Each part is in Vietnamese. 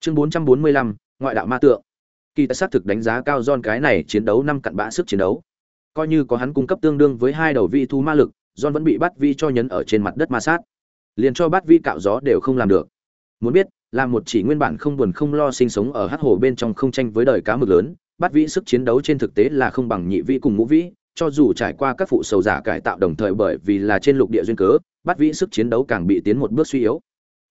chương 445, ngoại đạo ma tượng. Kỳ tài xác thực đánh giá cao John cái này chiến đấu năm cặn bã sức chiến đấu. Coi như có hắn cung cấp tương đương với hai đầu vị thu ma lực John vẫn bị bắt vi cho nhấn ở trên mặt đất ma sát. Liền cho bắt vi cạo gió đều không làm được. Muốn biết là một chỉ nguyên bản không buồn không lo sinh sống ở hắc hồ bên trong không tranh với đời cá mực lớn bắt vĩ sức chiến đấu trên thực tế là không bằng nhị vĩ cùng ngũ vĩ cho dù trải qua các phụ sầu giả cải tạo đồng thời bởi vì là trên lục địa duyên cớ bắt vĩ sức chiến đấu càng bị tiến một bước suy yếu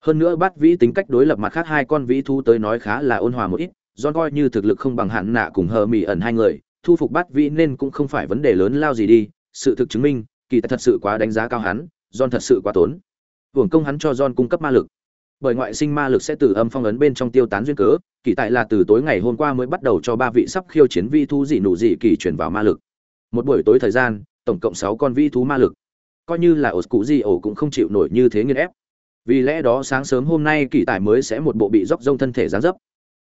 hơn nữa bắt vĩ tính cách đối lập mặt khác hai con vĩ thu tới nói khá là ôn hòa một ít do coi như thực lực không bằng hạn nạ cùng hờ mỹ ẩn hai người thu phục bắt vĩ nên cũng không phải vấn đề lớn lao gì đi sự thực chứng minh kỳ thật sự quá đánh giá cao hắn John thật sự quá tốn. Hưởng công hắn cho John cung cấp ma lực. Bởi ngoại sinh ma lực sẽ từ âm phong ấn bên trong tiêu tán duyên cớ, kỳ tại là từ tối ngày hôm qua mới bắt đầu cho ba vị sắp khiêu chiến vi thú dị nụ dị kỳ chuyển vào ma lực. Một buổi tối thời gian, tổng cộng 6 con vi thú ma lực. Coi như là ổ cụ gì ổ cũng không chịu nổi như thế nghiên ép. Vì lẽ đó sáng sớm hôm nay kỳ tài mới sẽ một bộ bị róc rông thân thể gián dấp.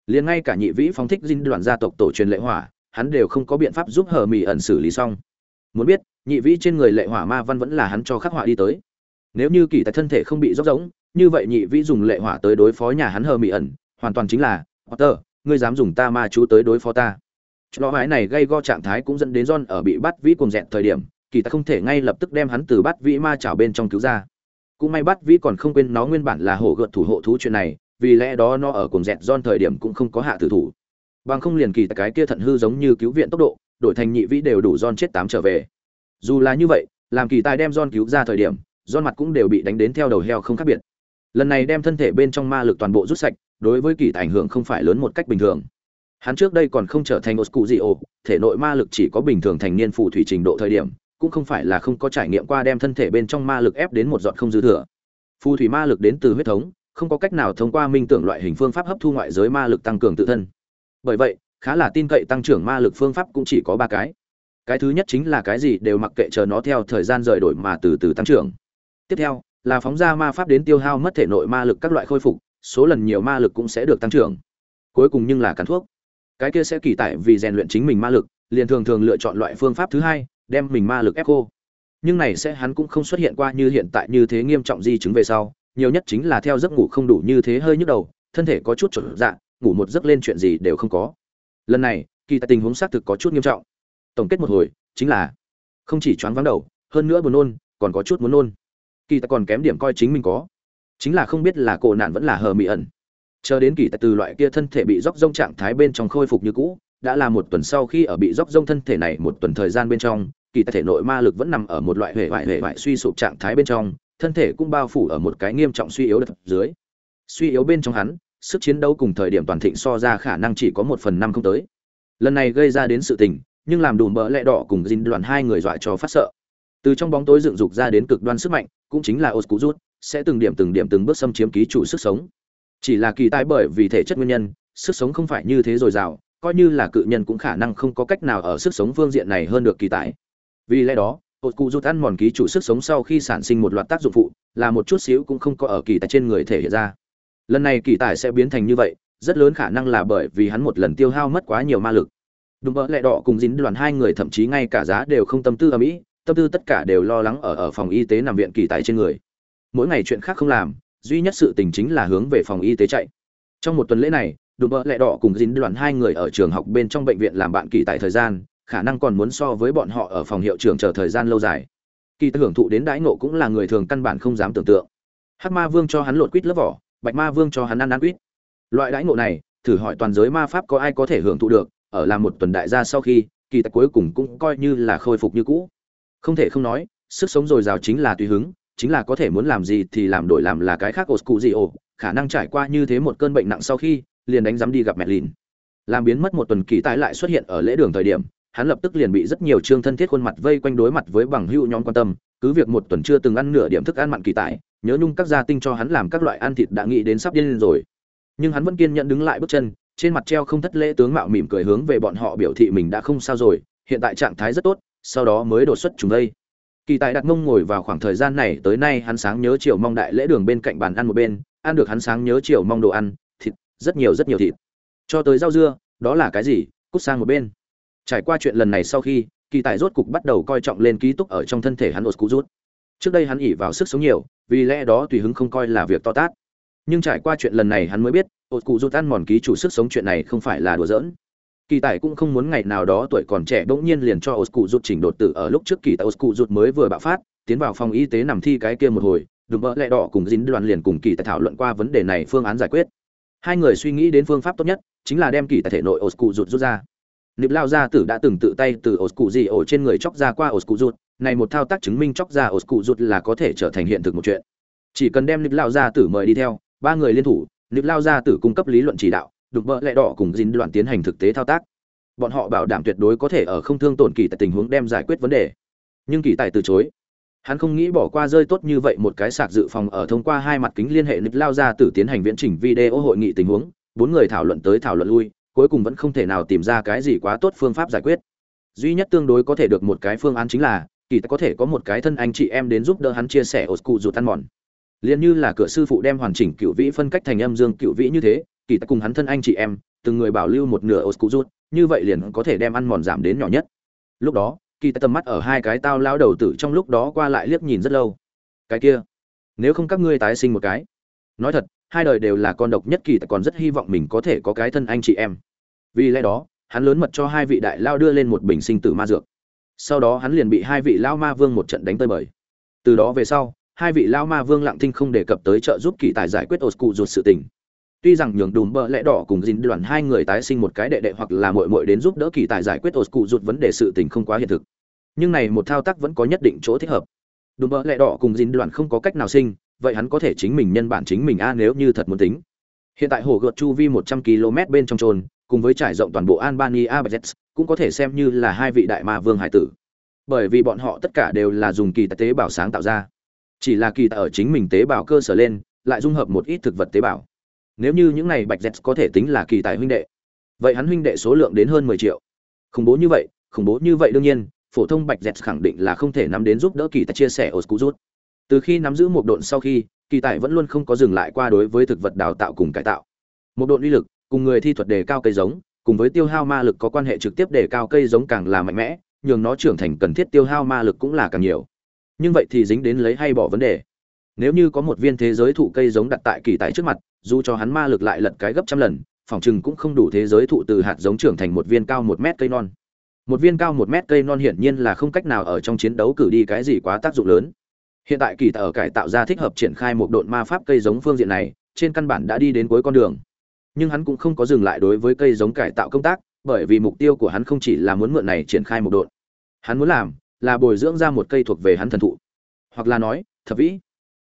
Liền ngay cả nhị vĩ phóng thích dinh đoàn gia tộc tổ truyền lệ hỏa, hắn đều không có biện pháp giúp hờ mỹ ẩn xử lý xong. Muốn biết, nhị vĩ trên người lệ hỏa ma văn vẫn là hắn cho khắc họa đi tới nếu như kỳ tài thân thể không bị róc rỗng như vậy nhị vĩ dùng lệ hỏa tới đối phó nhà hắn hờ mị ẩn hoàn toàn chính là Potter, ngươi dám dùng ta ma chú tới đối phó ta lo hái này gây go trạng thái cũng dẫn đến John ở bị bắt vĩ cùng dẹn thời điểm kỳ ta không thể ngay lập tức đem hắn từ bắt vĩ ma chảo bên trong cứu ra cũng may bắt vĩ còn không quên nó nguyên bản là hổ gợt thủ hộ thú chuyện này, vì lẽ đó nó ở cùng dẹn don thời điểm cũng không có hạ tử thủ. Bằng không liền kỳ cái kia thận hư giống như cứu viện tốc độ, đổi thành nhị vĩ đều đủ don chết tám trở về. Dù là như vậy, làm kỳ tài đem don cứu ra thời điểm don mặt cũng đều bị đánh đến theo đầu heo không khác biệt. Lần này đem thân thể bên trong ma lực toàn bộ rút sạch, đối với kỳ tài ảnh hưởng không phải lớn một cách bình thường. Hắn trước đây còn không trở thành oscu thể nội ma lực chỉ có bình thường thành niên phù thủy trình độ thời điểm cũng không phải là không có trải nghiệm qua đem thân thể bên trong ma lực ép đến một giọt không dư thừa. Phù thủy ma lực đến từ huyết thống, không có cách nào thông qua minh tưởng loại hình phương pháp hấp thu ngoại giới ma lực tăng cường tự thân. Bởi vậy, khá là tin cậy tăng trưởng ma lực phương pháp cũng chỉ có ba cái. Cái thứ nhất chính là cái gì đều mặc kệ chờ nó theo thời gian rời đổi mà từ từ tăng trưởng. Tiếp theo, là phóng ra ma pháp đến tiêu hao mất thể nội ma lực các loại khôi phục, số lần nhiều ma lực cũng sẽ được tăng trưởng. Cuối cùng nhưng là cắn thuốc. Cái kia sẽ kỳ tại vì rèn luyện chính mình ma lực, liền thường thường lựa chọn loại phương pháp thứ hai đem mình ma lực ép cô nhưng này sẽ hắn cũng không xuất hiện qua như hiện tại như thế nghiêm trọng di chứng về sau, nhiều nhất chính là theo giấc ngủ không đủ như thế hơi nhức đầu, thân thể có chút trở dạ ngủ một giấc lên chuyện gì đều không có. Lần này, kỳ tại tình huống xác thực có chút nghiêm trọng. Tổng kết một hồi, chính là không chỉ choáng váng đầu, hơn nữa buồn nôn, còn có chút muốn nôn. Kỳ ta còn kém điểm coi chính mình có. Chính là không biết là cổ nạn vẫn là hờ mị ẩn. Chờ đến kỳ tại từ loại kia thân thể bị róc rông trạng thái bên trong khôi phục như cũ đã là một tuần sau khi ở bị róc rông thân thể này một tuần thời gian bên trong, kỳ thể nội ma lực vẫn nằm ở một loại hệ vải hệ vải suy sụp trạng thái bên trong, thân thể cũng bao phủ ở một cái nghiêm trọng suy yếu đập dưới. Suy yếu bên trong hắn, sức chiến đấu cùng thời điểm toàn thịnh so ra khả năng chỉ có một phần năm không tới. Lần này gây ra đến sự tình, nhưng làm đủ bỡ lẹ đỏ cùng dính đoàn hai người dọa cho phát sợ. Từ trong bóng tối dựng dục ra đến cực đoan sức mạnh, cũng chính là oscu rút sẽ từng điểm từng điểm từng bước xâm chiếm ký chủ sức sống. Chỉ là kỳ tai bởi vì thể chất nguyên nhân, sức sống không phải như thế dồi dào coi như là cự nhân cũng khả năng không có cách nào ở sức sống phương diện này hơn được kỳ tài. vì lẽ đó oscu rút ăn mòn ký chủ sức sống sau khi sản sinh một loạt tác dụng phụ, là một chút xíu cũng không có ở kỳ tài trên người thể hiện ra. Lần này kỳ tài sẽ biến thành như vậy, rất lớn khả năng là bởi vì hắn một lần tiêu hao mất quá nhiều ma lực. Đúng bỡ lẹ đỏ cùng dính đoàn hai người thậm chí ngay cả giá đều không tâm tư ở mỹ, tâm tư tất cả đều lo lắng ở ở phòng y tế nằm viện kỳ tài trên người. Mỗi ngày chuyện khác không làm, duy nhất sự tình chính là hướng về phòng y tế chạy. Trong một tuần lễ này đùm bợ lẹ đỏ cùng dính đoàn hai người ở trường học bên trong bệnh viện làm bạn kỳ tại thời gian, khả năng còn muốn so với bọn họ ở phòng hiệu trường chờ thời gian lâu dài. Kỳ tài hưởng thụ đến đãi ngộ cũng là người thường căn bản không dám tưởng tượng. Hắc ma vương cho hắn lột quýt lớp vỏ, bạch ma vương cho hắn ăn ăn quýt. Loại đãi ngộ này, thử hỏi toàn giới ma pháp có ai có thể hưởng thụ được, ở làm một tuần đại gia sau khi, kỳ tài cuối cùng cũng coi như là khôi phục như cũ. Không thể không nói, sức sống dồi dào chính là tùy hứng, chính là có thể muốn làm gì thì làm đổi làm là cái khác ổ cụ gì ổ khả năng trải qua như thế một cơn bệnh nặng sau khi liền đánh giám đi gặp mẹ lìn. Làm biến mất một tuần kỳ tài lại xuất hiện ở lễ đường thời điểm, hắn lập tức liền bị rất nhiều trương thân thiết khuôn mặt vây quanh đối mặt với bằng hữu nhóm quan tâm, cứ việc một tuần chưa từng ăn nửa điểm thức ăn mặn kỳ tài, nhớ nhung các gia tinh cho hắn làm các loại ăn thịt đã nghĩ đến sắp điên rồi. Nhưng hắn vẫn kiên nhẫn đứng lại bước chân, trên mặt treo không thất lễ tướng mạo mỉm cười hướng về bọn họ biểu thị mình đã không sao rồi, hiện tại trạng thái rất tốt, sau đó mới đột xuất chúng đây. Kỳ tài đặt mông ngồi vào khoảng thời gian này, tới nay hắn sáng nhớ chiều mong đại lễ đường bên cạnh bàn ăn một bên, ăn được hắn sáng nhớ chiều mong đồ ăn rất nhiều rất nhiều thịt. Cho tới rau dưa, đó là cái gì? Cút sang một bên. Trải qua chuyện lần này sau khi, kỳ tài rốt cục bắt đầu coi trọng lên ký túc ở trong thân thể hắn ột cú rút trước đây hắn ỉ vào sức sống nhiều, vì lẽ đó tùy hứng không coi là việc to tát. Nhưng trải qua chuyện lần này hắn mới biết ột cụ rút ăn mòn ký chủ sức sống chuyện này không phải là đùa giỡn. Kỳ tài cũng không muốn ngày nào đó tuổi còn trẻ bỗng nhiên liền cho ột cụ rút chỉnh đột tử ở lúc trước kỳ tài ột cụ rút mới vừa bạo phát, tiến vào phòng y tế nằm thi cái kia một hồi đùm bỡ lẹ đỏ cùng dính đoàn liền cùng kỳ tài thảo luận qua vấn đề này phương án giải quyết hai người suy nghĩ đến phương pháp tốt nhất chính là đem kỳ tài thể nội ổ cụ rụt rút ra. Nịp lao gia tử đã từng tự tay từ ổ cụ gì ổ trên người chóc ra qua ổ cụ rụt, này một thao tác chứng minh chóc ra ổ cụ rụt là có thể trở thành hiện thực một chuyện. Chỉ cần đem nịp lao gia tử mời đi theo ba người liên thủ nịp lao gia tử cung cấp lý luận chỉ đạo đục bỡ lẹ đỏ cùng dính đoạn tiến hành thực tế thao tác. Bọn họ bảo đảm tuyệt đối có thể ở không thương tổn kỳ tại tình huống đem giải quyết vấn đề. Nhưng kỳ tài từ chối hắn không nghĩ bỏ qua rơi tốt như vậy một cái sạc dự phòng ở thông qua hai mặt kính liên hệ nịp lao ra từ tiến hành viễn trình video hội nghị tình huống, bốn người thảo luận tới thảo luận lui, cuối cùng vẫn không thể nào tìm ra cái gì quá tốt phương pháp giải quyết. Duy nhất tương đối có thể được một cái phương án chính là, kỳ ta có thể có một cái thân anh chị em đến giúp đỡ hắn chia sẻ ột cụ dù tan mòn. Liền như là cửa sư phụ đem hoàn chỉnh cựu vĩ phân cách thành âm dương cựu vĩ như thế, kỳ ta cùng hắn thân anh chị em, từng người bảo lưu một nửa ột cụ rút như vậy liền có thể đem ăn mòn giảm đến nhỏ nhất. Lúc đó kỳ ta tầm mắt ở hai cái tao lao đầu tử trong lúc đó qua lại liếc nhìn rất lâu. Cái kia, nếu không các ngươi tái sinh một cái. Nói thật, hai đời đều là con độc nhất kỳ tại còn rất hy vọng mình có thể có cái thân anh chị em. Vì lẽ đó, hắn lớn mật cho hai vị đại lao đưa lên một bình sinh tử ma dược. Sau đó hắn liền bị hai vị lao ma vương một trận đánh tơi bời. Từ đó về sau, hai vị lao ma vương lặng thinh không đề cập tới trợ giúp kỳ tài giải quyết ột cụ ruột sự tình tuy rằng nhường đùm bợ lẽ đỏ cùng dính đoàn hai người tái sinh một cái đệ đệ hoặc là mội mội đến giúp đỡ kỳ tài giải quyết ột cụ rụt vấn đề sự tình không quá hiện thực. Nhưng này một thao tác vẫn có nhất định chỗ thích hợp. Đùm bợ lẽ đỏ cùng dính đoàn không có cách nào sinh, vậy hắn có thể chính mình nhân bản chính mình a nếu như thật muốn tính. Hiện tại hồ gợt chu vi một trăm km bên trong trôn, cùng với trải rộng toàn bộ albania budget cũng có thể xem như là hai vị đại ma vương hải tử. Bởi vì bọn họ tất cả đều là dùng kỳ tế bào sáng tạo ra. Chỉ là kỳ tại ở chính mình tế bào cơ sở lên, lại dung hợp một ít thực vật tế bào nếu như những này bạch dẹt có thể tính là kỳ tài huynh đệ, vậy hắn huynh đệ số lượng đến hơn mười triệu. Khủng bố như vậy, khủng bố như vậy đương nhiên, phổ thông bạch dẹt khẳng định là không thể nắm đến giúp đỡ kỳ tài chia sẻ oscu rút từ khi nắm giữ một độn sau khi, kỳ tài vẫn luôn không có dừng lại qua đối với thực vật đào tạo cùng cải tạo. Một độn uy lực, cùng người thi thuật đề cao cây giống, cùng với tiêu hao ma lực có quan hệ trực tiếp đề cao cây giống càng là mạnh mẽ, nhường nó trưởng thành cần thiết tiêu hao ma lực cũng là càng nhiều. Nhưng vậy thì dính đến lấy hay bỏ vấn đề nếu như có một viên thế giới thụ cây giống đặt tại kỳ tại trước mặt, dù cho hắn ma lực lại lật cái gấp trăm lần, phòng chừng cũng không đủ thế giới thụ từ hạt giống trưởng thành một viên cao một mét cây non. Một viên cao một mét cây non hiển nhiên là không cách nào ở trong chiến đấu cử đi cái gì quá tác dụng lớn. Hiện tại kỳ tài ở cải tạo ra thích hợp triển khai một độn ma pháp cây giống phương diện này, trên căn bản đã đi đến cuối con đường. Nhưng hắn cũng không có dừng lại đối với cây giống cải tạo công tác, bởi vì mục tiêu của hắn không chỉ là muốn mượn này triển khai một độn. Hắn muốn làm là bồi dưỡng ra một cây thuộc về hắn thần thụ. Hoặc là nói, thập vĩ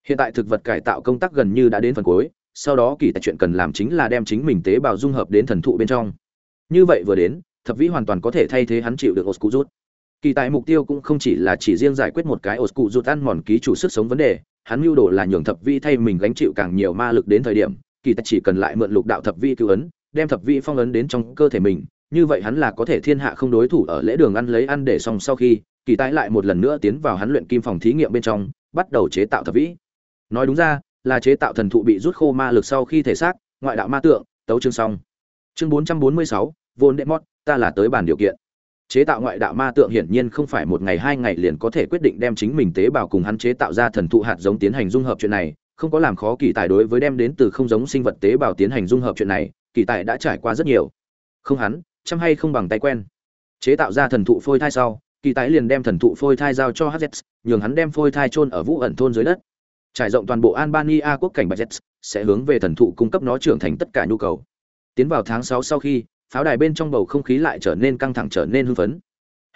hiện tại thực vật cải tạo công tác gần như đã đến phần cuối, sau đó kỳ tài chuyện cần làm chính là đem chính mình tế bào dung hợp đến thần thụ bên trong. Như vậy vừa đến, thập vĩ hoàn toàn có thể thay thế hắn chịu được oscu rút kỳ tài mục tiêu cũng không chỉ là chỉ riêng giải quyết một cái oscu rút ăn mòn ký chủ sức sống vấn đề, hắn mưu đồ là nhường thập vĩ thay mình gánh chịu càng nhiều ma lực đến thời điểm, kỳ tài chỉ cần lại mượn lục đạo thập vĩ cứu ấn, đem thập vĩ phong ấn đến trong cơ thể mình, như vậy hắn là có thể thiên hạ không đối thủ ở lễ đường ăn lấy ăn để xong sau khi, kỳ tài lại một lần nữa tiến vào hắn luyện kim phòng thí nghiệm bên trong, bắt đầu chế tạo thập vĩ nói đúng ra, là chế tạo thần thụ bị rút khô ma lực sau khi thể xác, ngoại đạo ma tượng, tấu chương xong. Chương bốn trăm bốn mươi sáu vốn đệ mót, ta là tới bàn điều kiện. Chế tạo ngoại đạo ma tượng hiển nhiên không phải một ngày hai ngày liền có thể quyết định đem chính mình tế bào cùng hắn chế tạo ra thần thụ hạt giống tiến hành dung hợp chuyện này, không có làm khó kỳ tài đối với đem đến từ không giống sinh vật tế bào tiến hành dung hợp chuyện này, kỳ tài đã trải qua rất nhiều. Không hắn, chăm hay không bằng tay quen. Chế tạo ra thần thụ phôi thai sau, kỳ tài liền đem thần thụ phôi thai giao cho hz nhường hắn đem phôi thai chôn ở vũ ẩn thôn dưới đất trải rộng toàn bộ albania quốc cảnh Bajets, sẽ hướng về thần thụ cung cấp nó trưởng thành tất cả nhu cầu. Tiến vào tháng sáu sau khi, pháo đài bên trong bầu không khí lại trở nên căng thẳng trở nên hưng phấn.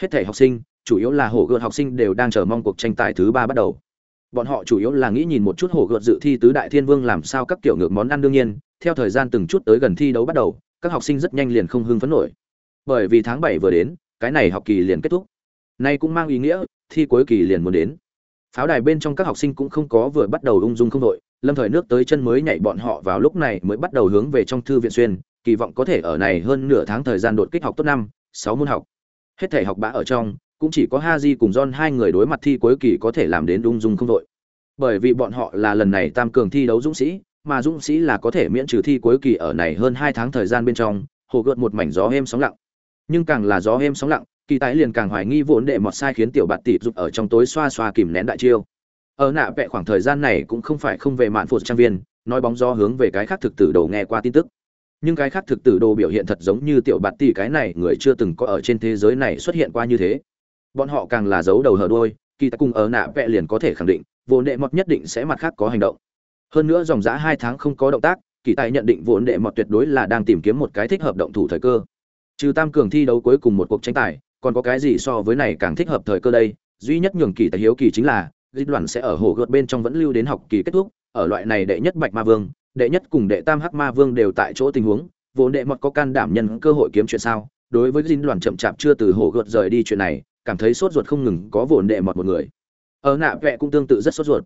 Hết thể học sinh, chủ yếu là hổ gợt học sinh đều đang chờ mong cuộc tranh tài thứ ba bắt đầu. Bọn họ chủ yếu là nghĩ nhìn một chút hổ gợt dự thi tứ đại thiên vương làm sao các kiểu ngược món ăn đương nhiên, theo thời gian từng chút tới gần thi đấu bắt đầu, các học sinh rất nhanh liền không hưng phấn nổi. Bởi vì tháng bảy vừa đến, cái này học kỳ liền kết thúc. Nay cũng mang ý nghĩa, thi cuối kỳ liền muốn đến pháo đài bên trong các học sinh cũng không có vừa bắt đầu ung dung không đội, lâm thời nước tới chân mới nhảy bọn họ vào lúc này mới bắt đầu hướng về trong thư viện xuyên, kỳ vọng có thể ở này hơn nửa tháng thời gian đột kích học tốt năm, sáu môn học. Hết thể học bã ở trong, cũng chỉ có Haji cùng John hai người đối mặt thi cuối kỳ có thể làm đến ung dung không đội. Bởi vì bọn họ là lần này tam cường thi đấu dũng sĩ, mà dũng sĩ là có thể miễn trừ thi cuối kỳ ở này hơn hai tháng thời gian bên trong, hồ gợt một mảnh gió êm sóng lặng. Nhưng càng là gió êm sóng lặng kỳ tái liền càng hoài nghi vốn đệ mọt sai khiến tiểu bạt tỷ giúp ở trong tối xoa xoa kìm nén đại chiêu. Ở nạ vẽ khoảng thời gian này cũng không phải không về mạn phụ trang viên, nói bóng gió hướng về cái khác thực tử đầu nghe qua tin tức. Nhưng cái khác thực tử đồ biểu hiện thật giống như tiểu bạt tỷ cái này, người chưa từng có ở trên thế giới này xuất hiện qua như thế. Bọn họ càng là giấu đầu hở đôi kỳ ta cùng ở nạ vẽ liền có thể khẳng định, vốn đệ mọt nhất định sẽ mặt khác có hành động. Hơn nữa dòng giã hai tháng không có động tác, kỳ tài nhận định vốn đệ mọt tuyệt đối là đang tìm kiếm một cái thích hợp động thủ thời cơ. Trừ tam cường thi đấu cuối cùng một cuộc tranh tài còn có cái gì so với này càng thích hợp thời cơ đây? Duy nhất nhường kỳ tài hiếu kỳ chính là, dịch đoàn sẽ ở hồ gợt bên trong vẫn lưu đến học kỳ kết thúc, ở loại này đệ nhất bạch ma vương, đệ nhất cùng đệ tam hắc ma vương đều tại chỗ tình huống. Vốn đệ mọt có can đảm nhân cơ hội kiếm chuyện sao? Đối với dinh đoàn chậm chạp chưa từ hồ gợt rời đi chuyện này, cảm thấy sốt ruột không ngừng có vốn đệ mọt một người. Ở nạ vẹ cũng tương tự rất sốt ruột.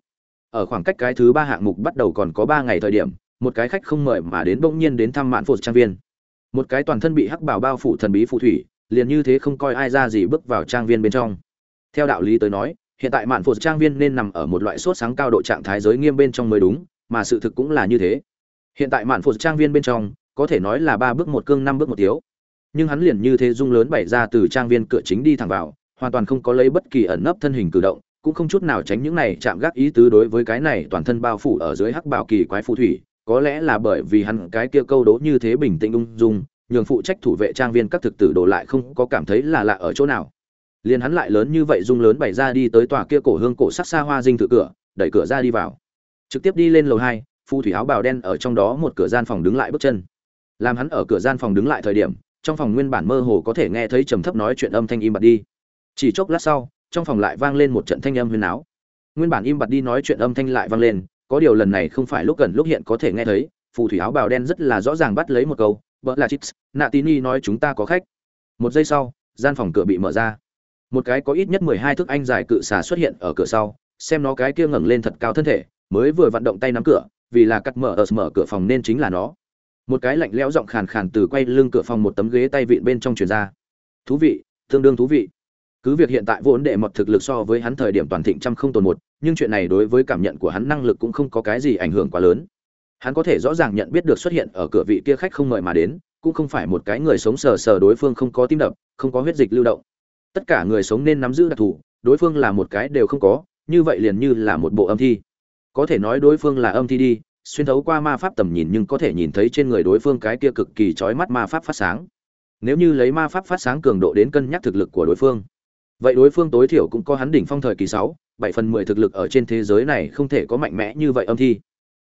Ở khoảng cách cái thứ ba hạng mục bắt đầu còn có ba ngày thời điểm, một cái khách không mời mà đến bỗng nhiên đến thăm mạn phụt trang viên. Một cái toàn thân bị hắc bảo bao phủ thần bí phù thủy liền như thế không coi ai ra gì bước vào trang viên bên trong. Theo đạo lý tới nói, hiện tại mạn phụt trang viên nên nằm ở một loại sốt sáng cao độ trạng thái giới nghiêm bên trong mới đúng, mà sự thực cũng là như thế. Hiện tại mạn phụt trang viên bên trong, có thể nói là ba bước một cương, năm bước một thiếu nhưng hắn liền như thế dung lớn bày ra từ trang viên cửa chính đi thẳng vào, hoàn toàn không có lấy bất kỳ ẩn nấp thân hình cử động, cũng không chút nào tránh những này chạm gác ý tứ đối với cái này toàn thân bao phủ ở dưới hắc bảo kỳ quái phù thủy, có lẽ là bởi vì hắn cái kia câu đố như thế bình tĩnh ung dung nhường phụ trách thủ vệ trang viên các thực tử đồ lại không có cảm thấy là lạ ở chỗ nào. Liền hắn lại lớn như vậy dung lớn bày ra đi tới tòa kia cổ hương cổ sắc xa hoa dinh thự cửa, đẩy cửa ra đi vào. Trực tiếp đi lên lầu hai, phù thủy áo bào đen ở trong đó một cửa gian phòng đứng lại bước chân. Làm hắn ở cửa gian phòng đứng lại thời điểm, trong phòng nguyên bản mơ hồ có thể nghe thấy trầm thấp nói chuyện âm thanh im bặt đi. Chỉ chốc lát sau, trong phòng lại vang lên một trận thanh âm huyền áo nguyên bản im bặt đi nói chuyện âm thanh lại vang lên, có điều lần này không phải lúc gần lúc hiện có thể nghe thấy, phù thủy áo bào đen rất là rõ ràng bắt lấy một câu vợ là chít nạ tini nói chúng ta có khách. Một giây sau, gian phòng cửa bị mở ra. Một cái có ít nhất mười hai thước anh dài cự xà xuất hiện ở cửa sau, xem nó cái kia ngẩng lên thật cao thân thể, mới vừa vận động tay nắm cửa, vì là cắt mở ở mở cửa phòng nên chính là nó. Một cái lạnh lẽo giọng khàn khàn từ quay lưng cửa phòng một tấm ghế tay vịn bên trong truyền ra. Thú vị, tương đương thú vị. Cứ việc hiện tại vốn đệ mọt thực lực so với hắn thời điểm toàn thịnh trăm không tồn một, nhưng chuyện này đối với cảm nhận của hắn năng lực cũng không có cái gì ảnh hưởng quá lớn hắn có thể rõ ràng nhận biết được xuất hiện ở cửa vị kia khách không mời mà đến, cũng không phải một cái người sống sờ sờ đối phương không có tim đập, không có huyết dịch lưu động. Tất cả người sống nên nắm giữ đặc thù, đối phương là một cái đều không có, như vậy liền như là một bộ âm thi. Có thể nói đối phương là âm thi đi, xuyên thấu qua ma pháp tầm nhìn nhưng có thể nhìn thấy trên người đối phương cái kia cực kỳ trói mắt ma pháp phát sáng. Nếu như lấy ma pháp phát sáng cường độ đến cân nhắc thực lực của đối phương, vậy đối phương tối thiểu cũng có hắn đỉnh phong thời kỳ sáu, bảy phần mười thực lực ở trên thế giới này không thể có mạnh mẽ như vậy âm thi.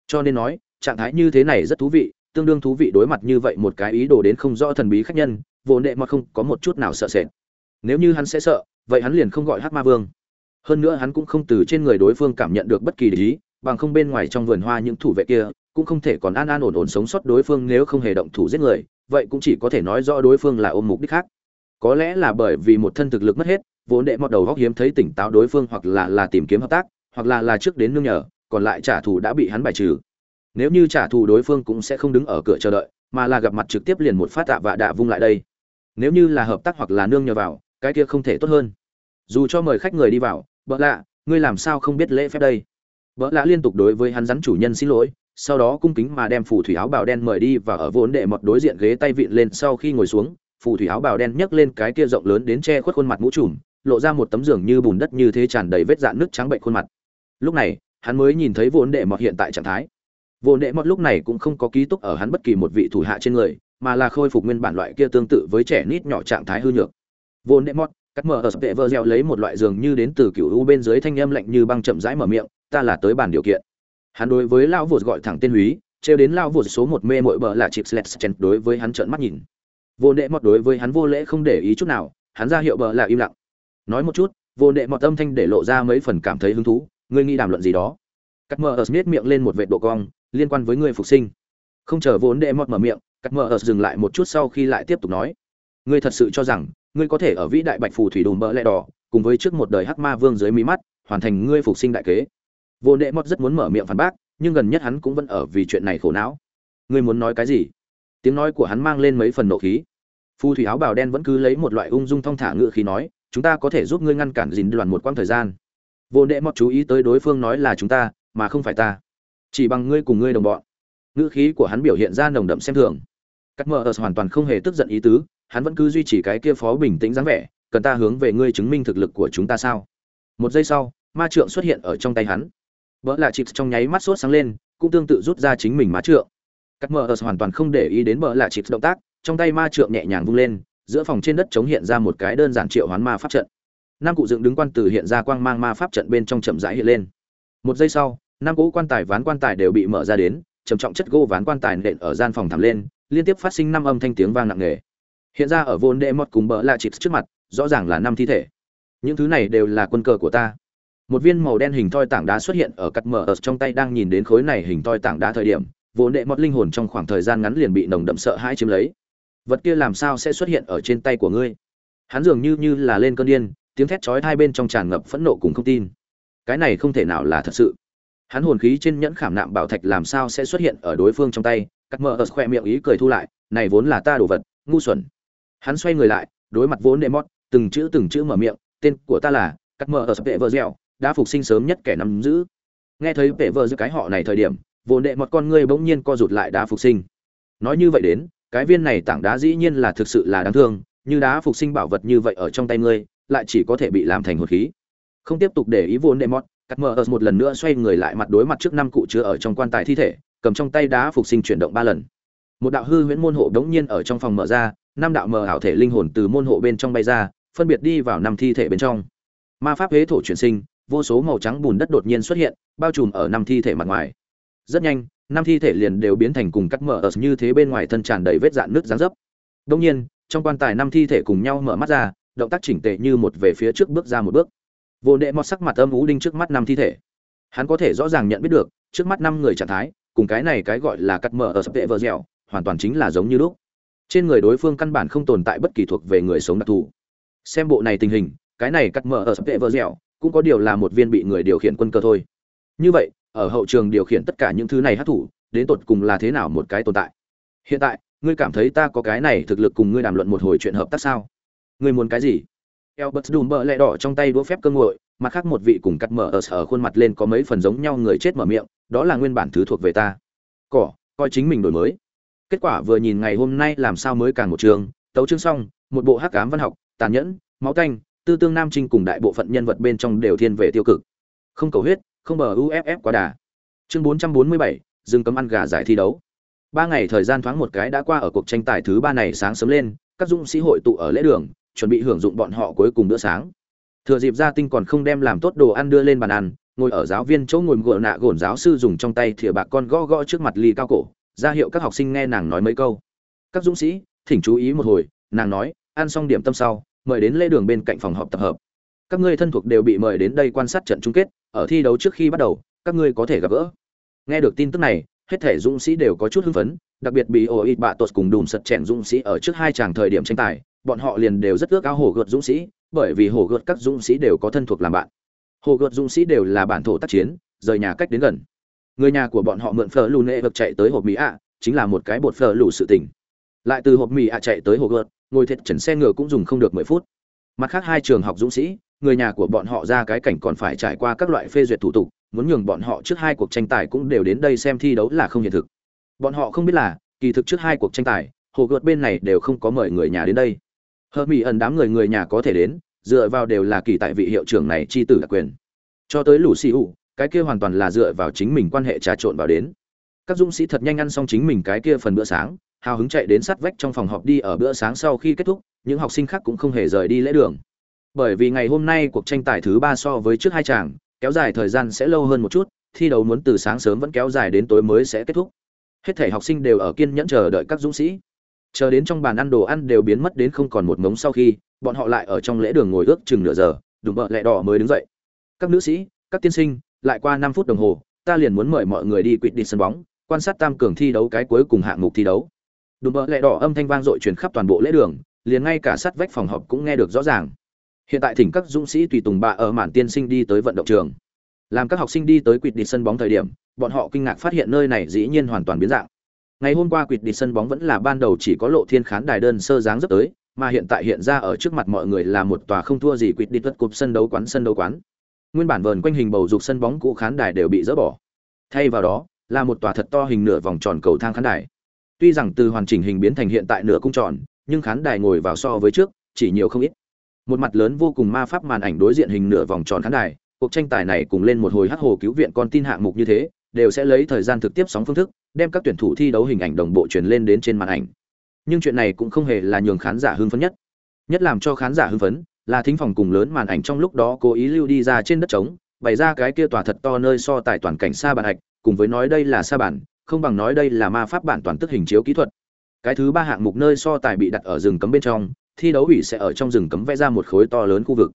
Cho nên nói trạng thái như thế này rất thú vị, tương đương thú vị đối mặt như vậy một cái ý đồ đến không rõ thần bí khách nhân, vô nệ mà không có một chút nào sợ sệt. Nếu như hắn sẽ sợ, vậy hắn liền không gọi hát ma vương. Hơn nữa hắn cũng không từ trên người đối phương cảm nhận được bất kỳ lý bằng không bên ngoài trong vườn hoa những thủ vệ kia cũng không thể còn an an ổn ổn sống sót đối phương nếu không hề động thủ giết người, vậy cũng chỉ có thể nói rõ đối phương là ôm mục đích khác. Có lẽ là bởi vì một thân thực lực mất hết vốn đệ mọt đầu góc hiếm thấy tỉnh táo đối phương hoặc là là tìm kiếm hợp tác, hoặc là là trước đến nương nhờ, còn lại trả thù đã bị hắn bài trừ nếu như trả thù đối phương cũng sẽ không đứng ở cửa chờ đợi, mà là gặp mặt trực tiếp liền một phát tạ vạ đạ vung lại đây. Nếu như là hợp tác hoặc là nương nhờ vào, cái kia không thể tốt hơn. Dù cho mời khách người đi vào bỡ lạ, ngươi làm sao không biết lễ phép đây? Bỡ lạ liên tục đối với hắn rắn chủ nhân xin lỗi, sau đó cung kính mà đem phù thủy áo bào đen mời đi và ở vốn đệ mọt đối diện ghế tay vịn lên sau khi ngồi xuống, phù thủy áo bào đen nhấc lên cái kia rộng lớn đến che khuất khuôn mặt mũ trùm, lộ ra một tấm giường như bùn đất như thế tràn đầy vết dạn nước trắng bệnh khuôn mặt. Lúc này, hắn mới nhìn thấy vốn đệ mọt hiện tại trạng thái. Vô đệ mọt lúc này cũng không có ký túc ở hắn bất kỳ một vị thủ hạ trên người, mà là khôi phục nguyên bản loại kia tương tự với trẻ nít nhỏ trạng thái hư nhược. Vô đệ mọt cắt mở ở vệ vơ gieo lấy một loại giường như đến từ cựu u bên dưới thanh âm lạnh như băng chậm rãi mở miệng, ta là tới bàn điều kiện. Hắn đối với lão vụt gọi thẳng tên húy, trêu đến lão vụt số một mê mội bờ là chịp slet đối với hắn trợn mắt nhìn. Vô đệ mọt đối với hắn vô lễ không để ý chút nào, hắn ra hiệu bờ là im lặng. Nói một chút, vô đệ mọt âm thanh để lộ ra mấy phần cảm thấy hứng thú, ngươi nghĩ đàm luận gì đó? Cắt mở ở miệng lên một vệt độ cong liên quan với ngươi phục sinh. Không chờ vốn đệ mọt mở miệng, cắt Mở ở dừng lại một chút sau khi lại tiếp tục nói. Ngươi thật sự cho rằng, ngươi có thể ở vĩ đại bạch phù thủy đùm bỡ lẹ đỏ, cùng với trước một đời hắc ma vương dưới mí mắt, hoàn thành ngươi phục sinh đại kế. Vô đệ mọt rất muốn mở miệng phản bác, nhưng gần nhất hắn cũng vẫn ở vì chuyện này khổ não. Ngươi muốn nói cái gì? Tiếng nói của hắn mang lên mấy phần nộ khí. Phù thủy áo bào đen vẫn cứ lấy một loại ung dung thong thả ngựa khí nói, chúng ta có thể giúp ngươi ngăn cản dìn đoàn một quãng thời gian. Vô đệ mọt chú ý tới đối phương nói là chúng ta, mà không phải ta chỉ bằng ngươi cùng ngươi đồng bọn. Ngữ khí của hắn biểu hiện ra nồng đậm xem thường. Cắt mờ ớt hoàn toàn không hề tức giận ý tứ, hắn vẫn cứ duy trì cái kia phó bình tĩnh dáng vẻ, cần ta hướng về ngươi chứng minh thực lực của chúng ta sao? Một giây sau, ma trượng xuất hiện ở trong tay hắn. Vợ là chịp trong nháy mắt sốt sáng lên, cũng tương tự rút ra chính mình má trượng. Cắt mờ hoàn toàn không để ý đến bờ lạ chịp động tác, trong tay ma trượng nhẹ nhàng vung lên, giữa phòng trên đất chống hiện ra một cái đơn giản triệu hoán ma pháp trận. Năm cụ dựng đứng quan tử hiện ra quang mang ma pháp trận bên trong chậm rãi hiện lên. Một giây sau năm cỗ quan tài ván quan tài đều bị mở ra đến, trầm trọng chất gỗ ván quan tài nện ở gian phòng thẳm lên, liên tiếp phát sinh năm âm thanh tiếng vang nặng nề. Hiện ra ở vốn đệ mọt cùng bỡ lạ chịt trước mặt, rõ ràng là năm thi thể. Những thứ này đều là quân cờ của ta. Một viên màu đen hình thoi tảng đá xuất hiện ở cắt mở ở trong tay đang nhìn đến khối này hình thoi tảng đá thời điểm vốn đệ mọt linh hồn trong khoảng thời gian ngắn liền bị nồng đậm sợ hãi chiếm lấy. Vật kia làm sao sẽ xuất hiện ở trên tay của ngươi? Hắn dường như như là lên cơn điên, tiếng thét chói hai bên trong tràn ngập phẫn nộ cùng không tin. Cái này không thể nào là thật sự hắn hồn khí trên nhẫn khảm nạm bảo thạch làm sao sẽ xuất hiện ở đối phương trong tay? Cắt mờ ở khoe miệng ý cười thu lại, này vốn là ta đồ vật, ngu xuẩn. Hắn xoay người lại, đối mặt vốn đệ mót từng chữ từng chữ mở miệng, tên của ta là cắt mờ ở vệ vợ dẻo đã phục sinh sớm nhất kẻ nắm giữ. Nghe thấy vệ vợ giữ cái họ này thời điểm, vốn đệ một con ngươi bỗng nhiên co rụt lại đã phục sinh. Nói như vậy đến, cái viên này tảng đá dĩ nhiên là thực sự là đáng thương, như đá phục sinh bảo vật như vậy ở trong tay ngươi, lại chỉ có thể bị làm thành hột khí. Không tiếp tục để ý vốn đệ mót cắt mở ở một lần nữa xoay người lại mặt đối mặt trước năm cụ chứa ở trong quan tài thi thể, cầm trong tay đá phục sinh chuyển động ba lần. Một đạo hư huyễn môn hộ đống nhiên ở trong phòng mở ra, năm đạo mờ ảo thể linh hồn từ môn hộ bên trong bay ra, phân biệt đi vào năm thi thể bên trong. Ma pháp huế thổ chuyển sinh, vô số màu trắng bùn đất đột nhiên xuất hiện, bao trùm ở năm thi thể mặt ngoài. Rất nhanh, năm thi thể liền đều biến thành cùng cắt mở ở như thế bên ngoài thân tràn đầy vết dạn nước dáng dấp. Đông nhiên, trong quan tài năm thi thể cùng nhau mở mắt ra, động tác chỉnh tề như một về phía trước bước ra một bước vô đệ mọt sắc mặt âm ú đinh trước mắt năm thi thể. Hắn có thể rõ ràng nhận biết được, trước mắt năm người trạng thái, cùng cái này cái gọi là cắt mở ở sập tệ vợ dẻo, hoàn toàn chính là giống như lúc. Trên người đối phương căn bản không tồn tại bất kỳ thuộc về người sống đặc thù. Xem bộ này tình hình, cái này cắt mở ở sập tệ vợ dẻo, cũng có điều là một viên bị người điều khiển quân cơ thôi. Như vậy, ở hậu trường điều khiển tất cả những thứ này hát thủ, đến tột cùng là thế nào một cái tồn tại? Hiện tại, ngươi cảm thấy ta có cái này thực lực cùng ngươi đàm luận một hồi chuyện hợp tác sao? Ngươi muốn cái gì? Albert đùm bờ lẹ đỏ trong tay đũa phép cơ ngội mặt khác một vị cùng cắt mở ở sở khuôn mặt lên có mấy phần giống nhau người chết mở miệng đó là nguyên bản thứ thuộc về ta. Cỏ coi chính mình đổi mới. Kết quả vừa nhìn ngày hôm nay làm sao mới càng một trường tấu chương xong một bộ hắc ám văn học tàn nhẫn máu tanh tư tương nam trinh cùng đại bộ phận nhân vật bên trong đều thiên về tiêu cực. Không cầu huyết không bờ uff quá đà. Chương 447, dừng cấm ăn gà giải thi đấu. Ba ngày thời gian thoáng một cái đã qua ở cuộc tranh tài thứ ba này sáng sớm lên các dũng sĩ hội tụ ở lễ đường chuẩn bị hưởng dụng bọn họ cuối cùng bữa sáng. Thừa dịp gia tinh còn không đem làm tốt đồ ăn đưa lên bàn ăn, ngồi ở giáo viên chỗ ngồi gỡ nạ gổn giáo sư dùng trong tay thìa bạc con gõ gõ trước mặt ly cao cổ, ra hiệu các học sinh nghe nàng nói mấy câu. Các dũng sĩ, thỉnh chú ý một hồi, nàng nói, ăn xong điểm tâm sau, mời đến lễ đường bên cạnh phòng họp tập hợp. Các ngươi thân thuộc đều bị mời đến đây quan sát trận chung kết, ở thi đấu trước khi bắt đầu, các ngươi có thể gặp gỡ. Nghe được tin tức này, hết thể dũng sĩ đều có chút hưng phấn, đặc biệt bị ổ ít bạ tột cùng đùm sật chèn dũng sĩ ở trước hai chàng thời điểm tranh tài bọn họ liền đều rất ước ao hổ gợt dũng sĩ, bởi vì hổ gợt các dũng sĩ đều có thân thuộc làm bạn. Hổ gợt dũng sĩ đều là bản thổ tác chiến, rời nhà cách đến gần. Người nhà của bọn họ mượn phở lù nệ vực chạy tới hộp mỹ ạ, chính là một cái bột phở lù sự tình. Lại từ hộp mỹ ạ chạy tới hồ gợt, ngồi thiệt trần xe ngựa cũng dùng không được mười phút. Mặt khác hai trường học dũng sĩ, người nhà của bọn họ ra cái cảnh còn phải trải qua các loại phê duyệt thủ tục, muốn nhường bọn họ trước hai cuộc tranh tài cũng đều đến đây xem thi đấu là không hiện thực. Bọn họ không biết là, kỳ thực trước hai cuộc tranh tài, hồ gợt bên này đều không có mời người nhà đến đây hờ mỹ ẩn đám người người nhà có thể đến, dựa vào đều là kỳ tại vị hiệu trưởng này chi tử đặc quyền. Cho tới lũ xì ủ cái kia hoàn toàn là dựa vào chính mình quan hệ trà trộn vào đến. Các dũng sĩ thật nhanh ăn xong chính mình cái kia phần bữa sáng, hào hứng chạy đến sát vách trong phòng họp đi ở bữa sáng sau khi kết thúc, những học sinh khác cũng không hề rời đi lễ đường. Bởi vì ngày hôm nay cuộc tranh tài thứ ba so với trước hai chàng kéo dài thời gian sẽ lâu hơn một chút, thi đấu muốn từ sáng sớm vẫn kéo dài đến tối mới sẽ kết thúc. Hết thể học sinh đều ở kiên nhẫn chờ đợi các dũng sĩ chờ đến trong bàn ăn đồ ăn đều biến mất đến không còn một ngống sau khi, bọn họ lại ở trong lễ đường ngồi ước chừng nửa giờ, đùm bợ lẹ đỏ mới đứng dậy. Các nữ sĩ, các tiên sinh, lại qua năm phút đồng hồ, ta liền muốn mời mọi người đi quỵt đi sân bóng, quan sát tam cường thi đấu cái cuối cùng hạng mục thi đấu. Đùm bợ lẹ đỏ âm thanh vang dội truyền khắp toàn bộ lễ đường, liền ngay cả sát vách phòng họp cũng nghe được rõ ràng. Hiện tại thỉnh các dũng sĩ tùy tùng bạ ở mạn tiên sinh đi tới vận động trường. Làm các học sinh đi tới quỵt đi sân bóng thời điểm, bọn họ kinh ngạc phát hiện nơi này dĩ nhiên hoàn toàn biến dạng ngày hôm qua quỵt đi sân bóng vẫn là ban đầu chỉ có lộ thiên khán đài đơn sơ dáng rất tới, mà hiện tại hiện ra ở trước mặt mọi người là một tòa không thua gì quỵt đi tuất cục sân đấu quán, sân đấu quán. Nguyên bản vờn quanh hình bầu dục sân bóng cũ khán đài đều bị dỡ bỏ. Thay vào đó, là một tòa thật to hình nửa vòng tròn cầu thang khán đài. Tuy rằng từ hoàn chỉnh hình biến thành hiện tại nửa cung tròn, nhưng khán đài ngồi vào so với trước, chỉ nhiều không ít. Một mặt lớn vô cùng ma pháp màn ảnh đối diện hình nửa vòng tròn khán đài, cuộc tranh tài này cùng lên một hồi hắc hồ cứu viện con tin hạng mục như thế đều sẽ lấy thời gian thực tiếp sóng phương thức, đem các tuyển thủ thi đấu hình ảnh đồng bộ truyền lên đến trên màn ảnh. Nhưng chuyện này cũng không hề là nhường khán giả hưng phấn nhất. Nhất làm cho khán giả hưng phấn là thính phòng cùng lớn màn ảnh trong lúc đó cố ý lưu đi ra trên đất trống, bày ra cái kia tòa thật to nơi so tài toàn cảnh xa bản hạch, cùng với nói đây là xa bản, không bằng nói đây là ma pháp bản toàn tức hình chiếu kỹ thuật. Cái thứ ba hạng mục nơi so tài bị đặt ở rừng cấm bên trong, thi đấu ủy sẽ ở trong rừng cấm vẽ ra một khối to lớn khu vực.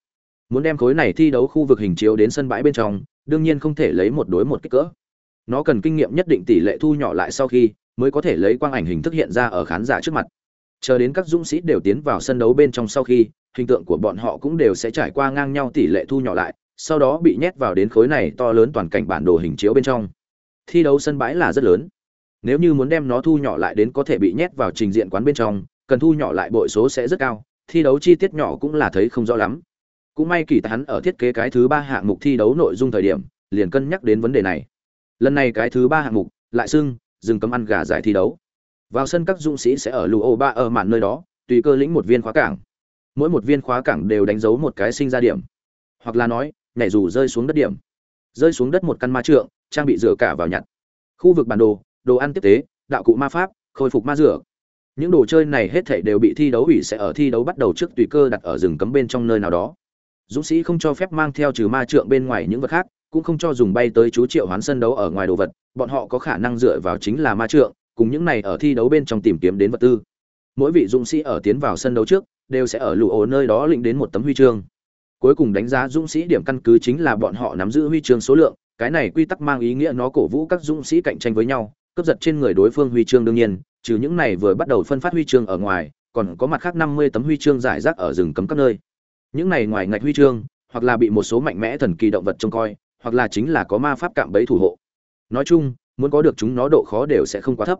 Muốn đem khối này thi đấu khu vực hình chiếu đến sân bãi bên trong, đương nhiên không thể lấy một đối một kích cỡ nó cần kinh nghiệm nhất định tỷ lệ thu nhỏ lại sau khi mới có thể lấy quang ảnh hình thức hiện ra ở khán giả trước mặt. Chờ đến các dũng sĩ đều tiến vào sân đấu bên trong sau khi, hình tượng của bọn họ cũng đều sẽ trải qua ngang nhau tỷ lệ thu nhỏ lại, sau đó bị nhét vào đến khối này to lớn toàn cảnh bản đồ hình chiếu bên trong. Thi đấu sân bãi là rất lớn. Nếu như muốn đem nó thu nhỏ lại đến có thể bị nhét vào trình diện quán bên trong, cần thu nhỏ lại bội số sẽ rất cao, thi đấu chi tiết nhỏ cũng là thấy không rõ lắm. Cũng may kỳ tài hắn ở thiết kế cái thứ ba hạng mục thi đấu nội dung thời điểm, liền cân nhắc đến vấn đề này lần này cái thứ ba hạng mục, lại xưng, dừng cấm ăn gà giải thi đấu. Vào sân các dũng sĩ sẽ ở lù ô ba ở mạn nơi đó, tùy cơ lĩnh một viên khóa cảng. Mỗi một viên khóa cảng đều đánh dấu một cái sinh ra điểm. Hoặc là nói, nhảy dù rơi xuống đất điểm. Rơi xuống đất một căn ma trượng, trang bị rửa cả vào nhặt. Khu vực bản đồ đồ ăn tiếp tế, đạo cụ ma pháp, khôi phục ma rửa những đồ chơi này hết thảy đều bị thi đấu ủy sẽ ở thi đấu bắt đầu trước tùy cơ đặt ở rừng cấm bên trong nơi nào đó. Dũng sĩ không cho phép mang theo trừ ma trượng bên ngoài những vật khác cũng không cho dùng bay tới chú triệu hoán sân đấu ở ngoài đồ vật, bọn họ có khả năng dựa vào chính là ma trượng, cùng những này ở thi đấu bên trong tìm kiếm đến vật tư. Mỗi vị dũng sĩ ở tiến vào sân đấu trước, đều sẽ ở lụ ổ nơi đó lĩnh đến một tấm huy chương. Cuối cùng đánh giá dũng sĩ điểm căn cứ chính là bọn họ nắm giữ huy chương số lượng, cái này quy tắc mang ý nghĩa nó cổ vũ các dũng sĩ cạnh tranh với nhau, cướp giật trên người đối phương huy chương đương nhiên, trừ những này vừa bắt đầu phân phát huy chương ở ngoài, còn có mặt khác năm mươi tấm huy chương giải rác ở rừng cấm các nơi. Những này ngoài ngạch huy chương, hoặc là bị một số mạnh mẽ thần kỳ động vật trông coi hoặc là chính là có ma pháp cạm bẫy thủ hộ. Nói chung, muốn có được chúng nó độ khó đều sẽ không quá thấp.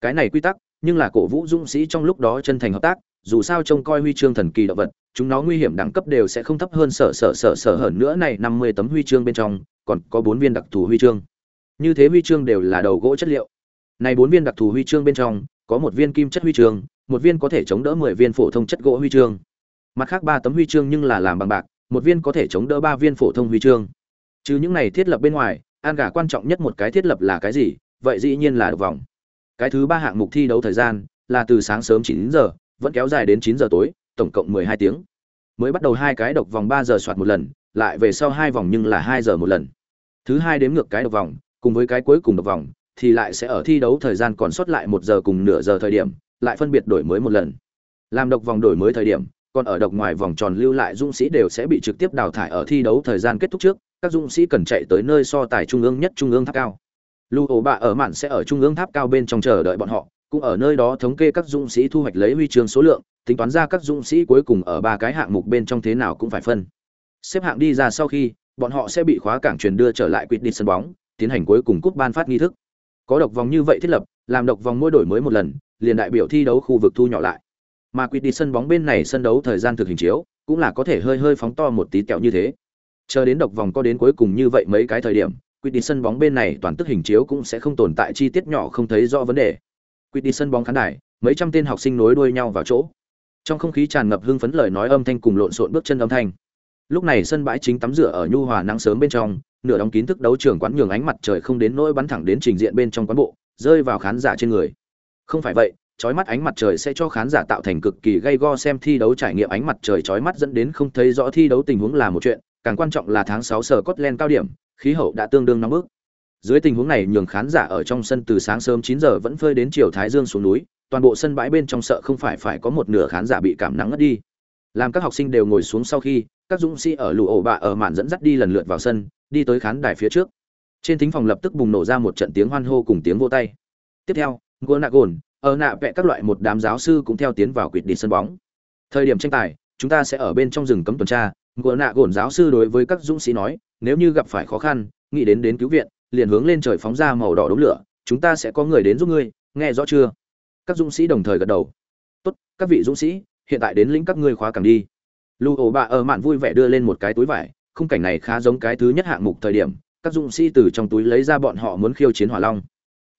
Cái này quy tắc, nhưng là cổ vũ dũng sĩ trong lúc đó chân thành hợp tác, dù sao trông coi huy chương thần kỳ động vật, chúng nó nguy hiểm đẳng cấp đều sẽ không thấp hơn sở sở sở sở hơn nữa này năm mươi tấm huy chương bên trong, còn có bốn viên đặc thù huy chương. Như thế huy chương đều là đầu gỗ chất liệu. Này bốn viên đặc thù huy chương bên trong, có một viên kim chất huy chương, một viên có thể chống đỡ mười viên phổ thông chất gỗ huy chương. Mặt khác ba tấm huy chương nhưng là làm bằng bạc, một viên có thể chống đỡ ba viên phổ thông huy chương chứ những này thiết lập bên ngoài, an gà quan trọng nhất một cái thiết lập là cái gì? Vậy dĩ nhiên là độc vòng. Cái thứ ba hạng mục thi đấu thời gian là từ sáng sớm chín giờ, vẫn kéo dài đến chín giờ tối, tổng cộng mười hai tiếng. Mới bắt đầu hai cái độc vòng ba giờ soạt một lần, lại về sau hai vòng nhưng là hai giờ một lần. Thứ hai đếm ngược cái độc vòng, cùng với cái cuối cùng độc vòng, thì lại sẽ ở thi đấu thời gian còn sót lại một giờ cùng nửa giờ thời điểm, lại phân biệt đổi mới một lần. Làm độc vòng đổi mới thời điểm, còn ở độc ngoài vòng tròn lưu lại dũng sĩ đều sẽ bị trực tiếp đào thải ở thi đấu thời gian kết thúc trước các dũng sĩ cần chạy tới nơi so tài trung ương nhất trung ương tháp cao. Lưu ổ bạ ở mạn sẽ ở trung ương tháp cao bên trong chờ đợi bọn họ, cũng ở nơi đó thống kê các dũng sĩ thu hoạch lấy huy chương số lượng, tính toán ra các dũng sĩ cuối cùng ở ba cái hạng mục bên trong thế nào cũng phải phân. Xếp hạng đi ra sau khi, bọn họ sẽ bị khóa cảng truyền đưa trở lại quýt đi sân bóng, tiến hành cuối cùng cúp ban phát nghi thức. Có độc vòng như vậy thiết lập, làm độc vòng mỗi đổi mới một lần, liền đại biểu thi đấu khu vực thu nhỏ lại. Mà quýt đi sân bóng bên này sân đấu thời gian thực hình chiếu, cũng là có thể hơi hơi phóng to một tí kẹo như thế chờ đến độc vòng có đến cuối cùng như vậy mấy cái thời điểm quy đi sân bóng bên này toàn tức hình chiếu cũng sẽ không tồn tại chi tiết nhỏ không thấy rõ vấn đề. Quy đi sân bóng khán đài, mấy trăm tên học sinh nối đuôi nhau vào chỗ. Trong không khí tràn ngập hưng phấn lời nói âm thanh cùng lộn xộn bước chân âm thanh. Lúc này sân bãi chính tắm rửa ở nhu hòa nắng sớm bên trong, nửa đóng kín thức đấu trường quán nhường ánh mặt trời không đến nỗi bắn thẳng đến trình diện bên trong quán bộ, rơi vào khán giả trên người. Không phải vậy, chói mắt ánh mặt trời sẽ cho khán giả tạo thành cực kỳ gay go xem thi đấu trải nghiệm ánh mặt trời chói mắt dẫn đến không thấy rõ thi đấu tình huống là một chuyện càng quan trọng là tháng 6 sở Scotland cao điểm, khí hậu đã tương đương nóng bức. Dưới tình huống này, nhường khán giả ở trong sân từ sáng sớm 9 giờ vẫn phơi đến chiều thái dương xuống núi, toàn bộ sân bãi bên trong sợ không phải phải có một nửa khán giả bị cảm nắng ngất đi. Làm các học sinh đều ngồi xuống sau khi, các dũng sĩ ở lũ ổ bạ ở màn dẫn dắt đi lần lượt vào sân, đi tới khán đài phía trước. Trên thính phòng lập tức bùng nổ ra một trận tiếng hoan hô cùng tiếng vỗ tay. Tiếp theo gôn ở nạ vẽ các loại một đám giáo sư cũng theo tiến vào quỵt đi sân bóng. Thời điểm tranh tài, chúng ta sẽ ở bên trong rừng cấm tuần tra Gỗ nạ gổn giáo sư đối với các dũng sĩ nói, nếu như gặp phải khó khăn, nghĩ đến đến cứu viện, liền hướng lên trời phóng ra màu đỏ đống lửa, chúng ta sẽ có người đến giúp ngươi, nghe rõ chưa? Các dũng sĩ đồng thời gật đầu. Tốt, các vị dũng sĩ, hiện tại đến lĩnh các ngươi khóa càng đi. Lưu ổ bà ở mạn vui vẻ đưa lên một cái túi vải, khung cảnh này khá giống cái thứ nhất hạng mục thời điểm, các dũng sĩ từ trong túi lấy ra bọn họ muốn khiêu chiến hỏa long.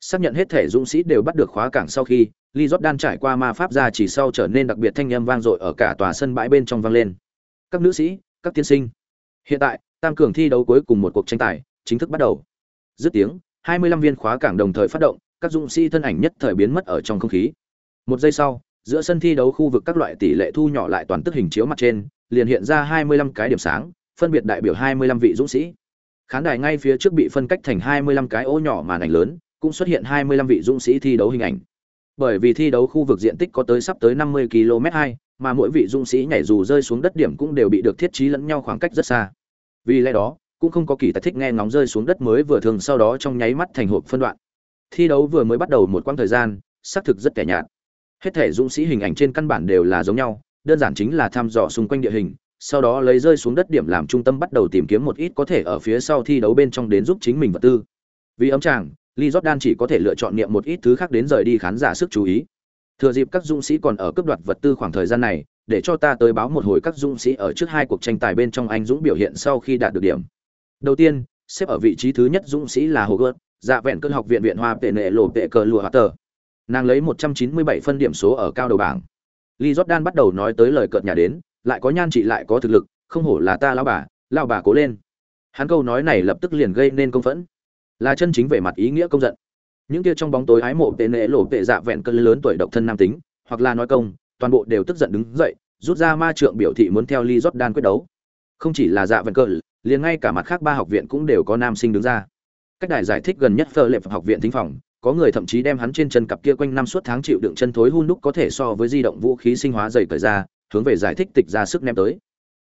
Xác nhận hết thể dũng sĩ đều bắt được khóa cảng sau khi lee jordan trải qua ma pháp ra chỉ sau trở nên đặc biệt thanh âm vang dội ở cả tòa sân bãi bên trong vang lên. Các nữ sĩ các tiên sinh hiện tại tam cường thi đấu cuối cùng một cuộc tranh tài chính thức bắt đầu dứt tiếng 25 viên khóa cảng đồng thời phát động, các dũng sĩ thân ảnh nhất thời biến mất ở trong không khí. Một giây sau, giữa sân thi đấu khu vực các loại tỷ lệ thu nhỏ lại toàn tức hình chiếu mặt trên, liền hiện ra 25 cái điểm sáng, phân biệt đại biểu 25 vị dũng sĩ. Khán đài ngay phía trước bị phân cách thành 25 cái ô nhỏ màn ảnh lớn, cũng xuất hiện 25 vị dũng sĩ thi đấu hình ảnh. Bởi vì thi đấu khu vực diện tích có tới sắp tới 50 km 2, mà mỗi vị dũng sĩ nhảy dù rơi xuống đất điểm cũng đều bị được thiết trí lẫn nhau khoảng cách rất xa. Vì lẽ đó, cũng không có kỳ tài thích nghe ngóng rơi xuống đất mới vừa thường sau đó trong nháy mắt thành hộp phân đoạn. Thi đấu vừa mới bắt đầu một quãng thời gian, xác thực rất kẻ nhạt. Hết thể dũng sĩ hình ảnh trên căn bản đều là giống nhau, đơn giản chính là thăm dò xung quanh địa hình, sau đó lấy rơi xuống đất điểm làm trung tâm bắt đầu tìm kiếm một ít có thể ở phía sau thi đấu bên trong đến giúp chính mình vật tư. Vì ấm chàng, Lee Jordan chỉ có thể lựa chọn niệm một ít thứ khác đến rời đi khán giả sức chú ý. Thừa dịp các dũng sĩ còn ở cấp đoạt vật tư khoảng thời gian này, để cho ta tới báo một hồi các dũng sĩ ở trước hai cuộc tranh tài bên trong anh dũng biểu hiện sau khi đạt được điểm. Đầu tiên, xếp ở vị trí thứ nhất dũng sĩ là Hồ gớt dạ vẹn cơn học viện viện hoa tệ nệ lộ tệ cờ lụa hòa tờ. Nàng lấy 197 phân điểm số ở cao đầu bảng. Lee Jordan bắt đầu nói tới lời cợt nhà đến, lại có nhan trị lại có thực lực, không hổ là ta lão bà, lão bà cố lên. Hắn câu nói này lập tức liền gây nên công phẫn là chân chính về mặt ý nghĩa công giận những kia trong bóng tối ái mộ tệ nệ lộ tệ dạ vẹn cơn lớn tuổi độc thân nam tính hoặc là nói công toàn bộ đều tức giận đứng dậy rút ra ma trượng biểu thị muốn theo lee jordan quyết đấu. Không chỉ là dạ vẹn cơn liền ngay cả mặt khác ba học viện cũng đều có nam sinh đứng ra. Cách đài giải thích gần nhất thơ lệ học viện thính phòng có người thậm chí đem hắn trên chân cặp kia quanh năm suốt tháng chịu đựng chân thối hun đúc có thể so với di động vũ khí sinh hóa dày cởi ra hướng về giải thích tịch ra sức ném tới.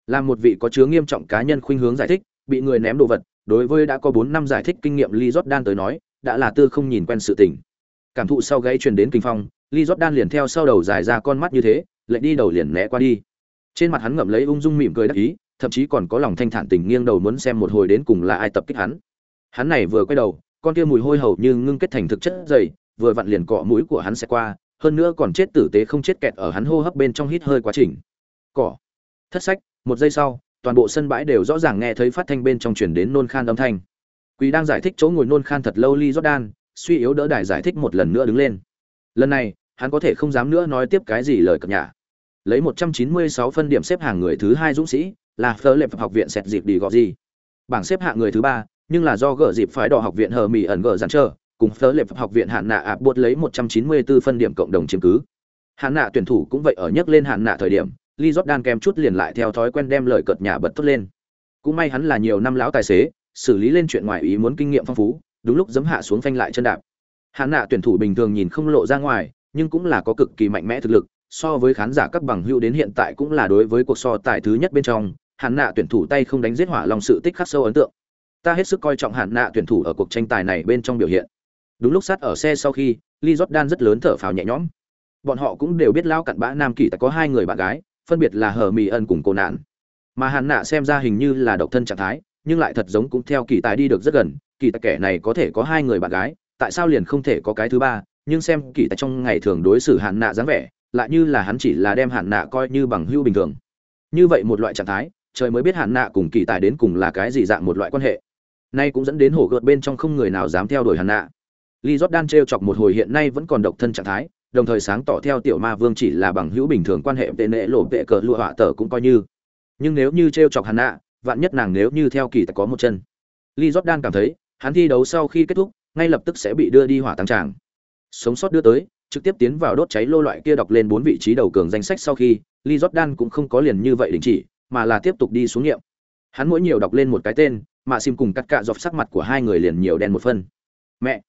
Là một vị có chứa nghiêm trọng cá nhân khuynh hướng giải thích bị người ném đồ vật đối với đã có bốn năm giải thích kinh nghiệm Lee Jordan tới nói, đã là tư không nhìn quen sự tình. Cảm thụ sau gáy truyền đến kinh phong, Lee Jordan liền theo sau đầu dài ra con mắt như thế, lệnh đi đầu liền né qua đi. Trên mặt hắn ngậm lấy ung dung mỉm cười đắc ý, thậm chí còn có lòng thanh thản tình nghiêng đầu muốn xem một hồi đến cùng là ai tập kích hắn. Hắn này vừa quay đầu, con kia mùi hôi hầu như ngưng kết thành thực chất dày, vừa vặn liền cọ mũi của hắn sẽ qua, hơn nữa còn chết tử tế không chết kẹt ở hắn hô hấp bên trong hít hơi quá trình. Cỏ. Thất sách, một giây sau, toàn bộ sân bãi đều rõ ràng nghe thấy phát thanh bên trong truyền đến nôn khan âm thanh. Quỳ đang giải thích chỗ ngồi nôn khan thật lâu Lee Jordan, suy yếu đỡ đài giải thích một lần nữa đứng lên. Lần này, hắn có thể không dám nữa nói tiếp cái gì lời cập nhà. Lấy 196 phân điểm xếp hạng người thứ hai dũng sĩ, là Phở Lệp học viện sẹt dịp đi gọi gì. Bảng xếp hạng người thứ ba, nhưng là do gỡ dịp phái đỏ học viện hờ mì ẩn gỡ giản trơ, cùng Phở Lệp học viện hạn nạ ạp buộc lấy 194 phân điểm cộng đồng chiếm cứ. Hạn nạ tuyển thủ cũng vậy ở nhấc lên hạn nạ thời điểm, Lee Jordan kèm chút liền lại theo thói quen đem lời cợt nhà bật tốt lên. Cũng may hắn là nhiều năm lão tài xế, xử lý lên chuyện ngoài ý muốn kinh nghiệm phong phú, đúng lúc giấm hạ xuống phanh lại chân đạp. hạn nạ tuyển thủ bình thường nhìn không lộ ra ngoài, nhưng cũng là có cực kỳ mạnh mẽ thực lực, so với khán giả các bằng hữu đến hiện tại cũng là đối với cuộc so tài thứ nhất bên trong, hạn nạ tuyển thủ tay không đánh giết hỏa long sự tích khắc sâu ấn tượng. Ta hết sức coi trọng hạn nạ tuyển thủ ở cuộc tranh tài này bên trong biểu hiện. Đúng lúc sát ở xe sau khi, Lee Jordan rất lớn thở phào nhẹ nhõm. Bọn họ cũng đều biết lao cặn bã nam kỳ có hai người bạn gái, phân biệt là hờ mỹ Ân cùng cô nạn mà hạn nạ xem ra hình như là độc thân trạng thái nhưng lại thật giống cũng theo kỳ tài đi được rất gần kỳ tài kẻ này có thể có hai người bạn gái tại sao liền không thể có cái thứ ba nhưng xem kỳ tài trong ngày thường đối xử hàn nạ dáng vẻ lại như là hắn chỉ là đem hàn nạ coi như bằng hưu bình thường. Như vậy một loại trạng thái trời mới biết hàn nạ cùng kỳ tài đến cùng là cái gì dạng một loại quan hệ. Nay cũng dẫn đến hổ gợt bên trong không người nào dám theo đuổi hàn nạ. Lee Jordan trêu chọc một hồi hiện nay vẫn còn độc thân trạng thái, đồng thời sáng tỏ theo tiểu ma vương chỉ là bằng hữu bình thường quan hệ tệ nệ lộ tệ cờ lụa họa tờ cũng coi như. Nhưng nếu như trêu chọc hắn nạ vạn nhất nàng nếu như theo kỳ tài có một chân. Lee jordan cảm thấy, hắn thi đấu sau khi kết thúc, ngay lập tức sẽ bị đưa đi hỏa tăng tràng. Sống sót đưa tới, trực tiếp tiến vào đốt cháy lô loại kia đọc lên bốn vị trí đầu cường danh sách sau khi, lee jordan cũng không có liền như vậy đình chỉ, mà là tiếp tục đi xuống nghiệm. Hắn mỗi nhiều đọc lên một cái tên, mà sim cùng cắt cạ dọc sắc mặt của hai người liền nhiều đen một phân mẹ!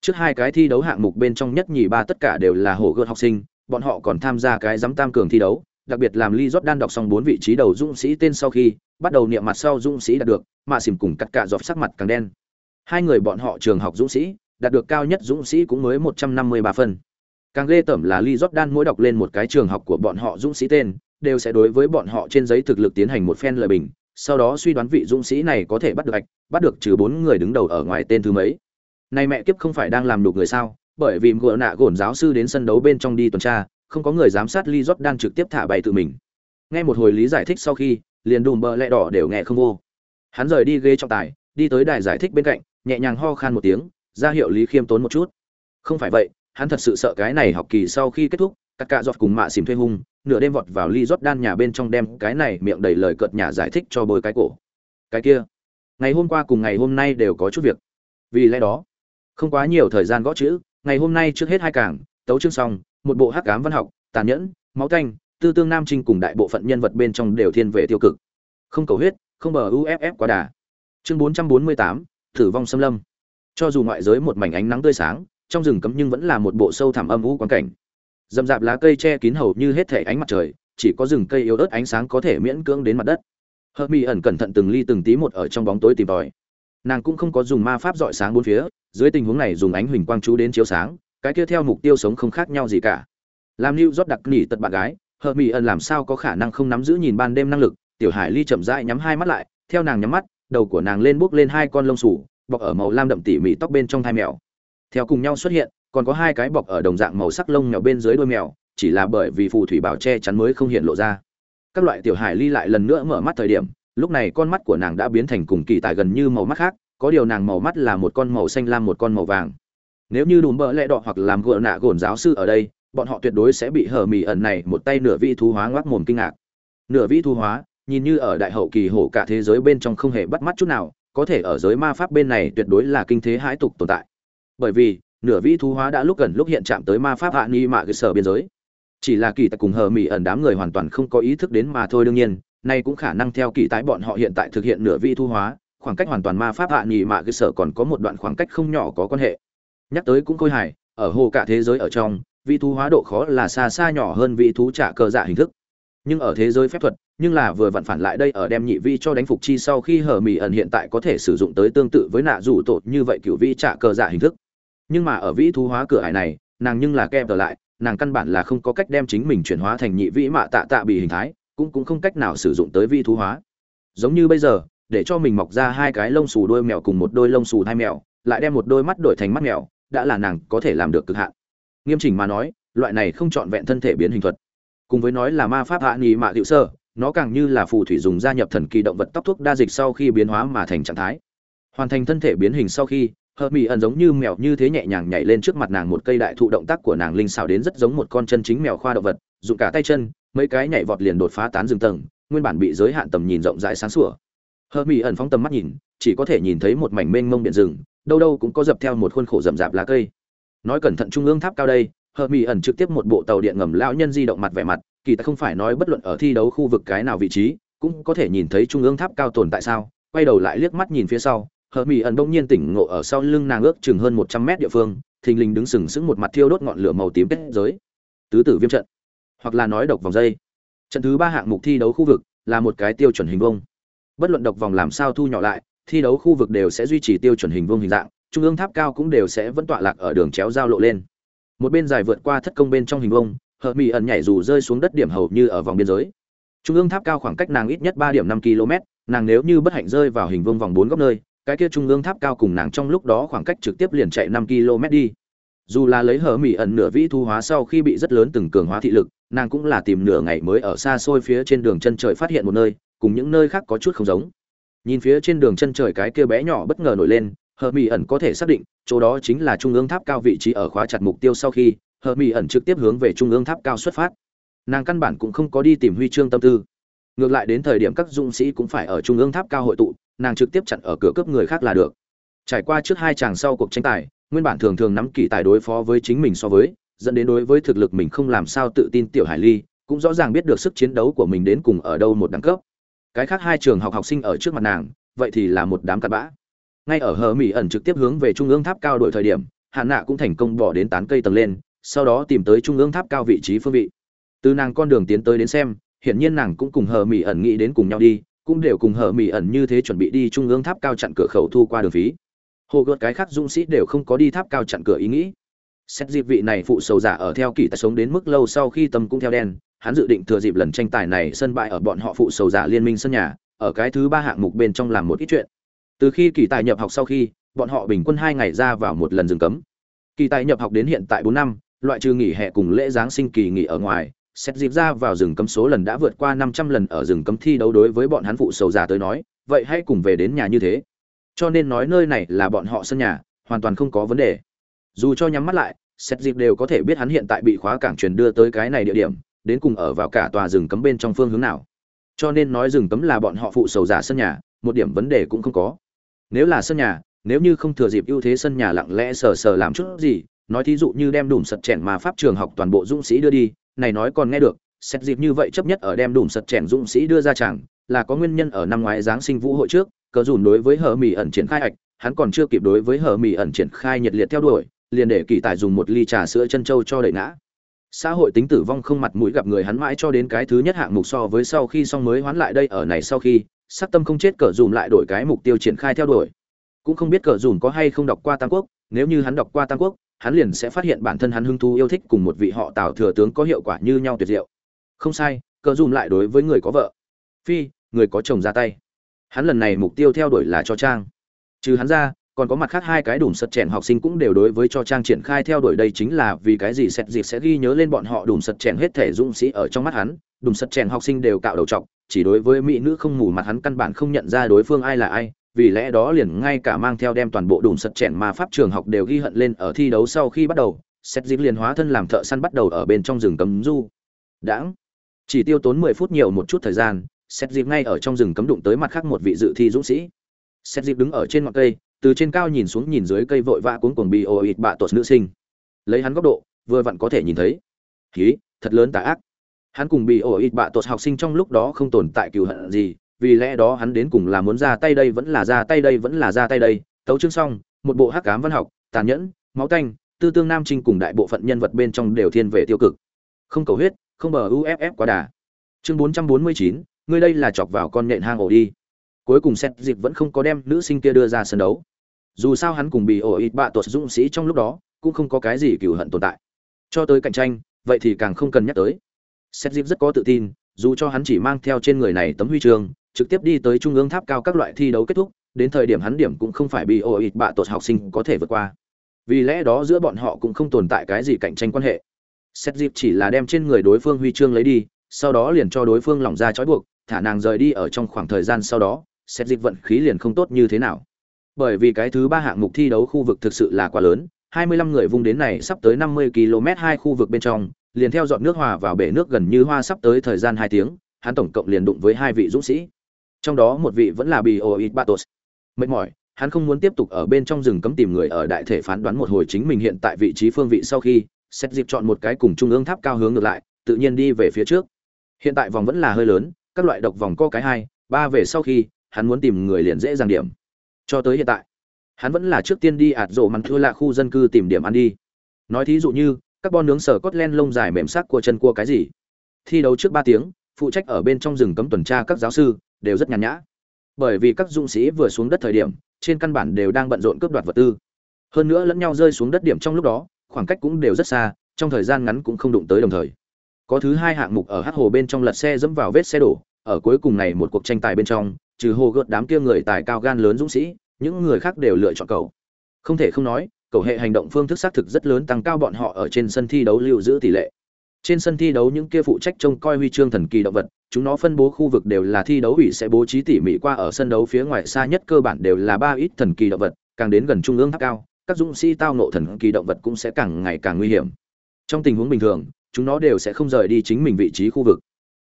Trước hai cái thi đấu hạng mục bên trong nhất nhì ba tất cả đều là hổ gợt học sinh, bọn họ còn tham gia cái giám tam cường thi đấu đặc biệt làm Lee Jordan đọc xong bốn vị trí đầu dũng sĩ tên sau khi bắt đầu niệm mặt sau dũng sĩ đạt được mà xỉm cùng cắt cạ dọc sắc mặt càng đen. Hai người bọn họ trường học dũng sĩ đạt được cao nhất dũng sĩ cũng mới một trăm năm mươi ba càng ghê tởm là Lee Jordan mỗi đọc lên một cái trường học của bọn họ dũng sĩ tên đều sẽ đối với bọn họ trên giấy thực lực tiến hành một phen lời bình sau đó suy đoán vị dũng sĩ này có thể bắt được ạch bắt được trừ bốn người đứng đầu ở ngoài tên thứ mấy. Này mẹ kiếp không phải đang làm nhục người sao? Bởi vì gỡ nạ gổn giáo sư đến sân đấu bên trong đi tuần tra, không có người giám sát Lee đang trực tiếp thả bay tự mình. Nghe một hồi lý giải thích sau khi, liền đùm bờ lẹ đỏ đều nghe không vô. Hắn rời đi ghế trọng tài, đi tới đài giải thích bên cạnh, nhẹ nhàng ho khan một tiếng, ra hiệu Lý Khiêm tốn một chút. Không phải vậy, hắn thật sự sợ cái này học kỳ sau khi kết thúc, các cạ giọt cùng mạ xỉm thuê hung, nửa đêm vọt vào Lee Jordan nhà bên trong đem cái này miệng đầy lời cợt nhà giải thích cho bôi cái cổ. Cái kia, ngày hôm qua cùng ngày hôm nay đều có chút việc. Vì lẽ đó, không quá nhiều thời gian gõ chữ ngày hôm nay trước hết hai cảng tấu chương xong một bộ hắc ám văn học, tàn nhẫn, máu tanh, tư tương nam trinh cùng đại bộ phận nhân vật bên trong đều thiên về tiêu cực. Không cầu huyết, không bờ uff quá đà. Chương bốn trăm bốn mươi tám thử vong xâm lâm. Cho dù ngoại giới một mảnh ánh nắng tươi sáng, trong rừng cấm nhưng vẫn là một bộ sâu thẳm âm u quan cảnh. Dầm dạp lá cây che kín hầu như hết thể ánh mặt trời, chỉ có rừng cây yếu ớt ánh sáng có thể miễn cưỡng đến mặt đất. Hờ mi ẩn cẩn thận từng ly từng tí một ở trong bóng tối tìm tòi. Nàng cũng không có dùng ma pháp dọi sáng bốn phía, dưới tình huống này dùng ánh huỳnh quang chú đến chiếu sáng cái kia theo mục tiêu sống không khác nhau gì cả. Làm lưu rót đặc nỉ tật bạn gái, hờ mỹ ẩn làm sao có khả năng không nắm giữ nhìn ban đêm năng lực, tiểu hải ly chậm rãi nhắm hai mắt lại, theo nàng nhắm mắt, đầu của nàng lên bước lên hai con lông sủ bọc ở màu lam đậm tỉ mỉ tóc bên trong thai mèo. Theo cùng nhau xuất hiện, còn có hai cái bọc ở đồng dạng màu sắc lông mèo bên dưới đuôi mèo, chỉ là bởi vì phù thủy bảo che chắn mới không hiện lộ ra. Các loại tiểu hải ly lại lần nữa mở mắt thời điểm, lúc này con mắt của nàng đã biến thành cùng kỳ tài gần như màu mắt khác, có điều nàng màu mắt là một con màu xanh lam một con màu vàng nếu như đùm bỡ lẽ đỏ hoặc làm gượng nạ gồn giáo sư ở đây, bọn họ tuyệt đối sẽ bị hờ mì ẩn này một tay nửa vi thú hóa ngoác mồm kinh ngạc. Nửa vi thú hóa, nhìn như ở đại hậu kỳ hổ cả thế giới bên trong không hề bắt mắt chút nào, có thể ở giới ma pháp bên này tuyệt đối là kinh thế hãi tục tồn tại. Bởi vì, nửa vi thú hóa đã lúc gần lúc hiện chạm tới ma pháp hạ ni mạ cơ sở biên giới. Chỉ là kỳ tại cùng hờ mỹ ẩn đám người hoàn toàn không có ý thức đến mà thôi đương nhiên, nay cũng khả năng theo kỳ tái bọn họ hiện tại thực hiện nửa vi thu hóa, khoảng cách hoàn toàn ma pháp hạ nghỉ mạ cơ sở còn có một đoạn khoảng cách không nhỏ có quan hệ nhắc tới cũng khôi hài, ở hồ cả thế giới ở trong, vị thú hóa độ khó là xa xa nhỏ hơn vị thú trả cờ dạ hình thức. Nhưng ở thế giới phép thuật, nhưng là vừa vặn phản lại đây ở đem nhị vi cho đánh phục chi sau khi hở mỹ ẩn hiện tại có thể sử dụng tới tương tự với nạ rủ tột như vậy cựu vi trả cờ dạ hình thức. Nhưng mà ở vĩ thú hóa cửa hải này, nàng nhưng là kem trở lại, nàng căn bản là không có cách đem chính mình chuyển hóa thành nhị vĩ mạ tạ tạ bị hình thái, cũng cũng không cách nào sử dụng tới vi thú hóa. Giống như bây giờ, để cho mình mọc ra hai cái lông xù đôi mèo cùng một đôi lông xù hai mèo, lại đem một đôi mắt đổi thành mắt mèo đã là nàng có thể làm được cực hạn. Nghiêm chỉnh mà nói, loại này không trọn vẹn thân thể biến hình thuật, cùng với nói là ma pháp hạ nghị mạ hiệu sơ, nó càng như là phù thủy dùng gia nhập thần kỳ động vật tóc thuốc đa dịch sau khi biến hóa mà thành trạng thái. Hoàn thành thân thể biến hình sau khi, hợp mỹ ẩn giống như mèo như thế nhẹ nhàng nhảy lên trước mặt nàng một cây đại thụ động tác của nàng linh xào đến rất giống một con chân chính mèo khoa động vật dùng cả tay chân, mấy cái nhảy vọt liền đột phá tán rừng tầng, nguyên bản bị giới hạn tầm nhìn rộng rãi sáng sủa. Hợp mỹ ẩn phóng tầm mắt nhìn, chỉ có thể nhìn thấy một mảnh mênh mông biển rừng đâu đâu cũng có dập theo một khuôn khổ rậm rạp lá cây. Nói cẩn thận trung ương tháp cao đây hợp mỹ ẩn trực tiếp một bộ tàu điện ngầm lão nhân di động mặt vẻ mặt, kỳ ta không phải nói bất luận ở thi đấu khu vực cái nào vị trí, cũng có thể nhìn thấy trung ương tháp cao tồn tại sao. Quay đầu lại liếc mắt nhìn phía sau, hờ mỹ ẩn bỗng nhiên tỉnh ngộ ở sau lưng nàng ước chừng hơn một trăm mét địa phương, thình lình đứng sừng sững một mặt thiêu đốt ngọn lửa màu tím kết giới. Tứ tử viêm trận, hoặc là nói độc vòng dây. Trận thứ ba hạng mục thi đấu khu vực là một cái tiêu chuẩn hình vông bất luận độc vòng làm sao thu nhỏ lại thi đấu khu vực đều sẽ duy trì tiêu chuẩn hình vuông hình dạng trung ương tháp cao cũng đều sẽ vẫn tọa lạc ở đường chéo giao lộ lên. Một bên dài vượt qua thất công bên trong hình vuông, hợp mỹ ẩn nhảy dù rơi xuống đất điểm hầu như ở vòng biên giới. Trung ương tháp cao khoảng cách nàng ít nhất ba điểm năm km nàng nếu như bất hạnh rơi vào hình vuông vòng bốn góc nơi cái kia trung ương tháp cao cùng nàng trong lúc đó khoảng cách trực tiếp liền chạy năm km đi. Dù là lấy hở mỹ ẩn nửa vĩ thu hóa sau khi bị rất lớn từng cường hóa thị lực nàng cũng là tìm nửa ngày mới ở xa xôi phía trên đường chân trời phát hiện một nơi cùng những nơi khác có chút không giống nhìn phía trên đường chân trời cái kia bé nhỏ bất ngờ nổi lên, hờ mỹ ẩn có thể xác định, chỗ đó chính là trung ương tháp cao vị trí ở khóa chặt mục tiêu sau khi hờ mỹ ẩn trực tiếp hướng về trung ương tháp cao xuất phát. Nàng căn bản cũng không có đi tìm huy chương tâm tư. Ngược lại đến thời điểm các dũng sĩ cũng phải ở trung ương tháp cao hội tụ, nàng trực tiếp chặn ở cửa cướp người khác là được. Trải qua trước hai chàng sau cuộc tranh tài, nguyên bản thường thường nắm kỳ tài đối phó với chính mình so với, dẫn đến đối với thực lực mình không làm sao tự tin tiểu hải ly, cũng rõ ràng biết được sức chiến đấu của mình đến cùng ở đâu một đẳng cấp cái khác hai trường học học sinh ở trước mặt nàng, vậy thì là một đám cặn bã. Ngay ở hờ mỹ ẩn trực tiếp hướng về trung ương tháp cao đổi thời điểm hạn nạ cũng thành công bỏ đến tán cây tầng lên, sau đó tìm tới trung ương tháp cao vị trí phương vị. Từ nàng con đường tiến tới đến xem, hiển nhiên nàng cũng cùng hờ mỹ ẩn nghĩ đến cùng nhau đi, cũng đều cùng hờ mỹ ẩn như thế chuẩn bị đi trung ương tháp cao chặn cửa khẩu thu qua đường phí. Hồ gợt cái khác dũng sĩ đều không có đi tháp cao chặn cửa ý nghĩ. Xét dịp vị này phụ sầu giả ở theo kỳ tài sống đến mức lâu sau khi tâm cũng theo đen hắn dự định thừa dịp lần tranh tài này sân bại ở bọn họ phụ sầu giả liên minh sân nhà, ở cái thứ ba hạng mục bên trong làm một ít chuyện. Từ khi kỳ tài nhập học sau khi, bọn họ bình quân hai ngày ra vào một lần dừng cấm. Kỳ tài nhập học đến hiện tại bốn năm, loại trừ nghỉ hè cùng lễ giáng sinh kỳ nghỉ ở ngoài, xét dịp ra vào rừng cấm số lần đã vượt qua năm trăm lần ở rừng cấm thi đấu đối với bọn hắn phụ sầu già tới nói, vậy hãy cùng về đến nhà như thế. Cho nên nói nơi này là bọn họ sân nhà, hoàn toàn không có vấn đề. Dù cho nhắm mắt lại, xét dịp đều có thể biết hắn hiện tại bị khóa cảng truyền đưa tới cái này địa điểm đến cùng ở vào cả tòa rừng cấm bên trong phương hướng nào. Cho nên nói rừng cấm là bọn họ phụ sầu giả sân nhà, một điểm vấn đề cũng không có. Nếu là sân nhà, nếu như không thừa dịp ưu thế sân nhà lặng lẽ sờ sờ làm chút gì, nói thí dụ như đem đùm sật chèn mà pháp trường học toàn bộ dũng sĩ đưa đi, này nói còn nghe được, xét dịp như vậy chấp nhất ở đem đùm sật chèn dũng sĩ đưa ra chẳng, là có nguyên nhân ở năm ngoái giáng sinh vũ hội trước, cờ dùn đối với hờ mỹ ẩn triển khai ạch hắn còn chưa kịp đối với hờ mỹ ẩn triển khai nhiệt liệt theo đuổi, liền để kỳ tài dùng một ly trà sữa chân châu cho đẩy ngã xã hội tính tử vong không mặt mũi gặp người hắn mãi cho đến cái thứ nhất hạng mục so với sau khi xong mới hoán lại đây ở này sau khi, sắc tâm không chết cờ dùm lại đổi cái mục tiêu triển khai theo đuổi. Cũng không biết cờ dùm có hay không đọc qua tam quốc, nếu như hắn đọc qua tam quốc, hắn liền sẽ phát hiện bản thân hắn hưng thú yêu thích cùng một vị họ tào thừa tướng có hiệu quả như nhau tuyệt diệu. Không sai, cờ dùm lại đối với người có vợ, phi, người có chồng ra tay. Hắn lần này mục tiêu theo đuổi là cho trang. Trừ hắn ra còn có mặt khác hai cái đủ sật chèn học sinh cũng đều đối với cho trang triển khai theo đuổi đây chính là vì cái gì xét dịp sẽ ghi nhớ lên bọn họ đủ sật chèn hết thể dũng sĩ ở trong mắt hắn. Đủ sật chèn học sinh đều cạo đầu trọc, chỉ đối với mỹ nữ không mù mặt hắn căn bản không nhận ra đối phương ai là ai, vì lẽ đó liền ngay cả mang theo đem toàn bộ đủ sật chèn mà pháp trường học đều ghi hận lên ở thi đấu sau khi bắt đầu xét dịp liền hóa thân làm thợ săn bắt đầu ở bên trong rừng cấm du. Đãng. Chỉ tiêu tốn mười phút nhiều một chút thời gian xét dịp ngay ở trong rừng cấm đụng tới mặt khác một vị dự thi dũng sĩ. Xét dịp đứng ở trên ngọn cây từ trên cao nhìn xuống nhìn dưới cây vội vã cuống cuồng bị ô ịt bạ tuột nữ sinh. Lấy hắn góc độ, vừa vặn có thể nhìn thấy. Khí thật lớn tà ác. Hắn cùng bị ô ịt bạ tuột học sinh trong lúc đó không tồn tại cừu hận gì, vì lẽ đó hắn đến cùng là muốn ra tay đây vẫn là ra tay đây vẫn là ra tay đây. Tấu chương xong, một bộ hắc cám văn học, tàn nhẫn, máu tanh, tư tương nam trinh cùng đại bộ phận nhân vật bên trong đều thiên về tiêu cực. Không cầu huyết, không bờ uff quá đà. Chương bốn trăm bốn mươi chín, ngươi đây là chọc vào con nhện hang ổ đi. Cuối cùng xét dịp vẫn không có đem nữ sinh kia đưa ra sân đấu dù sao hắn cùng bị ổ ít bạ tuột dũng sĩ trong lúc đó, cũng không có cái gì cửu hận tồn tại. Cho tới cạnh tranh, vậy thì càng không cần nhắc tới. Xét dịp rất có tự tin, dù cho hắn chỉ mang theo trên người này tấm huy chương, trực tiếp đi tới trung ương tháp cao các loại thi đấu kết thúc, đến thời điểm hắn điểm cũng không phải bị ổ ít bạ tuột học sinh có thể vượt qua. Vì lẽ đó giữa bọn họ cũng không tồn tại cái gì cạnh tranh quan hệ. Xét dịp chỉ là đem trên người đối phương huy chương lấy đi, sau đó liền cho đối phương lỏng ra trói buộc, thả nàng rời đi ở trong khoảng thời gian sau đó xét dịp vận khí liền không tốt như thế nào bởi vì cái thứ ba hạng mục thi đấu khu vực thực sự là quá lớn 25 người vung đến này sắp tới 50 km hai khu vực bên trong, liền theo dọn nước hòa vào bể nước gần như hoa sắp tới thời gian 2 tiếng, hắn tổng cộng liền đụng với hai vị dũng sĩ. Trong đó một vị vẫn là Bioit Batos. Mệt mỏi, hắn không muốn tiếp tục ở bên trong rừng cấm tìm người ở đại thể phán đoán một hồi chính mình hiện tại vị trí phương vị sau khi, xét dịp chọn một cái cùng trung ương tháp cao hướng ngược lại, tự nhiên đi về phía trước. Hiện tại vòng vẫn là hơi lớn, các loại độc vòng co cái hai, ba về sau khi, hắn muốn tìm người liền dễ dàng điểm cho tới hiện tại, hắn vẫn là trước tiên đi ạt rộ mặn thua lạ khu dân cư tìm điểm ăn đi. Nói thí dụ như, các bon nướng sở cốt len lông dài mềm sắc của chân cua cái gì? Thi đấu trước ba tiếng, phụ trách ở bên trong rừng cấm tuần tra các giáo sư, đều rất nhàn nhã. Bởi vì các dũng sĩ vừa xuống đất thời điểm, trên căn bản đều đang bận rộn cướp đoạt vật tư. Hơn nữa lẫn nhau rơi xuống đất điểm trong lúc đó, khoảng cách cũng đều rất xa, trong thời gian ngắn cũng không đụng tới đồng thời. Có thứ hai hạng mục ở hát hồ bên trong lật xe dẫm vào vết xe đổ, ở cuối cùng này một cuộc tranh tài bên trong trừ hồ gợt đám kia người tài cao gan lớn dũng sĩ, những người khác đều lựa chọn cầu không thể không nói cầu hệ hành động phương thức xác thực rất lớn tăng cao bọn họ ở trên sân thi đấu lưu giữ tỷ lệ. Trên sân thi đấu những kia phụ trách trông coi huy chương thần kỳ động vật, chúng nó phân bố khu vực đều là thi đấu ủy sẽ bố trí tỉ mỉ qua ở sân đấu phía ngoài xa nhất cơ bản đều là ba ít thần kỳ động vật, càng đến gần trung ương tháp cao, các dũng sĩ tao nộ thần kỳ động vật cũng sẽ càng ngày càng nguy hiểm. Trong tình huống bình thường, chúng nó đều sẽ không rời đi chính mình vị trí khu vực.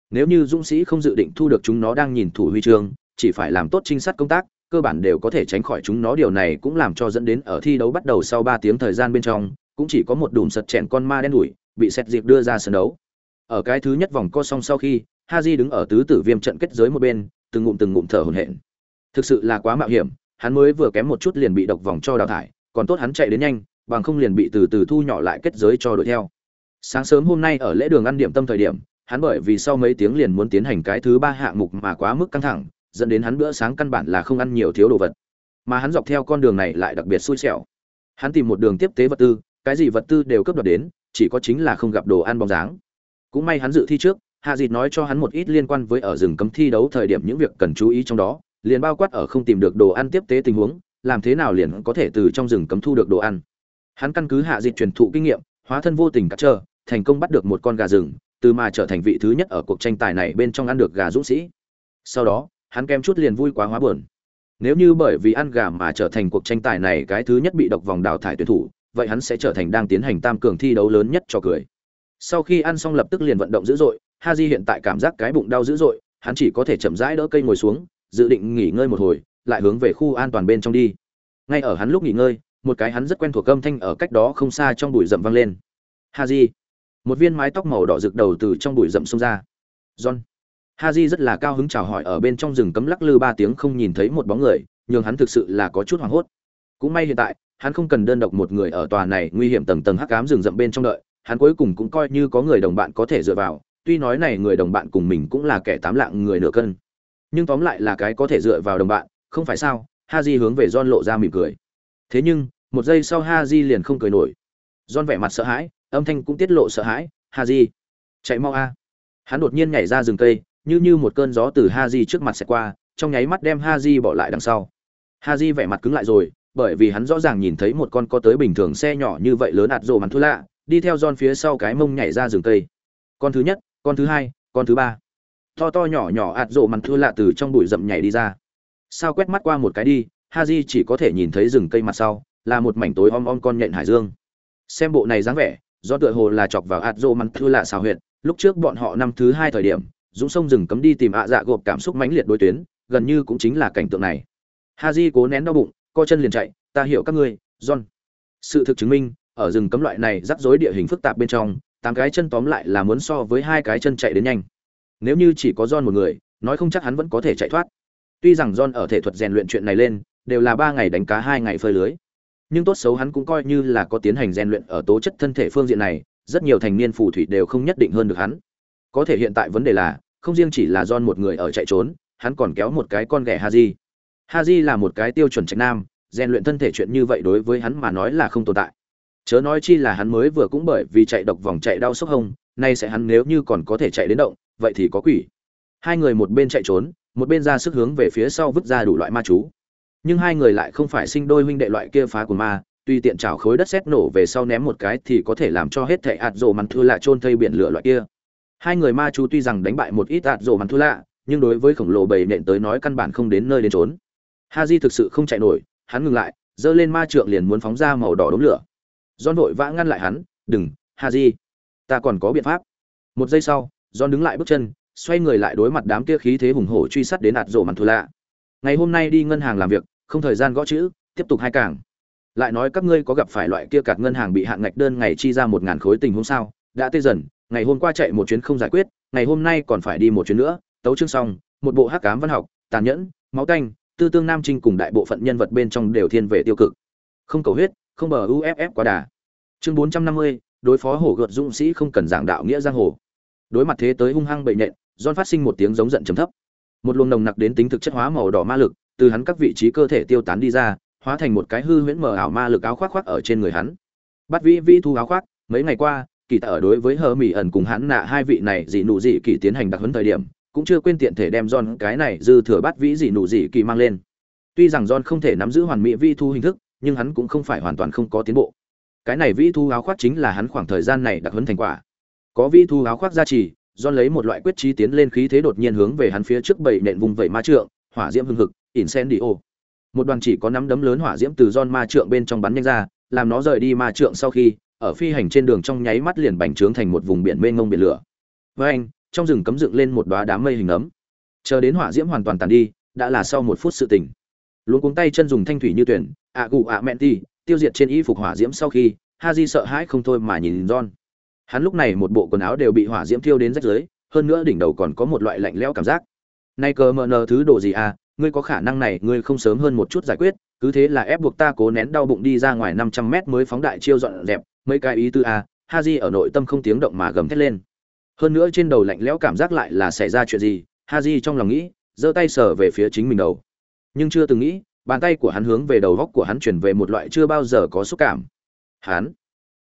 Nếu như dũng sĩ không dự định thu được chúng nó đang nhìn thủ huy chương chỉ phải làm tốt trinh sát công tác, cơ bản đều có thể tránh khỏi chúng nó. Điều này cũng làm cho dẫn đến ở thi đấu bắt đầu sau ba tiếng thời gian bên trong, cũng chỉ có một đùm sật chèn con ma đen đủi bị xét dịp đưa ra sân đấu. Ở cái thứ nhất vòng co xong sau khi, haji đứng ở tứ tử viêm trận kết giới một bên, từng ngụm từng ngụm thở hổn hển. Thực sự là quá mạo hiểm, hắn mới vừa kém một chút liền bị độc vòng cho đào thải, còn tốt hắn chạy đến nhanh, bằng không liền bị từ từ thu nhỏ lại kết giới cho đuổi theo. Sáng sớm hôm nay ở lễ đường ăn điểm tâm thời điểm, hắn bởi vì sau mấy tiếng liền muốn tiến hành cái thứ ba hạng mục mà quá mức căng thẳng dẫn đến hắn bữa sáng căn bản là không ăn nhiều thiếu đồ vật. Mà hắn dọc theo con đường này lại đặc biệt xui xẻo. Hắn tìm một đường tiếp tế vật tư, cái gì vật tư đều cấp đoạt đến, chỉ có chính là không gặp đồ ăn bóng dáng. Cũng may hắn dự thi trước, hạ dịt nói cho hắn một ít liên quan với ở rừng cấm thi đấu thời điểm những việc cần chú ý trong đó, liền bao quát ở không tìm được đồ ăn tiếp tế tình huống, làm thế nào liền có thể từ trong rừng cấm thu được đồ ăn. Hắn căn cứ hạ dịt truyền thụ kinh nghiệm, hóa thân vô tình cắt trơ thành công bắt được một con gà rừng, từ mà trở thành vị thứ nhất ở cuộc tranh tài này bên trong ăn được gà dũng sĩ. Sau đó hắn kem chút liền vui quá hóa buồn. Nếu như bởi vì ăn gà mà trở thành cuộc tranh tài này cái thứ nhất bị độc vòng đào thải tuyển thủ, vậy hắn sẽ trở thành đang tiến hành tam cường thi đấu lớn nhất cho cười. Sau khi ăn xong lập tức liền vận động dữ dội, Haji hiện tại cảm giác cái bụng đau dữ dội, hắn chỉ có thể chậm rãi đỡ cây ngồi xuống, dự định nghỉ ngơi một hồi, lại hướng về khu an toàn bên trong đi. Ngay ở hắn lúc nghỉ ngơi, một cái hắn rất quen thuộc âm thanh ở cách đó không xa trong bụi rậm vang lên. Haji, một viên mái tóc màu đỏ rực đầu từ trong bụi rậm xông ra. John haji rất là cao hứng chào hỏi ở bên trong rừng cấm lắc lư ba tiếng không nhìn thấy một bóng người nhưng hắn thực sự là có chút hoảng hốt cũng may hiện tại hắn không cần đơn độc một người ở tòa này nguy hiểm tầng tầng hắc ám rừng rậm bên trong đợi hắn cuối cùng cũng coi như có người đồng bạn có thể dựa vào tuy nói này người đồng bạn cùng mình cũng là kẻ tám lạng người nửa cân nhưng tóm lại là cái có thể dựa vào đồng bạn không phải sao Haji hướng về John lộ ra mỉm cười. Thế nhưng, một giây sau Haji liền không cười nổi. John vẻ mặt sợ hãi, âm thanh cũng tiết lộ sợ hãi, "Haji, chạy mau a." Hắn đột nhiên nhảy ra rừng cây, như như một cơn gió từ Haji trước mặt sẽ qua, trong nháy mắt đem Haji bỏ lại đằng sau. Haji vẻ mặt cứng lại rồi, bởi vì hắn rõ ràng nhìn thấy một con có tới bình thường xe nhỏ như vậy lớn ạt rồ màn thu lạ, đi theo John phía sau cái mông nhảy ra rừng cây. Con thứ nhất, con thứ hai, con thứ ba. To to nhỏ nhỏ ạt rồ màn thu lạ từ trong bụi rậm nhảy đi ra sao quét mắt qua một cái đi haji chỉ có thể nhìn thấy rừng cây mặt sau là một mảnh tối om om con nhện hải dương xem bộ này dáng vẻ do tựa hồ là chọc vào hạt rô màn thu lạ xào huyệt, lúc trước bọn họ năm thứ hai thời điểm dũng sông rừng cấm đi tìm ạ dạ gộp cảm xúc mãnh liệt đối tuyến gần như cũng chính là cảnh tượng này haji cố nén đau bụng co chân liền chạy ta hiểu các ngươi john sự thực chứng minh ở rừng cấm loại này rắc rối địa hình phức tạp bên trong tám cái chân tóm lại là muốn so với hai cái chân chạy đến nhanh nếu như chỉ có john một người nói không chắc hắn vẫn có thể chạy thoát Tuy rằng John ở thể thuật rèn luyện chuyện này lên, đều là ba ngày đánh cá hai ngày phơi lưới. Nhưng tốt xấu hắn cũng coi như là có tiến hành rèn luyện ở tố chất thân thể phương diện này, rất nhiều thành niên phù thủy đều không nhất định hơn được hắn. Có thể hiện tại vấn đề là, không riêng chỉ là John một người ở chạy trốn, hắn còn kéo một cái con ghẻ Haji. Haji là một cái tiêu chuẩn trạch nam, rèn luyện thân thể chuyện như vậy đối với hắn mà nói là không tồn tại. Chớ nói chi là hắn mới vừa cũng bởi vì chạy độc vòng chạy đau sốc hông, nay sẽ hắn nếu như còn có thể chạy đến động, vậy thì có quỷ. Hai người một bên chạy trốn, một bên ra sức hướng về phía sau vứt ra đủ loại ma chú nhưng hai người lại không phải sinh đôi huynh đệ loại kia phá của ma tuy tiện chảo khối đất sét nổ về sau ném một cái thì có thể làm cho hết thảy ạt rồ mắn thưa lại trôn thây biển lửa loại kia hai người ma chú tuy rằng đánh bại một ít ạt rổ mặn thu lạ nhưng đối với khổng lồ bầy nện tới nói căn bản không đến nơi đến trốn ha di thực sự không chạy nổi hắn ngừng lại giơ lên ma trượng liền muốn phóng ra màu đỏ đống lửa. Don vội vã ngăn lại hắn, "Đừng, Haji, ta còn có biện pháp." Một giây sau, don đứng lại bước chân, xoay người lại đối mặt đám kia khí thế hùng hổ truy sát đến ạt rổ mặn thu lạ. Ngày hôm nay đi ngân hàng làm việc không thời gian gõ chữ tiếp tục hai càng. Lại nói các ngươi có gặp phải loại kia cạt ngân hàng bị hạn ngạch đơn ngày chi ra một ngàn khối tình huống sao? Đã tê dần ngày hôm qua chạy một chuyến không giải quyết ngày hôm nay còn phải đi một chuyến nữa tấu chương xong một bộ hắc cám văn học tàn nhẫn máu canh tư tương nam trinh cùng đại bộ phận nhân vật bên trong đều thiên về tiêu cực không cầu huyết không bờ uff quá đà chương bốn trăm năm mươi đối phó hổ gợt dũng sĩ không cần giảng đạo nghĩa giang hồ đối mặt thế tới hung hăng bệnh nhện John phát sinh một tiếng giống giận trầm thấp. Một luồng nồng nặc đến tính thực chất hóa màu đỏ ma lực, từ hắn các vị trí cơ thể tiêu tán đi ra, hóa thành một cái hư huyễn mờ ảo ma lực áo khoác khoác ở trên người hắn. Bắt Vĩ Vĩ thu áo khoác, mấy ngày qua, kỳ tạ ở đối với Hờ Mị ẩn cùng hắn nạ hai vị này dị nụ dị kỳ tiến hành đặc huấn thời điểm, cũng chưa quên tiện thể đem John cái này dư thừa bắt Vĩ dị nụ dị kỳ mang lên. Tuy rằng John không thể nắm giữ hoàn mỹ vi thu hình thức, nhưng hắn cũng không phải hoàn toàn không có tiến bộ. Cái này vi thu áo khoác chính là hắn khoảng thời gian này đặc huấn thành quả. Có vi thu áo khoác gia trì, John lấy một loại quyết trí tiến lên khí thế đột nhiên hướng về hắn phía trước bảy nện vùng vẩy ma trượng, hỏa diễm hưng hực, incendio. Một đoàn chỉ có nắm đấm lớn hỏa diễm từ John ma trượng bên trong bắn nhanh ra, làm nó rời đi ma trượng sau khi, ở phi hành trên đường trong nháy mắt liền bành trướng thành một vùng biển mênh mông biển lửa. Với anh, trong rừng cấm dựng lên một đóa đám mây hình ấm. Chờ đến hỏa diễm hoàn toàn tàn đi, đã là sau một phút sự tỉnh luôn cuống tay chân dùng thanh thủy như tuyển, ạ gù ạ mẹn ti, tiêu diệt trên y phục hỏa diễm sau khi, Haji sợ hãi không thôi mà nhìn John hắn lúc này một bộ quần áo đều bị hỏa diễm thiêu đến rách rưới hơn nữa đỉnh đầu còn có một loại lạnh lẽo cảm giác nay cờ mờ nờ thứ đồ gì à ngươi có khả năng này ngươi không sớm hơn một chút giải quyết cứ thế là ép buộc ta cố nén đau bụng đi ra ngoài năm trăm mét mới phóng đại chiêu dọn dẹp mấy cái ý tư a ha di ở nội tâm không tiếng động mà gầm thét lên. Hơn nữa trên đầu lạnh lẽo cảm giác lại là xảy ra chuyện gì ha di trong lòng nghĩ, giơ tay sờ về phía chính mình đầu. Nhưng chưa từng nghĩ, bàn tay của hắn hướng về đầu góc của hắn chuyển về một loại chưa bao giờ có xúc cảm. Hắn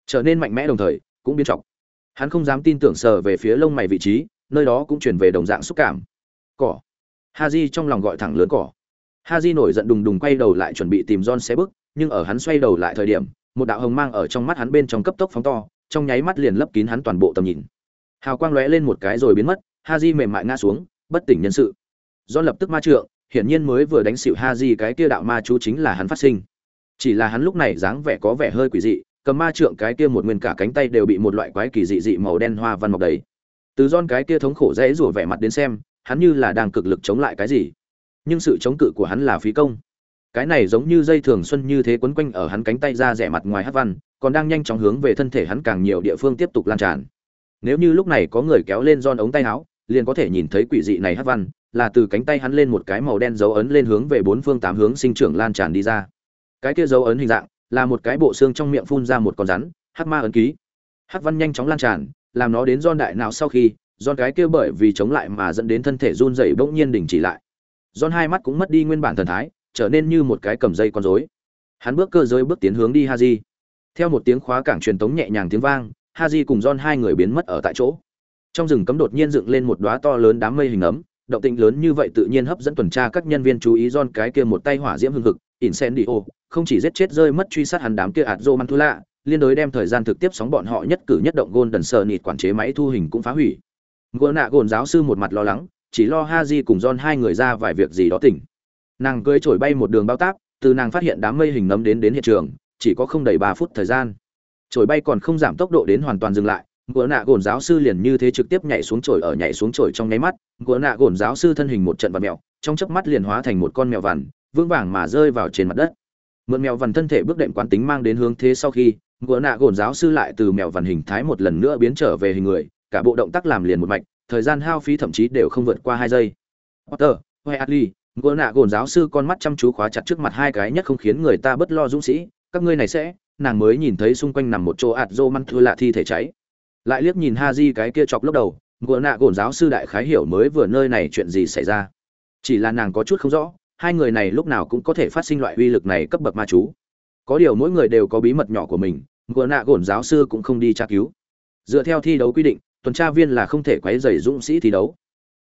trở nên mạnh mẽ đồng thời, cũng biến trọng. Hắn không dám tin tưởng sờ về phía lông mày vị trí, nơi đó cũng chuyển về đồng dạng xúc cảm. Cỏ. Ha j trong lòng gọi thẳng lớn cỏ. Ha j nổi giận đùng đùng quay đầu lại chuẩn bị tìm john xe bước nhưng ở hắn xoay đầu lại thời điểm một đạo hồng mang ở trong mắt hắn bên trong cấp tốc phóng to, trong nháy mắt liền lấp kín hắn toàn bộ tầm nhìn. Hào quang lóe lên một cái rồi biến mất ha mềm mại ngã xuống, bất tỉnh nhân sự. John lập tức ma trượng, hiển nhiên mới vừa đánh xỉu ha cái kia đạo ma chú chính là hắn phát sinh. Chỉ là hắn lúc này dáng vẻ có vẻ hơi quỷ dị, cầm ma trượng cái kia một nguyên cả cánh tay đều bị một loại quái kỳ dị dị màu đen hoa văn mọc đầy. Từ don cái kia thống khổ dễ rủa vẻ mặt đến xem, hắn như là đang cực lực chống lại cái gì. Nhưng sự chống cự của hắn là phí công cái này giống như dây thường xuân như thế quấn quanh ở hắn cánh tay ra rẻ mặt ngoài hát văn, còn đang nhanh chóng hướng về thân thể hắn càng nhiều địa phương tiếp tục lan tràn. Nếu như lúc này có người kéo lên giòn ống tay áo, liền có thể nhìn thấy quỷ dị này hát văn, là từ cánh tay hắn lên một cái màu đen dấu ấn lên hướng về bốn phương tám hướng sinh trưởng lan tràn đi ra. Cái kia dấu ấn hình dạng, là một cái bộ xương trong miệng phun ra một con rắn, hát ma ấn ký. Hát văn nhanh chóng lan tràn, làm nó đến giòn đại nào sau khi, giòn cái kia bởi vì chống lại mà dẫn đến thân thể run rẩy bỗng nhiên đình chỉ lại. Giòn hai mắt cũng mất đi nguyên bản thần thái trở nên như một cái cầm dây con rối hắn bước cơ giới bước tiến hướng đi haji theo một tiếng khóa cảng truyền tống nhẹ nhàng tiếng vang haji cùng john hai người biến mất ở tại chỗ trong rừng cấm đột nhiên dựng lên một đóa to lớn đám mây hình ấm động tĩnh lớn như vậy tự nhiên hấp dẫn tuần tra các nhân viên chú ý John cái kia một tay hỏa diễm hưng hực, incendio, không chỉ giết chết rơi mất truy sát hắn đám kia Adzo Mantula, liên đối đem thời gian thực tiếp sóng bọn họ nhất cử nhất động Golden Sunnit quản chế máy thu hình cũng phá hủy. Gona nạ gồn giáo sư một mặt lo lắng, chỉ lo Haji cùng John hai người ra vài việc gì đó tỉnh. Nàng cưỡi trổi bay một đường bao táp, từ nàng phát hiện đám mây hình nấm đến đến hiện trường, chỉ có không đầy ba phút thời gian. Trổi bay còn không giảm tốc độ đến hoàn toàn dừng lại, gỡ nạ gồn giáo sư liền như thế trực tiếp nhảy xuống trổi ở nhảy xuống trổi trong nháy mắt gỡ nạ gồn giáo sư thân hình một trận vật mèo trong chớp mắt liền hóa thành một con mèo vằn vững vàng mà rơi vào trên mặt đất mượn mèo vằn thân thể bước đệm quán tính mang đến hướng thế sau khi gỡ nạ gồn giáo sư lại từ mèo vằn hình thái một lần nữa biến trở về hình người cả bộ động tác làm liền một mạch thời gian hao phí thậm chí đều không vượt qua hai giây potter hay gỗ nạ gồn giáo sư con mắt chăm chú khóa chặt trước mặt hai cái nhất không khiến người ta bất lo dũng sĩ, các ngươi này sẽ, nàng mới nhìn thấy xung quanh nằm một chỗ ạt dô măn thư lạ thi thể cháy. Lại liếc nhìn ha di cái kia chọc lốc đầu gỗ nạ gồn giáo sư đại khái hiểu mới vừa nơi này chuyện gì xảy ra. Chỉ là nàng có chút không rõ, hai người này lúc nào cũng có thể phát sinh loại uy lực này cấp bậc ma chú. Có điều mỗi người đều có bí mật nhỏ của mình gỗ nạ gồn giáo sư cũng không đi tra cứu. Dựa theo thi đấu quy định, tuần tra viên là không thể quấy rầy dũng sĩ thi đấu.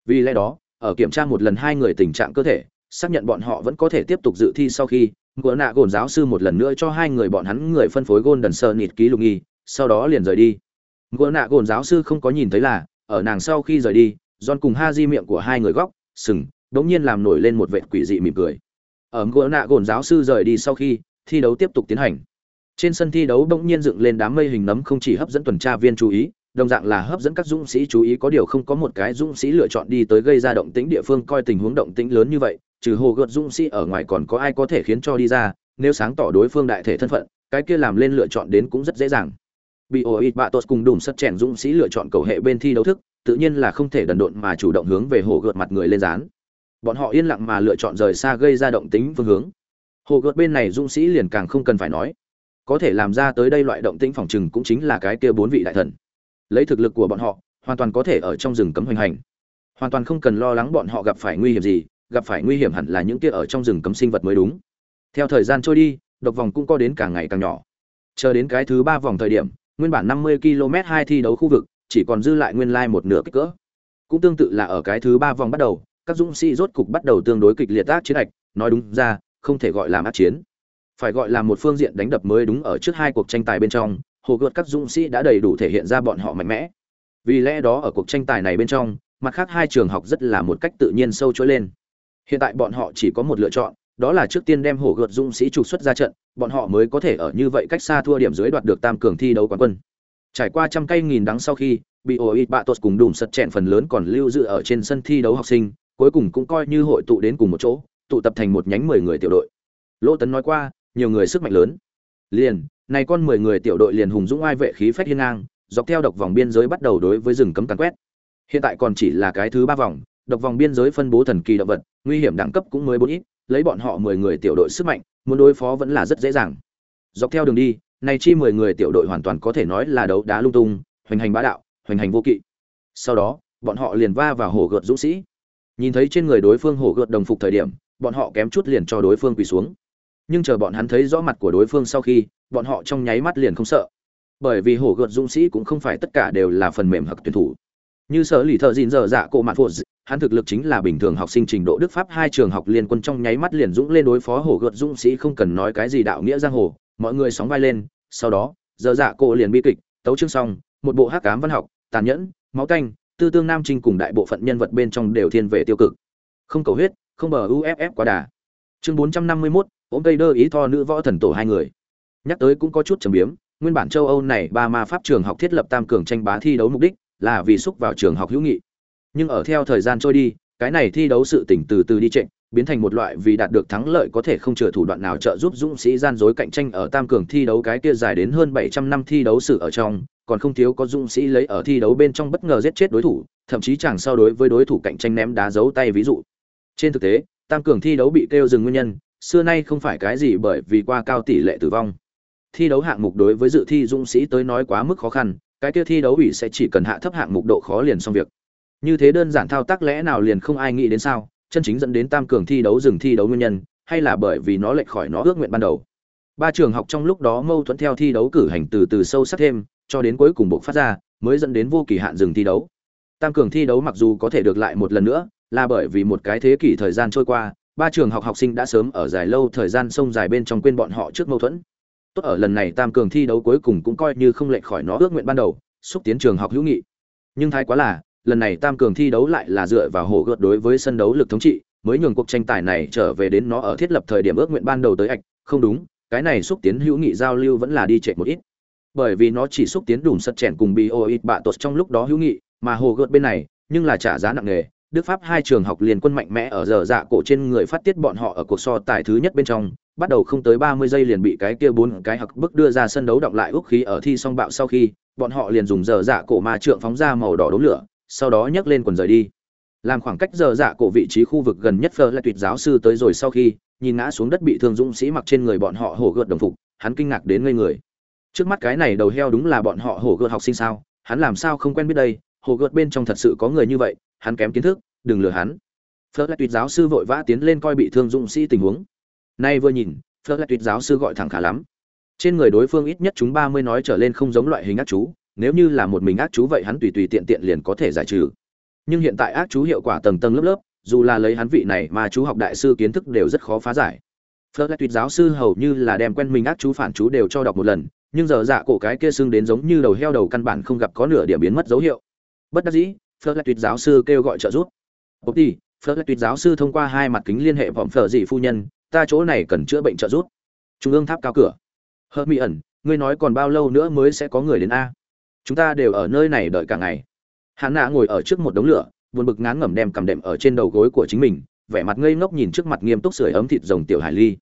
Vì lẽ đó ở kiểm tra một lần hai người tình trạng cơ thể, xác nhận bọn họ vẫn có thể tiếp tục dự thi sau khi gỡ nạ gồn giáo sư một lần nữa cho hai người bọn hắn người phân phối gôn đần sơ nịt ký lục nghi, sau đó liền rời đi. Gỡ nạ gồn giáo sư không có nhìn thấy là, ở nàng sau khi rời đi, john cùng ha di miệng của hai người góc, sừng, đống nhiên làm nổi lên một vệt quỷ dị mỉm cười. Ở gỡ nạ gồn giáo sư rời đi sau khi, thi đấu tiếp tục tiến hành. Trên sân thi đấu đống nhiên dựng lên đám mây hình nấm không chỉ hấp dẫn tuần tra viên chú ý đồng dạng là hấp dẫn các dũng sĩ chú ý có điều không có một cái dũng sĩ lựa chọn đi tới gây ra động tĩnh địa phương coi tình huống động tĩnh lớn như vậy, trừ hồ gợt dũng sĩ ở ngoài còn có ai có thể khiến cho đi ra, nếu sáng tỏ đối phương đại thể thân phận, cái kia làm lên lựa chọn đến cũng rất dễ dàng. Bị ổ ít bạ tốt cùng đùm sắt chèn dũng sĩ lựa chọn cầu hệ bên thi đấu thức, tự nhiên là không thể đần độn mà chủ động hướng về hồ gợt mặt người lên dán. Bọn họ yên lặng mà lựa chọn rời xa gây ra động tính phương hướng. Hồ gợt bên này dũng sĩ liền càng không cần phải nói. Có thể làm ra tới đây loại động tĩnh phòng trừng cũng chính là cái kia bốn vị đại thần lấy thực lực của bọn họ hoàn toàn có thể ở trong rừng cấm hoành hành hoàn toàn không cần lo lắng bọn họ gặp phải nguy hiểm gì gặp phải nguy hiểm hẳn là những kia ở trong rừng cấm sinh vật mới đúng theo thời gian trôi đi độc vòng cũng co đến càng ngày càng nhỏ chờ đến cái thứ ba vòng thời điểm nguyên bản 50 km hai thi đấu khu vực, chỉ còn dư lại nguyên lai like một nửa kích cỡ. Cũng tương tự là ở cái thứ ba vòng bắt đầu, các dũng sĩ rốt cục bắt đầu tương đối kịch liệt tác chiến ạch, nói đúng ra, không thể gọi là ác chiến. Phải gọi là một phương diện đánh đập mới đúng ở trước hai cuộc tranh tài bên trong, hồ gợt các dũng sĩ đã đầy đủ thể hiện ra bọn họ mạnh mẽ. Vì lẽ đó ở cuộc tranh tài này bên trong, mặt khác hai trường học rất là một cách tự nhiên sâu chối lên. Hiện tại bọn họ chỉ có một lựa chọn, đó là trước tiên đem hổ gợt dũng sĩ trục xuất ra trận, bọn họ mới có thể ở như vậy cách xa thua điểm dưới đoạt được tam cường thi đấu quán quân. Trải qua trăm cây nghìn đắng sau khi, bị Oit Batos cùng đùm sật chèn phần lớn còn lưu giữ ở trên sân thi đấu học sinh, cuối cùng cũng coi như hội tụ đến cùng một chỗ, tụ tập thành một nhánh 10 người tiểu đội. Lỗ Tấn nói qua, nhiều người sức mạnh lớn. Liền, này con 10 người tiểu đội liền hùng dũng ai vệ khí phách hiên ngang, dọc theo độc vòng biên giới bắt đầu đối với rừng cấm càn quét. Hiện tại còn chỉ là cái thứ ba vòng, độc vòng biên giới phân bố thần kỳ động vật, nguy hiểm đẳng cấp cũng mới bốn ít, lấy bọn họ 10 người tiểu đội sức mạnh, muốn đối phó vẫn là rất dễ dàng. Dọc theo đường đi, này chi 10 người tiểu đội hoàn toàn có thể nói là đấu đá lung tung, hoành hành bá đạo, hoành hành vô kỵ. Sau đó, bọn họ liền va vào hổ gợt dũng sĩ. Nhìn thấy trên người đối phương hổ gợt đồng phục thời điểm, bọn họ kém chút liền cho đối phương quỳ xuống. Nhưng chờ bọn hắn thấy rõ mặt của đối phương sau khi, bọn họ trong nháy mắt liền không sợ. Bởi vì hổ gợt dũng sĩ cũng không phải tất cả đều là phần mềm hặc tuyển thủ. Như sở lì thợ dìn dở dạ cổ mạn phụ hắn thực lực chính là bình thường học sinh trình độ đức pháp hai trường học liên quân trong nháy mắt liền dũng lên đối phó hổ gợt dũng sĩ không cần nói cái gì đạo nghĩa giang hồ mọi người sóng vai lên sau đó dở dạ cổ liền bi kịch tấu chương xong một bộ hắc cám văn học tàn nhẫn máu canh tư tương nam trinh cùng đại bộ phận nhân vật bên trong đều thiên về tiêu cực không cầu huyết không bờ uff quá đà chương bốn trăm năm mươi 451, ôm cây đơ ý tho nữ võ thần tổ hai người nhắc tới cũng có chút trầm biếm nguyên bản châu âu này ba ma pháp trường học thiết lập tam cường tranh bá thi đấu mục đích là vì xúc vào trường học hữu nghị nhưng ở theo thời gian trôi đi cái này thi đấu sự tỉnh từ từ đi trịnh biến thành một loại vì đạt được thắng lợi có thể không chừa thủ đoạn nào trợ giúp dũng sĩ gian dối cạnh tranh ở tam cường thi đấu cái kia dài đến hơn 700 năm thi đấu sự ở trong, còn không thiếu có dũng sĩ lấy ở thi đấu bên trong bất ngờ giết chết đối thủ, thậm chí chẳng so đối với đối thủ cạnh tranh ném đá giấu tay ví dụ. Trên thực tế, tam cường thi đấu bị kêu dừng nguyên nhân, xưa nay không phải cái gì bởi vì qua cao tỷ lệ tử vong. Thi đấu hạng mục đối với dự thi dũng sĩ tới nói quá mức khó khăn, cái kia thi đấu ủy sẽ chỉ cần hạ thấp hạng mục độ khó liền xong việc. Như thế đơn giản thao tác lẽ nào liền không ai nghĩ đến sao? chân chính dẫn đến tam cường thi đấu dừng thi đấu nguyên nhân, hay là bởi vì nó lệch khỏi nó ước nguyện ban đầu. Ba trường học trong lúc đó mâu thuẫn theo thi đấu cử hành từ từ sâu sắc thêm, cho đến cuối cùng bộc phát ra, mới dẫn đến vô kỳ hạn dừng thi đấu. Tam cường thi đấu mặc dù có thể được lại một lần nữa, là bởi vì một cái thế kỷ thời gian trôi qua, ba trường học học sinh đã sớm ở dài lâu thời gian sông dài bên trong quên bọn họ trước mâu thuẫn. Tốt ở lần này tam cường thi đấu cuối cùng cũng coi như không lệch khỏi nó ước nguyện ban đầu, xúc tiến trường học hữu nghị. Nhưng thái quá là, lần này tam cường thi đấu lại là dựa vào hồ gợt đối với sân đấu lực thống trị mới nhường cuộc tranh tài này trở về đến nó ở thiết lập thời điểm ước nguyện ban đầu tới ạch không đúng cái này xúc tiến hữu nghị giao lưu vẫn là đi trệ một ít bởi vì nó chỉ xúc tiến đủ sật chèn cùng bị ô ít bạ tột trong lúc đó hữu nghị mà hồ gợt bên này nhưng là trả giá nặng nề đức pháp hai trường học liền quân mạnh mẽ ở giờ dạ cổ trên người phát tiết bọn họ ở cuộc so tài thứ nhất bên trong, bắt đầu không tới ba mươi giây liền bị cái kia bốn cái học bức đưa ra sân đấu động lại ước khí ở thi song bạo sau khi, bọn họ liền dùng giờ dạ cổ ma trượng phóng ra màu đỏ đốm lửa, sau đó nhấc lên quần rời đi. Làm khoảng cách giờ dạ cổ vị trí khu vực gần nhất phơ là tuyệt giáo sư tới rồi sau khi, nhìn ngã xuống đất bị thương dũng sĩ mặc trên người bọn họ hổ gợt đồng phục, hắn kinh ngạc đến ngây người. Trước mắt cái này đầu heo đúng là bọn họ hổ gợt học sinh sao? Hắn làm sao không quen biết đây? Hổ gợt bên trong thật sự có người như vậy hắn kém kiến thức, đừng lừa hắn. Phơ là tuyệt giáo sư vội vã tiến lên coi bị thương dũng sĩ tình huống. Nay vừa nhìn phơ là tuyệt giáo sư gọi thẳng khá lắm. Trên người đối phương ít nhất chúng ba mươi nói trở lên không giống loại hình ác chú, nếu như là một mình ác chú vậy hắn tùy tùy tiện tiện liền có thể giải trừ. Nhưng hiện tại ác chú hiệu quả tầng tầng lớp lớp, dù là lấy hắn vị này mà chú học đại sư kiến thức đều rất khó phá giải. Phớt lại tuyệt giáo sư hầu như là đem quen mình ác chú phản chú đều cho đọc một lần, nhưng giờ dạ cổ cái kia xương đến giống như đầu heo đầu căn bản không gặp có nửa điểm biến mất dấu hiệu. Bất đắc dĩ phớt lại tuyệt giáo sư kêu gọi trợ giúp. Bốc đi phớt lại tuyệt giáo sư thông qua hai mặt kính liên hệ vọng phở dị phu nhân, ta chỗ này cần chữa bệnh trợ giúp. Trung ương tháp cao cửa. Hớt mỹ ẩn, ngươi nói còn bao lâu nữa mới sẽ có người đến a? Chúng ta đều ở nơi này đợi cả ngày. Hắn nạ ngồi ở trước một đống lửa, buồn bực ngán ngẩm đem cầm đệm ở trên đầu gối của chính mình, vẻ mặt ngây ngốc nhìn trước mặt nghiêm túc sưởi ấm thịt rồng tiểu hải ly.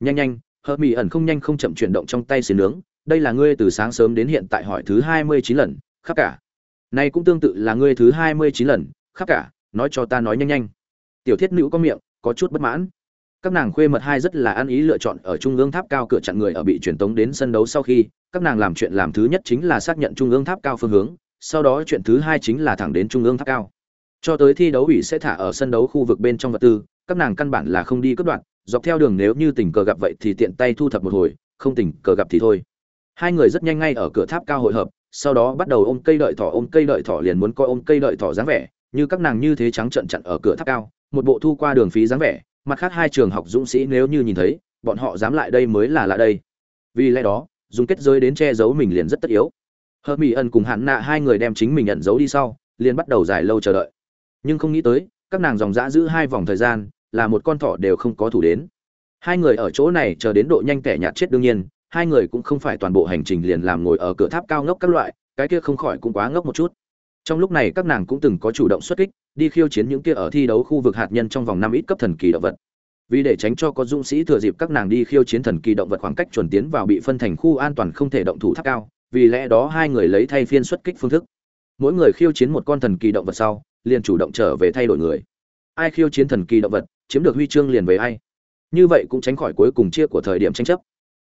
Nhanh nhanh hớt mỹ ẩn không nhanh không chậm chuyển động trong tay xì nướng, đây là ngươi từ sáng sớm đến hiện tại hỏi thứ hai mươi chín lần, khắp cả này cũng tương tự là ngươi thứ hai mươi chín lần, khắp cả, nói cho ta nói nhanh nhanh. Tiểu thiết Nữu có miệng, có chút bất mãn. Các nàng khuê mật hai rất là ăn ý lựa chọn ở trung ương tháp cao cửa chặn người ở bị truyền tống đến sân đấu sau khi, các nàng làm chuyện làm thứ nhất chính là xác nhận trung ương tháp cao phương hướng, sau đó chuyện thứ hai chính là thẳng đến trung ương tháp cao. Cho tới thi đấu ủy sẽ thả ở sân đấu khu vực bên trong vật tư, các nàng căn bản là không đi cướp đoạn dọc theo đường nếu như tình cờ gặp vậy thì tiện tay thu thập một hồi, không tình cờ gặp thì thôi. Hai người rất nhanh ngay ở cửa tháp cao hội hợp sau đó bắt đầu ôm cây đợi thỏ, ôm cây đợi thỏ liền muốn coi ôm cây đợi thỏ dáng vẻ, như các nàng như thế trắng trận chặn ở cửa tháp cao, một bộ thu qua đường phí dáng vẻ, mặt khác hai trường học dũng sĩ nếu như nhìn thấy, bọn họ dám lại đây mới là lạ đây. Vì lẽ đó, dùng kết giới đến che giấu mình liền rất tất yếu. Hờ mỹ ẩn cùng hạn nạ hai người đem chính mình nhận giấu đi sau, liền bắt đầu dài lâu chờ đợi. Nhưng không nghĩ tới, các nàng dòng dã giữ hai vòng thời gian, là một con thỏ đều không có thủ đến. Hai người ở chỗ này chờ đến độ nhanh kẻ nhạt chết đương nhiên hai người cũng không phải toàn bộ hành trình liền làm ngồi ở cửa tháp cao ngốc các loại, cái kia không khỏi cũng quá ngốc một chút. Trong lúc này các nàng cũng từng có chủ động xuất kích, đi khiêu chiến những kia ở thi đấu khu vực hạt nhân trong vòng năm ít cấp thần kỳ động vật. Vì để tránh cho có dũng sĩ thừa dịp các nàng đi khiêu chiến thần kỳ động vật khoảng cách chuẩn tiến vào bị phân thành khu an toàn không thể động thủ tháp cao, vì lẽ đó hai người lấy thay phiên xuất kích phương thức. Mỗi người khiêu chiến một con thần kỳ động vật sau, liền chủ động trở về thay đổi người. Ai khiêu chiến thần kỳ động vật, chiếm được huy chương liền về ai. Như vậy cũng tránh khỏi cuối cùng chia của thời điểm tranh chấp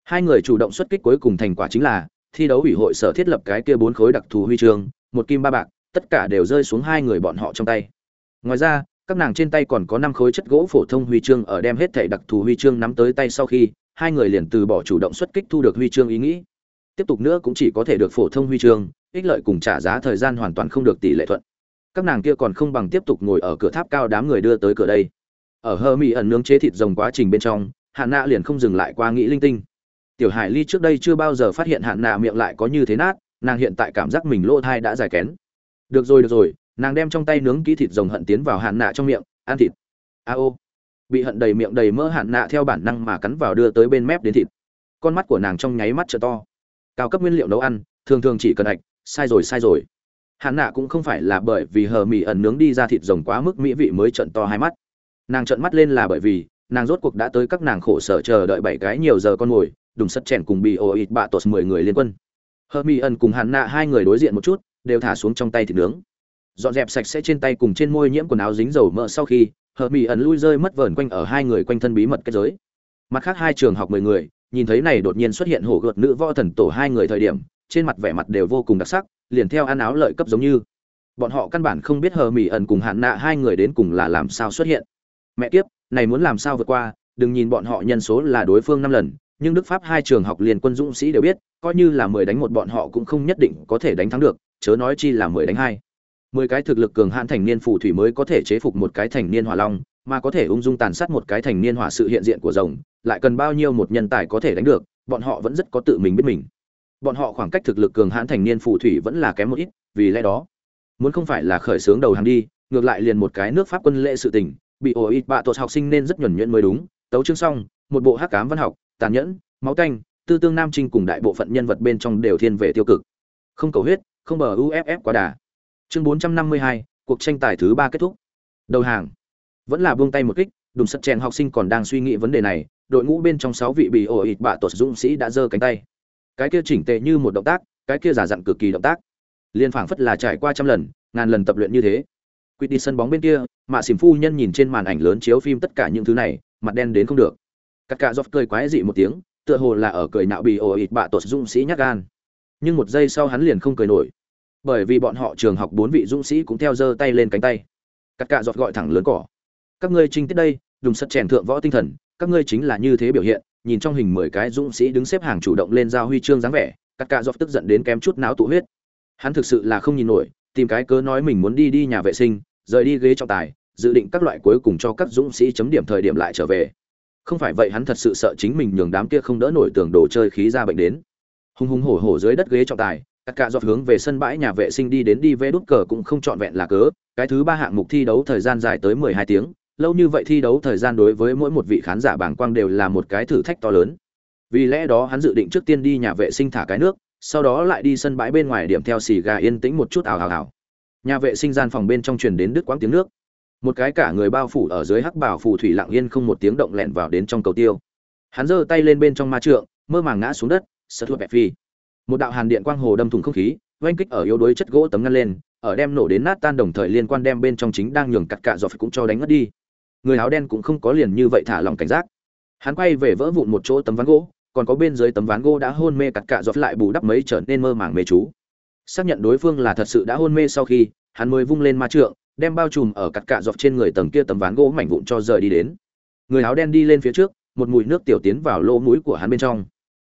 hai người chủ động xuất kích cuối cùng thành quả chính là thi đấu ủy hội sở thiết lập cái kia bốn khối đặc thù huy chương, một kim ba bạc, tất cả đều rơi xuống hai người bọn họ trong tay. Ngoài ra, các nàng trên tay còn có năm khối chất gỗ phổ thông huy chương ở đem hết thảy đặc thù huy chương nắm tới tay sau khi, hai người liền từ bỏ chủ động xuất kích thu được huy chương ý nghĩ. Tiếp tục nữa cũng chỉ có thể được phổ thông huy chương, ích lợi cùng trả giá thời gian hoàn toàn không được tỷ lệ thuận. Các nàng kia còn không bằng tiếp tục ngồi ở cửa tháp cao đám người đưa tới cửa đây. Ở hơ mỹ ẩn nướng chế thịt rồng quá trình bên trong Hạ nạ liền không dừng lại qua nghĩ linh tinh tiểu hải ly trước đây chưa bao giờ phát hiện hạn nạ miệng lại có như thế nát, nàng hiện tại cảm giác mình lỗ thai đã dài kén. Được rồi được rồi, nàng đem trong tay nướng kỹ thịt rồng hận tiến vào hạn nạ trong miệng, ăn thịt. A ô. Bị hận đầy miệng đầy mỡ hạn nạ theo bản năng mà cắn vào đưa tới bên mép đến thịt. Con mắt của nàng trong nháy mắt trợ to. Cao cấp nguyên liệu nấu ăn, thường thường chỉ cần ạch, sai rồi sai rồi. Hạn nạ cũng không phải là bởi vì hờ mỹ ẩn nướng đi ra thịt rồng quá mức mỹ vị mới trận to hai mắt. Nàng trận mắt lên là bởi vì, nàng rốt cuộc đã tới các nàng khổ sở chờ đợi bảy cái nhiều giờ con mồi đùng sắt chèn cùng bị ô ít bạ tột mười người liên quân. Hờ mi ẩn cùng hạn nạ hai người đối diện một chút, đều thả xuống trong tay thịt nướng. Dọn dẹp sạch sẽ trên tay cùng trên môi nhiễm quần áo dính dầu mỡ sau khi hờ mỹ ẩn lui rơi mất vờn quanh ở hai người quanh thân bí mật kết giới. Mặt khác hai trường học mười người, nhìn thấy này đột nhiên xuất hiện hổ gợt nữ võ thần tổ hai người thời điểm, trên mặt vẻ mặt đều vô cùng đặc sắc, liền theo ăn áo lợi cấp giống như. Bọn họ căn bản không biết hờ mỹ ẩn cùng hạn nạ hai người đến cùng là làm sao xuất hiện. Mẹ kiếp, này muốn làm sao vượt qua? Đừng nhìn bọn họ nhân số là đối phương năm lần nhưng đức pháp hai trường học liên quân dũng sĩ đều biết, coi như là mười đánh một bọn họ cũng không nhất định có thể đánh thắng được, chớ nói chi là mười đánh hai. Mười cái thực lực cường hãn thành niên phù thủy mới có thể chế phục một cái thành niên hỏa long, mà có thể ung dung tàn sát một cái thành niên hỏa sự hiện diện của rồng, lại cần bao nhiêu một nhân tài có thể đánh được, bọn họ vẫn rất có tự mình biết mình. Bọn họ khoảng cách thực lực cường hãn thành niên phù thủy vẫn là kém một ít, vì lẽ đó, muốn không phải là khởi xướng đầu hàng đi, ngược lại liền một cái nước pháp quân lệ sự tình, bị ổ ít bạ tội học sinh nên rất nhuẩn nhuyễn mới đúng, tấu chương xong, một bộ hắc cám văn học tàn nhẫn, máu canh, tư tương nam trinh cùng đại bộ phận nhân vật bên trong đều thiên về tiêu cực. Không cầu huyết, không bờ uff quá đà. Chương bốn trăm năm mươi hai, cuộc tranh tài thứ ba kết thúc. Đầu hàng. Vẫn là buông tay một kích đùng sắt chèn học sinh còn đang suy nghĩ vấn đề này, đội ngũ bên trong sáu vị bị ổ ịt bạ tột dũng sĩ đã giơ cánh tay. Cái kia chỉnh tề như một động tác, cái kia giả dặn cực kỳ động tác. Liên phảng phất là trải qua trăm lần, ngàn lần tập luyện như thế. Quýt đi sân bóng bên kia, mạ xỉm phu nhân nhìn trên màn ảnh lớn chiếu phim tất cả những thứ này, mặt đen đến không được các cạ dọc cười quái dị một tiếng, tựa hồ là ở cười nạo bị ổ ịt bạ tột dũng sĩ nhát gan. Nhưng một giây sau hắn liền không cười nổi. Bởi vì bọn họ trường học bốn vị dũng sĩ cũng theo giơ tay lên cánh tay. Các cạ dọc gọi thẳng lớn cỏ. Các ngươi trinh tiết đây dùng sắt chèn thượng võ tinh thần, các ngươi chính là như thế biểu hiện, nhìn trong hình mười cái dũng sĩ đứng xếp hàng chủ động lên giao huy chương dáng vẻ các cạ dọc tức giận đến kém chút não tụ huyết. Hắn thực sự là không nhìn nổi, tìm cái cớ nói mình muốn đi đi nhà vệ sinh, rời đi ghế trọng tài, dự định các loại cuối cùng cho các dũng sĩ chấm điểm thời điểm lại trở về không phải vậy hắn thật sự sợ chính mình nhường đám kia không đỡ nổi tường đồ chơi khí ra bệnh đến. Hùng hùng hổ hổ dưới đất ghế trọng tài các cạ dọc hướng về sân bãi nhà vệ sinh đi đến đi vê đút cờ cũng không trọn vẹn là cớ. Cái thứ ba hạng mục thi đấu thời gian dài tới mười hai tiếng. Lâu như vậy thi đấu thời gian đối với mỗi một vị khán giả bảng quang đều là một cái thử thách to lớn. Vì lẽ đó hắn dự định trước tiên đi nhà vệ sinh thả cái nước, sau đó lại đi sân bãi bên ngoài điểm theo xì gà yên tĩnh một chút ảo ảo ảo nhà vệ sinh gian phòng bên trong truyền đến đứt quãng tiếng nước một cái cả người bao phủ ở dưới hắc bảo phù thủy lặng yên không một tiếng động lẹn vào đến trong cầu tiêu. Hắn giơ tay lên bên trong ma trượng, mơ màng ngã xuống đất, sợ thua bẹp phi. Một đạo hàn điện quang hồ đâm thủng không khí, oanh kích ở yếu đuối chất gỗ tấm ngăn lên, ở đem nổ đến nát tan đồng thời liên quan đem bên trong chính đang nhường cặt cạ dọc cũng cho đánh ngất đi. Người áo đen cũng không có liền như vậy thả lòng cảnh giác. Hắn quay về vỡ vụn một chỗ tấm ván gỗ, còn có bên dưới tấm ván gỗ đã hôn mê cặt cạ dọc lại bù đắp mấy trở nên mơ màng mê chú. Xác nhận đối phương là thật sự đã hôn mê sau khi, hắn mới vung lên ma trượng đem bao trùm ở cắt cạ dọc trên người tầng kia tấm ván gỗ mảnh vụn cho rời đi đến. Người áo đen đi lên phía trước, một mùi nước tiểu tiến vào lỗ mũi của hắn bên trong.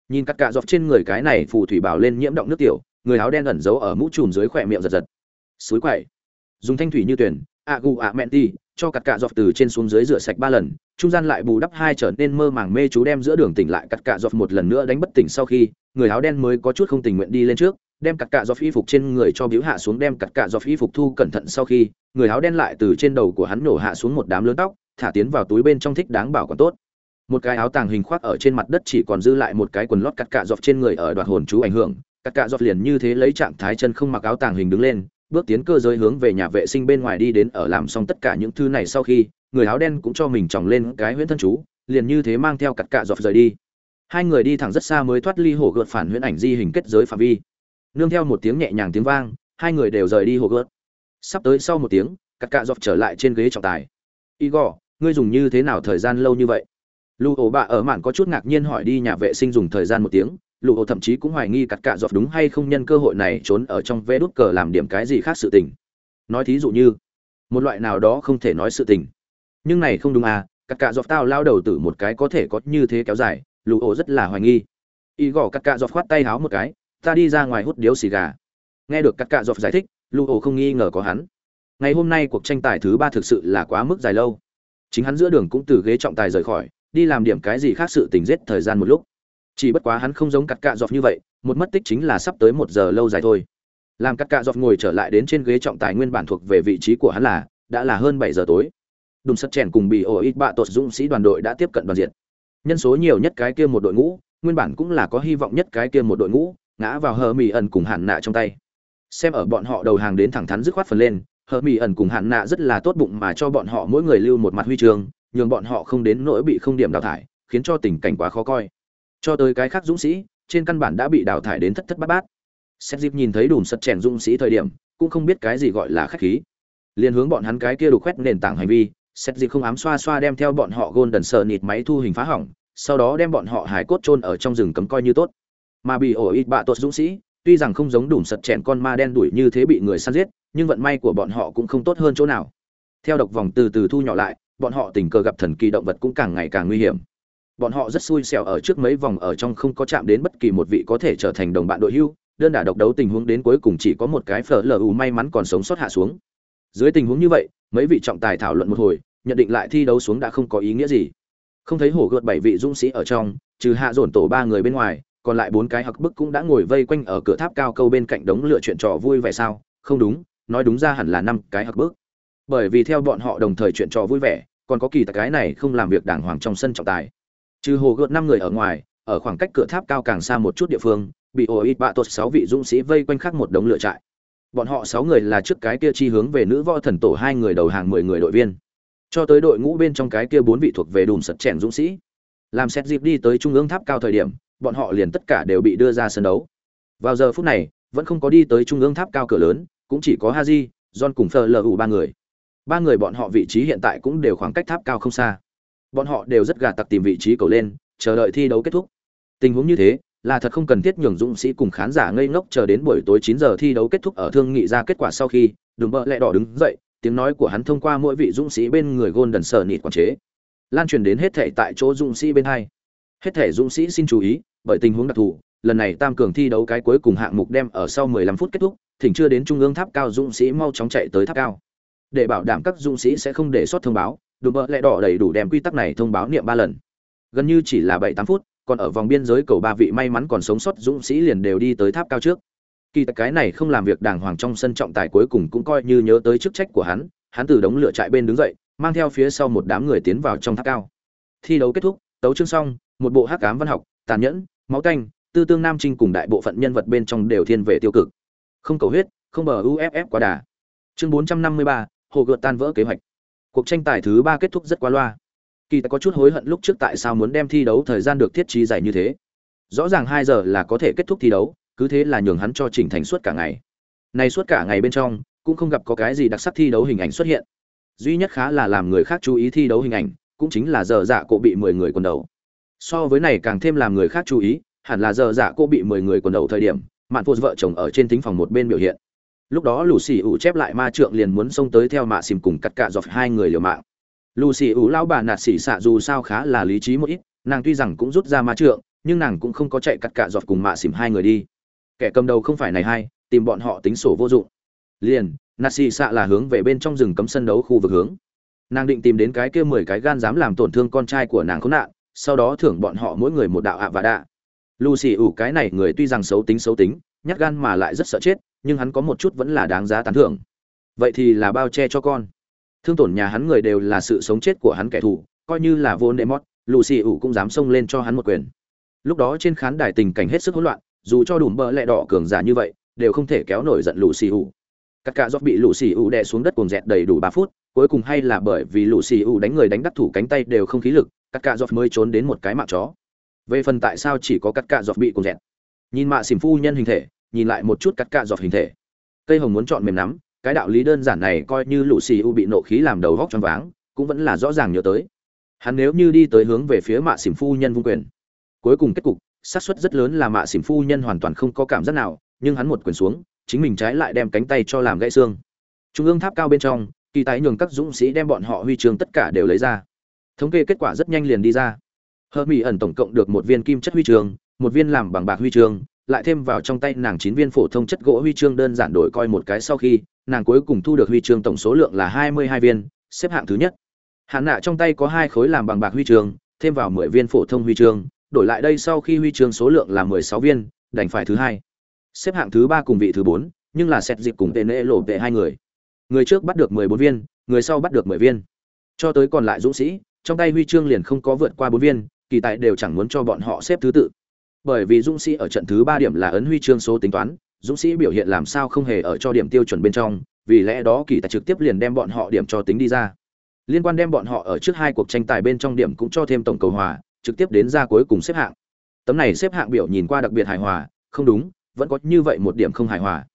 Nhìn cắt cạ dọc trên người cái này phù thủy bảo lên nhiễm động nước tiểu, người áo đen ẩn giấu ở mũ trùm dưới khỏe miệng giật giật. Suối quậy. Dùng thanh thủy như tuyển agu gu mẹn ti, cho cắt cạ dọc từ trên xuống dưới rửa sạch ba lần, trung gian lại bù đắp hai trở nên mơ màng mê chú đem giữa đường tỉnh lại cắt cạ dọc một lần nữa đánh bất tỉnh sau khi, người áo đen mới có chút không tình nguyện đi lên trước đem cặt cạ do y phục trên người cho biếu hạ xuống, đem cặt cạ do y phục thu cẩn thận sau khi, người áo đen lại từ trên đầu của hắn nổ hạ xuống một đám lớn tóc, thả tiến vào túi bên trong thích đáng bảo còn tốt. Một cái áo tàng hình khoác ở trên mặt đất chỉ còn dư lại một cái quần lót cắt cạ dọc trên người ở đoạt hồn chú ảnh hưởng. Cắt cạ dọc liền như thế lấy trạng thái chân không mặc áo tàng hình đứng lên, bước tiến cơ giới hướng về nhà vệ sinh bên ngoài đi đến ở làm xong tất cả những thứ này sau khi, người áo đen cũng cho mình tròng lên cái huyễn thân chú, liền như thế mang theo cặt cạ dọc rời đi. Hai người đi thẳng rất xa mới thoát ly hổ gợt phản huyễn ảnh di hình kết giới phạm vi nương theo một tiếng nhẹ nhàng tiếng vang, hai người đều rời đi hồ gớt sắp tới sau một tiếng cặt cạ dọc trở lại trên ghế trọng tài. Igor, ngươi dùng như thế nào thời gian lâu như vậy? Lưu ổ bạ ở mạn có chút ngạc nhiên hỏi đi nhà vệ sinh dùng thời gian một tiếng. Lụ ổ thậm chí cũng hoài nghi cặt cạ dọc đúng hay không nhân cơ hội này trốn ở trong vé đút cờ làm điểm cái gì khác sự tình. Nói thí dụ như, một loại nào đó không thể nói sự tình. Nhưng này không đúng à cặt cạ dọc tao lao đầu từ một cái có thể có như thế kéo dài lụ ổ rất là hoài nghi. Y gõ cặt cạ dọc khoát tay háo một cái ta đi ra ngoài hút điếu xì gà. Nghe được các cạ dọc giải thích lu ổ không nghi ngờ có hắn. Ngày hôm nay cuộc tranh tài thứ ba thực sự là quá mức dài lâu. Chính hắn giữa đường cũng từ ghế trọng tài rời khỏi, đi làm điểm cái gì khác sự tình giết thời gian một lúc. Chỉ bất quá hắn không giống cắt cạ dọc như vậy, một mất tích chính là sắp tới một giờ lâu dài thôi. Làm cắt cạ dọc ngồi trở lại đến trên ghế trọng tài nguyên bản thuộc về vị trí của hắn là, đã là hơn bảy giờ tối. Đùm sắt chèn cùng bị ổ ít bạ tột dũng sĩ đoàn đội đã tiếp cận đoàn diện. Nhân số nhiều nhất cái kia một đội ngũ, nguyên bản cũng là có hy vọng nhất cái kia một đội ngũ ngã vào hờ mỹ ẩn cùng hạn nạ trong tay. Xem ở bọn họ đầu hàng đến thẳng thắn dứt khoát phần lên, hờ mỹ ẩn cùng hạn nạ rất là tốt bụng mà cho bọn họ mỗi người lưu một mặt huy chương, nhường bọn họ không đến nỗi bị không điểm đào thải, khiến cho tình cảnh quá khó coi. Cho tới cái khác dũng sĩ, trên căn bản đã bị đào thải đến thất thất bát bát. Xét dịp nhìn thấy đùm sật chèn dũng sĩ thời điểm, cũng không biết cái gì gọi là khách khí. Liền hướng bọn hắn cái kia đục khoét nền tảng hành vi xét dịp không ám xoa xoa đem theo bọn họ gôn đần sờ nịt máy thu hình phá hỏng, sau đó đem bọn họ hải cốt chôn ở trong rừng cấm coi như tốt mà bị ổ ít bạ tốt dũng sĩ, tuy rằng không giống đủ sật chèn con ma đen đuổi như thế bị người săn giết, nhưng vận may của bọn họ cũng không tốt hơn chỗ nào. Theo độc vòng từ từ thu nhỏ lại, bọn họ tình cờ gặp thần kỳ động vật cũng càng ngày càng nguy hiểm. Bọn họ rất xui xẻo ở trước mấy vòng ở trong không có chạm đến bất kỳ một vị có thể trở thành đồng bạn đội hưu, đơn đả độc đấu tình huống đến cuối cùng chỉ có một cái phở lờ u may mắn còn sống sót hạ xuống. Dưới tình huống như vậy, mấy vị trọng tài thảo luận một hồi, nhận định lại thi đấu xuống đã không có ý nghĩa gì. Không thấy hổ gợt bảy vị dũng sĩ ở trong, trừ hạ dồn tổ ba người bên ngoài còn lại bốn cái hặc bức cũng đã ngồi vây quanh ở cửa tháp cao câu bên cạnh đống lựa chuyện trò vui vẻ sao? Không đúng, nói đúng ra hẳn là năm cái hặc bức. Bởi vì theo bọn họ đồng thời chuyện trò vui vẻ, còn có kỳ tài cái này không làm việc đàng hoàng trong sân trọng tài. Trừ hồ gợt năm người ở ngoài, ở khoảng cách cửa tháp cao càng xa một chút địa phương, bị ổ ít bạ tuột sáu vị dũng sĩ vây quanh khắc một đống lựa trại. Bọn họ sáu người là trước cái kia chi hướng về nữ võ thần tổ hai người đầu hàng mười người đội viên. Cho tới đội ngũ bên trong cái kia bốn vị thuộc về đùm sật chèn dũng sĩ. Làm xét dịp đi tới trung ương tháp cao thời điểm bọn họ liền tất cả đều bị đưa ra sân đấu. Vào giờ phút này, vẫn không có đi tới trung ương tháp cao cửa lớn, cũng chỉ có haji, john cùng Fleur ba người. Ba người bọn họ vị trí hiện tại cũng đều khoảng cách tháp cao không xa. Bọn họ đều rất gà tặc tìm vị trí cầu lên, chờ đợi thi đấu kết thúc. Tình huống như thế, là thật không cần thiết nhường dũng sĩ cùng khán giả ngây ngốc chờ đến buổi tối 9 giờ thi đấu kết thúc ở thương nghị ra kết quả sau khi, đùm bợ lẹ đỏ đứng dậy, tiếng nói của hắn thông qua mỗi vị dũng sĩ bên người golden sở nịt quản chế. Lan truyền đến hết thể tại chỗ dũng sĩ bên hai. Hết thể dũng sĩ xin chú ý bởi tình huống đặc thù, lần này tam cường thi đấu cái cuối cùng hạng mục đem ở sau 15 phút kết thúc, thỉnh chưa đến trung ương tháp cao dũng sĩ mau chóng chạy tới tháp cao. Để bảo đảm các dũng sĩ sẽ không để sót thông báo, đùm bợ lẹ đỏ đầy đủ đem quy tắc này thông báo niệm ba lần. Gần như chỉ là bảy tám phút, còn ở vòng biên giới cầu ba vị may mắn còn sống sót dũng sĩ liền đều đi tới tháp cao trước. Kỳ thật cái này không làm việc đàng hoàng trong sân trọng tài cuối cùng cũng coi như nhớ tới chức trách của hắn hắn từ đống lửa trại bên đứng dậy, mang theo phía sau một đám người tiến vào trong tháp cao. Thi đấu kết thúc, tấu chương xong, một bộ hắc ám văn học tàn nhẫn, máu canh, tư tương nam trinh cùng đại bộ phận nhân vật bên trong đều thiên về tiêu cực. Không cầu huyết, không bờ uff quá đà. Chương bốn trăm năm mươi ba, hồ gợt tan vỡ kế hoạch. Cuộc tranh tài thứ ba kết thúc rất qua loa. Kỳ ta có chút hối hận lúc trước tại sao muốn đem thi đấu thời gian được thiết trí dài như thế. Rõ ràng hai giờ là có thể kết thúc thi đấu, cứ thế là nhường hắn cho chỉnh thành suốt cả ngày. Này suốt cả ngày bên trong, cũng không gặp có cái gì đặc sắc thi đấu hình ảnh xuất hiện. Duy nhất khá là làm người khác chú ý thi đấu hình ảnh, cũng chính là giờ dạ cổ bị mười người quần đầu so với này càng thêm làm người khác chú ý hẳn là giờ dạ cô bị mười người quần đầu thời điểm mạn phụ vợ chồng ở trên thính phòng một bên biểu hiện. Lúc đó lù xì ủ chép lại ma trượng liền muốn xông tới theo mạ xìm cùng cắt cạ dọc hai người liều mạng. Lù xì ủ lao bà nạt xỉ xạ dù sao khá là lý trí một ít nàng tuy rằng cũng rút ra ma trượng nhưng nàng cũng không có chạy cắt cạ dọc cùng mạ xìm hai người đi. Kẻ cầm đầu không phải này hay, tìm bọn họ tính sổ vô dụng. Liền nạt xì xạ là hướng về bên trong rừng cấm sân đấu khu vực hướng. Nàng định tìm đến cái kia mười cái gan dám làm tổn thương con trai của nàng khốn nạn sau đó thưởng bọn họ mỗi người một đạo ạ và đạ. Lucy ủ cái này người tuy rằng xấu tính xấu tính, nhát gan mà lại rất sợ chết, nhưng hắn có một chút vẫn là đáng giá tán thưởng. Vậy thì là bao che cho con. Thương tổn nhà hắn người đều là sự sống chết của hắn kẻ thù, coi như là vô nệ mót lucy ủ cũng dám xông lên cho hắn một quyền. Lúc đó trên khán đài tình cảnh hết sức hỗn loạn, dù cho đủ bơ lẹ đỏ cường giả như vậy, đều không thể kéo nổi giận lù xì ủ. Các cả dốc bị lù xì ủ đè xuống đất cùng dẹt đầy đủ ba phút cuối cùng hay là bởi vì lũ xì ủ đánh người đánh đắc thủ cánh tay đều không khí lực, cắt cạ giọt mới trốn đến một cái mạng chó. Về phần tại sao chỉ có cắt cạ dọc bị cùng dẹt? Nhìn mạ xỉm phu nhân hình thể, nhìn lại một chút cắt cạ dọc hình thể. Cây hồng muốn chọn mềm nắm, cái đạo lý đơn giản này coi như lũ xì u bị nộ khí làm đầu góc choáng váng, cũng vẫn là rõ ràng nhớ tới. Hắn nếu như đi tới hướng về phía mạ xỉm phu nhân vung quyền. Cuối cùng kết cục, xác suất rất lớn là mạ xỉm phu nhân hoàn toàn không có cảm giác nào, nhưng hắn một quyền xuống, chính mình trái lại đem cánh tay cho làm gãy xương. Trung ương tháp cao bên trong kỳ tái nhường các dũng sĩ đem bọn họ huy chương tất cả đều lấy ra. Thống kê kết quả rất nhanh liền đi ra. Hơ mỹ ẩn tổng cộng được một viên kim chất huy chương, một viên làm bằng bạc huy chương, lại thêm vào trong tay nàng chín viên phổ thông chất gỗ huy chương đơn giản đổi coi một cái sau khi, nàng cuối cùng thu được huy chương tổng số lượng là hai mươi hai viên, xếp hạng thứ nhất. Hạn nạ trong tay có hai khối làm bằng bạc huy chương, thêm vào mười viên phổ thông huy chương, đổi lại đây sau khi huy chương số lượng là mười sáu viên, đành phải thứ hai. Xếp hạng thứ ba cùng vị thứ bốn, nhưng là xét dịp cùng tên lễ lộ tệ hai người người trước bắt được mười bốn viên, người sau bắt được mười viên. Cho tới còn lại dũng sĩ, trong tay huy chương liền không có vượt qua bốn viên, kỳ tại đều chẳng muốn cho bọn họ xếp thứ tự. Bởi vì dũng sĩ ở trận thứ ba điểm là ấn huy chương số tính toán, dũng sĩ biểu hiện làm sao không hề ở cho điểm tiêu chuẩn bên trong, vì lẽ đó kỳ tài trực tiếp liền đem bọn họ điểm cho tính đi ra. Liên quan đem bọn họ ở trước hai cuộc tranh tài bên trong điểm cũng cho thêm tổng cầu hòa, trực tiếp đến ra cuối cùng xếp hạng. Tấm này xếp hạng biểu nhìn qua đặc biệt hài hòa, không đúng, vẫn có như vậy một điểm không hài hòa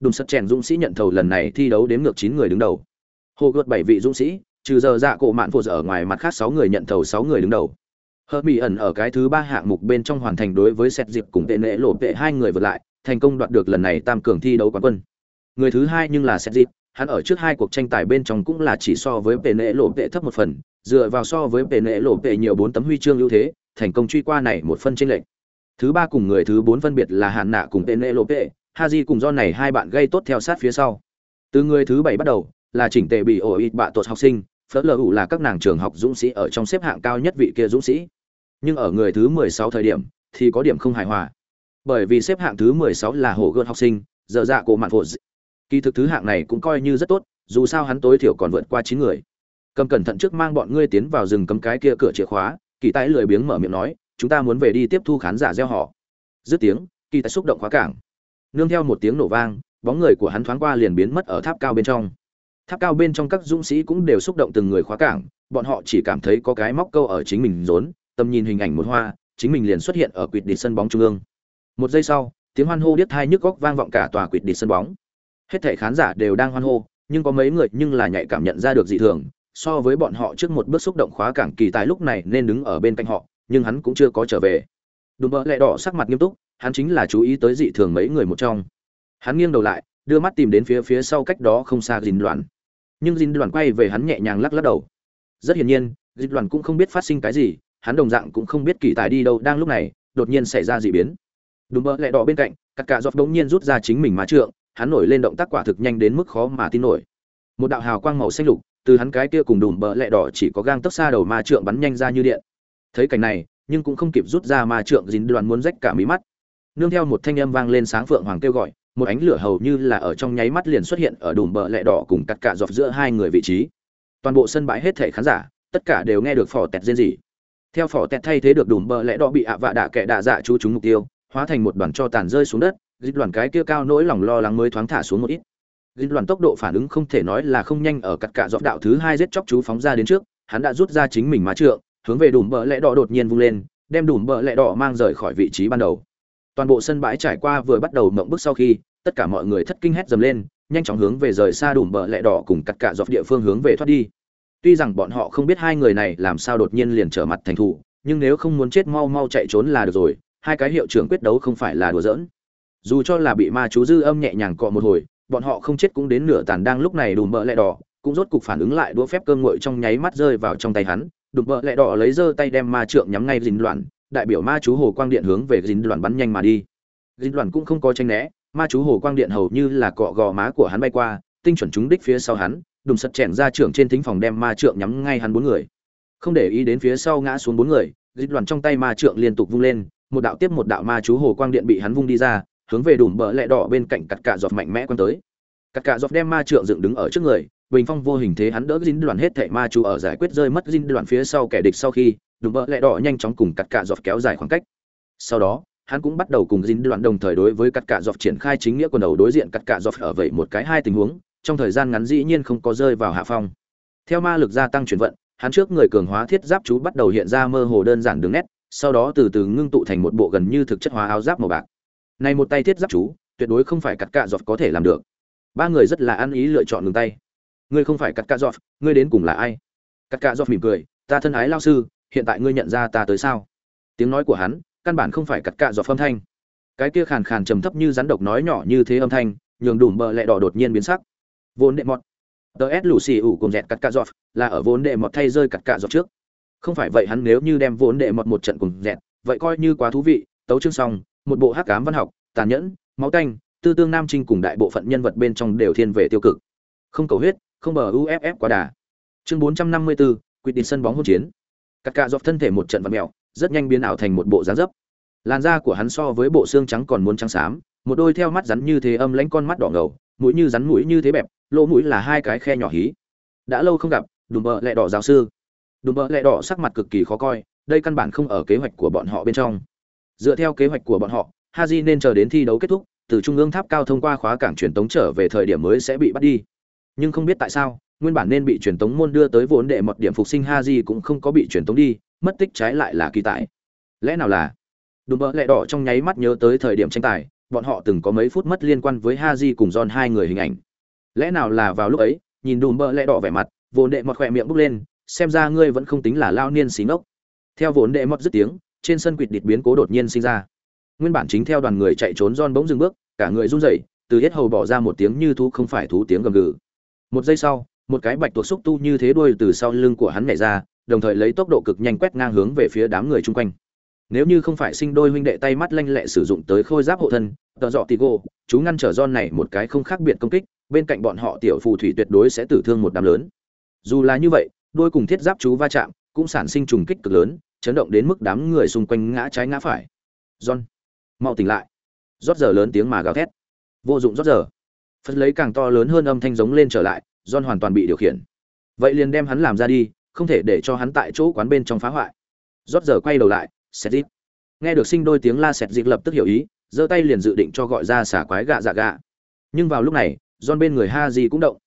đùm sật chèn dũng sĩ nhận thầu lần này thi đấu đến ngược chín người đứng đầu. Hồ gợt bảy vị dũng sĩ, trừ giờ dạ cổ mạn phụ ở ngoài mặt khác sáu người nhận thầu sáu người đứng đầu. Hơ mỹ ẩn ở cái thứ ba hạng mục bên trong hoàn thành đối với xét dịp cùng tệ nệ lộ tệ hai người vượt lại, thành công đoạt được lần này tam cường thi đấu quán quân. Người thứ hai nhưng là xét dịp hắn ở trước hai cuộc tranh tài bên trong cũng là chỉ so với tệ nệ lộ tệ thấp một phần, dựa vào so với tệ nệ lộ tệ nhiều bốn tấm huy chương ưu thế, thành công truy qua này một phân tranh lệch. Thứ ba cùng người thứ bốn phân biệt là hạn nạ cùng tệ nệ lộ tệ haji cùng do này hai bạn gây tốt theo sát phía sau. Từ người thứ bảy bắt đầu, là chỉnh tệ bị ổ ít bạ tột học sinh, phớt lờ ủ là các nàng trường học dũng sĩ ở trong xếp hạng cao nhất vị kia dũng sĩ. Nhưng ở người thứ 16 thời điểm, thì có điểm không hài hòa. Bởi vì xếp hạng thứ 16 là hồ gợt học sinh, giờ dạ cổ mạn phụ. kỳ thực thứ hạng này cũng coi như rất tốt, dù sao hắn tối thiểu còn vượt qua 9 người. Cầm cẩn thận trước mang bọn ngươi tiến vào rừng cấm cái kia cửa chìa khóa, kỳ tài lười biếng mở miệng nói, chúng ta muốn về đi tiếp thu khán giả gieo họ. Dứt tiếng, kỳ tài xúc động khóa cảng nương theo một tiếng nổ vang, bóng người của hắn thoáng qua liền biến mất ở tháp cao bên trong. Tháp cao bên trong các dũng sĩ cũng đều xúc động từng người khóa cảng, bọn họ chỉ cảm thấy có cái móc câu ở chính mình rốn, tầm nhìn hình ảnh một hoa, chính mình liền xuất hiện ở quỵt địch sân bóng trung ương. Một giây sau, tiếng hoan hô điếc hai nhức góc vang vọng cả tòa quỵt địch sân bóng. Hết thảy khán giả đều đang hoan hô, nhưng có mấy người nhưng là nhạy cảm nhận ra được dị thường, so với bọn họ trước một bước xúc động khóa cảng kỳ tài lúc này nên đứng ở bên cạnh họ, nhưng hắn cũng chưa có trở về. Đùm bỡ lẹ đỏ sắc mặt nghiêm túc hắn chính là chú ý tới dị thường mấy người một trong. Hắn nghiêng đầu lại, đưa mắt tìm đến phía phía sau cách đó không xa dìn đoàn. Nhưng dìn đoàn quay về hắn nhẹ nhàng lắc lắc đầu. Rất hiển nhiên dìn đoàn cũng không biết phát sinh cái gì, hắn đồng dạng cũng không biết kỳ tài đi đâu đang lúc này, đột nhiên xảy ra dị biến. Đùm mơ lẹ đỏ bên cạnh các cả giọt đống nhiên rút ra chính mình má trượng, hắn nổi lên động tác quả thực nhanh đến mức khó mà tin nổi. Một đạo hào quang màu xanh lục, từ hắn cái kia cùng đùm bờ lẹ đỏ chỉ có gang tấc xa đầu ma trượng bắn nhanh ra như điện. Thấy cảnh này, nhưng cũng không kịp rút ra ma trượng dính đoàn muốn rách cả mí mắt nương theo một thanh âm vang lên sáng phượng hoàng kêu gọi, một ánh lửa hầu như là ở trong nháy mắt liền xuất hiện ở đùm bờ lẹ đỏ cùng cắt cả dọc giữa hai người vị trí. Toàn bộ sân bãi hết thể khán giả, tất cả đều nghe được phỏ tẹt rên rỉ. Theo phỏ tẹt thay thế được đùm bờ lẹ đỏ bị ạ vạ đạ kẻ đạ dạ chú chúng mục tiêu, hóa thành một đoàn cho tàn rơi xuống đất dịch đoàn cái kia cao nỗi lòng lo lắng mới thoáng thả xuống một ít. Dịch đoàn tốc độ phản ứng không thể nói là không nhanh ở cắt cả dọc đạo thứ hai giết chóc chú phóng ra đến trước, hắn đã rút ra chính mình má trượng, hướng về đùm bờ lẹ đỏ đột nhiên vung lên, đem đùm bờ lẹ đỏ mang rời khỏi vị trí ban đầu toàn bộ sân bãi trải qua vừa bắt đầu mộng bức sau khi, tất cả mọi người thất kinh hét dầm lên, nhanh chóng hướng về rời xa đùm bờ lẹ đỏ cùng cắt cả dọc địa phương hướng về thoát đi. Tuy rằng bọn họ không biết hai người này làm sao đột nhiên liền trở mặt thành thủ, nhưng nếu không muốn chết mau mau chạy trốn là được rồi, hai cái hiệu trưởng quyết đấu không phải là đùa giỡn. Dù cho là bị ma chú dư âm nhẹ nhàng cọ một hồi, bọn họ không chết cũng đến nửa tàn đang lúc này đùm bợ lẹ đỏ, cũng rốt cục phản ứng lại đũa phép cơm nguội trong nháy mắt rơi vào trong tay hắn. Đùm bợ lẹ đỏ lấy giơ tay đem ma trượng nhắm ngay dình loạn đại biểu ma chú hồ quang điện hướng về dính đoàn bắn nhanh mà đi. Dính đoàn cũng không có tranh né, ma chú hồ quang điện hầu như là cọ gò má của hắn bay qua, tinh chuẩn trúng đích phía sau hắn, đùng sật chèn ra trưởng trên thính phòng đem ma trượng nhắm ngay hắn bốn người. Không để ý đến phía sau ngã xuống bốn người dịch đoàn trong tay ma trượng liên tục vung lên, một đạo tiếp một đạo ma chú hồ quang điện bị hắn vung đi ra, hướng về đùm bờ lẹ đỏ bên cạnh cắt cạ giọt mạnh mẽ quăng tới. Cắt cạ giọt đem ma trượng dựng đứng ở trước người, bình phong vô hình thế hắn đỡ dính đoàn hết thảy ma chú ở giải quyết rơi mất dính đoàn phía sau kẻ địch sau khi đùm bỡ lẹ đỏ nhanh chóng cùng cắt cạ dọc kéo dài khoảng cách. Sau đó, hắn cũng bắt đầu cùng dính đoàn đồng thời đối với cắt cạ dọc triển khai chính nghĩa quần đầu đối diện cắt cạ dọc ở vậy một cái hai tình huống, trong thời gian ngắn dĩ nhiên không có rơi vào hạ phong. Theo ma lực gia tăng chuyển vận, hắn trước người cường hóa thiết giáp chú bắt đầu hiện ra mơ hồ đơn giản đường nét, sau đó từ từ ngưng tụ thành một bộ gần như thực chất hóa áo giáp màu bạc. Này một tay thiết giáp chú, tuyệt đối không phải cắt cạ dọc có thể làm được. Ba người rất là ăn ý lựa chọn ngừng tay. Ngươi không phải cắt cạ dọc ngươi đến cùng là ai? Cắt cạ dọc mỉm cười, ta thân ái lao sư hiện tại ngươi nhận ra ta tới sao? Tiếng nói của hắn, căn bản không phải cắt cạ dọc âm thanh. Cái kia khàn khàn trầm thấp như rắn độc nói nhỏ như thế âm thanh, nhường đủ bờ lẹ đỏ đột nhiên biến sắc. Vốn đệ mọt. Tờ s lù xì ủ cùng dẹt cắt cạ dọc là ở vốn đệ mọt thay rơi cắt cạ dọc trước. Không phải vậy hắn nếu như đem vốn đệ mọt một trận cùng dẹt, vậy coi như quá thú vị, tấu chương xong, một bộ hắc cám văn học, tàn nhẫn, máu tanh, tư tương nam trinh cùng đại bộ phận nhân vật bên trong đều thiên về tiêu cực. Không cầu huyết, không bờ uff quá đà. Chương bốn trăm năm mươi bốn quyết định sân bóng hỗn chiến cắt cạ dọc thân thể một trận vật mèo, rất nhanh biến ảo thành một bộ dáng dấp. Làn da của hắn so với bộ xương trắng còn muốn trắng xám, một đôi theo mắt rắn như thế âm lãnh con mắt đỏ ngầu, mũi như rắn mũi như thế bẹp, lỗ mũi là hai cái khe nhỏ hí. Đã lâu không gặp, đùm bợ lẹ đỏ giáo sư. Đùm bợ lẹ đỏ sắc mặt cực kỳ khó coi, đây căn bản không ở kế hoạch của bọn họ bên trong. Dựa theo kế hoạch của bọn họ, haji nên chờ đến thi đấu kết thúc, từ trung ương tháp cao thông qua khóa cảng truyền tống trở về thời điểm mới sẽ bị bắt đi. Nhưng không biết tại sao nguyên bản nên bị truyền tống môn đưa tới vốn đệ một điểm phục sinh ha di cũng không có bị truyền tống đi, mất tích trái lại là kỳ tại. Lẽ nào là? Đùm bỡ lẹ đỏ trong nháy mắt nhớ tới thời điểm tranh tài, bọn họ từng có mấy phút mất liên quan với ha di cùng John hai người hình ảnh. Lẽ nào là vào lúc ấy, nhìn đùm bỡ lẹ đỏ vẻ mặt, vốn đệ một khỏe miệng bốc lên, xem ra ngươi vẫn không tính là lao niên xí ngốc. Theo vốn đệ một dứt tiếng, trên sân quỷ địch biến cố đột nhiên sinh ra. Nguyên bản chính theo đoàn người chạy trốn John bỗng dừng bước, cả người run rẩy, từ hết hầu bỏ ra một tiếng như thú không phải thú tiếng gầm gừ. Một giây sau, một cái bạch tuộc xúc tu như thế đuôi từ sau lưng của hắn nhảy ra, đồng thời lấy tốc độ cực nhanh quét ngang hướng về phía đám người chung quanh. Nếu như không phải sinh đôi huynh đệ tay mắt lanh lẹ sử dụng tới khôi giáp hộ thân, tợ dọ tì gô, chú ngăn trở don này một cái không khác biệt công kích, bên cạnh bọn họ tiểu phù thủy tuyệt đối sẽ tử thương một đám lớn. Dù là như vậy, đôi cùng thiết giáp chú va chạm cũng sản sinh trùng kích cực lớn, chấn động đến mức đám người xung quanh ngã trái ngã phải. John, mau tỉnh lại. Rót giờ lớn tiếng mà gào thét. Vô dụng rót giờ. Phật lấy càng to lớn hơn âm thanh giống lên trở lại John hoàn toàn bị điều khiển. Vậy liền đem hắn làm ra đi, không thể để cho hắn tại chỗ quán bên trong phá hoại. Rốt giờ quay đầu lại, Sẹt Dịch. Nghe được sinh đôi tiếng la Sẹt Dịch lập tức hiểu ý, giơ tay liền dự định cho gọi ra xả quái gạ dạ gạ. Nhưng vào lúc này, John bên người Haji cũng động.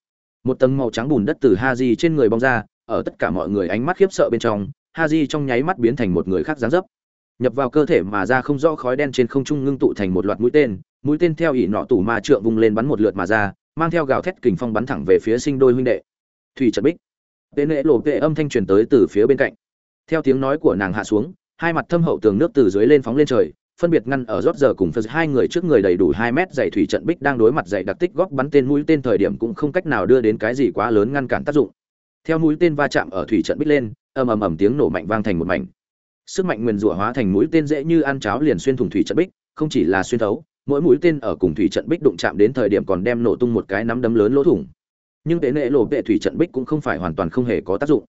Một tầng màu trắng bùn đất từ Haji trên người bong ra, ở tất cả mọi người ánh mắt khiếp sợ bên trong, Haji trong nháy mắt biến thành một người khác dáng dấp. Nhập vào cơ thể mà ra không rõ khói đen trên không trung ngưng tụ thành một loạt mũi tên, mũi tên theo ỷ nọ tủ ma trượng vung lên bắn một lượt mà ra, mang theo gào thét kình phong bắn thẳng về phía sinh đôi huynh đệ. Thủy trận bích. Tên lễ lộ vệ âm thanh truyền tới từ phía bên cạnh. Theo tiếng nói của nàng hạ xuống, hai mặt thâm hậu tường nước từ dưới lên phóng lên trời, phân biệt ngăn ở rót giờ cùng phật hai người trước người đầy đủ hai mét dày thủy trận bích đang đối mặt dày đặc tích góc bắn tên mũi tên thời điểm cũng không cách nào đưa đến cái gì quá lớn ngăn cản tác dụng. Theo mũi tên va chạm ở thủy trận bích lên, ầm ầm ầm tiếng nổ mạnh vang thành một mảnh. Sức mạnh nguyền rủa hóa thành mũi tên dễ như ăn cháo liền xuyên thủng thủy trận bích, không chỉ là xuyên thấu mỗi mũi tên ở cùng thủy trận bích đụng chạm đến thời điểm còn đem nổ tung một cái nắm đấm lớn lỗ thủng. Nhưng tệ nệ lộ vệ thủy trận bích cũng không phải hoàn toàn không hề có tác dụng.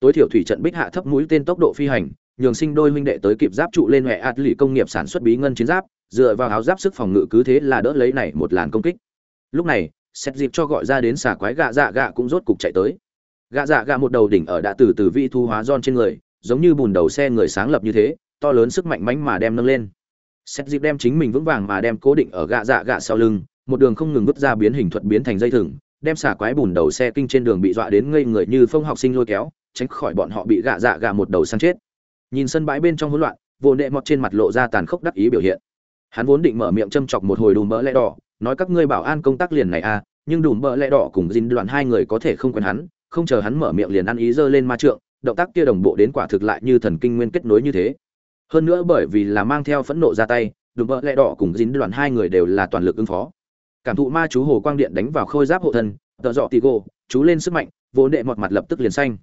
Tối thiểu thủy trận bích hạ thấp mũi tên tốc độ phi hành, nhường sinh đôi huynh đệ tới kịp giáp trụ lên hệ ạt lì công nghiệp sản xuất bí ngân chiến giáp, dựa vào áo giáp sức phòng ngự cứ thế là đỡ lấy này một làn công kích. Lúc này xét dịp cho gọi ra đến xà quái gạ dạ gạ cũng rốt cục chạy tới. Gạ dạ gạ một đầu đỉnh ở đã từ từ vi thu hóa giòn trên người, giống như bùn đầu xe người sáng lập như thế, to lớn sức mạnh mánh mà đem nâng lên. Sét dịp đem chính mình vững vàng mà đem cố định ở gạ dạ gạ sau lưng, một đường không ngừng vứt ra biến hình thuật biến thành dây thừng, đem xả quái bùn đầu xe kinh trên đường bị dọa đến ngây người như phong học sinh lôi kéo, tránh khỏi bọn họ bị gạ dạ gạ một đầu sang chết. Nhìn sân bãi bên trong hỗn loạn, vô nệ mọt trên mặt lộ ra tàn khốc đắc ý biểu hiện. Hắn vốn định mở miệng châm chọc một hồi đùm bỡ lẽ đỏ, nói các ngươi bảo an công tác liền này à nhưng đùm bỡ lẽ đỏ cùng dính đoạn hai người có thể không quen hắn, không chờ hắn mở miệng liền ăn ý giơ lên ma trượng, động tác kia đồng bộ đến quả thực lại như thần kinh nguyên kết nối như thế hơn nữa bởi vì là mang theo phẫn nộ ra tay, đùm bỡ lẽ đỏ cùng dính đoạn hai người đều là toàn lực ứng phó. Cảm thụ ma chú hồ quang điện đánh vào khôi giáp hộ thân, tợ dọ tì gô chú lên sức mạnh, vô đệ một mặt lập tức liền xanh.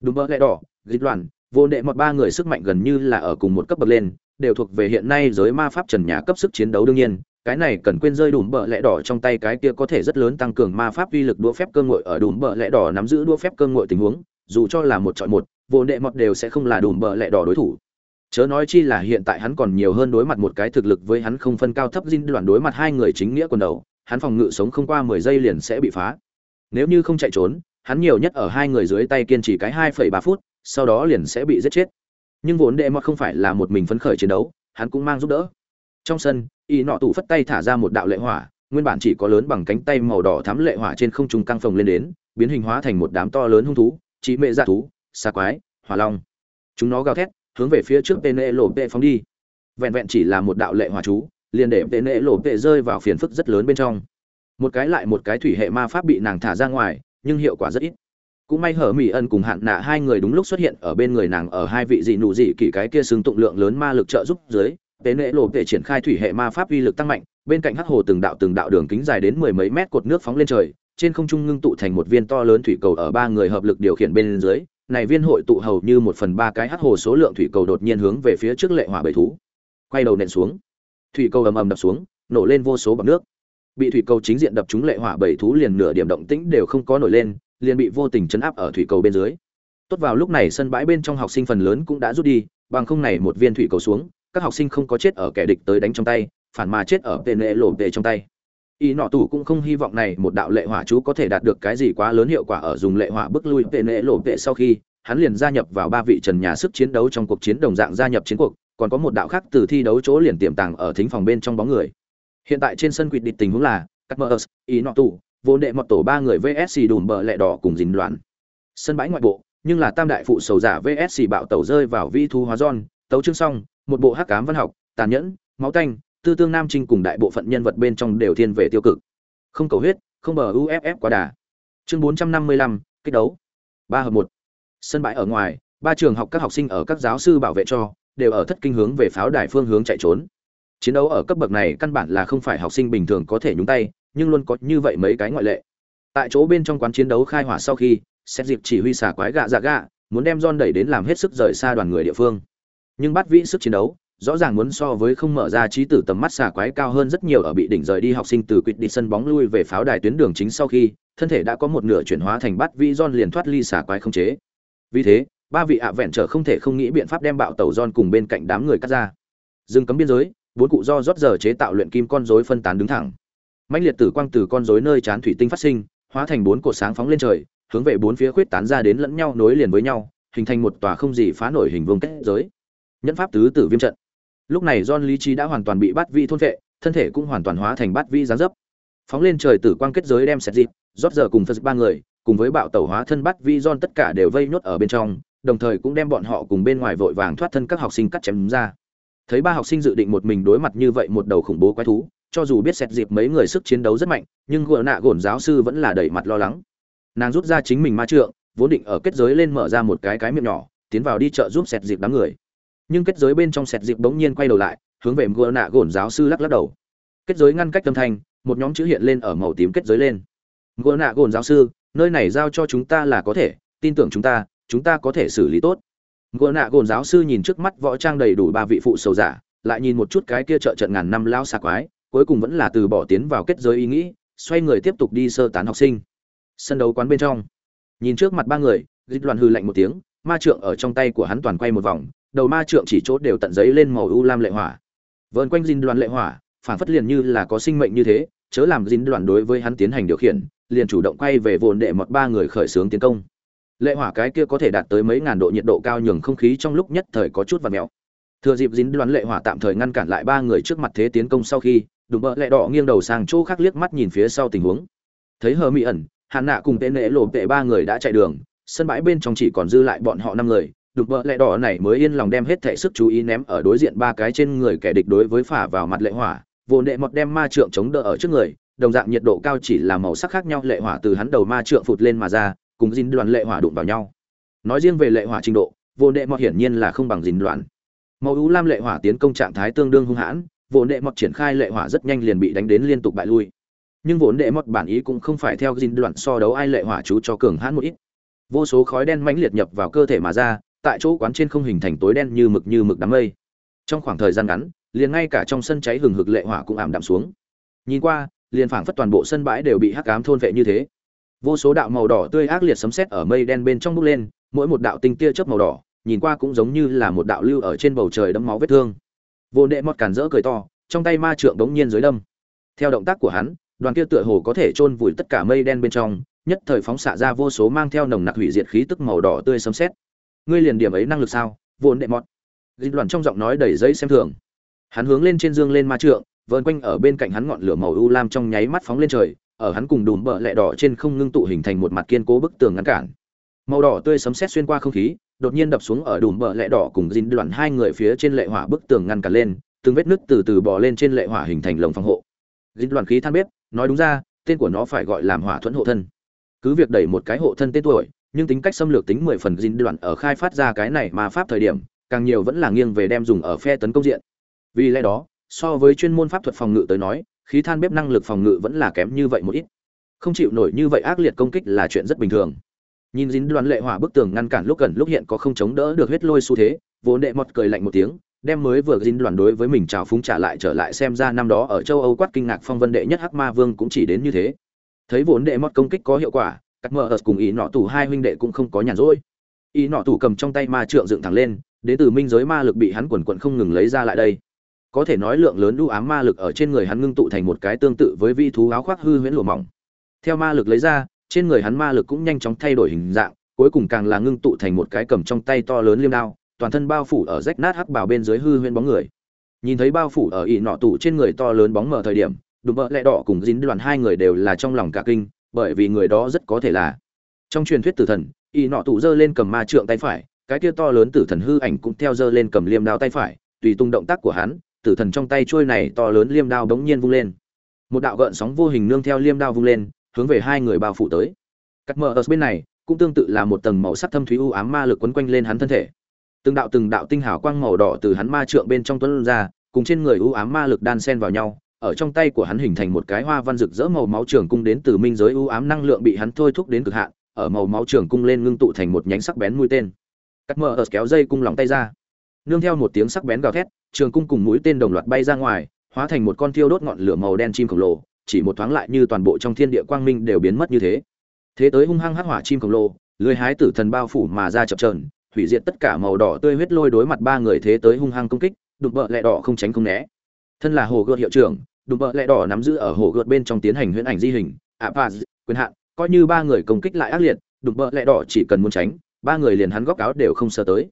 Đùm bỡ lẽ đỏ, dính đoạn vô đệ một ba người sức mạnh gần như là ở cùng một cấp bậc lên, đều thuộc về hiện nay giới ma pháp trần nhà cấp sức chiến đấu đương nhiên. Cái này cần quên rơi đùm bợ lẽ đỏ trong tay cái kia có thể rất lớn tăng cường ma pháp uy lực đũa phép cơ ngội ở đùm bợ lẽ đỏ nắm giữ đũa phép cơ ngội tình huống, dù cho là một chọn một, vô đệ mọt đều sẽ không là đùm bợ lẽ đỏ đối thủ. Chớ nói chi là hiện tại hắn còn nhiều hơn đối mặt một cái thực lực với hắn không phân cao thấp dinh đoàn đối mặt hai người chính nghĩa quần đầu, hắn phòng ngự sống không qua 10 giây liền sẽ bị phá. Nếu như không chạy trốn, hắn nhiều nhất ở hai người dưới tay kiên trì cái 2,3 phút, sau đó liền sẽ bị giết chết. Nhưng vốn đệ mọt không phải là một mình phấn khởi chiến đấu, hắn cũng mang giúp đỡ. Trong sân, y nọ tủ phất tay thả ra một đạo lệ hỏa, nguyên bản chỉ có lớn bằng cánh tay màu đỏ thắm lệ hỏa trên không trung căng phồng lên đến, biến hình hóa thành một đám to lớn hung thú, trí mệ dạ thú, xa quái, hỏa long. Chúng nó gào thét, hướng về phía trước pene lộ phóng đi. Vẹn vẹn chỉ là một đạo lệ hòa chú, liền để pene lộ rơi vào phiền phức rất lớn bên trong. Một cái lại một cái thủy hệ ma pháp bị nàng thả ra ngoài, nhưng hiệu quả rất ít. Cũng may hở mỹ ân cùng hạn nạ hai người đúng lúc xuất hiện ở bên người nàng ở hai vị dị nụ dị kỳ cái kia xứng tụng lượng lớn ma lực trợ giúp dưới tên nệ triển khai thủy hệ ma pháp uy lực tăng mạnh, bên cạnh hắc hồ từng đạo từng đạo đường kính dài đến mười mấy mét cột nước phóng lên trời, trên không trung ngưng tụ thành một viên to lớn thủy cầu ở ba người hợp lực điều khiển bên dưới này viên hội tụ hầu như một phần ba cái hắc hồ số lượng thủy cầu đột nhiên hướng về phía trước lệ hỏa bầy thú. Quay đầu nện xuống. Thủy cầu ầm ầm đập xuống, nổ lên vô số bọt nước. Bị thủy cầu chính diện đập trúng lệ hỏa bầy thú liền nửa điểm động tĩnh đều không có nổi lên, liền bị vô tình chấn áp ở thủy cầu bên dưới. Tốt vào lúc này sân bãi bên trong học sinh phần lớn cũng đã rút đi, bằng không này một viên thủy cầu xuống, các học sinh không có chết ở kẻ địch tới đánh trong tay, phản mà chết ở tên lệ lộ về trong tay y nọ tù cũng không hy vọng này một đạo lệ hỏa chú có thể đạt được cái gì quá lớn hiệu quả ở dùng lệ hỏa bức lui vệ nệ lộ vệ sau khi, hắn liền gia nhập vào ba vị trần nhà sức chiến đấu trong cuộc chiến đồng dạng gia nhập chiến cuộc, còn có một đạo khác từ thi đấu chỗ liền tiềm tàng ở thính phòng bên trong bóng người. Hiện tại trên sân quyết địch tình huống là cắt mơ ý nọ tù vốn đệ mọt tổ ba người vsc đùm bờ lẹ đỏ cùng dính loạn. Sân bãi ngoại bộ, nhưng là tam đại phụ sầu giả vsc bạo tẩu rơi vào vi thu hóa giòn, tấu chương xong, một bộ hắc cám văn học, tàn nhẫn, máu tanh tư tương nam trinh cùng đại bộ phận nhân vật bên trong đều thiên về tiêu cực. Không cầu huyết, không bờ uff quá đà. Chương bốn trăm năm mươi lăm, kích đấu. Ba hợp một. Sân bãi ở ngoài, ba trường học các học sinh ở các giáo sư bảo vệ cho, đều ở thất kinh hướng về pháo đài phương hướng chạy trốn. Chiến đấu ở cấp bậc này căn bản là không phải học sinh bình thường có thể nhúng tay, nhưng luôn có như vậy mấy cái ngoại lệ. Tại chỗ bên trong quán chiến đấu khai hỏa sau khi xét dịp chỉ huy xả quái gạ dạ gạ, muốn đem John đẩy đến làm hết sức rời xa đoàn người địa phương. Nhưng bắt vĩ sức chiến đấu rõ ràng muốn so với không mở ra trí tử tầm mắt xà quái cao hơn rất nhiều ở bị đỉnh rời đi học sinh từ quỵt đi sân bóng lui về pháo đài tuyến đường chính sau khi, thân thể đã có một nửa chuyển hóa thành bắt vĩ John liền thoát ly xà quái không chế. Vì thế, ba vị ạ vẹn trở không thể không nghĩ biện pháp đem bạo tàu John cùng bên cạnh đám người cắt ra. Dừng cấm biên giới, bốn cụ do rót giờ chế tạo luyện kim con rối phân tán đứng thẳng. Mãnh liệt tử quang từ con rối nơi chán thủy tinh phát sinh, hóa thành bốn cột sáng phóng lên trời, hướng về bốn phía khuyết tán ra đến lẫn nhau nối liền với nhau, hình thành một tòa không gì phá nổi hình vương kết giới. Nhẫn pháp tứ tử viêm trận lúc này john lý trí đã hoàn toàn bị Bát vi thôn vệ, thân thể cũng hoàn toàn hóa thành Bát vi giáng dấp. Phóng lên trời tử quang kết giới đem sẹt dịp, rót giờ cùng phật ba người, cùng với bạo tẩu hóa thân Bát vi john tất cả đều vây nhốt ở bên trong, đồng thời cũng đem bọn họ cùng bên ngoài vội vàng thoát thân các học sinh cắt chém ra. Thấy ba học sinh dự định một mình đối mặt như vậy một đầu khủng bố quái thú, cho dù biết xét dịp mấy người sức chiến đấu rất mạnh, nhưng gợ nạ gổn giáo sư vẫn là đẩy mặt lo lắng. Nàng rút ra chính mình ma trượng, vốn định ở kết giới lên mở ra một cái cái miệng nhỏ, tiến vào đi chợ giúp xét dịp đám người nhưng kết giới bên trong sẹt dịp bỗng nhiên quay đầu lại, hướng về gợ nạ gồn giáo sư lắc lắc đầu. Kết giới ngăn cách âm thanh, một nhóm chữ hiện lên ở màu tím kết giới lên. Gợ nạ gồn giáo sư, nơi này giao cho chúng ta là có thể, tin tưởng chúng ta chúng ta có thể xử lý tốt. Gợ nạ gồn giáo sư nhìn trước mắt võ trang đầy đủ ba vị phụ sầu giả, lại nhìn một chút cái kia trợ trận ngàn năm lao xà quái, cuối cùng vẫn là từ bỏ tiến vào kết giới ý nghĩ, xoay người tiếp tục đi sơ tán học sinh. Sân đấu quán bên trong, nhìn trước mặt ba người, dịch đoàn hư lạnh một tiếng, ma trượng ở trong tay của hắn toàn quay một vòng đầu ma trượng chỉ chốt đều tận giấy lên màu u lam lệ hỏa. Vờn quanh dinh đoàn lệ hỏa, phản phất liền như là có sinh mệnh như thế, chớ làm dinh đoàn đối với hắn tiến hành điều khiển, liền chủ động quay về vồn đệ mọt ba người khởi xướng tiến công. Lệ hỏa cái kia có thể đạt tới mấy ngàn độ nhiệt độ cao nhường không khí trong lúc nhất thời có chút và mèo. Thừa dịp dính đoán lệ hỏa tạm thời ngăn cản lại ba người trước mặt thế tiến công sau khi, đùm bợ lẹ đỏ nghiêng đầu sang chỗ khác liếc mắt nhìn phía sau tình huống. Thấy hờ mỹ ẩn hạn nạ cùng tên nệ lộ tệ ba người đã chạy đường, sân bãi bên trong chỉ còn dư lại bọn họ năm người đùm vợ lẹ đỏ này mới yên lòng đem hết thể sức chú ý ném ở đối diện ba cái trên người kẻ địch đối với phả vào mặt lệ hỏa. Vô nệ mọt đem ma trượng chống đỡ ở trước người, đồng dạng nhiệt độ cao chỉ là màu sắc khác nhau, lệ hỏa từ hắn đầu ma trượng phụt lên mà ra, cùng dính đoàn lệ hỏa đụng vào nhau. Nói riêng về lệ hỏa trình độ, vô nệ mọt hiển nhiên là không bằng dính đoàn. Màu ú lam lệ hỏa tiến công trạng thái tương đương hung hãn, vô nệ mọt triển khai lệ hỏa rất nhanh liền bị đánh đến liên tục bại lui. Nhưng vốn đệ mọt bản ý cũng không phải theo dính đoàn so đấu ai lệ hỏa chú cho cường hãn một ít. Vô số khói đen mãnh liệt nhập vào cơ thể mà ra tại chỗ quán trên không hình thành tối đen như mực như mực đám mây. Trong khoảng thời gian ngắn, liền ngay cả trong sân cháy hừng hực lệ hỏa cũng ảm đạm xuống. Nhìn qua, liền phảng phất toàn bộ sân bãi đều bị hắc ám thôn vệ như thế. Vô số đạo màu đỏ tươi ác liệt sấm sét ở mây đen bên trong bốc lên, mỗi một đạo tinh tia chớp màu đỏ, nhìn qua cũng giống như là một đạo lưu ở trên bầu trời đẫm máu vết thương. Vô đệ mọt cản rỡ cười to, trong tay ma trượng đống nhiên dưới đâm. Theo động tác của hắn, đoàn kia tựa hồ có thể chôn vùi tất cả mây đen bên trong, nhất thời phóng xạ ra vô số mang theo nồng nặc hủy diệt khí tức màu đỏ tươi sấm sét ngươi liền điểm ấy năng lực sao? Vốn đệ mọt. Dịch đoàn trong giọng nói đầy giấy xem thường. Hắn hướng lên trên dương lên ma trượng, vờn quanh ở bên cạnh hắn ngọn lửa màu u lam trong nháy mắt phóng lên trời, ở hắn cùng đùm bờ lẹ đỏ trên không ngưng tụ hình thành một mặt kiên cố bức tường ngăn cản. Màu đỏ tươi sấm sét xuyên qua không khí, đột nhiên đập xuống ở đùm bờ lẹ đỏ cùng dính đoạn hai người phía trên lệ hỏa bức tường ngăn cản lên, từng vết nứt từ từ bò lên trên lệ hỏa hình thành lồng phòng hộ. Dính đoạn khí than bếp, nói đúng ra, tên của nó phải gọi làm hỏa thuẫn hộ thân. Cứ việc đẩy một cái hộ thân tên tuổi nhưng tính cách xâm lược tính mười phần dính đoạn ở khai phát ra cái này mà pháp thời điểm, càng nhiều vẫn là nghiêng về đem dùng ở phe tấn công diện. Vì lẽ đó, so với chuyên môn pháp thuật phòng ngự tới nói, khí than bếp năng lực phòng ngự vẫn là kém như vậy một ít. Không chịu nổi như vậy ác liệt công kích là chuyện rất bình thường. Nhìn dính đoạn lệ hỏa bức tường ngăn cản lúc gần lúc hiện có không chống đỡ được huyết lôi xu thế, vốn đệ mọt cười lạnh một tiếng, đem mới vừa dính đoàn đối với mình trào phúng trả lại trở lại xem ra năm đó ở châu âu quát kinh ngạc phong vân đệ nhất hắc ma vương cũng chỉ đến như thế. Thấy vốn đệ mọt công kích có hiệu quả cắt mờ ở cùng ý nọ tủ hai huynh đệ cũng không có nhàn rỗi. Ý nọ tủ cầm trong tay ma trượng dựng thẳng lên, đến từ minh giới ma lực bị hắn quần quận không ngừng lấy ra lại đây. Có thể nói lượng lớn đu ám ma lực ở trên người hắn ngưng tụ thành một cái tương tự với vi thú áo khoác hư huyễn lụa mỏng. Theo ma lực lấy ra, trên người hắn ma lực cũng nhanh chóng thay đổi hình dạng, cuối cùng càng là ngưng tụ thành một cái cầm trong tay to lớn liêm đao, toàn thân bao phủ ở rách nát hắc bào bên dưới hư huyễn bóng người. Nhìn thấy bao phủ ở ỉ nọ tủ trên người to lớn bóng mở thời điểm, đùm bợ lẹ đỏ cùng dính đoàn hai người đều là trong lòng cả kinh bởi vì người đó rất có thể là. Trong truyền thuyết tử thần, y nọ tụ giơ lên cầm ma trượng tay phải, cái kia to lớn tử thần hư ảnh cũng theo giơ lên cầm liêm đao tay phải, tùy tung động tác của hắn, tử thần trong tay trôi này to lớn liêm đao bỗng nhiên vung lên. Một đạo gợn sóng vô hình nương theo liêm đao vung lên, hướng về hai người bao phủ tới. Cắt mở ở bên này, cũng tương tự là một tầng màu sắc thâm thúy u ám ma lực quấn quanh lên hắn thân thể. Từng đạo từng đạo tinh hào quang màu đỏ từ hắn ma trượng bên trong tuấn ra, cùng trên người u ám ma lực đan xen vào nhau ở trong tay của hắn hình thành một cái hoa văn rực rỡ màu máu trường cung đến từ minh giới u ám năng lượng bị hắn thôi thúc đến cực hạn, ở màu máu trường cung lên ngưng tụ thành một nhánh sắc bén mũi tên. Cắt mở ở kéo dây cung lòng tay ra. Nương theo một tiếng sắc bén gào thét, trường cung cùng mũi tên đồng loạt bay ra ngoài, hóa thành một con thiêu đốt ngọn lửa màu đen chim khổng lồ, chỉ một thoáng lại như toàn bộ trong thiên địa quang minh đều biến mất như thế. Thế tới hung hăng hắc hỏa chim khổng lồ lưới hái tử thần bao phủ mà ra chập trờn hủy diệt tất cả màu đỏ tươi huyết lôi đối mặt ba người thế tới hung hăng công kích, đục bợ lẹ đỏ không tránh không né. Thân là hồ gợt hiệu trưởng đùm bợ lẹ đỏ nắm giữ ở hồ gợt bên trong tiến hành huyễn ảnh di hình apaz quyền hạn, coi như ba người công kích lại ác liệt, đùm bợ lẹ đỏ chỉ cần muốn tránh, ba người liền hắn góc áo đều không sơ tới.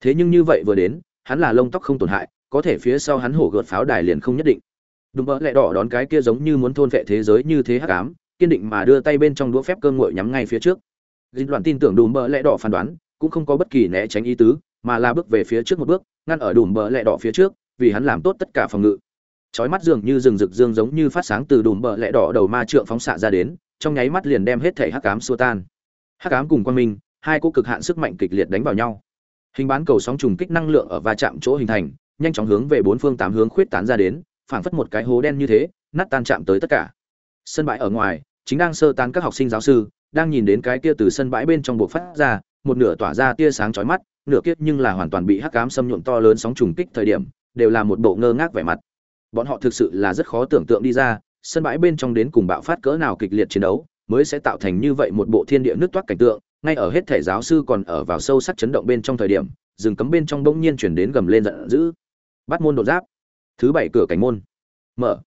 Thế nhưng như vậy vừa đến, hắn là lông tóc không tổn hại, có thể phía sau hắn hổ gợt pháo đài liền không nhất định. Đùm bợ lẹ đỏ đón cái kia giống như muốn thôn vệ thế giới như thế hắc ám, kiên định mà đưa tay bên trong đũa phép cơm nguội nhắm ngay phía trước. Dinh đoạn tin tưởng đùm bợ lẹ đỏ phán đoán, cũng không có bất kỳ né tránh ý tứ, mà là bước về phía trước một bước, ngăn ở đùm bợ lẹ đỏ phía trước, vì hắn làm tốt tất cả phòng ngự chói mắt dường như rừng rực dương giống như phát sáng từ đùm bờ lẽ đỏ đầu ma trượng phóng xạ ra đến, trong nháy mắt liền đem hết thể hắc ám xua tan. Hắc ám cùng quan minh, hai cô cực hạn sức mạnh kịch liệt đánh vào nhau. Hình bán cầu sóng trùng kích năng lượng ở va chạm chỗ hình thành, nhanh chóng hướng về bốn phương tám hướng khuyết tán ra đến, phảng phất một cái hố đen như thế, nát tan chạm tới tất cả. Sân bãi ở ngoài, chính đang sơ tán các học sinh giáo sư, đang nhìn đến cái kia từ sân bãi bên trong buộc phát ra, một nửa tỏa ra tia sáng chói mắt, nửa kiếp nhưng là hoàn toàn bị hắc ám xâm nhuộm to lớn sóng trùng kích thời điểm, đều là một bộ ngơ ngác vẻ mặt bọn họ thực sự là rất khó tưởng tượng đi ra, sân bãi bên trong đến cùng bạo phát cỡ nào kịch liệt chiến đấu, mới sẽ tạo thành như vậy một bộ thiên địa nước toát cảnh tượng, ngay ở hết thể giáo sư còn ở vào sâu sắc chấn động bên trong thời điểm, rừng cấm bên trong bỗng nhiên chuyển đến gầm lên giận dữ. Bắt môn đột giáp. Thứ bảy cửa cảnh môn. Mở.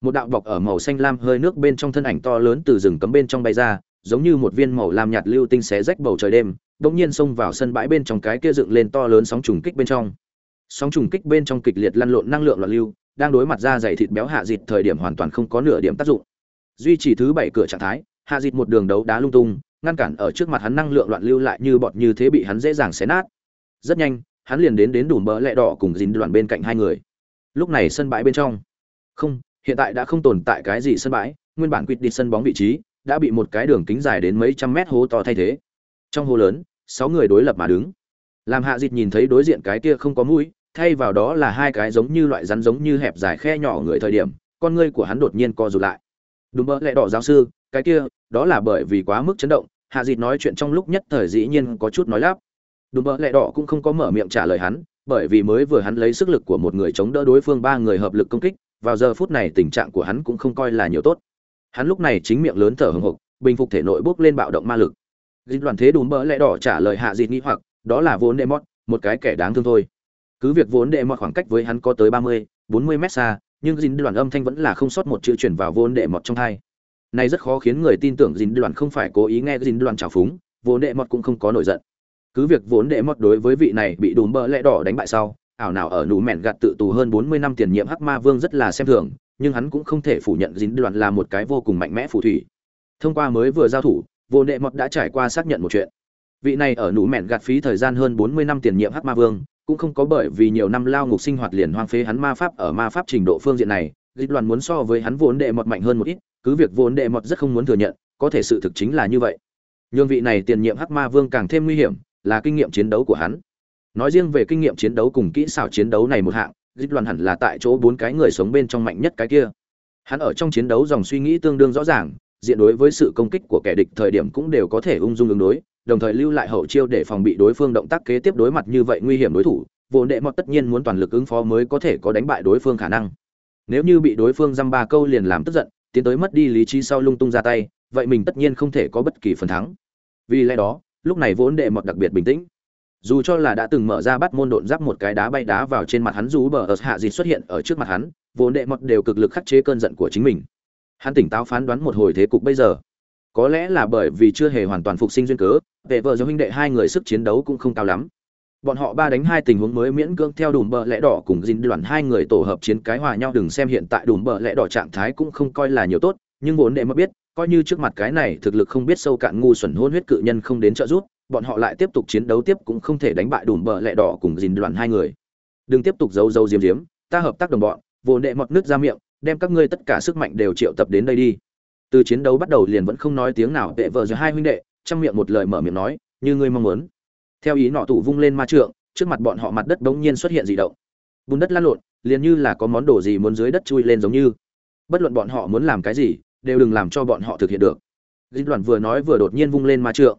Một đạo bọc ở màu xanh lam hơi nước bên trong thân ảnh to lớn từ rừng cấm bên trong bay ra, giống như một viên màu lam nhạt lưu tinh xé rách bầu trời đêm, bỗng nhiên xông vào sân bãi bên trong cái kia dựng lên to lớn sóng trùng kích bên trong sóng trùng kích bên trong kịch liệt lăn lộn năng lượng loạn lưu, đang đối mặt ra dày thịt béo hạ dịt thời điểm hoàn toàn không có nửa điểm tác dụng. Duy trì thứ bảy cửa trạng thái, hạ dịt một đường đấu đá lung tung, ngăn cản ở trước mặt hắn năng lượng loạn lưu lại như bọt như thế bị hắn dễ dàng xé nát. Rất nhanh, hắn liền đến đến đủ mỡ lẹ đỏ cùng dính đoàn bên cạnh hai người. Lúc này sân bãi bên trong. Không, hiện tại đã không tồn tại cái gì sân bãi, nguyên bản quyết đi sân bóng vị trí, đã bị một cái đường kính dài đến mấy trăm mét hố to thay thế. Trong hố lớn, sáu người đối lập mà đứng làm hạ dịt nhìn thấy đối diện cái kia không có mũi, thay vào đó là hai cái giống như loại rắn giống như hẹp dài khe nhỏ người thời điểm, con ngươi của hắn đột nhiên co rụt lại. Đúng mơ lẹ đỏ giáo sư, cái kia, đó là bởi vì quá mức chấn động, hạ dịt nói chuyện trong lúc nhất thời dĩ nhiên có chút nói lắp. Đúng mơ lẹ đỏ cũng không có mở miệng trả lời hắn, bởi vì mới vừa hắn lấy sức lực của một người chống đỡ đối phương ba người hợp lực công kích, vào giờ phút này tình trạng của hắn cũng không coi là nhiều tốt. Hắn lúc này chính miệng lớn thở hồng hộc bình phục thể nội bốc lên bạo động ma lực. Dịch đoàn thế đùm bỡ lẽ đỏ trả lời hạ dịt nghĩ hoặc đó là vốn đệ mót một cái kẻ đáng thương thôi. Cứ việc vốn đệ mọt khoảng cách với hắn có tới ba mươi, bốn mươi mét xa, nhưng dính đoàn âm thanh vẫn là không sót một chữ chuyển vào vốn đệ mọt trong hai này rất khó khiến người tin tưởng dính đoàn không phải cố ý nghe dính đoàn trào phúng, vốn đệ mọt cũng không có nổi giận. Cứ việc vốn đệ mọt đối với vị này bị đùm bỡ lẽ đỏ đánh bại sau, ảo nào ở nụ mẹn gạt tự tù hơn bốn mươi năm tiền nhiệm hắc ma vương rất là xem thường, nhưng hắn cũng không thể phủ nhận dính đoàn là một cái vô cùng mạnh mẽ phù thủy. Thông qua mới vừa giao thủ vô đệ mọt đã trải qua xác nhận một chuyện vị này ở nụ mẹn gạt phí thời gian hơn bốn mươi năm tiền nhiệm hắc ma vương, cũng không có bởi vì nhiều năm lao ngục sinh hoạt liền hoang phế hắn ma pháp ở ma pháp trình độ phương diện này, dịch đoàn muốn so với hắn vốn đệ mọt mạnh hơn một ít, cứ việc vốn đệ mọt rất không muốn thừa nhận, có thể sự thực chính là như vậy. Nhưng vị này tiền nhiệm hắc ma vương càng thêm nguy hiểm, là kinh nghiệm chiến đấu của hắn. Nói riêng về kinh nghiệm chiến đấu cùng kỹ xảo chiến đấu này một hạng, dịch đoàn hẳn là tại chỗ bốn cái người sống bên trong mạnh nhất cái kia. Hắn ở trong chiến đấu dòng suy nghĩ tương đương rõ ràng, diện đối với sự công kích của kẻ địch thời điểm cũng đều có thể ung dung ứng đối đồng thời lưu lại hậu chiêu để phòng bị đối phương động tác kế tiếp đối mặt như vậy nguy hiểm đối thủ vốn đệ mọt tất nhiên muốn toàn lực ứng phó mới có thể có đánh bại đối phương khả năng. Nếu như bị đối phương dăm ba câu liền làm tức giận, tiến tới mất đi lý trí sau lung tung ra tay, vậy mình tất nhiên không thể có bất kỳ phần thắng. Vì lẽ đó, lúc này vốn đệ mọt đặc biệt bình tĩnh. Dù cho là đã từng mở ra bắt môn độn giáp một cái đá bay đá vào trên mặt hắn rú bờ ở hạ dịt xuất hiện ở trước mặt hắn, vốn đệ mọt đều cực lực khắc chế cơn giận của chính mình. Hắn tỉnh táo phán đoán một hồi thế cục bây giờ. Có lẽ là bởi vì chưa hề hoàn toàn phục sinh duyên cớ vệ vợ giống huynh đệ hai người sức chiến đấu cũng không cao lắm. Bọn họ ba đánh hai tình huống mới miễn cưỡng theo đùm bờ lẽ đỏ cùng dinh đoàn hai người tổ hợp chiến cái hòa nhau đừng xem hiện tại đùm bờ lẽ đỏ trạng thái cũng không coi là nhiều tốt, nhưng vốn đệ mất biết, coi như trước mặt cái này thực lực không biết sâu cạn ngu xuẩn hôn huyết cự nhân không đến trợ giúp, bọn họ lại tiếp tục chiến đấu tiếp cũng không thể đánh bại đùm bờ lẽ đỏ cùng dinh đoàn hai người. Đừng tiếp tục giấu giấu diếm diếm ta hợp tác đồng bọn, vốn đệ mọt nước ra miệng, đem các ngươi tất cả sức mạnh đều triệu tập đến đây đi. Từ chiến đấu bắt đầu liền vẫn không nói tiếng nào, tệ vợ giữa hai huynh đệ trong miệng một lời mở miệng nói, như ngươi mong muốn. Theo ý nọ tủ vung lên ma trượng, trước mặt bọn họ mặt đất bỗng nhiên xuất hiện dị động. Bùn đất lăn lộn, liền như là có món đồ gì muốn dưới đất chui lên giống như. Bất luận bọn họ muốn làm cái gì, đều đừng làm cho bọn họ thực hiện được. Dinh đoàn vừa nói vừa đột nhiên vung lên ma trượng.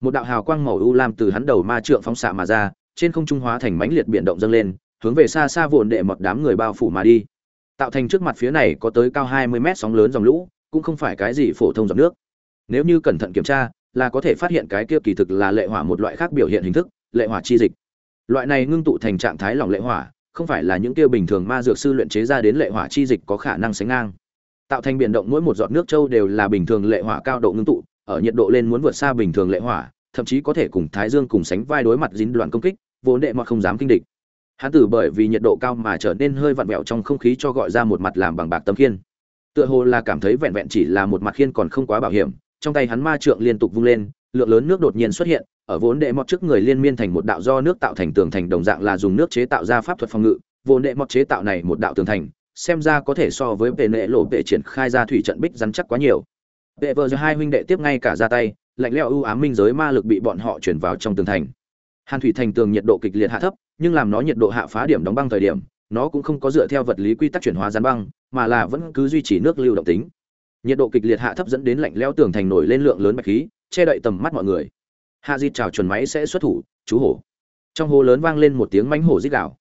Một đạo hào quang màu u lam từ hắn đầu ma trượng phóng xạ mà ra, trên không trung hóa thành mãnh liệt biển động dâng lên, hướng về xa xa vụn đệ một đám người bao phủ mà đi. Tạo thành trước mặt phía này có tới cao 20 mét sóng lớn dòng lũ, cũng không phải cái gì phổ thông dòng nước. Nếu như cẩn thận kiểm tra là có thể phát hiện cái kia kỳ thực là lệ hỏa một loại khác biểu hiện hình thức, lệ hỏa chi dịch. Loại này ngưng tụ thành trạng thái lỏng lệ hỏa, không phải là những kia bình thường ma dược sư luyện chế ra đến lệ hỏa chi dịch có khả năng sánh ngang. Tạo thành biển động mỗi một giọt nước châu đều là bình thường lệ hỏa cao độ ngưng tụ, ở nhiệt độ lên muốn vượt xa bình thường lệ hỏa, thậm chí có thể cùng thái dương cùng sánh vai đối mặt dính đoạn công kích vốn đệ mọt không dám kinh địch. Hắn tử bởi vì nhiệt độ cao mà trở nên hơi vặn vẹo trong không khí cho gọi ra một mặt làm bằng bạc tấm khiên. Tựa hồ là cảm thấy vẹn vẹn chỉ là một mặt khiên còn không quá bảo hiểm trong tay hắn ma trượng liên tục vung lên, lượng lớn nước đột nhiên xuất hiện, ở vốn đệ mọt trước người liên miên thành một đạo do nước tạo thành tường thành đồng dạng là dùng nước chế tạo ra pháp thuật phòng ngự, vốn đệ mọt chế tạo này một đạo tường thành, xem ra có thể so với vệ nệ lộ vệ triển khai ra thủy trận bích rắn chắc quá nhiều. Vệ vợ hai huynh đệ tiếp ngay cả ra tay, lạnh lẽo ưu ám minh giới ma lực bị bọn họ chuyển vào trong tường thành. Hàn thủy thành tường nhiệt độ kịch liệt hạ thấp, nhưng làm nó nhiệt độ hạ phá điểm đóng băng thời điểm, nó cũng không có dựa theo vật lý quy tắc chuyển hóa gián băng, mà là vẫn cứ duy trì nước lưu động tính nhiệt độ kịch liệt hạ thấp dẫn đến lạnh lẽo tường thành nổi lên lượng lớn bạch khí, che đậy tầm mắt mọi người. Hạ dịt chào chuẩn máy sẽ xuất thủ, chú hổ. Trong hồ lớn vang lên một tiếng mánh hổ rít đảo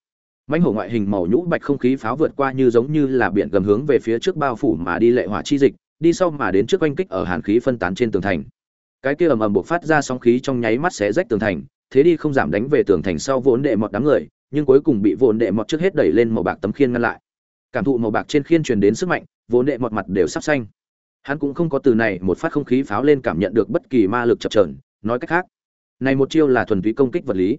mánh hổ ngoại hình màu nhũ bạch không khí pháo vượt qua như giống như là biển gầm hướng về phía trước bao phủ mà đi lệ hỏa chi dịch, đi sau mà đến trước oanh kích ở hàn khí phân tán trên tường thành. Cái kia ầm ầm buộc phát ra sóng khí trong nháy mắt xé rách tường thành, thế đi không giảm đánh về tường thành sau vốn đệ mọt đám người, nhưng cuối cùng bị vốn đệ mọt trước hết đẩy lên màu bạc tấm khiên ngăn lại. Cảm thụ màu bạc trên khiên truyền đến sức mạnh, vốn đệ mọt mặt đều sắp xanh hắn cũng không có từ này một phát không khí pháo lên cảm nhận được bất kỳ ma lực chập trờn nói cách khác, này một chiêu là thuần túy công kích vật lý.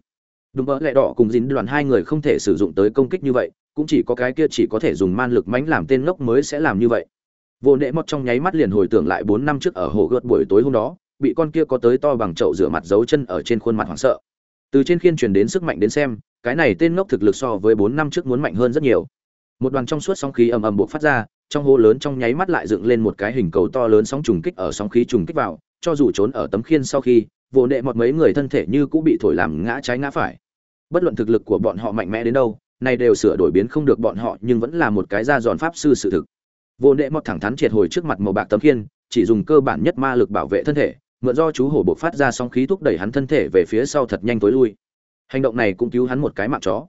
Đúng mỡ lẹ đỏ cùng dính đoàn hai người không thể sử dụng tới công kích như vậy, cũng chỉ có cái kia chỉ có thể dùng man lực mánh làm tên ngốc mới sẽ làm như vậy. Vô nệ mót trong nháy mắt liền hồi tưởng lại bốn năm trước ở hồ gợt buổi tối hôm đó, bị con kia có tới to bằng chậu rửa mặt dấu chân ở trên khuôn mặt hoảng sợ. Từ trên khiên truyền đến sức mạnh đến xem, cái này tên ngốc thực lực so với bốn năm trước muốn mạnh hơn rất nhiều. Một đoàn trong suốt sóng khí ầm ầm buộc phát ra trong hố lớn trong nháy mắt lại dựng lên một cái hình cầu to lớn sóng trùng kích ở sóng khí trùng kích vào, cho dù trốn ở tấm khiên sau khi, vô nệ một mấy người thân thể như cũng bị thổi làm ngã trái ngã phải. Bất luận thực lực của bọn họ mạnh mẽ đến đâu này đều sửa đổi biến không được bọn họ, nhưng vẫn là một cái ra giòn pháp sư sự thực. Vô nệ một thẳng thắn triệt hồi trước mặt màu bạc tấm khiên, chỉ dùng cơ bản nhất ma lực bảo vệ thân thể, mượn do chú hổ bộc phát ra sóng khí thúc đẩy hắn thân thể về phía sau thật nhanh tối lui. Hành động này cũng cứu hắn một cái mạng chó.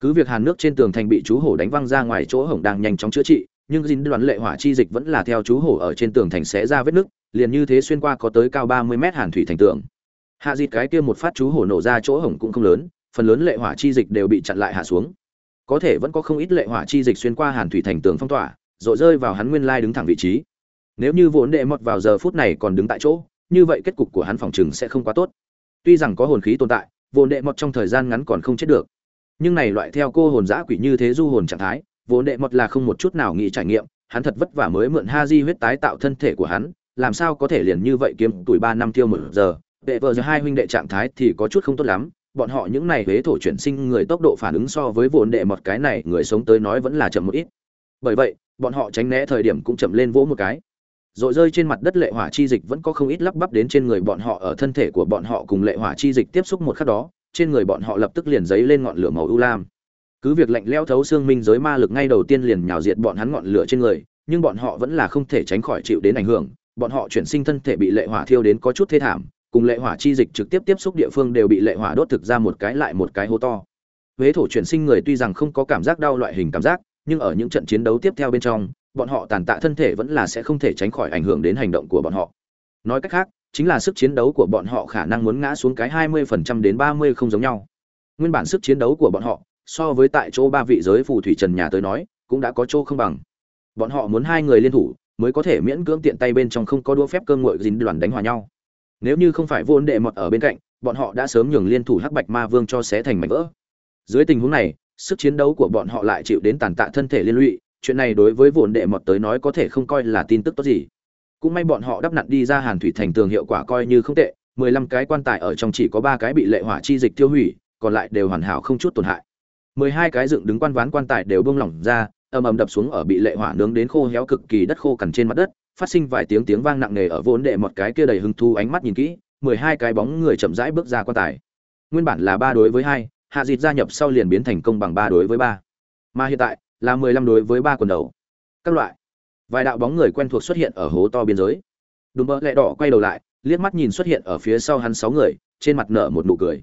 Cứ việc hàn nước trên tường thành bị chú hổ đánh văng ra ngoài chỗ hổng đang nhanh chóng chữa trị nhưng dính đoàn lệ hỏa chi dịch vẫn là theo chú hổ ở trên tường thành xé ra vết nứt, liền như thế xuyên qua có tới cao ba mươi mét hàn thủy thành tường. Hạ dịt cái kia một phát chú hổ nổ ra chỗ hổng cũng không lớn, phần lớn lệ hỏa chi dịch đều bị chặn lại hạ xuống. Có thể vẫn có không ít lệ hỏa chi dịch xuyên qua hàn thủy thành tường phong tỏa rồi rơi vào hắn nguyên lai đứng thẳng vị trí. Nếu như vốn đệ mọt vào giờ phút này còn đứng tại chỗ, như vậy kết cục của hắn phòng chừng sẽ không quá tốt. Tuy rằng có hồn khí tồn tại, vốn đệ mọt trong thời gian ngắn còn không chết được. Nhưng này loại theo cô hồn dã quỷ như thế du hồn trạng thái vốn đệ mọt là không một chút nào nghĩ trải nghiệm, hắn thật vất vả mới mượn ha di huyết tái tạo thân thể của hắn, làm sao có thể liền như vậy kiếm tuổi ba năm tiêu một giờ. Vệ vợ giờ hai huynh đệ trạng thái thì có chút không tốt lắm, bọn họ những này huế thổ chuyển sinh người tốc độ phản ứng so với vốn đệ một cái này người sống tới nói vẫn là chậm một ít. Bởi vậy, bọn họ tránh né thời điểm cũng chậm lên vỗ một cái. Rồi rơi trên mặt đất lệ hỏa chi dịch vẫn có không ít lắp bắp đến trên người bọn họ, ở thân thể của bọn họ cùng lệ hỏa chi dịch tiếp xúc một khắc đó, trên người bọn họ lập tức liền giấy lên ngọn lửa màu u lam cứ việc lạnh lẽo thấu xương minh giới ma lực ngay đầu tiên liền nhào diệt bọn hắn ngọn lửa trên người, nhưng bọn họ vẫn là không thể tránh khỏi chịu đến ảnh hưởng. Bọn họ chuyển sinh thân thể bị lệ hỏa thiêu đến có chút thê thảm, cùng lệ hỏa chi dịch trực tiếp tiếp xúc địa phương đều bị lệ hỏa đốt thực ra một cái lại một cái hố to. Huế thổ chuyển sinh người tuy rằng không có cảm giác đau loại hình cảm giác, nhưng ở những trận chiến đấu tiếp theo bên trong, bọn họ tàn tạ thân thể vẫn là sẽ không thể tránh khỏi ảnh hưởng đến hành động của bọn họ. Nói cách khác, chính là sức chiến đấu của bọn họ khả năng muốn ngã xuống cái 20% đến 30 không giống nhau. Nguyên bản sức chiến đấu của bọn họ so với tại chỗ ba vị giới phù thủy trần nhà tới nói, cũng đã có chỗ không bằng. Bọn họ muốn hai người liên thủ, mới có thể miễn cưỡng tiện tay bên trong không có đua phép cơm ngội dính đoàn đánh hòa nhau. Nếu như không phải vô đệ mọt ở bên cạnh, bọn họ đã sớm nhường liên thủ hắc bạch ma vương cho xé thành mảnh vỡ. Dưới tình huống này, sức chiến đấu của bọn họ lại chịu đến tàn tạ thân thể liên lụy, chuyện này đối với vồn đệ mọt tới nói có thể không coi là tin tức tốt gì. Cũng may bọn họ đắp nặn đi ra hàn thủy thành tường hiệu quả coi như không tệ, mười lăm cái quan tài ở trong chỉ có ba cái bị lệ hỏa chi dịch tiêu hủy, còn lại đều hoàn hảo không chút tổn hại mười hai cái dựng đứng quan ván quan tài đều bông lỏng ra, ầm ầm đập xuống ở bị lệ hỏa nướng đến khô héo cực kỳ đất khô cằn trên mặt đất, phát sinh vài tiếng tiếng vang nặng nề ở vốn đệ một cái kia đầy hứng thu ánh mắt nhìn kỹ, mười hai cái bóng người chậm rãi bước ra quan tài. Nguyên bản là ba đối với hai, hạ dịt gia nhập sau liền biến thành công bằng ba đối với ba. Mà hiện tại, là mười lăm đối với ba quần đầu. Các loại. Vài đạo bóng người quen thuộc xuất hiện ở hố to biên giới. Đùm bơ lẹ đỏ quay đầu lại, liếc mắt nhìn xuất hiện ở phía sau hắn sáu người, trên mặt nở một nụ cười.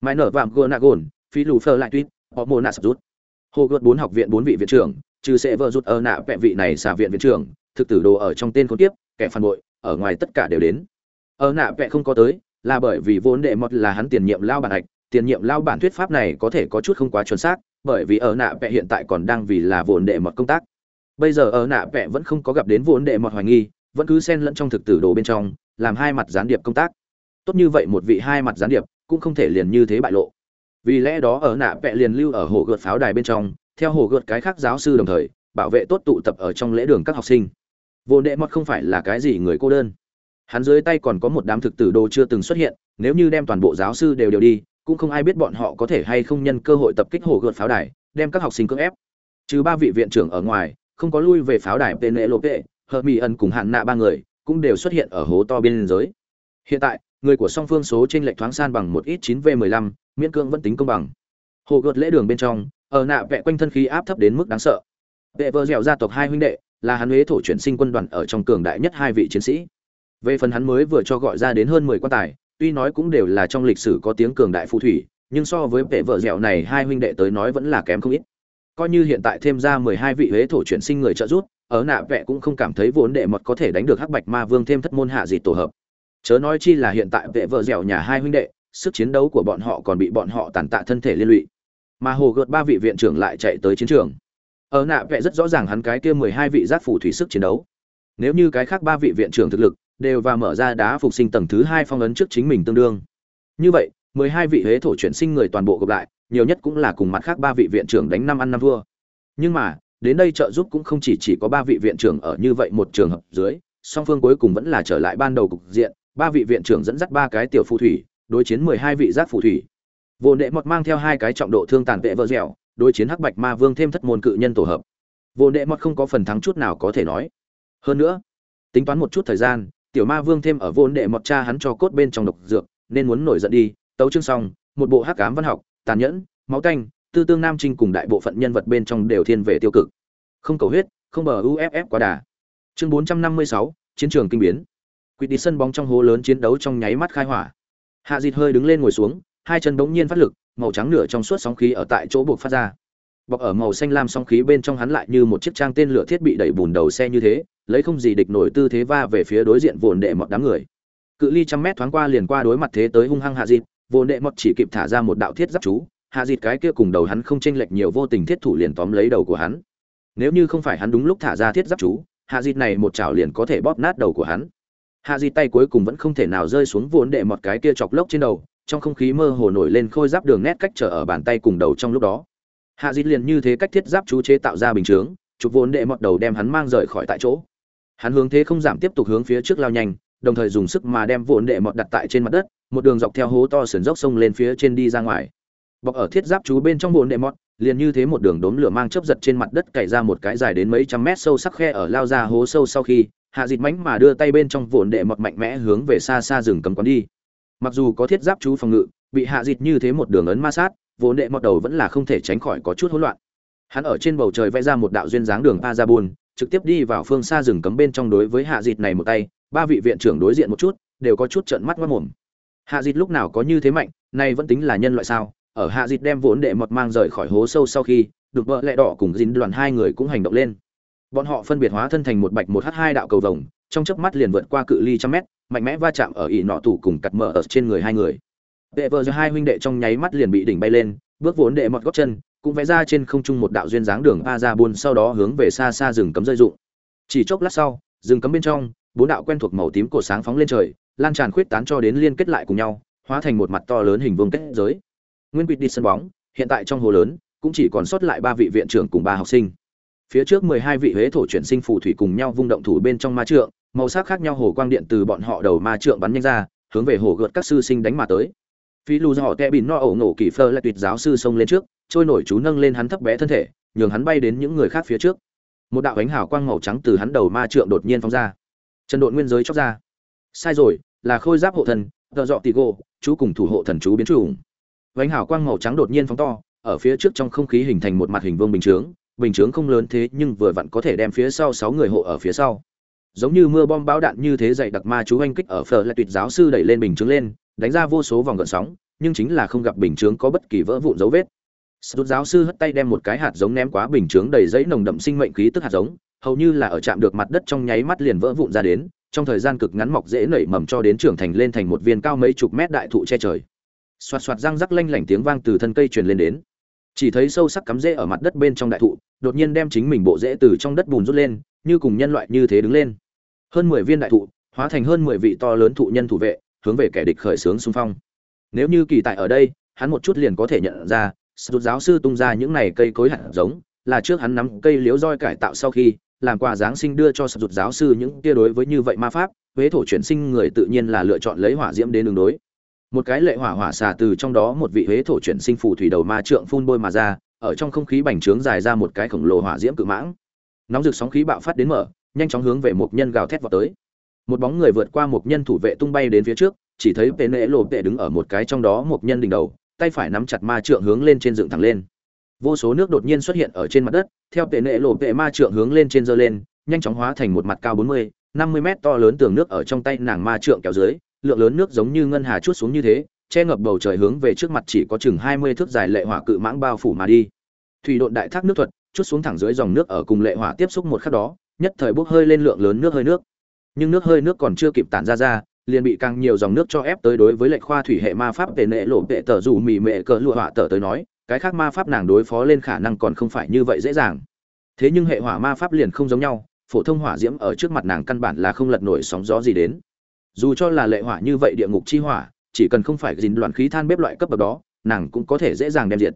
Mãi nở vạm gôn nạ gồn phi lù phơ lại tuyết họ mô nạ sập rút. Hồ gợt bốn học viện bốn vị viện trưởng, trừ sẽ vợ rút ở nạ vẹn vị này xả viện viện trưởng, thực tử đồ ở trong tên con tiếp kẻ phản bội, ở ngoài tất cả đều đến. Ở nạ vẹn không có tới, là bởi vì vốn đệ mọt là hắn tiền nhiệm lao bản hạch, tiền nhiệm lao bản thuyết pháp này có thể có chút không quá chuẩn xác, bởi vì ở nạ vẹ hiện tại còn đang vì là vốn đệ mọt công tác. Bây giờ ở nạ vẹ vẫn không có gặp đến vốn đệ mọt hoài nghi, vẫn cứ xen lẫn trong thực tử đồ bên trong, làm hai mặt gián điệp công tác. Tốt như vậy một vị hai mặt gián điệp cũng không thể liền như thế bại lộ vì lẽ đó ở nạ vẽ liền lưu ở hồ gợt pháo đài bên trong, theo hồ gợt cái khác giáo sư đồng thời, bảo vệ tốt tụ tập ở trong lễ đường các học sinh. Vô đệ mọt không phải là cái gì người cô đơn. Hắn dưới tay còn có một đám thực tử đồ chưa từng xuất hiện, nếu như đem toàn bộ giáo sư đều đều đi, cũng không ai biết bọn họ có thể hay không nhân cơ hội tập kích hồ gợt pháo đài, đem các học sinh cưỡng ép. Trừ ba vị viện trưởng ở ngoài, không có lui về pháo đài penelope hờ mỹ ẩn cùng hạn nạ ba người, cũng đều xuất hiện ở hố to biên giới. Hiện tại người của song phương số trên lệch thoáng san bằng một ít 9 v 15 miễn cưỡng vẫn tính công bằng. Hồ gợt lễ đường bên trong, ở nạ vẽ quanh thân khí áp thấp đến mức đáng sợ. Vệ vợ dẻo gia tộc hai huynh đệ, là hắn huế thổ chuyển sinh quân đoàn ở trong cường đại nhất hai vị chiến sĩ. Về phần hắn mới vừa cho gọi ra đến hơn mười quan tài, tuy nói cũng đều là trong lịch sử có tiếng cường đại phù thủy, nhưng so với vệ vợ dẻo này hai huynh đệ tới nói vẫn là kém không ít. Coi như hiện tại thêm ra mười hai vị huế thổ chuyển sinh người trợ giúp, ở nạ vẽ cũng không cảm thấy vốn đệ mật có thể đánh được hắc bạch ma vương thêm thất môn hạ gì tổ hợp chớ nói chi là hiện tại vệ vợ dẻo nhà hai huynh đệ, sức chiến đấu của bọn họ còn bị bọn họ tàn tạ thân thể liên lụy. Mà hồ gợt ba vị viện trưởng lại chạy tới chiến trường. Ở nạ vệ rất rõ ràng hắn cái kia mười hai vị giác phủ thủy sức chiến đấu. Nếu như cái khác ba vị viện trưởng thực lực đều và mở ra đá phục sinh tầng thứ hai phong ấn trước chính mình tương đương. Như vậy, mười hai vị huế thổ chuyển sinh người toàn bộ gộp lại, nhiều nhất cũng là cùng mặt khác ba vị viện trưởng đánh năm ăn năm thua. Nhưng mà, đến đây trợ giúp cũng không chỉ chỉ có ba vị viện trưởng ở như vậy một trường hợp dưới, song phương cuối cùng vẫn là trở lại ban đầu cục diện ba vị viện trưởng dẫn dắt ba cái tiểu phù thủy, đối chiến mười hai vị giác phù thủy. Vô nệ mọt mang theo hai cái trọng độ thương tàn vệ vợ dẻo, đối chiến hắc bạch ma vương thêm thất môn cự nhân tổ hợp. Vô nệ mọt không có phần thắng chút nào có thể nói. Hơn nữa, tính toán một chút thời gian, tiểu ma vương thêm ở vô nệ mọt cha hắn cho cốt bên trong độc dược, nên muốn nổi giận đi, tấu chương xong, một bộ hắc ám văn học, tàn nhẫn, máu tanh, tư tương nam trinh cùng đại bộ phận nhân vật bên trong đều thiên về tiêu cực. Không cầu huyết, không bờ uff quá đà. Chương bốn trăm năm mươi sáu, chiến trường kinh biến quỵt đi sân bóng trong hố lớn chiến đấu trong nháy mắt khai hỏa. Hạ dịt hơi đứng lên ngồi xuống, hai chân bỗng nhiên phát lực, màu trắng nửa trong suốt sóng khí ở tại chỗ buộc phát ra. Bọc ở màu xanh lam sóng khí bên trong hắn lại như một chiếc trang tên lửa thiết bị đẩy bùn đầu xe như thế, lấy không gì địch nổi tư thế va về phía đối diện vồn đệ mọt đám người. Cự ly trăm mét thoáng qua liền qua đối mặt thế tới hung hăng hạ dịt, vồn đệ mọt chỉ kịp thả ra một đạo thiết giáp chú, hạ dịt cái kia cùng đầu hắn không chênh lệch nhiều vô tình thiết thủ liền tóm lấy đầu của hắn. Nếu như không phải hắn đúng lúc thả ra thiết giáp chú, hạ dịt này một chảo liền có thể bóp nát đầu của hắn hạ di tay cuối cùng vẫn không thể nào rơi xuống vốn đệ mọt cái kia chọc lốc trên đầu, trong không khí mơ hồ nổi lên khôi giáp đường nét cách trở ở bàn tay cùng đầu trong lúc đó. Hạ di liền như thế cách thiết giáp chú chế tạo ra bình chướng, chụp vốn đệ mọt đầu đem hắn mang rời khỏi tại chỗ. Hắn hướng thế không giảm tiếp tục hướng phía trước lao nhanh, đồng thời dùng sức mà đem vốn đệ mọt đặt tại trên mặt đất, một đường dọc theo hố to sườn dốc sông lên phía trên đi ra ngoài. Bọc ở thiết giáp chú bên trong vốn đệ mọt, liền như thế một đường đốm lửa mang chớp giật trên mặt đất cày ra một cái dài đến mấy trăm mét sâu sắc khe ở lao ra hố sâu sau khi hạ dịt mánh mà đưa tay bên trong vốn đệ mọt mạnh mẽ hướng về xa xa rừng cấm quán đi. Mặc dù có thiết giáp chú phòng ngự, bị hạ dịt như thế một đường ấn ma sát vốn đệ mọt đầu vẫn là không thể tránh khỏi có chút hỗn loạn. Hắn ở trên bầu trời vẽ ra một đạo duyên dáng đường a ra bùn trực tiếp đi vào phương xa rừng cấm bên trong đối với hạ dịt này một tay, ba vị viện trưởng đối diện một chút, đều có chút trợn mắt mất mồm. Hạ dịt lúc nào có như thế mạnh, nay vẫn tính là nhân loại sao? Ở hạ dịt đem vốn đệ mọt mang rời khỏi hố sâu sau khi, đục vợ lẹ đỏ cùng dính đoàn hai người cũng hành động lên bọn họ phân biệt hóa thân thành một bạch một h hai đạo cầu vồng, trong chớp mắt liền vượt qua cự ly trăm mét, mạnh mẽ va chạm ở ỉ nọ tủ cùng cặt mở ở trên người hai người. Vệ vợ giữa hai huynh đệ trong nháy mắt liền bị đỉnh bay lên, bước vốn đệ mọt góc chân, cũng vẽ ra trên không trung một đạo duyên dáng đường a ra buôn sau đó hướng về xa xa rừng cấm rơi dụng. Chỉ chốc lát sau, rừng cấm bên trong, bốn đạo quen thuộc màu tím cổ sáng phóng lên trời, lan tràn khuyết tán cho đến liên kết lại cùng nhau, hóa thành một mặt to lớn hình vuông kết giới. Nguyên quýt đi sân bóng, hiện tại trong hồ lớn, cũng chỉ còn sót lại ba vị viện trưởng cùng ba học sinh phía trước mười hai vị huế thổ chuyển sinh phù thủy cùng nhau vung động thủ bên trong ma trượng, màu sắc khác nhau hồ quang điện từ bọn họ đầu ma trượng bắn nhanh ra, hướng về hồ gợt các sư sinh đánh mà tới. Phi lù do họ tệ bìn no ổ nổ kỳ phơ lại tuyệt giáo sư xông lên trước, trôi nổi chú nâng lên hắn thấp bé thân thể, nhường hắn bay đến những người khác phía trước. Một đạo ánh hào quang màu trắng từ hắn đầu ma trượng đột nhiên phóng ra. Chân độn nguyên giới chóc ra. Sai rồi, là khôi giáp hộ thần, tợ dọ tì gô, chú cùng thủ hộ thần chú biến chủng. Ánh hào quang màu trắng đột nhiên phóng to, ở phía trước trong không khí hình thành một mặt hình vương bình chướng bình chướng không lớn thế nhưng vừa vặn có thể đem phía sau sáu người hộ ở phía sau giống như mưa bom bão đạn như thế dày đặc ma chú anh kích ở phở lại tuyệt giáo sư đẩy lên bình chướng lên đánh ra vô số vòng gợn sóng nhưng chính là không gặp bình chướng có bất kỳ vỡ vụn dấu vết Sút giáo sư hất tay đem một cái hạt giống ném quá bình chướng đầy giấy nồng đậm sinh mệnh khí tức hạt giống, hầu như là ở chạm được mặt đất trong nháy mắt liền vỡ vụn ra đến, trong thời gian cực ngắn mọc dễ nảy mầm cho đến trưởng thành lên thành một viên cao mấy chục mét đại thụ che trời. Xoạt xoạt răng rắc lanh lảnh tiếng vang từ thân cây truyền lên đến. Chỉ thấy sâu sắc cắm rễ ở mặt đất bên trong đại thụ, đột nhiên đem chính mình bộ rễ từ trong đất bùn rút lên, như cùng nhân loại như thế đứng lên. Hơn mười viên đại thụ, hóa thành hơn mười vị to lớn thụ nhân thủ vệ, hướng về kẻ địch khởi xướng xung phong. Nếu như kỳ tại ở đây, hắn một chút liền có thể nhận ra, Sút giáo sư tung ra những này cây cối hạt giống, là trước hắn nắm cây liễu roi cải tạo sau khi, làm quà giáng sinh đưa cho Sút giáo sư những kia đối với như vậy ma pháp, huế thổ chuyển sinh người tự nhiên là lựa chọn lấy hỏa diễm đến đường đối. Một cái lệ hỏa hỏa xà từ trong đó một vị huế thổ chuyển sinh phù thủy đầu ma trượng phun bôi mà ra, ở trong không khí bành trướng dài ra một cái khổng lồ hỏa diễm cự mãng. Nóng rực sóng khí bạo phát đến mở, nhanh chóng hướng về một nhân gào thét vào tới. Một bóng người vượt qua một nhân thủ vệ tung bay đến phía trước, chỉ thấy Pene Lộ Vệ đứng ở một cái trong đó một nhân đỉnh đầu, tay phải nắm chặt ma trượng hướng lên trên dựng thẳng lên vô số nước đột nhiên xuất hiện ở trên mặt đất theo tệ nệ lộ vệ ma trượng hướng lên trên dơ lên nhanh chóng hóa thành một mặt cao bốn mươi năm mươi mét to lớn tường nước ở trong tay nàng ma trượng kéo dưới lượng lớn nước giống như ngân hà chút xuống như thế, che ngập bầu trời hướng về trước mặt chỉ có chừng hai mươi thước dài lệ hỏa cự mãng bao phủ mà đi. Thủy độn đại thác nước thuật, chút xuống thẳng dưới dòng nước ở cùng lệ hỏa tiếp xúc một khắc đó, nhất thời bốc hơi lên lượng lớn nước hơi nước. Nhưng nước hơi nước còn chưa kịp tản ra ra, liền bị càng nhiều dòng nước cho ép tới đối với lệnh khoa thủy hệ ma pháp về nệ lộ vệ tở dù mì mệ cỡ lụa họa tở tới nói, cái khác ma pháp nàng đối phó lên khả năng còn không phải như vậy dễ dàng. Thế nhưng hệ hỏa ma pháp liền không giống nhau, phổ thông hỏa diễm ở trước mặt nàng căn bản là không lật nổi sóng gió gì đến dù cho là lệ hỏa như vậy địa ngục chi hỏa, chỉ cần không phải dính loạn khí than bếp loại cấp bậc đó, nàng cũng có thể dễ dàng đem diệt.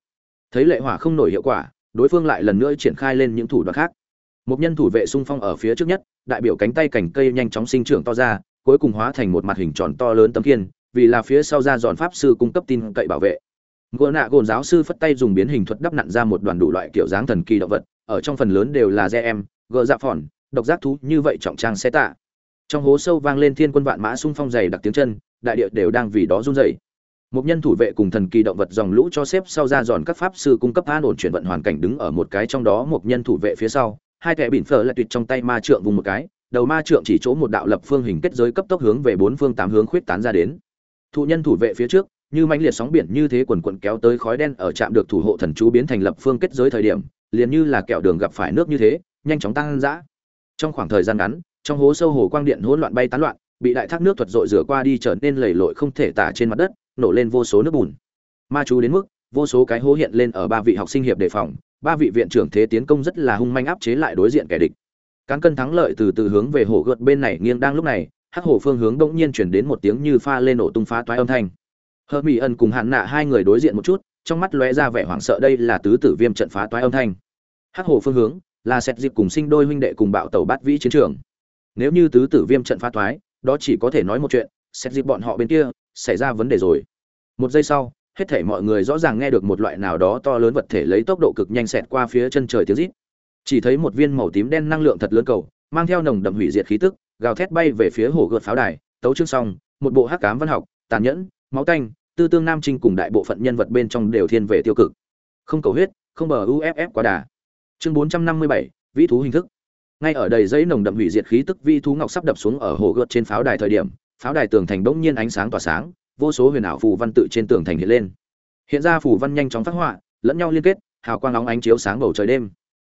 Thấy lệ hỏa không nổi hiệu quả, đối phương lại lần nữa triển khai lên những thủ đoạn khác. Một nhân thủ vệ sung phong ở phía trước nhất, đại biểu cánh tay cành cây nhanh chóng sinh trưởng to ra, cuối cùng hóa thành một mặt hình tròn to lớn tấm kiên vì là phía sau ra dọn pháp sư cung cấp tin cậy bảo vệ. Gỗ nạ gồn giáo sư phất tay dùng biến hình thuật đắp nặn ra một đoàn đủ loại kiểu dáng thần kỳ động vật, ở trong phần lớn đều là da em gợ dạ phòn, độc giác thú như vậy trọng trang xe tạ trong hố sâu vang lên thiên quân vạn mã xung phong dày đặc tiếng chân, đại địa đều đang vì đó run rẩy. Một nhân thủ vệ cùng thần kỳ động vật dòng lũ cho xếp sau ra dọn các pháp sư cung cấp an ổn chuyển vận hoàn cảnh đứng ở một cái trong đó một nhân thủ vệ phía sau, hai kẻ bỉn phở lại tuyệt trong tay ma trượng vùng một cái, đầu ma trượng chỉ chỗ một đạo lập phương hình kết giới cấp tốc hướng về bốn phương tám hướng khuyết tán ra đến. Thụ nhân thủ vệ phía trước, như mãnh liệt sóng biển như thế quần quần kéo tới khói đen ở trạm được thủ hộ thần chú biến thành lập phương kết giới thời điểm, liền như là kẹo đường gặp phải nước như thế, nhanh chóng tăng dã trong khoảng thời gian ngắn trong hố sâu hồ quang điện hỗn loạn bay tán loạn, bị đại thác nước thuật dội rửa qua đi trở nên lầy lội không thể tả trên mặt đất, nổ lên vô số nước bùn. Ma chú đến mức, vô số cái hố hiện lên ở ba vị học sinh hiệp đề phòng, ba vị viện trưởng thế tiến công rất là hung manh áp chế lại đối diện kẻ địch. Cán cân thắng lợi từ từ hướng về hồ gợt bên này nghiêng đang lúc này, hắc hồ phương hướng bỗng nhiên chuyển đến một tiếng như pha lên nổ tung phá toái âm thanh. Hơ mỹ ân cùng hạn nạ hai người đối diện một chút, trong mắt lóe ra vẻ hoảng sợ đây là tứ tử viêm trận phá toái âm thanh. Hắc hồ phương hướng, là xét dịp cùng sinh đôi huynh đệ cùng bạo tàu bát vĩ chiến trường nếu như tứ tử viêm trận phá toái đó chỉ có thể nói một chuyện, xét dịp bọn họ bên kia, xảy ra vấn đề rồi. Một giây sau, hết thể mọi người rõ ràng nghe được một loại nào đó to lớn vật thể lấy tốc độ cực nhanh xẹt qua phía chân trời tiếng rít. Chỉ thấy một viên màu tím đen năng lượng thật lớn cầu, mang theo nồng đậm hủy diệt khí tức, gào thét bay về phía hồ gợt pháo đài, tấu chương xong, một bộ hắc cám văn học, tàn nhẫn, máu tanh, tư tương nam trinh cùng đại bộ phận nhân vật bên trong đều thiên về tiêu cực. Không cầu huyết, không bờ uff quá đà. Chương bốn trăm năm mươi bảy, vĩ thú hình thức ngay ở đầy giấy nồng đậm hủy diệt khí tức vi thú ngọc sắp đập xuống ở hồ gợt trên pháo đài thời điểm, pháo đài tường thành bỗng nhiên ánh sáng tỏa sáng, vô số huyền ảo phù văn tự trên tường thành hiện lên. Hiện ra phù văn nhanh chóng phát họa, lẫn nhau liên kết, hào quang nóng ánh chiếu sáng bầu trời đêm.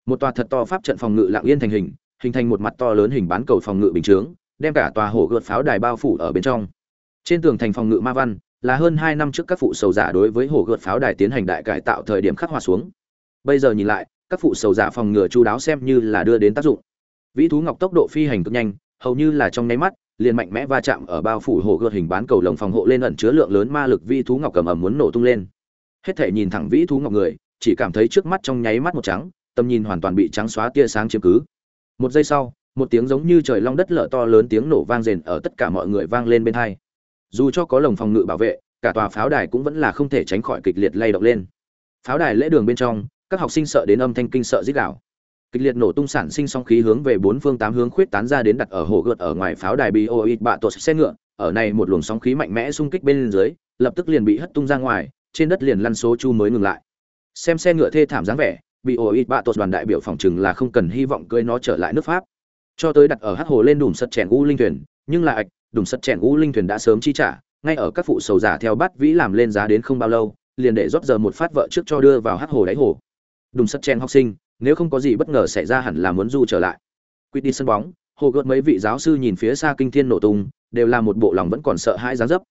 Một tòa thật to pháp trận phòng ngự lạng yên thành hình hình thành một mặt to lớn hình bán cầu phòng ngự bình chướng, đem cả tòa hồ gợt pháo đài bao phủ ở bên trong. Trên tường thành phòng ngự ma văn, là hơn hai năm trước các phụ sầu giả đối với hồ gợt pháo đài tiến hành đại cải tạo thời điểm khắc họa xuống. Bây giờ nhìn lại các phụ sầu giả phòng ngừa chú đáo xem như là đưa đến tác dụng. Vĩ thú ngọc tốc độ phi hành cực nhanh, hầu như là trong nháy mắt, liền mạnh mẽ va chạm ở bao phủ hồ gợt hình bán cầu lồng phòng hộ lên ẩn chứa lượng lớn ma lực vĩ thú ngọc cầm ẩm muốn nổ tung lên. Hết thể nhìn thẳng vĩ thú ngọc người, chỉ cảm thấy trước mắt trong nháy mắt một trắng, tầm nhìn hoàn toàn bị trắng xóa tia sáng chiếm cứ. Một giây sau, một tiếng giống như trời long đất lở to lớn tiếng nổ vang rền ở tất cả mọi người vang lên bên hai. Dù cho có lồng phòng ngự bảo vệ, cả tòa pháo đài cũng vẫn là không thể tránh khỏi kịch liệt lay động lên. Pháo đài lễ đường bên trong các học sinh sợ đến âm thanh kinh sợ rít gào. Kịch liệt nổ tung sản sinh song khí hướng về bốn phương tám hướng khuyết tán ra đến đặt ở hồ gợt ở ngoài pháo đài bioit bạ tột xe ngựa. Ở này một luồng sóng khí mạnh mẽ xung kích bên dưới, lập tức liền bị hất tung ra ngoài, trên đất liền lăn số chu mới ngừng lại. Xem xe ngựa thê thảm dáng vẻ bioit bạ tột đoàn đại biểu phòng chừng là không cần hy vọng cưới nó trở lại nước pháp. Cho tới đặt ở hắc hồ lên đùm sật chèn u linh thuyền, nhưng là ạch, đùm sật chèn u linh thuyền đã sớm chi trả, ngay ở các phụ sầu giả theo bắt vĩ làm lên giá đến không bao lâu, liền để rót giờ một phát vợ trước cho đưa vào hắc hồ đáy hồ. Đùng sắt chen học sinh, nếu không có gì bất ngờ xảy ra hẳn là muốn du trở lại. Quyết đi sân bóng, hồ gợt mấy vị giáo sư nhìn phía xa kinh thiên nổ tung, đều là một bộ lòng vẫn còn sợ hãi giá dấp.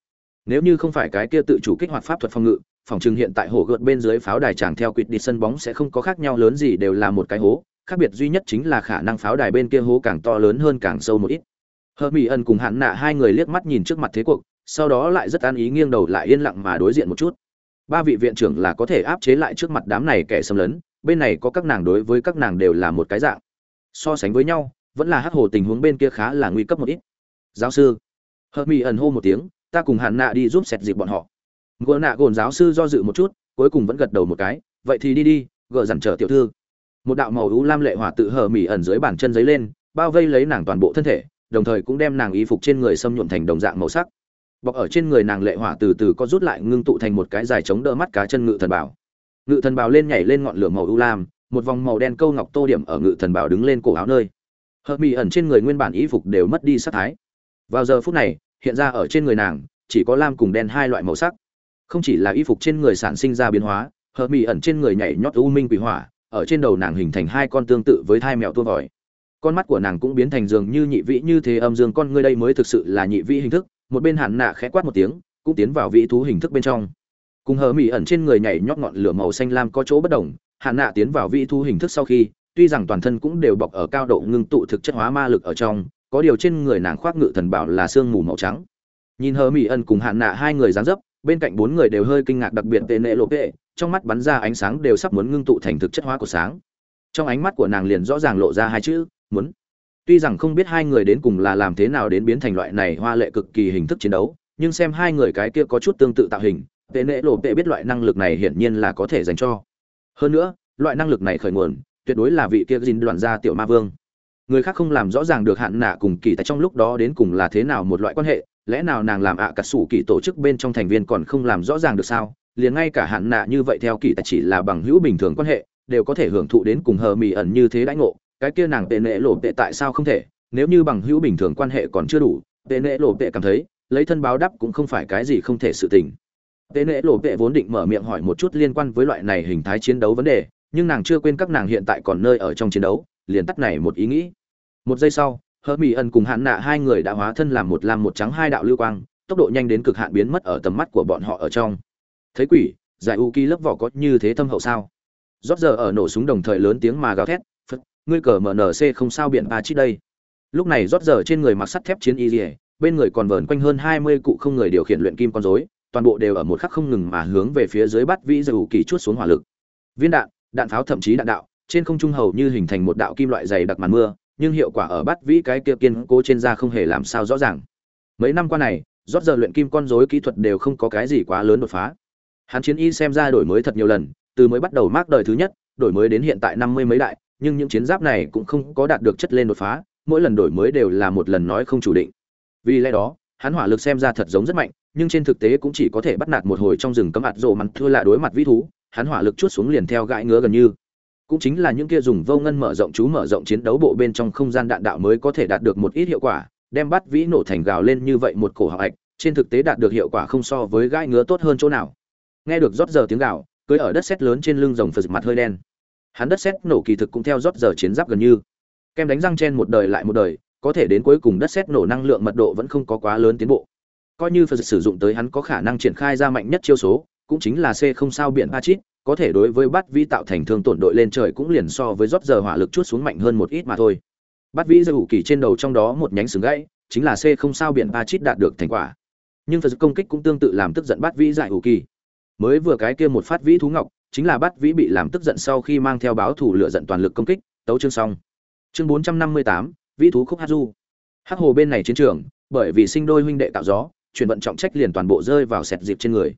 Nếu như không phải cái kia tự chủ kích hoạt pháp thuật phòng ngự, phòng trừng hiện tại hồ gợt bên dưới pháo đài tràng theo quyết đi sân bóng sẽ không có khác nhau lớn gì đều là một cái hố, khác biệt duy nhất chính là khả năng pháo đài bên kia hố càng to lớn hơn càng sâu một ít. Hơ mỹ ân cùng hạn nạ hai người liếc mắt nhìn trước mặt thế cuộc, sau đó lại rất an ý nghiêng đầu lại yên lặng mà đối diện một chút ba vị viện trưởng là có thể áp chế lại trước mặt đám này kẻ xâm lấn, bên này có các nàng đối với các nàng đều là một cái dạng. So sánh với nhau, vẫn là hắc hồ tình huống bên kia khá là nguy cấp một ít. Giáo sư. Hợp mỹ ẩn hô một tiếng, ta cùng hạn nạ đi giúp sẹt dịp bọn họ. Gỡ nạ gồn giáo sư do dự một chút, cuối cùng vẫn gật đầu một cái, vậy thì đi đi gỡ dằn trở tiểu thư. Một đạo màu ú lam lệ hỏa tự hở mỹ ẩn dưới bàn chân giấy lên, bao vây lấy nàng toàn bộ thân thể, đồng thời cũng đem nàng y phục trên người xâm nhuộm thành đồng dạng màu sắc bọc ở trên người nàng lệ hỏa từ từ có rút lại ngưng tụ thành một cái dài chống đỡ mắt cá chân ngự thần bảo. Ngự thần bảo lên nhảy lên ngọn lửa màu ưu lam, một vòng màu đen câu ngọc tô điểm ở ngự thần bảo đứng lên cổ áo nơi. Hợp mỹ ẩn trên người nguyên bản y phục đều mất đi sắc thái. Vào giờ phút này, hiện ra ở trên người nàng, chỉ có lam cùng đen hai loại màu sắc. Không chỉ là y phục trên người sản sinh ra biến hóa, hợp mỹ ẩn trên người nhảy nhót u minh quỷ hỏa, ở trên đầu nàng hình thành hai con tương tự với thai mèo tua vòi. Con mắt của nàng cũng biến thành dường như nhị vĩ như thế âm dương con ngươi đây mới thực sự là nhị vĩ hình thức một bên hạn nạ khẽ quát một tiếng, cũng tiến vào vị thú hình thức bên trong. Cùng hờ mỹ ẩn trên người nhảy nhót ngọn lửa màu xanh lam có chỗ bất đồng hạn nạ tiến vào vị thú hình thức sau khi, tuy rằng toàn thân cũng đều bọc ở cao độ ngưng tụ thực chất hóa ma lực ở trong, có điều trên người nàng khoác ngự thần bảo là sương mù màu trắng. Nhìn hờ mỹ ẩn cùng hạn nạ hai người dáng dấp, bên cạnh bốn người đều hơi kinh ngạc đặc biệt tệ nệ lộ vệ, trong mắt bắn ra ánh sáng đều sắp muốn ngưng tụ thành thực chất hóa của sáng. Trong ánh mắt của nàng liền rõ ràng lộ ra hai chữ, muốn tuy rằng không biết hai người đến cùng là làm thế nào đến biến thành loại này hoa lệ cực kỳ hình thức chiến đấu, nhưng xem hai người cái kia có chút tương tự tạo hình, tệ nệ lộ tệ biết loại năng lực này hiển nhiên là có thể dành cho. Hơn nữa, loại năng lực này khởi nguồn, tuyệt đối là vị kia dinh đoàn gia tiểu ma vương. Người khác không làm rõ ràng được hạn nạ cùng kỳ tại trong lúc đó đến cùng là thế nào một loại quan hệ, lẽ nào nàng làm ạ à cà sủ kỳ tổ chức bên trong thành viên còn không làm rõ ràng được sao? Liền ngay cả hạn nạ như vậy theo kỳ tại chỉ là bằng hữu bình thường quan hệ, đều có thể hưởng thụ đến cùng hờ mì ẩn như thế đãi ngộ cái kia nàng tệ nệ lộ tệ tại sao không thể? Nếu như bằng hữu bình thường quan hệ còn chưa đủ, tệ nệ lộ tệ cảm thấy, lấy thân báo đáp cũng không phải cái gì không thể sự tình. Tệ nệ lộ tệ vốn định mở miệng hỏi một chút liên quan với loại này hình thái chiến đấu vấn đề, nhưng nàng chưa quên các nàng hiện tại còn nơi ở trong chiến đấu, liền tắt này một ý nghĩ. Một giây sau hơ mỹ ân cùng hạn nạ hai người đã hóa thân làm một lam một trắng hai đạo lưu quang, tốc độ nhanh đến cực hạn biến mất ở tầm mắt của bọn họ ở trong. Thấy quỷ, giải u kỳ lớp vỏ có như thế thâm hậu sao? Rót giờ ở nổ súng đồng thời lớn tiếng mà gào thét ngươi cờ mnc không sao biển ba chít đây. Lúc này rót giờ trên người mặc sắt thép chiến y dỉa bên người còn vờn quanh hơn hai mươi cụ không người điều khiển luyện kim con rối, toàn bộ đều ở một khắc không ngừng mà hướng về phía dưới bắt vĩ dầu kỳ chuốt xuống hỏa lực. Viên đạn đạn pháo thậm chí đạn đạo, trên không trung hầu như hình thành một đạo kim loại dày đặc màn mưa, nhưng hiệu quả ở bắt vĩ cái kia kiên cố trên da không hề làm sao rõ ràng. Mấy năm qua này, rót giờ luyện kim con rối kỹ thuật đều không có cái gì quá lớn đột phá. Hắn chiến y xem ra đổi mới thật nhiều lần, từ mới bắt đầu mác đời thứ nhất, đổi mới đến hiện tại năm mươi mấy đại nhưng những chiến giáp này cũng không có đạt được chất lên đột phá, mỗi lần đổi mới đều là một lần nói không chủ định. Vì lẽ đó, hắn hỏa lực xem ra thật giống rất mạnh, nhưng trên thực tế cũng chỉ có thể bắt nạt một hồi trong rừng cấm ạt rồ mặn thua lạ đối mặt vĩ thú, hắn hỏa lực chuốt xuống liền theo gãi ngứa gần như. Cũng chính là những kia dùng vô ngân mở rộng chú mở rộng chiến đấu bộ bên trong không gian đạn đạo mới có thể đạt được một ít hiệu quả, đem bắt vĩ nổ thành gào lên như vậy một cổ họng ạch trên thực tế đạt được hiệu quả không so với gãi ngứa tốt hơn chỗ nào. Nghe được rót giờ tiếng gào, cưới ở đất sét lớn trên lưng rồng phật mặt hơi đen hắn đất sét nổ kỳ thực cũng theo rót giờ chiến giáp gần như. Kem đánh răng trên một đời lại một đời, có thể đến cuối cùng đất sét nổ năng lượng mật độ vẫn không có quá lớn tiến bộ. Coi như phật sử dụng tới hắn có khả năng triển khai ra mạnh nhất chiêu số, cũng chính là c không sao biển ba chít có thể đối với bát vi tạo thành thương tổn đội lên trời cũng liền so với rót giờ hỏa lực chút xuống mạnh hơn một ít mà thôi. Bát vi giơ ủ kỳ trên đầu trong đó một nhánh sừng gãy, chính là c không sao biển ba chít đạt được thành quả. Nhưng phật công kích cũng tương tự làm tức giận bát vi giải hữu kỳ. Mới vừa cái kia một phát vĩ thú ngọc chính là bắt vĩ bị làm tức giận sau khi mang theo báo thủ lửa giận toàn lực công kích, tấu chương xong. Chương bốn trăm năm mươi tám, vĩ thú khúc hát du. Hắc hồ bên này chiến trường, bởi vì sinh đôi huynh đệ tạo gió, chuyển vận trọng trách liền toàn bộ rơi vào sẹt dịp trên người.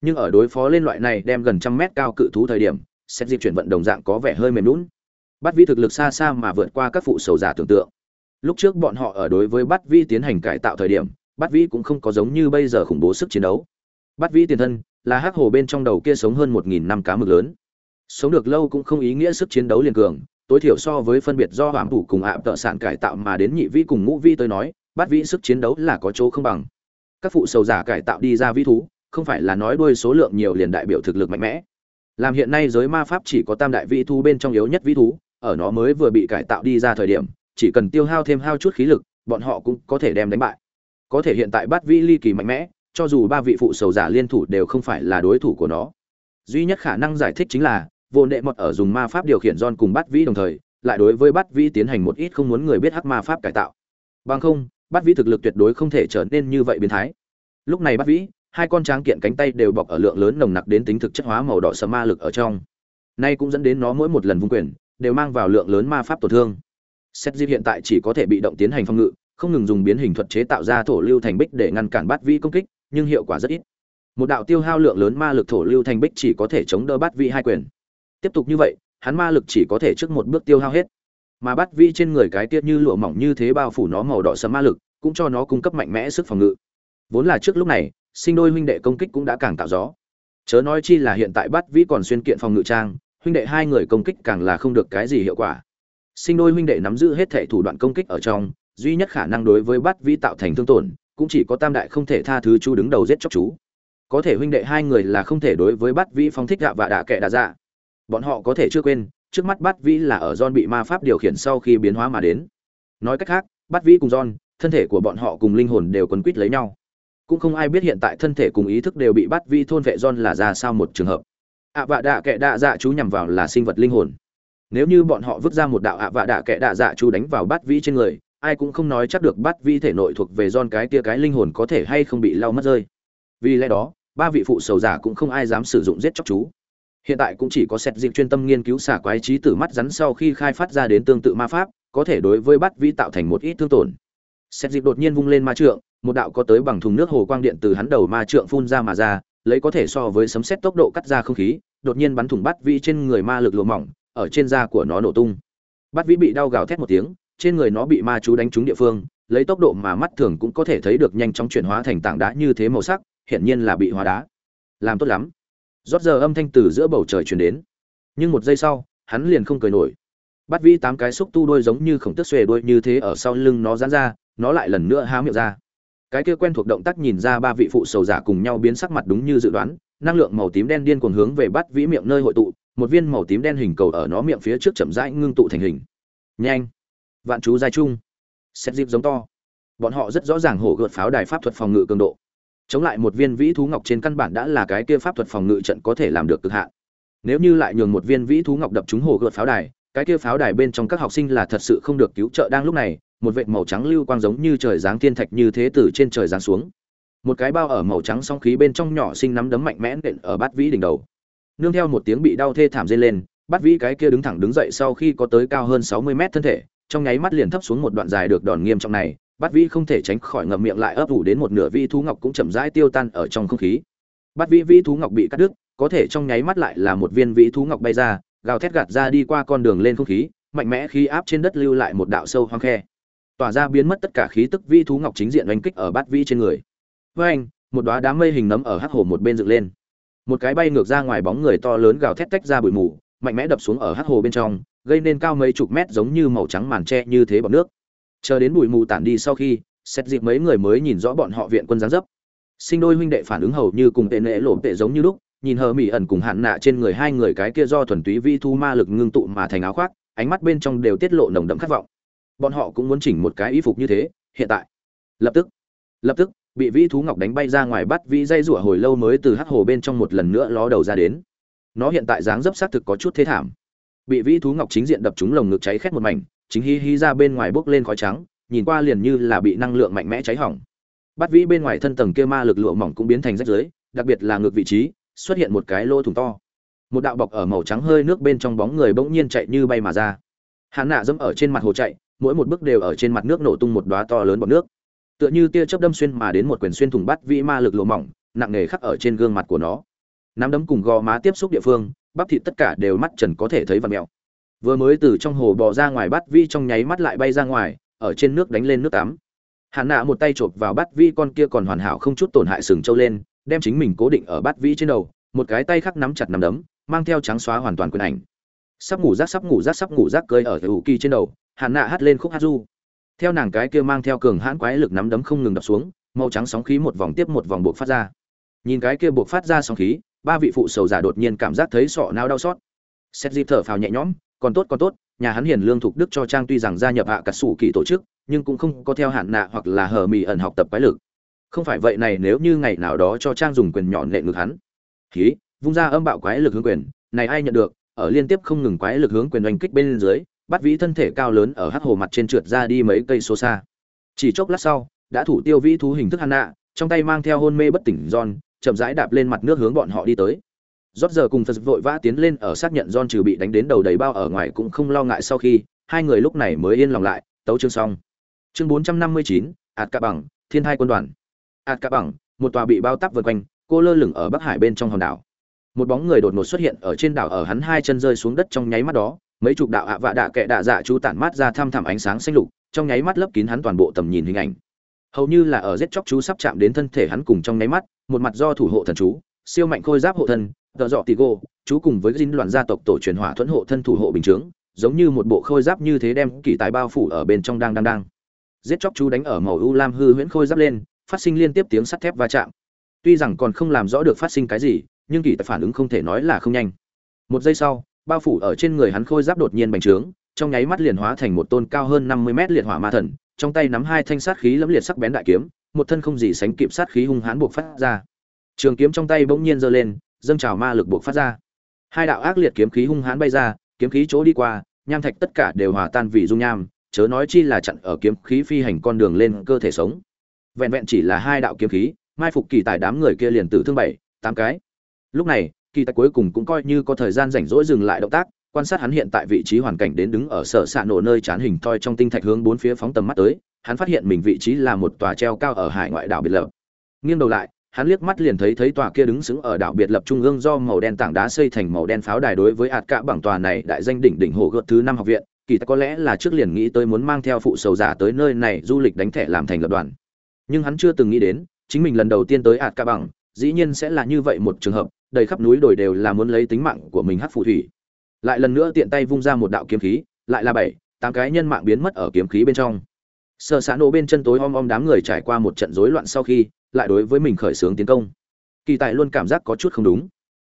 Nhưng ở đối phó lên loại này đem gần trăm mét cao cự thú thời điểm, sẹt dịp chuyển vận đồng dạng có vẻ hơi mềm lún bắt vĩ thực lực xa xa mà vượt qua các phụ sầu giả tưởng tượng. Lúc trước bọn họ ở đối với bắt vĩ tiến hành cải tạo thời điểm bắt vĩ cũng không có giống như bây giờ khủng bố sức chiến đấu. Bắt vĩ tiền thân là hắc hồ bên trong đầu kia sống hơn một nghìn năm cá mực lớn. Sống được lâu cũng không ý nghĩa sức chiến đấu liền cường, tối thiểu so với phân biệt do hãm thủ cùng ạ tợ sản cải tạo mà đến nhị vĩ cùng ngũ vi tới nói bắt vĩ sức chiến đấu là có chỗ không bằng. Các phụ sầu giả cải tạo đi ra vĩ thú, không phải là nói đuôi số lượng nhiều liền đại biểu thực lực mạnh mẽ. Làm hiện nay giới ma pháp chỉ có tam đại vĩ thú bên trong yếu nhất vĩ thú, ở nó mới vừa bị cải tạo đi ra thời điểm, chỉ cần tiêu hao thêm hao chút khí lực, bọn họ cũng có thể đem đánh bại. Có thể hiện tại bát vĩ ly kỳ mạnh mẽ cho dù ba vị phụ sầu giả liên thủ đều không phải là đối thủ của nó. Duy nhất khả năng giải thích chính là, vô nệ mọt ở dùng ma pháp điều khiển don cùng bắt vĩ đồng thời, lại đối với bắt vĩ tiến hành một ít không muốn người biết hắc ma pháp cải tạo. Bằng không bắt vĩ thực lực tuyệt đối không thể trở nên như vậy biến thái. Lúc này bắt vĩ, hai con tráng kiện cánh tay đều bọc ở lượng lớn nồng nặc đến tính thực chất hóa màu đỏ sầm ma lực ở trong. Nay cũng dẫn đến nó mỗi một lần vung quyền, đều mang vào lượng lớn ma pháp tổn thương. Xét dịp hiện tại chỉ có thể bị động tiến hành phòng ngự, không ngừng dùng biến hình thuật chế tạo ra thổ lưu thành bích để ngăn cản bắt vĩ công kích nhưng hiệu quả rất ít. Một đạo tiêu hao lượng lớn ma lực thổ lưu thành bích chỉ có thể chống đỡ bát vĩ hai quyền. Tiếp tục như vậy, hắn ma lực chỉ có thể trước một bước tiêu hao hết. Mà bát vĩ trên người cái tiết như lụa mỏng như thế bao phủ nó màu đỏ sẫm ma lực, cũng cho nó cung cấp mạnh mẽ sức phòng ngự. Vốn là trước lúc này, sinh đôi huynh đệ công kích cũng đã càng tạo gió. Chớ nói chi là hiện tại bát vĩ còn xuyên kiện phòng ngự trang, huynh đệ hai người công kích càng là không được cái gì hiệu quả. Sinh đôi huynh đệ nắm giữ hết thể thủ đoạn công kích ở trong, duy nhất khả năng đối với bát vĩ tạo thành thương tổn cũng chỉ có tam đại không thể tha thứ chú đứng đầu giết chóc chú. Có thể huynh đệ hai người là không thể đối với bắt vĩ phong thích gạ và đạ kệ đạ dạ. Bọn họ có thể chưa quên, trước mắt bắt vĩ là ở don bị ma pháp điều khiển sau khi biến hóa mà đến. Nói cách khác bắt vĩ cùng don thân thể của bọn họ cùng linh hồn đều quấn quýt lấy nhau. Cũng không ai biết hiện tại thân thể cùng ý thức đều bị bắt vĩ thôn vệ don là ra sao một trường hợp. Ạ vạ đạ kệ đạ dạ chú nhằm vào là sinh vật linh hồn. Nếu như bọn họ vứt ra một đạo ạ vạ đạ kệ đạ dạ chú đánh vào bắt vĩ trên người ai cũng không nói chắc được bắt vi thể nội thuộc về don cái tia cái linh hồn có thể hay không bị lau mất rơi. Vì lẽ đó, ba vị phụ sầu giả cũng không ai dám sử dụng giết chóc chú. Hiện tại cũng chỉ có xét dịp chuyên tâm nghiên cứu xả quái trí tử mắt rắn sau khi khai phát ra đến tương tự ma pháp, có thể đối với bắt vi tạo thành một ít thương tổn. Xét dịp đột nhiên vung lên ma trượng, một đạo có tới bằng thùng nước hồ quang điện từ hắn đầu ma trượng phun ra mà ra, lấy có thể so với sấm xét tốc độ cắt ra không khí, đột nhiên bắn thủng bắt vi trên người ma lực lùa mỏng, ở trên da của nó nổ tung. Bắt vi bị đau gào thét một tiếng trên người nó bị ma chú đánh trúng địa phương, lấy tốc độ mà mắt thường cũng có thể thấy được nhanh chóng chuyển hóa thành tảng đá như thế màu sắc, hiển nhiên là bị hóa đá. Làm tốt lắm. Rốt giờ âm thanh từ giữa bầu trời truyền đến. Nhưng một giây sau, hắn liền không cười nổi. Bắt vĩ tám cái xúc tu đôi giống như khổng tước xòe đuôi như thế ở sau lưng nó giãn ra, nó lại lần nữa há miệng ra. Cái kia quen thuộc động tác nhìn ra ba vị phụ sầu giả cùng nhau biến sắc mặt đúng như dự đoán, năng lượng màu tím đen điên cuồng hướng về bắt vĩ miệng nơi hội tụ, một viên màu tím đen hình cầu ở nó miệng phía trước chậm rãi ngưng tụ thành hình. Nhanh! Vạn chú giai trung. Xét dịp giống to. Bọn họ rất rõ ràng hổ gợt pháo đài pháp thuật phòng ngự cường độ. Chống lại một viên vĩ thú ngọc trên căn bản đã là cái kia pháp thuật phòng ngự trận có thể làm được cực hạn. Nếu như lại nhường một viên vĩ thú ngọc đập trúng hồ gợt pháo đài, cái kia pháo đài bên trong các học sinh là thật sự không được cứu trợ đang lúc này, một vệt màu trắng lưu quang giống như trời giáng thiên thạch như thế từ trên trời giáng xuống. Một cái bao ở màu trắng song khí bên trong nhỏ sinh nắm đấm mạnh mẽ nện ở bát vĩ đỉnh đầu. Nương theo một tiếng bị đau thê thảm dây lên, bát vĩ cái kia đứng thẳng đứng dậy sau khi có tới cao hơn sáu mươi mét thân thể trong nháy mắt liền thấp xuống một đoạn dài được đòn nghiêm trọng này, bát vĩ không thể tránh khỏi ngậm miệng lại ấp ủ đến một nửa vi thú ngọc cũng chậm rãi tiêu tan ở trong không khí. Bát vĩ vĩ thú ngọc bị cắt đứt, có thể trong nháy mắt lại là một viên vĩ thú ngọc bay ra, gào thét gạt ra đi qua con đường lên không khí, mạnh mẽ khí áp trên đất lưu lại một đạo sâu hoang khe. Tỏa ra biến mất tất cả khí tức vi thú ngọc chính diện oanh kích ở bát vĩ trên người. Với anh một đóa đám mây hình nấm ở hắc hồ một bên dựng lên. Một cái bay ngược ra ngoài bóng người to lớn gào thét tách ra bụi mù, mạnh mẽ đập xuống ở hắc hồ bên trong gây nên cao mấy chục mét giống như màu trắng màn tre như thế bọt nước. Chờ đến bụi mù tản đi sau khi, xét dịp mấy người mới nhìn rõ bọn họ viện quân giáng dấp. Sinh đôi huynh đệ phản ứng hầu như cùng tệ nệ lộn tệ giống như lúc, nhìn hờ mỹ ẩn cùng hạn nạ trên người hai người cái kia do thuần túy vi thu ma lực ngưng tụ mà thành áo khoác, ánh mắt bên trong đều tiết lộ nồng đậm khát vọng. Bọn họ cũng muốn chỉnh một cái y phục như thế, hiện tại. Lập tức lập tức, bị vĩ thú ngọc đánh bay ra ngoài bắt vĩ dây rủa hồi lâu mới từ hắc hồ bên trong một lần nữa ló đầu ra đến. Nó hiện tại dáng dấp xác thực có chút thế thảm bị vĩ thú ngọc chính diện đập trúng lồng ngực cháy khét một mảnh, chính hí hí ra bên ngoài bốc lên khói trắng, nhìn qua liền như là bị năng lượng mạnh mẽ cháy hỏng. Bắt vĩ bên ngoài thân tầng kia ma lực lụa mỏng cũng biến thành rách rưới, đặc biệt là ngược vị trí, xuất hiện một cái lỗ thủng to. Một đạo bọc ở màu trắng hơi nước bên trong bóng người bỗng nhiên chạy như bay mà ra. Hắn nạ dẫm ở trên mặt hồ chạy, mỗi một bước đều ở trên mặt nước nổ tung một đóa to lớn bọt nước. Tựa như tia chớp đâm xuyên mà đến một quyền xuyên thủng bắt vĩ ma lực lụa mỏng, nặng nề khắc ở trên gương mặt của nó. Nắm đấm cùng gò má tiếp xúc địa phương bắp thịt tất cả đều mắt trần có thể thấy và mèo vừa mới từ trong hồ bò ra ngoài bắt vi trong nháy mắt lại bay ra ngoài, ở trên nước đánh lên nước tắm. Hạn nạ một tay chộp vào bắt vi con kia còn hoàn hảo không chút tổn hại sừng trâu lên, đem chính mình cố định ở bắt vi trên đầu, một cái tay khác nắm chặt nắm đấm, mang theo trắng xóa hoàn toàn quyền ảnh. Sắp ngủ rác, sắp ngủ rác, sắp ngủ rác cơi ở ủ kỳ trên đầu hạn nạ hắt lên khúc hát du. Theo nàng cái kia mang theo cường hãn quái lực nắm đấm không ngừng đập xuống, màu trắng sóng khí một vòng tiếp một vòng buộc phát ra. Nhìn cái kia buộc phát ra sóng khí ba vị phụ sầu giả đột nhiên cảm giác thấy sọ não đau xót. Xét dịp thở phào nhẹ nhõm, còn tốt còn tốt, nhà hắn hiền lương thục đức cho trang tuy rằng gia nhập hạ cắt sủ kỳ tổ chức, nhưng cũng không có theo hạn nạ hoặc là hờ mì ẩn học tập quái lực. Không phải vậy này, nếu như ngày nào đó cho trang dùng quyền nhọn nệ ngược hắn. Khí vung ra âm bạo quái lực hướng quyền, này ai nhận được? Ở liên tiếp không ngừng quái lực hướng quyền oanh kích bên dưới, bắt vĩ thân thể cao lớn ở hắc hồ mặt trên trượt ra đi mấy cây số xa. Chỉ chốc lát sau, đã thủ tiêu vĩ thú hình thức hạn nạ trong tay mang theo hôn mê bất tỉnh giòn chậm rãi đạp lên mặt nước hướng bọn họ đi tới. Rốt giờ cùng Phật vội vã tiến lên ở xác nhận John trừ bị đánh đến đầu đầy bao ở ngoài cũng không lo ngại sau khi, hai người lúc này mới yên lòng lại, tấu chương xong. Chương 459, ạt cạ bằng, Thiên Hai quân đoàn. ạt cạ bằng, một tòa bị bao tắp vây quanh, cô lơ lửng ở Bắc Hải bên trong hòn đảo. Một bóng người đột ngột xuất hiện ở trên đảo ở hắn hai chân rơi xuống đất trong nháy mắt đó, mấy chục đạo ạ vạ đạ kệ đạ dạ chú tản mát ra thăm thẳm ánh sáng xanh lục, trong nháy mắt lấp kín hắn toàn bộ tầm nhìn hình ảnh hầu như là ở giết chóc chú sắp chạm đến thân thể hắn cùng trong nháy mắt một mặt do thủ hộ thần chú siêu mạnh khôi giáp hộ thân tợ dọ tì gô chú cùng với dinh loạn gia tộc tổ truyền hỏa thuẫn hộ thân thủ hộ bình chướng giống như một bộ khôi giáp như thế đem kỳ tài bao phủ ở bên trong đang đang đang. Giết chóc chú đánh ở màu u lam hư huyễn khôi giáp lên phát sinh liên tiếp tiếng sắt thép va chạm. Tuy rằng còn không làm rõ được phát sinh cái gì nhưng kỳ tài phản ứng không thể nói là không nhanh. Một giây sau bao phủ ở trên người hắn khôi giáp đột nhiên bành trướng trong nháy mắt liền hóa thành một tôn cao hơn năm mươi mét liệt hỏa ma thần trong tay nắm hai thanh sát khí lẫm liệt sắc bén đại kiếm, một thân không gì sánh kịp sát khí hung hãn buộc phát ra. Trường kiếm trong tay bỗng nhiên giơ lên, dâng trào ma lực buộc phát ra. Hai đạo ác liệt kiếm khí hung hãn bay ra, kiếm khí chỗ đi qua, nham thạch tất cả đều hòa tan vì dung nham, chớ nói chi là chặn ở kiếm khí phi hành con đường lên cơ thể sống. Vẹn vẹn chỉ là hai đạo kiếm khí, mai phục kỳ tài đám người kia liền tử thương bảy, tám cái. Lúc này, kỳ tài cuối cùng cũng coi như có thời gian rảnh rỗi dừng lại động tác, quan sát hắn hiện tại vị trí hoàn cảnh đến đứng ở sở xạ nổ nơi chán hình thoi trong tinh thạch hướng bốn phía phóng tầm mắt tới hắn phát hiện mình vị trí là một tòa treo cao ở hải ngoại đảo biệt lập. Nghiêng đầu lại, hắn liếc mắt liền thấy thấy tòa kia đứng sững ở đảo biệt lập trung ương do màu đen tảng đá xây thành màu đen pháo đài đối với ạt cả bằng tòa này đại danh đỉnh đỉnh hồ gợt thứ năm học viện, kỳ ta có lẽ là trước liền nghĩ tới muốn mang theo phụ sầu giả tới nơi này du lịch đánh thẻ làm thành lập đoàn. Nhưng hắn chưa từng nghĩ đến, chính mình lần đầu tiên tới ạt cả bằng, dĩ nhiên sẽ là như vậy một trường hợp, đầy khắp núi đồi đều là muốn lấy tính mạng của mình hát phù thủy. Lại lần nữa tiện tay vung ra một đạo kiếm khí, lại là bảy, tám cái nhân mạng biến mất ở kiếm khí bên trong sợ xã nổ bên chân tối om om đám người trải qua một trận rối loạn sau khi, lại đối với mình khởi xướng tiến công. Kỳ tài luôn cảm giác có chút không đúng.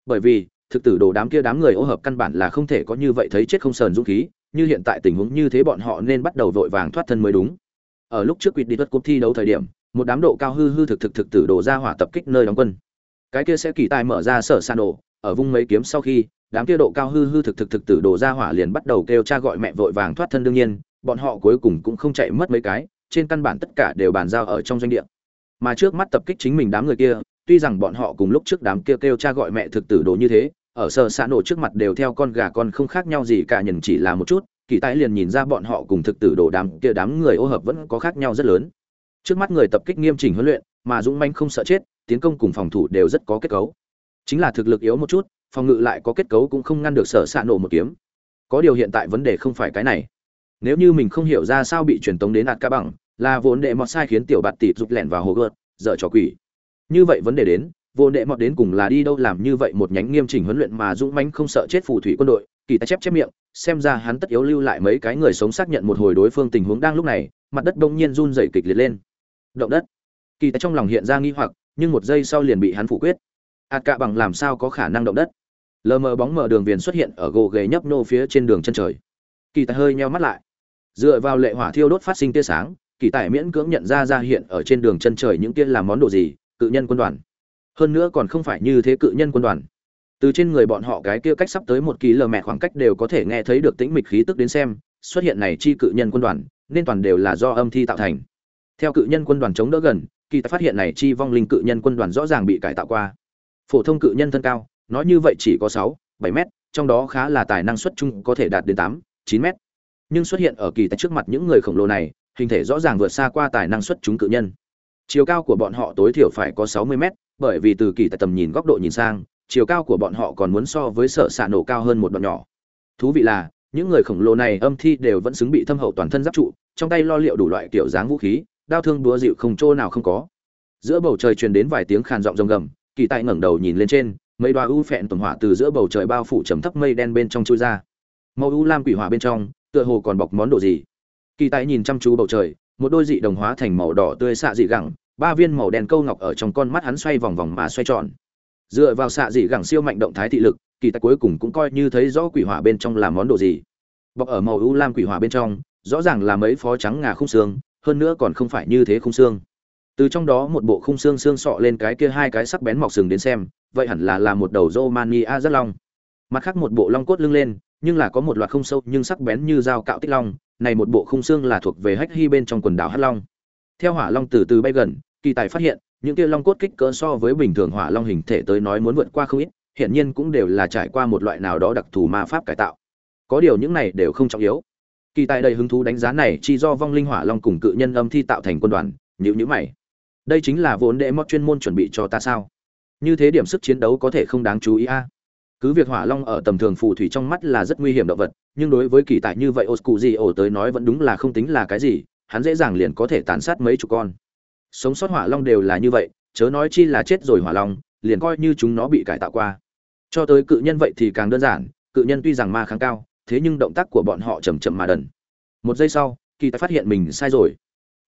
Bởi vì, thực tử đồ đám kia đám người ô hợp căn bản là không thể có như vậy thấy chết không sờn dũng khí, như hiện tại tình huống như thế bọn họ nên bắt đầu vội vàng thoát thân mới đúng. Ở lúc trước quyết đi tuất cúp thi đấu thời điểm, một đám độ cao hư hư thực thực thực tử đồ ra hỏa tập kích nơi đóng quân. Cái kia sẽ kỳ tài mở ra sở san đồ ở vung mấy kiếm sau khi, đám kia độ cao hư hư thực thực thực tử đồ ra hỏa liền bắt đầu kêu cha gọi mẹ vội vàng thoát thân đương nhiên bọn họ cuối cùng cũng không chạy mất mấy cái, trên căn bản tất cả đều bàn giao ở trong doanh địa. Mà trước mắt tập kích chính mình đám người kia, tuy rằng bọn họ cùng lúc trước đám kia kêu cha gọi mẹ thực tử đồ như thế, ở sở xã nổ trước mặt đều theo con gà con không khác nhau gì cả nhìn chỉ là một chút, kỳ tái liền nhìn ra bọn họ cùng thực tử đồ đám kia đám người ô hợp vẫn có khác nhau rất lớn. Trước mắt người tập kích nghiêm chỉnh huấn luyện, mà dũng manh không sợ chết, tiến công cùng phòng thủ đều rất có kết cấu. Chính là thực lực yếu một chút, phòng ngự lại có kết cấu cũng không ngăn được sở xạ nổ một kiếm. Có điều hiện tại vấn đề không phải cái này nếu như mình không hiểu ra sao bị truyền tống đến ạt ca bằng, là vốn đệ mọt sai khiến tiểu bạt tịt rụt lẻn vào hồ gợt, dở trò quỷ. Như vậy vấn đề đến, vốn đệ mọt đến cùng là đi đâu làm như vậy một nhánh nghiêm chỉnh huấn luyện mà dũng mãnh không sợ chết phù thủy quân đội, kỳ ta chép chép miệng, xem ra hắn tất yếu lưu lại mấy cái người sống xác nhận một hồi đối phương tình huống đang lúc này, mặt đất đông nhiên run rẩy kịch liệt lên. Động đất. Kỳ ta trong lòng hiện ra nghi hoặc, nhưng một giây sau liền bị hắn phủ quyết. Ạt cạ bằng làm sao có khả năng động đất? Lờ mờ bóng mờ đường viền xuất hiện ở gồ ghề nhấp nô phía trên đường chân trời. Kỳ tài hơi nheo mắt lại dựa vào lệ hỏa thiêu đốt phát sinh tia sáng, kỳ tài miễn cưỡng nhận ra ra hiện ở trên đường chân trời những tia làm món đồ gì, cự nhân quân đoàn. Hơn nữa còn không phải như thế cự nhân quân đoàn. Từ trên người bọn họ cái kia cách sắp tới một ký lờ mẹ khoảng cách đều có thể nghe thấy được tĩnh mịch khí tức đến xem, xuất hiện này chi cự nhân quân đoàn, nên toàn đều là do âm thi tạo thành. Theo cự nhân quân đoàn chống đỡ gần, kỳ tài phát hiện này chi vong linh cự nhân quân đoàn rõ ràng bị cải tạo qua. Phổ thông cự nhân thân cao, nói như vậy chỉ có sáu, bảy mét, trong đó khá là tài năng xuất chung có thể đạt đến tám, chín mét nhưng xuất hiện ở kỳ tài trước mặt những người khổng lồ này, hình thể rõ ràng vượt xa qua tài năng xuất chúng cự nhân. Chiều cao của bọn họ tối thiểu phải có sáu mươi mét, bởi vì từ kỳ tài tầm nhìn góc độ nhìn sang, chiều cao của bọn họ còn muốn so với sở xạ nổ cao hơn một đoạn nhỏ. Thú vị là, những người khổng lồ này âm thi đều vẫn xứng bị thâm hậu toàn thân giáp trụ, trong tay lo liệu đủ loại kiểu dáng vũ khí, đao thương đúa dịu không chỗ nào không có. Giữa bầu trời truyền đến vài tiếng khàn giọng rồng gầm, kỳ tài ngẩng đầu nhìn lên trên, mấy đoá u phẹn tổng hỏa từ giữa bầu trời bao phủ trầm thấp mây đen bên trong chui ra. Màu u lam quỷ hỏa bên trong tựa hồ còn bọc món đồ gì. Kỳ tài nhìn chăm chú bầu trời, một đôi dị đồng hóa thành màu đỏ tươi xạ dị gẳng, ba viên màu đen câu ngọc ở trong con mắt hắn xoay vòng vòng mà xoay tròn. Dựa vào xạ dị gẳng siêu mạnh động thái thị lực, kỳ tài cuối cùng cũng coi như thấy rõ quỷ hỏa bên trong là món đồ gì. Bọc ở màu u lam quỷ hỏa bên trong, rõ ràng là mấy phó trắng ngà khung xương, hơn nữa còn không phải như thế khung xương. Từ trong đó một bộ khung xương xương sọ lên cái kia hai cái sắc bén mọc sừng đến xem, vậy hẳn là là một đầu romania rất long. Mặt khác một bộ long cốt lưng lên nhưng là có một loạt không sâu nhưng sắc bén như dao cạo tích long, này một bộ khung xương là thuộc về hách hy bên trong quần đảo hắc long. Theo hỏa long từ từ bay gần, kỳ tài phát hiện, những kia long cốt kích cỡ so với bình thường hỏa long hình thể tới nói muốn vượt qua không ít hiện nhiên cũng đều là trải qua một loại nào đó đặc thù ma pháp cải tạo. Có điều những này đều không trọng yếu. Kỳ tài đầy hứng thú đánh giá này chỉ do vong linh hỏa long cùng cự nhân âm thi tạo thành quân đoàn nhữ nhữ mày. Đây chính là vốn đệ mót chuyên môn chuẩn bị cho ta sao? Như thế điểm sức chiến đấu có thể không đáng chú ý a cứ việc hỏa long ở tầm thường phù thủy trong mắt là rất nguy hiểm động vật, nhưng đối với kỳ tại như vậy ô cụ gì ổ tới nói vẫn đúng là không tính là cái gì, hắn dễ dàng liền có thể tàn sát mấy chục con. Sống sót hỏa long đều là như vậy, chớ nói chi là chết rồi hỏa long, liền coi như chúng nó bị cải tạo qua. Cho tới cự nhân vậy thì càng đơn giản, cự nhân tuy rằng ma kháng cao, thế nhưng động tác của bọn họ chầm chậm mà đần. Một giây sau, kỳ tài phát hiện mình sai rồi.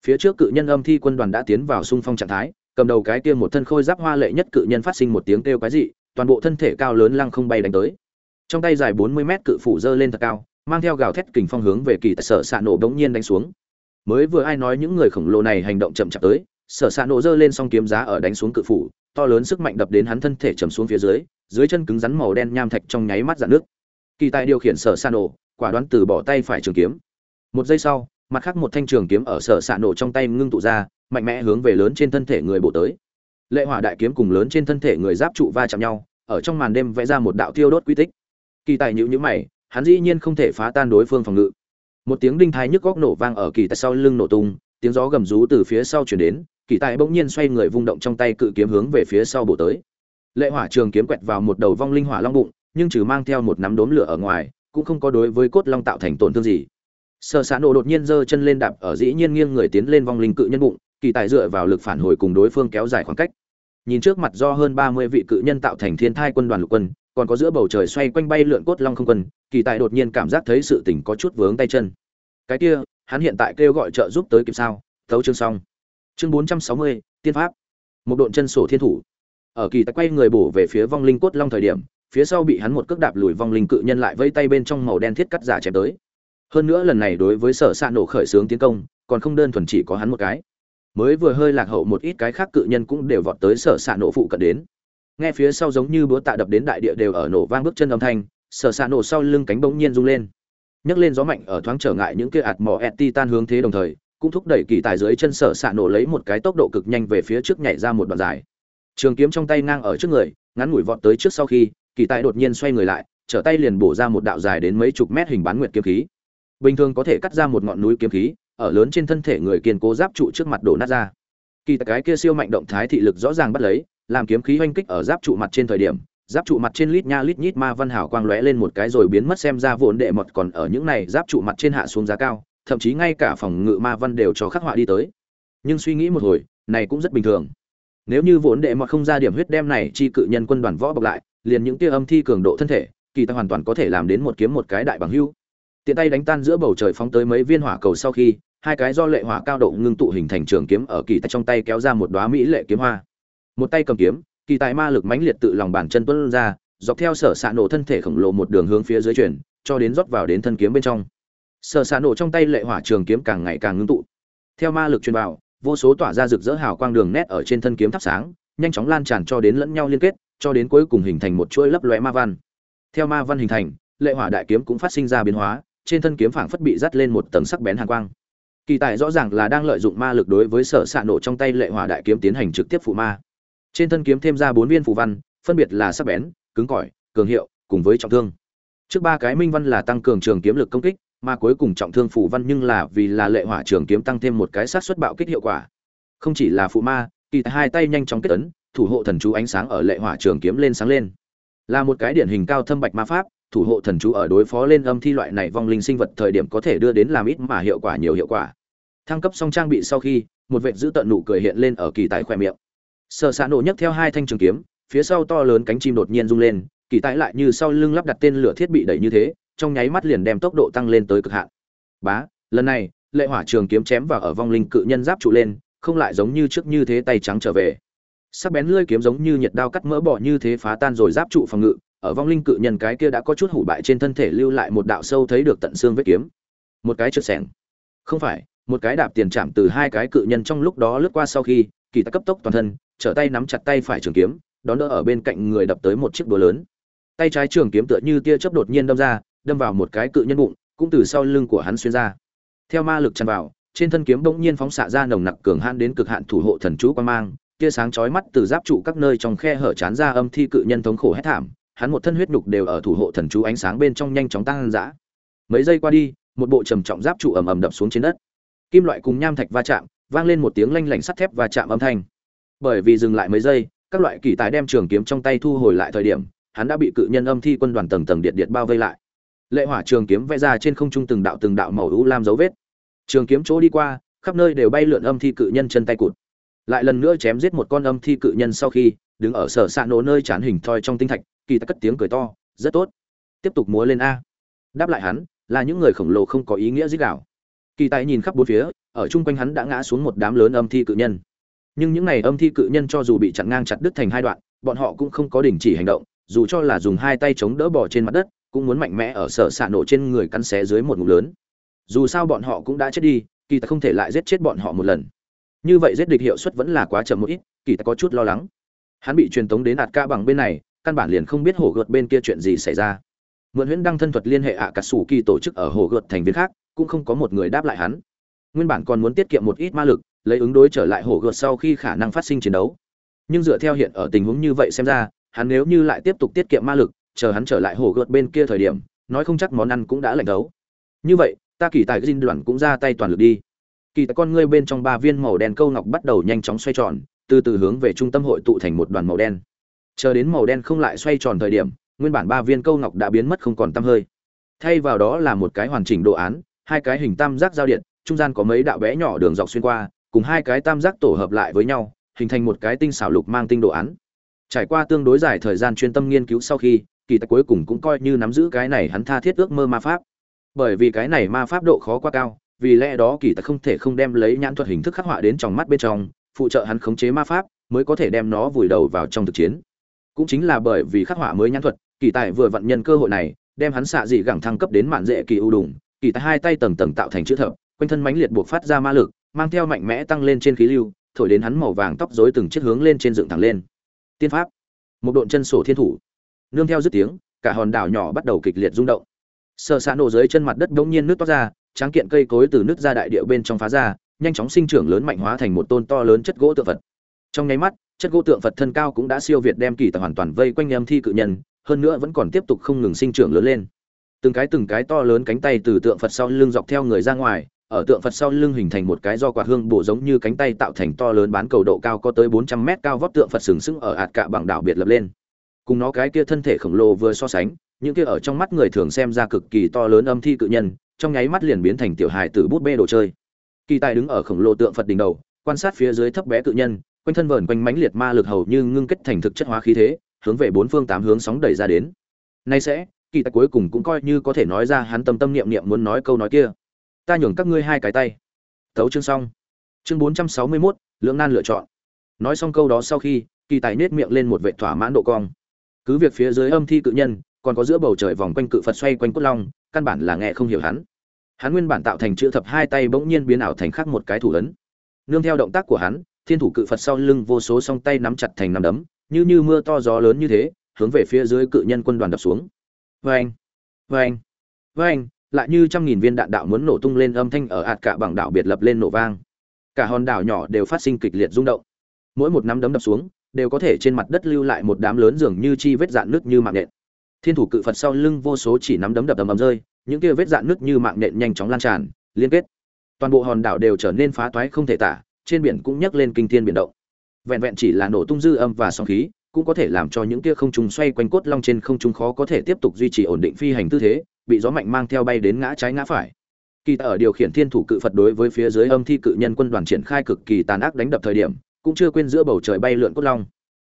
Phía trước cự nhân âm thi quân đoàn đã tiến vào xung phong trạng thái, cầm đầu cái kia một thân khôi giáp hoa lệ nhất cự nhân phát sinh một tiếng kêu quái dị toàn bộ thân thể cao lớn lăng không bay đánh tới. Trong tay dài bốn mươi mét cự phủ dơ lên thật cao, mang theo gào thét kình phong hướng về kỳ tài sở xạ nổ bỗng nhiên đánh xuống. Mới vừa ai nói những người khổng lồ này hành động chậm chạp tới, sở xạ nổ dơ lên song kiếm giá ở đánh xuống cự phủ, to lớn sức mạnh đập đến hắn thân thể chầm xuống phía dưới dưới chân cứng rắn màu đen nham thạch trong nháy mắt dạn nước kỳ tài điều khiển sở xạ nổ, quả đoán từ bỏ tay phải trường kiếm. Một giây sau, mặt khác một thanh trường kiếm ở sở xạ nổ trong tay ngưng tụ ra, mạnh mẽ hướng về lớn trên thân thể người bổ tới lệ hỏa đại kiếm cùng lớn trên thân thể người giáp trụ va chạm nhau ở trong màn đêm vẽ ra một đạo tiêu đốt quy tích. Kỳ tài nhữ nhữ mày hắn dĩ nhiên không thể phá tan đối phương phòng ngự. Một tiếng đinh thái nhức góc nổ vang ở kỳ tài sau lưng nổ tung tiếng gió gầm rú từ phía sau chuyển đến kỳ tài bỗng nhiên xoay người vung động trong tay cự kiếm hướng về phía sau bổ tới. Lệ hỏa trường kiếm quẹt vào một đầu vong linh hỏa long bụng nhưng trừ mang theo một nắm đốm lửa ở ngoài cũng không có đối với cốt long tạo thành tổn thương gì. Sơ Sán Nổ đột nhiên giơ chân lên đạp ở dĩ nhiên nghiêng người tiến lên vong linh cự nhân bụng, kỳ tài dựa vào lực phản hồi cùng đối phương kéo dài khoảng cách. Nhìn trước mặt do hơn 30 vị cự nhân tạo thành thiên thai quân đoàn lục quân, còn có giữa bầu trời xoay quanh bay lượn cốt long không quân, kỳ tài đột nhiên cảm giác thấy sự tình có chút vướng tay chân. Cái kia, hắn hiện tại kêu gọi trợ giúp tới kịp sao? thấu chương xong. Chương 460, tiên pháp. Một độn chân sổ thiên thủ. Ở kỳ tài quay người bổ về phía vong linh cốt long thời điểm, phía sau bị hắn một cước đạp lùi vong linh cự nhân lại vây tay bên trong màu đen thiết cắt giả chém tới hơn nữa lần này đối với sở s nổ khởi xướng tiến công còn không đơn thuần chỉ có hắn một cái mới vừa hơi lạc hậu một ít cái khác cự nhân cũng đều vọt tới sở s ạ nổ phụ cận đến. Nghe phía sau giống như búa tạ đập đến đại địa đều ở nổ vang bước chân âm thanh, sở s ạ nổ sau lưng cánh bỗng nhiên rung lên. Nhấc lên gió mạnh ở thoáng trở ngại những kia ạt mỏ et tan hướng thế đồng thời, cũng thúc đẩy kỳ tài dưới chân sở s ạ nổ lấy một cái tốc độ cực nhanh về phía trước nhảy ra một đoạn dài. Trường kiếm trong tay ngang ở trước người, ngắn ngủi vọt tới trước sau khi, kỳ tài đột nhiên xoay người lại, trở tay liền bổ ra một đạo dài đến mấy chục mét hình bán nguyệt kiếm khí. Bình thường có thể cắt ra một ngọn núi kiếm khí ở lớn trên thân thể người kiên cố giáp trụ trước mặt đổ nát ra. Kỳ cái kia siêu mạnh động thái thị lực rõ ràng bắt lấy, làm kiếm khí oanh kích ở giáp trụ mặt trên thời điểm, giáp trụ mặt trên lít nha lít nhít ma văn hảo quang lóe lên một cái rồi biến mất xem ra vốn đệ mật còn ở những này giáp trụ mặt trên hạ xuống giá cao, thậm chí ngay cả phòng ngự ma văn đều cho khắc họa đi tới. Nhưng suy nghĩ một hồi, này cũng rất bình thường. Nếu như vốn đệ mật không ra điểm huyết đem này chi cự nhân quân đoàn võ bọc lại, liền những tia âm thi cường độ thân thể, kỳ ta hoàn toàn có thể làm đến một kiếm một cái đại bằng hưu tiện tay đánh tan giữa bầu trời phóng tới mấy viên hỏa cầu sau khi, hai cái do lệ hỏa cao độ ngưng tụ hình thành trường kiếm ở kỳ tại trong tay kéo ra một đóa mỹ lệ kiếm hoa. Một tay cầm kiếm, kỳ tài ma lực mãnh liệt tự lòng bàn chân tuân ra, dọc theo sở xạ nổ thân thể khổng lồ một đường hướng phía dưới chuyển, cho đến rót vào đến thân kiếm bên trong. Sở xạ nổ trong tay lệ hỏa trường kiếm càng ngày càng ngưng tụ. Theo ma lực truyền vào, vô số tỏa ra rực rỡ hào quang đường nét ở trên thân kiếm thắp sáng, nhanh chóng lan tràn cho đến lẫn nhau liên kết, cho đến cuối cùng hình thành một chuỗi lấp lóe ma văn. Theo ma văn hình thành, lệ hỏa đại kiếm cũng phát sinh ra biến hóa trên thân kiếm phảng phất bị dắt lên một tầng sắc bén hàn quang. Kỳ tài rõ ràng là đang lợi dụng ma lực đối với sở xạ nổ trong tay lệ hỏa đại kiếm tiến hành trực tiếp phụ ma. Trên thân kiếm thêm ra bốn viên phù văn, phân biệt là sắc bén, cứng cỏi, cường hiệu, cùng với trọng thương. Trước ba cái minh văn là tăng cường trường kiếm lực công kích, mà cuối cùng trọng thương phù văn nhưng là vì là lệ hỏa trường kiếm tăng thêm một cái sát xuất bạo kích hiệu quả. Không chỉ là phụ ma, kỳ tài hai tay nhanh chóng kết ấn, thủ hộ thần chú ánh sáng ở lệ hỏa trường kiếm lên sáng lên. Là một cái điển hình cao thâm bạch ma pháp thủ hộ thần chú ở đối phó lên âm thi loại này vong linh sinh vật thời điểm có thể đưa đến làm ít mà hiệu quả nhiều hiệu quả. Thăng cấp xong trang bị sau khi, một vệ giữ tận nụ cười hiện lên ở kỳ tài khoe miệng. Sợ xạ nổ nhấc theo hai thanh trường kiếm, phía sau to lớn cánh chim đột nhiên rung lên, kỳ tài lại như sau lưng lắp đặt tên lửa thiết bị đẩy như thế, trong nháy mắt liền đem tốc độ tăng lên tới cực hạn. Bá, lần này, lệ hỏa trường kiếm chém vào ở vong linh cự nhân giáp trụ lên, không lại giống như trước như thế tay trắng trở về. Sắc bén lưỡi kiếm giống như nhiệt đao cắt mỡ bỏ như thế phá tan rồi giáp trụ phòng ngự ở vong linh cự nhân cái kia đã có chút hủ bại trên thân thể lưu lại một đạo sâu thấy được tận xương vết kiếm. Một cái trượt sẻng. Không phải, một cái đạp tiền chạm từ hai cái cự nhân trong lúc đó lướt qua sau khi, kỳ ta cấp tốc toàn thân, trở tay nắm chặt tay phải trường kiếm, đón đỡ ở bên cạnh người đập tới một chiếc búa lớn. Tay trái trường kiếm tựa như tia chớp đột nhiên đâm ra, đâm vào một cái cự nhân bụng, cũng từ sau lưng của hắn xuyên ra. Theo ma lực tràn vào, trên thân kiếm bỗng nhiên phóng xạ ra nồng nặc cường hãn đến cực hạn thủ hộ thần chú quan mang, tia sáng chói mắt từ giáp trụ các nơi trong khe hở chán ra âm thi cự nhân thống khổ hét thảm hắn một thân huyết nhục đều ở thủ hộ thần chú ánh sáng bên trong nhanh chóng tăng dã. Mấy giây qua đi, một bộ trầm trọng giáp trụ ầm ầm đập xuống trên đất. Kim loại cùng nham thạch va chạm, vang lên một tiếng lanh lảnh sắt thép và chạm âm thanh. Bởi vì dừng lại mấy giây, các loại kỳ tài đem trường kiếm trong tay thu hồi lại thời điểm, hắn đã bị cự nhân âm thi quân đoàn tầng tầng điện điện bao vây lại. Lệ hỏa trường kiếm vẽ ra trên không trung từng đạo từng đạo màu u lam dấu vết. Trường kiếm chỗ đi qua, khắp nơi đều bay lượn âm thi cự nhân chân tay cụt. Lại lần nữa chém giết một con âm thi cự nhân sau khi, đứng ở sở sạn nổ nơi chán hình thoi trong tinh thạch kỳ ta cất tiếng cười to, rất tốt. Tiếp tục múa lên a. Đáp lại hắn, là những người khổng lồ không có ý nghĩa dích đạo. Kỳ tài nhìn khắp bốn phía, ở chung quanh hắn đã ngã xuống một đám lớn âm thi cự nhân. Nhưng những này âm thi cự nhân cho dù bị chặn ngang chặt đứt thành hai đoạn, bọn họ cũng không có đình chỉ hành động, dù cho là dùng hai tay chống đỡ bỏ trên mặt đất, cũng muốn mạnh mẽ ở sở xạ nổ trên người cắn xé dưới một ngụm lớn. Dù sao bọn họ cũng đã chết đi, kỳ tài không thể lại giết chết bọn họ một lần. Như vậy giết địch hiệu suất vẫn là quá chậm một ít, kỳ tài có chút lo lắng. Hắn bị truyền tống đến đạt ca bằng bên này căn bản liền không biết hồ gợt bên kia chuyện gì xảy ra. Mượn huyễn đăng thân thuật liên hệ ạ à cà sủ kỳ tổ chức ở hồ gợt thành viên khác, cũng không có một người đáp lại hắn. Nguyên bản còn muốn tiết kiệm một ít ma lực, lấy ứng đối trở lại hồ gợt sau khi khả năng phát sinh chiến đấu. Nhưng dựa theo hiện ở tình huống như vậy xem ra, hắn nếu như lại tiếp tục tiết kiệm ma lực, chờ hắn trở lại hồ gợt bên kia thời điểm, nói không chắc món ăn cũng đã lạnh đấu. Như vậy, ta kỳ tài dinh đoàn cũng ra tay toàn lực đi. Kỳ tài con ngươi bên trong ba viên màu đen câu ngọc bắt đầu nhanh chóng xoay tròn, từ từ hướng về trung tâm hội tụ thành một đoàn màu đen chờ đến màu đen không lại xoay tròn thời điểm, nguyên bản ba viên câu ngọc đã biến mất không còn tăm hơi. Thay vào đó là một cái hoàn chỉnh đồ án, hai cái hình tam giác giao điện, trung gian có mấy đạo bé nhỏ đường dọc xuyên qua, cùng hai cái tam giác tổ hợp lại với nhau, hình thành một cái tinh xảo lục mang tinh đồ án. Trải qua tương đối dài thời gian chuyên tâm nghiên cứu sau khi, kỳ tài cuối cùng cũng coi như nắm giữ cái này hắn tha thiết ước mơ ma pháp. Bởi vì cái này ma pháp độ khó quá cao, vì lẽ đó kỳ tài không thể không đem lấy nhãn thuật hình thức khắc họa đến trong mắt bên trong, phụ trợ hắn khống chế ma pháp, mới có thể đem nó vùi đầu vào trong thực chiến cũng chính là bởi vì khắc họa mới nhãn thuật, kỳ tài vừa vận nhân cơ hội này, đem hắn xạ dị gẳng thăng cấp đến mạn dễ kỳ ưu đủng kỳ tài hai tay tầng tầng tạo thành chữ thập, quanh thân mãnh liệt buộc phát ra ma lực, mang theo mạnh mẽ tăng lên trên khí lưu, thổi đến hắn màu vàng tóc rối từng chiếc hướng lên trên dựng thẳng lên. Tiên pháp. Một độn chân sổ thiên thủ. Nương theo dứt tiếng, cả hòn đảo nhỏ bắt đầu kịch liệt rung động. Sợ xạ nổ dưới chân mặt đất bỗng nhiên nước toát ra, tráng kiện cây cối từ nước ra đại địa bên trong phá ra, nhanh chóng sinh trưởng lớn mạnh hóa thành một tôn to lớn chất gỗ tượng vật. trong nháy mắt chất gỗ tượng phật thân cao cũng đã siêu việt đem kỳ tài hoàn toàn vây quanh âm thi cự nhân, hơn nữa vẫn còn tiếp tục không ngừng sinh trưởng lớn lên. Từng cái từng cái to lớn cánh tay từ tượng phật sau lưng dọc theo người ra ngoài, ở tượng phật sau lưng hình thành một cái do quạt hương bổ giống như cánh tay tạo thành to lớn bán cầu độ cao có tới 400 mét cao vót tượng phật sừng sững ở ạt cạ bằng đảo biệt lập lên. Cùng nó cái kia thân thể khổng lồ vừa so sánh, những kia ở trong mắt người thường xem ra cực kỳ to lớn âm thi cự nhân, trong nháy mắt liền biến thành tiểu hài tử bút bê đồ chơi. Kỳ tài đứng ở khổng lồ tượng phật đỉnh đầu, quan sát phía dưới thấp bé cự nhân quanh thân vờn quanh mãnh liệt ma lực hầu như ngưng kết thành thực chất hóa khí thế hướng về bốn phương tám hướng sóng đẩy ra đến. Nay sẽ kỳ tài cuối cùng cũng coi như có thể nói ra hắn tâm tâm niệm niệm muốn nói câu nói kia. Ta nhường các ngươi hai cái tay. Tấu chương xong. Chương bốn trăm sáu mươi 461, lượng nan lựa chọn. Nói xong câu đó sau khi kỳ tài nết miệng lên một vệ thỏa mãn độ cong. Cứ việc phía dưới âm thi cự nhân còn có giữa bầu trời vòng quanh cự phật xoay quanh cốt long căn bản là nghe không hiểu hắn. Hắn nguyên bản tạo thành chữ thập hai tay bỗng nhiên biến ảo thành khác một cái thủ ấn. Nương theo động tác của hắn thiên thủ cự phật sau lưng vô số song tay nắm chặt thành nắm đấm, như như mưa to gió lớn như thế, hướng về phía dưới cự nhân quân đoàn đập xuống. Vê anh vê lại như trăm nghìn viên đạn đạo muốn nổ tung lên âm thanh ở ạt cả bằng đảo biệt lập lên nổ vang. Cả hòn đảo nhỏ đều phát sinh kịch liệt rung động. Mỗi một nắm đấm đập xuống, đều có thể trên mặt đất lưu lại một đám lớn dường như chi vết dạn nước như mạng nện. Thiên thủ cự phật sau lưng vô số chỉ nắm đấm đập ầm ầm rơi, những kia vết dạn nước như mạng nện nhanh chóng lan tràn, liên kết. Toàn bộ hòn đảo đều trở nên phá toái không thể tả trên biển cũng nhấc lên kinh thiên biển động. Vẹn vẹn chỉ là nổ tung dư âm và sóng khí, cũng có thể làm cho những kia không trung xoay quanh cốt long trên không trung khó có thể tiếp tục duy trì ổn định phi hành tư thế, bị gió mạnh mang theo bay đến ngã trái ngã phải. Kỳ ở điều khiển thiên thủ cự phật đối với phía dưới âm thi cự nhân quân đoàn triển khai cực kỳ tàn ác đánh đập thời điểm, cũng chưa quên giữa bầu trời bay lượn cốt long.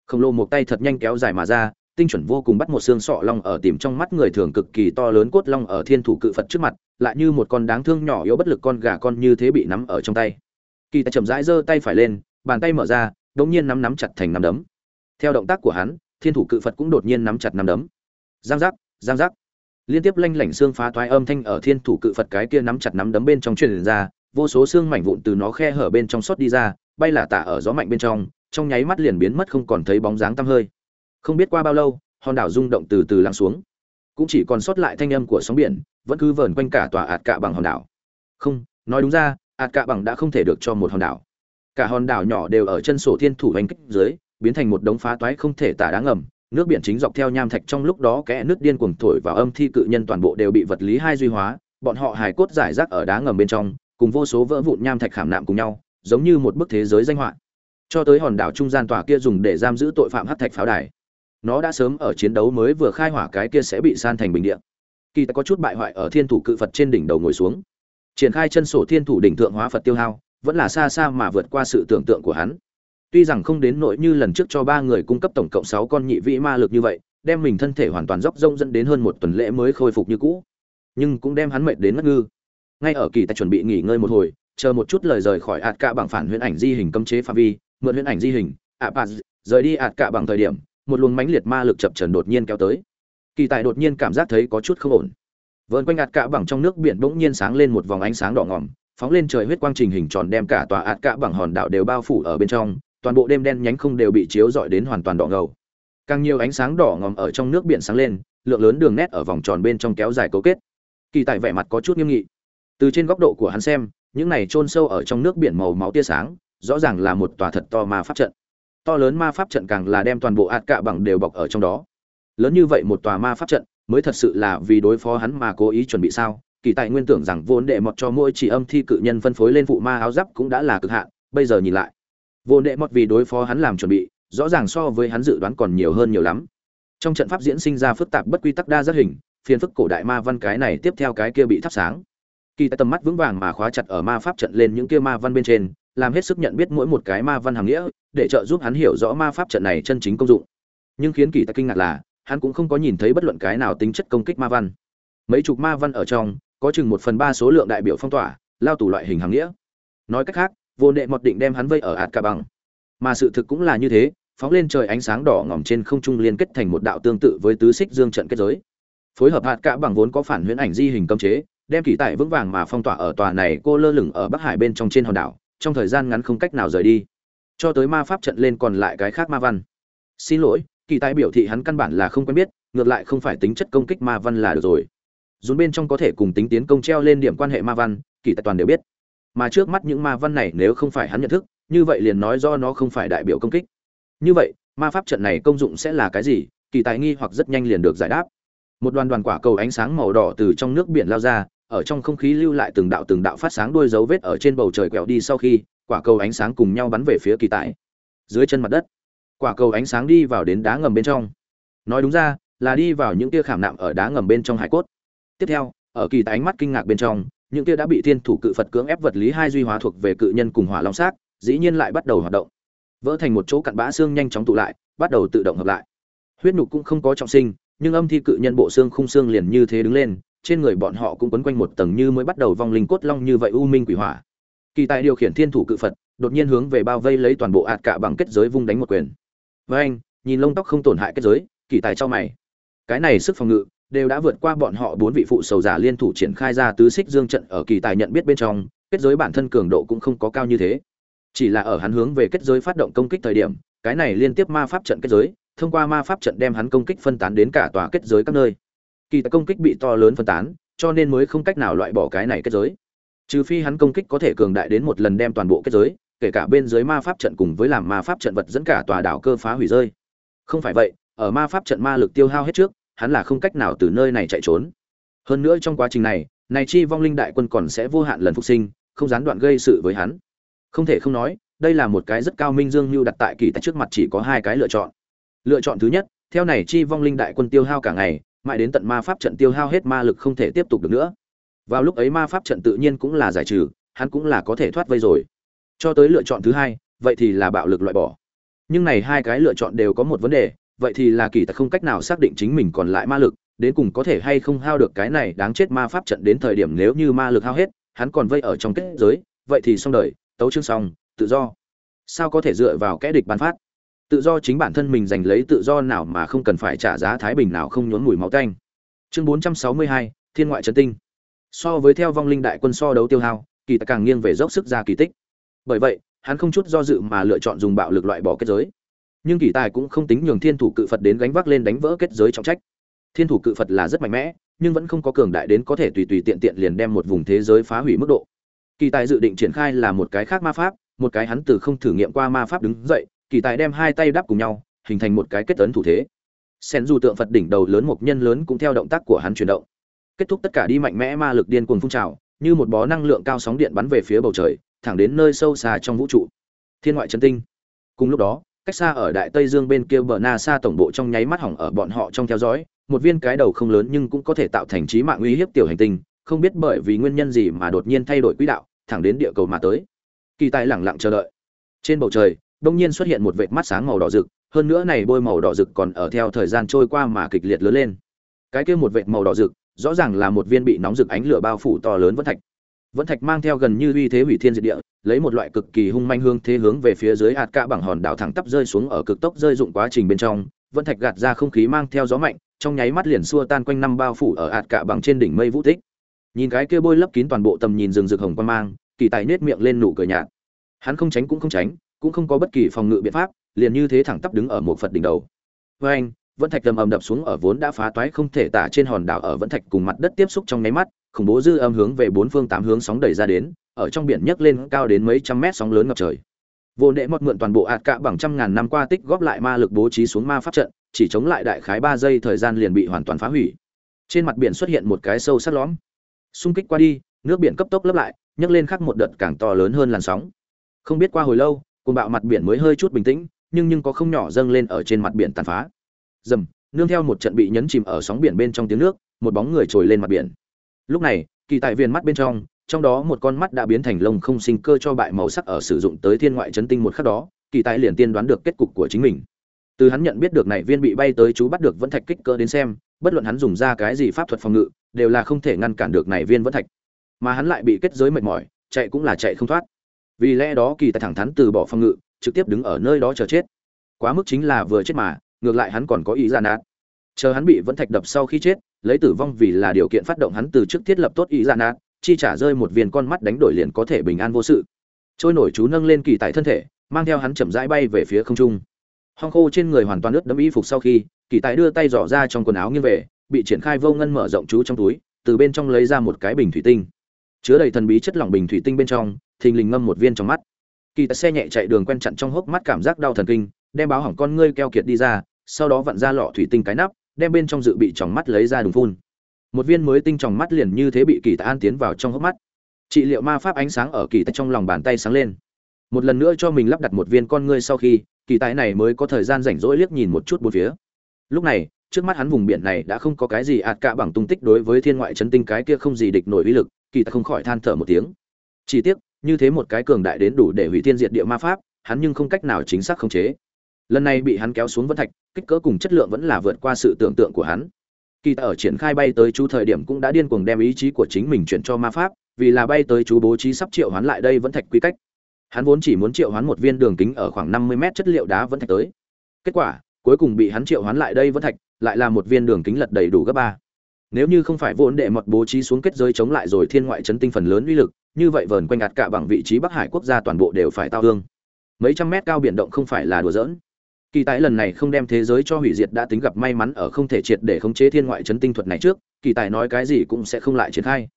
Khổng lồ một tay thật nhanh kéo dài mà ra, tinh chuẩn vô cùng bắt một xương sọ long ở tìm trong mắt người thường cực kỳ to lớn cốt long ở thiên thủ cự phật trước mặt, lại như một con đáng thương nhỏ yếu bất lực con gà con như thế bị nắm ở trong tay kỳ tài chậm rãi giơ tay phải lên, bàn tay mở ra, đống nhiên nắm nắm chặt thành nắm đấm. Theo động tác của hắn, thiên thủ cự phật cũng đột nhiên nắm chặt nắm đấm. Giang giác giang giác. Liên tiếp lanh lảnh xương phá toái âm thanh ở thiên thủ cự phật cái kia nắm chặt nắm đấm bên trong truyền ra, vô số xương mảnh vụn từ nó khe hở bên trong xót đi ra, bay là tả ở gió mạnh bên trong trong nháy mắt liền biến mất không còn thấy bóng dáng tăm hơi. Không biết qua bao lâu, hòn đảo rung động từ từ lắng xuống. Cũng chỉ còn sót lại thanh âm của sóng biển, vẫn cứ vờn quanh cả tòa ạt cạ bằng hòn đảo. Không, nói đúng ra ạt cạ bằng đã không thể được cho một hòn đảo. Cả hòn đảo nhỏ đều ở chân sổ thiên thủ hành kích dưới, biến thành một đống phá toái không thể tả đáng ngầm, nước biển chính dọc theo nham thạch trong lúc đó kẽ nước điên cuồng thổi vào âm thi cự nhân toàn bộ đều bị vật lý hai duy hóa, bọn họ hài cốt giải rác ở đá ngầm bên trong, cùng vô số vỡ vụn nham thạch khảm nạm cùng nhau, giống như một bức thế giới danh họa. Cho tới hòn đảo trung gian tòa kia dùng để giam giữ tội phạm hắc thạch pháo đài. Nó đã sớm ở chiến đấu mới vừa khai hỏa cái kia sẽ bị san thành bình địa. Kỳ ta có chút bại hoại ở thiên thủ cự phật trên đỉnh đầu ngồi xuống triển khai chân sổ thiên thủ đỉnh thượng hóa phật tiêu hao vẫn là xa xa mà vượt qua sự tưởng tượng của hắn. Tuy rằng không đến nỗi như lần trước cho ba người cung cấp tổng cộng sáu con nhị vĩ ma lực như vậy đem mình thân thể hoàn toàn dốc rông dẫn đến hơn một tuần lễ mới khôi phục như cũ nhưng cũng đem hắn mệt đến ngất ngư. Ngay ở kỳ tài chuẩn bị nghỉ ngơi một hồi chờ một chút lời rời khỏi ạt cạ bằng phản huyễn ảnh di hình cấm chế phạm vi mượn huyễn ảnh di hình ạ à, rời đi ạt cạ bằng thời điểm một luồng mãnh liệt ma lực chập trần đột nhiên kéo tới. Kỳ tài đột nhiên cảm giác thấy có chút không ổn vơn quanh ạt cạ bằng trong nước biển bỗng nhiên sáng lên một vòng ánh sáng đỏ ngòm, phóng lên trời huyết quang trình hình tròn đem cả tòa ạt cạ bằng hòn đảo đều bao phủ ở bên trong, toàn bộ đêm đen nhánh không đều bị chiếu rọi đến hoàn toàn đỏ ngầu. Càng nhiều ánh sáng đỏ ngòm ở trong nước biển sáng lên, lượng lớn đường nét ở vòng tròn bên trong kéo dài cấu kết. Kỳ tài vẻ mặt có chút nghiêm nghị. Từ trên góc độ của hắn xem, những này chôn sâu ở trong nước biển màu máu tia sáng, rõ ràng là một tòa thật to ma pháp trận. To lớn ma pháp trận càng là đem toàn bộ ạt cạ bằng đều bọc ở trong đó. Lớn như vậy một tòa ma pháp trận mới thật sự là vì đối phó hắn mà cố ý chuẩn bị sao? Kỳ tại nguyên tưởng rằng vốn đệ mọt cho mỗi chỉ âm thi cự nhân phân phối lên phụ ma áo giáp cũng đã là cực hạn, bây giờ nhìn lại. Vốn đệ mọt vì đối phó hắn làm chuẩn bị, rõ ràng so với hắn dự đoán còn nhiều hơn nhiều lắm. Trong trận pháp diễn sinh ra phức tạp bất quy tắc đa giác hình, phiền phức cổ đại ma văn cái này tiếp theo cái kia bị thắp sáng. Kỳ tại tầm mắt vững vàng mà khóa chặt ở ma pháp trận lên những kia ma văn bên trên, làm hết sức nhận biết mỗi một cái ma văn hàm nghĩa, để trợ giúp hắn hiểu rõ ma pháp trận này chân chính công dụng. Nhưng khiến kỳ Tại kinh ngạc là hắn cũng không có nhìn thấy bất luận cái nào tính chất công kích ma văn. Mấy chục ma văn ở trong, có chừng một phần ba số lượng đại biểu phong tỏa, lao tù loại hình hàng nghĩa. Nói cách khác, vô nệ mọt định đem hắn vây ở ạt cả bằng. Mà sự thực cũng là như thế, phóng lên trời ánh sáng đỏ ngỏm trên không trung liên kết thành một đạo tương tự với tứ xích dương trận kết giới. Phối hợp hạt cả bằng vốn có phản huyễn ảnh di hình cấm chế, đem kỳ tại vững vàng mà phong tỏa ở tòa này cô lơ lửng ở bắc hải bên trong trên hòn đảo, trong thời gian ngắn không cách nào rời đi. Cho tới ma pháp trận lên còn lại cái khác ma văn. Xin lỗi kỳ tài biểu thị hắn căn bản là không quen biết, ngược lại không phải tính chất công kích ma văn là được rồi. Dùn bên trong có thể cùng tính tiến công treo lên điểm quan hệ ma văn, kỳ tài toàn đều biết. Mà trước mắt những ma văn này nếu không phải hắn nhận thức, như vậy liền nói do nó không phải đại biểu công kích. Như vậy, ma pháp trận này công dụng sẽ là cái gì? Kỳ tài nghi hoặc rất nhanh liền được giải đáp. Một đoàn đoàn quả cầu ánh sáng màu đỏ từ trong nước biển lao ra, ở trong không khí lưu lại từng đạo từng đạo phát sáng đuôi dấu vết ở trên bầu trời quẹo đi sau khi, quả cầu ánh sáng cùng nhau bắn về phía kỳ tài. Dưới chân mặt đất quả cầu ánh sáng đi vào đến đá ngầm bên trong. Nói đúng ra, là đi vào những tia khảm nạm ở đá ngầm bên trong hải cốt. Tiếp theo, ở kỳ tài ánh mắt kinh ngạc bên trong, những tia đã bị thiên thủ cự phật cưỡng ép vật lý hai duy hóa thuộc về cự nhân cùng hỏa long xác, dĩ nhiên lại bắt đầu hoạt động. Vỡ thành một chỗ cặn bã xương nhanh chóng tụ lại, bắt đầu tự động hợp lại. Huyết nhục cũng không có trọng sinh, nhưng âm thi cự nhân bộ xương khung xương liền như thế đứng lên, trên người bọn họ cũng quấn quanh một tầng như mới bắt đầu vong linh cốt long như vậy u minh quỷ hỏa. Kỳ tài điều khiển thiên thủ cự phật, đột nhiên hướng về bao vây lấy toàn bộ ạt cả bằng kết giới vung đánh một quyền với anh, nhìn lông tóc không tổn hại kết giới, kỳ tài cho mày. Cái này sức phòng ngự, đều đã vượt qua bọn họ bốn vị phụ sầu giả liên thủ triển khai ra tứ xích dương trận ở kỳ tài nhận biết bên trong, kết giới bản thân cường độ cũng không có cao như thế. Chỉ là ở hắn hướng về kết giới phát động công kích thời điểm, cái này liên tiếp ma pháp trận kết giới, thông qua ma pháp trận đem hắn công kích phân tán đến cả tòa kết giới các nơi. Kỳ tài công kích bị to lớn phân tán, cho nên mới không cách nào loại bỏ cái này kết giới. Trừ phi hắn công kích có thể cường đại đến một lần đem toàn bộ kết giới kể cả bên dưới ma pháp trận cùng với làm ma pháp trận vật dẫn cả tòa đảo cơ phá hủy rơi. Không phải vậy, ở ma pháp trận ma lực tiêu hao hết trước, hắn là không cách nào từ nơi này chạy trốn. Hơn nữa trong quá trình này này chi vong linh đại quân còn sẽ vô hạn lần phục sinh, không gián đoạn gây sự với hắn. Không thể không nói, đây là một cái rất cao minh dương như đặt tại kỳ tại trước mặt chỉ có hai cái lựa chọn. Lựa chọn thứ nhất, theo này chi vong linh đại quân tiêu hao cả ngày, mãi đến tận ma pháp trận tiêu hao hết ma lực không thể tiếp tục được nữa. Vào lúc ấy ma pháp trận tự nhiên cũng là giải trừ, hắn cũng là có thể thoát vây rồi cho tới lựa chọn thứ hai vậy thì là bạo lực loại bỏ. Nhưng này hai cái lựa chọn đều có một vấn đề vậy thì là kỳ tặc không cách nào xác định chính mình còn lại ma lực đến cùng có thể hay không hao được cái này đáng chết ma pháp trận đến thời điểm nếu như ma lực hao hết hắn còn vây ở trong kết giới vậy thì xong đời tấu chương xong tự do. Sao có thể dựa vào kẽ địch bán phát? Tự do chính bản thân mình giành lấy tự do nào mà không cần phải trả giá thái bình nào không nhốn mùi máu tanh. Chương 462, thiên ngoại trấn tinh. So với theo vong linh đại quân so đấu tiêu hao kỳ tài càng nghiêng về dốc sức ra kỳ tích bởi vậy, hắn không chút do dự mà lựa chọn dùng bạo lực loại bỏ kết giới. Nhưng kỳ tài cũng không tính nhường thiên thủ cự phật đến gánh vác lên đánh vỡ kết giới trọng trách. Thiên thủ cự phật là rất mạnh mẽ, nhưng vẫn không có cường đại đến có thể tùy tùy tiện tiện liền đem một vùng thế giới phá hủy mức độ. Kỳ tài dự định triển khai là một cái khác ma pháp, một cái hắn từ không thử nghiệm qua ma pháp đứng dậy, kỳ tài đem hai tay đắp cùng nhau, hình thành một cái kết tấn thủ thế. Sen du tượng phật đỉnh đầu lớn một nhân lớn cũng theo động tác của hắn chuyển động. Kết thúc tất cả đi mạnh mẽ ma lực điên cuồng phun trào, như một bó năng lượng cao sóng điện bắn về phía bầu trời thẳng đến nơi sâu xa trong vũ trụ. Thiên ngoại chân tinh. Cùng lúc đó, cách xa ở đại tây dương bên kia bờ nasa tổng bộ trong nháy mắt hỏng ở bọn họ trong theo dõi, một viên cái đầu không lớn nhưng cũng có thể tạo thành trí mạng uy hiếp tiểu hành tinh, không biết bởi vì nguyên nhân gì mà đột nhiên thay đổi quỹ đạo, thẳng đến địa cầu mà tới. Kỳ tài lẳng lặng chờ đợi. Trên bầu trời, đông nhiên xuất hiện một vệt mắt sáng màu đỏ rực, hơn nữa này bôi màu đỏ rực còn ở theo thời gian trôi qua mà kịch liệt lớn lên. Cái kia một vệt màu đỏ rực, rõ ràng là một viên bị nóng rực ánh lửa bao phủ to lớn vẫn thạch vẫn thạch mang theo gần như uy thế hủy thiên diệt địa, lấy một loại cực kỳ hung manh hương thế hướng về phía dưới hạt cạ bằng hòn đảo thẳng tắp rơi xuống ở cực tốc rơi dụng quá trình bên trong. Vẫn thạch gạt ra không khí mang theo gió mạnh, trong nháy mắt liền xua tan quanh năm bao phủ ở hạt cạ bằng trên đỉnh mây vũ tích. Nhìn cái kia bôi lấp kín toàn bộ tầm nhìn rừng rực hồng quan mang, kỳ tài nết miệng lên nụ cười nhạt. Hắn không tránh cũng không tránh, cũng không có bất kỳ phòng ngự biện pháp, liền như thế thẳng tắp đứng ở một phật đỉnh đầu. Với anh vẫn thạch ầm ầm đập xuống ở vốn đã phá toái không thể tả trên hòn đảo ở vẫn thạch cùng mặt đất tiếp xúc trong nháy mắt, khủng bố dư âm hướng về bốn phương tám hướng sóng đẩy ra đến, ở trong biển nhấc lên cao đến mấy trăm mét sóng lớn ngập trời. Vô nệ mọt mượn toàn bộ ạt cạ bằng trăm ngàn năm qua tích góp lại ma lực bố trí xuống ma pháp trận, chỉ chống lại đại khái ba giây thời gian liền bị hoàn toàn phá hủy. Trên mặt biển xuất hiện một cái sâu sắc lõm. Xung kích qua đi, nước biển cấp tốc lấp lại, nhấc lên khắc một đợt càng to lớn hơn làn sóng. Không biết qua hồi lâu, cuồng bạo mặt biển mới hơi chút bình tĩnh, nhưng nhưng có không nhỏ dâng lên ở trên mặt biển tàn phá dầm, nương theo một trận bị nhấn chìm ở sóng biển bên trong tiếng nước, một bóng người trồi lên mặt biển. Lúc này, kỳ tại viên mắt bên trong trong đó một con mắt đã biến thành lông không sinh cơ cho bại màu sắc ở sử dụng tới thiên ngoại chấn tinh một khắc đó, kỳ tại liền tiên đoán được kết cục của chính mình. Từ hắn nhận biết được này viên bị bay tới chú bắt được vẫn thạch kích cỡ đến xem, bất luận hắn dùng ra cái gì pháp thuật phòng ngự, đều là không thể ngăn cản được này viên vẫn thạch. Mà hắn lại bị kết giới mệt mỏi, chạy cũng là chạy không thoát. Vì lẽ đó kỳ tài thẳng thắn từ bỏ phòng ngự, trực tiếp đứng ở nơi đó chờ chết. Quá mức chính là vừa chết mà ngược lại hắn còn có ý ra nát. Chờ hắn bị vẫn thạch đập sau khi chết, lấy tử vong vì là điều kiện phát động hắn từ trước thiết lập tốt ý ra nát, chi trả rơi một viên con mắt đánh đổi liền có thể bình an vô sự. Trôi nổi chú nâng lên kỳ tại thân thể, mang theo hắn chậm rãi bay về phía không trung. Hong khô trên người hoàn toàn ướt đẫm y phục sau khi, kỳ tài đưa tay dò ra trong quần áo nghiêng về, bị triển khai vô ngân mở rộng chú trong túi, từ bên trong lấy ra một cái bình thủy tinh. Chứa đầy thần bí chất lỏng bình thủy tinh bên trong, thình lình ngâm một viên trong mắt. Kỳ tài xe nhẹ chạy đường quen chặn trong hốc mắt cảm giác đau thần kinh, đem báo hỏng con ngươi keo kiệt đi ra sau đó vặn ra lọ thủy tinh cái nắp, đem bên trong dự bị tròng mắt lấy ra đùng phun. Một viên mới tinh tròng mắt liền như thế bị kỳ tài an tiến vào trong hốc mắt. Trị liệu ma pháp ánh sáng ở kỳ tài trong lòng bàn tay sáng lên. Một lần nữa cho mình lắp đặt một viên con ngươi sau khi, kỳ tài này mới có thời gian rảnh rỗi liếc nhìn một chút bốn phía. Lúc này, trước mắt hắn vùng biển này đã không có cái gì ạt cả bằng tung tích đối với thiên ngoại chấn tinh cái kia không gì địch nổi uy lực, kỳ tài không khỏi than thở một tiếng. Chỉ tiếc, như thế một cái cường đại đến đủ để hủy thiên diệt địa ma pháp, hắn nhưng không cách nào chính xác khống chế lần này bị hắn kéo xuống vân thạch, kích cỡ cùng chất lượng vẫn là vượt qua sự tưởng tượng của hắn. Kỳ ta ở triển khai bay tới chú thời điểm cũng đã điên cuồng đem ý chí của chính mình chuyển cho ma pháp, vì là bay tới chú bố trí sắp triệu hoán lại đây vẫn thạch quy cách. Hắn vốn chỉ muốn triệu hoán một viên đường kính ở khoảng năm mươi mét chất liệu đá vẫn thạch tới. Kết quả, cuối cùng bị hắn triệu hoán lại đây vẫn thạch, lại là một viên đường kính lật đầy đủ gấp ba. Nếu như không phải vốn đệ mật bố trí xuống kết giới chống lại rồi thiên ngoại chấn tinh phần lớn uy lực, như vậy vờn quanh ạt cả bằng vị trí bắc hải quốc gia toàn bộ đều phải tao hương mấy trăm mét cao biển động không phải là đùa giỡn kỳ Tài lần này không đem thế giới cho hủy diệt đã tính gặp may mắn ở không thể triệt để khống chế thiên ngoại chấn tinh thuật này trước, kỳ tài nói cái gì cũng sẽ không lại triển khai.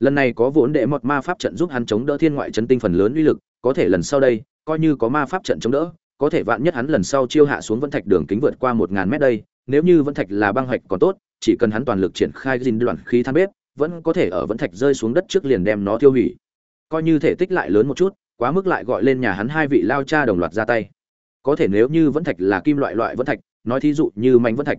Lần này có vốn đệ mọt ma pháp trận giúp hắn chống đỡ thiên ngoại chấn tinh phần lớn uy lực, có thể lần sau đây, coi như có ma pháp trận chống đỡ, có thể vạn nhất hắn lần sau chiêu hạ xuống vân thạch đường kính vượt qua một ngàn mét đây, nếu như vân thạch là băng hạch còn tốt, chỉ cần hắn toàn lực triển khai dinh đoạn khí than bếp, vẫn có thể ở vân thạch rơi xuống đất trước liền đem nó tiêu hủy. Coi như thể tích lại lớn một chút, quá mức lại gọi lên nhà hắn hai vị lao cha đồng loạt ra tay có thể nếu như vẫn thạch là kim loại loại vẫn thạch, nói thí dụ như mảnh vẫn thạch.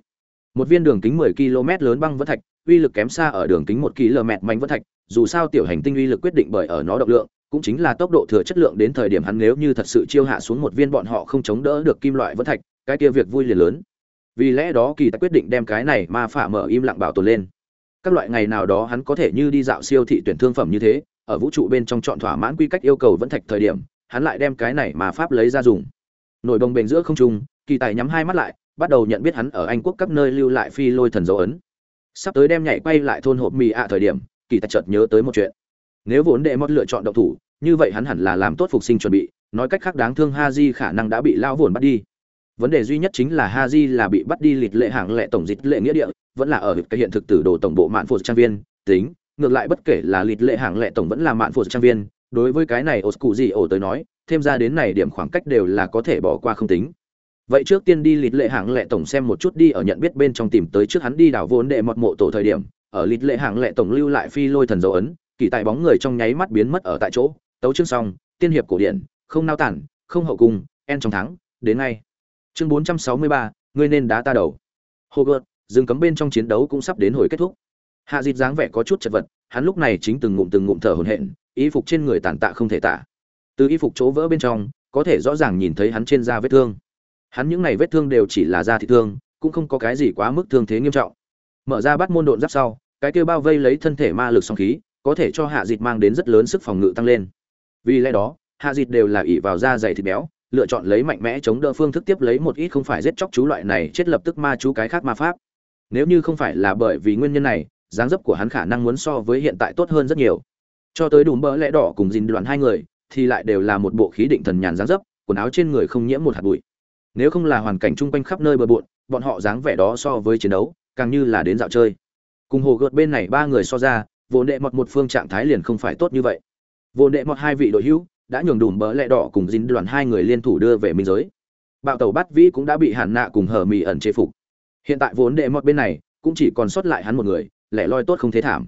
Một viên đường kính 10 km lớn băng vẫn thạch, uy lực kém xa ở đường kính 1 km mảnh vẫn thạch, dù sao tiểu hành tinh uy lực quyết định bởi ở nó động lượng, cũng chính là tốc độ thừa chất lượng đến thời điểm hắn nếu như thật sự chiêu hạ xuống một viên bọn họ không chống đỡ được kim loại vẫn thạch, cái kia việc vui liền lớn. Vì lẽ đó kỳ ta quyết định đem cái này ma phả mở im lặng bảo tồn lên. Các loại ngày nào đó hắn có thể như đi dạo siêu thị tuyển thương phẩm như thế, ở vũ trụ bên trong chọn thỏa mãn quy cách yêu cầu vẫn thạch thời điểm, hắn lại đem cái này mà pháp lấy ra dùng nổi bồng bềnh giữa không trung, kỳ tài nhắm hai mắt lại, bắt đầu nhận biết hắn ở anh quốc các nơi lưu lại phi lôi thần dấu ấn. Sắp tới đem nhảy quay lại thôn hộp mì ạ thời điểm, kỳ tài chợt nhớ tới một chuyện. Nếu vốn đệ mót lựa chọn động thủ, như vậy hắn hẳn là làm tốt phục sinh chuẩn bị, nói cách khác đáng thương ha di khả năng đã bị lao vồn bắt đi. Vấn đề duy nhất chính là ha di là bị bắt đi lịch lệ hạng lệ tổng dịch lệ nghĩa địa, vẫn là ở cái hiện thực tử đồ tổng bộ mạn phụ trang viên, tính, ngược lại bất kể là lịch lệ hạng lệ tổng vẫn là mạn phụ trang viên, đối với cái này ô cụ gì ổ tới nói thêm ra đến này điểm khoảng cách đều là có thể bỏ qua không tính. Vậy trước tiên đi lịt lệ hạng lệ tổng xem một chút đi ở nhận biết bên trong tìm tới trước hắn đi đảo vốn đệ mọt mộ tổ thời điểm ở lịt lệ hạng lệ tổng lưu lại phi lôi thần dấu ấn kỳ tại bóng người trong nháy mắt biến mất ở tại chỗ. Tấu chương xong tiên hiệp cổ điển không nao tản không hậu cung en trong thắng đến ngay. Chương bốn trăm sáu mươi ba ngươi nên đá ta đầu. Hogwarts, dừng cấm bên trong chiến đấu cũng sắp đến hồi kết thúc. Hạ dịt dáng vẻ có chút chật vật hắn lúc này chính từng ngụm từng ngụm thở hổn hển y phục trên người tàn tạ không thể tả từ y phục chỗ vỡ bên trong, có thể rõ ràng nhìn thấy hắn trên da vết thương. Hắn những này vết thương đều chỉ là da thị thương, cũng không có cái gì quá mức thương thế nghiêm trọng. Mở ra bắt môn độn giáp sau, cái kia bao vây lấy thân thể ma lực song khí, có thể cho hạ dịt mang đến rất lớn sức phòng ngự tăng lên. Vì lẽ đó, hạ dịt đều là ỉ vào da dày thịt béo, lựa chọn lấy mạnh mẽ chống đỡ phương thức tiếp lấy một ít không phải giết chóc chú loại này chết lập tức ma chú cái khác ma pháp. Nếu như không phải là bởi vì nguyên nhân này, dáng dấp của hắn khả năng muốn so với hiện tại tốt hơn rất nhiều. Cho tới đùm bỡ lẽ đỏ cùng dìn đoạn hai người thì lại đều là một bộ khí định thần nhàn dáng dấp, quần áo trên người không nhiễm một hạt bụi. Nếu không là hoàn cảnh chung quanh khắp nơi bừa bộn, bọn họ dáng vẻ đó so với chiến đấu, càng như là đến dạo chơi. Cùng hồ gợt bên này ba người so ra, vô đệ mọt một phương trạng thái liền không phải tốt như vậy. Vô đệ mọt hai vị đội hữu đã nhường đùm bỡ lẹ đỏ cùng dính đoàn hai người liên thủ đưa về minh giới. Bạo tàu bắt vĩ cũng đã bị hạn nạ cùng hờ mì ẩn chế phục. Hiện tại vốn đệ mọt bên này cũng chỉ còn sót lại hắn một người, lẻ loi tốt không thế thảm.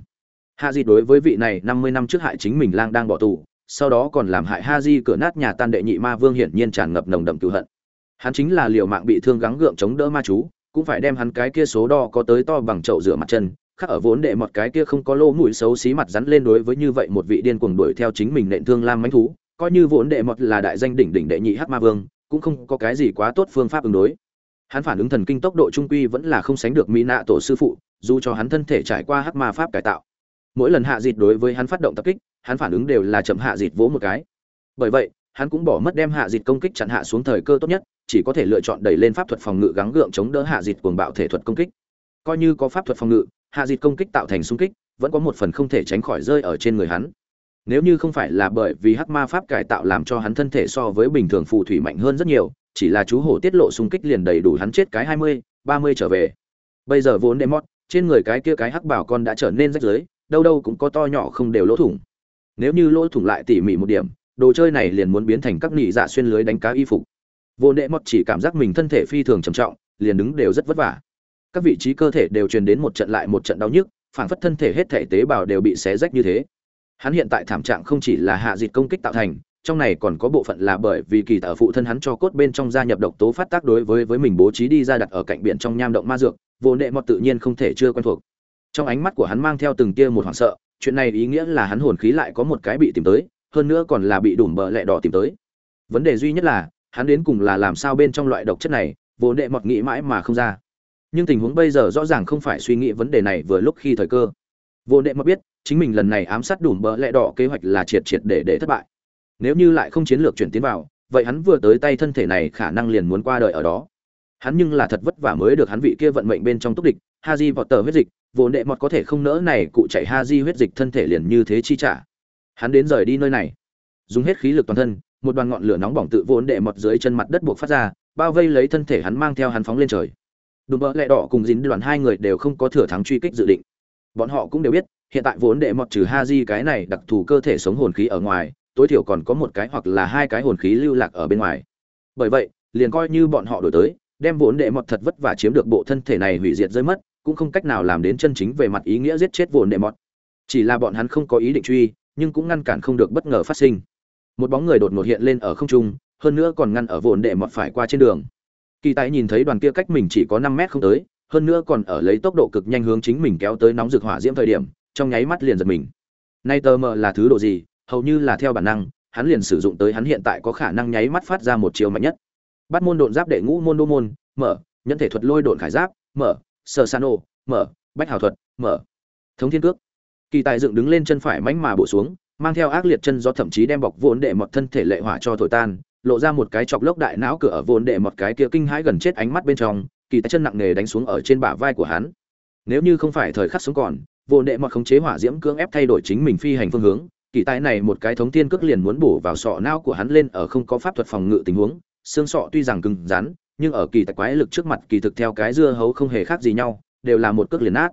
Hạ di đối với vị này năm mươi năm trước hại chính mình lang đang bỏ tù sau đó còn làm hại ha di cửa nát nhà tan đệ nhị ma vương hiển nhiên tràn ngập nồng đậm cựu hận. Hắn chính là liều mạng bị thương gắng gượng chống đỡ ma chú, cũng phải đem hắn cái kia số đo có tới to bằng chậu rửa mặt chân khác ở vốn đệ một cái kia không có lỗ mũi xấu xí mặt rắn lên đối với như vậy một vị điên cuồng đuổi theo chính mình nện thương lam mánh thú, coi như vốn đệ một là đại danh đỉnh đỉnh đệ nhị hắc ma vương, cũng không có cái gì quá tốt phương pháp ứng đối. Hắn phản ứng thần kinh tốc độ trung quy vẫn là không sánh được mỹ nạ tổ sư phụ, dù cho hắn thân thể trải qua hắc ma pháp cải tạo. Mỗi lần hạ dịt đối với hắn phát động tập kích hắn phản ứng đều là chậm hạ dịt vỗ một cái. Bởi vậy, hắn cũng bỏ mất đem hạ dịt công kích chặn hạ xuống thời cơ tốt nhất, chỉ có thể lựa chọn đẩy lên pháp thuật phòng ngự gắng gượng chống đỡ hạ dịt cuồng bạo thể thuật công kích. Coi như có pháp thuật phòng ngự, hạ dịt công kích tạo thành xung kích, vẫn có một phần không thể tránh khỏi rơi ở trên người hắn. Nếu như không phải là bởi vì hắc ma pháp cải tạo làm cho hắn thân thể so với bình thường phù thủy mạnh hơn rất nhiều, chỉ là chú hổ tiết lộ xung kích liền đầy đủ hắn chết cái hai mươi, ba mươi trở về. Bây giờ vốn đệm mót trên người cái kia cái hắc bảo con đã trở nên rách rưới, đâu đâu cũng có to nhỏ không đều lỗ thủng nếu như lỗ thủng lại tỉ mỉ một điểm, đồ chơi này liền muốn biến thành các nỉ dạ xuyên lưới đánh cá y phục. Vô nệ mọt chỉ cảm giác mình thân thể phi thường trầm trọng, liền đứng đều rất vất vả. Các vị trí cơ thể đều truyền đến một trận lại một trận đau nhức, phảng phất thân thể hết thể tế bào đều bị xé rách như thế. Hắn hiện tại thảm trạng không chỉ là hạ dịt công kích tạo thành, trong này còn có bộ phận là bởi vì kỳ tở phụ thân hắn cho cốt bên trong gia nhập độc tố phát tác đối với với mình bố trí đi ra đặt ở cạnh biển trong nham động ma dược, vô nệ mọt tự nhiên không thể chưa quen thuộc. Trong ánh mắt của hắn mang theo từng tia một hoảng sợ chuyện này ý nghĩa là hắn hồn khí lại có một cái bị tìm tới, hơn nữa còn là bị đủm bờ lẹ đỏ tìm tới. Vấn đề duy nhất là, hắn đến cùng là làm sao bên trong loại độc chất này, vô đệ mọt nghĩ mãi mà không ra. Nhưng tình huống bây giờ rõ ràng không phải suy nghĩ vấn đề này vừa lúc khi thời cơ. Vô đệ mọt biết, chính mình lần này ám sát đủm bờ lẹ đỏ kế hoạch là triệt triệt để để thất bại. Nếu như lại không chiến lược chuyển tiến vào, vậy hắn vừa tới tay thân thể này khả năng liền muốn qua đời ở đó. Hắn nhưng là thật vất vả mới được hắn vị kia vận mệnh bên trong túc địch ha di vọt tờ huyết dịch Vốn đệ mọt có thể không nỡ này cụ chạy ha di huyết dịch thân thể liền như thế chi trả. Hắn đến rời đi nơi này. Dùng hết khí lực toàn thân, một đoàn ngọn lửa nóng bỏng tự vốn đệ mọt dưới chân mặt đất buộc phát ra, bao vây lấy thân thể hắn mang theo hắn phóng lên trời. Đùm bỡ lẹ đỏ cùng dính đoàn hai người đều không có thừa thắng truy kích dự định. Bọn họ cũng đều biết, hiện tại vốn đệ mọt trừ ha di cái này đặc thù cơ thể sống hồn khí ở ngoài, tối thiểu còn có một cái hoặc là hai cái hồn khí lưu lạc ở bên ngoài. Bởi vậy, liền coi như bọn họ đổi tới, đem vốn đệ mọt thật vất vả chiếm được bộ thân thể này hủy diệt rơi mất cũng không cách nào làm đến chân chính về mặt ý nghĩa giết chết vồn đệ mọt. Chỉ là bọn hắn không có ý định truy, nhưng cũng ngăn cản không được bất ngờ phát sinh. Một bóng người đột ngột hiện lên ở không trung, hơn nữa còn ngăn ở vồn đệ mọt phải qua trên đường. Kỳ tài nhìn thấy đoàn kia cách mình chỉ có năm mét không tới, hơn nữa còn ở lấy tốc độ cực nhanh hướng chính mình kéo tới nóng rực hỏa diễm thời điểm, trong nháy mắt liền giật mình. Nay tờ mờ là thứ độ gì, hầu như là theo bản năng, hắn liền sử dụng tới hắn hiện tại có khả năng nháy mắt phát ra một chiều mạnh nhất. Bắt môn độn giáp đệ ngũ môn đô môn, mở, nhẫn thể thuật lôi độn khải giáp, mở sơ san ô, mở, bách hào thuật, mở. Thống thiên cước. Kỳ tài dựng đứng lên chân phải mánh mà bổ xuống, mang theo ác liệt chân do thậm chí đem bọc vốn đệ một thân thể lệ hỏa cho thổi tan, lộ ra một cái chọc lốc đại não cửa ở vốn đệ một cái kia kinh hãi gần chết ánh mắt bên trong, kỳ tài chân nặng nề đánh xuống ở trên bả vai của hắn. Nếu như không phải thời khắc sống còn, vốn đệ một khống chế hỏa diễm cưỡng ép thay đổi chính mình phi hành phương hướng, kỳ tài này một cái thống Thiên cước liền muốn bổ vào sọ não của hắn lên ở không có pháp thuật phòng ngự tình huống, xương sọ tuy rằng cứng rắn nhưng ở kỳ tài quái lực trước mặt kỳ thực theo cái dưa hấu không hề khác gì nhau, đều là một cước liền nát.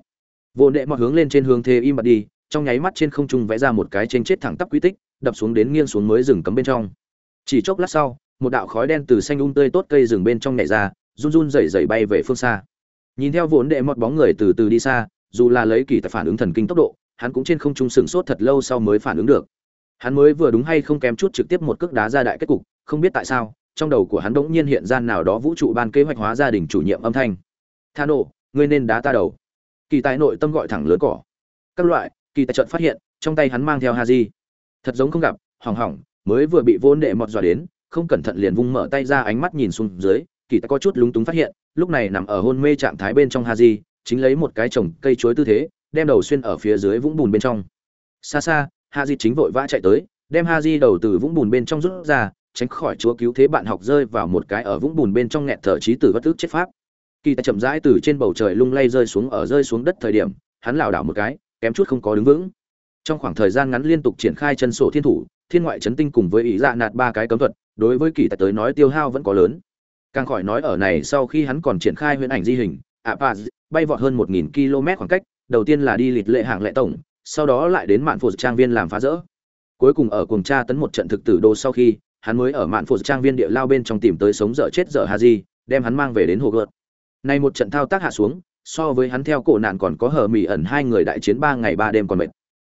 Vô đệ mọi hướng lên trên hướng thế im bật đi, trong nháy mắt trên không trung vẽ ra một cái trên chết thẳng tắp quy tích, đập xuống đến nghiêng xuống mới rừng cấm bên trong. Chỉ chốc lát sau, một đạo khói đen từ xanh um tươi tốt cây rừng bên trong nhảy ra, run run rẩy rẩy bay về phương xa. Nhìn theo vốn đệ một bóng người từ từ đi xa, dù là lấy kỳ tài phản ứng thần kinh tốc độ, hắn cũng trên không trung sửng sốt thật lâu sau mới phản ứng được. Hắn mới vừa đúng hay không kém chút trực tiếp một cước đá ra đại kết cục, không biết tại sao trong đầu của hắn bỗng nhiên hiện ra nào đó vũ trụ ban kế hoạch hóa gia đình chủ nhiệm âm thanh. Thano ngươi nên đá ta đầu. Kỳ tài nội tâm gọi thẳng lớn cỏ. Các loại, kỳ tài trận phát hiện, trong tay hắn mang theo ha di thật giống không gặp, hỏng hỏng, mới vừa bị vô nệ mọt dọa đến, không cẩn thận liền vung mở tay ra ánh mắt nhìn xuống dưới, kỳ tài có chút lúng túng phát hiện, lúc này nằm ở hôn mê trạng thái bên trong ha di chính lấy một cái trồng cây chuối tư thế, đem đầu xuyên ở phía dưới vũng bùn bên trong. Xa xa ha di chính vội vã chạy tới, đem ha di đầu từ vũng bùn bên trong rút ra tránh khỏi chúa cứu thế bạn học rơi vào một cái ở vũng bùn bên trong nghẹt thở trí tử bất tức chết pháp. Kỳ tài chậm rãi từ trên bầu trời lung lay rơi xuống ở rơi xuống đất thời điểm, hắn lảo đảo một cái, kém chút không có đứng vững. Trong khoảng thời gian ngắn liên tục triển khai chân sổ thiên thủ, thiên ngoại chấn tinh cùng với ý dạ nạt ba cái cấm thuật, đối với kỳ tài tới nói tiêu hao vẫn có lớn. Càng khỏi nói ở này sau khi hắn còn triển khai huyễn ảnh di hình, ạ bay vọt hơn một nghìn km khoảng cách, đầu tiên là đi lịt lệ hạng lệ tổng, sau đó lại đến mạn phụ trang viên làm phá rỡ. Cuối cùng ở cùng tra tấn một trận thực tử đô sau khi hắn mới ở mạn phụ trang viên địa lao bên trong tìm tới sống dở chết dở Haji, đem hắn mang về đến hồ gợt nay một trận thao tác hạ xuống so với hắn theo cổ nạn còn có hờ mỉ ẩn hai người đại chiến ba ngày ba đêm còn mệt.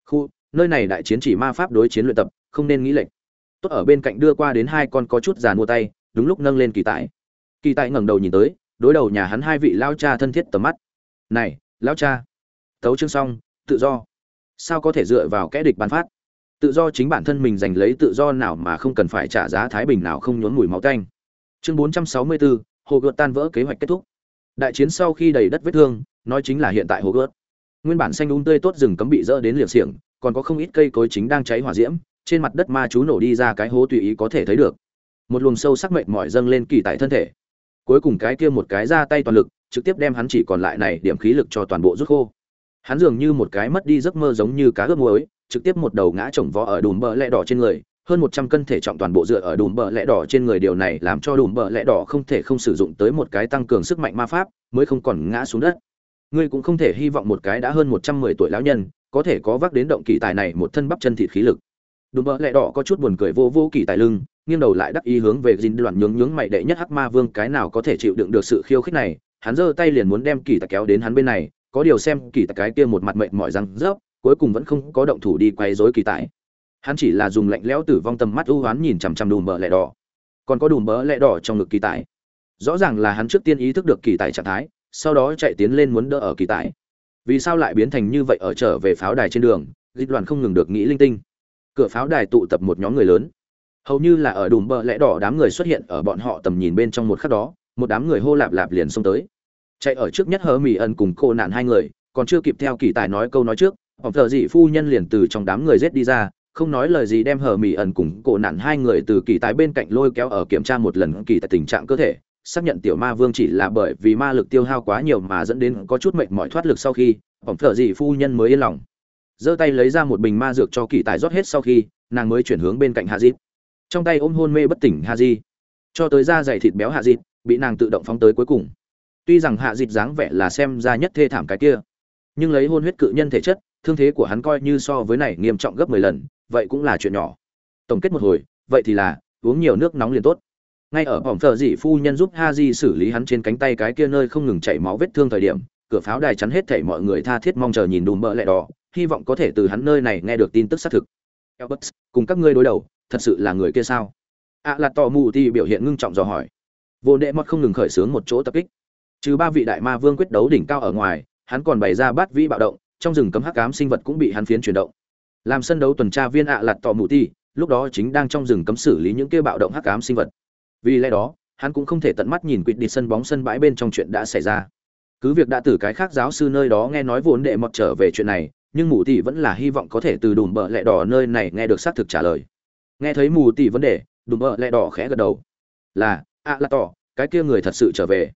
Khu nơi này đại chiến chỉ ma pháp đối chiến luyện tập không nên nghĩ lệch. tốt ở bên cạnh đưa qua đến hai con có chút giàn mua tay đúng lúc nâng lên kỳ tại. kỳ tại ngẩng đầu nhìn tới đối đầu nhà hắn hai vị lao cha thân thiết tầm mắt. Này lao cha tấu chương xong tự do. Sao có thể dựa vào kẻ địch ban phát? Tự do chính bản thân mình giành lấy tự do nào mà không cần phải trả giá thái bình nào không nhốn mùi máu tanh. Chương 464, hồ gợt tan vỡ kế hoạch kết thúc. Đại chiến sau khi đầy đất vết thương nói chính là hiện tại hồ gợt nguyên bản xanh um tươi tốt rừng cấm bị dỡ đến liệng xiềng còn có không ít cây cối chính đang cháy hỏa diễm trên mặt đất ma chú nổ đi ra cái hố tùy ý có thể thấy được. Một luồng sâu sắc mệnh mỏi dâng lên kỳ tại thân thể. Cuối cùng cái kia một cái ra tay toàn lực trực tiếp đem hắn chỉ còn lại này điểm khí lực cho toàn bộ rút khô. Hắn dường như một cái mất đi giấc mơ giống như cá ướp muối trực tiếp một đầu ngã chồng vó ở đùm bờ lẹ đỏ trên người, hơn một trăm cân thể trọng toàn bộ dựa ở đùm bờ lẹ đỏ trên người. Điều này làm cho đùm bờ lẹ đỏ không thể không sử dụng tới một cái tăng cường sức mạnh ma pháp, mới không còn ngã xuống đất. Ngươi cũng không thể hy vọng một cái đã hơn một trăm mười tuổi lão nhân có thể có vác đến động kỳ tài này một thân bắp chân thịt khí lực. Đùm bờ lẹ đỏ có chút buồn cười vô vô kỳ tài lưng, nghiêng đầu lại đắc ý hướng về dinh đoạn nhướng nhướng mày đệ nhất hắc ma vương, cái nào có thể chịu đựng được sự khiêu khích này? Hắn giơ tay liền muốn đem kỳ tài kéo đến hắn bên này, có điều xem kỳ tài cái kia một mặt mệnh mỏi răng rớp cuối cùng vẫn không có động thủ đi quay rối kỳ tài. Hắn chỉ là dùng lạnh lẽo tử vong tầm mắt ưu hoán nhìn chằm chằm đùm bờ lẹ đỏ. Còn có đùm bờ lẹ đỏ trong ngực kỳ tài. Rõ ràng là hắn trước tiên ý thức được kỳ tài trạng thái, sau đó chạy tiến lên muốn đỡ ở kỳ tài. Vì sao lại biến thành như vậy ở trở về pháo đài trên đường, dịch đoàn không ngừng được nghĩ linh tinh. Cửa pháo đài tụ tập một nhóm người lớn. Hầu như là ở đùm bờ lẽ đỏ đám người xuất hiện ở bọn họ tầm nhìn bên trong một khắc đó, một đám người hô lạp lạp liền xông tới. Chạy ở trước nhất hớ mỹ ẩn cùng cô nạn hai người, còn chưa kịp theo kỳ tài nói câu nói trước ông thợ dị phu nhân liền từ trong đám người rết đi ra, không nói lời gì đem hờ mỹ ẩn cùng cổ nạn hai người từ kỳ tài bên cạnh lôi kéo ở kiểm tra một lần kỳ tài tình trạng cơ thể. Xác nhận tiểu ma vương chỉ là bởi vì ma lực tiêu hao quá nhiều mà dẫn đến có chút mệnh mỏi thoát lực sau khi ông thợ dị phu nhân mới yên lòng. Giơ tay lấy ra một bình ma dược cho kỳ tài rót hết sau khi, nàng mới chuyển hướng bên cạnh hạ dịp. Trong tay ôm hôn mê bất tỉnh hạ di cho tới da dày thịt béo hạ dịp, bị nàng tự động phóng tới cuối cùng. Tuy rằng hạ dịp dáng vẻ là xem ra nhất thê thảm cái kia, nhưng lấy hôn huyết cự nhân thể chất thương thế của hắn coi như so với này nghiêm trọng gấp mười lần vậy cũng là chuyện nhỏ. Tổng kết một hồi vậy thì là uống nhiều nước nóng liền tốt. Ngay ở phòng thờ dị phu nhân giúp Haji xử lý hắn trên cánh tay cái kia nơi không ngừng chảy máu vết thương thời điểm cửa pháo đài chắn hết thảy mọi người tha thiết mong chờ nhìn đùm bợ lẹ đỏ hy vọng có thể từ hắn nơi này nghe được tin tức xác thực. Albert, cùng các ngươi đối đầu thật sự là người kia sao? Ạ à là tò mù thì biểu hiện ngưng trọng dò hỏi. Vô đệ mọt không ngừng khởi sướng một chỗ tập kích. Trừ ba vị đại ma vương quyết đấu đỉnh cao ở ngoài hắn còn bày ra bát vĩ bạo động trong rừng cấm hắc ám sinh vật cũng bị hắn phiến chuyển động. Làm sân đấu tuần tra viên ạ à lạt tò mụ ti lúc đó chính đang trong rừng cấm xử lý những kia bạo động hắc ám sinh vật. Vì lẽ đó hắn cũng không thể tận mắt nhìn quỵt đi sân bóng sân bãi bên trong chuyện đã xảy ra. Cứ việc đã từ cái khác giáo sư nơi đó nghe nói vốn đệ mọt trở về chuyện này nhưng mụ tỷ vẫn là hy vọng có thể từ đùm bợ lẹ đỏ nơi này nghe được xác thực trả lời. Nghe thấy mù tỷ vấn đề đùm bợ lẹ đỏ khẽ gật đầu. Là ạ là tọ, cái kia người thật sự trở về.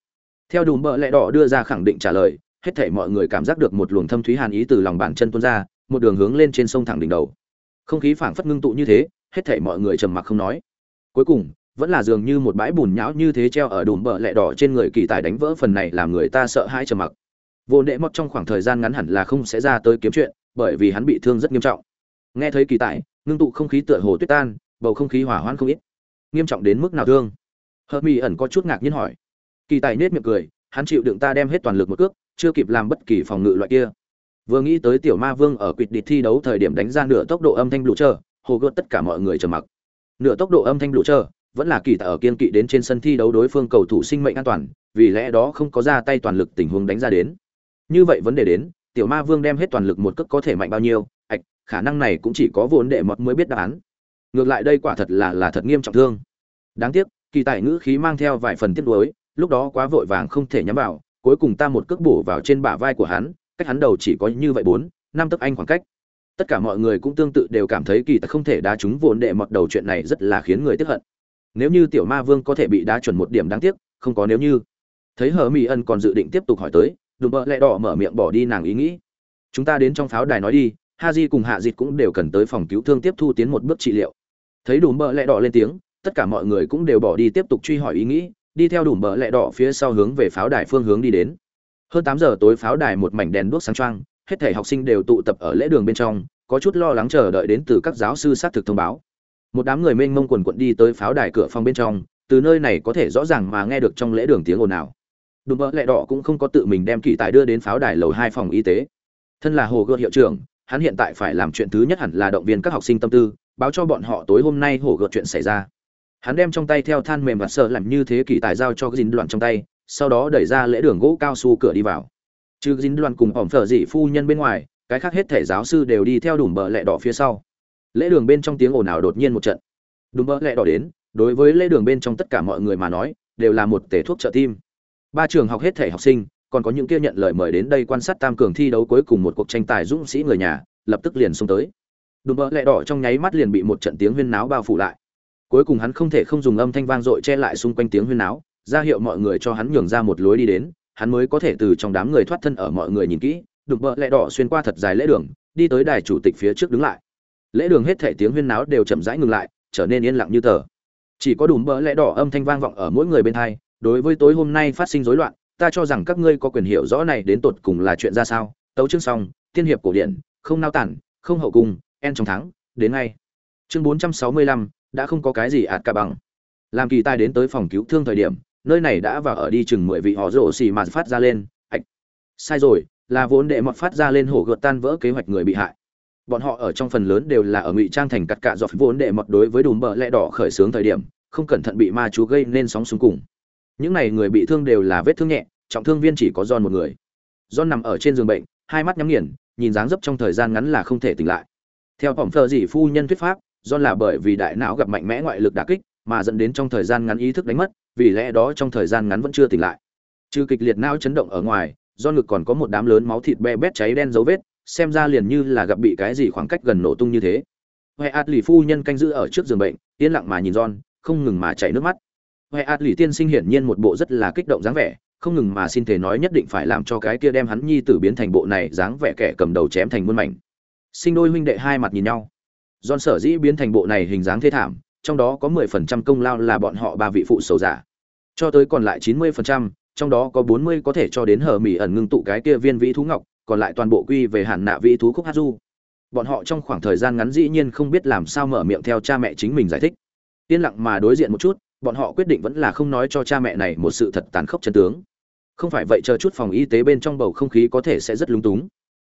Theo đùm bợ lẹ đỏ đưa ra khẳng định trả lời hết thảy mọi người cảm giác được một luồng thâm thúy hàn ý từ lòng bàn chân tuôn ra, một đường hướng lên trên sông thẳng đỉnh đầu. Không khí phảng phất ngưng tụ như thế, hết thảy mọi người trầm mặc không nói. Cuối cùng, vẫn là dường như một bãi bùn nhão như thế treo ở đùm bờ lẹ đỏ trên người kỳ tài đánh vỡ phần này làm người ta sợ hãi trầm mặc. Vô đệ mất trong khoảng thời gian ngắn hẳn là không sẽ ra tới kiếm chuyện, bởi vì hắn bị thương rất nghiêm trọng. Nghe thấy kỳ tài, ngưng tụ không khí tựa hồ tuyết tan, bầu không khí hỏa hoãn không ít. Nghiêm trọng đến mức nào thương? Hợp mỹ ẩn có chút ngạc nhiên hỏi. Kỳ tài nết miệng cười, hắn chịu đựng ta đem hết toàn lực một cước chưa kịp làm bất kỳ phòng ngự loại kia. Vừa nghĩ tới tiểu ma vương ở quỵt địch thi đấu thời điểm đánh ra nửa tốc độ âm thanh lũ trơ, hồ gợt tất cả mọi người trầm mặc. Nửa tốc độ âm thanh lũ trơ, vẫn là kỳ tài ở kiên kỵ đến trên sân thi đấu đối phương cầu thủ sinh mệnh an toàn, vì lẽ đó không có ra tay toàn lực tình huống đánh ra đến. Như vậy vấn đề đến, tiểu ma vương đem hết toàn lực một cước có thể mạnh bao nhiêu, ạch, khả năng này cũng chỉ có vốn đệ mọt mới biết đáp án. Ngược lại đây quả thật là là thật nghiêm trọng thương. Đáng tiếc, kỳ tài ngữ khí mang theo vài phần tiếc nuối, lúc đó quá vội vàng không thể nhắm vào cuối cùng ta một cước bổ vào trên bả vai của hắn, cách hắn đầu chỉ có như vậy bốn, năm tấc anh khoảng cách. Tất cả mọi người cũng tương tự đều cảm thấy kỳ tài không thể đá trúng vốn đệ mọt đầu chuyện này rất là khiến người tức hận. Nếu như tiểu ma vương có thể bị đá chuẩn một điểm đáng tiếc, không có nếu như. Thấy hờ mỹ ân còn dự định tiếp tục hỏi tới, đùm bợ lẹ đỏ mở miệng bỏ đi nàng ý nghĩ. Chúng ta đến trong pháo đài nói đi, ha di cùng hạ dịt cũng đều cần tới phòng cứu thương tiếp thu tiến một bước trị liệu. Thấy đùm bợ lẹ đỏ lên tiếng, tất cả mọi người cũng đều bỏ đi tiếp tục truy hỏi ý nghĩ đi theo đùm bợ lẹ đỏ phía sau hướng về pháo đài phương hướng đi đến. Hơn tám giờ tối pháo đài một mảnh đèn đuốc sáng trăng hết thể học sinh đều tụ tập ở lễ đường bên trong, có chút lo lắng chờ đợi đến từ các giáo sư xác thực thông báo. Một đám người mênh mông quần quận đi tới pháo đài cửa phòng bên trong, từ nơi này có thể rõ ràng mà nghe được trong lễ đường tiếng ồn ào. Đùm bỡ lẹ đỏ cũng không có tự mình đem kỳ tài đưa đến pháo đài lầu hai phòng y tế. Thân là hồ gợt hiệu trưởng, hắn hiện tại phải làm chuyện thứ nhất hẳn là động viên các học sinh tâm tư, báo cho bọn họ tối hôm nay hồ gợt chuyện xảy ra hắn đem trong tay theo than mềm và sợ làm như thế kỷ tài giao cho dính đoạn trong tay, sau đó đẩy ra lễ đường gỗ cao su cửa đi vào. Chứ dính đoạn cùng ỏm phở dị phu nhân bên ngoài, cái khác hết thể giáo sư đều đi theo đùm bờ lẹ đỏ phía sau. Lễ đường bên trong tiếng ồn ào đột nhiên một trận. Đùm bờ lẹ đỏ đến, đối với lễ đường bên trong tất cả mọi người mà nói, đều là một tể thuốc trợ tim. Ba trường học hết thể học sinh, còn có những kia nhận lời mời đến đây quan sát tam cường thi đấu cuối cùng một cuộc tranh tài dũng sĩ người nhà, lập tức liền xông tới. Đùm bờ lẹ đỏ trong nháy mắt liền bị một trận tiếng huyên náo bao phủ lại cuối cùng hắn không thể không dùng âm thanh vang dội che lại xung quanh tiếng huyên náo, ra hiệu mọi người cho hắn nhường ra một lối đi đến, hắn mới có thể từ trong đám người thoát thân ở mọi người nhìn kỹ đục bợ lẹ đỏ xuyên qua thật dài lễ đường, đi tới đài chủ tịch phía trước đứng lại. Lễ đường hết thể tiếng huyên náo đều chậm rãi ngừng lại, trở nên yên lặng như tờ. Chỉ có đùm bờ lẹ đỏ âm thanh vang vọng ở mỗi người bên hai, đối với tối hôm nay phát sinh rối loạn, ta cho rằng các ngươi có quyền hiểu rõ này đến tột cùng là chuyện ra sao, tấu chương xong, tiên hiệp cổ điển, không nao tản, không hậu cung, en trong thắng đến ngay. Chương bốn trăm sáu mươi lăm đã không có cái gì ạt cả bằng làm kỳ tài đến tới phòng cứu thương thời điểm nơi này đã vào ở đi chừng mười vị họ rổ xì mà phát ra lên ạch sai rồi là vốn đệ mọt phát ra lên hổ gợt tan vỡ kế hoạch người bị hại bọn họ ở trong phần lớn đều là ở ngụy trang thành cắt cạ dọc vốn đệ mọt đối với đùm bờ lẽ đỏ khởi xướng thời điểm không cẩn thận bị ma chú gây nên sóng xuống cùng những này người bị thương đều là vết thương nhẹ trọng thương viên chỉ có John một người. John nằm ở trên giường bệnh, hai mắt nhắm nghiền, nhìn dáng dấp trong thời gian ngắn là không thể tỉnh lại. Theo phỏng thờ dị phu nhân thuyết pháp, do là bởi vì đại não gặp mạnh mẽ ngoại lực đả kích, mà dẫn đến trong thời gian ngắn ý thức đánh mất, vì lẽ đó trong thời gian ngắn vẫn chưa tỉnh lại. Trừ kịch liệt não chấn động ở ngoài, do ngực còn có một đám lớn máu thịt be bét cháy đen dấu vết, xem ra liền như là gặp bị cái gì khoảng cách gần nổ tung như thế. huệ ạt lì phu nhân canh giữ ở trước giường bệnh, yên lặng mà nhìn John, không ngừng mà chảy nước mắt. huệ ạt lì tiên sinh hiển nhiên một bộ rất là kích động dáng vẻ, không ngừng mà xin thể nói nhất định phải làm cho cái kia đem hắn nhi tử biến thành bộ này dáng vẻ kẻ cầm đầu chém thành muôn mảnh sinh đôi huynh đệ hai mặt nhìn nhau John sở dĩ biến thành bộ này hình dáng thê thảm trong đó có 10% công lao là bọn họ ba vị phụ sầu giả. Cho tới còn lại 90%, trong đó có 40 có thể cho đến hở mỉ ẩn ngưng tụ cái kia viên vĩ thú ngọc còn lại toàn bộ quy về hàn nạ vĩ thú khúc hát du. Bọn họ trong khoảng thời gian ngắn dĩ nhiên không biết làm sao mở miệng theo cha mẹ chính mình giải thích. Yên lặng mà đối diện một chút bọn họ quyết định vẫn là không nói cho cha mẹ này một sự thật tàn khốc chân tướng. Không phải vậy chờ chút phòng y tế bên trong bầu không khí có thể sẽ rất lúng túng.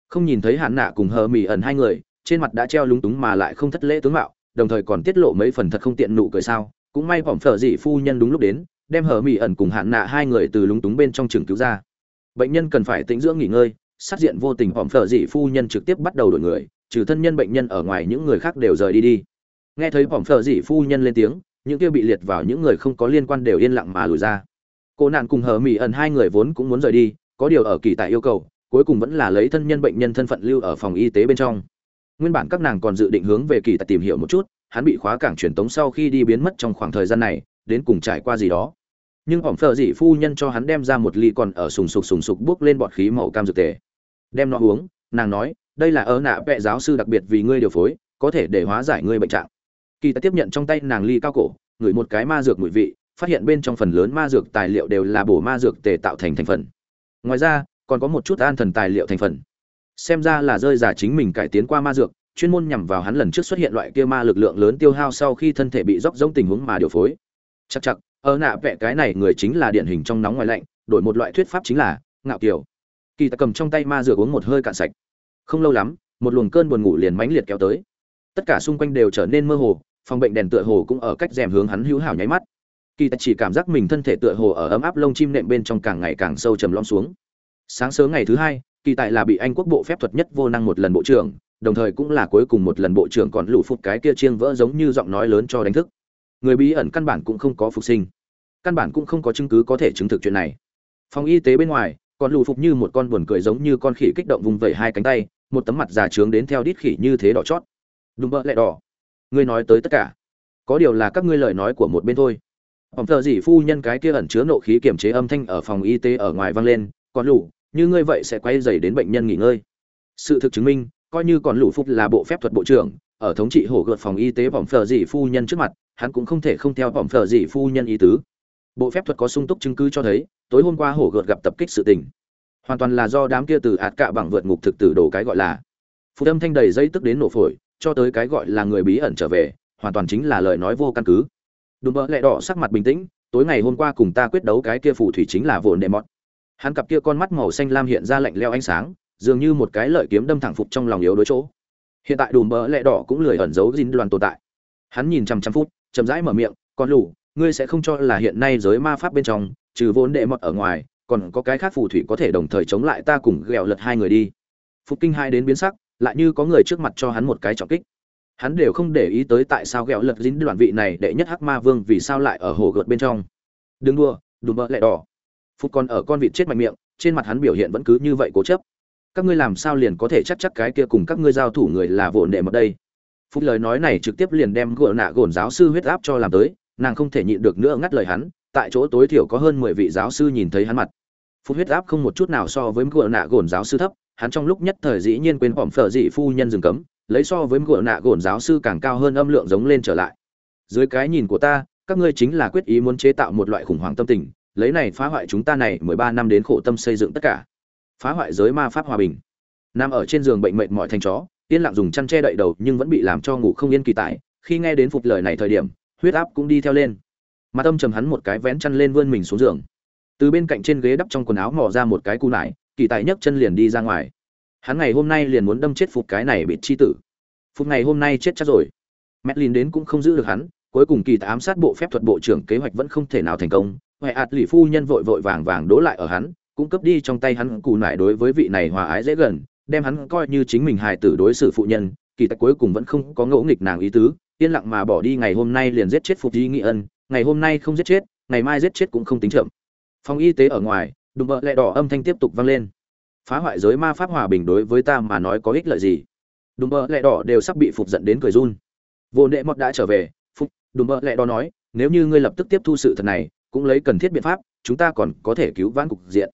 Không nhìn thấy hàn nạ cùng hờ mì ẩn hai người trên mặt đã treo lúng túng mà lại không thất lễ tướng mạo, đồng thời còn tiết lộ mấy phần thật không tiện nụ cười sao. Cũng may phỏng phở dị phu nhân đúng lúc đến, đem hờ mỹ ẩn cùng hạn nạ hai người từ lúng túng bên trong trường cứu ra. Bệnh nhân cần phải tĩnh dưỡng nghỉ ngơi, sát diện vô tình phỏng phở dị phu nhân trực tiếp bắt đầu đổi người, trừ thân nhân bệnh nhân ở ngoài những người khác đều rời đi đi. Nghe thấy phỏng phở dị phu nhân lên tiếng, những kia bị liệt vào những người không có liên quan đều yên lặng mà lùi ra. Cô nạn cùng hờ mỹ ẩn hai người vốn cũng muốn rời đi, có điều ở kỳ tại yêu cầu, cuối cùng vẫn là lấy thân nhân bệnh nhân thân phận lưu ở phòng y tế bên trong nguyên bản các nàng còn dự định hướng về kỳ tại tìm hiểu một chút, hắn bị khóa cảng truyền tống sau khi đi biến mất trong khoảng thời gian này, đến cùng trải qua gì đó. Nhưng ỏm phở dị phu nhân cho hắn đem ra một ly còn ở sùng sục sùng sục bước lên bọt khí màu cam dược tề. Đem nó uống, nàng nói, đây là ớ nạ vệ giáo sư đặc biệt vì ngươi điều phối, có thể để hóa giải ngươi bệnh trạng. Kỳ tài tiếp nhận trong tay nàng ly cao cổ, ngửi một cái ma dược mùi vị, phát hiện bên trong phần lớn ma dược tài liệu đều là bổ ma dược tề tạo thành thành phần. Ngoài ra, còn có một chút an thần tài liệu thành phần xem ra là rơi giả chính mình cải tiến qua ma dược, chuyên môn nhằm vào hắn lần trước xuất hiện loại kia ma lực lượng lớn tiêu hao sau khi thân thể bị róc rỗng tình huống mà điều phối. Chắc chắc ở nạ vẽ cái này người chính là điển hình trong nóng ngoài lạnh, đổi một loại thuyết pháp chính là ngạo kiều. Kỳ ta cầm trong tay ma dược uống một hơi cạn sạch. Không lâu lắm, một luồng cơn buồn ngủ liền mãnh liệt kéo tới. Tất cả xung quanh đều trở nên mơ hồ, phòng bệnh đèn tựa hồ cũng ở cách rèm hướng hắn hữu hảo nháy mắt. Kỳ ta chỉ cảm giác mình thân thể tựa hồ ở ấm áp lông chim nệm bên trong càng ngày càng sâu trầm lom xuống. Sáng sớm ngày thứ hai kỳ tại là bị anh quốc bộ phép thuật nhất vô năng một lần bộ trưởng, đồng thời cũng là cuối cùng một lần bộ trưởng còn lũ phục cái kia chiêng vỡ giống như giọng nói lớn cho đánh thức. Người bí ẩn căn bản cũng không có phục sinh. Căn bản cũng không có chứng cứ có thể chứng thực chuyện này. Phòng y tế bên ngoài, còn lù phục như một con buồn cười giống như con khỉ kích động vùng vẩy hai cánh tay, một tấm mặt già trướng đến theo đít khỉ như thế đỏ chót. Đúng bợ lẹ đỏ. Ngươi nói tới tất cả. Có điều là các ngươi lời nói của một bên thôi. Phòng thợ dị phu nhân cái kia ẩn chứa nộ khí kiểm chế âm thanh ở phòng y tế ở ngoài vang lên, còn lù như ngươi vậy sẽ quay dày đến bệnh nhân nghỉ ngơi. Sự thực chứng minh, coi như còn lũ phục là bộ phép thuật bộ trưởng, ở thống trị hổ gợt phòng y tế vòng phờ dị phu nhân trước mặt, hắn cũng không thể không theo vòng phờ dị phu nhân ý tứ. Bộ phép thuật có sung túc chứng cứ cho thấy, tối hôm qua hổ gợt gặp tập kích sự tình. Hoàn toàn là do đám kia từ ạt cạ bằng vượt ngục thực tử đồ cái gọi là. Phụ âm thanh đầy dây tức đến nổ phổi, cho tới cái gọi là người bí ẩn trở về, hoàn toàn chính là lời nói vô căn cứ. Đùm bỡ lẹ đỏ sắc mặt bình tĩnh, tối ngày hôm qua cùng ta quyết đấu cái kia phù thủy chính là vồn đệ mọt hắn cặp kia con mắt màu xanh lam hiện ra lạnh leo ánh sáng, dường như một cái lợi kiếm đâm thẳng phục trong lòng yếu đối chỗ. Hiện tại đùm bỡ lẹ đỏ cũng lười ẩn giấu dính đoàn tồn tại. Hắn nhìn trăm trăm phút, chậm rãi mở miệng, con lủ ngươi sẽ không cho là hiện nay giới ma pháp bên trong, trừ vốn đệ mọt ở ngoài, còn có cái khác phù thủy có thể đồng thời chống lại ta cùng ghẹo lật hai người đi. Phục kinh hai đến biến sắc, lại như có người trước mặt cho hắn một cái trọng kích. Hắn đều không để ý tới tại sao ghẹo lật dính đoạn vị này đệ nhất hắc ma vương vì sao lại ở hồ gợt bên trong. Đừng đua đùm bỡ lẹ đỏ phục còn ở con vịt chết mạnh miệng, trên mặt hắn biểu hiện vẫn cứ như vậy cố chấp. Các ngươi làm sao liền có thể chắc chắc cái kia cùng các ngươi giao thủ người là vồn đệ mật đây? Phúc lời nói này trực tiếp liền đem gỡ nạ gồn giáo sư huyết áp cho làm tới, nàng không thể nhịn được nữa ngắt lời hắn, tại chỗ tối thiểu có hơn mười vị giáo sư nhìn thấy hắn mặt. Phúc huyết áp không một chút nào so với gỡ nạ gồn giáo sư thấp, hắn trong lúc nhất thời dĩ nhiên quên phỏng phở dị phu nhân dừng cấm, lấy so với gỡ nạ gồn giáo sư càng cao hơn âm lượng giống lên trở lại. Dưới cái nhìn của ta, các ngươi chính là quyết ý muốn chế tạo một loại khủng hoảng tâm tình lấy này phá hoại chúng ta này mười ba năm đến khổ tâm xây dựng tất cả. Phá hoại giới ma pháp hòa bình. Nằm ở trên giường bệnh mệnh mọi thành chó, yên lặng dùng chăn che đậy đầu nhưng vẫn bị làm cho ngủ không yên kỳ tại. Khi nghe đến phục lời này thời điểm, huyết áp cũng đi theo lên. Mặt tâm trầm hắn một cái vén chăn lên vươn mình xuống giường. Từ bên cạnh trên ghế đắp trong quần áo mò ra một cái cu nải, kỳ tài nhấc chân liền đi ra ngoài. Hắn ngày hôm nay liền muốn đâm chết phục cái này bị chi tử. Phục ngày hôm nay chết chắc rồi. Medlin đến cũng không giữ được hắn, cuối cùng kỳ tài ám sát bộ phép thuật bộ trưởng kế hoạch vẫn không thể nào thành công huệ ạt lì phu nhân vội vội vàng vàng đố lại ở hắn, cũng cấp đi trong tay hắn cù nải đối với vị này hòa ái dễ gần, đem hắn coi như chính mình hài tử đối xử phụ nhân, kỳ tài cuối cùng vẫn không có ngẫu nghịch nàng ý tứ, yên lặng mà bỏ đi ngày hôm nay liền giết chết phục di nghị ân, ngày hôm nay không giết chết, ngày mai giết chết cũng không tính chậm. Phòng y tế ở ngoài, đùm bợ lẹ đỏ âm thanh tiếp tục vang lên. Phá hoại giới ma pháp hòa bình đối với ta mà nói có ích lợi gì? Đùm bợ lẹ đỏ đều sắp bị phục giận đến cười run. Vô nệ mọt đã trở về, phục, đùm bợ lẹ đỏ nói, nếu như ngươi lập tức tiếp thu sự thật này cũng lấy cần thiết biện pháp, chúng ta còn có thể cứu vãn cục diện.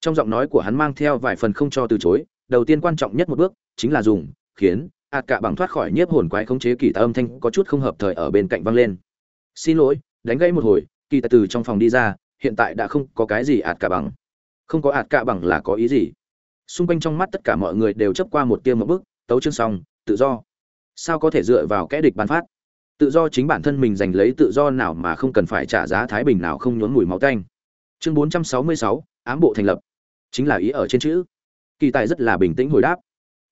Trong giọng nói của hắn mang theo vài phần không cho từ chối, đầu tiên quan trọng nhất một bước chính là dùng khiến ạt cả bằng thoát khỏi nhiếp hồn quái khống chế kỳ tà âm thanh có chút không hợp thời ở bên cạnh vang lên. Xin lỗi, đánh gãy một hồi, kỳ tà từ trong phòng đi ra, hiện tại đã không có cái gì ạt cả bằng. Không có ạt cả bằng là có ý gì? Xung quanh trong mắt tất cả mọi người đều chấp qua một tia một bước tấu chương xong, tự do. Sao có thể dựa vào kẽ địch bán phát? Tự do chính bản thân mình giành lấy tự do nào mà không cần phải trả giá thái bình nào không nhốn mùi máu tanh. Chương 466, ám bộ thành lập. Chính là ý ở trên chữ. Kỳ tài rất là bình tĩnh hồi đáp.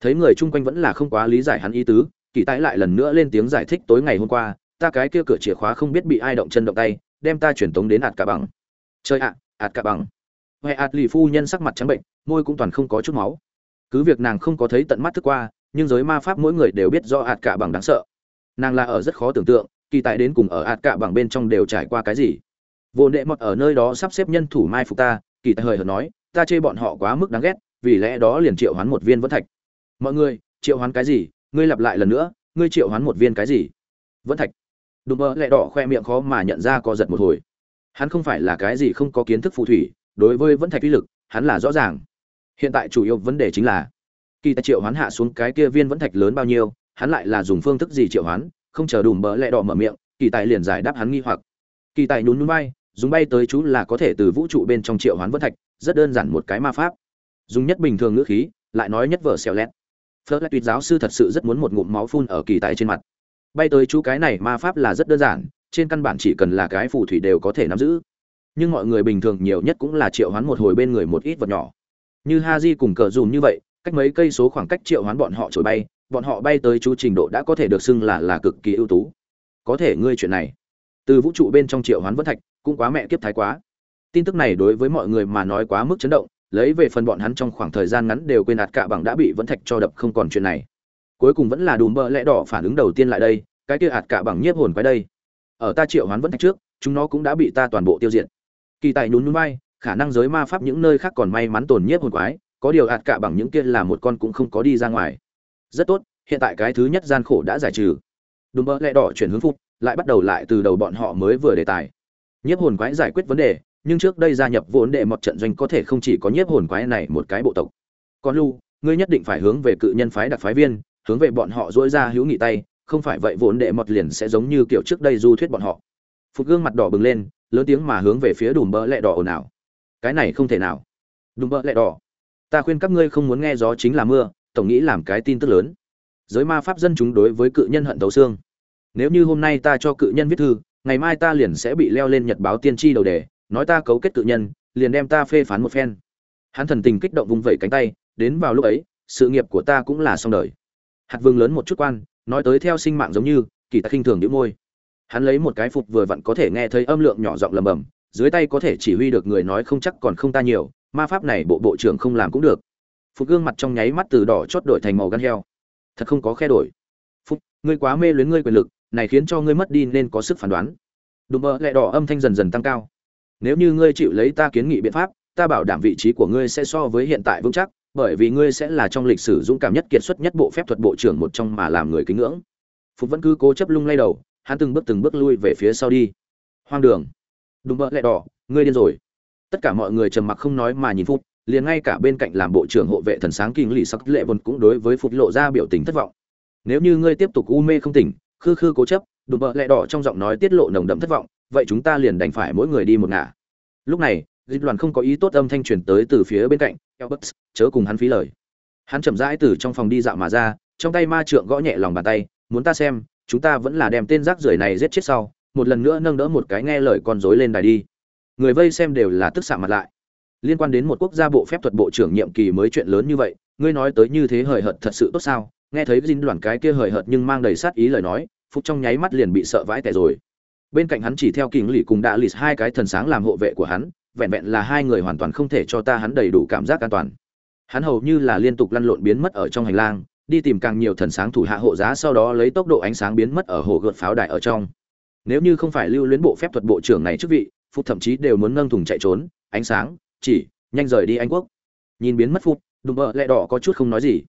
Thấy người chung quanh vẫn là không quá lý giải hắn ý tứ kỳ tài lại lần nữa lên tiếng giải thích tối ngày hôm qua ta cái kia cửa chìa khóa không biết bị ai động chân động tay đem ta chuyển tống đến ạt cả bằng. Chơi ạ ạt cả bằng. Huệ ạt lì phu nhân sắc mặt trắng bệnh môi cũng toàn không có chút máu. Cứ việc nàng không có thấy tận mắt thức qua nhưng giới ma pháp mỗi người đều biết do ạt cả bằng đáng sợ nàng là ở rất khó tưởng tượng, kỳ tài đến cùng ở ạt cả bằng bên trong đều trải qua cái gì. Vô nệ mọt ở nơi đó sắp xếp nhân thủ mai phục ta, kỳ tài hời hợt nói, ta chê bọn họ quá mức đáng ghét, vì lẽ đó liền triệu hoán một viên vẫn thạch. Mọi người, triệu hoán cái gì? Ngươi lặp lại lần nữa, ngươi triệu hoán một viên cái gì? Vẫn thạch. Đùm mơ lẹ đỏ khoe miệng khó mà nhận ra co giật một hồi. Hắn không phải là cái gì không có kiến thức phù thủy, đối với vẫn thạch uy lực, hắn là rõ ràng. Hiện tại chủ yếu vấn đề chính là, kỳ tài triệu hoán hạ xuống cái kia viên vẫn thạch lớn bao nhiêu hắn lại là dùng phương thức gì triệu hoán, không chờ đùm bỡ lẹ đỏ mở miệng, kỳ tài liền giải đáp hắn nghi hoặc. Kỳ tài nhún nhún bay dùng bay tới chú là có thể từ vũ trụ bên trong triệu hoán vân thạch, rất đơn giản một cái ma pháp. Dùng nhất bình thường ngữ khí, lại nói nhất vở xèo lét phớt lại tuyệt giáo sư thật sự rất muốn một ngụm máu phun ở kỳ tài trên mặt. Bay tới chú cái này ma pháp là rất đơn giản, trên căn bản chỉ cần là cái phù thủy đều có thể nắm giữ. Nhưng mọi người bình thường nhiều nhất cũng là triệu hoán một hồi bên người một ít vật nhỏ. Như ha di cùng cờ dùm như vậy, cách mấy cây số khoảng cách triệu hoán bọn họ trổi bay bọn họ bay tới chú trình độ đã có thể được xưng là là cực kỳ ưu tú. Có thể ngươi chuyện này, từ vũ trụ bên trong triệu hoán vẫn thạch, cũng quá mẹ kiếp thái quá. Tin tức này đối với mọi người mà nói quá mức chấn động, lấy về phần bọn hắn trong khoảng thời gian ngắn đều quên ạt cả bằng đã bị vẫn thạch cho đập không còn chuyện này. Cuối cùng vẫn là đùm bơ lẽ đỏ phản ứng đầu tiên lại đây, cái kia ạt cả bằng nhiếp hồn quái đây. Ở ta triệu hoán vẫn thạch trước, chúng nó cũng đã bị ta toàn bộ tiêu diệt. Kỳ tài nhún núi bay khả năng giới ma pháp những nơi khác còn may mắn tồn nhiếp hồn quái, có điều ạt cả bằng những kia là một con cũng không có đi ra ngoài rất tốt, hiện tại cái thứ nhất gian khổ đã giải trừ. Đùm bơ lẹ đỏ chuyển hướng phục, lại bắt đầu lại từ đầu bọn họ mới vừa đề tài. Nhiếp hồn quái giải quyết vấn đề, nhưng trước đây gia nhập vốn đệ một trận doanh có thể không chỉ có nhiếp hồn quái này một cái bộ tộc. Còn lu, ngươi nhất định phải hướng về cự nhân phái đặc phái viên, hướng về bọn họ dỗi ra hữu nghị tay, không phải vậy vốn đệ một liền sẽ giống như kiểu trước đây du thuyết bọn họ. Phục gương mặt đỏ bừng lên, lớn tiếng mà hướng về phía đùm bơ lẹ đỏ ồn ào. Cái này không thể nào. Đùm bơ lẹ đỏ, ta khuyên các ngươi không muốn nghe gió chính là mưa tổng nghĩ làm cái tin tức lớn. Giới ma pháp dân chúng đối với cự nhân hận tấu xương. Nếu như hôm nay ta cho cự nhân viết thư, ngày mai ta liền sẽ bị leo lên nhật báo tiên tri đầu đề, nói ta cấu kết cự nhân, liền đem ta phê phán một phen. Hắn thần tình kích động vung vẩy cánh tay, đến vào lúc ấy, sự nghiệp của ta cũng là xong đời. Hạt vương lớn một chút quan, nói tới theo sinh mạng giống như, kỳ ta khinh thường đĩu môi. Hắn lấy một cái phục vừa vặn có thể nghe thấy âm lượng nhỏ giọng lầm bầm, dưới tay có thể chỉ huy được người nói không chắc còn không ta nhiều, ma pháp này bộ bộ trưởng không làm cũng được phục gương mặt trong nháy mắt từ đỏ chót đổi thành màu gan heo. Thật không có khe đổi. Phúc ngươi quá mê luyến ngươi quyền lực, này khiến cho ngươi mất đi nên có sức phán đoán. Đùm bơ lẹ đỏ âm thanh dần dần tăng cao. Nếu như ngươi chịu lấy ta kiến nghị biện pháp, ta bảo đảm vị trí của ngươi sẽ so với hiện tại vững chắc, bởi vì ngươi sẽ là trong lịch sử dũng cảm nhất kiệt xuất nhất bộ phép thuật bộ trưởng một trong mà làm người kính ngưỡng. Phục vẫn cứ cố chấp lung lay đầu, hắn từng bước từng bước lui về phía sau đi. Hoang đường. Đùm bơ lẹ đỏ, ngươi điên rồi. Tất cả mọi người trầm mặc không nói mà nhìn phục liền ngay cả bên cạnh làm bộ trưởng hộ vệ thần sáng kinh lì sắc lệ vốn cũng đối với phục lộ ra biểu tình thất vọng. Nếu như ngươi tiếp tục u mê không tỉnh khư khư cố chấp đùm bợ lẹ đỏ trong giọng nói tiết lộ nồng đậm thất vọng vậy chúng ta liền đành phải mỗi người đi một ngả. Lúc này dịch đoàn không có ý tốt âm thanh truyền tới từ phía bên cạnh Elbert, chớ cùng hắn phí lời. Hắn chậm rãi từ trong phòng đi dạo mà ra trong tay ma trượng gõ nhẹ lòng bàn tay muốn ta xem chúng ta vẫn là đem tên rác rưởi này giết chết sau một lần nữa nâng đỡ một cái nghe lời con rối lên đài đi. Người vây xem đều là tức xạ mặt lại liên quan đến một quốc gia bộ phép thuật bộ trưởng nhiệm kỳ mới chuyện lớn như vậy, ngươi nói tới như thế hời hợt thật sự tốt sao? Nghe thấy dinh đoàn cái kia hời hợt nhưng mang đầy sát ý lời nói, phục trong nháy mắt liền bị sợ vãi tẻ rồi. Bên cạnh hắn chỉ theo kình lì cùng đã lì hai cái thần sáng làm hộ vệ của hắn, vẹn vẹn là hai người hoàn toàn không thể cho ta hắn đầy đủ cảm giác an toàn. Hắn hầu như là liên tục lăn lộn biến mất ở trong hành lang, đi tìm càng nhiều thần sáng thủ hạ hộ giá sau đó lấy tốc độ ánh sáng biến mất ở hồ gợt pháo đài ở trong. Nếu như không phải lưu luyến bộ phép thuật bộ trưởng này chức vị, phục thậm chí đều muốn nâng thùng chạy trốn, ánh sáng chỉ, nhanh rời đi anh quốc. Nhìn biến mất phút đùm bợ lẹ đỏ có chút không nói gì.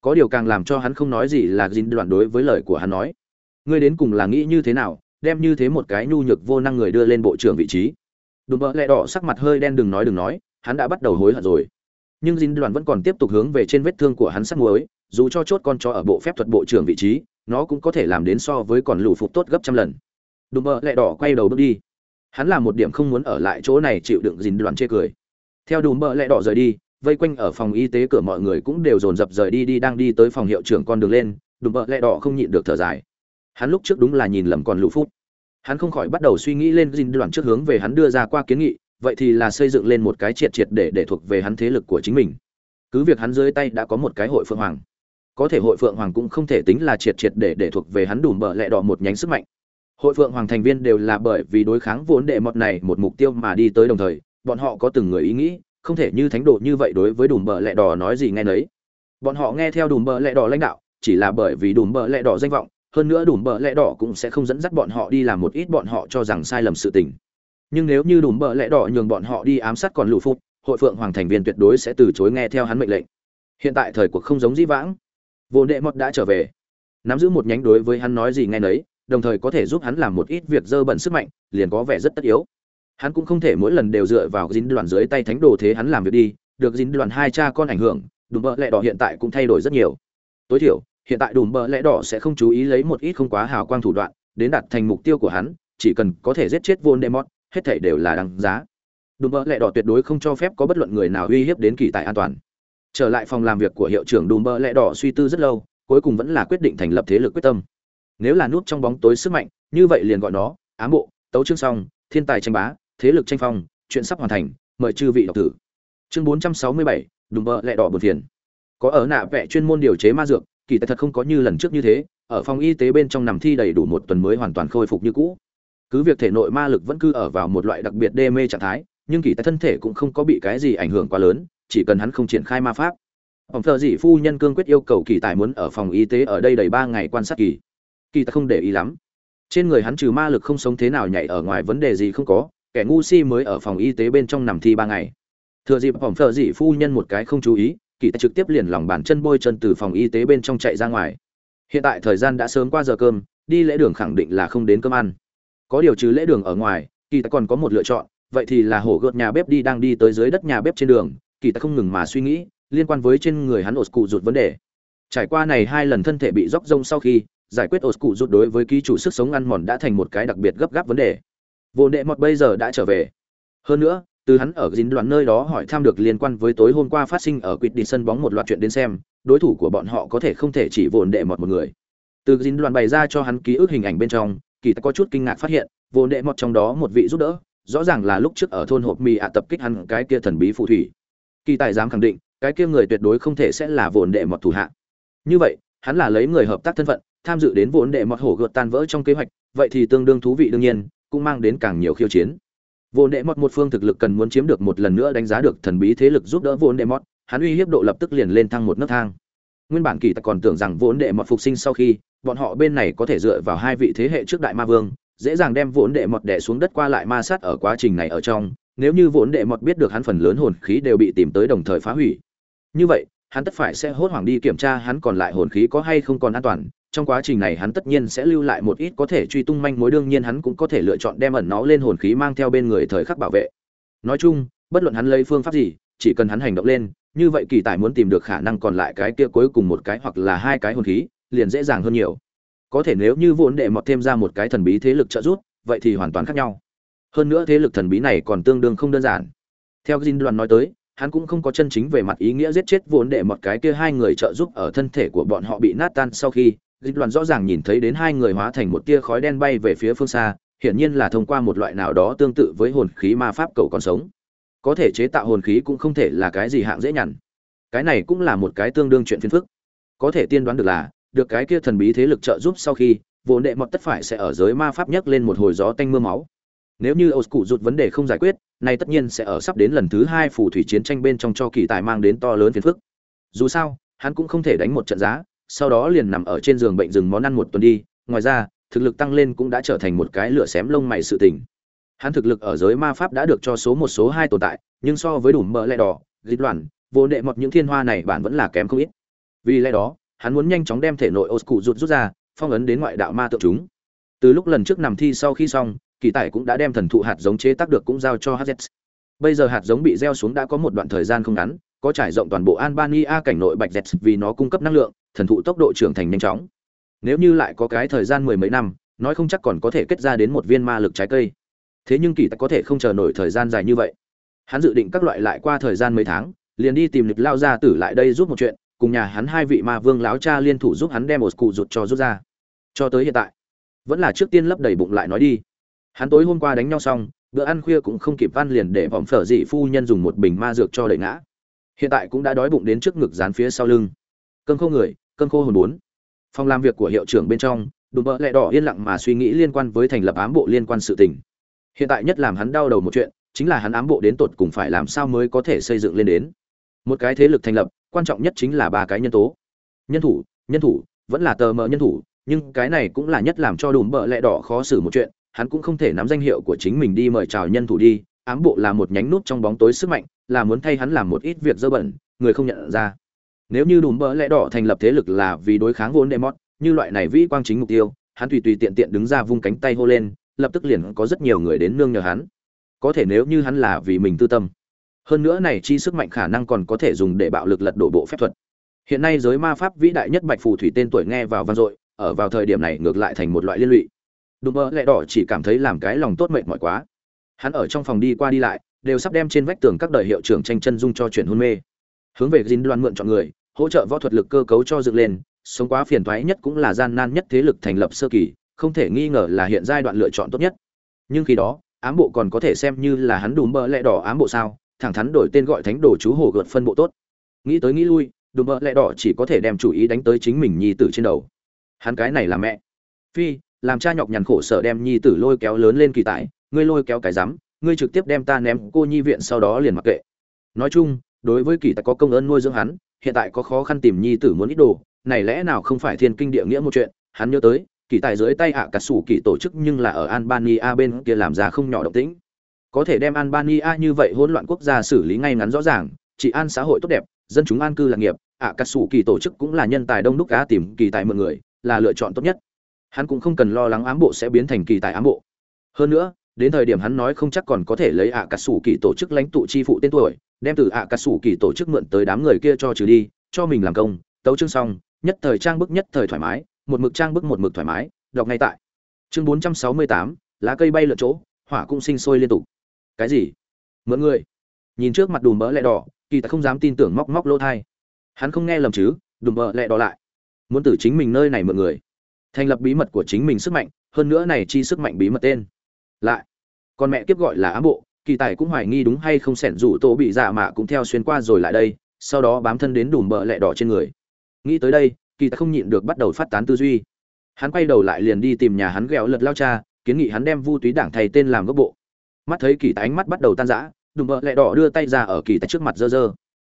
Có điều càng làm cho hắn không nói gì là dính đoạn đối với lời của hắn nói. Ngươi đến cùng là nghĩ như thế nào, đem như thế một cái nhu nhược vô năng người đưa lên bộ trưởng vị trí? Đùm bợ lẹ đỏ sắc mặt hơi đen đừng nói đừng nói, hắn đã bắt đầu hối hận rồi. Nhưng dính đoạn vẫn còn tiếp tục hướng về trên vết thương của hắn sắc muối, dù cho chốt con chó ở bộ phép thuật bộ trưởng vị trí, nó cũng có thể làm đến so với còn lù phục tốt gấp trăm lần. Đùm bợ lẹ đỏ quay đầu bước đi. Hắn là một điểm không muốn ở lại chỗ này chịu đựng dính đoạn chê cười theo đùm bợ lẹ đỏ rời đi, vây quanh ở phòng y tế cửa mọi người cũng đều dồn dập rời đi đi, đang đi tới phòng hiệu trưởng con đường lên, đùm bợ lẹ đỏ không nhịn được thở dài. Hắn lúc trước đúng là nhìn lầm còn lũ phút. Hắn không khỏi bắt đầu suy nghĩ lên dinh đoạn trước hướng về hắn đưa ra qua kiến nghị, vậy thì là xây dựng lên một cái triệt triệt để để thuộc về hắn thế lực của chính mình. Cứ việc hắn dưới tay đã có một cái hội phượng hoàng, có thể hội phượng hoàng cũng không thể tính là triệt triệt để để thuộc về hắn đủ bợ lẹ đỏ một nhánh sức mạnh. Hội phượng hoàng thành viên đều là bởi vì đối kháng vốn đệ mọt này một mục tiêu mà đi tới đồng thời bọn họ có từng người ý nghĩ, không thể như thánh độ như vậy đối với đùm bợ lẹ đỏ nói gì nghe nấy. Bọn họ nghe theo đùm bợ lẹ đỏ lãnh đạo, chỉ là bởi vì đùm bợ lẹ đỏ danh vọng, hơn nữa đùm bợ lẹ đỏ cũng sẽ không dẫn dắt bọn họ đi làm một ít bọn họ cho rằng sai lầm sự tình. Nhưng nếu như đùm bợ lẹ đỏ nhường bọn họ đi ám sát còn lụ phục hội phượng hoàng thành viên tuyệt đối sẽ từ chối nghe theo hắn mệnh lệnh. Hiện tại thời cuộc không giống dĩ vãng. Vô đệ mọt đã trở về. Nắm giữ một nhánh đối với hắn nói gì nghe nấy, đồng thời có thể giúp hắn làm một ít việc dơ bẩn sức mạnh, liền có vẻ rất tất yếu hắn cũng không thể mỗi lần đều dựa vào dính đoàn dưới tay thánh đồ thế hắn làm việc đi, được dính đoàn hai cha con ảnh hưởng, đùm bợ lẹ đỏ hiện tại cũng thay đổi rất nhiều. Tối thiểu, hiện tại đùm bợ lẹ đỏ sẽ không chú ý lấy một ít không quá hào quang thủ đoạn, đến đạt thành mục tiêu của hắn, chỉ cần có thể giết chết vôn demot hết thảy đều là đáng giá. Đùm bợ lẹ đỏ tuyệt đối không cho phép có bất luận người nào uy hiếp đến kỳ tài an toàn. Trở lại phòng làm việc của hiệu trưởng đùm bợ lẹ đỏ suy tư rất lâu, cuối cùng vẫn là quyết định thành lập thế lực quyết tâm. Nếu là nút trong bóng tối sức mạnh, như vậy liền gọi nó, ám bộ, tấu chương song thiên tài tranh bá thế lực tranh phong, chuyện sắp hoàn thành, mời chư vị đọc thử. Chương bốn trăm sáu mươi bảy, đùm bợ lẹ đỏ bột phiền. Có ở nạ vẽ chuyên môn điều chế ma dược, kỳ tài thật không có như lần trước như thế, ở phòng y tế bên trong nằm thi đầy đủ một tuần mới hoàn toàn khôi phục như cũ. Cứ việc thể nội ma lực vẫn cứ ở vào một loại đặc biệt đê mê trạng thái, nhưng kỳ tài thân thể cũng không có bị cái gì ảnh hưởng quá lớn, chỉ cần hắn không triển khai ma pháp. Ông thợ dị phu nhân cương quyết yêu cầu kỳ tài muốn ở phòng y tế ở đây đầy ba ngày quan sát kỳ. Kỳ tài không để ý lắm. Trên người hắn trừ ma lực không sống thế nào nhảy ở ngoài vấn đề gì không có kẻ ngu si mới ở phòng y tế bên trong nằm thi ba ngày. Thừa dịp phòng thợ dị phu nhân một cái không chú ý, kỳ tài trực tiếp liền lòng bàn chân bôi chân từ phòng y tế bên trong chạy ra ngoài. Hiện tại thời gian đã sớm qua giờ cơm, đi lễ đường khẳng định là không đến cơm ăn. Có điều trừ lễ đường ở ngoài, kỳ tài còn có một lựa chọn, vậy thì là hổ gợt nhà bếp đi đang đi tới dưới đất nhà bếp trên đường, kỳ tài không ngừng mà suy nghĩ liên quan với trên người hắn ột cụ rụt vấn đề. Trải qua này hai lần thân thể bị róc rông sau khi giải quyết ột cụ rụt đối với ký chủ sức sống ăn mòn đã thành một cái đặc biệt gấp gáp vấn đề vô đệ mọt bây giờ đã trở về. Hơn nữa, từ hắn ở dính đoàn nơi đó hỏi thăm được liên quan với tối hôm qua phát sinh ở quýt đi sân bóng một loạt chuyện đến xem, đối thủ của bọn họ có thể không thể chỉ vồn đệ mọt một người. Từ dính đoàn bày ra cho hắn ký ức hình ảnh bên trong, kỳ ta có chút kinh ngạc phát hiện vồn đệ mọt trong đó một vị giúp đỡ, rõ ràng là lúc trước ở thôn hộp mì ạ tập kích hắn cái kia thần bí phù thủy. Kỳ tài dám khẳng định, cái kia người tuyệt đối không thể sẽ là vồn đệ mọt thủ hạ. Như vậy, hắn là lấy người hợp tác thân phận, tham dự đến vốn đệ mọt hổ gợt tan vỡ trong kế hoạch, vậy thì tương đương thú vị đương nhiên cũng mang đến càng nhiều khiêu chiến. Vốn đệ mọt một phương thực lực cần muốn chiếm được một lần nữa đánh giá được thần bí thế lực giúp đỡ vốn đệ mọt, hắn uy hiếp độ lập tức liền lên thăng một nấc thang. Nguyên bản kỳ ta còn tưởng rằng vốn đệ mọt phục sinh sau khi, bọn họ bên này có thể dựa vào hai vị thế hệ trước đại ma vương, dễ dàng đem vốn đệ mọt đè xuống đất qua lại ma sát ở quá trình này ở trong, nếu như vốn đệ mọt biết được hắn phần lớn hồn khí đều bị tìm tới đồng thời phá hủy. Như vậy, hắn tất phải sẽ hốt hoảng đi kiểm tra hắn còn lại hồn khí có hay không còn an toàn trong quá trình này hắn tất nhiên sẽ lưu lại một ít có thể truy tung manh mối, đương nhiên hắn cũng có thể lựa chọn đem ẩn nó lên hồn khí mang theo bên người thời khắc bảo vệ. Nói chung, bất luận hắn lấy phương pháp gì, chỉ cần hắn hành động lên, như vậy kỳ tài muốn tìm được khả năng còn lại cái kia cuối cùng một cái hoặc là hai cái hồn khí, liền dễ dàng hơn nhiều. Có thể nếu như vốn đệ mọt thêm ra một cái thần bí thế lực trợ giúp, vậy thì hoàn toàn khác nhau. Hơn nữa thế lực thần bí này còn tương đương không đơn giản. Theo Jin đoàn nói tới, hắn cũng không có chân chính về mặt ý nghĩa giết chết vốn để một cái kia hai người trợ giúp ở thân thể của bọn họ bị nát tan sau khi dịch đoàn rõ ràng nhìn thấy đến hai người hóa thành một tia khói đen bay về phía phương xa, hiển nhiên là thông qua một loại nào đó tương tự với hồn khí ma pháp cầu còn sống. Có thể chế tạo hồn khí cũng không thể là cái gì hạng dễ nhằn. Cái này cũng là một cái tương đương chuyện phiền phức. Có thể tiên đoán được là, được cái kia thần bí thế lực trợ giúp sau khi vốn đệ mọt tất phải sẽ ở giới ma pháp nhấc lên một hồi gió tanh mưa máu. Nếu như âu cụ rụt vấn đề không giải quyết nay tất nhiên sẽ ở sắp đến lần thứ hai phù thủy chiến tranh bên trong cho kỳ tài mang đến to lớn phiền phức. Dù sao, hắn cũng không thể đánh một trận giá sau đó liền nằm ở trên giường bệnh rừng món ăn một tuần đi. Ngoài ra, thực lực tăng lên cũng đã trở thành một cái lửa xém lông mày sự tình. Hắn thực lực ở giới ma pháp đã được cho số một, số hai tồn tại, nhưng so với đủ mỡ lẽ đỏ dịch loạn, vô đệ mọt những thiên hoa này bản vẫn là kém không ít. Vì lẽ đó, hắn muốn nhanh chóng đem thể nội ô cụ rụt rút ra, phong ấn đến ngoại đạo ma tượng chúng. Từ lúc lần trước nằm thi sau khi xong, kỳ tài cũng đã đem thần thụ hạt giống chế tác được cũng giao cho hz bây giờ hạt giống bị gieo xuống đã có một đoạn thời gian không ngắn, có trải rộng toàn bộ albania cảnh nội bạch z vì nó cung cấp năng lượng thần thụ tốc độ trưởng thành nhanh chóng. Nếu như lại có cái thời gian mười mấy năm, nói không chắc còn có thể kết ra đến một viên ma lực trái cây. Thế nhưng kỳ tặc có thể không chờ nổi thời gian dài như vậy. Hắn dự định các loại lại qua thời gian mấy tháng, liền đi tìm lịch lao gia tử lại đây giúp một chuyện, cùng nhà hắn hai vị ma vương láo cha liên thủ giúp hắn đem một cụ rụt cho rút ra. Cho tới hiện tại, vẫn là trước tiên lấp đầy bụng lại nói đi. Hắn tối hôm qua đánh nhau xong, bữa ăn khuya cũng không kịp ăn liền để vòng phở dị phu nhân dùng một bình ma dược cho đẩy ngã. Hiện tại cũng đã đói bụng đến trước ngực dán phía sau lưng cơn khô người cơn khô hồn bốn. Phòng làm việc của hiệu trưởng bên trong, đùm bợ lẹ đỏ yên lặng mà suy nghĩ liên quan với thành lập ám bộ liên quan sự tình. Hiện tại nhất làm hắn đau đầu một chuyện, chính là hắn ám bộ đến tột cùng phải làm sao mới có thể xây dựng lên đến. Một cái thế lực thành lập, quan trọng nhất chính là ba cái nhân tố. Nhân thủ nhân thủ, vẫn là tờ mờ nhân thủ, nhưng cái này cũng là nhất làm cho đùm bợ lẹ đỏ khó xử một chuyện, hắn cũng không thể nắm danh hiệu của chính mình đi mời chào nhân thủ đi, ám bộ là một nhánh nút trong bóng tối sức mạnh, là muốn thay hắn làm một ít việc dơ bẩn, người không nhận ra nếu như đùm bỡ lẹ đỏ thành lập thế lực là vì đối kháng vốn demot như loại này vĩ quang chính mục tiêu, hắn tùy tùy tiện tiện đứng ra vung cánh tay hô lên, lập tức liền có rất nhiều người đến nương nhờ hắn. Có thể nếu như hắn là vì mình tư tâm. Hơn nữa này chi sức mạnh khả năng còn có thể dùng để bạo lực lật đổ bộ phép thuật. Hiện nay giới ma pháp vĩ đại nhất bạch phù thủy tên tuổi nghe vào vang dội, ở vào thời điểm này ngược lại thành một loại liên lụy. Đùm bỡ lẹ đỏ chỉ cảm thấy làm cái lòng tốt mệt mỏi quá. Hắn ở trong phòng đi qua đi lại, đều sắp đem trên vách tường các đời hiệu trưởng tranh chân dung cho chuyển hôn mê. Hướng về dính đoan mượn chọn người hỗ trợ võ thuật lực cơ cấu cho dựng lên, sống quá phiền toái nhất cũng là gian nan nhất thế lực thành lập sơ kỳ, không thể nghi ngờ là hiện giai đoạn lựa chọn tốt nhất. Nhưng khi đó, ám bộ còn có thể xem như là hắn đùm bơ lẹ đỏ ám bộ sao, thẳng thắn đổi tên gọi thánh đồ chú hồ gợt phân bộ tốt. Nghĩ tới nghĩ lui, đùm bơ lẹ đỏ chỉ có thể đem chủ ý đánh tới chính mình nhi tử trên đầu. Hắn cái này là mẹ. Phi, làm cha nhọc nhằn khổ sở đem nhi tử lôi kéo lớn lên kỳ tải ngươi lôi kéo cái rắm, ngươi trực tiếp đem ta ném cô nhi viện sau đó liền mặc kệ. Nói chung, đối với kỳ tài có công ơn nuôi dưỡng hắn hiện tại có khó khăn tìm nhi tử muốn ít đồ, này lẽ nào không phải thiên kinh địa nghĩa một chuyện? Hắn nhớ tới, kỳ tài dưới tay ạ à cà sủ kỳ tổ chức nhưng là ở albania bên kia làm ra không nhỏ động tĩnh. Có thể đem albania như vậy hỗn loạn quốc gia xử lý ngay ngắn rõ ràng chỉ an xã hội tốt đẹp, dân chúng an cư lạc nghiệp, ạ à cà sủ kỳ tổ chức cũng là nhân tài đông đúc cá tìm kỳ tài mượn người, là lựa chọn tốt nhất. Hắn cũng không cần lo lắng ám bộ sẽ biến thành kỳ tài ám bộ. Hơn nữa, đến thời điểm hắn nói không chắc còn có thể lấy ạ à cà sủ kỳ tổ chức lãnh tụ chi phụ tên tuổi đem từ ạ à cà sủ kỳ tổ chức mượn tới đám người kia cho trừ đi, cho mình làm công, tấu chương xong, nhất thời trang bức nhất thời thoải mái, một mực trang bức một mực thoải mái, đọc ngay tại. Chương bốn trăm sáu mươi tám, lá cây bay lượn chỗ, hỏa cũng sinh sôi liên tục. Cái gì? Mượn người. Nhìn trước mặt đùm bỡ lẹ đỏ, kỳ ta không dám tin tưởng móc móc lỗ thai. Hắn không nghe lầm chứ, đùm bỡ lẹ đỏ lại. Muốn từ chính mình nơi này mượn người. Thành lập bí mật của chính mình sức mạnh, hơn nữa này chi sức mạnh bí mật tên. Lại. Còn mẹ kiếp gọi là ám bộ kỳ tài cũng hoài nghi đúng hay không sẻn rủ tổ bị giả mạ cũng theo xuyên qua rồi lại đây, sau đó bám thân đến đùm bợ lẹ đỏ trên người. Nghĩ tới đây, kỳ tài không nhịn được bắt đầu phát tán tư duy. Hắn quay đầu lại liền đi tìm nhà hắn ghẹo lật lao cha, kiến nghị hắn đem vu túy đảng thầy tên làm gốc bộ. Mắt thấy kỳ tài ánh mắt bắt đầu tan rã, đùm bợ lẹ đỏ đưa tay ra ở kỳ tài trước mặt dơ dơ.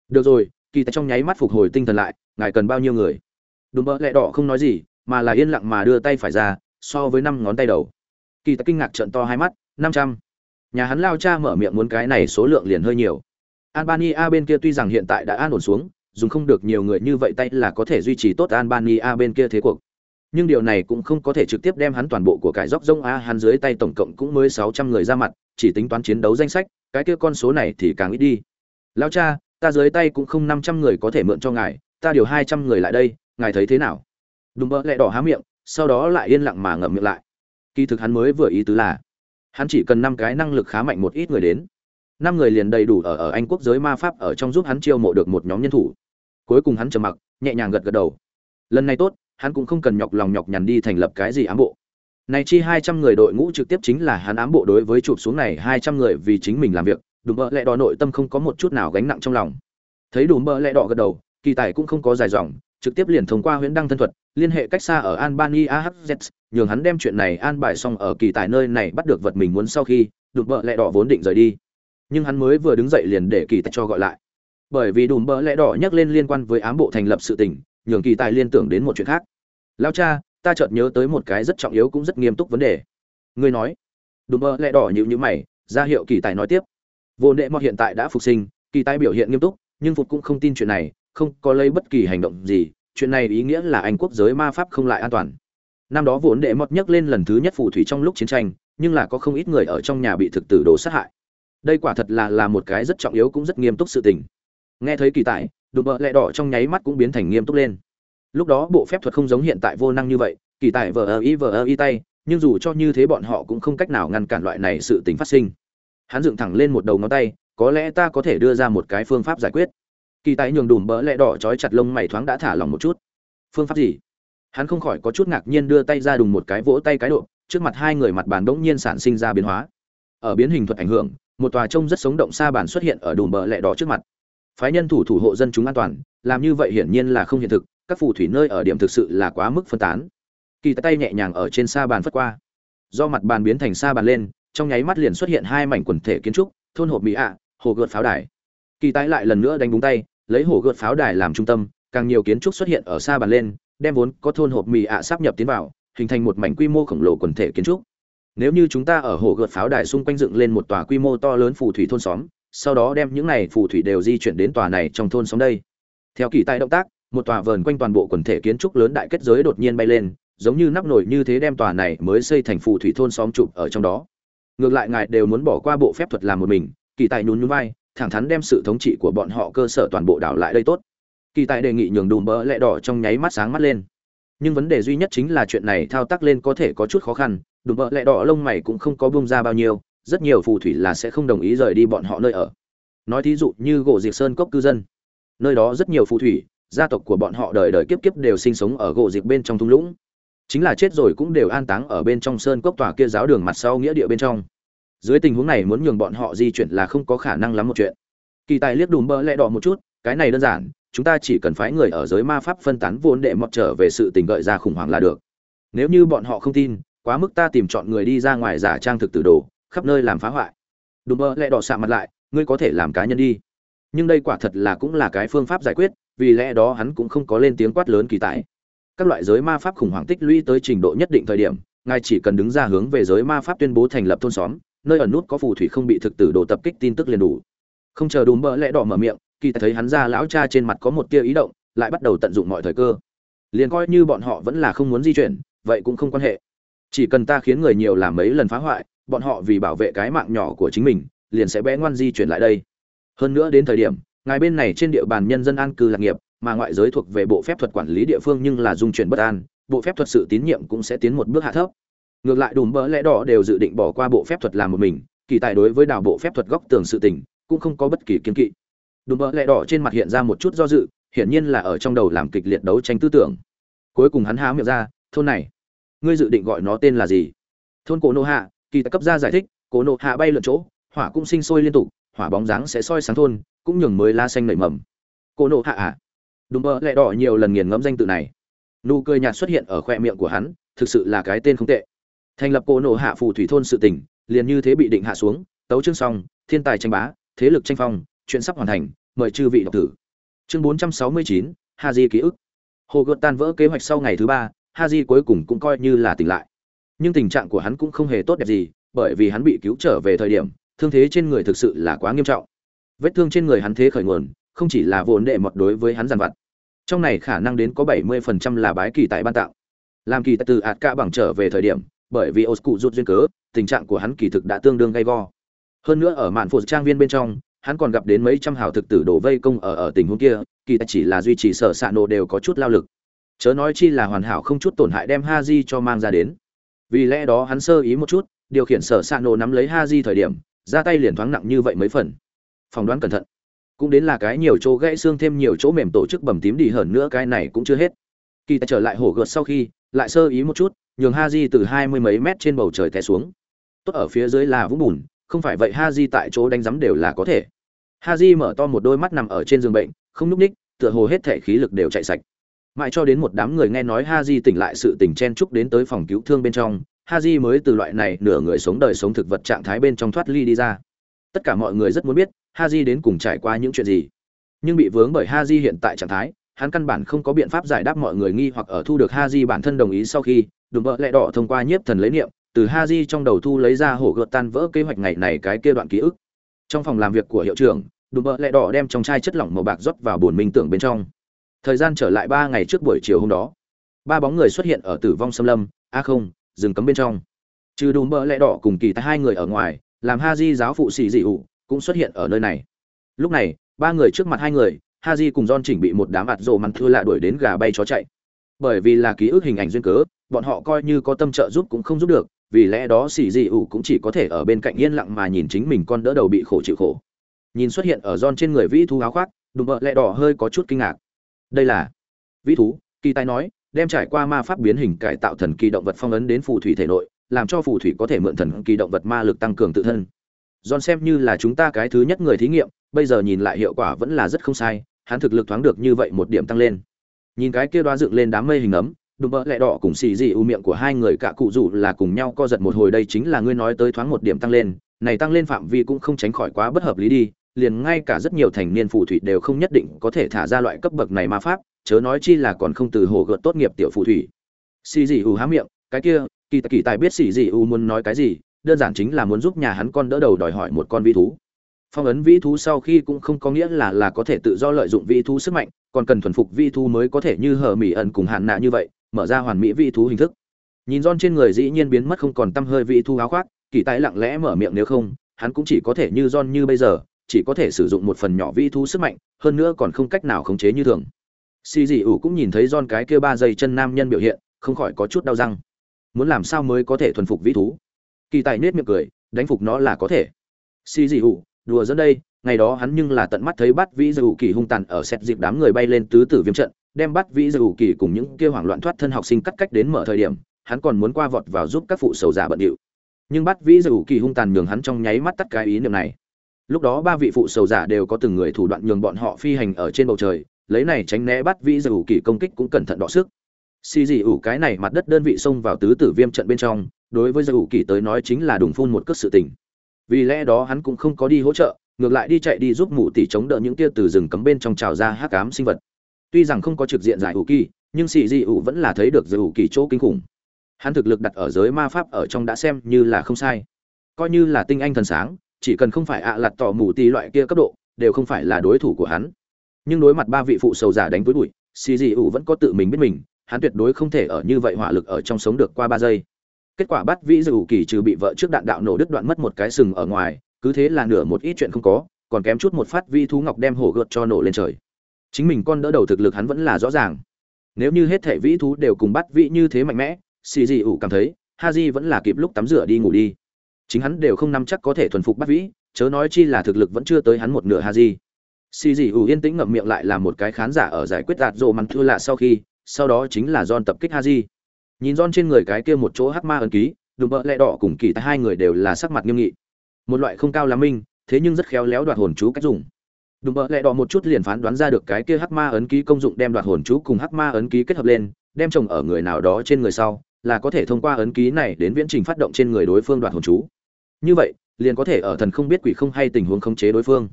Được rồi, kỳ tài trong nháy mắt phục hồi tinh thần lại, ngài cần bao nhiêu người? Đùm bợ lẹ đỏ không nói gì, mà là yên lặng mà đưa tay phải ra, so với năm ngón tay đầu. Kỳ tài kinh ngạc trận to hai mắt, năm trăm nhà hắn lao cha mở miệng muốn cái này số lượng liền hơi nhiều. Albania bên kia tuy rằng hiện tại đã an ổn xuống, dùng không được nhiều người như vậy tay là có thể duy trì tốt albania bên kia thế cuộc. Nhưng điều này cũng không có thể trực tiếp đem hắn toàn bộ của cải dốc rông a hắn dưới tay tổng cộng cũng mới sáu trăm người ra mặt, chỉ tính toán chiến đấu danh sách, cái kia con số này thì càng ít đi. Lao cha, ta dưới tay cũng không năm trăm người có thể mượn cho ngài, ta điều hai trăm người lại đây, ngài thấy thế nào? Đùm bơ lẹ đỏ há miệng, sau đó lại yên lặng mà ngậm miệng lại. Kỳ thực hắn mới vừa ý tứ là hắn chỉ cần năm cái năng lực khá mạnh một ít người đến. Năm người liền đầy đủ ở ở anh quốc giới ma pháp ở trong giúp hắn chiêu mộ được một nhóm nhân thủ. Cuối cùng hắn trầm mặc, nhẹ nhàng gật gật đầu. Lần này tốt, hắn cũng không cần nhọc lòng nhọc nhằn đi thành lập cái gì ám bộ. Này chi hai trăm người đội ngũ trực tiếp chính là hắn ám bộ đối với chụp xuống này hai trăm người vì chính mình làm việc, đùm bợ lẹ đỏ nội tâm không có một chút nào gánh nặng trong lòng. Thấy đùm bợ lẹ đỏ gật đầu, kỳ tài cũng không có dài dòng trực tiếp liền thông qua huyễn đăng thân thuật, liên hệ cách xa ở albania hz nhường hắn đem chuyện này an bài xong ở kỳ tài nơi này bắt được vật mình muốn sau khi, đùm bợ lẹ đỏ vốn định rời đi. Nhưng hắn mới vừa đứng dậy liền để kỳ tài cho gọi lại. Bởi vì đùm bợ lẹ đỏ nhắc lên liên quan với ám bộ thành lập sự tình, nhường kỳ tài liên tưởng đến một chuyện khác. Lao cha, ta chợt nhớ tới một cái rất trọng yếu cũng rất nghiêm túc vấn đề. Ngươi nói. Đùm bợ lẹ đỏ nhịu nhữ mày, ra hiệu kỳ tài nói tiếp. Vô nệ mọt hiện tại đã phục sinh, kỳ tài biểu hiện nghiêm túc, nhưng phục cũng không tin chuyện này không có lấy bất kỳ hành động gì, chuyện này ý nghĩa là anh quốc giới ma pháp không lại an toàn. Năm đó vốn đệ mọt nhấc lên lần thứ nhất phù thủy trong lúc chiến tranh, nhưng là có không ít người ở trong nhà bị thực tử đổ sát hại. Đây quả thật là là một cái rất trọng yếu cũng rất nghiêm túc sự tình. Nghe thấy kỳ tại đùm bợ lẹ đỏ trong nháy mắt cũng biến thành nghiêm túc lên. Lúc đó bộ phép thuật không giống hiện tại vô năng như vậy, kỳ tại vờ ơ y vờ ơ y tay, nhưng dù cho như thế bọn họ cũng không cách nào ngăn cản loại này sự tình phát sinh. Hắn dựng thẳng lên một đầu ngón tay, có lẽ ta có thể đưa ra một cái phương pháp giải quyết kỳ tài nhường đùm bỡ lẹ đỏ trói chặt lông mày thoáng đã thả lòng một chút. Phương pháp gì? Hắn không khỏi có chút ngạc nhiên đưa tay ra đùng một cái vỗ tay cái độ, trước mặt hai người mặt bàn đỗng nhiên sản sinh ra biến hóa. Ở biến hình thuật ảnh hưởng, một tòa trông rất sống động xa bàn xuất hiện ở đùm bờ lẹ đỏ trước mặt. Phái nhân thủ thủ hộ dân chúng an toàn, làm như vậy hiển nhiên là không hiện thực, các phù thủy nơi ở điểm thực sự là quá mức phân tán. Kỳ tay nhẹ nhàng ở trên sa bàn phất qua. Do mặt bàn biến thành sa bàn lên, trong nháy mắt liền xuất hiện hai mảnh quần thể kiến trúc, thôn hộp mỹ ạ, hồ gợt pháo đài. Kỳ tái lại lần nữa đánh búng tay lấy hồ gợt pháo đài làm trung tâm, càng nhiều kiến trúc xuất hiện ở xa bàn lên, đem vốn có thôn hộp mì ạ sắp nhập tiến vào, hình thành một mảnh quy mô khổng lồ quần thể kiến trúc. Nếu như chúng ta ở hồ gợt pháo đài xung quanh dựng lên một tòa quy mô to lớn phù thủy thôn xóm, sau đó đem những này phù thủy đều di chuyển đến tòa này trong thôn xóm đây. Theo kỳ tài động tác, một tòa vờn quanh toàn bộ quần thể kiến trúc lớn đại kết giới đột nhiên bay lên, giống như nắp nổi như thế đem tòa này mới xây thành phù thủy thôn xóm chụp ở trong đó. Ngược lại ngài đều muốn bỏ qua bộ phép thuật làm một mình, kỳ tài nhún nhún vai thẳng thắn đem sự thống trị của bọn họ cơ sở toàn bộ đảo lại đây tốt. Kỳ tài đề nghị nhường đùm bỡ lẹ đỏ trong nháy mắt sáng mắt lên. Nhưng vấn đề duy nhất chính là chuyện này thao tác lên có thể có chút khó khăn, đùm bỡ lẹ đỏ lông mày cũng không có bung ra bao nhiêu, rất nhiều phù thủy là sẽ không đồng ý rời đi bọn họ nơi ở. Nói thí dụ như gỗ diệt sơn cốc cư dân. Nơi đó rất nhiều phù thủy, gia tộc của bọn họ đời đời kiếp kiếp đều sinh sống ở gỗ diệt bên trong thung lũng. Chính là chết rồi cũng đều an táng ở bên trong sơn cốc tòa kia giáo đường mặt sau nghĩa địa bên trong dưới tình huống này muốn nhường bọn họ di chuyển là không có khả năng lắm một chuyện. Kỳ tài liếc đùm bơ lẹ đỏ một chút, cái này đơn giản, chúng ta chỉ cần phái người ở giới ma pháp phân tán vốn để mọt trở về sự tình gợi ra khủng hoảng là được. Nếu như bọn họ không tin, quá mức ta tìm chọn người đi ra ngoài giả trang thực tử đồ, khắp nơi làm phá hoại. Đùm bơ lẹ đỏ xạ mặt lại, ngươi có thể làm cá nhân đi. Nhưng đây quả thật là cũng là cái phương pháp giải quyết, vì lẽ đó hắn cũng không có lên tiếng quát lớn kỳ tài. Các loại giới ma pháp khủng hoảng tích lũy tới trình độ nhất định thời điểm, ngài chỉ cần đứng ra hướng về giới ma pháp tuyên bố thành lập thôn xóm nơi ẩn nút có phù thủy không bị thực tử đồ tập kích tin tức liền đủ. Không chờ đùm bỡ lẽ đỏ mở miệng, kỳ thấy hắn ra lão cha trên mặt có một tia ý động, lại bắt đầu tận dụng mọi thời cơ. Liền coi như bọn họ vẫn là không muốn di chuyển, vậy cũng không quan hệ. Chỉ cần ta khiến người nhiều làm mấy lần phá hoại, bọn họ vì bảo vệ cái mạng nhỏ của chính mình, liền sẽ bé ngoan di chuyển lại đây. Hơn nữa đến thời điểm, ngài bên này trên địa bàn nhân dân an cư lạc nghiệp, mà ngoại giới thuộc về bộ phép thuật quản lý địa phương nhưng là dung chuyển bất an, bộ phép thuật sự tín nhiệm cũng sẽ tiến một bước hạ thấp ngược lại đùm bỡ lẽ đỏ đều dự định bỏ qua bộ phép thuật làm một mình, kỳ tài đối với đảo bộ phép thuật góc tường sự tình cũng không có bất kỳ kiên kỵ. Đùm bỡ lẽ đỏ trên mặt hiện ra một chút do dự, hiển nhiên là ở trong đầu làm kịch liệt đấu tranh tư tưởng. Cuối cùng hắn há miệng ra, thôn này, ngươi dự định gọi nó tên là gì? Thôn cổ nô hạ, kỳ tài cấp ra giải thích, cổ nô hạ bay lượn chỗ, hỏa cũng sinh sôi liên tục, hỏa bóng dáng sẽ soi sáng thôn, cũng nhường mới la xanh nảy mầm. Cổ nô hạ à? Đùm bỡ lẽ đỏ nhiều lần nghiền ngẫm danh tự này. Nụ cười nhạt xuất hiện ở khoe miệng của hắn, thực sự là cái tên không tệ thành lập cổ nổ hạ phù thủy thôn sự tỉnh liền như thế bị định hạ xuống tấu chương xong thiên tài tranh bá thế lực tranh phong chuyện sắp hoàn thành mời chư vị đọc tử chương 469, Haji ký ức. Hồ gợt tan vỡ kế hoạch sau ngày thứ ba Haji cuối cùng cũng coi như là tỉnh lại. Nhưng tình trạng của hắn cũng không hề tốt đẹp gì bởi vì hắn bị cứu trở về thời điểm thương thế trên người thực sự là quá nghiêm trọng. Vết thương trên người hắn thế khởi nguồn không chỉ là vốn đệ mọt đối với hắn giàn vặt. Trong này khả năng đến có 70% là bái kỳ tại ban tạo làm kỳ tại từ ạt ca bằng trở về thời điểm bởi vì Oscu rút duyên cớ, tình trạng của hắn kỳ thực đã tương đương gay go. Hơn nữa ở mạn phụ trang viên bên trong, hắn còn gặp đến mấy trăm hào thực tử đổ vây công ở ở tình huống kia, kỳ ta chỉ là duy trì sở sạ nổ đều có chút lao lực. Chớ nói chi là hoàn hảo không chút tổn hại đem Haji cho mang ra đến. Vì lẽ đó hắn sơ ý một chút, điều khiển sở sạ nổ nắm lấy Haji thời điểm, ra tay liền thoáng nặng như vậy mấy phần. Phỏng đoán cẩn thận. Cũng đến là cái nhiều chỗ gãy xương thêm nhiều chỗ mềm tổ chức bầm tím đi hơn nữa cái này cũng chưa hết. Kỳ ta trở lại hổ gợt sau khi, lại sơ ý một chút, nhường Haji từ hai mươi mấy mét trên bầu trời té xuống. Tốt ở phía dưới là vũng bùn, không phải vậy Haji tại chỗ đánh giấm đều là có thể. Haji mở to một đôi mắt nằm ở trên giường bệnh, không nhúc ních tựa hồ hết thể khí lực đều chạy sạch. Mãi cho đến một đám người nghe nói Haji tỉnh lại sự tình chen chúc đến tới phòng cứu thương bên trong, Haji mới từ loại này nửa người sống đời sống thực vật trạng thái bên trong thoát ly đi ra. Tất cả mọi người rất muốn biết, Haji đến cùng trải qua những chuyện gì. Nhưng bị vướng bởi Haji hiện tại trạng thái, hắn căn bản không có biện pháp giải đáp mọi người nghi hoặc ở thu được Haji bản thân đồng ý sau khi, đùm bợ lẹ đỏ thông qua nhiếp thần lấy niệm, từ ha di trong đầu thu lấy ra hổ gợt tan vỡ kế hoạch ngày này cái kia đoạn ký ức. Trong phòng làm việc của hiệu trưởng, đùm bợ lẹ đỏ đem trong chai chất lỏng màu bạc rót vào bồn minh tưởng bên trong. Thời gian trở lại ba ngày trước buổi chiều hôm đó, ba bóng người xuất hiện ở tử vong xâm lâm, a không, rừng cấm bên trong. Trừ đùm bợ lẹ đỏ cùng kỳ tại hai người ở ngoài, làm ha di giáo phụ xì dị ủ cũng xuất hiện ở nơi này. Lúc này, ba người trước mặt hai người ha di cùng don chỉnh bị một đám ạt rộ mặn thưa lạ đuổi đến gà bay chó chạy bởi vì là ký ức hình ảnh duyên cớ bọn họ coi như có tâm trợ giúp cũng không giúp được vì lẽ đó xì dị ủ cũng chỉ có thể ở bên cạnh yên lặng mà nhìn chính mình con đỡ đầu bị khổ chịu khổ. Nhìn xuất hiện ở giòn trên người vĩ thú áo khoác đùm bợ lẹ đỏ hơi có chút kinh ngạc. Đây là vĩ thú kỳ tài nói đem trải qua ma pháp biến hình cải tạo thần kỳ động vật phong ấn đến phù thủy thể nội làm cho phù thủy có thể mượn thần kỳ động vật ma lực tăng cường tự thân. Giòn xem như là chúng ta cái thứ nhất người thí nghiệm, bây giờ nhìn lại hiệu quả vẫn là rất không sai, hắn thực lực thoáng được như vậy một điểm tăng lên. Nhìn cái kia đoá dựng lên đám mây hình ấm, đùm bỡ lẹ đỏ cùng xì dị u miệng của hai người cả cụ rủ là cùng nhau co giật một hồi đây chính là ngươi nói tới thoáng một điểm tăng lên, này tăng lên phạm vi cũng không tránh khỏi quá bất hợp lý đi, liền ngay cả rất nhiều thành niên phù thủy đều không nhất định có thể thả ra loại cấp bậc này ma pháp, chớ nói chi là còn không từ hồ gợt tốt nghiệp tiểu phù thủy. Xì dị u há miệng, cái kia, kỳ kỳ tài biết xì dị u muốn nói cái gì, đơn giản chính là muốn giúp nhà hắn con đỡ đầu đòi hỏi một con vĩ thú phong ấn vĩ thú sau khi cũng không có nghĩa là là có thể tự do lợi dụng vĩ thú sức mạnh còn cần thuần phục vi thú mới có thể như hờ mỹ ẩn cùng hạn nạ như vậy, mở ra hoàn mỹ vi thú hình thức. Nhìn don trên người dĩ nhiên biến mất không còn tăm hơi vi thú áo khoác, kỳ tài lặng lẽ mở miệng nếu không, hắn cũng chỉ có thể như don như bây giờ, chỉ có thể sử dụng một phần nhỏ vi thú sức mạnh, hơn nữa còn không cách nào khống chế như thường. Xì dị ủ cũng nhìn thấy don cái kia ba giây chân nam nhân biểu hiện, không khỏi có chút đau răng. Muốn làm sao mới có thể thuần phục vi thú? Kỳ tài nết miệng cười, đánh phục nó là có thể. Xì dị ủ, đùa dẫn đây ngày đó hắn nhưng là tận mắt thấy bắt vĩ dầu kỳ hung tàn ở xét dịp đám người bay lên tứ tử viêm trận, đem bắt vĩ dầu kỳ cùng những kêu hoảng loạn thoát thân học sinh cắt cách đến mở thời điểm, hắn còn muốn qua vọt vào giúp các phụ sầu giả bận điệu. Nhưng bắt vĩ dầu kỳ hung tàn nhường hắn trong nháy mắt tắt cái ý niệm này. Lúc đó ba vị phụ sầu giả đều có từng người thủ đoạn nhường bọn họ phi hành ở trên bầu trời, lấy này tránh né bắt vĩ dầu kỳ công kích cũng cẩn thận đọ sức. Xì dị ủ cái này mặt đất đơn vị xông vào tứ tử viêm trận bên trong, đối với dầu kỳ tới nói chính là đùng phun một cước sự tình. Vì lẽ đó hắn cũng không có đi hỗ trợ ngược lại đi chạy đi giúp mụ tỷ chống đỡ những tia từ rừng cấm bên trong trào ra hắc ám sinh vật. Tuy rằng không có trực diện giải ủ kỳ, nhưng xì dị ủ vẫn là thấy được giải ủ kỳ chỗ kinh khủng. Hắn thực lực đặt ở giới ma pháp ở trong đã xem như là không sai. Coi như là tinh anh thần sáng, chỉ cần không phải ạ à lặt tỏ mù tỷ loại kia cấp độ, đều không phải là đối thủ của hắn. Nhưng đối mặt ba vị phụ sầu giả đánh với bụi, xì dị ủ vẫn có tự mình biết mình, hắn tuyệt đối không thể ở như vậy hỏa lực ở trong sống được qua ba giây. Kết quả bắt vĩ dù kỳ trừ bị vợ trước đạn đạo nổ đứt đoạn mất một cái sừng ở ngoài cứ thế là nửa một ít chuyện không có còn kém chút một phát vi thú ngọc đem hổ gợt cho nổ lên trời chính mình con đỡ đầu thực lực hắn vẫn là rõ ràng nếu như hết thể vĩ thú đều cùng bắt vĩ như thế mạnh mẽ xì dị ủ cảm thấy ha di vẫn là kịp lúc tắm rửa đi ngủ đi chính hắn đều không nắm chắc có thể thuần phục bắt vĩ chớ nói chi là thực lực vẫn chưa tới hắn một nửa ha di xì dị ủ yên tĩnh ngậm miệng lại là một cái khán giả ở giải quyết đạt rộ mặn thua lạ sau khi sau đó chính là don tập kích ha di. Nhìn don trên người cái kia một chỗ hắc ma ấn ký, đùm bợ lẹ đỏ cùng kỳ hai người đều là sắc mặt nghiêm nghị. Một loại không cao lắm minh, thế nhưng rất khéo léo đoạt hồn chú cách dùng. Đùm bợ lẹ đỏ một chút liền phán đoán ra được cái kia hắc ma ấn ký công dụng đem đoạt hồn chú cùng hắc ma ấn ký kết hợp lên, đem trồng ở người nào đó trên người sau, là có thể thông qua ấn ký này đến viễn trình phát động trên người đối phương đoạt hồn chú. Như vậy, liền có thể ở thần không biết quỷ không hay tình huống khống chế đối phương.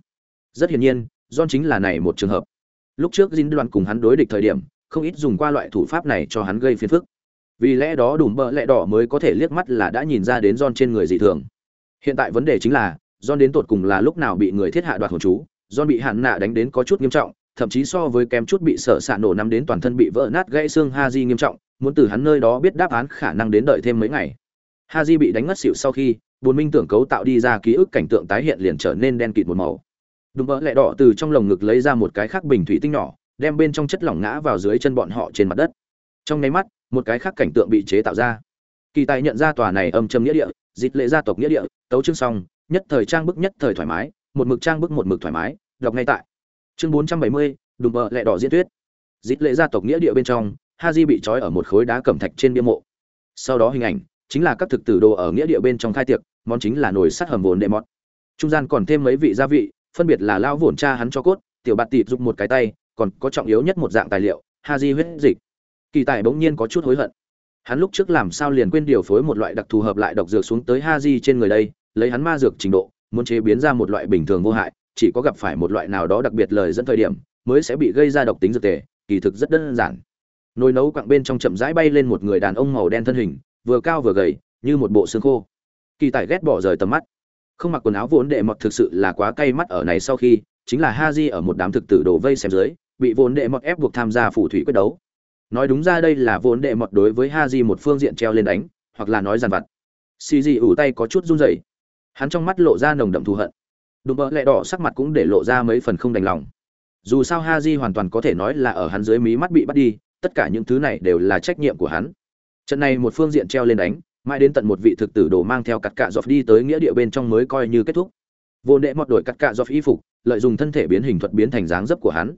Rất hiển nhiên, John chính là này một trường hợp. Lúc trước dinh đoàn cùng hắn đối địch thời điểm, không ít dùng qua loại thủ pháp này cho hắn gây phiền phức vì lẽ đó đùm bợ lẹ đỏ mới có thể liếc mắt là đã nhìn ra đến John trên người dị thường hiện tại vấn đề chính là, John đến tột cùng là lúc nào bị người thiết hạ đoạt hồn chú? John bị hạn nạ đánh đến có chút nghiêm trọng, thậm chí so với kém chút bị sợ xạ nổ nắm đến toàn thân bị vỡ nát gãy xương ha di nghiêm trọng, muốn từ hắn nơi đó biết đáp án khả năng đến đợi thêm mấy ngày. Ha di bị đánh ngất xỉu sau khi, buồn minh tưởng cấu tạo đi ra ký ức cảnh tượng tái hiện liền trở nên đen kịt một màu. Đùm bợ lẹ đỏ từ trong lồng ngực lấy ra một cái khác bình thủy tinh nhỏ, đem bên trong chất lỏng ngã vào dưới chân bọn họ trên mặt đất. Trong nháy mắt, một cái khác cảnh tượng bị chế tạo ra. Kỳ tài nhận ra tòa này âm châm nghĩa địa dịch lệ gia tộc nghĩa địa, tấu chương xong, nhất thời trang bức nhất thời thoải mái, một mực trang bức một mực thoải mái, đọc ngay tại. Chương bốn trăm bảy mươi, đùm bợ lẹ đỏ diễn thuyết. Dịch lệ gia tộc nghĩa địa bên trong, ha di bị trói ở một khối đá cẩm thạch trên bia mộ. Sau đó hình ảnh, chính là các thực tử đồ ở nghĩa địa bên trong khai tiệc, món chính là nồi sắt hầm vồn đệ mọt. Trung gian còn thêm mấy vị gia vị, phân biệt là lão vồn cha hắn cho cốt, tiểu bạt tịt giúp một cái tay, còn có trọng yếu nhất một dạng tài liệu, ha di huyết dịch. Kỳ tài bỗng nhiên có chút hối hận hắn lúc trước làm sao liền quên điều phối một loại đặc thù hợp lại độc dược xuống tới ha di trên người đây, lấy hắn ma dược trình độ, muốn chế biến ra một loại bình thường vô hại, chỉ có gặp phải một loại nào đó đặc biệt lời dẫn thời điểm, mới sẽ bị gây ra độc tính dược tề, kỳ thực rất đơn giản. Nồi nấu quặng bên trong chậm rãi bay lên một người đàn ông màu đen thân hình, vừa cao vừa gầy, như một bộ xương khô. Kỳ tài ghét bỏ rời tầm mắt. Không mặc quần áo vốn đệ mọt thực sự là quá cay mắt ở này sau khi, chính là ha di ở một đám thực tử đổ vây xem dưới, bị vốn đệ mọt ép buộc tham gia phù thủy quyết đấu nói đúng ra đây là vốn đệ mọt đối với ha di một phương diện treo lên đánh, hoặc là nói dằn vặt. Xì di ủ tay có chút run rẩy. Hắn trong mắt lộ ra nồng đậm thù hận. Đùm bỡ lẹ đỏ sắc mặt cũng để lộ ra mấy phần không đành lòng. Dù sao ha di hoàn toàn có thể nói là ở hắn dưới mí mắt bị bắt đi, tất cả những thứ này đều là trách nhiệm của hắn. Trận này một phương diện treo lên đánh, mãi đến tận một vị thực tử đồ mang theo cặt cạ dọc đi tới nghĩa địa bên trong mới coi như kết thúc. Vô đệ mọt đổi cắt cạ dọc y phục, lợi dụng thân thể biến hình thuật biến thành dáng dấp của hắn.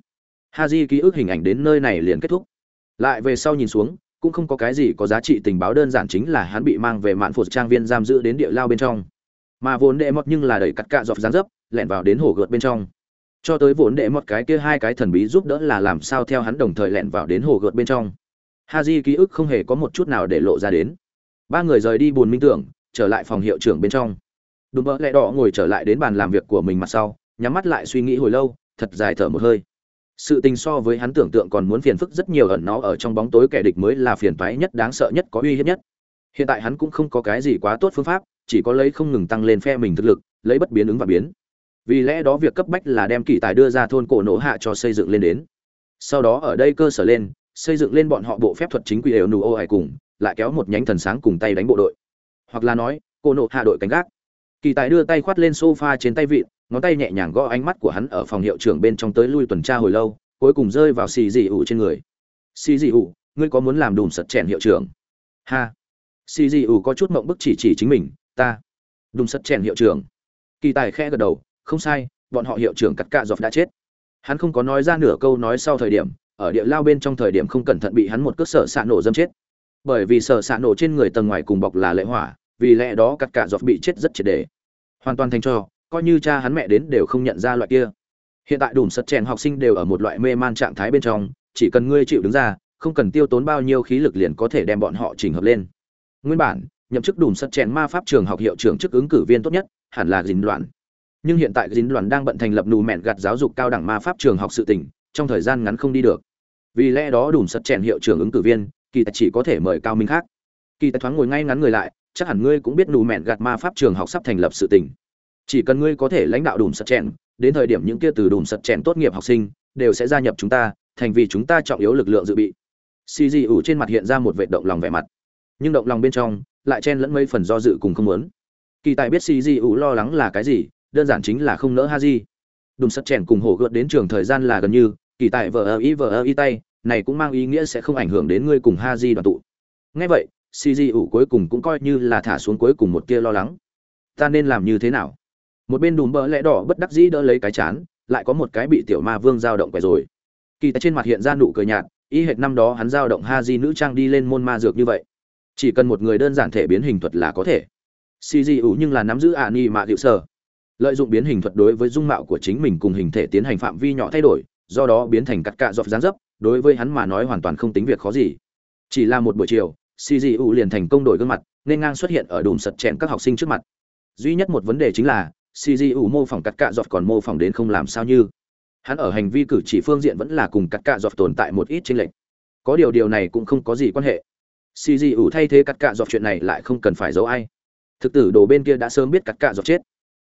Ha di ký ức hình ảnh đến nơi này liền kết thúc lại về sau nhìn xuống, cũng không có cái gì có giá trị tình báo đơn giản chính là hắn bị mang về mạn phụt trang viên giam giữ đến địa lao bên trong. Mà vốn đệ mọt nhưng là đẩy cắt cạ dọc dáng dấp lẹn vào đến hồ gợt bên trong. Cho tới vốn đệ mọt cái kia hai cái thần bí giúp đỡ là làm sao theo hắn đồng thời lẹn vào đến hồ gợt bên trong. Ha di ký ức không hề có một chút nào để lộ ra đến. Ba người rời đi buồn minh tưởng, trở lại phòng hiệu trưởng bên trong. Đùm bỡ lẹ đỏ ngồi trở lại đến bàn làm việc của mình mặt sau, nhắm mắt lại suy nghĩ hồi lâu, thật dài thở một hơi sự tình so với hắn tưởng tượng còn muốn phiền phức rất nhiều ẩn nó ở trong bóng tối kẻ địch mới là phiền toái nhất, đáng sợ nhất, có uy hiếp nhất. Hiện tại hắn cũng không có cái gì quá tốt phương pháp, chỉ có lấy không ngừng tăng lên phe mình thực lực, lấy bất biến ứng và biến. Vì lẽ đó việc cấp bách là đem kỳ tài đưa ra thôn cổ nổ hạ cho xây dựng lên đến. Sau đó ở đây cơ sở lên, xây dựng lên bọn họ bộ phép thuật chính quy đều nụ ô hải cùng, lại kéo một nhánh thần sáng cùng tay đánh bộ đội. Hoặc là nói cô nộ hạ đội cánh gác. Kỳ tài đưa tay khoát lên sofa trên tay vịn ngón tay nhẹ nhàng gõ ánh mắt của hắn ở phòng hiệu trưởng bên trong tới lui tuần tra hồi lâu, cuối cùng rơi vào xì dị ủ trên người. Xì dị ủ, ngươi có muốn làm đùm sật chèn hiệu trưởng? Ha. Xì dị ủ có chút mộng bức chỉ chỉ chính mình, ta. Đùm sật chèn hiệu trưởng. Kỳ tài khẽ gật đầu, không sai, bọn họ hiệu trưởng cắt cạ dọc đã chết. Hắn không có nói ra nửa câu nói sau thời điểm, ở địa lao bên trong thời điểm không cẩn thận bị hắn một cước sở xạ nổ dâm chết. Bởi vì sở xạ nổ trên người tầng ngoài cùng bọc là lệ hỏa, vì lẽ đó cắt cạ dọc bị chết rất triệt đề hoàn toàn thành cho coi như cha hắn mẹ đến đều không nhận ra loại kia. Hiện tại đủ sật chèn học sinh đều ở một loại mê man trạng thái bên trong, chỉ cần ngươi chịu đứng ra, không cần tiêu tốn bao nhiêu khí lực liền có thể đem bọn họ chỉnh hợp lên. Nguyên bản, nhậm chức đủ sật chèn ma pháp trường học hiệu trưởng chức ứng cử viên tốt nhất, hẳn là dính loạn. Nhưng hiện tại dính loạn đang bận thành lập nù mẹn gặt giáo dục cao đẳng ma pháp trường học sự tỉnh trong thời gian ngắn không đi được. Vì lẽ đó đủ sật chèn hiệu trưởng ứng cử viên, kỳ tài chỉ có thể mời cao minh khác. Kỳ tài thoáng ngồi ngay ngắn người lại, chắc hẳn ngươi cũng biết nù mẹn gạt ma pháp trường học sắp thành lập sự tỉnh chỉ cần ngươi có thể lãnh đạo đủ sật chèn, đến thời điểm những kia từ đùm sật chèn tốt nghiệp học sinh, đều sẽ gia nhập chúng ta, thành vì chúng ta trọng yếu lực lượng dự bị. Xì dị ủ trên mặt hiện ra một vệ động lòng vẻ mặt. Nhưng động lòng bên trong, lại chen lẫn mấy phần do dự cùng không muốn. Kỳ tài biết xì dị ủ lo lắng là cái gì, đơn giản chính là không nỡ ha di. Đùm sật chèn cùng hổ gợt đến trường thời gian là gần như, kỳ tài vờ ơ ý vờ ơ ý tay, này cũng mang ý nghĩa sẽ không ảnh hưởng đến ngươi cùng ha di đoàn tụ. Ngay vậy xì dị ủ cuối cùng cũng coi như là thả xuống cuối cùng một tia lo lắng. Ta nên làm như thế nào? Một bên đùm bỡ lẽ đỏ bất đắc dĩ đỡ lấy cái chán, lại có một cái bị tiểu ma vương giao động quẻ rồi. Kỳ tại trên mặt hiện ra nụ cười nhạt, y hệt năm đó hắn giao động ha di nữ trang đi lên môn ma dược như vậy. Chỉ cần một người đơn giản thể biến hình thuật là có thể. Si di ủ nhưng là nắm giữ ạ ni mạ hiệu sở. Lợi dụng biến hình thuật đối với dung mạo của chính mình cùng hình thể tiến hành phạm vi nhỏ thay đổi, do đó biến thành cắt cạ dọc dáng dấp, đối với hắn mà nói hoàn toàn không tính việc khó gì. Chỉ là một buổi chiều si di ủ liền thành công đổi gương mặt, nên ngang xuất hiện ở đùm sật chèn các học sinh trước mặt. Duy nhất một vấn đề chính là CGU mô phỏng cắt cạ giọt còn mô phỏng đến không làm sao như. Hắn ở hành vi cử chỉ phương diện vẫn là cùng cắt cạ giọt tồn tại một ít chênh lệch. Có điều điều này cũng không có gì quan hệ. CGU thay thế cắt cạ giọt chuyện này lại không cần phải giấu ai. Thực tử đồ bên kia đã sớm biết cắt cạ giọt chết.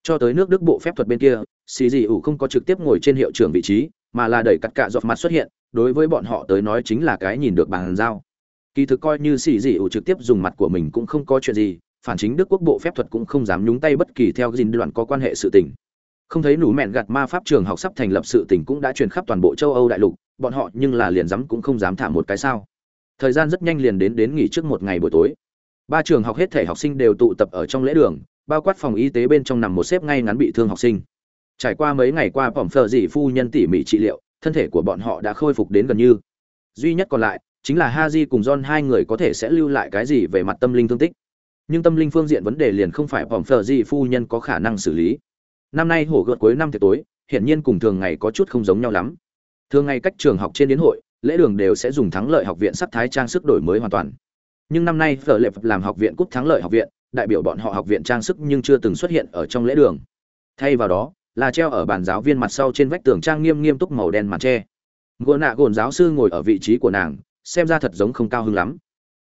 Cho tới nước Đức bộ phép thuật bên kia, CGU không có trực tiếp ngồi trên hiệu trưởng vị trí, mà là đẩy cắt cạ giọt mặt xuất hiện, đối với bọn họ tới nói chính là cái nhìn được bằng dao. Kỳ thực coi như CGU trực tiếp dùng mặt của mình cũng không có chuyện gì, phản chính đức quốc bộ phép thuật cũng không dám nhúng tay bất kỳ theo gìn đoạn có quan hệ sự tình. Không thấy nủ mẹn gạt ma pháp trường học sắp thành lập sự tình cũng đã truyền khắp toàn bộ châu âu đại lục, bọn họ nhưng là liền dám cũng không dám thả một cái sao. Thời gian rất nhanh liền đến đến nghỉ trước một ngày buổi tối. Ba trường học hết thể học sinh đều tụ tập ở trong lễ đường, bao quát phòng y tế bên trong nằm một xếp ngay ngắn bị thương học sinh. Trải qua mấy ngày qua phỏng phờ dị phu nhân tỉ mỉ trị liệu, thân thể của bọn họ đã khôi phục đến gần như. Duy nhất còn lại, chính là ha di cùng john hai người có thể sẽ lưu lại cái gì về mặt tâm linh thương tích nhưng tâm linh phương diện vấn đề liền không phải vòng phờ gì phu nhân có khả năng xử lý. Năm nay hổ gợt cuối năm tiệc tối, hiển nhiên cùng thường ngày có chút không giống nhau lắm. Thường ngày cách trường học trên đến hội, lễ đường đều sẽ dùng thắng lợi học viện sắc thái trang sức đổi mới hoàn toàn. Nhưng năm nay phở lệ làm học viện cúp thắng lợi học viện, đại biểu bọn họ học viện trang sức nhưng chưa từng xuất hiện ở trong lễ đường. Thay vào đó, là treo ở bàn giáo viên mặt sau trên vách tường trang nghiêm nghiêm túc màu đen màn tre. Gỗ nạ gồn giáo sư ngồi ở vị trí của nàng, xem ra thật giống không cao hứng lắm.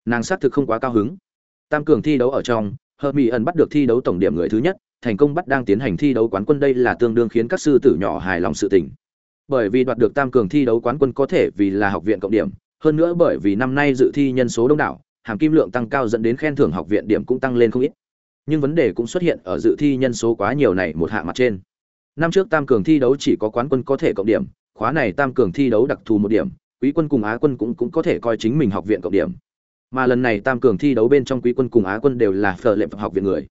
Nàng xác thực không quá cao hứng. Tam cường thi đấu ở trong, ẩn bắt được thi đấu tổng điểm người thứ nhất, thành công bắt đang tiến hành thi đấu quán quân đây là tương đương khiến các sư tử nhỏ hài lòng sự tình. Bởi vì đoạt được tam cường thi đấu quán quân có thể vì là học viện cộng điểm, hơn nữa bởi vì năm nay dự thi nhân số đông đảo, hàm kim lượng tăng cao dẫn đến khen thưởng học viện điểm cũng tăng lên không ít. Nhưng vấn đề cũng xuất hiện ở dự thi nhân số quá nhiều này một hạ mặt trên. Năm trước tam cường thi đấu chỉ có quán quân có thể cộng điểm, khóa này tam cường thi đấu đặc thù một điểm, quý quân cùng á quân cũng cũng có thể coi chính mình học viện cộng điểm mà lần này tam cường thi đấu bên trong quý quân cùng á quân đều là phở lệ học viện người.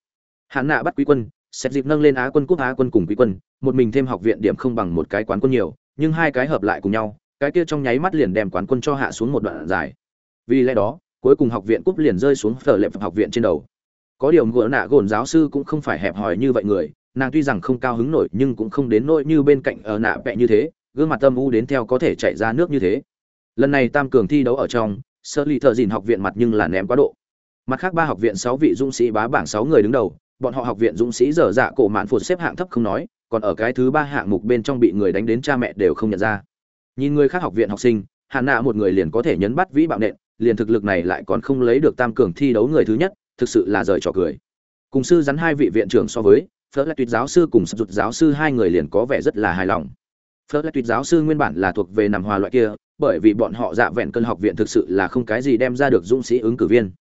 Hạn nạ bắt quý quân, xét dịp nâng lên á quân cúp á quân cùng quý quân, một mình thêm học viện điểm không bằng một cái quán quân nhiều, nhưng hai cái hợp lại cùng nhau, cái kia trong nháy mắt liền đem quán quân cho hạ xuống một đoạn dài. Vì lẽ đó, cuối cùng học viện cúp liền rơi xuống phở lệ học viện trên đầu. Có điều ngựa nạ gồn giáo sư cũng không phải hẹp hòi như vậy người, nàng tuy rằng không cao hứng nổi nhưng cũng không đến nỗi như bên cạnh ở nạ vẹ như thế, gương mặt tâm u đến theo có thể chạy ra nước như thế. Lần này tam cường thi đấu ở trong sơ ly thợ dìn học viện mặt nhưng là ném quá độ. Mặt khác ba học viện sáu vị dũng sĩ bá bảng sáu người đứng đầu, bọn họ học viện dũng sĩ dở dạ cổ mạn phụt xếp hạng thấp không nói, còn ở cái thứ ba hạng mục bên trong bị người đánh đến cha mẹ đều không nhận ra. Nhìn người khác học viện học sinh, hà nạ một người liền có thể nhấn bắt vĩ bạo nện, liền thực lực này lại còn không lấy được tam cường thi đấu người thứ nhất, thực sự là rời trò cười. Cùng sư rắn hai vị viện trưởng so với phớt lại tuyệt giáo sư cùng sập rụt giáo sư hai người liền có vẻ rất là hài lòng phớt lại tuyệt giáo sư nguyên bản là thuộc về nằm hòa loại kia bởi vì bọn họ dạ vẹn cân học viện thực sự là không cái gì đem ra được dũng sĩ ứng cử viên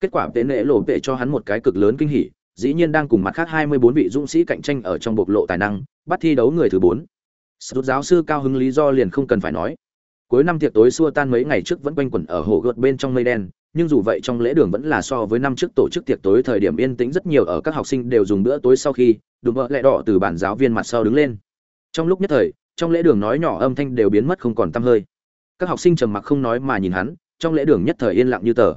kết quả tế nệ lộ vệ cho hắn một cái cực lớn kinh hỉ dĩ nhiên đang cùng mặt khác 24 vị dũng sĩ cạnh tranh ở trong bộc lộ tài năng bắt thi đấu người thứ 4. Sút giáo sư cao hứng lý do liền không cần phải nói. Cuối năm tiệc tối xua tan mấy ngày trước vẫn quanh quẩn ở hồ gợt bên trong mây đen, nhưng dù vậy trong lễ đường vẫn là so với năm trước tổ chức tiệc tối thời điểm yên tĩnh rất nhiều ở các học sinh đều dùng bữa tối sau khi, đùm bợ lẹ đỏ từ bản giáo viên mặt sau đứng lên. Trong lúc nhất thời, trong lễ đường nói nhỏ âm thanh đều biến mất không còn tăm hơi. Các học sinh trầm mặc không nói mà nhìn hắn, trong lễ đường nhất thời yên lặng như tờ.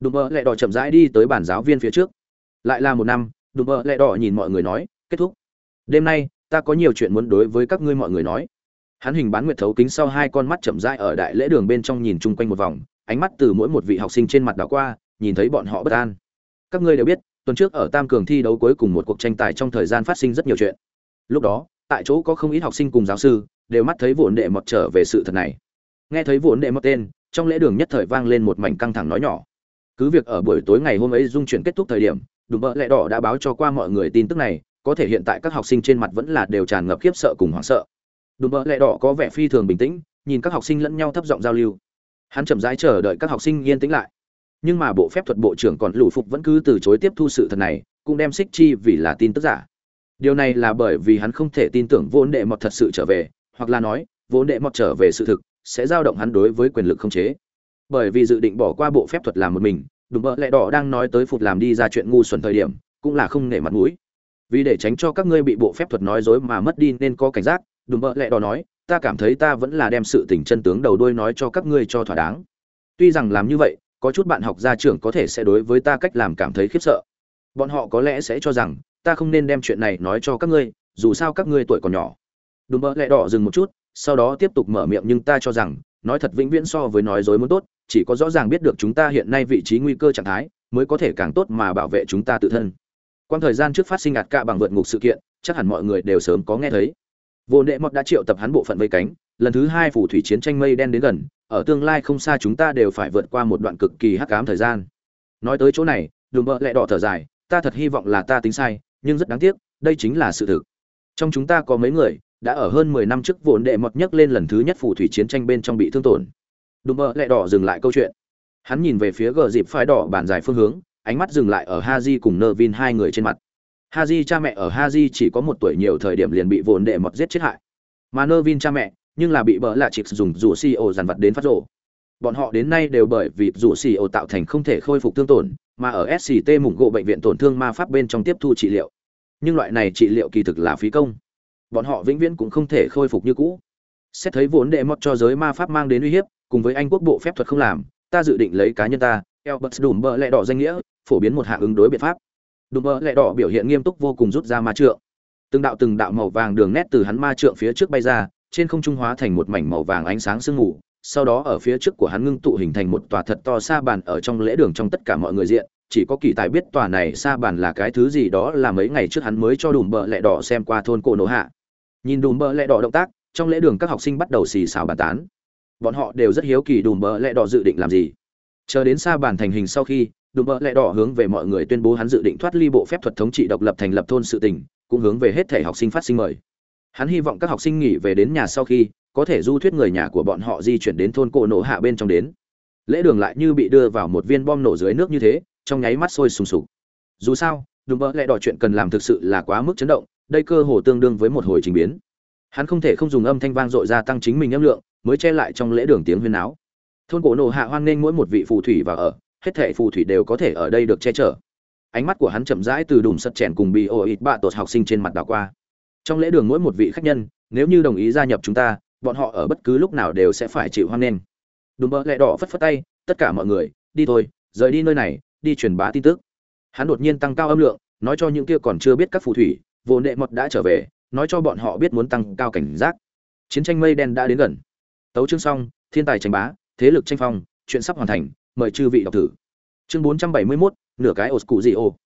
Đùm bợ lẹ đỏ chậm rãi đi tới bàn giáo viên phía trước. Lại là một năm, đùm bợ lẹ đỏ nhìn mọi người nói, kết thúc. Đêm nay, ta có nhiều chuyện muốn đối với các ngươi mọi người nói hắn hình bán nguyệt thấu kính sau hai con mắt chậm rãi ở đại lễ đường bên trong nhìn chung quanh một vòng ánh mắt từ mỗi một vị học sinh trên mặt đảo qua nhìn thấy bọn họ bất an các ngươi đều biết tuần trước ở tam cường thi đấu cuối cùng một cuộc tranh tài trong thời gian phát sinh rất nhiều chuyện lúc đó tại chỗ có không ít học sinh cùng giáo sư, đều mắt thấy vụn đệ mọt trở về sự thật này. Nghe thấy vụn đệ mọt tên, trong lễ đường nhất thời vang lên một mảnh căng thẳng nói nhỏ. Cứ việc ở buổi tối ngày hôm ấy dung chuyển kết thúc thời điểm, đùm bợ lẹ đỏ đã báo cho qua mọi người tin tức này, có thể hiện tại các học sinh trên mặt vẫn là đều tràn ngập khiếp sợ cùng hoảng sợ. Đùm bợ lẹ đỏ có vẻ phi thường bình tĩnh, nhìn các học sinh lẫn nhau thấp giọng giao lưu. Hắn chậm rãi chờ đợi các học sinh yên tĩnh lại. Nhưng mà bộ phép thuật bộ trưởng còn lù phục vẫn cứ từ chối tiếp thu sự thật này, cũng đem xích chi vì là tin tức giả điều này là bởi vì hắn không thể tin tưởng vốn đệ mọt thật sự trở về, hoặc là nói, vốn đệ mọt trở về sự thực, sẽ giao động hắn đối với quyền lực không chế. Bởi vì dự định bỏ qua bộ phép thuật làm một mình, đùm bợ lẹ đỏ đang nói tới phục làm đi ra chuyện ngu xuẩn thời điểm, cũng là không nể mặt mũi. Vì để tránh cho các ngươi bị bộ phép thuật nói dối mà mất đi nên có cảnh giác, đùm bợ lẹ đỏ nói, ta cảm thấy ta vẫn là đem sự tình chân tướng đầu đuôi nói cho các ngươi cho thỏa đáng. Tuy rằng làm như vậy, có chút bạn học gia trưởng có thể sẽ đối với ta cách làm cảm thấy khiếp sợ. Bọn họ có lẽ sẽ cho rằng ta không nên đem chuyện này nói cho các ngươi dù sao các ngươi tuổi còn nhỏ đùm bỡ lẹ đỏ dừng một chút sau đó tiếp tục mở miệng nhưng ta cho rằng nói thật vĩnh viễn so với nói dối muốn tốt chỉ có rõ ràng biết được chúng ta hiện nay vị trí nguy cơ trạng thái mới có thể càng tốt mà bảo vệ chúng ta tự thân Quan thời gian trước phát sinh ạt cạ bằng vượt ngục sự kiện, chắc hẳn mọi người đều sớm có nghe thấy. Vô Đệ Mọt đã triệu tập hắn bộ phận vây cánh, lần thứ hai phủ thủy chiến tranh mây đen đến gần, ở tương lai không xa chúng ta đều phải vượt qua một đoạn cực kỳ hắc ám thời gian. Nói tới chỗ này, Đường Bợ lẹ đỏ thở dài, ta thật hy vọng là ta tính sai, nhưng rất đáng tiếc, đây chính là sự thực. Trong chúng ta có mấy người đã ở hơn 10 năm trước vốn đệ mọt nhất lên lần thứ nhất phủ thủy chiến tranh bên trong bị thương tổn. Đúng mơ lẹ đỏ dừng lại câu chuyện. Hắn nhìn về phía gờ dịp phái đỏ bản dài phương hướng, ánh mắt dừng lại ở Haji cùng Nervin hai người trên mặt. Haji cha mẹ ở Haji chỉ có một tuổi nhiều thời điểm liền bị vốn đệ mọt giết chết hại. Mà Nervin cha mẹ, nhưng là bị bỡ lạ chịp dùng rủ xì ổ dàn vật đến phát rổ. Bọn họ đến nay đều bởi vì rủ xì ổ tạo thành không thể khôi phục thương tổn, mà ở SCT mủng gỗ bệnh viện tổn thương ma pháp bên trong tiếp thu trị liệu. Nhưng loại này trị liệu kỳ thực là phí công. Bọn họ vĩnh viễn cũng không thể khôi phục như cũ. Xét thấy vốn đệ mọt cho giới ma pháp mang đến uy hiếp, cùng với Anh quốc bộ phép thuật không làm, ta dự định lấy cá nhân ta, Elbert Dumber bờ lẹ đỏ danh nghĩa, phổ biến một hạ ứng đối biện pháp. Dumber bờ lẹ đỏ biểu hiện nghiêm túc vô cùng rút ra ma trượng. Từng đạo từng đạo màu vàng đường nét từ hắn ma trượng phía trước bay ra, trên không trung hóa thành một mảnh màu vàng ánh sáng sương mù, sau đó ở phía trước của hắn ngưng tụ hình thành một tòa thật to sa bàn ở trong lễ đường trong tất cả mọi người diện, chỉ có kỳ tài biết tòa này sa bàn là cái thứ gì đó là mấy ngày trước hắn mới cho đùm bờ lẹ đỏ xem qua thôn cổ nổ hạ. Nhìn đùm bờ lẹ đỏ động tác, trong lễ đường các học sinh bắt đầu xì xào bàn tán. Bọn họ đều rất hiếu kỳ đùm bờ lẹ đỏ dự định làm gì chờ đến xa bàn thành hình sau khi đùm bợ lẹ đỏ hướng về mọi người tuyên bố hắn dự định thoát ly bộ phép thuật thống trị độc lập thành lập thôn sự tỉnh cũng hướng về hết thể học sinh phát sinh mời hắn hy vọng các học sinh nghỉ về đến nhà sau khi, có thể du thuyết người nhà của bọn họ di chuyển đến thôn cổ nổ hạ bên trong đến. Lễ đường lại như bị đưa vào một viên bom nổ dưới nước như thế, trong nháy mắt sôi sùng sục. Dù sao, đùm bỡ lại đòi chuyện cần làm thực sự là quá mức chấn động, đây cơ hồ tương đương với một hồi trình biến. Hắn không thể không dùng âm thanh vang dội gia tăng chính mình âm lượng, mới che lại trong lễ đường tiếng huyên áo thôn cổ nổ hạ hoan nghênh mỗi một vị phù thủy và ở, hết thể phù thủy đều có thể ở đây được che chở. Ánh mắt của hắn chậm rãi từ đùm sật chèn cùng bị ô ít bạ tột học sinh trên mặt đảo qua trong lễ đường mỗi một vị khách nhân nếu như đồng ý gia nhập chúng ta bọn họ ở bất cứ lúc nào đều sẽ phải chịu hoan nghênh. Đùm bơ lẹ đỏ phất phất tay tất cả mọi người đi thôi rời đi nơi này đi truyền bá tin tức. Hắn đột nhiên tăng cao âm lượng nói cho những kia còn chưa biết các phù thủy vô nệ mật đã trở về nói cho bọn họ biết muốn tăng cao cảnh giác. Chiến tranh mây đen đã đến gần. Tấu chương xong thiên tài tranh bá thế lực tranh phong chuyện sắp hoàn thành mời chư vị đọc thử. Chương bốn trăm bảy mươi 471, nửa cái ổ cụ gì ô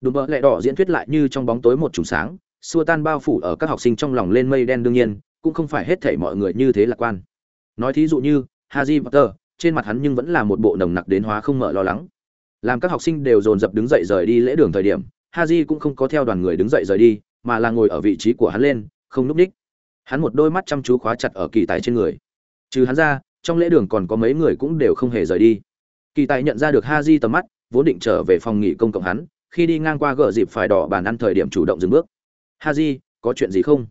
đùm bơ lẹ đỏ diễn thuyết lại như trong bóng tối một trùng sáng xua tan bao phủ ở các học sinh trong lòng lên mây đen đương nhiên, cũng không phải hết thảy mọi người như thế lạc quan. Nói thí dụ như haji potter, trên mặt hắn nhưng vẫn là một bộ nồng nặc đến hóa không mở lo lắng. Làm các học sinh đều dồn dập đứng dậy rời đi lễ đường thời điểm haji cũng không có theo đoàn người đứng dậy rời đi, mà là ngồi ở vị trí của hắn lên, không núp đích. Hắn một đôi mắt chăm chú khóa chặt ở kỳ tài trên người. Trừ hắn ra, trong lễ đường còn có mấy người cũng đều không hề rời đi. Kỳ tài nhận ra được haji tầm mắt, vốn định trở về phòng nghỉ công cộng hắn, khi đi ngang qua gỡ dịp phải đỏ bàn ăn thời điểm chủ động dừng bước. Ha haji có chuyện gì không?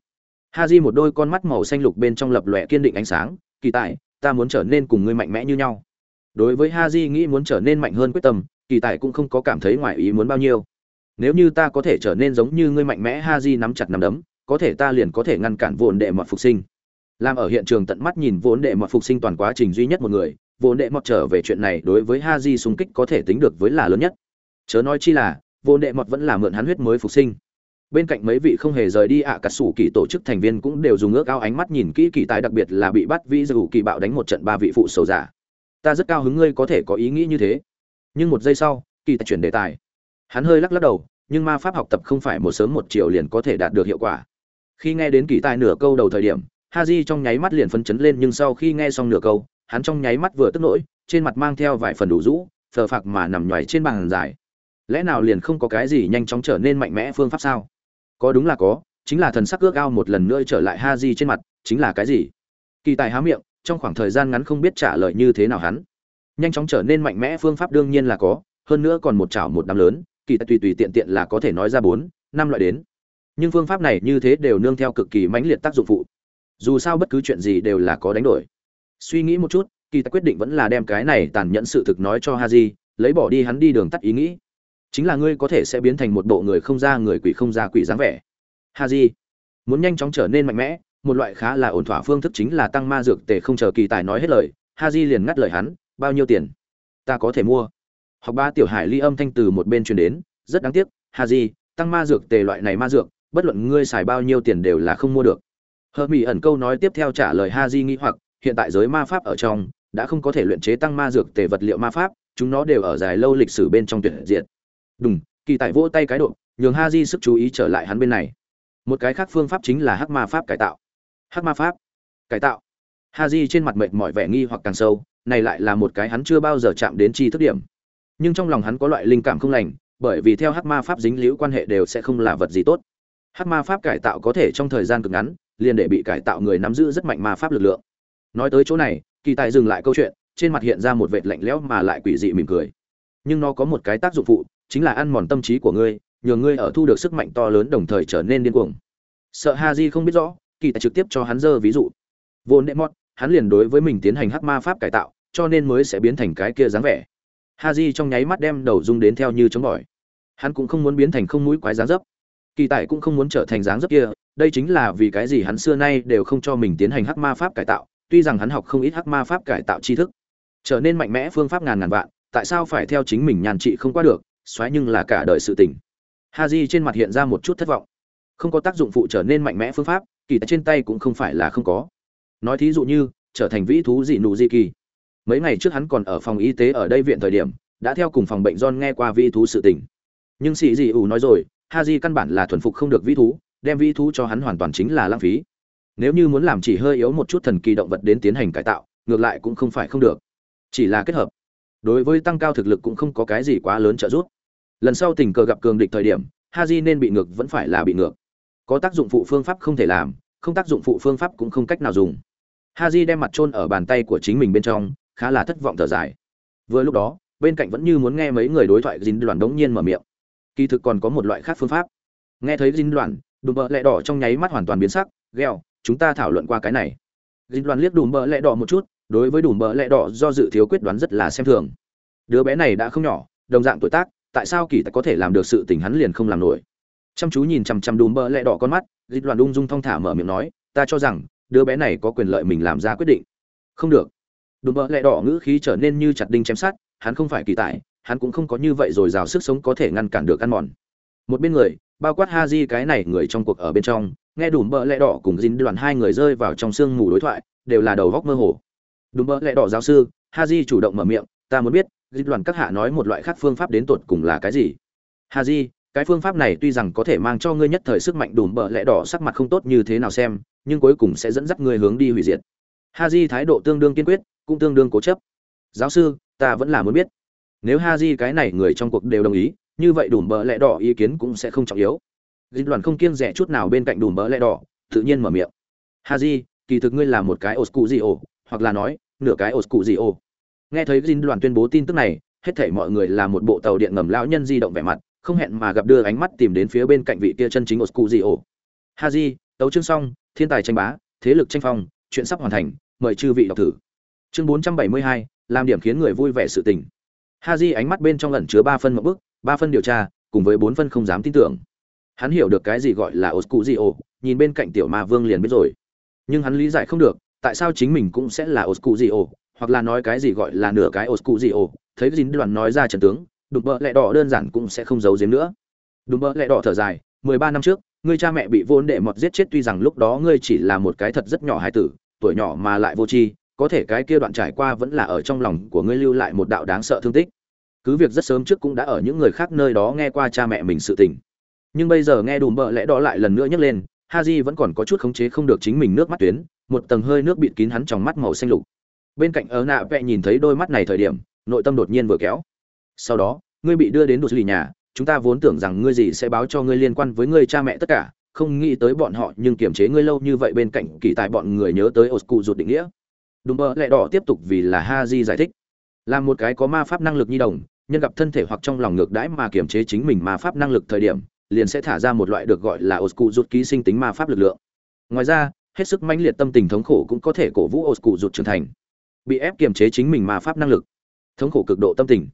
Ha haji một đôi con mắt màu xanh lục bên trong lập lòe kiên định ánh sáng, kỳ tài, ta muốn trở nên cùng ngươi mạnh mẽ như nhau. Đối với Ha haji nghĩ muốn trở nên mạnh hơn quyết tâm, kỳ tài cũng không có cảm thấy ngoài ý muốn bao nhiêu. Nếu như ta có thể trở nên giống như ngươi mạnh mẽ, Ha haji nắm chặt nắm đấm, có thể ta liền có thể ngăn cản vốn đệ mọt phục sinh. Làm ở hiện trường tận mắt nhìn vốn đệ mọt phục sinh toàn quá trình duy nhất một người, vốn đệ mọt trở về chuyện này đối với Ha haji xung kích có thể tính được với là lớn nhất. Chớ nói chi là, vốn đệ mọt vẫn là mượn hắn huyết mới phục sinh bên cạnh mấy vị không hề rời đi ạ à, cả sủ kỳ tổ chức thành viên cũng đều dùng ước ao ánh mắt nhìn kỹ kỳ tài đặc biệt là bị bắt vĩ dù kỳ bạo đánh một trận ba vị phụ sầu giả. Ta rất cao hứng ngươi có thể có ý nghĩ như thế. Nhưng một giây sau kỳ tài chuyển đề tài. Hắn hơi lắc lắc đầu nhưng ma pháp học tập không phải một sớm một chiều liền có thể đạt được hiệu quả. Khi nghe đến kỳ tài nửa câu đầu thời điểm ha j trong nháy mắt liền phấn chấn lên nhưng sau khi nghe xong nửa câu hắn trong nháy mắt vừa tức nỗi trên mặt mang theo vài phần đủ rũ thờ phạc mà nằm nhoài trên bàn dài. Lẽ nào liền không có cái gì nhanh chóng trở nên mạnh mẽ phương pháp sao? Có đúng là có, chính là thần sắc ước ao một lần nữa trở lại ha di trên mặt, chính là cái gì? Kỳ tài há miệng, trong khoảng thời gian ngắn không biết trả lời như thế nào hắn. Nhanh chóng trở nên mạnh mẽ, phương pháp đương nhiên là có, hơn nữa còn một chảo một đám lớn, kỳ tài tùy tùy tiện tiện là có thể nói ra bốn, năm loại đến. Nhưng phương pháp này như thế đều nương theo cực kỳ mãnh liệt tác dụng phụ. Dù sao bất cứ chuyện gì đều là có đánh đổi. Suy nghĩ một chút, kỳ tài quyết định vẫn là đem cái này tàn nhẫn sự thực nói cho ha di lấy bỏ đi hắn đi đường tắt ý nghĩ chính là ngươi có thể sẽ biến thành một bộ người không ra người quỷ không ra quỷ dáng vẻ. Ha di muốn nhanh chóng trở nên mạnh mẽ, một loại khá là ổn thỏa phương thức chính là tăng ma dược tề không chờ kỳ tài nói hết lời, ha di liền ngắt lời hắn, bao nhiêu tiền? Ta có thể mua. Học ba tiểu hải ly âm thanh từ một bên truyền đến, rất đáng tiếc, ha di tăng ma dược tề loại này ma dược, bất luận ngươi xài bao nhiêu tiền đều là không mua được. Hờ mỹ ẩn câu nói tiếp theo trả lời ha di nghĩ hoặc, hiện tại giới ma pháp ở trong, đã không có thể luyện chế tăng ma dược tề vật liệu ma pháp, chúng nó đều ở dài lâu lịch sử bên trong tuyệt diệt. Đùng, kỳ tại vỗ tay cái độ, nhường Haji sức chú ý trở lại hắn bên này. Một cái khác phương pháp chính là hắc ma pháp cải tạo. Hắc ma pháp cải tạo. Haji trên mặt mệt mỏi vẻ nghi hoặc càng sâu, này lại là một cái hắn chưa bao giờ chạm đến chi thức điểm. Nhưng trong lòng hắn có loại linh cảm không lành, bởi vì theo hắc ma pháp dính liễu quan hệ đều sẽ không là vật gì tốt. Hắc ma pháp cải tạo có thể trong thời gian cực ngắn, liền để bị cải tạo người nắm giữ rất mạnh ma pháp lực lượng. Nói tới chỗ này, kỳ tài dừng lại câu chuyện, trên mặt hiện ra một vệt lạnh lẽo mà lại quỷ dị mỉm cười. Nhưng nó có một cái tác dụng phụ, chính là ăn mòn tâm trí của ngươi, nhờ ngươi ở thu được sức mạnh to lớn đồng thời trở nên điên cuồng. Sợ ha di không biết rõ, kỳ tài trực tiếp cho hắn dơ ví dụ. Vốn đệ mót hắn liền đối với mình tiến hành hắc ma pháp cải tạo, cho nên mới sẽ biến thành cái kia dáng vẻ. Ha di trong nháy mắt đem đầu dung đến theo như chống bỏi. Hắn cũng không muốn biến thành không mũi quái dáng dấp. Kỳ tài cũng không muốn trở thành dáng dấp kia, đây chính là vì cái gì hắn xưa nay đều không cho mình tiến hành hắc ma pháp cải tạo, tuy rằng hắn học không ít hắc ma pháp cải tạo tri thức. Trở nên mạnh mẽ phương pháp ngàn ngàn vạn, tại sao phải theo chính mình nhàn trị không qua được? Xoáy nhưng là cả đời sự tình. Haji trên mặt hiện ra một chút thất vọng. Không có tác dụng phụ trở nên mạnh mẽ phương pháp, kỳ tại trên tay cũng không phải là không có. Nói thí dụ như, trở thành vĩ thú dị nụ dị kỳ. Mấy ngày trước hắn còn ở phòng y tế ở đây viện thời điểm, đã theo cùng phòng bệnh John nghe qua vĩ thú sự tình. Nhưng sĩ dị ủ nói rồi, Haji căn bản là thuần phục không được vĩ thú, đem vĩ thú cho hắn hoàn toàn chính là lãng phí. Nếu như muốn làm chỉ hơi yếu một chút thần kỳ động vật đến tiến hành cải tạo, ngược lại cũng không phải không được. Chỉ là kết hợp đối với tăng cao thực lực cũng không có cái gì quá lớn trợ giúp. Lần sau tình cờ gặp cường địch thời điểm, haji nên bị ngược vẫn phải là bị ngược. Có tác dụng phụ phương pháp không thể làm, không tác dụng phụ phương pháp cũng không cách nào dùng. Haji đem mặt trôn ở bàn tay của chính mình bên trong, khá là thất vọng thở dài. Vừa lúc đó, bên cạnh vẫn như muốn nghe mấy người đối thoại dính đoàn đống nhiên mở miệng. Kỳ thực còn có một loại khác phương pháp. Nghe thấy dính đoàn, đùm bợ lẹ đỏ trong nháy mắt hoàn toàn biến sắc gheo chúng ta thảo luận qua cái này. Dính đoàn liếc đùm bợ lẹ đỏ một chút đối với đùm bợ lẹ đỏ do dự thiếu quyết đoán rất là xem thường. Đứa bé này đã không nhỏ, đồng dạng tuổi tác, tại sao kỳ tài có thể làm được sự tình hắn liền không làm nổi? Chăm chú nhìn chằm chằm đùm bợ lẹ đỏ con mắt, dịch đoàn ung dung thong thả mở miệng nói, ta cho rằng, đứa bé này có quyền lợi mình làm ra quyết định. Không được. Đùm bợ lẹ đỏ ngữ khí trở nên như chặt đinh chém sát hắn không phải kỳ tài, hắn cũng không có như vậy rồi rào sức sống có thể ngăn cản được ăn mòn. Một bên người, bao quát ha di cái này người trong cuộc ở bên trong, nghe đùm bơ lẹ đỏ cùng dính đoàn hai người rơi vào trong sương mù đối thoại, đều là đầu góc mơ hồ đùm mơ lẹ đỏ giáo sư ha chủ động mở miệng, ta muốn biết, dịch đoàn các hạ nói một loại khác phương pháp đến tột cùng là cái gì? Ha cái phương pháp này tuy rằng có thể mang cho ngươi nhất thời sức mạnh đùm bợ lẽ đỏ sắc mặt không tốt như thế nào xem, nhưng cuối cùng sẽ dẫn dắt ngươi hướng đi hủy diệt. Ha di thái độ tương đương kiên quyết, cũng tương đương cố chấp. Giáo sư, ta vẫn là muốn biết. Nếu ha di cái này người trong cuộc đều đồng ý, như vậy đùm bợ lẽ đỏ ý kiến cũng sẽ không trọng yếu. Dịch đoàn không kiêng rẻ chút nào bên cạnh đùm bợ lẽ đỏ, tự nhiên mở miệng. Ha di kỳ thực ngươi là một cái ổ cụ gì ổ hoặc là nói nửa cái ổ cụ gì ô. nghe thấy Jin đoàn tuyên bố tin tức này hết thảy mọi người là một bộ tàu điện ngầm lão nhân di động vẻ mặt không hẹn mà gặp đưa ánh mắt tìm đến phía bên cạnh vị kia chân chính ốp cụ gì ô. Haji, tấu chương xong, thiên tài tranh bá, thế lực tranh phong, chuyện sắp hoàn thành, mời chư vị đọc thử. Chương 472, làm điểm khiến người vui vẻ sự tình. Haji ánh mắt bên trong ẩn chứa ba phân một bức, ba phân điều tra, cùng với bốn phân không dám tin tưởng. Hắn hiểu được cái gì gọi là Oscurio, nhìn bên cạnh tiểu ma vương liền biết rồi. Nhưng hắn lý giải không được, tại sao chính mình cũng sẽ là Oscurio, hoặc là nói cái gì gọi là nửa cái Oscurio, thấy dính đoàn nói ra trận tướng, đùm bợ lẹ đỏ đơn giản cũng sẽ không giấu giếm nữa. Đùm bợ lẹ đỏ thở dài mười ba năm trước ngươi cha mẹ bị vốn đệ mọt giết chết tuy rằng lúc đó ngươi chỉ là một cái thật rất nhỏ hài tử tuổi nhỏ mà lại vô tri có thể cái kia đoạn trải qua vẫn là ở trong lòng của ngươi lưu lại một đạo đáng sợ thương tích. Cứ việc rất sớm trước cũng đã ở những người khác nơi đó nghe qua cha mẹ mình sự tình. Nhưng bây giờ nghe đùm bợ lẽ đỏ lại lần nữa nhấc lên Haji vẫn còn có chút khống chế không được chính mình nước mắt tuyến, một tầng hơi nước bịt kín hắn trong mắt màu xanh lục. Bên cạnh ở nạ vẹ nhìn thấy đôi mắt này thời điểm, nội tâm đột nhiên vừa kéo. Sau đó ngươi bị đưa đến đột lì nhà chúng ta vốn tưởng rằng ngươi gì sẽ báo cho ngươi liên quan với ngươi cha mẹ tất cả không nghĩ tới bọn họ nhưng kiềm chế ngươi lâu như vậy bên cạnh kỳ tài bọn người nhớ tới oscu ruột định nghĩa. Đúng bơ lẹ đỏ tiếp tục vì là ha di giải thích. Là một cái có ma pháp năng lực nhi đồng nhân gặp thân thể hoặc trong lòng ngược đãi mà kiềm chế chính mình ma pháp năng lực thời điểm liền sẽ thả ra một loại được gọi là oscu rút ký sinh tính ma pháp lực lượng. Ngoài ra hết sức mãnh liệt tâm tình thống khổ cũng có thể cổ vũ oscu rụt trưởng thành bị ép kiềm chế chính mình mà pháp năng lực thống khổ cực độ tâm tình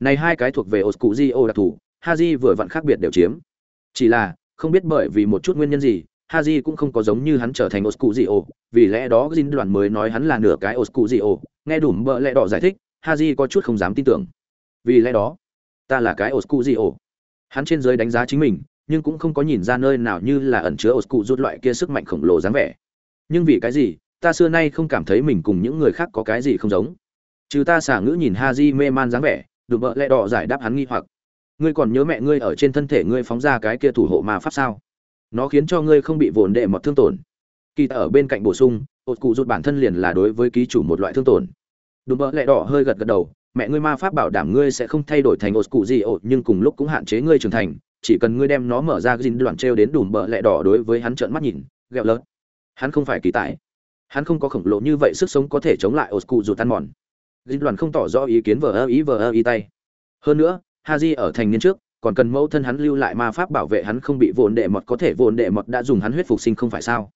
này hai cái thuộc về Oscurio đặc thù, Haji vừa vặn khác biệt đều chiếm. Chỉ là, không biết bởi vì một chút nguyên nhân gì, Haji cũng không có giống như hắn trở thành Oscurio, vì lẽ đó Jin đoàn mới nói hắn là nửa cái Oscurio, nghe đủ bợ lẽ đỏ giải thích, Haji có chút không dám tin tưởng. Vì lẽ đó, ta là cái Oscurio. Hắn trên dưới đánh giá chính mình, nhưng cũng không có nhìn ra nơi nào như là ẩn chứa Oscu rút loại kia sức mạnh khổng lồ dáng vẻ. Nhưng vì cái gì, ta xưa nay không cảm thấy mình cùng những người khác có cái gì không giống. Trừ ta xả ngữ nhìn Haji mê man dáng vẻ, đùm bợ lẹ đỏ giải đáp hắn nghi hoặc ngươi còn nhớ mẹ ngươi ở trên thân thể ngươi phóng ra cái kia thủ hộ ma pháp sao nó khiến cho ngươi không bị vồn đệ mọt thương tổn kỳ ta ở bên cạnh bổ sung ột cụ rút bản thân liền là đối với ký chủ một loại thương tổn đùm bợ lẹ đỏ hơi gật gật đầu mẹ ngươi ma pháp bảo đảm ngươi sẽ không thay đổi thành ột cụ gì ột nhưng cùng lúc cũng hạn chế ngươi trưởng thành chỉ cần ngươi đem nó mở ra gìn đoạn treo đến đùm bờ lẹ đỏ đối với hắn trợn mắt nhìn ghẹo lớn hắn không phải kỳ tài hắn không có khổng lồ như vậy sức sống có thể chống lại ột cụ dù tan mòn gìn đoàn không tỏ rõ ý kiến vờ ơ ý vờ ơ ý tay. Hơn nữa, Haji ở thành niên trước, còn cần mẫu thân hắn lưu lại ma pháp bảo vệ hắn không bị vồn đệ mọt có thể vồn đệ mọt đã dùng hắn huyết phục sinh không phải sao?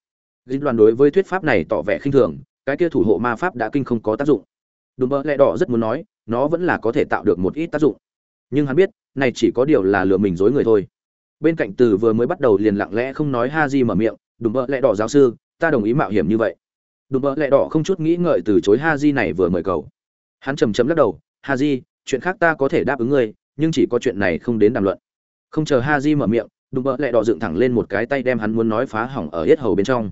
gìn đoàn đối với thuyết pháp này tỏ vẻ khinh thường, cái kia thủ hộ ma pháp đã kinh không có tác dụng. đùm bơ lẹ đỏ rất muốn nói, nó vẫn là có thể tạo được một ít tác dụng. Nhưng hắn biết, này chỉ có điều là lừa mình dối người thôi. Bên cạnh từ vừa mới bắt đầu liền lặng lẽ không nói ha di mở miệng, đúng bợ lẹ đỏ giáo sư, ta đồng ý mạo hiểm như vậy. Đúng bợ lẹ đỏ không chút nghĩ ngợi từ chối ha di này vừa mời cầu hắn trầm trầm lắc đầu ha di chuyện khác ta có thể đáp ứng ngươi nhưng chỉ có chuyện này không đến đàm luận không chờ ha di mở miệng đùm bợ lẹ đỏ dựng thẳng lên một cái tay đem hắn muốn nói phá hỏng ở hết hầu bên trong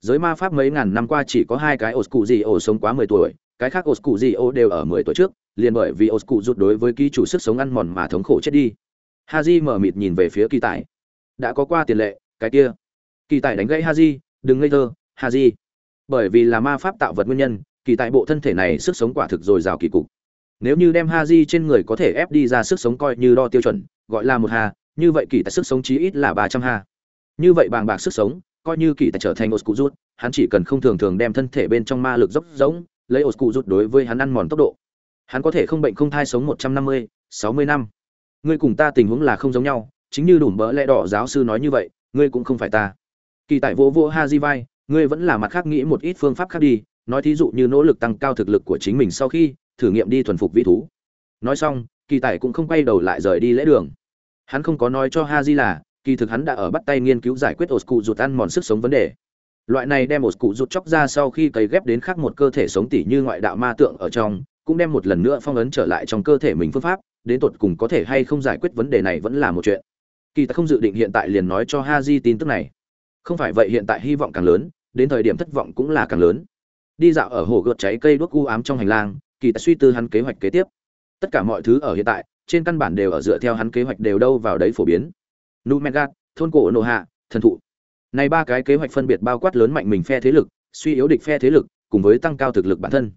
giới ma pháp mấy ngàn năm qua chỉ có hai cái ổ cụ gì ổ sống quá mười tuổi cái khác ổ cụ gì ổ đều ở mười tuổi trước liền bởi vì oscu rút đối với ký chủ sức sống ăn mòn mà thống khổ chết đi. Haji mở mịt nhìn về phía kỳ tài. Đã có qua tiền lệ cái kia. Kỳ tài đánh gãy Haji, đừng ngây thơ Haji. bởi vì là ma pháp tạo vật nguyên nhân kỳ tại bộ thân thể này sức sống quả thực dồi dào kỳ cục. Nếu như đem ha di trên người có thể ép đi ra sức sống coi như đo tiêu chuẩn gọi là một hà, như vậy kỳ tại sức sống chí ít là ba trăm hà. như vậy bàng bạc sức sống coi như kỳ tại trở thành oscu rút hắn chỉ cần không thường thường đem thân thể bên trong ma lực dốc rỗng lấy oscu rút đối với hắn ăn mòn tốc độ hắn có thể không bệnh không thai sống một trăm năm mươi, sáu mươi năm. Ngươi cùng ta tình huống là không giống nhau, chính như đủm bỡ lẽ đỏ giáo sư nói như vậy, ngươi cũng không phải ta. Kỳ tại vô vô ha di vai, ngươi vẫn là mặt khác nghĩ một ít phương pháp khác đi, nói thí dụ như nỗ lực tăng cao thực lực của chính mình sau khi thử nghiệm đi thuần phục vĩ thú. Nói xong, kỳ tài cũng không quay đầu lại rời đi lễ đường. Hắn không có nói cho ha di là, kỳ thực hắn đã ở bắt tay nghiên cứu giải quyết ổ cụ rụt ăn mòn sức sống vấn đề. Loại này đem ổ cụ rụt chóc ra sau khi cấy ghép đến khác một cơ thể sống tỉ như ngoại đạo ma tượng ở trong cũng đem một lần nữa phong ấn trở lại trong cơ thể mình phương pháp, đến tột cùng có thể hay không giải quyết vấn đề này vẫn là một chuyện. Kỳ ta không dự định hiện tại liền nói cho ha di tin tức này. Không phải vậy hiện tại hy vọng càng lớn, đến thời điểm thất vọng cũng là càng lớn. Đi dạo ở hồ gợt cháy cây đuốc u ám trong hành lang, kỳ ta suy tư hắn kế hoạch kế tiếp. Tất cả mọi thứ ở hiện tại, trên căn bản đều ở dựa theo hắn kế hoạch đều đâu vào đấy phổ biến. Nu thôn cổ nộ hạ, thần thụ. Này ba cái kế hoạch phân biệt bao quát lớn mạnh mình phe thế lực, suy yếu địch phe thế lực, cùng với tăng cao thực lực bản thân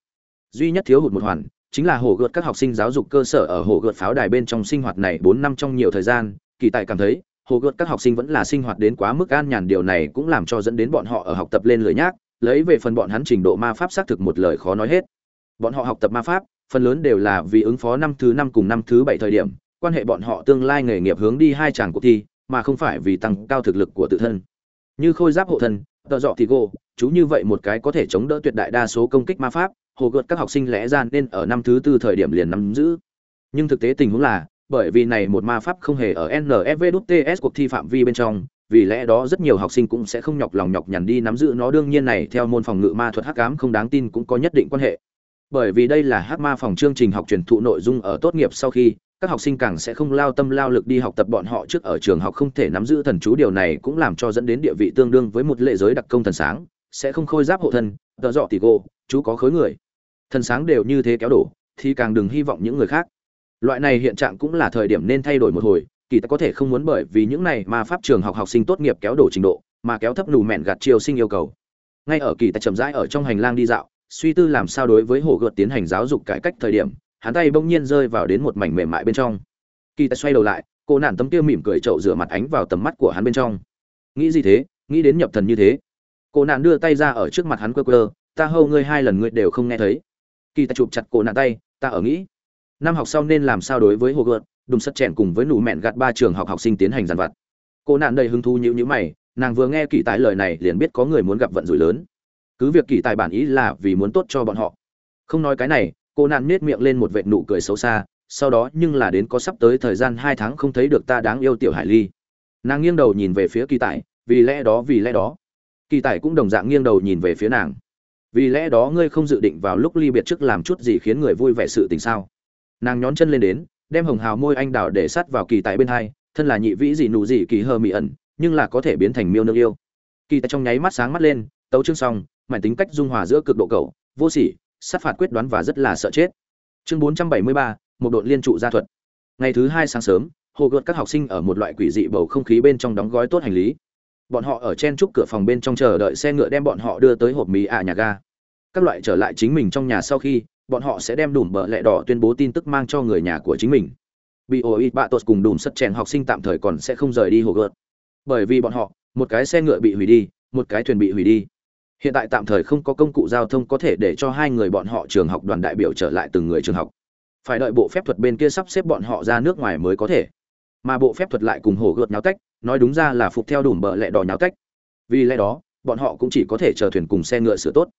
duy nhất thiếu hụt một hoàn, chính là hồ gợt các học sinh giáo dục cơ sở ở hồ gợt pháo đài bên trong sinh hoạt này bốn năm trong nhiều thời gian. Kỳ tài cảm thấy, hồ gợt các học sinh vẫn là sinh hoạt đến quá mức an nhàn, điều này cũng làm cho dẫn đến bọn họ ở học tập lên lười nhác lấy về phần bọn hắn trình độ ma pháp xác thực một lời khó nói hết. Bọn họ học tập ma pháp, phần lớn đều là vì ứng phó năm thứ năm cùng năm thứ bảy thời điểm, quan hệ bọn họ tương lai nghề nghiệp hướng đi hai chàng cuộc thi, mà không phải vì tăng cao thực lực của tự thân. Như khôi giáp hộ thân tờ dọ thì gô chú như vậy một cái có thể chống đỡ tuyệt đại đa số công kích ma pháp, hồ gợt các học sinh lẽ ra nên ở năm thứ tư thời điểm liền nắm giữ. Nhưng thực tế tình huống là, bởi vì này một ma pháp không hề ở nfvts cuộc thi phạm vi bên trong, vì lẽ đó rất nhiều học sinh cũng sẽ không nhọc lòng nhọc nhằn đi nắm giữ nó. Đương nhiên này, theo môn phòng ngự ma thuật hắc ám không đáng tin cũng có nhất định quan hệ. Bởi vì đây là hắc ma phòng chương trình học truyền thụ nội dung ở tốt nghiệp sau khi các học sinh càng sẽ không lao tâm lao lực đi học tập bọn họ trước ở trường học không thể nắm giữ thần chú. Điều này cũng làm cho dẫn đến địa vị tương đương với một lệ giới đặc công thần sáng, sẽ không khôi giáp hộ thân. Tợ dọ tỷ cô chú có khối người. Thần sáng đều như thế kéo đổ, thì càng đừng hy vọng những người khác. Loại này hiện trạng cũng là thời điểm nên thay đổi một hồi, kỳ ta có thể không muốn bởi vì những này mà pháp trường học học sinh tốt nghiệp kéo đổ trình độ, mà kéo thấp nù mẹn gạt chiều sinh yêu cầu. Ngay ở kỳ ta chậm rãi ở trong hành lang đi dạo, suy tư làm sao đối với hồ gợt tiến hành giáo dục cải cách thời điểm hắn tay bỗng nhiên rơi vào đến một mảnh mềm mại bên trong. Kỳ Tài xoay đầu lại, cô nạn tấm kia mỉm cười trậu rửa mặt ánh vào tầm mắt của hắn bên trong. Nghĩ gì thế? Nghĩ đến nhập thần như thế. Cô nạn đưa tay ra ở trước mặt hắn quơ quơ, ta hâu ngươi hai lần ngươi đều không nghe thấy. Kỳ Tài chụp chặt cô nạn tay, ta ở nghĩ, năm học sau nên làm sao đối với hồ gợt đùng sắt chèn cùng với nụ mẹn gạt ba trường học học sinh tiến hành dàn vặt. Cô nạn đầy hứng thú nhữ nhữ mày, nàng vừa nghe kỳ tài lời này liền biết có người muốn gặp vận rủi lớn. Cứ việc kỳ tài bản ý là vì muốn tốt cho bọn họ. Không nói cái này cô nạn nết miệng lên một vệt nụ cười xấu xa, sau đó nhưng là đến có sắp tới thời gian hai tháng không thấy được ta đáng yêu tiểu hải ly. Nàng nghiêng đầu nhìn về phía kỳ tài vì lẽ đó, vì lẽ đó. Kỳ tài cũng đồng dạng nghiêng đầu nhìn về phía nàng. Vì lẽ đó ngươi không dự định vào lúc ly biệt trước làm chút gì khiến người vui vẻ sự tình sao? Nàng nhón chân lên đến, đem hồng hào môi anh đào để sát vào kỳ tại bên hai, thân là nhị vĩ gì nụ gì kỳ hơ mị ẩn, nhưng là có thể biến thành miêu nương yêu. Kỳ tại trong nháy mắt sáng mắt lên, tấu chương xong, mảnh tính cách dung hòa giữa cực độ cầu vô sỉ sát phạt quyết đoán và rất là sợ chết. Chương bốn trăm bảy mươi ba, một đội liên trụ gia thuật. Ngày thứ hai sáng sớm hồ gợt các học sinh ở một loại quỷ dị bầu không khí bên trong đóng gói tốt hành lý. Bọn họ ở chen trúc cửa phòng bên trong chờ đợi xe ngựa đem bọn họ đưa tới hộp mì ạ nhà ga. Các loại trở lại chính mình trong nhà sau khi, bọn họ sẽ đem đùm bờ lẹ đỏ tuyên bố tin tức mang cho người nhà của chính mình. Bị ô bạ tột cùng đùm sắt chèn học sinh tạm thời còn sẽ không rời đi hồ gợt bởi vì bọn họ, một cái xe ngựa bị hủy đi, một cái thuyền bị hủy đi hiện tại tạm thời không có công cụ giao thông có thể để cho hai người bọn họ trường học đoàn đại biểu trở lại từng người trường học. Phải đợi bộ phép thuật bên kia sắp xếp bọn họ ra nước ngoài mới có thể. Mà bộ phép thuật lại cùng hồ gợt nháo tách, nói đúng ra là phục theo đủ bờ lẹ đỏ nháo tách. Vì lẽ đó, bọn họ cũng chỉ có thể chờ thuyền cùng xe ngựa sửa tốt.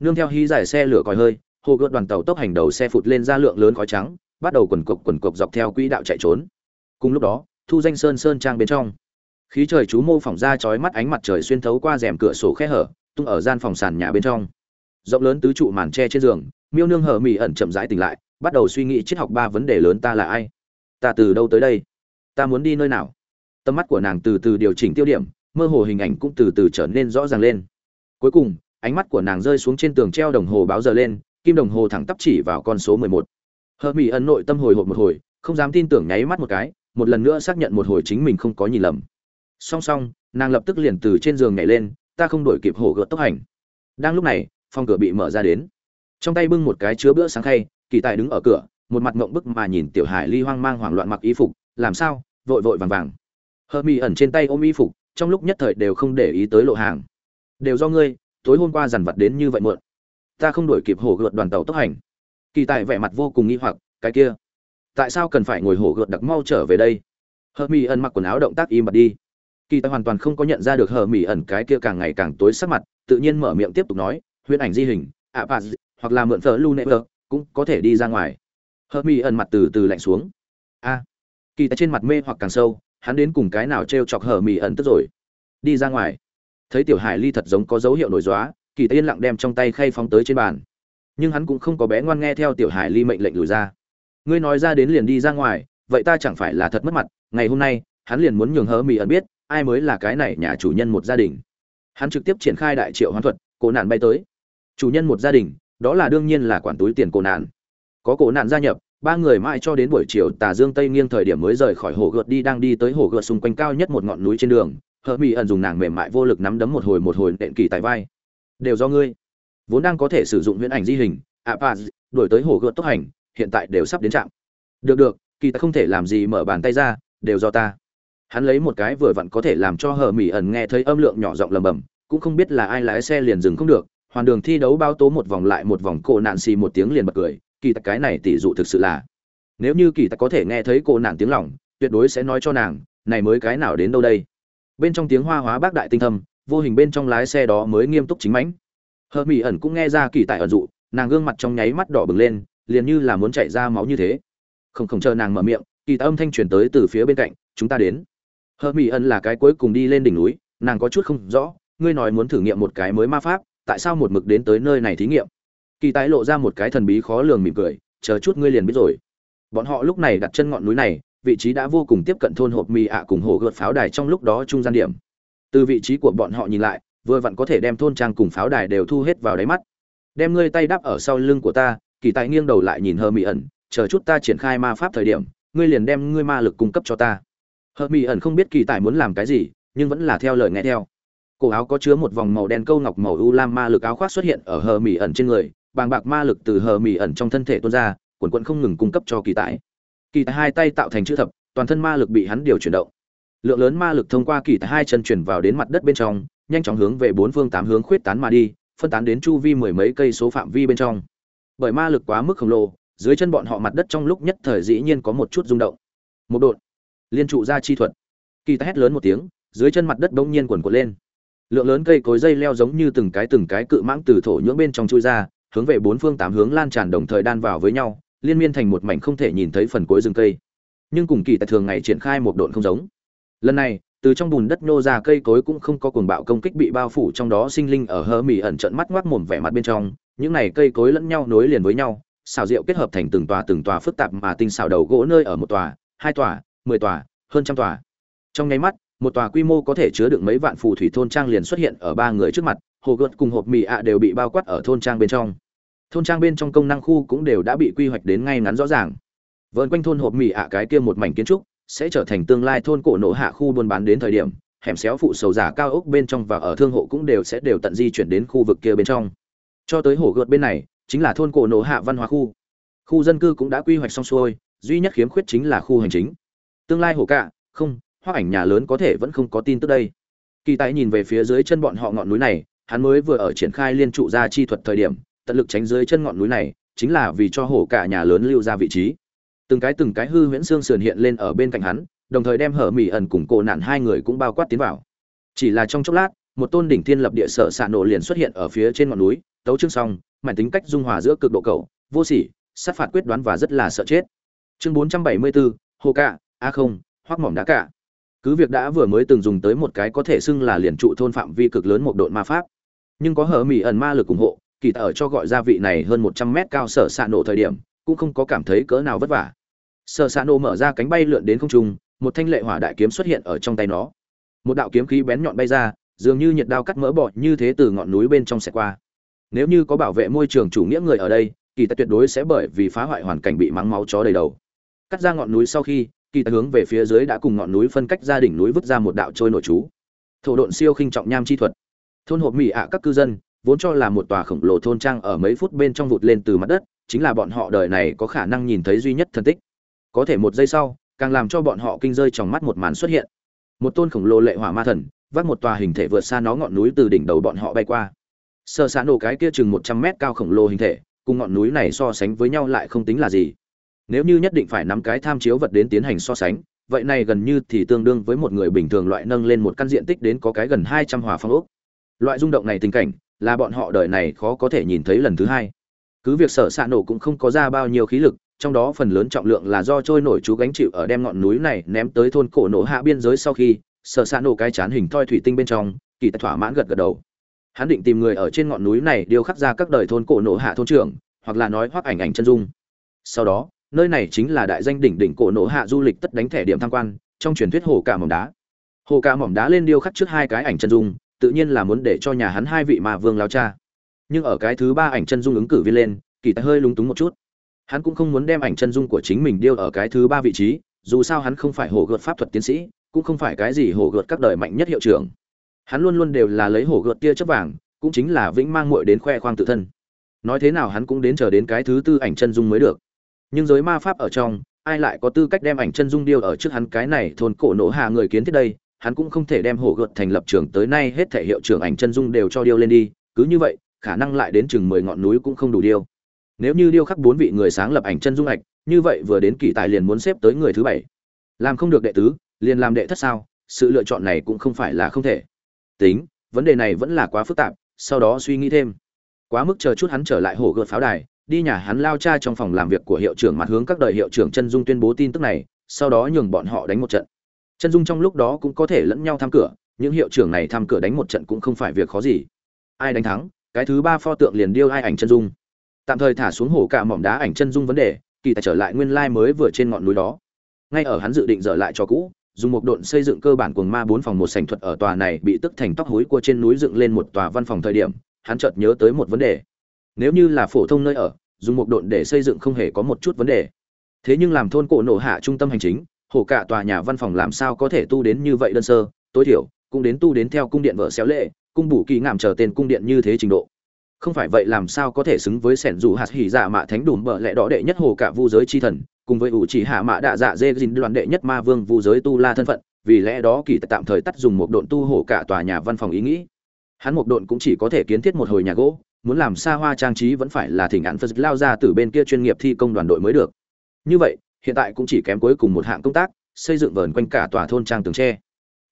Nương theo hí giải xe lửa còi hơi, hồ gợt đoàn tàu tốc hành đầu xe phụt lên ra lượng lớn khói trắng, bắt đầu quần cộc quần cộc dọc theo quỹ đạo chạy trốn. Cùng lúc đó, thu danh sơn sơn trang bên trong. Khí trời chú mô phỏng ra chói mắt ánh mặt trời xuyên thấu qua rèm cửa sổ khe hở tung ở gian phòng sàn nhà bên trong. Rộng lớn tứ trụ màn tre trên giường, miêu nương hở mỹ ẩn chậm rãi tỉnh lại, bắt đầu suy nghĩ triết học ba vấn đề lớn ta là ai? Ta từ đâu tới đây? Ta muốn đi nơi nào? Tầm mắt của nàng từ từ điều chỉnh tiêu điểm, mơ hồ hình ảnh cũng từ từ trở nên rõ ràng lên. Cuối cùng, ánh mắt của nàng rơi xuống trên tường treo đồng hồ báo giờ lên, kim đồng hồ thẳng tắp chỉ vào con số mười một. Hờ mỹ ẩn nội tâm hồi hộp một hồi, không dám tin tưởng nháy mắt một cái, một lần nữa xác nhận một hồi chính mình không có nhìn lầm. Song song, nàng lập tức liền từ trên giường nhảy lên ta không đổi kịp hổ gợt tốc hành. Đang lúc này, phòng cửa bị mở ra đến. Trong tay bưng một cái chứa bữa sáng khay, kỳ tài đứng ở cửa, một mặt ngộng bức mà nhìn tiểu hải ly hoang mang hoảng loạn mặc y phục, làm sao? vội vội vàng vàng. Hờ mi ẩn trên tay ôm y phục, trong lúc nhất thời đều không để ý tới lộ hàng. Đều do ngươi, tối hôm qua dằn vặt đến như vậy muộn. Ta không đổi kịp hổ gợt đoàn tàu tốc hành. Kỳ tài vẻ mặt vô cùng nghi hoặc, cái kia, tại sao cần phải ngồi hổ gợt đặc mau trở về đây? Hờ mi ẩn mặc quần áo động tác im bật đi kỳ tài hoàn toàn không có nhận ra được hờ mỹ ẩn cái kia càng ngày càng tối sắc mặt, tự nhiên mở miệng tiếp tục nói, huyễn ảnh di hình, ạ bà hoặc là mượn thờ lu nệ vợ, cũng có thể đi ra ngoài. Hờ mỹ ẩn mặt từ từ lạnh xuống. A. Kỳ tài trên mặt mê hoặc càng sâu, hắn đến cùng cái nào t r e o chọc hờ mỹ ẩn tức rồi? Đi ra ngoài. Thấy tiểu hải ly thật giống có dấu hiệu nổi dóa, kỳ tài yên lặng đem trong tay khay phóng tới trên bàn. Nhưng hắn cũng không có bé ngoan nghe theo tiểu hải ly mệnh lệnh lùi ra. Ngươi nói ra đến liền đi ra ngoài, vậy ta chẳng phải là thật mất mặt, ngày hôm nay, hắn liền muốn nhường hờ mỹ ẩn biết ai mới là cái này nhà chủ nhân một gia đình? Hắn trực tiếp triển khai đại triệu hoán thuật cổ nạn bay tới. Chủ nhân một gia đình đó là đương nhiên là quản túi tiền cổ nạn. Có cổ nạn gia nhập ba người mãi cho đến buổi chiều tà dương tây nghiêng thời điểm mới rời khỏi hồ gợt đi đang đi tới hồ gợt xung quanh cao nhất một ngọn núi trên đường. Hờ mỹ ẩn dùng nàng mềm mại vô lực nắm đấm một hồi một hồi nện kỳ tại vai. Đều do ngươi. Vốn đang có thể sử dụng huyễn ảnh di hình ạ à, đuổi tới hồ gợt tốc hành hiện tại đều sắp đến trạm. Được được kỳ ta không thể làm gì mở bàn tay ra đều do ta hắn lấy một cái vừa vặn có thể làm cho hờ mỹ ẩn nghe thấy âm lượng nhỏ giọng lầm bầm, cũng không biết là ai lái xe liền dừng không được, hoàn đường thi đấu bao tố một vòng lại một vòng cổ nạn xì một tiếng liền bật cười, kỳ tặc cái này tỷ dụ thực sự là, nếu như kỳ tặc có thể nghe thấy cổ nạn tiếng lòng, tuyệt đối sẽ nói cho nàng, này mới cái nào đến đâu đây? Bên trong tiếng hoa hóa bác đại tinh thâm, vô hình bên trong lái xe đó mới nghiêm túc chính mãnh. Hờ mỹ ẩn cũng nghe ra kỳ tại ẩn dụ, nàng gương mặt trong nháy mắt đỏ bừng lên, liền như là muốn chạy ra máu như thế. Không không chờ nàng mở miệng, kỳ tại âm thanh truyền tới từ phía bên cạnh, chúng ta đến hờ mỹ ẩn là cái cuối cùng đi lên đỉnh núi, nàng có chút không rõ, ngươi nói muốn thử nghiệm một cái mới ma pháp, tại sao một mực đến tới nơi này thí nghiệm? Kỳ tái lộ ra một cái thần bí khó lường mỉm cười, chờ chút ngươi liền biết rồi. Bọn họ lúc này đặt chân ngọn núi này, vị trí đã vô cùng tiếp cận thôn hộp mì ạ cùng hồ gợt pháo đài trong lúc đó trung gian điểm. Từ vị trí của bọn họ nhìn lại, vừa vặn có thể đem thôn trang cùng pháo đài đều thu hết vào đáy mắt. Đem ngươi tay đắp ở sau lưng của ta, kỳ tài nghiêng đầu lại nhìn hơ mỹ ẩn chờ chút ta triển khai ma pháp thời điểm, ngươi liền đem ngươi ma lực cung cấp cho ta. Hờ mỹ ẩn không biết kỳ tài muốn làm cái gì, nhưng vẫn là theo lời nghe theo. Cổ áo có chứa một vòng màu đen câu ngọc màu u lam ma lực áo khoác xuất hiện ở hờ mỹ ẩn trên người, bàng bạc ma lực từ hờ mỹ ẩn trong thân thể tuôn ra, quần quận không ngừng cung cấp cho kỳ tài. Kỳ tài hai tay tạo thành chữ thập, toàn thân ma lực bị hắn điều chuyển động. Lượng lớn ma lực thông qua kỳ tài hai chân chuyển vào đến mặt đất bên trong, nhanh chóng hướng về bốn phương tám hướng khuyết tán mà đi, phân tán đến chu vi mười mấy cây số phạm vi bên trong. Bởi ma lực quá mức khổng lồ, dưới chân bọn họ mặt đất trong lúc nhất thời dĩ nhiên có một chút rung động. Một đột liên trụ ra chi thuật. Kỳ ta hét lớn một tiếng, dưới chân mặt đất bỗng nhiên quần quật lên. Lượng lớn cây cối dây leo giống như từng cái từng cái cự mãng từ thổ nhưỡng bên trong chui ra, hướng về bốn phương tám hướng lan tràn đồng thời đan vào với nhau, liên miên thành một mảnh không thể nhìn thấy phần cuối rừng cây. Nhưng cùng kỳ tại thường ngày triển khai một độn không giống. Lần này, từ trong bùn đất nhô ra cây cối cũng không có cuồng bạo công kích bị bao phủ trong đó sinh linh ở hơ mì ẩn trận mắt ngoác mồm vẻ mặt bên trong. Những này cây cối lẫn nhau nối liền với nhau, xào rượu kết hợp thành từng tòa từng tòa phức tạp mà tinh xào đầu gỗ nơi ở một tòa, hai tòa mười tòa, hơn trăm tòa. Trong nháy mắt, một tòa quy mô có thể chứa được mấy vạn phù thủy thôn trang liền xuất hiện ở ba người trước mặt, hồ gợt cùng hộp mì ạ đều bị bao quát ở thôn trang bên trong. Thôn trang bên trong công năng khu cũng đều đã bị quy hoạch đến ngay ngắn rõ ràng. Vợn quanh thôn hộp mì ạ cái kia một mảnh kiến trúc, sẽ trở thành tương lai thôn cổ nổ hạ khu buôn bán đến thời điểm, hẻm xéo phụ sầu giả cao ốc bên trong và ở thương hộ cũng đều sẽ đều tận di chuyển đến khu vực kia bên trong. Cho tới hồ gợt bên này, chính là thôn cổ nổ hạ văn hóa khu. Khu dân cư cũng đã quy hoạch xong xuôi, duy nhất khiếm khuyết chính là khu hành chính tương lai hổ cạ không hoa ảnh nhà lớn có thể vẫn không có tin tức đây. Kỳ tài nhìn về phía dưới chân bọn họ ngọn núi này hắn mới vừa ở triển khai liên trụ ra chi thuật thời điểm tận lực tránh dưới chân ngọn núi này chính là vì cho hổ cả nhà lớn lưu ra vị trí. Từng cái từng cái hư huyễn xương sườn hiện lên ở bên cạnh hắn đồng thời đem hở mỹ ẩn cùng cổ nạn hai người cũng bao quát tiến vào. Chỉ là trong chốc lát một tôn đỉnh thiên lập địa sở xạ nổ liền xuất hiện ở phía trên ngọn núi tấu chương xong mảnh tính cách dung hòa giữa cực độ cầu vô sỉ sát phạt quyết đoán và rất là sợ chết. Chương 474, hồ cạ a không hoắc mỏm đá cả. Cứ việc đã vừa mới từng dùng tới một cái có thể xưng là liền trụ thôn phạm vi cực lớn một độn ma pháp. Nhưng có hở mỹ ẩn ma lực ủng hộ, kỳ ở cho gọi ra vị này hơn một trăm mét cao sở xạ nổ thời điểm, cũng không có cảm thấy cỡ nào vất vả. Sở xạ nổ mở ra cánh bay lượn đến không trung, một thanh lệ hỏa đại kiếm xuất hiện ở trong tay nó. Một đạo kiếm khí bén nhọn bay ra, dường như nhiệt đao cắt mỡ bọt như thế từ ngọn núi bên trong xẹt qua. Nếu như có bảo vệ môi trường chủ nghĩa người ở đây, kỳ ta tuyệt đối sẽ bởi vì phá hoại hoàn cảnh bị mắng máu chó đầy đầu. Cắt ra ngọn núi sau khi kỳ ta hướng về phía dưới đã cùng ngọn núi phân cách ra đỉnh núi vứt ra một đạo trôi nổi chú. Thổ độn siêu khinh trọng nham chi thuật. Thôn hộp mỹ ạ các cư dân, vốn cho là một tòa khổng lồ thôn trang ở mấy phút bên trong vụt lên từ mặt đất, chính là bọn họ đời này có khả năng nhìn thấy duy nhất thân tích. Có thể một giây sau, càng làm cho bọn họ kinh rơi trong mắt một màn xuất hiện. Một tôn khổng lồ lệ hỏa ma thần, vác một tòa hình thể vượt xa nó ngọn núi từ đỉnh đầu bọn họ bay qua. Sơ sán nổ cái kia chừng một trăm mét cao khổng lồ hình thể, cùng ngọn núi này so sánh với nhau lại không tính là gì nếu như nhất định phải nắm cái tham chiếu vật đến tiến hành so sánh, vậy này gần như thì tương đương với một người bình thường loại nâng lên một căn diện tích đến có cái gần hai trăm hòa phong ốc. Loại rung động này tình cảnh, là bọn họ đời này khó có thể nhìn thấy lần thứ hai. Cứ việc sở s ạ nổ cũng không có ra bao nhiêu khí lực, trong đó phần lớn trọng lượng là do trôi nổi chú gánh chịu ở đem ngọn núi này ném tới thôn cổ nổ hạ biên giới sau khi, sở s ạ nổ cái chán hình thoi thủy tinh bên trong, kỳ tài thỏa mãn gật gật đầu. Hắn định tìm người ở trên ngọn núi này điêu khắc ra các đời thôn cổ nổ hạ thôn trưởng, hoặc là nói hoác ảnh ảnh chân dung. Sau đó nơi này chính là đại danh đỉnh đỉnh cổ nổ hạ du lịch tất đánh thẻ điểm tham quan, trong truyền thuyết hồ cả mỏm đá. Hồ cả mỏm đá lên điêu khắc trước hai cái ảnh chân dung, tự nhiên là muốn để cho nhà hắn hai vị mà vương lao cha. Nhưng ở cái thứ ba ảnh chân dung ứng cử viên lên, kỳ tài hơi lúng túng một chút. Hắn cũng không muốn đem ảnh chân dung của chính mình điêu ở cái thứ ba vị trí, dù sao hắn không phải hồ gợt pháp thuật tiến sĩ, cũng không phải cái gì hồ gợt các đời mạnh nhất hiệu trưởng. Hắn luôn luôn đều là lấy hồ gợt tia chấp vàng, cũng chính là vĩnh mang muội đến khoe khoang tự thân. Nói thế nào hắn cũng đến chờ đến cái thứ tư ảnh chân dung mới được nhưng giới ma pháp ở trong, ai lại có tư cách đem ảnh chân dung điêu ở trước hắn cái này thôn cổ nổ hạ người kiến thiết đây? Hắn cũng không thể đem hổ gợt thành lập trường tới nay hết thể hiệu trưởng ảnh chân dung đều cho điêu lên đi, cứ như vậy, khả năng lại đến chừng mười ngọn núi cũng không đủ điêu. Nếu như điêu khắc bốn vị người sáng lập ảnh chân dung ạch như vậy vừa đến kỳ tài liền muốn xếp tới người thứ bảy. Làm không được đệ tứ, liền làm đệ thất sao? Sự lựa chọn này cũng không phải là không thể. Tính, vấn đề này vẫn là quá phức tạp, sau đó suy nghĩ thêm. Quá mức chờ chút hắn trở lại hổ gợt pháo đài đi nhà hắn lao cha trong phòng làm việc của hiệu trưởng mặt hướng các đời hiệu trưởng chân dung tuyên bố tin tức này, sau đó nhường bọn họ đánh một trận. Chân dung trong lúc đó cũng có thể lẫn nhau thăm cửa, những hiệu trưởng này thăm cửa đánh một trận cũng không phải việc khó gì. Ai đánh thắng, cái thứ ba pho tượng liền điêu ai ảnh chân dung. Tạm thời thả xuống hổ cả mỏm đá ảnh chân dung vấn đề, kỳ tài trở lại nguyên lai mới vừa trên ngọn núi đó. Ngay ở hắn dự định dở lại cho cũ, dùng một độn xây dựng cơ bản cuồng ma bốn phòng một sành thuật ở tòa này bị tức thành tóc hối của trên núi dựng lên một tòa văn phòng thời điểm, hắn chợt nhớ tới một vấn đề nếu như là phổ thông nơi ở, dùng một độn để xây dựng không hề có một chút vấn đề. Thế nhưng làm thôn cổ nổ hạ trung tâm hành chính, hổ cả tòa nhà văn phòng làm sao có thể tu đến như vậy đơn sơ? Tối thiểu, cũng đến tu đến theo cung điện vợ xéo lệ, cung bù kỳ ngảm chờ tên cung điện như thế trình độ. Không phải vậy làm sao có thể xứng với sẻn dù hạt hỉ dạ mạ thánh đùm bợ lẽ đó đệ nhất hồ cả vu giới chi thần, cùng với ủ chỉ hạ mạ đạ dạ dê dìn đoàn đệ nhất ma vương vu giới tu la thân phận, vì lẽ đó kỳ tạm thời tắt dùng một độn tu hổ cả tòa nhà văn phòng ý nghĩ. Hắn một độn cũng chỉ có thể kiến thiết một hồi nhà gỗ muốn làm xa hoa trang trí vẫn phải là thỉnh án phật lao ra từ bên kia chuyên nghiệp thi công đoàn đội mới được. Như vậy, hiện tại cũng chỉ kém cuối cùng một hạng công tác, xây dựng vờn quanh cả tòa thôn trang tường tre.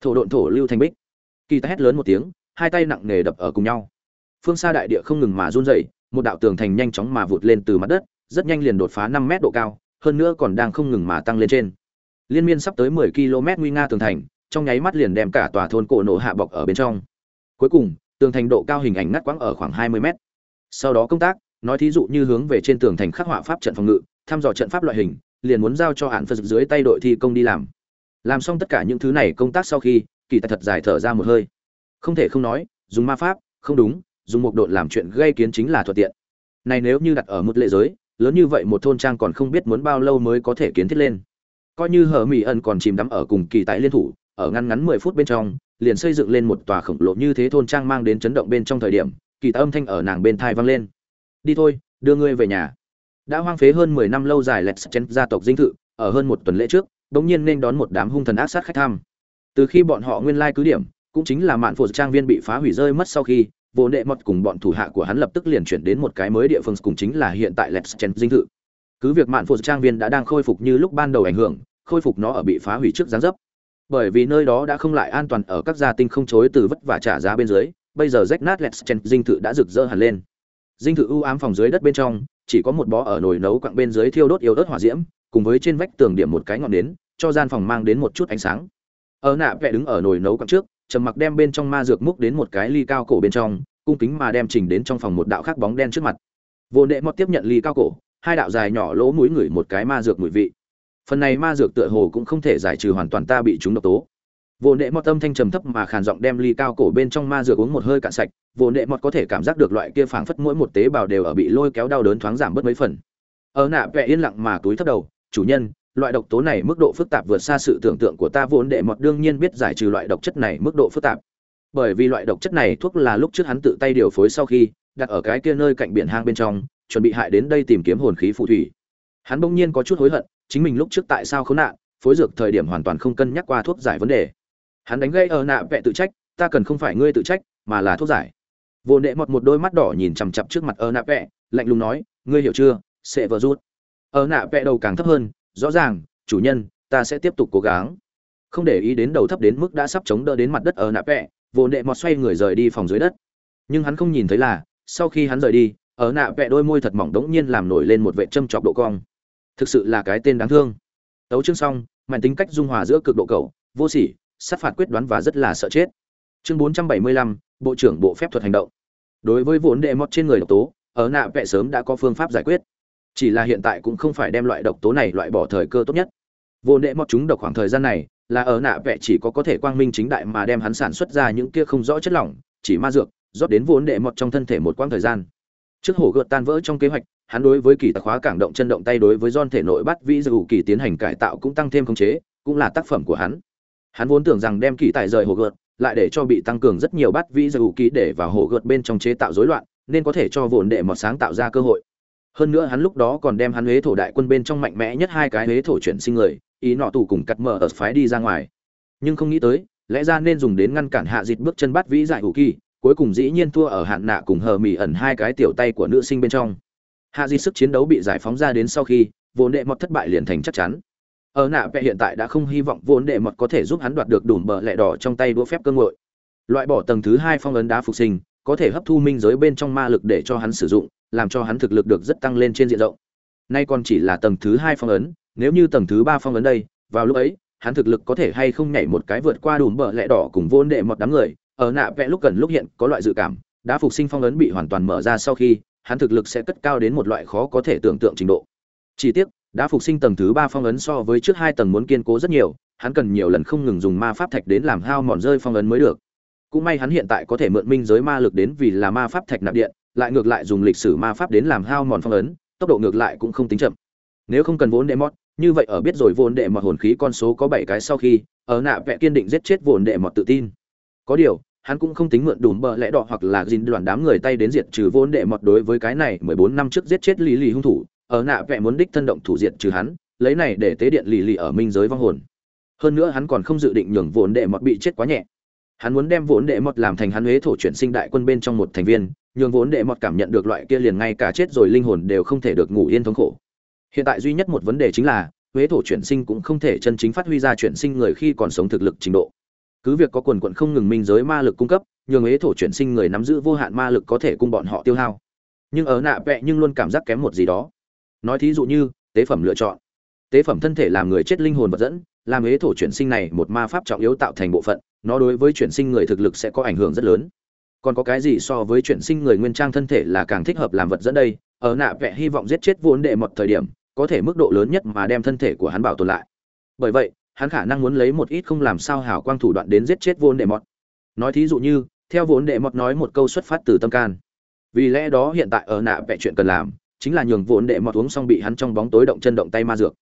Thổ độn thổ lưu thanh bích. Kỳ ta hét lớn một tiếng, hai tay nặng nề đập ở cùng nhau. Phương xa đại địa không ngừng mà run rẩy, một đạo tường thành nhanh chóng mà vụt lên từ mặt đất, rất nhanh liền đột phá năm mét độ cao, hơn nữa còn đang không ngừng mà tăng lên trên. Liên miên sắp tới 10 km nguy nga tường thành, trong nháy mắt liền đem cả tòa thôn cổ nổ hạ bọc ở bên trong. Cuối cùng tường thành độ cao hình ảnh ngắt quãng ở khoảng 20 mét. Sau đó công tác, nói thí dụ như hướng về trên tường thành khắc họa pháp trận phòng ngự, thăm dò trận pháp loại hình, liền muốn giao cho hạn phật dưới tay đội thi công đi làm. Làm xong tất cả những thứ này công tác sau khi, kỳ tài thật dài thở ra một hơi. Không thể không nói, dùng ma pháp, không đúng, dùng một độn làm chuyện gây kiến chính là thuận tiện. Này nếu như đặt ở một lệ giới, lớn như vậy một thôn trang còn không biết muốn bao lâu mới có thể kiến thiết lên. Coi như hở mỹ ẩn còn chìm đắm ở cùng kỳ tại liên thủ, ở ngăn ngắn mười phút bên trong liền xây dựng lên một tòa khổng lồ như thế thôn trang mang đến chấn động bên trong thời điểm kỳ tạ âm thanh ở nàng bên thai vang lên đi thôi đưa ngươi về nhà đã hoang phế hơn mười năm lâu dài lẹt chen gia tộc dinh thự ở hơn một tuần lễ trước bỗng nhiên nên đón một đám hung thần ác sát khách tham. từ khi bọn họ nguyên lai cứ điểm cũng chính là mạn phụ trang viên bị phá hủy rơi mất sau khi vô đệ mật cùng bọn thủ hạ của hắn lập tức liền chuyển đến một cái mới địa phương cùng chính là hiện tại lẹt Chen dinh thự. Cứ việc mạn phụ trang viên đã đang khôi phục như lúc ban đầu ảnh hưởng, khôi phục nó ở bị phá hủy trước giáng dấp. Bởi vì nơi đó đã không lại an toàn ở các gia tinh không chối từ vất vả trả giá bên dưới, bây giờ rách nát lẹt Chen dinh thự đã rực rỡ hẳn lên. Dinh thự ưu ám phòng dưới đất bên trong, chỉ có một bó ở nồi nấu quặng bên dưới thiêu đốt yếu ớt hỏa diễm, cùng với trên vách tường điểm một cái ngọn nến, cho gian phòng mang đến một chút ánh sáng. Ở nạ vẽ đứng ở nồi nấu quặng trước, trầm mặc đem bên trong ma dược múc đến một cái ly cao cổ bên trong, cung kính mà đem trình đến trong phòng một đạo khác bóng đen trước mặt vô nệ mọt tiếp nhận ly cao cổ hai đạo dài nhỏ lỗ mũi ngửi một cái ma dược mùi vị phần này ma dược tựa hồ cũng không thể giải trừ hoàn toàn ta bị chúng độc tố. Vô nệ mọt âm thanh trầm thấp mà khàn giọng đem ly cao cổ bên trong ma dược uống một hơi cạn sạch, vô nệ mọt có thể cảm giác được loại kia phảng phất mỗi một tế bào đều ở bị lôi kéo đau đớn thoáng giảm bớt mấy phần. Ở nạ vẽ yên lặng mà túi thấp đầu, chủ nhân, loại độc tố này mức độ phức tạp vượt xa sự tưởng tượng của ta, Vô đệ mọt đương nhiên biết giải trừ loại độc chất này mức độ phức tạp. Bởi vì loại độc chất này thuốc là lúc trước hắn tự tay điều phối sau khi, đặt ở cái kia nơi cạnh biển hang bên trong, chuẩn bị hại đến đây tìm kiếm hồn khí phù thủy. Hắn bỗng nhiên có chút hối hận chính mình lúc trước tại sao khốn nạn, phối dược thời điểm hoàn toàn không cân nhắc qua thuốc giải vấn đề. Hắn đánh gây ở nạ vẹ tự trách, ta cần không phải ngươi tự trách, mà là thuốc giải. Vô nệ mọt một đôi mắt đỏ nhìn chằm chặp trước mặt ở nạ vẹ, lạnh lùng nói, ngươi hiểu chưa, sẽ vờ rút. Ở nạ vẹ đầu càng thấp hơn, rõ ràng, chủ nhân, ta sẽ tiếp tục cố gắng. Không để ý đến đầu thấp đến mức đã sắp chống đỡ đến mặt đất ở nạ vẹ, vô nệ mọt xoay người rời đi phòng dưới đất. Nhưng hắn không nhìn thấy là, sau khi hắn rời đi, ở nạ vẹ đôi môi thật mỏng đống nhiên làm nổi lên một vệ châm chọc độ cong thực sự là cái tên đáng thương. Tấu chương xong mạnh tính cách dung hòa giữa cực độ cầu vô sỉ sát phạt quyết đoán và rất là sợ chết. Chương 475, bộ trưởng bộ phép thuật hành động. Đối với vốn đệ mót trên người độc tố ở nạ vẽ sớm đã có phương pháp giải quyết. Chỉ là hiện tại cũng không phải đem loại độc tố này loại bỏ thời cơ tốt nhất. Vốn đệ mọt chúng độc khoảng thời gian này là ở nạ vẽ chỉ có có thể quang minh chính đại mà đem hắn sản xuất ra những kia không rõ chất lỏng chỉ ma dược rót đến vốn đệ mọt trong thân thể một quãng thời gian. Trước hổ gợt tan vỡ trong kế hoạch hắn đối với kỳ tạc khóa cảng động chân động tay đối với don thể nội bắt vĩ dù kỳ tiến hành cải tạo cũng tăng thêm khống chế, cũng là tác phẩm của hắn. Hắn vốn tưởng rằng đem kỳ tài rời hồ gợt, lại để cho bị tăng cường rất nhiều bắt vĩ dù kỳ để vào hồ gợt bên trong chế tạo rối loạn, nên có thể cho vốn đệ mọt sáng tạo ra cơ hội. Hơn nữa hắn lúc đó còn đem hắn huế thổ đại quân bên trong mạnh mẽ nhất hai cái huế thổ chuyển sinh người, ý nọ tù cùng cắt mở ở phái đi ra ngoài. Nhưng không nghĩ tới, lẽ ra nên dùng đến ngăn cản hạ dịt bước chân bắt vĩ giải hữu kỳ, cuối cùng dĩ nhiên thua ở hạn nạ cùng hờ mỹ ẩn hai cái tiểu tay của nữ sinh bên trong hạ di sức chiến đấu bị giải phóng ra đến sau khi vốn đệ mọt thất bại liền thành chắc chắn. Ở nạ vẽ hiện tại đã không hy vọng vốn đệ mọt có thể giúp hắn đoạt được đủ bờ lẹ đỏ trong tay đũa phép cơ ngội loại bỏ tầng thứ hai phong ấn đá phục sinh, có thể hấp thu minh giới bên trong ma lực để cho hắn sử dụng, làm cho hắn thực lực được rất tăng lên trên diện rộng. Nay còn chỉ là tầng thứ hai phong ấn, nếu như tầng thứ ba phong ấn đây, vào lúc ấy, hắn thực lực có thể hay không nhảy một cái vượt qua đủ bờ lẹ đỏ cùng vốn đệ mọt đám người. Ở nạ vẽ lúc gần lúc hiện có loại dự cảm, đá phục sinh phong ấn bị hoàn toàn mở ra sau khi hắn thực lực sẽ cất cao đến một loại khó có thể tưởng tượng trình độ. Chỉ tiếc, đã phục sinh tầng thứ ba phong ấn so với trước hai tầng muốn kiên cố rất nhiều, hắn cần nhiều lần không ngừng dùng ma pháp thạch đến làm hao mòn rơi phong ấn mới được. Cũng may hắn hiện tại có thể mượn minh giới ma lực đến vì là ma pháp thạch nạp điện, lại ngược lại dùng lịch sử ma pháp đến làm hao mòn phong ấn, tốc độ ngược lại cũng không tính chậm. Nếu không cần vốn đệ mót như vậy ở biết rồi vốn đệ mọt hồn khí con số có bảy cái sau khi, ở nạ vẽ kiên định giết chết vốn đệ mọt tự tin. Có điều hắn cũng không tính mượn đủ bờ lẽ đỏ hoặc là gìn đoàn đám người tay đến diệt trừ vốn đệ mọt đối với cái này mười bốn năm trước giết chết lì lì hung thủ, ở nạ vẽ muốn đích thân động thủ diệt trừ hắn, lấy này để tế điện lì lì ở minh giới vong hồn. Hơn nữa hắn còn không dự định nhường vốn đệ mọt bị chết quá nhẹ. Hắn muốn đem vốn đệ mọt làm thành hắn huế thổ chuyển sinh đại quân bên trong một thành viên, nhường vốn đệ mọt cảm nhận được loại kia liền ngay cả chết rồi linh hồn đều không thể được ngủ yên thống khổ. Hiện tại duy nhất một vấn đề chính là, huế thổ chuyển sinh cũng không thể chân chính phát huy ra chuyển sinh người khi còn sống thực lực trình độ cứ việc có quần quận không ngừng minh giới ma lực cung cấp, nhường ế thổ chuyển sinh người nắm giữ vô hạn ma lực có thể cung bọn họ tiêu hao. Nhưng ở nạ vẹ nhưng luôn cảm giác kém một gì đó. Nói thí dụ như, tế phẩm lựa chọn. Tế phẩm thân thể làm người chết linh hồn vật dẫn, làm ế thổ chuyển sinh này một ma pháp trọng yếu tạo thành bộ phận, nó đối với chuyển sinh người thực lực sẽ có ảnh hưởng rất lớn. Còn có cái gì so với chuyển sinh người nguyên trang thân thể là càng thích hợp làm vật dẫn đây? Ở nạ vẽ hy vọng giết chết vốn đệ một thời điểm, có thể mức độ lớn nhất mà đem thân thể của hắn bảo tồn lại. Bởi vậy hắn khả năng muốn lấy một ít không làm sao hảo quang thủ đoạn đến giết chết vốn đệ mọt nói thí dụ như, theo vốn đệ mọt nói một câu xuất phát từ tâm can. Vì lẽ đó hiện tại ở nạ vẽ chuyện cần làm, chính là nhường vốn đệ mọt uống xong bị hắn trong bóng tối động chân động tay ma dược.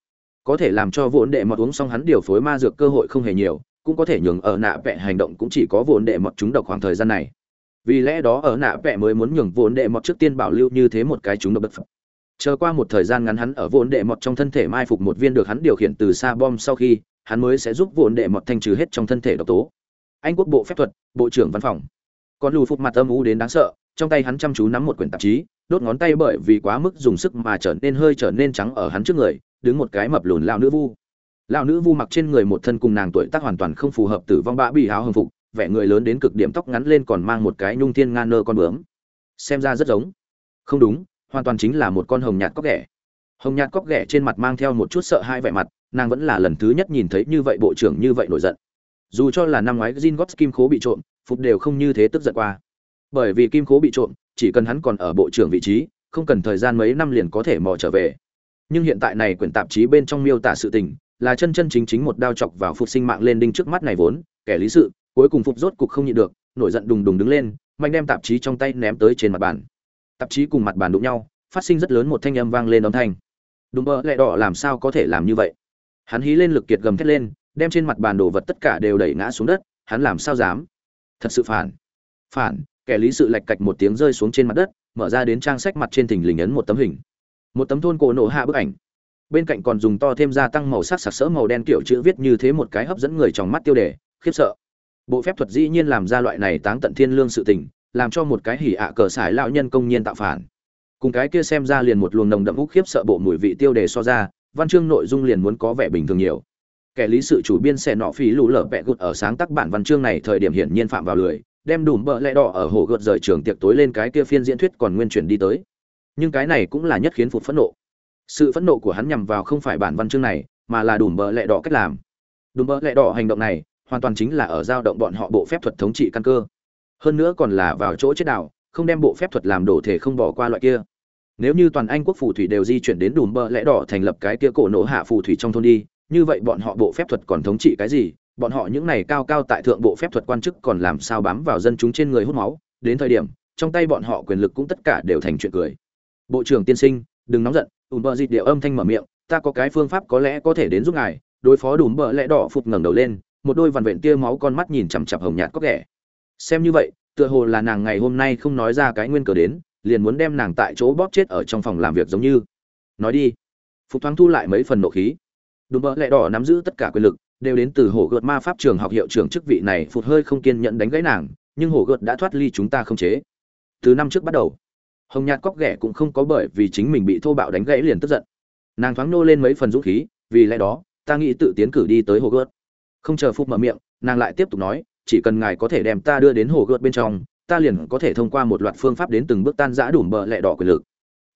Có thể làm cho vốn đệ mọt uống xong hắn điều phối ma dược cơ hội không hề nhiều, cũng có thể nhường ở nạ vẽ hành động cũng chỉ có vốn đệ mọt chúng độc khoảng thời gian này. Vì lẽ đó ở nạ vẽ mới muốn nhường vốn đệ mọt trước tiên bảo lưu như thế một cái chúng độc bất phẩm chờ qua một thời gian ngắn hắn ở vốn đệ mọt trong thân thể mai phục một viên được hắn điều khiển từ xa bom sau khi hắn mới sẽ giúp vốn đệ mọt thanh trừ hết trong thân thể độc tố. Anh quốc bộ phép thuật, bộ trưởng văn phòng. Còn lù phục mặt âm u đến đáng sợ, trong tay hắn chăm chú nắm một quyển tạp chí, đốt ngón tay bởi vì quá mức dùng sức mà trở nên hơi trở nên trắng ở hắn trước người, đứng một cái mập lùn lao nữ vu. Lao nữ vu mặc trên người một thân cùng nàng tuổi tác hoàn toàn không phù hợp tử vong bã bị háo hưng phục, vẻ người lớn đến cực điểm tóc ngắn lên còn mang một cái nhung thiên nga nơ con bướm. Xem ra rất giống. Không đúng, hoàn toàn chính là một con hồng nhạt cóc ghẻ. Hồng nhạt cóc ghẻ trên mặt mang theo một chút sợ hai vẻ mặt nàng vẫn là lần thứ nhất nhìn thấy như vậy bộ trưởng như vậy nổi giận. Dù cho là năm ngoái Jin Gots kim khố bị trộm phục đều không như thế tức giận qua. Bởi vì kim khố bị trộm, chỉ cần hắn còn ở bộ trưởng vị trí, không cần thời gian mấy năm liền có thể mò trở về. Nhưng hiện tại này quyển tạp chí bên trong miêu tả sự tình, là chân chân chính chính một đao chọc vào phục sinh mạng lên đinh trước mắt này vốn, kẻ lý sự, cuối cùng phục rốt cục không nhịn được, nổi giận đùng đùng đứng lên, mạnh đem tạp chí trong tay ném tới trên mặt bàn. Tạp chí cùng mặt bàn đụng nhau, phát sinh rất lớn một thanh âm vang lên âm thanh. Đùm bơ lẹ đỏ làm sao có thể làm như vậy? Hắn hí lên lực kiệt gầm thét lên, đem trên mặt bàn đồ vật tất cả đều đẩy ngã xuống đất, hắn làm sao dám? Thật sự phản. Phản, kẻ lý sự lạch cạch một tiếng rơi xuống trên mặt đất, mở ra đến trang sách mặt trên thỉnh lình ấn một tấm hình. Một tấm thôn cổ nổ hạ bức ảnh. Bên cạnh còn dùng to thêm gia tăng màu sắc sặc sỡ màu đen kiểu chữ viết như thế một cái hấp dẫn người trong mắt tiêu đề, khiếp sợ. Bộ phép thuật dĩ nhiên làm ra loại này táng tận thiên lương sự tình, làm cho một cái hỉ ạ cờ sải lão nhân công nhiên tạo phản. Cùng cái kia xem ra liền một luồng nồng đậm úc khiếp sợ bộ mùi vị tiêu đề so ra văn chương nội dung liền muốn có vẻ bình thường nhiều. Kẻ lý sự chủ biên xe nọ phí lũ lở bẹ gụt ở sáng tác bản văn chương này thời điểm hiển nhiên phạm vào lười, đem đùm bợ lẽ đỏ ở hồ gợt rời trường tiệc tối lên cái kia phiên diễn thuyết còn nguyên chuyển đi tới. Nhưng cái này cũng là nhất khiến phụt phẫn nộ. Sự phẫn nộ của hắn nhằm vào không phải bản văn chương này, mà là đùm bờ lẹ đỏ cách làm. Đùm bờ lẹ đỏ hành động này, hoàn toàn chính là ở giao động bọn họ bộ phép thuật thống trị căn cơ. Hơn nữa còn là vào chỗ chết đạo không đem bộ phép thuật làm đổ thể không bỏ qua loại kia nếu như toàn anh quốc phù thủy đều di chuyển đến đùm bờ lẽ đỏ thành lập cái kia cổ nổ hạ phù thủy trong thôn đi, như vậy bọn họ bộ phép thuật còn thống trị cái gì? Bọn họ những này cao cao tại thượng bộ phép thuật quan chức còn làm sao bám vào dân chúng trên người hút máu? Đến thời điểm, trong tay bọn họ quyền lực cũng tất cả đều thành chuyện cười. Bộ trưởng tiên sinh, đừng nóng giận ùm bờ dịt điệu âm thanh mở miệng, ta có cái phương pháp có lẽ có thể đến giúp ngài. Đối phó đùm bờ lẽ đỏ phục ngẩng đầu lên, một đôi vằn vện tia máu con mắt nhìn chằm chặp hồng nhạt có kẻ xem như vậy, tựa hồ là nàng ngày hôm nay không nói ra cái nguyên cờ đến liền muốn đem nàng tại chỗ bóp chết ở trong phòng làm việc giống như. Nói đi. Phục thoáng thu lại mấy phần nộ khí. Đùm bờ lẹ đỏ nắm giữ tất cả quyền lực, đều đến từ hổ gợt ma pháp trường học hiệu trưởng chức vị này phụt hơi không kiên nhẫn đánh gãy nàng, nhưng hổ gợt đã thoát ly chúng ta không chế. Từ năm trước bắt đầu, hồng nhạt cóc ghẻ cũng không có bởi vì chính mình bị thô bạo đánh gãy liền tức giận. Nàng thoáng nô lên mấy phần dũng khí, vì lẽ đó, ta nghĩ tự tiến cử đi tới hồ gợt. Không chờ phúc mở miệng, nàng lại tiếp tục nói, chỉ cần ngài có thể đem ta đưa đến hồ gợt bên trong ta liền có thể thông qua một loạt phương pháp đến từng bước tan giã đủ bờ lẹ đỏ quyền lực.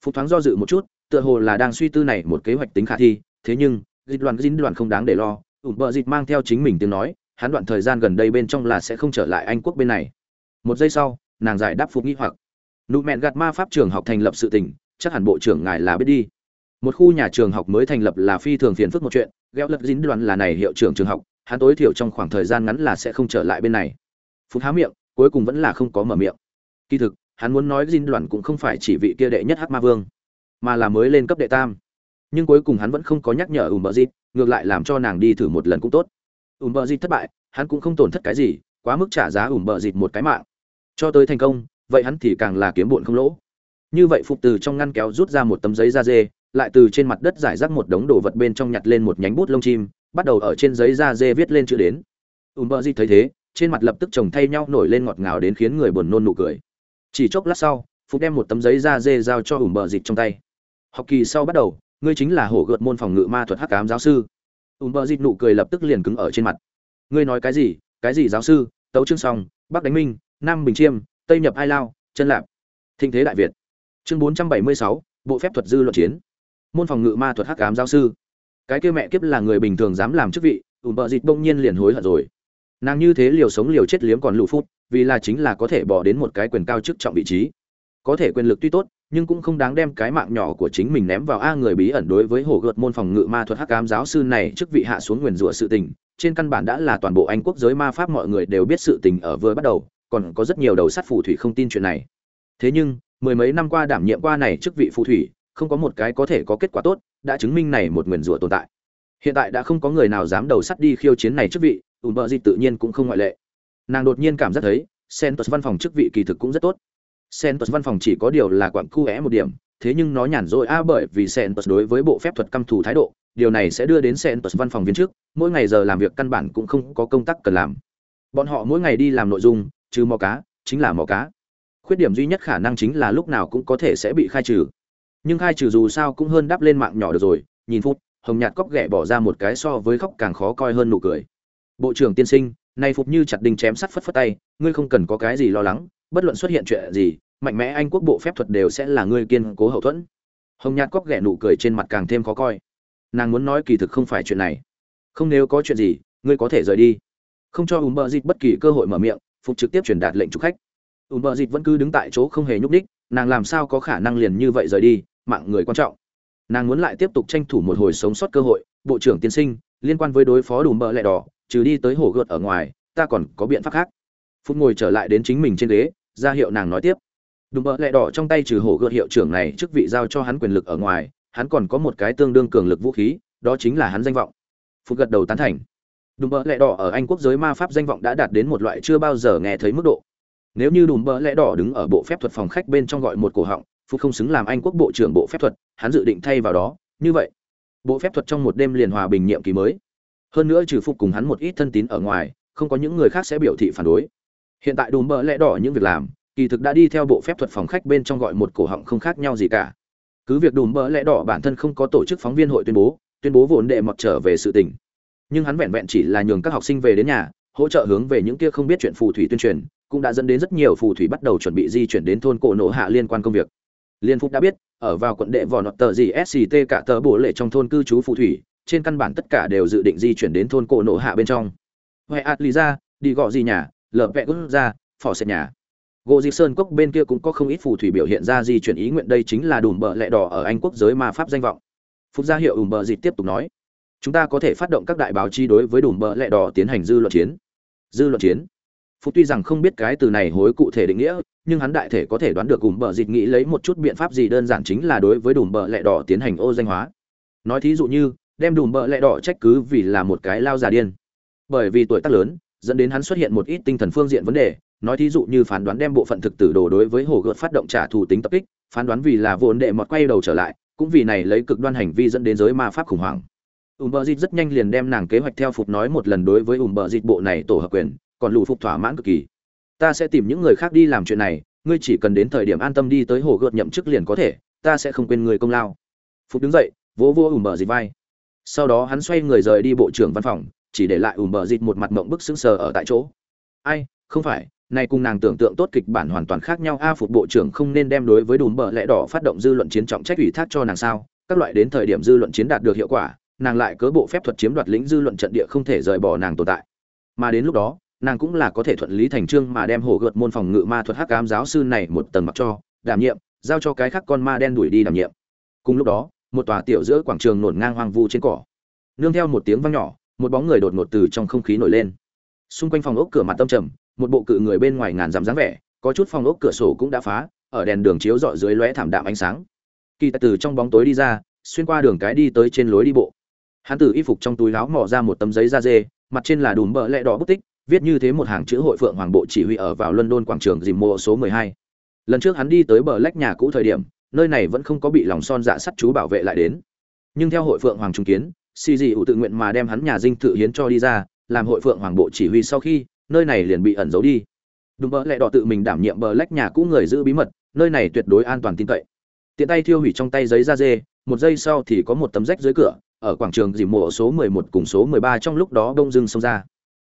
Phục thoáng do dự một chút, tựa hồ là đang suy tư này một kế hoạch tính khả thi, thế nhưng, dịch đoàn dính đoàn không đáng để lo ủn bờ dịch mang theo chính mình tiếng nói, hắn đoạn thời gian gần đây bên trong là sẽ không trở lại anh quốc bên này. Một giây sau, nàng giải đáp phục nghĩ hoặc. Nụ mẹn gạt ma pháp trường học thành lập sự tình, chắc hẳn bộ trưởng ngài là biết đi. Một khu nhà trường học mới thành lập là phi thường phiền phức một chuyện gheo lật dính đoàn là này hiệu trưởng trường học, hắn tối thiểu trong khoảng thời gian ngắn là sẽ không trở lại bên này. Phúc há miệng cuối cùng vẫn là không có mở miệng. Kỳ thực, hắn muốn nói Jin đoàn cũng không phải chỉ vị kia đệ nhất hắc ma vương, mà là mới lên cấp đệ tam. Nhưng cuối cùng hắn vẫn không có nhắc nhở ùm bờ dịt ngược lại làm cho nàng đi thử một lần cũng tốt. Ùm bờ dịt thất bại, hắn cũng không tổn thất cái gì, quá mức trả giá ùm bờ dịt một cái mạng. Cho tới thành công, vậy hắn thì càng là kiếm bụn không lỗ. Như vậy phục từ trong ngăn kéo rút ra một tấm giấy da dê, lại từ trên mặt đất giải rác một đống đồ vật bên trong nhặt lên một nhánh bút lông chim, bắt đầu ở trên giấy da dê viết lên chữ đến. Ùm bờ dịt thấy thế trên mặt lập tức chồng thay nhau nổi lên ngọt ngào đến khiến người buồn nôn nụ cười. Chỉ chốc lát sau, phục đem một tấm giấy da dê giao cho ùm bờ dịt trong tay. Học kỳ sau bắt đầu, ngươi chính là hổ gợt môn phòng ngự ma thuật hắc ám giáo sư. Ùm bờ dịt nụ cười lập tức liền cứng ở trên mặt. Ngươi nói cái gì? Cái gì giáo sư? Tấu chương song bắc đánh minh, nam bình chiêm, tây nhập ai lao, chân lạp. Thịnh thế đại việt. Chương bốn trăm bảy mươi sáu, bộ phép thuật dư luận chiến. Môn phòng ngự ma thuật hắc ám giáo sư. Cái kia mẹ kiếp là người bình thường dám làm chức vị ùm bờ dịt bỗng nhiên liền hối hận rồi nàng như thế liều sống liều chết liếm còn lụ phút, vì là chính là có thể bỏ đến một cái quyền cao chức trọng vị trí. Có thể quyền lực tuy tốt, nhưng cũng không đáng đem cái mạng nhỏ của chính mình ném vào a người bí ẩn đối với hồ gợt môn phòng ngự ma thuật hắc ám giáo sư này chức vị hạ xuống nguyền rủa sự tình. Trên căn bản đã là toàn bộ anh quốc giới ma pháp mọi người đều biết sự tình ở vừa bắt đầu, còn có rất nhiều đầu sắt phù thủy không tin chuyện này. Thế nhưng, mười mấy năm qua đảm nhiệm qua này chức vị phù thủy, không có một cái có thể có kết quả tốt, đã chứng minh này một nguyền rủa tồn tại. Hiện tại đã không có người nào dám đầu sắt đi khiêu chiến này chức vị ùm bờ dịt tự nhiên cũng không ngoại lệ. Nàng đột nhiên cảm giác thấy sentus văn phòng chức vị kỳ thực cũng rất tốt. Sentus văn phòng chỉ có điều là quặng cu é một điểm, thế nhưng nó nhàn rỗi a bởi vì sentus đối với bộ phép thuật căm thù thái độ, điều này sẽ đưa đến sentus văn phòng viên trước mỗi ngày giờ làm việc căn bản cũng không có công tác cần làm. Bọn họ mỗi ngày đi làm nội dung, trừ mò cá, chính là mò cá. Khuyết điểm duy nhất khả năng chính là lúc nào cũng có thể sẽ bị khai trừ. Nhưng khai trừ dù sao cũng hơn đắp lên mạng nhỏ được rồi, nhìn phút, hồng nhạt cóc ghẻ bỏ ra một cái so với khóc càng khó coi hơn nụ cười bộ trưởng tiên sinh, nay phục như chặt đinh chém sắt phất phất tay, ngươi không cần có cái gì lo lắng, bất luận xuất hiện chuyện gì, mạnh mẽ anh quốc bộ phép thuật đều sẽ là ngươi kiên cố hậu thuẫn. Hồng nhạt cóc ghẻ nụ cười trên mặt càng thêm khó coi. Nàng muốn nói kỳ thực không phải chuyện này. Không, nếu có chuyện gì, ngươi có thể rời đi. Không cho ùm bờ dịt bất kỳ cơ hội mở miệng, phục trực tiếp truyền đạt lệnh trục khách. Ùm bờ dịt vẫn cứ đứng tại chỗ không hề nhúc đích nàng làm sao có khả năng liền như vậy rời đi, mạng người quan trọng. Nàng muốn lại tiếp tục tranh thủ một hồi sống sót cơ hội. Bộ trưởng tiên sinh, liên quan với đối phó đùm bờ lẹ đỏ trừ đi tới hồ gợt ở ngoài, ta còn có biện pháp khác. Phút ngồi trở lại đến chính mình trên ghế, ra hiệu nàng nói tiếp. Đùm bờ lẹ đỏ trong tay trừ hồ gợt hiệu trưởng này chức vị giao cho hắn quyền lực ở ngoài, hắn còn có một cái tương đương cường lực vũ khí, đó chính là hắn danh vọng. Phút gật đầu tán thành. Đùm bờ lẹ đỏ ở anh quốc giới ma pháp danh vọng đã đạt đến một loại chưa bao giờ nghe thấy mức độ. Nếu như đùm bờ lẽ đỏ đứng ở bộ phép thuật phòng khách bên trong gọi một cổ họng, phút không xứng làm anh quốc bộ trưởng bộ phép thuật, hắn dự định thay vào đó, như vậy. Bộ phép thuật trong một đêm liền hòa bình nhiệm kỳ mới hơn nữa trừ phục cùng hắn một ít thân tín ở ngoài, không có những người khác sẽ biểu thị phản đối. Hiện tại đùm bỡ lẽ đỏ những việc làm, kỳ thực đã đi theo bộ phép thuật phòng khách bên trong gọi một cổ họng không khác nhau gì cả. Cứ việc đùm bỡ lẽ đỏ bản thân không có tổ chức phóng viên hội tuyên bố tuyên bố vốn đệ mọt trở về sự tình. Nhưng hắn vẹn vẹn chỉ là nhường các học sinh về đến nhà, hỗ trợ hướng về những kia không biết chuyện phù thủy tuyên truyền, cũng đã dẫn đến rất nhiều phù thủy bắt đầu chuẩn bị di chuyển đến thôn cổ nổ hạ liên quan công việc. Liên phúc đã biết, ở vào quận đệ vò nọt tờ gì sct cả tờ bộ lệ trong thôn cư trú phù thủy trên căn bản tất cả đều dự định di chuyển đến thôn cổ nổ hạ bên trong. Huệ ạt lý ra, đi gọ gì nhà, lở vẹ quốc ra, phỏ xẹt nhà. Gỗ di sơn cốc bên kia cũng có không ít phù thủy biểu hiện ra di chuyển ý nguyện đây chính là đùm bợ lẹ đỏ ở anh quốc giới ma pháp danh vọng. Phúc gia hiệu ùm bợ dịt tiếp tục nói, chúng ta có thể phát động các đại báo chi đối với đùm bợ lẹ đỏ tiến hành dư luận chiến. Dư luận chiến? Phúc tuy rằng không biết cái từ này hối cụ thể định nghĩa, nhưng hắn đại thể có thể đoán được ùm bợ dịt nghĩ lấy một chút biện pháp gì đơn giản chính là đối với đùm bợ lẹ đỏ tiến hành ô danh hóa. Nói thí dụ như đem đùm bợ lẹ đỏ trách cứ vì là một cái lao già điên. Bởi vì tuổi tác lớn, dẫn đến hắn xuất hiện một ít tinh thần phương diện vấn đề, nói thí dụ như phán đoán đem bộ phận thực tử đồ đối với hồ gợt phát động trả thù tính tập kích, phán đoán vì là vốn đệ mọt quay đầu trở lại, cũng vì này lấy cực đoan hành vi dẫn đến giới ma pháp khủng hoảng. Ùm bờ dịt rất nhanh liền đem nàng kế hoạch theo phục nói một lần đối với ùm bờ dịt bộ này tổ hợp quyền, còn lù phục thỏa mãn cực kỳ. Ta sẽ tìm những người khác đi làm chuyện này, ngươi chỉ cần đến thời điểm an tâm đi tới hồ gợt nhậm chức liền có thể, ta sẽ không quên người công lao. Phục đứng dậy, vỗ vô ùm bờ dịt vai sau đó hắn xoay người rời đi bộ trưởng văn phòng, chỉ để lại ùm bờ dịt một mặt mộng bức sững sờ ở tại chỗ. Ai, không phải, này cùng nàng tưởng tượng tốt kịch bản hoàn toàn khác nhau. A phục bộ trưởng không nên đem đối với đùm bờ lẽ đỏ phát động dư luận chiến trọng trách ủy thác cho nàng sao? Các loại đến thời điểm dư luận chiến đạt được hiệu quả, nàng lại cớ bộ phép thuật chiếm đoạt lĩnh dư luận trận địa không thể rời bỏ nàng tồn tại. Mà đến lúc đó, nàng cũng là có thể thuận lý thành trương mà đem hổ gợt môn phòng ngự ma thuật hắc ám giáo sư này một tầng mặc cho, đảm nhiệm, giao cho cái khác con ma đen đuổi đi đảm nhiệm. Cùng lúc đó một tòa tiểu giữa quảng trường nổn ngang hoang vu trên cỏ. Nương theo một tiếng vang nhỏ, một bóng người đột ngột từ trong không khí nổi lên. Xung quanh phòng ốc cửa mặt tâm trầm, một bộ cự người bên ngoài ngàn dặm dáng vẻ, có chút phòng ốc cửa sổ cũng đã phá, ở đèn đường chiếu rọi dưới lóe thảm đạm ánh sáng. Kỳ tài từ trong bóng tối đi ra, xuyên qua đường cái đi tới trên lối đi bộ. Hắn từ y phục trong túi láo mò ra một tấm giấy da dê, mặt trên là đùm bợ lẹ đỏ bút tích, viết như thế một hàng chữ hội phượng hoàng bộ chỉ huy ở vào london quảng trường dìm mộ số 12. lần trước hắn đi tới bờ lách nhà cũ thời điểm nơi này vẫn không có bị lòng son dạ sắt chú bảo vệ lại đến. Nhưng theo hội phượng hoàng trung kiến, xì dị ủ tự nguyện mà đem hắn nhà dinh tự hiến cho đi ra, làm hội phượng hoàng bộ chỉ huy sau khi, nơi này liền bị ẩn giấu đi. Đúng bỡ lẹ đỏ tự mình đảm nhiệm bờ lách nhà cũ người giữ bí mật, nơi này tuyệt đối an toàn tin cậy. Tiện tay thiêu hủy trong tay giấy da dê, một giây sau thì có một tấm rách dưới cửa, ở quảng trường dìm mộ số 11 cùng số 13 trong lúc đó đông dưng xông ra.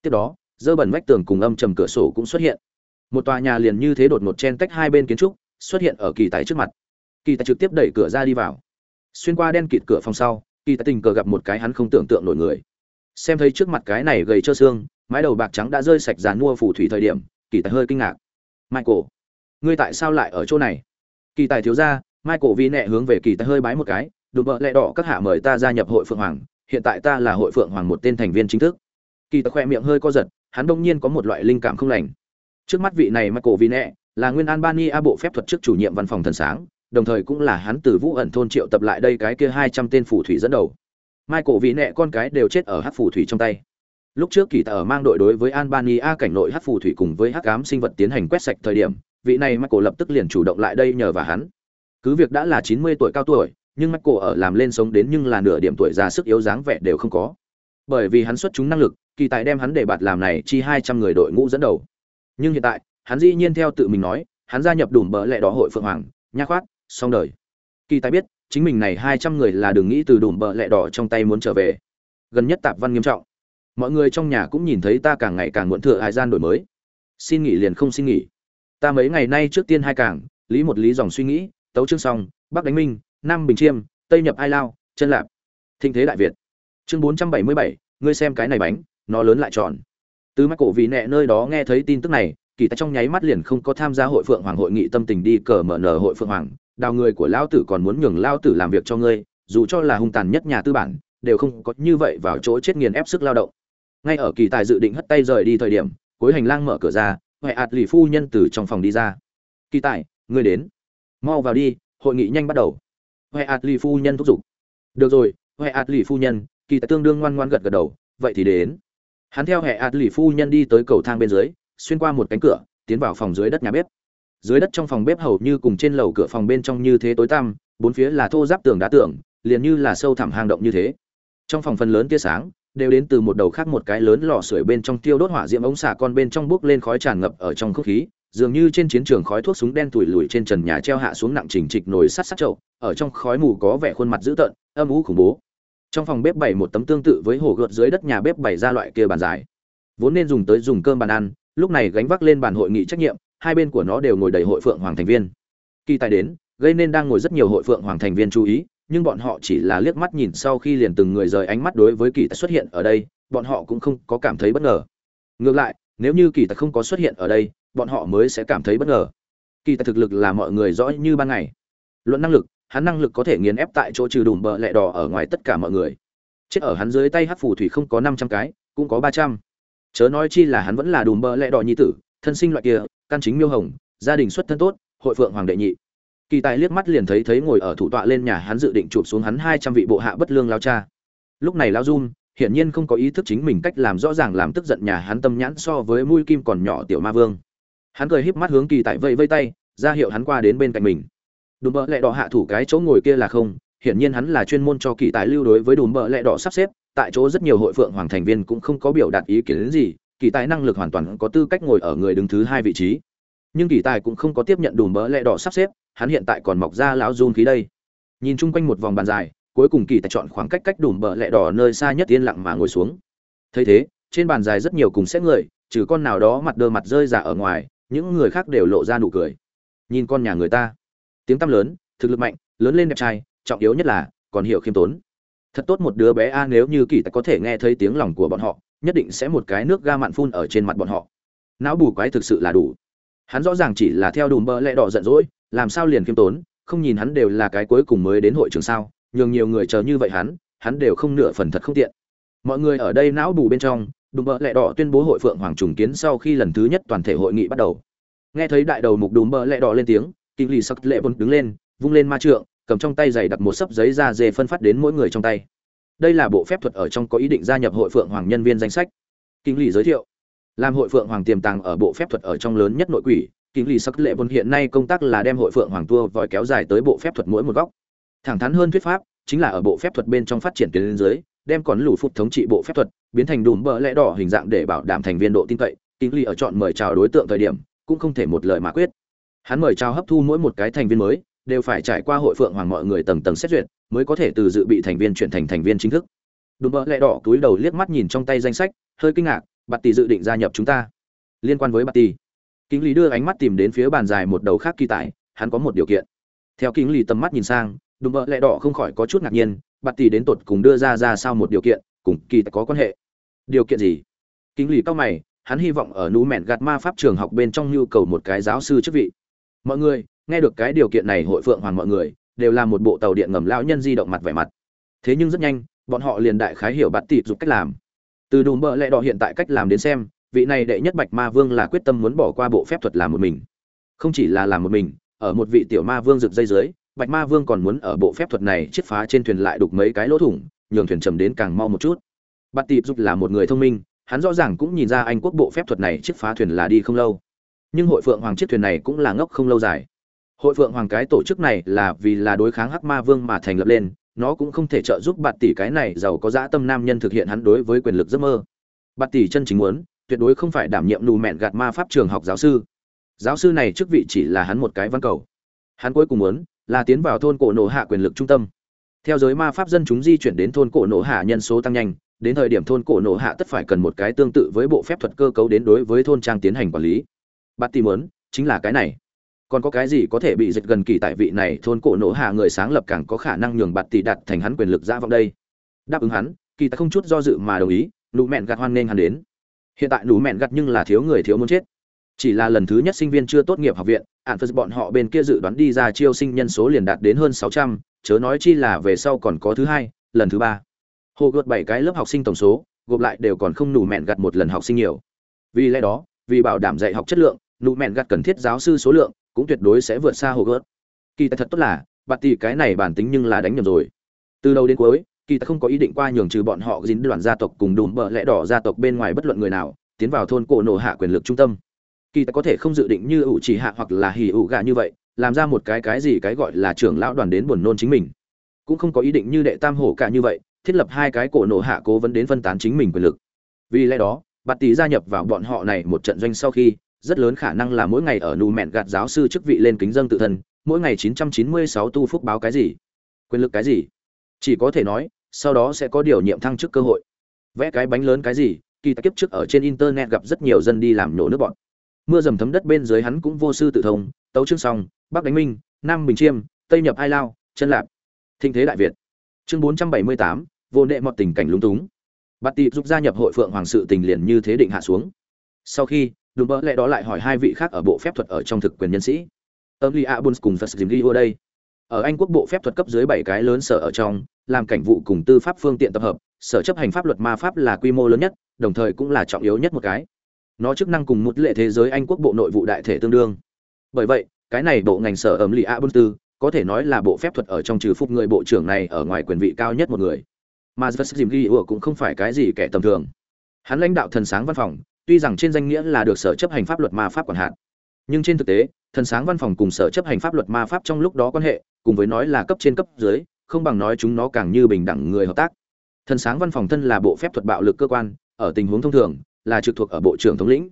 Tiếp đó, dơ bẩn vách tường cùng âm trầm cửa sổ cũng xuất hiện. Một tòa nhà liền như thế đột ngột chen tách hai bên kiến trúc, xuất hiện ở kỳ tài trước mặt kỳ tài trực tiếp đẩy cửa ra đi vào. Xuyên qua đen kịt cửa phòng sau, kỳ tài tình cờ gặp một cái hắn không tưởng tượng nổi người. Xem thấy trước mặt cái này gầy trơ xương, mái đầu bạc trắng đã rơi sạch dàn mua phù thủy thời điểm, kỳ tài hơi kinh ngạc. Michael, ngươi tại sao lại ở chỗ này? Kỳ tài thiếu ra, michael vi nẹ hướng về kỳ tài hơi bái một cái đùm bợ lẹ đỏ các hạ mời ta gia nhập hội phượng hoàng, hiện tại ta là hội phượng hoàng một tên thành viên chính thức. Kỳ tài khoe miệng hơi co giật, hắn đông nhiên có một loại linh cảm không lành. Trước mắt vị này michael vi nẹ là nguyên albania bộ phép thuật trước chủ nhiệm văn phòng thần sáng đồng thời cũng là hắn từ vũ ẩn thôn triệu tập lại đây cái kia hai trăm tên phù thủy dẫn đầu. Mai cổ vị nẹ con cái đều chết ở hát phù thủy trong tay. Lúc trước kỳ tà ở mang đội đối với albania cảnh nội hắc phù thủy cùng với hắc ám sinh vật tiến hành quét sạch thời điểm, vị này michael lập tức liền chủ động lại đây nhờ và hắn. Cứ việc đã là chín mươi tuổi cao tuổi, nhưng michael ở làm lên sống đến nhưng là nửa điểm tuổi già sức yếu dáng vẻ đều không có. Bởi vì hắn xuất chúng năng lực, kỳ tài đem hắn để bạt làm này chi hai trăm người đội ngũ dẫn đầu. Nhưng hiện tại, hắn dĩ nhiên theo tự mình nói, hắn gia nhập đủ bờ lẹ đỏ hội phượng hoàng, nha khoát xong đời. Kỳ tài biết, chính mình này hai trăm người là đừng nghĩ từ đùm bỡ lẹ đỏ trong tay muốn trở về. Gần nhất tạp văn nghiêm trọng. Mọi người trong nhà cũng nhìn thấy ta càng ngày càng muộn thừa hải gian đổi mới. Xin nghỉ liền không xin nghỉ. Ta mấy ngày nay trước tiên hai cảng lý một lý dòng suy nghĩ, tấu chương xong, bắc đánh minh, nam bình chiêm, tây nhập ai lao, chân lạp. Thịnh thế đại việt. Chương bốn trăm bảy mươi bảy, ngươi xem cái này bánh, nó lớn lại tròn. Từ mắt cổ vì nẹ nơi đó nghe thấy tin tức này, kỳ ta trong nháy mắt liền không có tham gia hội phượng hoàng hội nghị tâm tình đi cờ mở nở hội phượng hoàng đào người của lao tử còn muốn nhường lao tử làm việc cho ngươi, dù cho là hung tàn nhất nhà tư bản, đều không có như vậy vào chỗ chết nghiền ép sức lao động. Ngay ở kỳ tài dự định hất tay rời đi thời điểm, cuối hành lang mở cửa ra, huệ ạt lì phu nhân từ trong phòng đi ra. Kỳ tài, ngươi đến. Mau vào đi, hội nghị nhanh bắt đầu. Huệ ạt lì phu nhân thúc giục. Được rồi, huệ ạt lì phu nhân. Kỳ tài tương đương ngoan ngoan gật gật đầu. Vậy thì đến. Hắn theo hệ ạt lì phu nhân đi tới cầu thang bên dưới, xuyên qua một cánh cửa, tiến vào phòng dưới đất nhà bếp dưới đất trong phòng bếp hầu như cùng trên lầu cửa phòng bên trong như thế tối tăm, bốn phía là thô giáp tường đá tường, liền như là sâu thẳm hang động như thế. Trong phòng phần lớn tia sáng đều đến từ một đầu khác một cái lớn lò sưởi bên trong tiêu đốt hỏa diễm ống xả con bên trong bốc lên khói tràn ngập ở trong không khí, dường như trên chiến trường khói thuốc súng đen tủi lùi trên trần nhà treo hạ xuống nặng chỉnh trịch nồi sắt sắt chậu, ở trong khói mù có vẻ khuôn mặt dữ tợn, âm u khủng bố. Trong phòng bếp bày một tấm tương tự với hồ gợt dưới đất nhà bếp bày ra loại kia bàn dài. Vốn nên dùng tới dùng cơm bàn ăn, lúc này gánh vác lên bàn hội nghị trách nhiệm hai bên của nó đều ngồi đầy hội phượng hoàng thành viên. Kỳ tài đến, gây nên đang ngồi rất nhiều hội phượng hoàng thành viên chú ý, nhưng bọn họ chỉ là liếc mắt nhìn sau khi liền từng người rời ánh mắt đối với kỳ tài xuất hiện ở đây, bọn họ cũng không có cảm thấy bất ngờ. Ngược lại, nếu như kỳ tài không có xuất hiện ở đây, bọn họ mới sẽ cảm thấy bất ngờ. Kỳ tài thực lực là mọi người rõ như ban ngày. Luận năng lực, hắn năng lực có thể nghiền ép tại chỗ trừ đùm bờ lẹ đỏ ở ngoài tất cả mọi người. Chết ở hắn dưới tay hát phù thủy không có năm trăm cái, cũng có ba trăm. Chớ nói chi là hắn vẫn là đùm bờ lẹ đỏ nhi tử thân sinh loại kia, căn chính miêu hồng, gia đình xuất thân tốt, hội phượng hoàng đệ nhị. Kỳ tài liếc mắt liền thấy thấy ngồi ở thủ tọa lên nhà hắn dự định chụp xuống hắn hai trăm vị bộ hạ bất lương lao cha. Lúc này lao run hiển nhiên không có ý thức chính mình cách làm rõ ràng làm tức giận nhà hắn tâm nhãn so với mũi kim còn nhỏ tiểu ma vương. Hắn cười híp mắt hướng kỳ tài vây vây tay, ra hiệu hắn qua đến bên cạnh mình. Đùm bợ lẹ đỏ hạ thủ cái chỗ ngồi kia là không, hiển nhiên hắn là chuyên môn cho kỳ tài lưu đối với đùm bợ lẹ đỏ sắp xếp, tại chỗ rất nhiều hội phượng hoàng thành viên cũng không có biểu đạt ý kiến đến gì kỳ tài năng lực hoàn toàn có tư cách ngồi ở người đứng thứ hai vị trí. Nhưng kỳ tài cũng không có tiếp nhận đùm bỡ lẹ đỏ sắp xếp, hắn hiện tại còn mọc ra lão run khí đây. Nhìn chung quanh một vòng bàn dài, cuối cùng kỳ tài chọn khoảng cách cách đùm bỡ lẹ đỏ nơi xa nhất yên lặng mà ngồi xuống. Thấy thế, trên bàn dài rất nhiều cùng xét người, trừ con nào đó mặt đơ mặt rơi ra ở ngoài, những người khác đều lộ ra nụ cười. Nhìn con nhà người ta. Tiếng tăm lớn, thực lực mạnh, lớn lên đẹp trai, trọng yếu nhất là còn hiểu khiêm tốn. Thật tốt một đứa bé a, nếu như kỳ tài có thể nghe thấy tiếng lòng của bọn họ nhất định sẽ một cái nước ga mặn phun ở trên mặt bọn họ. Não bù quái thực sự là đủ. Hắn rõ ràng chỉ là theo đùm bơ lẹ đỏ giận dỗi, làm sao liền khiêm tốn, không nhìn hắn đều là cái cuối cùng mới đến hội trường sao, nhường nhiều người chờ như vậy hắn hắn đều không nửa phần thật không tiện. Mọi người ở đây não bù bên trong, đùm bơ lẹ đỏ tuyên bố hội phượng hoàng trùng kiến sau khi lần thứ nhất toàn thể hội nghị bắt đầu. Nghe thấy đại đầu mục đùm bơ lẹ đỏ lên tiếng kinh lì sắc lệ vốn đứng lên, vung lên ma trượng, cầm trong tay giày đặt một sấp giấy da dê phân phát đến mỗi người trong tay đây là bộ phép thuật ở trong có ý định gia nhập hội phượng hoàng nhân viên danh sách. Kinh lì giới thiệu, làm hội phượng hoàng tiềm tàng ở bộ phép thuật ở trong lớn nhất nội quỷ. Kinh lì sắc lệ vốn hiện nay công tác là đem hội phượng hoàng tua vòi kéo dài tới bộ phép thuật mỗi một góc. Thẳng thắn hơn thuyết pháp, chính là ở bộ phép thuật bên trong phát triển tuyến dưới, đem còn lũ phục thống trị bộ phép thuật, biến thành đùm bờ lẽ đỏ hình dạng để bảo đảm thành viên độ tin cậy. Kinh lì ở chọn mời chào đối tượng thời điểm, cũng không thể một lời mà quyết. Hắn mời chào hấp thu mỗi một cái thành viên mới đều phải trải qua hội phượng hoàng mọi người tầng tầng xét duyệt mới có thể từ dự bị thành viên chuyển thành thành viên chính thức. Đùm bỡ lẹ đỏ túi đầu liếc mắt nhìn trong tay danh sách hơi kinh ngạc bạt tỷ dự định gia nhập chúng ta. Liên quan với bạt tỷ kính lý đưa ánh mắt tìm đến phía bàn dài một đầu khác kỳ tài, hắn có một điều kiện. Theo kính lý tầm mắt nhìn sang đùm bỡ lẹ đỏ không khỏi có chút ngạc nhiên bạt tỷ đến tột cùng đưa ra ra sao một điều kiện cùng kỳ tài có quan hệ. Điều kiện gì? Kính lý cao mày hắn hy vọng ở nú mẹn gạt ma pháp trường học bên trong nhu cầu một cái giáo sư chức vị. Mọi người nghe được cái điều kiện này hội phượng hoàng mọi người, đều là một bộ tàu điện ngầm lão nhân di động mặt vẻ mặt. Thế nhưng rất nhanh, bọn họ liền đại khái hiểu bạt tịp giúp cách làm. Từ đùm bợ lẹ đỏ hiện tại cách làm đến xem, vị này đệ nhất bạch ma vương là quyết tâm muốn bỏ qua bộ phép thuật làm một mình. Không chỉ là làm một mình, ở một vị tiểu ma vương rực dây dưới, bạch ma vương còn muốn ở bộ phép thuật này chiết phá trên thuyền lại đục mấy cái lỗ thủng, nhường thuyền trầm đến càng mau một chút. Bạt tịp giúp là một người thông minh, hắn rõ ràng cũng nhìn ra anh quốc bộ phép thuật này chiết phá thuyền là đi không lâu. Nhưng hội phượng hoàng chiếc thuyền này cũng là ngốc không lâu dài hội phượng hoàng cái tổ chức này là vì là đối kháng hắc ma vương mà thành lập lên, nó cũng không thể trợ giúp bạt tỷ cái này giàu có dã tâm nam nhân thực hiện hắn đối với quyền lực giấc mơ. Bạt tỷ chân chính muốn, tuyệt đối không phải đảm nhiệm nù mẹn gạt ma pháp trường học giáo sư. Giáo sư này chức vị chỉ là hắn một cái văn cầu. Hắn cuối cùng muốn là tiến vào thôn cổ nổ hạ quyền lực trung tâm. Theo giới ma pháp dân chúng di chuyển đến thôn cổ nổ hạ nhân số tăng nhanh, đến thời điểm thôn cổ nổ hạ tất phải cần một cái tương tự với bộ phép thuật cơ cấu đến đối với thôn trang tiến hành quản lý. Bạt tỷ muốn chính là cái này còn có cái gì có thể bị dịch gần kỳ tại vị này thôn cổ nổ hạ người sáng lập càng có khả năng nhường bạt tỷ đặt thành hắn quyền lực ra vọng đây? Đáp ứng hắn, kỳ ta không chút do dự mà đồng ý, nụ mẹn gạt hoan nghênh hắn đến. Hiện tại nụ mẹn gạt nhưng là thiếu người thiếu muốn chết. Chỉ là lần thứ nhất sinh viên chưa tốt nghiệp học viện, ạn phật bọn họ bên kia dự đoán đi ra chiêu sinh nhân số liền đạt đến hơn sáu trăm, chớ nói chi là về sau còn có thứ hai, lần thứ ba. Hồ gợt bảy cái lớp học sinh tổng số, gộp lại đều còn không nụ mẹn gạt một lần học sinh nhiều. Vì lẽ đó, vì bảo đảm dạy học chất lượng, nụ mẹn gạt cần thiết giáo sư số lượng cũng tuyệt đối sẽ vượt xa hồ gớt. Kỳ tài thật tốt là, bạt tỷ cái này bản tính nhưng là đánh nhầm rồi. Từ đầu đến cuối, kỳ tài không có ý định qua nhường trừ bọn họ dính đoàn gia tộc cùng đùm bợ lẽ đỏ gia tộc bên ngoài bất luận người nào, tiến vào thôn cổ nổ hạ quyền lực trung tâm. Kỳ tài có thể không dự định như ủ chỉ hạ hoặc là hì ủ gà như vậy, làm ra một cái cái gì cái gọi là trưởng lão đoàn đến buồn nôn chính mình. Cũng không có ý định như đệ tam hổ cả như vậy, thiết lập hai cái cổ nổ hạ cố vấn đến phân tán chính mình quyền lực. Vì lẽ đó, bạt tỷ gia nhập vào bọn họ này một trận doanh sau khi rất lớn khả năng là mỗi ngày ở nù mẹn gạt giáo sư chức vị lên kính dân tự thân mỗi ngày 996 tu phúc báo cái gì? Quyền lực cái gì? Chỉ có thể nói sau đó sẽ có điều nhiệm thăng chức cơ hội. Vẽ cái bánh lớn cái gì? Kỳ ta kiếp trước ở trên internet gặp rất nhiều dân đi làm nổ nước bọn. Mưa dầm thấm đất bên dưới hắn cũng vô sư tự thông tấu chương song, bắc đánh minh nam bình chiêm tây nhập ai lao chân lạp thịnh thế đại việt. Chương bốn trăm bảy mươi tám vô nệ mọt tình cảnh lúng túng. Bạt tị giúp gia nhập hội phượng hoàng sự tình liền như thế định hạ xuống. Sau khi đùm bỡ lẽ đó lại hỏi hai vị khác ở bộ phép thuật ở trong thực quyền nhân sĩ. Âm li abuns cùng phật dìm ở đây. Ở anh quốc bộ phép thuật cấp dưới bảy cái lớn sở ở trong làm cảnh vụ cùng tư pháp phương tiện tập hợp sở chấp hành pháp luật ma pháp là quy mô lớn nhất đồng thời cũng là trọng yếu nhất một cái. Nó chức năng cùng một lệ thế giới anh quốc bộ nội vụ đại thể tương đương. Bởi vậy cái này bộ ngành sở ẩm lì a bốn tư có thể nói là bộ phép thuật ở trong trừ phúc người bộ trưởng này ở ngoài quyền vị cao nhất một người. Mà dìm Ghi cũng không phải cái gì kẻ tầm thường. Hắn lãnh đạo thần sáng văn phòng, tuy rằng trên danh nghĩa là được sở chấp hành pháp luật ma pháp quản hạt, nhưng trên thực tế, thần sáng văn phòng cùng sở chấp hành pháp luật ma pháp trong lúc đó quan hệ, cùng với nói là cấp trên cấp dưới, không bằng nói chúng nó càng như bình đẳng người hợp tác. Thần sáng văn phòng thân là bộ phép thuật bạo lực cơ quan, ở tình huống thông thường, là trực thuộc ở bộ trưởng thống lĩnh.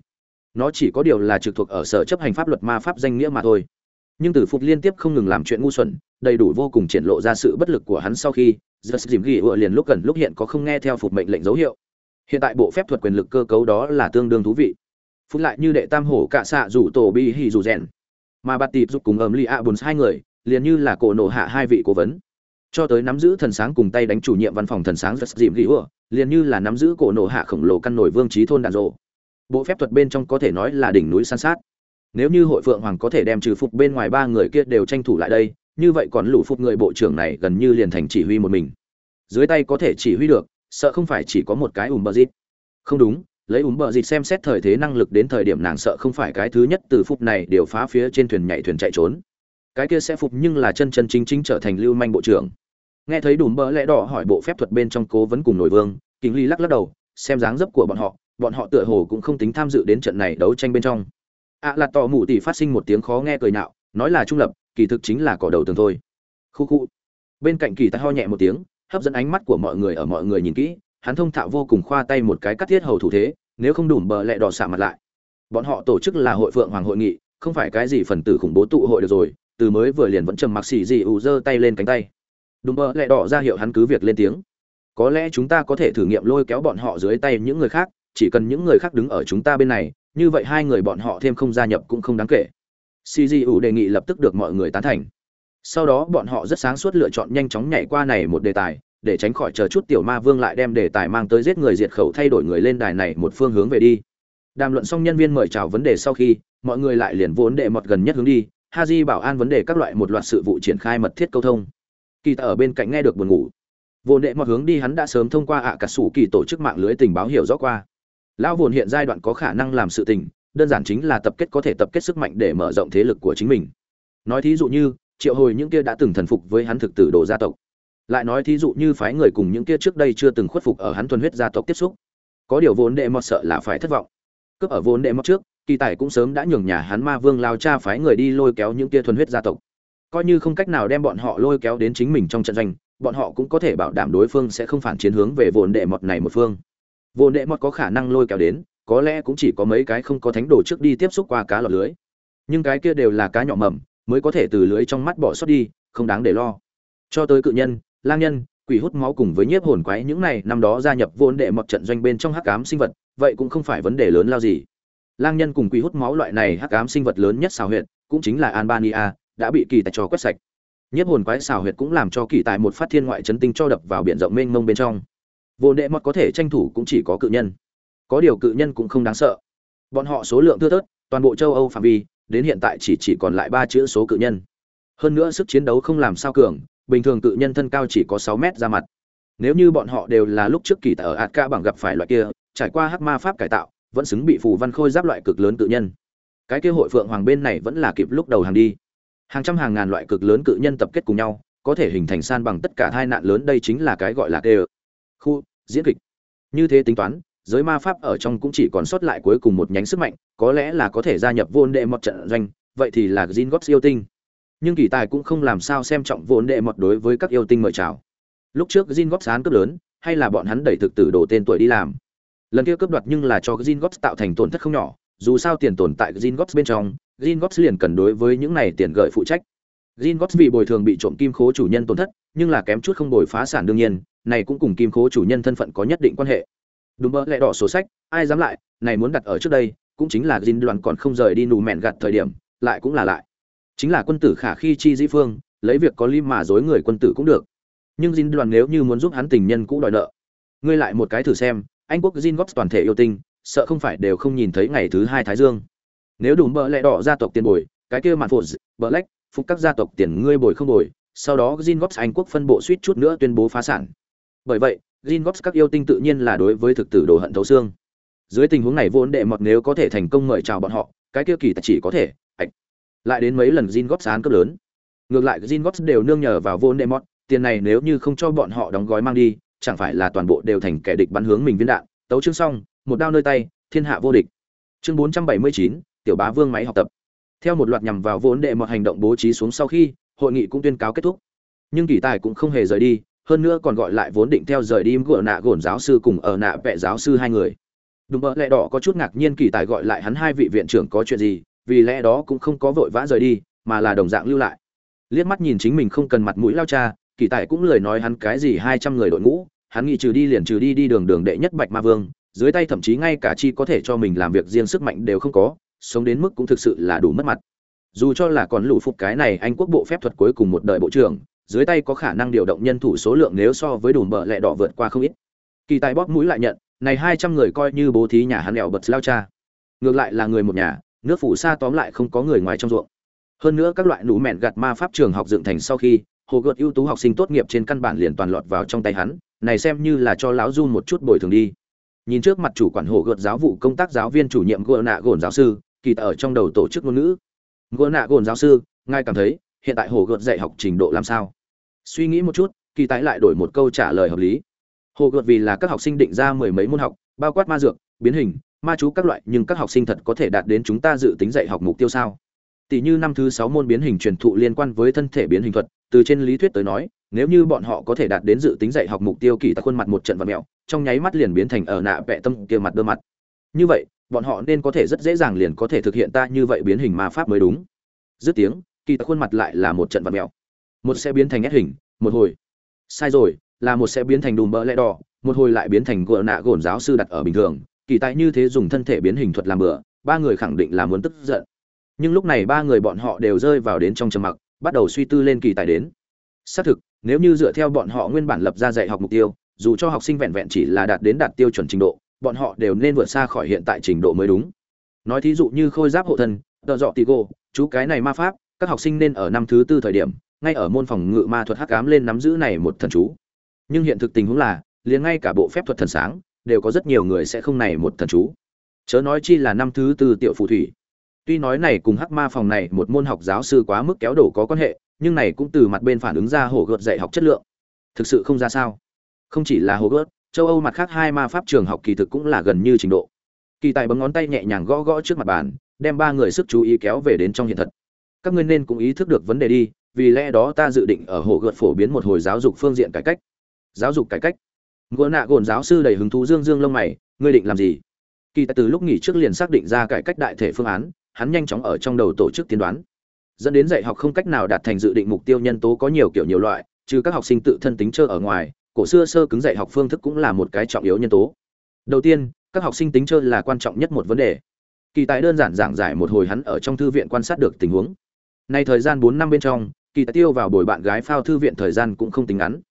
Nó chỉ có điều là trực thuộc ở sở chấp hành pháp luật ma pháp danh nghĩa mà thôi. Nhưng Tử Phục liên tiếp không ngừng làm chuyện ngu xuẩn, đầy đủ vô cùng triển lộ ra sự bất lực của hắn sau khi, giật dìm ghi ựa liền lúc gần lúc hiện có không nghe theo phục mệnh lệnh dấu hiệu hiện tại bộ phép thuật quyền lực cơ cấu đó là tương đương thú vị. Phút lại như đệ tam hổ cạ xạ rủ tổ bi hì rủ rèn. Mà bạt tịp giúp cùng ẩm li a bùn hai người, liền như là cổ nổ hạ hai vị cố vấn. Cho tới nắm giữ thần sáng cùng tay đánh chủ nhiệm văn phòng thần sáng rất dìm ghi ủa, liền như là nắm giữ cổ nổ hạ khổng lồ căn nổi vương trí thôn đàn rộ. Bộ phép thuật bên trong có thể nói là đỉnh núi san sát. Nếu như hội phượng hoàng có thể đem trừ phục bên ngoài ba người kia đều tranh thủ lại đây, như vậy còn lũ phục người bộ trưởng này gần như liền thành chỉ huy một mình. Dưới tay có thể chỉ huy được sợ không phải chỉ có một cái ùm bờ dịt. Không đúng, lấy ùm bờ dịt xem xét thời thế năng lực đến thời điểm nàng sợ không phải cái thứ nhất từ phục này đều phá phía trên thuyền nhảy thuyền chạy trốn. Cái kia sẽ phục nhưng là chân chân chính chính trở thành lưu manh bộ trưởng. Nghe thấy đùm bờ lẽ đỏ hỏi bộ phép thuật bên trong cố vấn cùng nổi vương kính ly lắc lắc đầu, xem dáng dấp của bọn họ bọn họ tựa hồ cũng không tính tham dự đến trận này đấu tranh bên trong. Ạ à là tò mù tỷ phát sinh một tiếng khó nghe cười nạo, nói là trung lập, kỳ thực chính là cỏ đầu tường thôi. Khu khu. Bên cạnh kỳ ta ho nhẹ một tiếng hấp dẫn ánh mắt của mọi người ở mọi người nhìn kỹ, hắn thông thạo vô cùng khoa tay một cái cắt thiết hầu thủ thế, nếu không đủ bờ lẹ đỏ xả mặt lại. Bọn họ tổ chức là hội phượng hoàng hội nghị, không phải cái gì phần tử khủng bố tụ hội được rồi, từ mới vừa liền vẫn trầm mặc xì gì ù giơ tay lên cánh tay. Đùm bờ lẹ đỏ ra hiệu hắn cứ việc lên tiếng. Có lẽ chúng ta có thể thử nghiệm lôi kéo bọn họ dưới tay những người khác, chỉ cần những người khác đứng ở chúng ta bên này, như vậy hai người bọn họ thêm không gia nhập cũng không đáng kể. CGU đề nghị lập tức được mọi người tán thành. Sau đó bọn họ rất sáng suốt lựa chọn nhanh chóng nhảy qua này một đề tài, để tránh khỏi chờ chút tiểu ma vương lại đem đề tài mang tới giết người diệt khẩu thay đổi người lên đài này một phương hướng về đi. Đàm luận xong nhân viên mời chào vấn đề sau khi, mọi người lại liền vốn đệ một gần nhất hướng đi, Haji bảo an vấn đề các loại một loạt sự vụ triển khai mật thiết câu thông. Kỳ ta ở bên cạnh nghe được buồn ngủ. Vốn đệ một hướng đi hắn đã sớm thông qua ạ cả sủ kỳ tổ chức mạng lưới tình báo hiểu rõ qua. Lão vốn hiện giai đoạn có khả năng làm sự tình, đơn giản chính là tập kết có thể tập kết sức mạnh để mở rộng thế lực của chính mình nói thí dụ như triệu hồi những kia đã từng thần phục với hắn thực tử đồ gia tộc. Lại nói thí dụ như phái người cùng những kia trước đây chưa từng khuất phục ở hắn thuần huyết gia tộc tiếp xúc. Có điều vốn đệ mọt sợ là phải thất vọng. Cướp ở vốn đệ mọt trước, kỳ tài cũng sớm đã nhường nhà hắn ma vương lao cha phái người đi lôi kéo những kia thuần huyết gia tộc. Coi như không cách nào đem bọn họ lôi kéo đến chính mình trong trận doanh, bọn họ cũng có thể bảo đảm đối phương sẽ không phản chiến hướng về vốn đệ mọt này một phương. Vốn đệ mọt có khả năng lôi kéo đến, có lẽ cũng chỉ có mấy cái không có thánh đồ trước đi tiếp xúc qua cá lọt lưới. Nhưng cái kia đều là cá nhỏ mầm mới có thể từ lưới trong mắt bỏ sót đi, không đáng để lo. Cho tới cự nhân, lang nhân, quỷ hút máu cùng với nhiếp hồn quái những này năm đó gia nhập vốn đệ một trận doanh bên trong hắc ám sinh vật, vậy cũng không phải vấn đề lớn lao gì. Lang nhân cùng quỷ hút máu loại này hắc ám sinh vật lớn nhất xào huyệt, cũng chính là albania, đã bị kỳ tài trò quét sạch. Nhiếp hồn quái xào huyệt cũng làm cho kỳ tài một phát thiên ngoại chấn tinh cho đập vào biển rộng mênh mông bên trong. Vốn đệ mọt có thể tranh thủ cũng chỉ có cự nhân. Có điều cự nhân cũng không đáng sợ. Bọn họ số lượng thưa thớt, toàn bộ châu âu phạm vi đến hiện tại chỉ chỉ còn lại ba chữ số cự nhân. Hơn nữa sức chiến đấu không làm sao cường, bình thường cự nhân thân cao chỉ có sáu mét ra mặt. Nếu như bọn họ đều là lúc trước kỳ tại ở ạt ca bằng gặp phải loại kia, trải qua hắc ma pháp cải tạo, vẫn xứng bị phù văn khôi giáp loại cực lớn cự nhân. Cái kia hội phượng hoàng bên này vẫn là kịp lúc đầu hàng đi. Hàng trăm hàng ngàn loại cực lớn cự nhân tập kết cùng nhau, có thể hình thành san bằng tất cả hai nạn lớn đây chính là cái gọi là kê khu, diễn kịch. Như thế tính toán giới ma pháp ở trong cũng chỉ còn sót lại cuối cùng một nhánh sức mạnh, có lẽ là có thể gia nhập vốn đệ một trận doanh, vậy thì là Gringotts yêu tinh. Nhưng kỳ tài cũng không làm sao xem trọng vốn đệ một đối với các yêu tinh mời chào. Lúc trước Gringotts án cấp lớn, hay là bọn hắn đẩy thực tử đổ tên tuổi đi làm. Lần kia cướp đoạt nhưng là cho Gringotts tạo thành tổn thất không nhỏ, dù sao tiền tồn tại Gringotts bên trong, Gringotts liền cần đối với những này tiền gợi phụ trách. Gringotts vì bồi thường bị trộm kim khố chủ nhân tổn thất, nhưng là kém chút không bồi phá sản đương nhiên, này cũng cùng kim khố chủ nhân thân phận có nhất định quan hệ đúng mơ lẹ đỏ sổ sách, ai dám lại, này muốn đặt ở trước đây, cũng chính là dinh đoàn còn không rời đi nù mẹn gặt thời điểm, lại cũng là lại. Chính là quân tử khả khi chi dĩ phương, lấy việc có lý mà dối người quân tử cũng được. Nhưng Jin đoàn nếu như muốn giúp hắn tình nhân cũ đòi nợ, ngươi lại một cái thử xem, anh quốc Jin góp toàn thể yêu tinh, sợ không phải đều không nhìn thấy ngày thứ hai thái dương. Nếu đủ mơ lẹ đỏ gia tộc tiền bồi, cái kia mạn phụ bợ lách, phục các gia tộc tiền ngươi bồi không bồi, sau đó Jin góp anh quốc phân bộ suýt chút nữa tuyên bố phá sản. Bởi vậy Jin góp các yêu tinh tự nhiên là đối với thực tử đồ hận thấu xương. Dưới tình huống này vốn đệ mọt nếu có thể thành công mời chào bọn họ cái kia kỳ tài chỉ có thể ạch. Lại đến mấy lần Jin góp án cấp lớn. Ngược lại Jin góp đều nương nhờ vào vốn đệ mọt tiền này nếu như không cho bọn họ đóng gói mang đi chẳng phải là toàn bộ đều thành kẻ địch bắn hướng mình viên đạn. Tấu chương xong một đao nơi tay thiên hạ vô địch. Chương 479, tiểu bá vương máy học tập. Theo một loạt nhằm vào vốn đệ mọt hành động bố trí xuống sau khi hội nghị cũng tuyên cáo kết thúc. Nhưng kỳ tài cũng không hề rời đi hơn nữa còn gọi lại vốn định theo rời đi của nạ gồn giáo sư cùng ở nạ vẽ giáo sư hai người. Đúng mơ lẽ đỏ có chút ngạc nhiên kỳ tài gọi lại hắn hai vị viện trưởng có chuyện gì, vì lẽ đó cũng không có vội vã rời đi, mà là đồng dạng lưu lại. Liếc mắt nhìn chính mình không cần mặt mũi lao cha, kỳ tài cũng lời nói hắn cái gì hai trăm người đội ngũ, hắn nghĩ trừ đi liền trừ đi đi đường đường đệ nhất bạch ma vương, dưới tay thậm chí ngay cả chi có thể cho mình làm việc riêng sức mạnh đều không có, sống đến mức cũng thực sự là đủ mất mặt. Dù cho là còn lũ phục cái này, anh quốc bộ phép thuật cuối cùng một đời bộ trưởng dưới tay có khả năng điều động nhân thủ số lượng nếu so với đùm bờ lẹ đỏ vượt qua không ít. Kỳ tài bóp mũi lại nhận, này hai trăm người coi như bố thí nhà hắn lẹo bật lao cha. Ngược lại là người một nhà, nước phủ xa tóm lại không có người ngoài trong ruộng. Hơn nữa các loại nụ mẹn gặt ma pháp trường học dựng thành sau khi, hồ gợt ưu tú học sinh tốt nghiệp trên căn bản liền toàn lọt vào trong tay hắn, này xem như là cho lão run một chút bồi thường đi. Nhìn trước mặt chủ quản hồ gợt giáo vụ công tác giáo viên chủ nhiệm gỡ nạ gồn giáo sư, kỳ ở trong đầu tổ chức ngôn ngữ. Gỡ nạ gồn giáo sư, ngài cảm thấy hiện tại hồ gợt dạy học trình độ làm sao? Suy nghĩ một chút, kỳ tái lại đổi một câu trả lời hợp lý. Hồ gợt vì là các học sinh định ra mười mấy môn học, bao quát ma dược, biến hình, ma chú các loại, nhưng các học sinh thật có thể đạt đến chúng ta dự tính dạy học mục tiêu sao? Tỷ như năm thứ sáu môn biến hình truyền thụ liên quan với thân thể biến hình thuật, từ trên lý thuyết tới nói, nếu như bọn họ có thể đạt đến dự tính dạy học mục tiêu kỳ tại khuôn mặt một trận vật mẹo, trong nháy mắt liền biến thành ở nạ vẽ tâm kia mặt đơ mặt. Như vậy, bọn họ nên có thể rất dễ dàng liền có thể thực hiện ta như vậy biến hình ma pháp mới đúng. Dứt tiếng, kỳ tại khuôn mặt lại là một trận vật mẹo một sẽ biến thành ép hình, một hồi. Sai rồi, là một sẽ biến thành đùm bỡ lẽ đỏ, một hồi lại biến thành gỡ nạ gồn giáo sư đặt ở bình thường. Kỳ tại như thế dùng thân thể biến hình thuật làm bữa ba người khẳng định là muốn tức giận. Nhưng lúc này ba người bọn họ đều rơi vào đến trong trầm mặc, bắt đầu suy tư lên kỳ tài đến. Xác thực, nếu như dựa theo bọn họ nguyên bản lập ra dạy học mục tiêu, dù cho học sinh vẹn vẹn chỉ là đạt đến đạt tiêu chuẩn trình độ, bọn họ đều nên vượt xa khỏi hiện tại trình độ mới đúng. Nói thí dụ như khôi giáp hộ thân, tợ dọ tì gô, chú cái này ma pháp, các học sinh nên ở năm thứ tư thời điểm ngay ở môn phòng ngự ma thuật hắc ám lên nắm giữ này một thần chú. Nhưng hiện thực tình huống là, liền ngay cả bộ phép thuật thần sáng, đều có rất nhiều người sẽ không này một thần chú. Chớ nói chi là năm thứ tư tiểu phù thủy. Tuy nói này cùng hắc ma phòng này một môn học giáo sư quá mức kéo đổ có quan hệ, nhưng này cũng từ mặt bên phản ứng ra hồ gợt dạy học chất lượng. Thực sự không ra sao. Không chỉ là hồ gợt, châu âu mặt khác hai ma pháp trường học kỳ thực cũng là gần như trình độ. Kỳ tài bấm ngón tay nhẹ nhàng gõ gõ trước mặt bàn, đem ba người sức chú ý kéo về đến trong hiện thật. Các ngươi nên cũng ý thức được vấn đề đi vì lẽ đó ta dự định ở hồ gợt phổ biến một hồi giáo dục phương diện cải cách. Giáo dục cải cách. Gỡ nạ gồn giáo sư đầy hứng thú dương dương lông mày, ngươi định làm gì? Kỳ tài từ lúc nghỉ trước liền xác định ra cải cách đại thể phương án, hắn nhanh chóng ở trong đầu tổ chức tiên đoán. Dẫn đến dạy học không cách nào đạt thành dự định mục tiêu nhân tố có nhiều kiểu nhiều loại, trừ các học sinh tự thân tính chơi ở ngoài, cổ xưa sơ cứng dạy học phương thức cũng là một cái trọng yếu nhân tố. Đầu tiên, các học sinh tính chơi là quan trọng nhất một vấn đề. Kỳ tài đơn giản giảng giải một hồi hắn ở trong thư viện quan sát được tình huống. Nay thời gian bốn năm bên trong kỳ tài tiêu vào buổi bạn gái phao thư viện thời gian cũng không tính ngắn.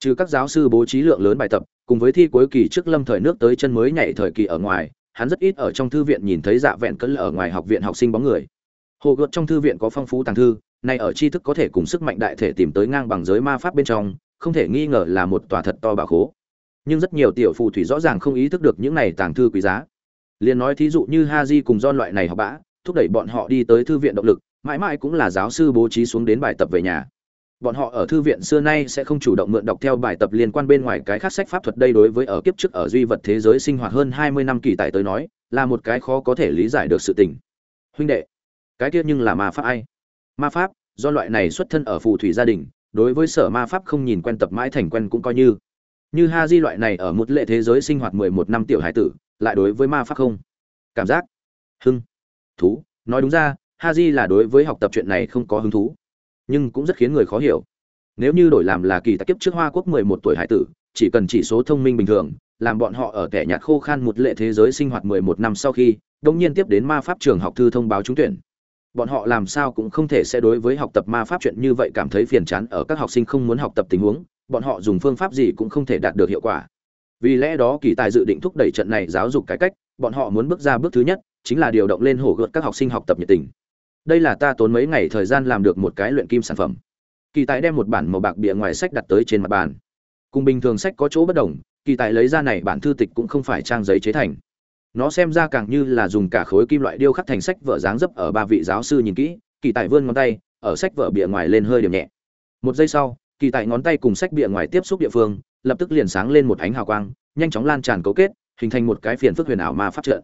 Trừ các giáo sư bố trí lượng lớn bài tập, cùng với thi cuối kỳ trước lâm thời nước tới chân mới nhảy thời kỳ ở ngoài, hắn rất ít ở trong thư viện nhìn thấy dạ vẹn cấn ở ngoài học viện học sinh bóng người. Hồ gợt trong thư viện có phong phú tàng thư này ở tri thức có thể cùng sức mạnh đại thể tìm tới ngang bằng giới ma pháp bên trong, không thể nghi ngờ là một tòa thật to bà khố. Nhưng rất nhiều tiểu phù thủy rõ ràng không ý thức được những này tàng thư quý giá. Liền nói thí dụ như ha di cùng don loại này học bã thúc đẩy bọn họ đi tới thư viện động lực mãi mãi cũng là giáo sư bố trí xuống đến bài tập về nhà. Bọn họ ở thư viện xưa nay sẽ không chủ động mượn đọc theo bài tập liên quan bên ngoài cái khác sách pháp thuật đây đối với ở kiếp trước ở duy vật thế giới sinh hoạt hơn hai mươi năm kỳ tài tới nói, là một cái khó có thể lý giải được sự tình. Huynh đệ, cái kia nhưng là ma pháp ai? Ma pháp, do loại này xuất thân ở phù thủy gia đình, đối với sở ma pháp không nhìn quen tập mãi thành quen cũng coi như. Như ha di loại này ở một lệ thế giới sinh hoạt mười một năm tiểu hải tử, lại đối với ma pháp không? Cảm giác? Hưng. Thú, nói đúng ra ha di là đối với học tập chuyện này không có hứng thú, nhưng cũng rất khiến người khó hiểu. Nếu như đổi làm là kỳ tài kiếp trước hoa quốc mười một tuổi hải tử, chỉ cần chỉ số thông minh bình thường, làm bọn họ ở kẻ nhạt khô khan một lệ thế giới sinh hoạt mười một năm sau khi đông nhiên tiếp đến ma pháp trường học thư thông báo trúng tuyển. Bọn họ làm sao cũng không thể sẽ đối với học tập ma pháp chuyện như vậy cảm thấy phiền chán ở các học sinh không muốn học tập tình huống, bọn họ dùng phương pháp gì cũng không thể đạt được hiệu quả. Vì lẽ đó kỳ tài dự định thúc đẩy trận này giáo dục cải cách, bọn họ muốn bước ra bước thứ nhất, chính là điều động lên hổ gợt các học sinh học tập nhiệt tình đây là ta tốn mấy ngày thời gian làm được một cái luyện kim sản phẩm. Kỳ tài đem một bản màu bạc bìa ngoài sách đặt tới trên mặt bàn. Cùng bình thường sách có chỗ bất đồng, kỳ tài lấy ra này bản thư tịch cũng không phải trang giấy chế thành. Nó xem ra càng như là dùng cả khối kim loại điêu khắc thành sách vở dáng dấp ở ba vị giáo sư nhìn kỹ, kỳ tài vươn ngón tay, ở sách vở bìa ngoài lên hơi điểm nhẹ. Một giây sau, kỳ tài ngón tay cùng sách bìa ngoài tiếp xúc địa phương, lập tức liền sáng lên một ánh hào quang, nhanh chóng lan tràn cấu kết, hình thành một cái phiền phức huyền ảo ma pháp trợ.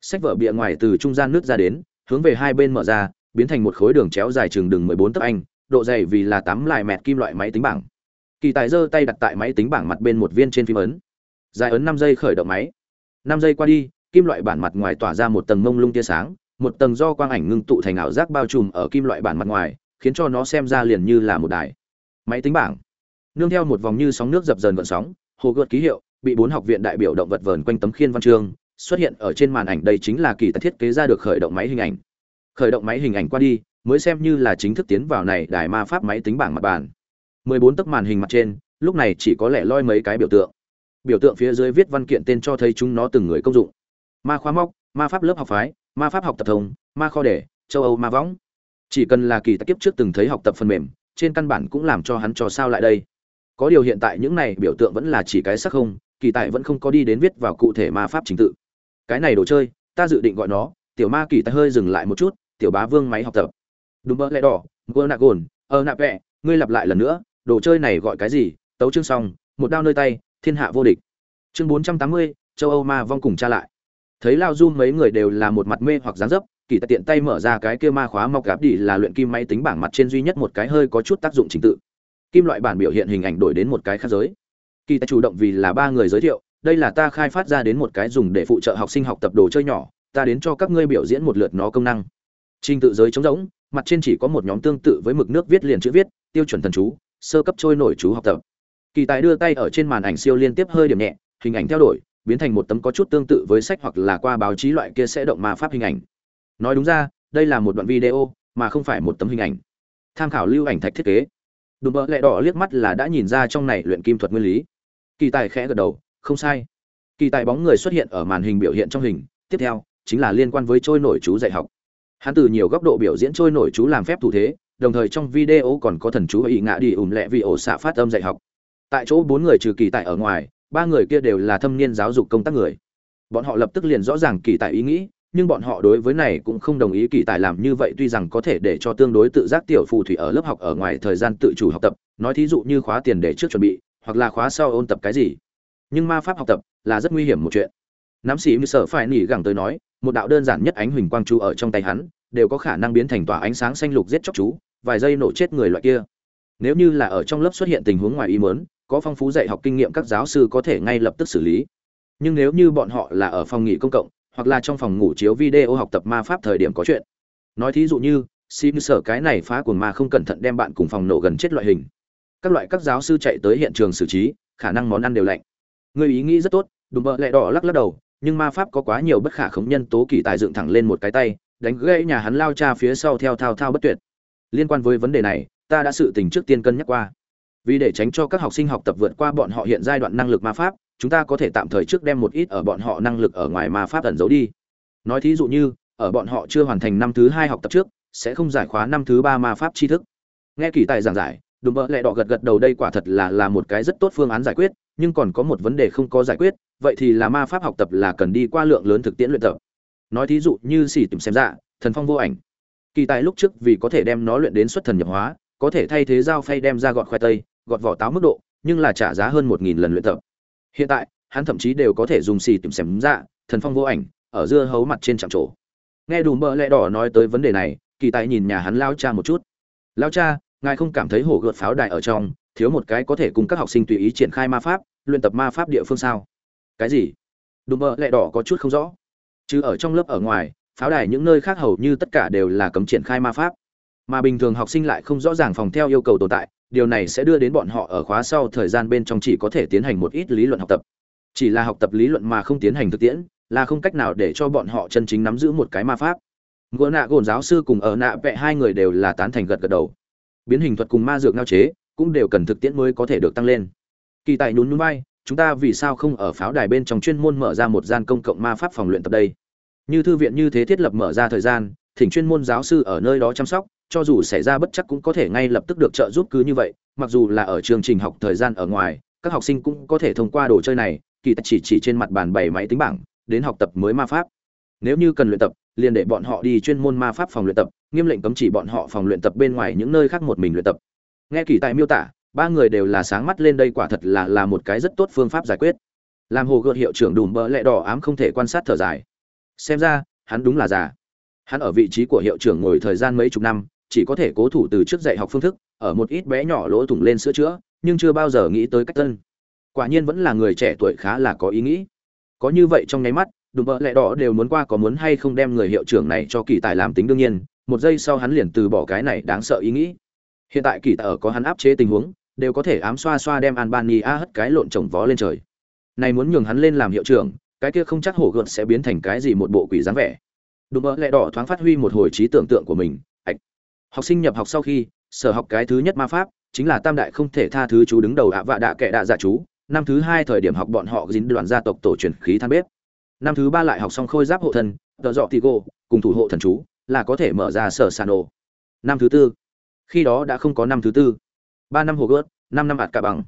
sách vở bìa ngoài từ trung gian nước ra đến hướng về hai bên mở ra, biến thành một khối đường chéo dài chừng đường 14 tấc anh, độ dày vì là tám lại mẹt kim loại máy tính bảng. Kỳ tài giơ tay đặt tại máy tính bảng mặt bên một viên trên phím ấn. Dài ấn 5 giây khởi động máy. 5 giây qua đi, kim loại bản mặt ngoài tỏa ra một tầng mông lung tia sáng, một tầng do quang ảnh ngưng tụ thành ảo giác bao trùm ở kim loại bản mặt ngoài, khiến cho nó xem ra liền như là một đài. Máy tính bảng. Nương theo một vòng như sóng nước dập dờn gợn sóng, hồ gợn ký hiệu, bị bốn học viện đại biểu động vật vờn quanh tấm khiên văn chương xuất hiện ở trên màn ảnh đây chính là kỳ tài thiết kế ra được khởi động máy hình ảnh. Khởi động máy hình ảnh qua đi, mới xem như là chính thức tiến vào này đài ma pháp máy tính bảng mặt bàn. 14 tấc màn hình mặt trên, lúc này chỉ có lẻ loi mấy cái biểu tượng. Biểu tượng phía dưới viết văn kiện tên cho thấy chúng nó từng người công dụng. Ma khóa móc, ma pháp lớp học phái, ma pháp học tập thông, ma kho đề châu âu ma võng. Chỉ cần là kỳ tài kiếp trước từng thấy học tập phần mềm, trên căn bản cũng làm cho hắn cho sao lại đây. Có điều hiện tại những này biểu tượng vẫn là chỉ cái sắc không, kỳ tài vẫn không có đi đến viết vào cụ thể ma pháp chính tự cái này đồ chơi, ta dự định gọi nó, tiểu ma kỳ tài hơi dừng lại một chút, tiểu bá vương máy học tập. Đúng mơ lẽ đỏ mơ nạ gồn ờ, ơ nạp vẹ, ngươi lặp lại lần nữa, đồ chơi này gọi cái gì, tấu chương xong, một đao nơi tay, thiên hạ vô địch. Chương bốn trăm tám mươi, châu âu ma vong cùng tra lại. Thấy lao du mấy người đều là một mặt mê hoặc dáng dấp, kỳ tài tiện tay mở ra cái kia ma khóa mọc gáp đi là luyện kim máy tính bảng mặt trên duy nhất một cái hơi có chút tác dụng trình tự. Kim loại bản biểu hiện hình ảnh đổi đến một cái khác giới. Kỳ tài chủ động vì là ba người giới thiệu đây là ta khai phát ra đến một cái dùng để phụ trợ học sinh học tập đồ chơi nhỏ, ta đến cho các ngươi biểu diễn một lượt nó công năng. Trình tự giới trống rỗng, mặt trên chỉ có một nhóm tương tự với mực nước viết liền chữ viết, tiêu chuẩn thần chú, sơ cấp trôi nổi chú học tập. Kỳ tài đưa tay ở trên màn ảnh siêu liên tiếp hơi điểm nhẹ, hình ảnh theo đổi biến thành một tấm có chút tương tự với sách hoặc là qua báo chí loại kia sẽ động ma pháp hình ảnh. Nói đúng ra, đây là một đoạn video, mà không phải một tấm hình ảnh. Tham khảo lưu ảnh thạch thiết kế. Đùm bỡ lẹ đỏ liếc mắt là đã nhìn ra trong này luyện kim thuật nguyên lý. Kỳ tài khẽ gật đầu không sai. Kỳ tài bóng người xuất hiện ở màn hình biểu hiện trong hình, tiếp theo, chính là liên quan với trôi nổi chú dạy học. Hắn từ nhiều góc độ biểu diễn trôi nổi chú làm phép thủ thế, đồng thời trong video còn có thần chú ý ngạ đi ủng lẹ vì ổ xạ phát âm dạy học. Tại chỗ bốn người trừ kỳ tài ở ngoài, ba người kia đều là thâm niên giáo dục công tác người. Bọn họ lập tức liền rõ ràng kỳ tài ý nghĩ, nhưng bọn họ đối với này cũng không đồng ý kỳ tài làm như vậy, tuy rằng có thể để cho tương đối tự giác tiểu phù thủy ở lớp học ở ngoài thời gian tự chủ học tập, nói thí dụ như khóa tiền để trước chuẩn bị, hoặc là khóa sau ôn tập cái gì nhưng ma pháp học tập là rất nguy hiểm một chuyện. Nắm sĩ như sở phải nỉ gẳng tới nói, một đạo đơn giản nhất ánh huỳnh quang chú ở trong tay hắn, đều có khả năng biến thành tỏa ánh sáng xanh lục giết chóc chú, vài giây nổ chết người loại kia. Nếu như là ở trong lớp xuất hiện tình huống ngoài ý muốn, có phong phú dạy học kinh nghiệm các giáo sư có thể ngay lập tức xử lý. Nhưng nếu như bọn họ là ở phòng nghỉ công cộng, hoặc là trong phòng ngủ chiếu video học tập ma pháp thời điểm có chuyện. Nói thí dụ như xin sở cái này phá cuồng ma không cẩn thận đem bạn cùng phòng nổ gần chết loại hình. Các loại các giáo sư chạy tới hiện trường xử trí, khả năng món ăn đều lạnh người ý nghĩ rất tốt, đùm bợ lẹ đỏ lắc lắc đầu, nhưng ma pháp có quá nhiều bất khả khống nhân tố kỳ tài dựng thẳng lên một cái tay, đánh gãy nhà hắn lao cha phía sau theo thao thao bất tuyệt. Liên quan với vấn đề này, ta đã sự tình trước tiên cân nhắc qua. Vì để tránh cho các học sinh học tập vượt qua bọn họ hiện giai đoạn năng lực ma pháp, chúng ta có thể tạm thời trước đem một ít ở bọn họ năng lực ở ngoài ma pháp ẩn giấu đi. Nói thí dụ như, ở bọn họ chưa hoàn thành năm thứ hai học tập trước, sẽ không giải khóa năm thứ ba ma pháp tri thức. Nghe kỳ tài giảng giải, đùm bợ lẹ đỏ gật gật đầu đây quả thật là là một cái rất tốt phương án giải quyết nhưng còn có một vấn đề không có giải quyết, vậy thì là ma pháp học tập là cần đi qua lượng lớn thực tiễn luyện tập. Nói thí dụ như xỉ tìm xem dạ thần phong vô ảnh. Kỳ tài lúc trước vì có thể đem nó luyện đến xuất thần nhập hóa, có thể thay thế dao phay đem ra gọt khoai tây, gọt vỏ táo mức độ, nhưng là trả giá hơn một nghìn lần luyện tập. Hiện tại, hắn thậm chí đều có thể dùng xì tìm xem dạ thần phong vô ảnh, ở dưa hấu mặt trên trạm trổ. Nghe đùm bợ lẹ đỏ nói tới vấn đề này, kỳ tài nhìn nhà hắn lao cha một chút. Lao cha, ngài không cảm thấy hổ gợt pháo đài ở trong thiếu một cái có thể cùng các học sinh tùy ý triển khai ma pháp, luyện tập ma pháp địa phương sao? Cái gì? Đùm bợ lẹ đỏ có chút không rõ. Chứ ở trong lớp ở ngoài, pháo đài những nơi khác hầu như tất cả đều là cấm triển khai ma pháp. Mà bình thường học sinh lại không rõ ràng phòng theo yêu cầu tồn tại, điều này sẽ đưa đến bọn họ ở khóa sau thời gian bên trong chỉ có thể tiến hành một ít lý luận học tập. Chỉ là học tập lý luận mà không tiến hành thực tiễn, là không cách nào để cho bọn họ chân chính nắm giữ một cái ma pháp. Ngựa nạ gồn giáo sư cùng ở nạ vẽ hai người đều là tán thành gật gật đầu. Biến hình thuật cùng ma dược ngao chế cũng đều cần thực tiễn mới có thể được tăng lên. Kỳ tài nhún nhún vai, chúng ta vì sao không ở pháo đài bên trong chuyên môn mở ra một gian công cộng ma pháp phòng luyện tập đây? Như thư viện như thế thiết lập mở ra thời gian, thỉnh chuyên môn giáo sư ở nơi đó chăm sóc, cho dù xảy ra bất chắc cũng có thể ngay lập tức được trợ giúp cứ như vậy, mặc dù là ở chương trình học thời gian ở ngoài, các học sinh cũng có thể thông qua đồ chơi này, kỳ tài chỉ chỉ trên mặt bàn bày máy tính bảng, đến học tập mới ma pháp. Nếu như cần luyện tập, liền để bọn họ đi chuyên môn ma pháp phòng luyện tập, nghiêm lệnh cấm chỉ bọn họ phòng luyện tập bên ngoài những nơi khác một mình luyện tập nghe kỳ tài miêu tả, ba người đều là sáng mắt lên đây quả thật là là một cái rất tốt phương pháp giải quyết. Làm hồ gợt hiệu trưởng đùm bỡ lẹ đỏ ám không thể quan sát thở dài. Xem ra, hắn đúng là già. Hắn ở vị trí của hiệu trưởng ngồi thời gian mấy chục năm, chỉ có thể cố thủ từ trước dạy học phương thức, ở một ít bé nhỏ lỗ thủng lên sữa chữa, nhưng chưa bao giờ nghĩ tới cách tân quả nhiên vẫn là người trẻ tuổi khá là có ý nghĩ. Có như vậy trong nháy mắt, đùm bỡ lẹ đỏ đều muốn qua có muốn hay không đem người hiệu trưởng này cho kỳ tài làm tính đương nhiên, một giây sau hắn liền từ bỏ cái này đáng sợ ý nghĩ hiện tại kỳ tài ở có hắn áp chế tình huống, đều có thể ám xoa xoa đem albania hất cái lộn trồng vó lên trời. Này muốn nhường hắn lên làm hiệu trưởng, cái kia không chắc hổ gợn sẽ biến thành cái gì một bộ quỷ dáng vẻ. Đúng bợ lẹ đỏ thoáng phát huy một hồi trí tưởng tượng của mình, ạch. Học sinh nhập học sau khi, sở học cái thứ nhất ma pháp, chính là tam đại không thể tha thứ chú đứng đầu ạ vạ đạ kệ đạ dạ chú. Năm thứ hai thời điểm học bọn họ dính đoàn gia tộc tổ truyền khí than bếp. Năm thứ ba lại học xong khôi giáp hộ thân tờ dọ tigo, cùng thủ hộ thần chú, là có thể mở ra sở sàn ổ năm thứ tư khi đó đã không có năm thứ tư. Ba năm hồ gớt, năm năm ạt cả bằng.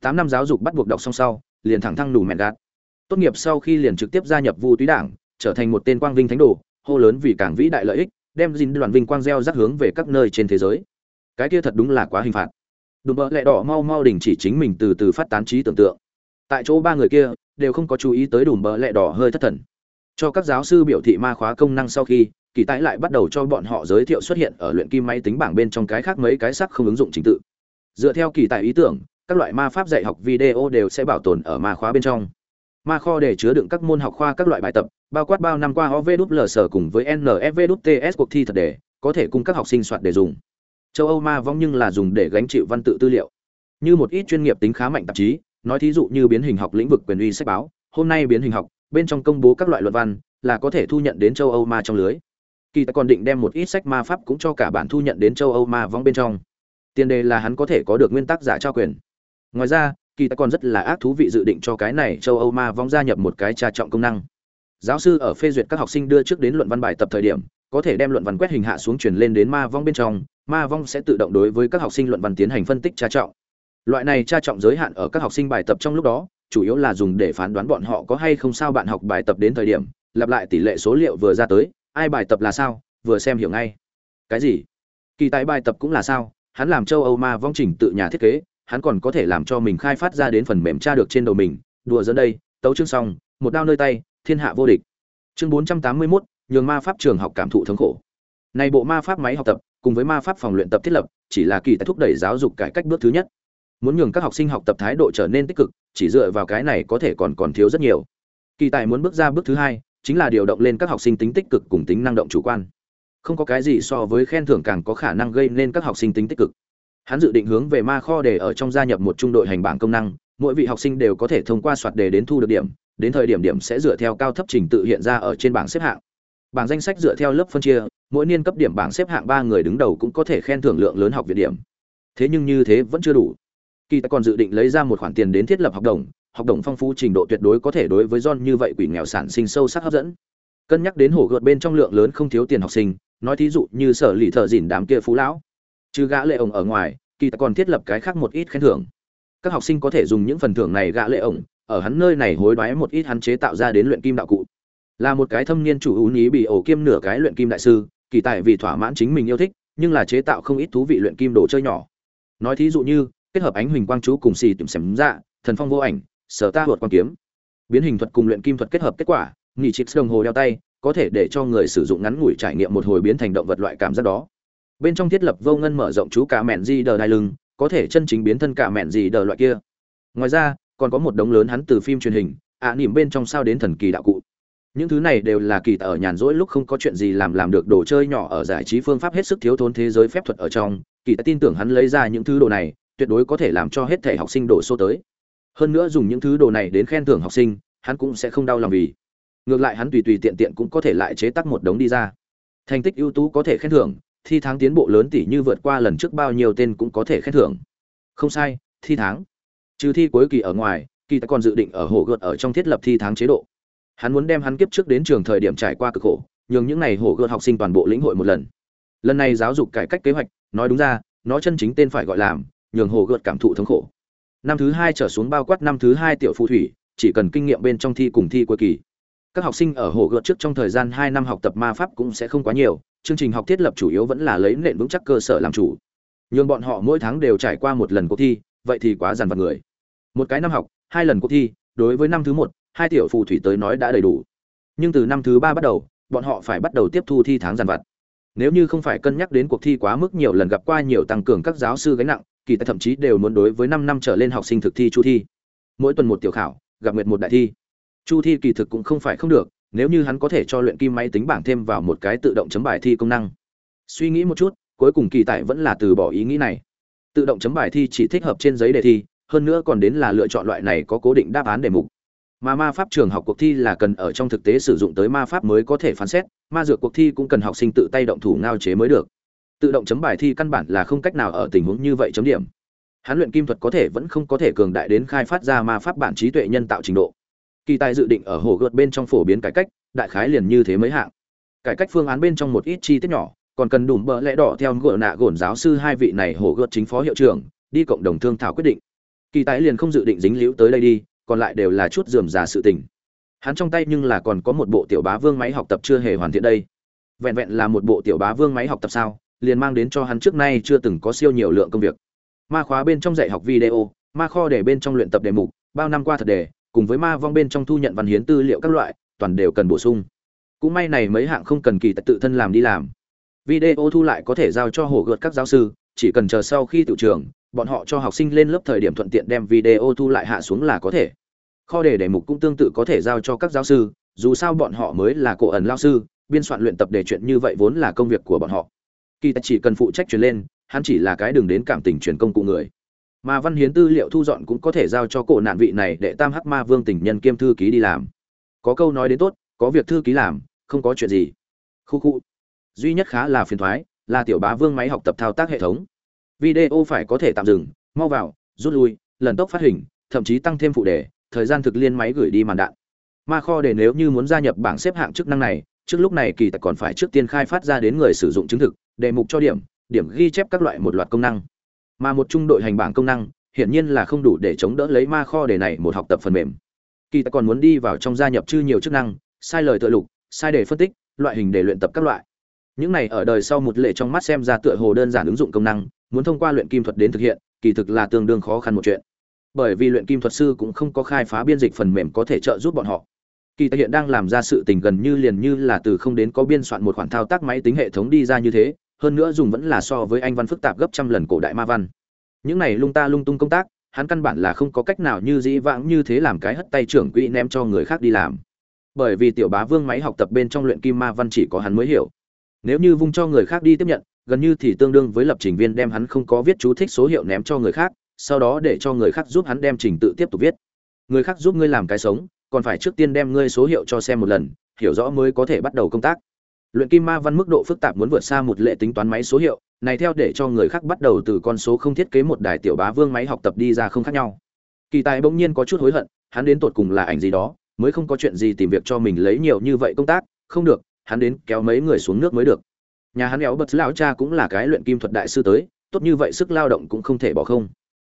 Tám năm giáo dục bắt buộc đọc xong sau, liền thẳng thăng đủ mẹn gạt. Tốt nghiệp sau khi liền trực tiếp gia nhập vu túy đảng, trở thành một tên quang vinh thánh đồ, hô lớn vì càng vĩ đại lợi ích, đem dính đoàn vinh quang gieo rắc hướng về các nơi trên thế giới. Cái kia thật đúng là quá hình phạt. Đùm bợ lẹ đỏ mau mau đình chỉ chính mình từ từ phát tán trí tưởng tượng. Tại chỗ ba người kia, đều không có chú ý tới đùm bợ lẹ đỏ hơi thất thần. Cho các giáo sư biểu thị ma khóa công năng sau khi kỳ tái lại bắt đầu cho bọn họ giới thiệu xuất hiện ở luyện kim máy tính bảng bên trong cái khác mấy cái sắc không ứng dụng trình tự. Dựa theo kỳ tài ý tưởng, các loại ma pháp dạy học video đều sẽ bảo tồn ở ma khóa bên trong. Ma kho để chứa đựng các môn học khoa, các loại bài tập, bao quát bao năm qua ovl sở cùng với nfvts cuộc thi thật đề có thể cung các học sinh soạn để dùng. Châu âu ma vong nhưng là dùng để gánh chịu văn tự tư liệu. Như một ít chuyên nghiệp tính khá mạnh tạp chí, nói thí dụ như biến hình học lĩnh vực quyền uy sách báo, hôm nay biến hình học, bên trong công bố các loại luận văn, là có thể thu nhận đến châu âu ma trong lưới kỳ tài còn định đem một ít sách ma pháp cũng cho cả bản thu nhận đến châu âu ma vong bên trong. Tiền đề là hắn có thể có được nguyên tắc giả trao quyền. Ngoài ra, kỳ tài còn rất là ác thú vị dự định cho cái này châu âu ma vong gia nhập một cái tra trọng công năng. Giáo sư ở phê duyệt các học sinh đưa trước đến luận văn bài tập thời điểm, có thể đem luận văn quét hình hạ xuống truyền lên đến ma vong bên trong, ma vong sẽ tự động đối với các học sinh luận văn tiến hành phân tích tra trọng. Loại này tra trọng giới hạn ở các học sinh bài tập trong lúc đó, chủ yếu là dùng để phán đoán bọn họ có hay không sao bạn học bài tập đến thời điểm, lặp lại tỷ lệ số liệu vừa ra tới ai bài tập là sao vừa xem hiểu ngay. Cái gì? Kỳ tài bài tập cũng là sao hắn làm châu âu ma vong trình tự nhà thiết kế hắn còn có thể làm cho mình khai phát ra đến phần mềm tra được trên đầu mình. Đùa dẫn đây tấu chương xong một đao nơi tay thiên hạ vô địch. Chương bốn trăm tám mươi 481, nhường ma pháp trường học cảm thụ thống khổ. Này bộ ma pháp máy học tập cùng với ma pháp phòng luyện tập thiết lập chỉ là kỳ tài thúc đẩy giáo dục cải cách bước thứ nhất. Muốn nhường các học sinh học tập thái độ trở nên tích cực chỉ dựa vào cái này có thể còn còn thiếu rất nhiều. Kỳ tài muốn bước ra bước thứ hai chính là điều động lên các học sinh tính tích cực cùng tính năng động chủ quan. Không có cái gì so với khen thưởng càng có khả năng gây nên các học sinh tính tích cực. Hắn dự định hướng về ma kho để ở trong gia nhập một trung đội hành bảng công năng, mỗi vị học sinh đều có thể thông qua soạt đề đến thu được điểm, đến thời điểm điểm sẽ dựa theo cao thấp trình tự hiện ra ở trên bảng xếp hạng. Bảng danh sách dựa theo lớp phân chia, mỗi niên cấp điểm bảng xếp hạng ba người đứng đầu cũng có thể khen thưởng lượng lớn học viện điểm. Thế nhưng như thế vẫn chưa đủ. Kỳ ta còn dự định lấy ra một khoản tiền đến thiết lập học đồng học đồng phong phú trình độ tuyệt đối có thể đối với John như vậy quỷ nghèo sản sinh sâu sắc hấp dẫn. Cân nhắc đến hổ gợt bên trong lượng lớn không thiếu tiền học sinh, nói thí dụ như sở lì thợ dỉn đám kia phú lão. Trừ gã lệ ổng ở ngoài, kỳ ta còn thiết lập cái khác một ít khen thưởng. Các học sinh có thể dùng những phần thưởng này gã lệ ổng, ở hắn nơi này hối đoái một ít hắn chế tạo ra đến luyện kim đạo cụ. Là một cái thâm niên chủ ú ý bị ổ kiêm nửa cái luyện kim đại sư, kỳ tài vì thỏa mãn chính mình yêu thích, nhưng là chế tạo không ít thú vị luyện kim đồ chơi nhỏ. Nói thí dụ như, kết hợp ánh huỳnh quang chú cùng xì tìm xém dạ, thần phong vô ảnh, sở ta thuật quan kiếm. Biến hình thuật cùng luyện kim thuật kết hợp kết quả nghỉ chích đồng hồ đeo tay có thể để cho người sử dụng ngắn ngủi trải nghiệm một hồi biến thành động vật loại cảm giác đó. Bên trong thiết lập vô ngân mở rộng chú cả mẹn di đờ đai lưng có thể chân chính biến thân cả mẹn di đờ loại kia. Ngoài ra còn có một đống lớn hắn từ phim truyền hình ạ à, nỉm bên trong sao đến thần kỳ đạo cụ. Những thứ này đều là kỳ ở nhàn rỗi lúc không có chuyện gì làm làm được đồ chơi nhỏ ở giải trí phương pháp hết sức thiếu thốn thế giới phép thuật ở trong kỳ tin tưởng hắn lấy ra những thứ đồ này tuyệt đối có thể làm cho hết thể học sinh đổ số tới hơn nữa dùng những thứ đồ này đến khen thưởng học sinh, hắn cũng sẽ không đau lòng vì. Ngược lại hắn tùy tùy tiện tiện cũng có thể lại chế tác một đống đi ra. Thành tích ưu tú có thể khen thưởng, thi tháng tiến bộ lớn tỷ như vượt qua lần trước bao nhiêu tên cũng có thể khen thưởng. Không sai, thi tháng. Trừ thi cuối kỳ ở ngoài, kỳ ta còn dự định ở hồ gợt ở trong thiết lập thi tháng chế độ. Hắn muốn đem hắn kiếp trước đến trường thời điểm trải qua cực khổ, nhường những ngày hồ gợt học sinh toàn bộ lĩnh hội một lần. Lần này giáo dục cải cách kế hoạch, nói đúng ra, nó chân chính tên phải gọi làm, nhường hồ gợt cảm thụ thống khổ năm thứ hai trở xuống bao quát năm thứ hai tiểu phù thủy, chỉ cần kinh nghiệm bên trong thi cùng thi cuối kỳ. Các học sinh ở hồ gợt trước trong thời gian hai năm học tập ma pháp cũng sẽ không quá nhiều, chương trình học thiết lập chủ yếu vẫn là lấy nền vững chắc cơ sở làm chủ. Nhường bọn họ mỗi tháng đều trải qua một lần cuộc thi, vậy thì quá dằn vặt người. Một cái năm học, hai lần cuộc thi, đối với năm thứ một, hai tiểu phù thủy tới nói đã đầy đủ. Nhưng từ năm thứ ba bắt đầu, bọn họ phải bắt đầu tiếp thu thi tháng dằn vặt. Nếu như không phải cân nhắc đến cuộc thi quá mức nhiều lần gặp qua nhiều tăng cường các giáo sư gánh nặng kỳ tài thậm chí đều muốn đối với năm năm trở lên học sinh thực thi chu thi. Mỗi tuần một tiểu khảo, gặp nguyệt một đại thi. Chu thi kỳ thực cũng không phải không được, nếu như hắn có thể cho luyện kim máy tính bảng thêm vào một cái tự động chấm bài thi công năng. Suy nghĩ một chút, cuối cùng kỳ tài vẫn là từ bỏ ý nghĩ này. Tự động chấm bài thi chỉ thích hợp trên giấy đề thi, hơn nữa còn đến là lựa chọn loại này có cố định đáp án đề mục. Mà ma pháp trường học cuộc thi là cần ở trong thực tế sử dụng tới ma pháp mới có thể phán xét, ma dược cuộc thi cũng cần học sinh tự tay động thủ ngao chế mới được tự động chấm bài thi căn bản là không cách nào ở tình huống như vậy chấm điểm. Hán luyện kim thuật có thể vẫn không có thể cường đại đến khai phát ra ma pháp bản trí tuệ nhân tạo trình độ. Kỳ tài dự định ở hồ gợt bên trong phổ biến cải cách, đại khái liền như thế mấy hạng. Cải cách phương án bên trong một ít chi tiết nhỏ, còn cần đủ bỡ lẽ đỏ theo ngựa nạ gồn giáo sư hai vị này hồ gợt chính phó hiệu trưởng, đi cộng đồng thương thảo quyết định. Kỳ tài liền không dự định dính liễu tới đây đi, còn lại đều là chút dườm già sự tình. Hắn trong tay nhưng là còn có một bộ tiểu bá vương máy học tập chưa hề hoàn thiện đây. Vẹn vẹn là một bộ tiểu bá vương máy học tập sao? Liền mang đến cho hắn trước nay chưa từng có siêu nhiều lượng công việc. Ma khóa bên trong dạy học video, ma kho để bên trong luyện tập đề mục, bao năm qua thật đề, cùng với ma vong bên trong thu nhận văn hiến tư liệu các loại, toàn đều cần bổ sung. Cũng may này mấy hạng không cần kỳ tự thân làm đi làm. Video thu lại có thể giao cho hổ gợt các giáo sư, chỉ cần chờ sau khi tự trường, bọn họ cho học sinh lên lớp thời điểm thuận tiện đem video thu lại hạ xuống là có thể. Kho đề đề mục cũng tương tự có thể giao cho các giáo sư, dù sao bọn họ mới là cổ ẩn lao sư, biên soạn luyện tập đề chuyện như vậy vốn là công việc của bọn họ kỳ chỉ cần phụ trách truyền lên, hắn chỉ là cái đường đến cảm tình truyền công cụ người. Mà văn hiến tư liệu thu dọn cũng có thể giao cho cổ nạn vị này để tam hắc ma vương tình nhân kiêm thư ký đi làm. Có câu nói đến tốt, có việc thư ký làm, không có chuyện gì. Khu khu. Duy nhất khá là phiền thoái, là tiểu bá vương máy học tập thao tác hệ thống. Video phải có thể tạm dừng, mau vào, rút lui, lần tốc phát hình, thậm chí tăng thêm phụ đề, thời gian thực liên máy gửi đi màn đạn. Ma kho để nếu như muốn gia nhập bảng xếp hạng chức năng này, trước lúc này kỳ tài còn phải trước tiên khai phát ra đến người sử dụng chứng thực đề mục cho điểm điểm ghi chép các loại một loạt công năng. Mà một trung đội hành bảng công năng, hiển nhiên là không đủ để chống đỡ lấy ma kho để này một học tập phần mềm. Kỳ ta còn muốn đi vào trong gia nhập chư nhiều chức năng, sai lời tự lục, sai đề phân tích, loại hình để luyện tập các loại. Những này ở đời sau một lệ trong mắt xem ra tựa hồ đơn giản ứng dụng công năng, muốn thông qua luyện kim thuật đến thực hiện, kỳ thực là tương đương khó khăn một chuyện. Bởi vì luyện kim thuật sư cũng không có khai phá biên dịch phần mềm có thể trợ giúp bọn họ kỳ tài hiện đang làm ra sự tình gần như liền như là từ không đến có biên soạn một khoản thao tác máy tính hệ thống đi ra như thế, hơn nữa dùng vẫn là so với anh văn phức tạp gấp trăm lần cổ đại ma văn. Những này lung ta lung tung công tác, hắn căn bản là không có cách nào như dĩ vãng như thế làm cái hất tay trưởng quỹ ném cho người khác đi làm. Bởi vì tiểu bá vương máy học tập bên trong luyện kim ma văn chỉ có hắn mới hiểu. Nếu như vung cho người khác đi tiếp nhận, gần như thì tương đương với lập trình viên đem hắn không có viết chú thích số hiệu ném cho người khác, sau đó để cho người khác giúp hắn đem trình tự tiếp tục viết. Người khác giúp ngươi làm cái sống còn phải trước tiên đem ngươi số hiệu cho xem một lần, hiểu rõ mới có thể bắt đầu công tác. Luyện kim ma văn mức độ phức tạp muốn vượt xa một lệ tính toán máy số hiệu, này theo để cho người khác bắt đầu từ con số không thiết kế một đài tiểu bá vương máy học tập đi ra không khác nhau. Kỳ tài bỗng nhiên có chút hối hận, hắn đến tột cùng là ảnh gì đó, mới không có chuyện gì tìm việc cho mình lấy nhiều như vậy công tác, không được, hắn đến kéo mấy người xuống nước mới được. Nhà hắn éo bật lão cha cũng là cái luyện kim thuật đại sư tới, tốt như vậy sức lao động cũng không thể bỏ không.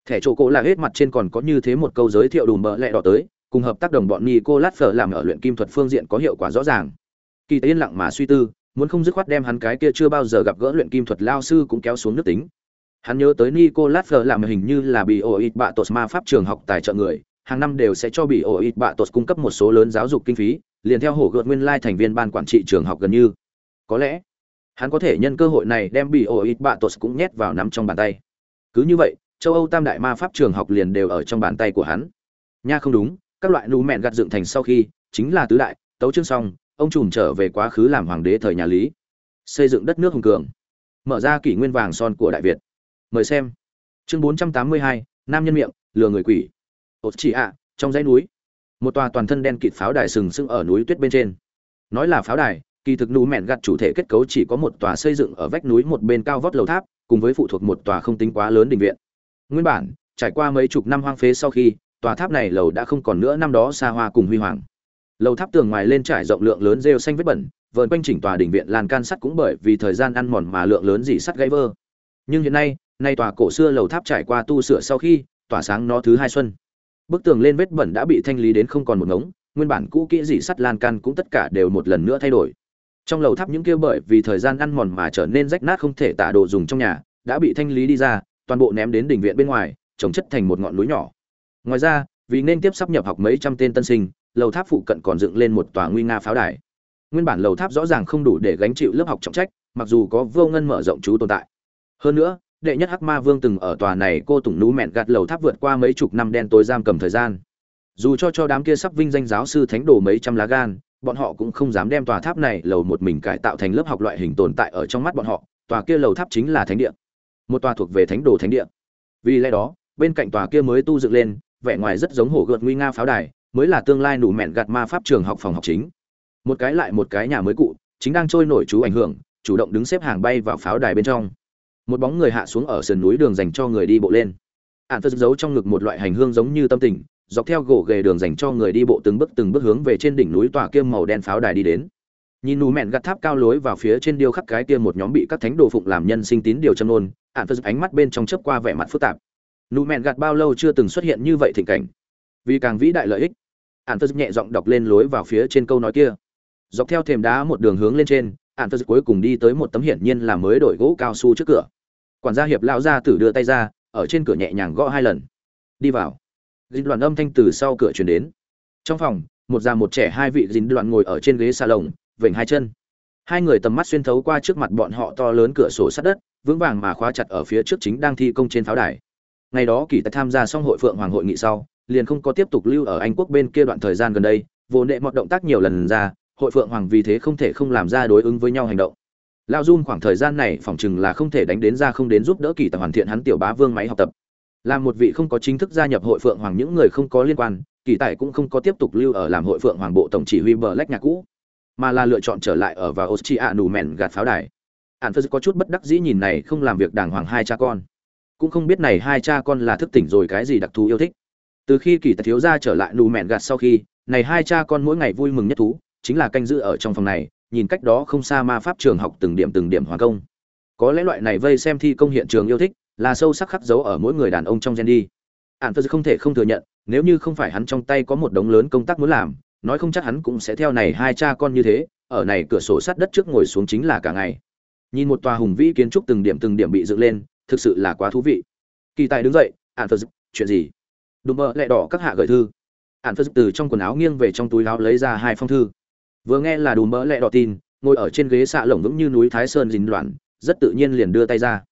Thẻ chỗ cổ là hết mặt trên còn có như thế một câu giới thiệu đùm bờ lẹ đỏ tới cùng hợp tác đồng bọn Nicolas Fleur làm ở luyện kim thuật phương diện có hiệu quả rõ ràng. Kỳ yên lặng mà suy tư, muốn không dứt khoát đem hắn cái kia chưa bao giờ gặp gỡ luyện kim thuật lao sư cũng kéo xuống nước tính. Hắn nhớ tới Nicolas Fleur làm hình như là bị Oit bạ tột ma pháp trường học tài trợ người, hàng năm đều sẽ cho bị Oit bạ tột cung cấp một số lớn giáo dục kinh phí, liền theo hổ gợt nguyên lai thành viên ban quản trị trường học gần như. Có lẽ, hắn có thể nhân cơ hội này đem bị Oit bạ tột cũng nhét vào nắm trong bàn tay. Cứ như vậy, châu Âu Tam đại ma pháp trường học liền đều ở trong bàn tay của hắn. Nha không đúng, các loại nụ mẹn gặt dựng thành sau khi, chính là tứ đại, tấu chương xong, ông trùm trở về quá khứ làm hoàng đế thời nhà lý. Xây dựng đất nước hùng cường. Mở ra kỷ nguyên vàng son của đại việt. Mời xem. Chương bốn trăm tám mươi hai, nam nhân miệng, lừa người quỷ. Ột chị ạ, trong dãy núi. Một tòa toàn thân đen kịt pháo đài sừng sững ở núi tuyết bên trên. Nói là pháo đài, kỳ thực nú mẹn gặt chủ thể kết cấu chỉ có một tòa xây dựng ở vách núi một bên cao vót lầu tháp, cùng với phụ thuộc một tòa không tính quá lớn đình viện. Nguyên bản, trải qua mấy chục năm hoang phế sau khi tòa tháp này lầu đã không còn nữa, năm đó xa hoa cùng huy hoàng. Lầu tháp tường ngoài lên trải rộng lượng lớn rêu xanh vết bẩn, vờn quanh chỉnh tòa đình viện lan can sắt cũng bởi vì thời gian ăn mòn mà lượng lớn dỉ sắt gãy vơ nhưng hiện nay nay tòa cổ xưa lầu tháp trải qua tu sửa sau khi, tỏa sáng nó thứ hai xuân. Bức tường lên vết bẩn đã bị thanh lý đến không còn một ngống, nguyên bản cũ kỹ dỉ sắt lan can cũng tất cả đều một lần nữa thay đổi. Trong lầu tháp những kia bởi vì thời gian ăn mòn mà trở nên rách nát không thể tạ đồ dùng trong nhà, đã bị thanh lý đi ra, toàn bộ ném đến đình viện bên ngoài, trồng chất thành một ngọn núi nhỏ ngoài ra, vì nên tiếp sắp nhập học mấy trăm tên tân sinh, lầu tháp phụ cận còn dựng lên một tòa nguy nga pháo đài. Nguyên bản lầu tháp rõ ràng không đủ để gánh chịu lớp học trọng trách, mặc dù có vô ngân mở rộng chú tồn tại. Hơn nữa, đệ nhất hắc ma vương từng ở tòa này cô tùng nú mẹn gạt lầu tháp vượt qua mấy chục năm đen tối giam cầm thời gian. Dù cho cho đám kia sắp vinh danh giáo sư thánh đồ mấy trăm lá gan, bọn họ cũng không dám đem tòa tháp này lầu một mình cải tạo thành lớp học loại hình tồn tại ở trong mắt bọn họ, tòa kia lầu tháp chính là thánh địa. Một tòa thuộc về thánh đồ thánh địa. Vì lẽ đó, bên cạnh tòa kia mới tu dựng lên vẻ ngoài rất giống hổ gợt nguy nga pháo đài, mới là tương lai nụ mẹn gạt ma pháp trường học phòng học chính. Một cái lại một cái nhà mới cụ, chính đang trôi nổi chú ảnh hưởng, chủ động đứng xếp hàng bay vào pháo đài bên trong. Một bóng người hạ xuống ở sườn núi đường dành cho người đi bộ lên. Ạn phật giấu trong ngực một loại hành hương giống như tâm tình, dọc theo gỗ ghề đường dành cho người đi bộ từng bước từng bước hướng về trên đỉnh núi tòa kia màu đen pháo đài đi đến. Nhìn nụ mẹn gạt tháp cao lối vào phía trên điêu khắc cái kia một nhóm bị các thánh đồ phụng làm nhân sinh tín điều châm nôn ạn phật ánh mắt bên trong chớp qua vẻ mặt phức tạp nụ mẹn gạt bao lâu chưa từng xuất hiện như vậy thịnh cảnh. Vì càng vĩ đại lợi ích ạn thơ nhẹ giọng đọc lên lối vào phía trên câu nói kia. Dọc theo thềm đá một đường hướng lên trên ạn thơ cuối cùng đi tới một tấm hiển nhiên là mới đổi gỗ cao su trước cửa. Quản gia hiệp lao ra tử đưa tay ra, ở trên cửa nhẹ nhàng gõ hai lần. Đi vào. Dính đoàn âm thanh từ sau cửa chuyển đến. Trong phòng, một già một trẻ hai vị dính đoàn ngồi ở trên ghế xà lồng vểnh hai chân. Hai người tầm mắt xuyên thấu qua trước mặt bọn họ to lớn cửa sổ sát đất, vững vàng mà khóa chặt ở phía trước chính đang thi công trên pháo đài ngày đó kỳ tài tham gia xong hội phượng hoàng hội nghị sau, liền không có tiếp tục lưu ở anh quốc bên kia đoạn thời gian gần đây, vô nệ mọi động tác nhiều lần ra, hội phượng hoàng vì thế không thể không làm ra đối ứng với nhau hành động. Lao dun khoảng thời gian này phỏng chừng là không thể đánh đến ra không đến giúp đỡ kỳ tài hoàn thiện hắn tiểu bá vương máy học tập. Làm một vị không có chính thức gia nhập hội phượng hoàng những người không có liên quan, kỳ tài cũng không có tiếp tục lưu ở làm hội phượng hoàng bộ tổng chỉ huy bờ lách nhà cũ, mà là lựa chọn trở lại ở và austria nù mèn gạt pháo đài. Ạn phật có chút bất đắc dĩ nhìn này không làm việc đàng hoàng hai cha con cũng không biết này hai cha con là thức tỉnh rồi cái gì đặc thù yêu thích. Từ khi kỳ tài thiếu gia trở lại nù mẹn gạt sau khi, này hai cha con mỗi ngày vui mừng nhất thú, chính là canh giữ ở trong phòng này, nhìn cách đó không xa ma pháp trường học từng điểm từng điểm hoàn công. Có lẽ loại này vây xem thi công hiện trường yêu thích, là sâu sắc khắc dấu ở mỗi người đàn ông trong gen đi. Ạn phật không thể không thừa nhận, nếu như không phải hắn trong tay có một đống lớn công tác muốn làm, nói không chắc hắn cũng sẽ theo này hai cha con như thế, ở này cửa sổ sát đất trước ngồi xuống chính là cả ngày. Nhìn một tòa hùng vĩ kiến trúc từng điểm từng điểm bị dựng lên thực sự là quá thú vị. Kỳ tài đứng dậy ạn phật chuyện gì? Đùm mơ lẹ đỏ các hạ gửi thư. Ạn phật từ trong quần áo nghiêng về trong túi áo lấy ra hai phong thư. Vừa nghe là đùm mơ lẹ đỏ tin, ngồi ở trên ghế xạ lồng vững như núi thái sơn dính loạn, rất tự nhiên liền đưa tay ra.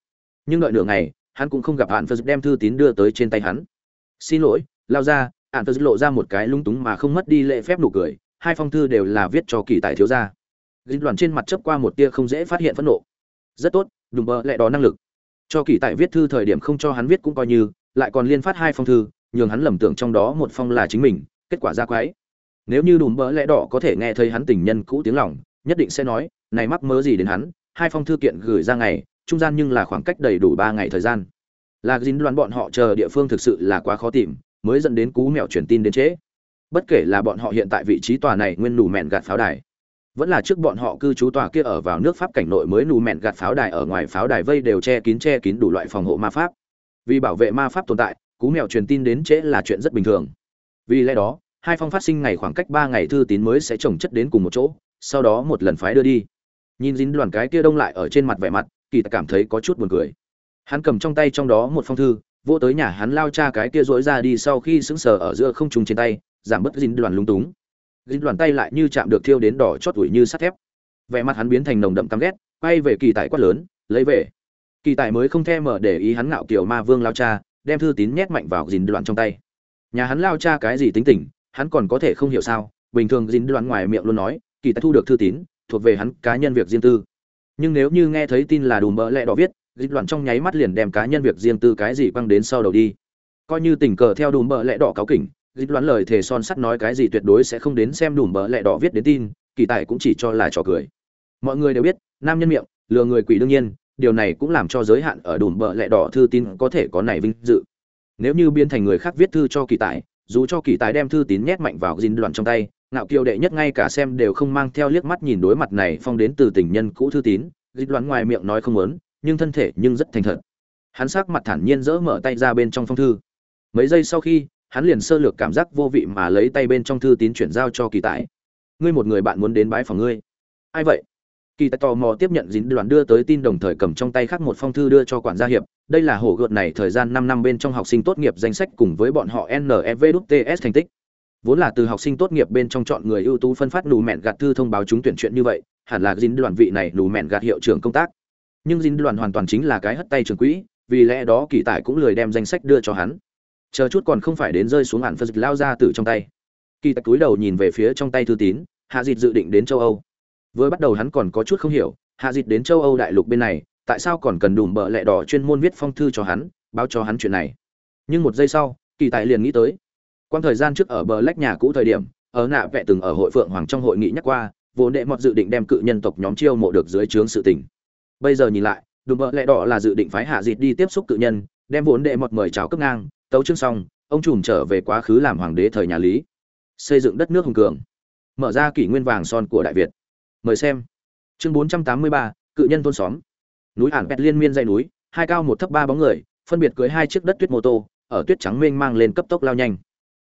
Nhưng đợi nửa ngày, hắn cũng không gặp ạn phật đem thư tín đưa tới trên tay hắn. Xin lỗi, lao ra. Ạn phật lộ ra một cái lung túng mà không mất đi lễ phép nụ cười, hai phong thư đều là viết cho kỳ tài thiếu gia. Dính loạn trên mặt chấp qua một tia không dễ phát hiện phẫn nộ. Rất tốt, đùm mơ lẹ đỏ năng lực cho kỳ tại viết thư thời điểm không cho hắn viết cũng coi như, lại còn liên phát hai phong thư, nhường hắn lầm tưởng trong đó một phong là chính mình, kết quả ra quái. Nếu như đùm bỡ lẽ đỏ có thể nghe thấy hắn tình nhân cũ tiếng lòng, nhất định sẽ nói, này mắc mớ gì đến hắn, hai phong thư kiện gửi ra ngày, trung gian nhưng là khoảng cách đầy đủ ba ngày thời gian. Là dính đoán bọn họ chờ địa phương thực sự là quá khó tìm, mới dẫn đến cú mèo truyền tin đến trễ. Bất kể là bọn họ hiện tại vị trí tòa này nguyên đủ mẹn gạt pháo đài vẫn là trước bọn họ cư trú tòa kia ở vào nước pháp cảnh nội mới nù mẹn gạt pháo đài ở ngoài pháo đài vây đều che kín che kín đủ loại phòng hộ ma pháp. Vì bảo vệ ma pháp tồn tại, cú mèo truyền tin đến trễ là chuyện rất bình thường. Vì lẽ đó, hai phong phát sinh ngày khoảng cách ba ngày thư tín mới sẽ trồng chất đến cùng một chỗ, sau đó một lần phái đưa đi. Nhìn dính đoàn cái kia đông lại ở trên mặt vẻ mặt, kỳ ta cảm thấy có chút buồn cười. Hắn cầm trong tay trong đó một phong thư, vô tới nhà hắn lao cha cái kia dỗi ra đi sau khi sững sờ ở giữa không trùng trên tay, giảm bớt dính đoàn lung túng dính đoàn tay lại như chạm được thiêu đến đỏ chót ủi như sắt thép. Vẻ mặt hắn biến thành nồng đậm căm ghét, quay về kỳ tài quát lớn, lấy về. Kỳ tài mới không thèm mở để ý hắn ngạo kiểu ma vương lao cha, đem thư tín nhét mạnh vào dính đoàn trong tay. Nhà hắn lao cha cái gì tính tình, hắn còn có thể không hiểu sao, bình thường dính đoán ngoài miệng luôn nói, kỳ tài thu được thư tín, thuộc về hắn cá nhân việc riêng tư. Nhưng nếu như nghe thấy tin là đùm bỡ lẹ đỏ viết dính đoán trong nháy mắt liền đem cá nhân việc riêng tư cái gì quăng đến sau đầu đi. Coi như tình cờ theo đùm bỡ lẹ đỏ cáo kỉnh Dịch đoán lời thề son sắt nói cái gì tuyệt đối sẽ không đến xem đủ bờ lẹ đỏ viết đến tin, kỳ tài cũng chỉ cho là trò cười. Mọi người đều biết, nam nhân miệng, lừa người quỷ đương nhiên, điều này cũng làm cho giới hạn ở đủ bờ lẹ đỏ thư tín có thể có này vinh dự. Nếu như biến thành người khác viết thư cho kỳ tài, dù cho kỳ tài đem thư tín nhét mạnh vào dinh đoạn trong tay, ngạo kiều đệ nhất ngay cả xem đều không mang theo liếc mắt nhìn đối mặt này phong đến từ tình nhân cũ thư tín dinh đoạn ngoài miệng nói không muốn, nhưng thân thể nhưng rất thành thật. Hắn sắc mặt thản nhiên dỡ mở tay ra bên trong phong thư. Mấy giây sau khi hắn liền sơ lược cảm giác vô vị mà lấy tay bên trong thư tín chuyển giao cho kỳ tài. Ngươi một người bạn muốn đến bãi phòng ngươi. Ai vậy? Kỳ tài tò mò tiếp nhận dính đoàn đưa tới tin đồng thời cầm trong tay khác một phong thư đưa cho quản gia hiệp. Đây là hổ gợt này thời gian năm năm bên trong học sinh tốt nghiệp danh sách cùng với bọn họ nevts thành tích. Vốn là từ học sinh tốt nghiệp bên trong chọn người ưu tú phân phát nù mẹn gạt thư thông báo chúng tuyển chuyện như vậy, hẳn là dính đoàn vị này nù mẹn gạt hiệu trưởng công tác. Nhưng dính đoàn hoàn toàn chính là cái hất tay trường quỹ, vì lẽ đó kỳ tài cũng lười đem danh sách đưa cho hắn chờ chút còn không phải đến rơi xuống hẳn phân dịch lao ra từ trong tay. Kỳ tài cúi đầu nhìn về phía trong tay thư tín, hạ dịt dự định đến châu âu. Vừa bắt đầu hắn còn có chút không hiểu, hạ dịt đến châu âu đại lục bên này, tại sao còn cần đùm bợ lẹ đỏ chuyên môn viết phong thư cho hắn, báo cho hắn chuyện này? Nhưng một giây sau, kỳ tài liền nghĩ tới. Quan thời gian trước ở bờ lách nhà cũ thời điểm, ở nạ vẹ từng ở hội phượng hoàng trong hội nghị nhắc qua vốn đệ mọt dự định đem cự nhân tộc nhóm chiêu mộ được dưới trướng sự tình. Bây giờ nhìn lại, đùm bợ lẹ đỏ là dự định phái hạ dịt đi tiếp xúc cự nhân, đem vốn đệ mọt mời chào cấp ngang tấu chương xong ông trùm trở về quá khứ làm hoàng đế thời nhà lý. Xây dựng đất nước hùng cường. Mở ra kỷ nguyên vàng son của đại việt. Mời xem. Chương 483, cự nhân thôn xóm. Núi ản pet liên miên dây núi hai cao một thấp ba bóng người phân biệt cưới hai chiếc đất tuyết mô tô ở tuyết trắng mênh mang lên cấp tốc lao nhanh.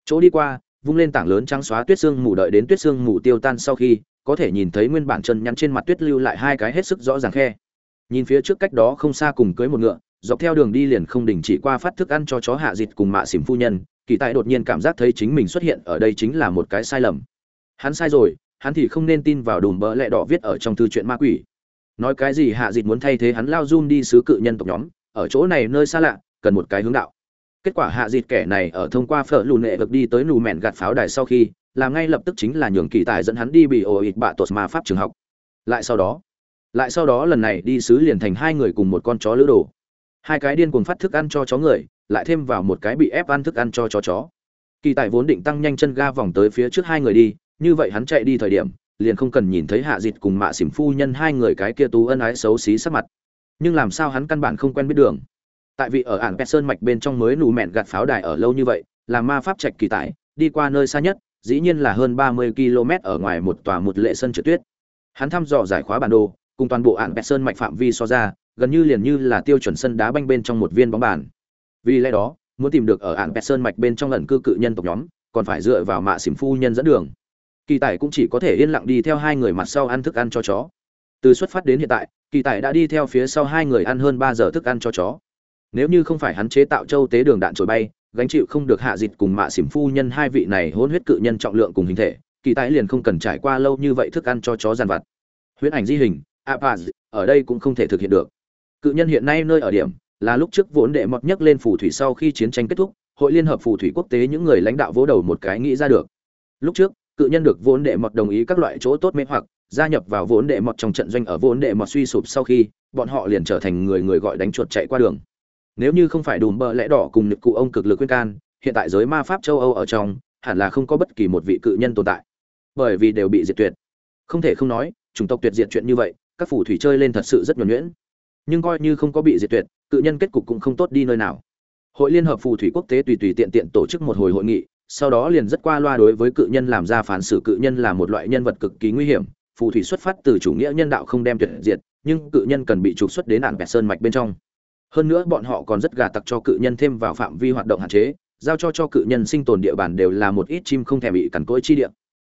Chỗ đi qua vung lên tảng lớn trắng xóa tuyết sương mù đợi đến tuyết sương mù tiêu tan sau khi có thể nhìn thấy nguyên bản chân nhắn trên mặt tuyết lưu lại hai cái hết sức rõ ràng khe. Nhìn phía trước cách đó không xa cùng cưới một ngựa dọc theo đường đi liền không đình chỉ qua phát thức ăn cho chó hạ dịt cùng mạ xỉm phu nhân, kỳ tại đột nhiên cảm giác thấy chính mình xuất hiện ở đây chính là một cái sai lầm. Hắn sai rồi, hắn thì không nên tin vào đùm bỡ lẹ đỏ viết ở trong thư chuyện ma quỷ. Nói cái gì hạ dịt muốn thay thế hắn lao run đi sứ cự nhân tộc nhóm, ở chỗ này nơi xa lạ, cần một cái hướng đạo. Kết quả hạ dịt kẻ này ở thông qua phở lù nệ vực đi tới nù mẹn gạt pháo đài sau khi, làm ngay lập tức chính là nhường kỳ tài dẫn hắn đi bị ổ ịt bạ tột ma pháp trường học. Lại sau đó, lại sau đó lần này đi sứ liền thành hai người cùng một con chó lữ đồ hai cái điên cuồng phát thức ăn cho chó người, lại thêm vào một cái bị ép ăn thức ăn cho chó chó. Kỳ tài vốn định tăng nhanh chân ga vòng tới phía trước hai người đi, như vậy hắn chạy đi thời điểm, liền không cần nhìn thấy hạ dịt cùng mạ xỉm phu nhân hai người cái kia tú ân ái xấu xí sắc mặt. Nhưng làm sao hắn căn bản không quen biết đường? Tại vì ở ảng pet sơn mạch bên trong mới nù mẹn gạt pháo đài ở lâu như vậy, là ma pháp trạch kỳ tài, đi qua nơi xa nhất, dĩ nhiên là hơn ba mươi km ở ngoài một tòa một lệ sân trượt tuyết. Hắn thăm dò giải khóa bản đồ, cùng toàn bộ ảng pet sơn mạch phạm vi so ra gần như liền như là tiêu chuẩn sân đá banh bên trong một viên bóng bàn. Vì lẽ đó, muốn tìm được ở ảng pet sơn mạch bên trong lần cư cự nhân tộc nhóm, còn phải dựa vào mạ xỉm phu nhân dẫn đường. Kỳ tài cũng chỉ có thể yên lặng đi theo hai người mặt sau ăn thức ăn cho chó. Từ xuất phát đến hiện tại, kỳ tài đã đi theo phía sau hai người ăn hơn ba giờ thức ăn cho chó. Nếu như không phải hắn chế tạo châu tế đường đạn trồi bay, gánh chịu không được hạ dịt cùng mạ xỉm phu nhân hai vị này hôn huyết cự nhân trọng lượng cùng hình thể, kỳ tài liền không cần trải qua lâu như vậy thức ăn cho chó giàn vặt. Huyễn ảnh di hình, apaz, ở đây cũng không thể thực hiện được cự nhân hiện nay nơi ở điểm là lúc trước vốn đệ mọt nhất lên phù thủy sau khi chiến tranh kết thúc, hội liên hợp phù thủy quốc tế những người lãnh đạo vỗ đầu một cái nghĩ ra được. Lúc trước, cự nhân được vốn đệ mọt đồng ý các loại chỗ tốt mê hoặc, gia nhập vào vốn đệ mọt trong trận doanh ở vốn đệ mọt suy sụp sau khi, bọn họ liền trở thành người người gọi đánh chuột chạy qua đường. Nếu như không phải đùm bợ lẽ đỏ cùng nực cụ ông cực lực khuyên can, hiện tại giới ma pháp châu âu ở trong, hẳn là không có bất kỳ một vị cự nhân tồn tại. Bởi vì đều bị diệt tuyệt. Không thể không nói, chủng tộc tuyệt diệt chuyện như vậy, các phù thủy chơi lên thật sự rất nhuẩn nhuyễn nhưng coi như không có bị diệt tuyệt, cự nhân kết cục cũng không tốt đi nơi nào. Hội liên hợp phù thủy quốc tế tùy tùy tiện tiện tổ chức một hồi hội nghị, sau đó liền rất qua loa đối với cự nhân làm ra phán xử cự nhân là một loại nhân vật cực kỳ nguy hiểm, phù thủy xuất phát từ chủ nghĩa nhân đạo không đem tuyệt diệt, nhưng cự nhân cần bị trục xuất đến nạn bẹt sơn mạch bên trong. Hơn nữa bọn họ còn rất gà tặc cho cự nhân thêm vào phạm vi hoạt động hạn chế, giao cho cho cự nhân sinh tồn địa bàn đều là một ít chim không thèm bị cằn cỗi chi địa.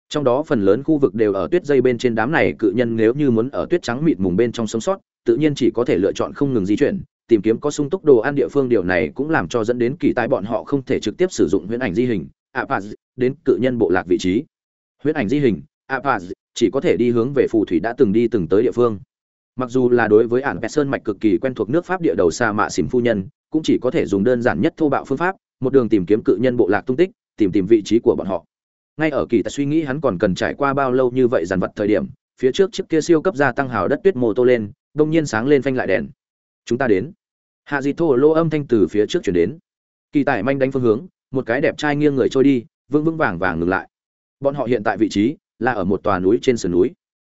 Trong đó phần lớn khu vực đều ở tuyết dây bên trên đám này cự nhân nếu như muốn ở tuyết trắng mịt mùng bên trong sống sót tự nhiên chỉ có thể lựa chọn không ngừng di chuyển, tìm kiếm có sung túc đồ ăn địa phương, điều này cũng làm cho dẫn đến kỳ tài bọn họ không thể trực tiếp sử dụng huyễn ảnh di hình, apaz, đến cự nhân bộ lạc vị trí. Huyễn ảnh di hình, apaz, chỉ có thể đi hướng về phù thủy đã từng đi từng tới địa phương. Mặc dù là đối với ản pet sơn mạch cực kỳ quen thuộc nước pháp địa đầu xa mạ xỉm phu nhân, cũng chỉ có thể dùng đơn giản nhất thô bạo phương pháp, một đường tìm kiếm cự nhân bộ lạc tung tích, tìm tìm vị trí của bọn họ. Ngay ở kỳ tài suy nghĩ hắn còn cần trải qua bao lâu như vậy dàn vật thời điểm, phía trước chiếc kia siêu cấp gia tăng hào đất tuyết mô tô lên đông nhiên sáng lên phanh lại đèn. Chúng ta đến. Hạ dị thô lô âm thanh từ phía trước chuyển đến. Kỳ tài manh đánh phương hướng, một cái đẹp trai nghiêng người trôi đi, vững vững vàng vàng ngừng lại. Bọn họ hiện tại vị trí là ở một tòa núi trên sườn núi.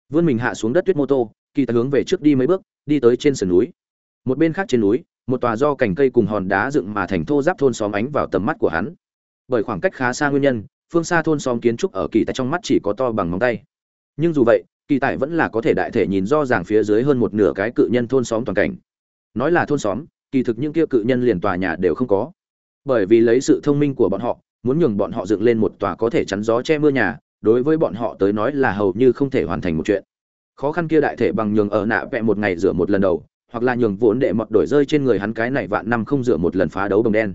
Vươn mình hạ xuống đất tuyết mô tô, kỳ tài hướng về trước đi mấy bước, đi tới trên sườn núi. Một bên khác trên núi, một tòa do cành cây cùng hòn đá dựng mà thành thô giáp thôn xóm ánh vào tầm mắt của hắn. Bởi khoảng cách khá xa nguyên nhân, phương xa thôn xóm kiến trúc ở kỳ tại trong mắt chỉ có to bằng ngón tay. Nhưng dù vậy kỳ tại vẫn là có thể đại thể nhìn do ràng phía dưới hơn một nửa cái cự nhân thôn xóm toàn cảnh. Nói là thôn xóm, kỳ thực những kia cự nhân liền tòa nhà đều không có. Bởi vì lấy sự thông minh của bọn họ, muốn nhường bọn họ dựng lên một tòa có thể chắn gió che mưa nhà, đối với bọn họ tới nói là hầu như không thể hoàn thành một chuyện. Khó khăn kia đại thể bằng nhường ở nạ vẹ một ngày rửa một lần đầu, hoặc là nhường vốn đệ mọt đổi rơi trên người hắn cái này vạn năm không rửa một lần phá đấu đồng đen.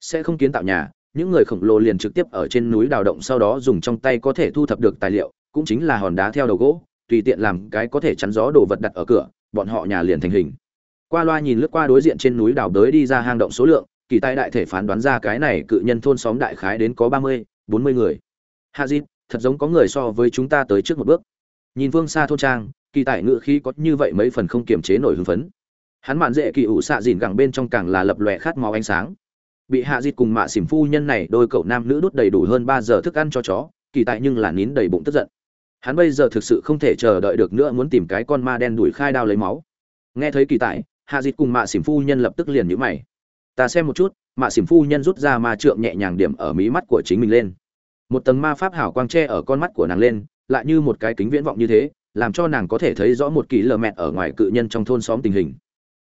Sẽ không kiến tạo nhà, những người khổng lồ liền trực tiếp ở trên núi đào động sau đó dùng trong tay có thể thu thập được tài liệu, cũng chính là hòn đá theo đầu gỗ tùy tiện làm cái có thể chắn gió đồ vật đặt ở cửa, bọn họ nhà liền thành hình. Qua loa nhìn lướt qua đối diện trên núi đào đới đi ra hang động số lượng, kỳ tài đại thể phán đoán ra cái này cự nhân thôn xóm đại khái đến có ba mươi, bốn mươi người. Hạ dịp, thật giống có người so với chúng ta tới trước một bước. Nhìn phương xa thôn trang, kỳ tài ngự khí có như vậy mấy phần không kiềm chế nổi hưng phấn. Hắn mạn dễ kỳ ủ xạ dìn gẳng bên trong càng là lập lòe khát máu ánh sáng. Bị hạ dịt cùng mạ xỉm phu nhân này đôi cậu nam nữ đốt đầy đủ hơn ba giờ thức ăn cho chó, kỳ tại nhưng là nín đầy bụng tức giận hắn bây giờ thực sự không thể chờ đợi được nữa muốn tìm cái con ma đen đuổi khai đao lấy máu. Nghe thấy kỳ tại hạ dịt cùng mạ xỉm phu nhân lập tức liền nhíu mày. Ta xem một chút, mạ xỉm phu nhân rút ra ma trượng nhẹ nhàng điểm ở mí mắt của chính mình lên. Một tầng ma pháp hảo quang tre ở con mắt của nàng lên, lại như một cái kính viễn vọng như thế, làm cho nàng có thể thấy rõ một kỳ lờ mẹt ở ngoài cự nhân trong thôn xóm tình hình.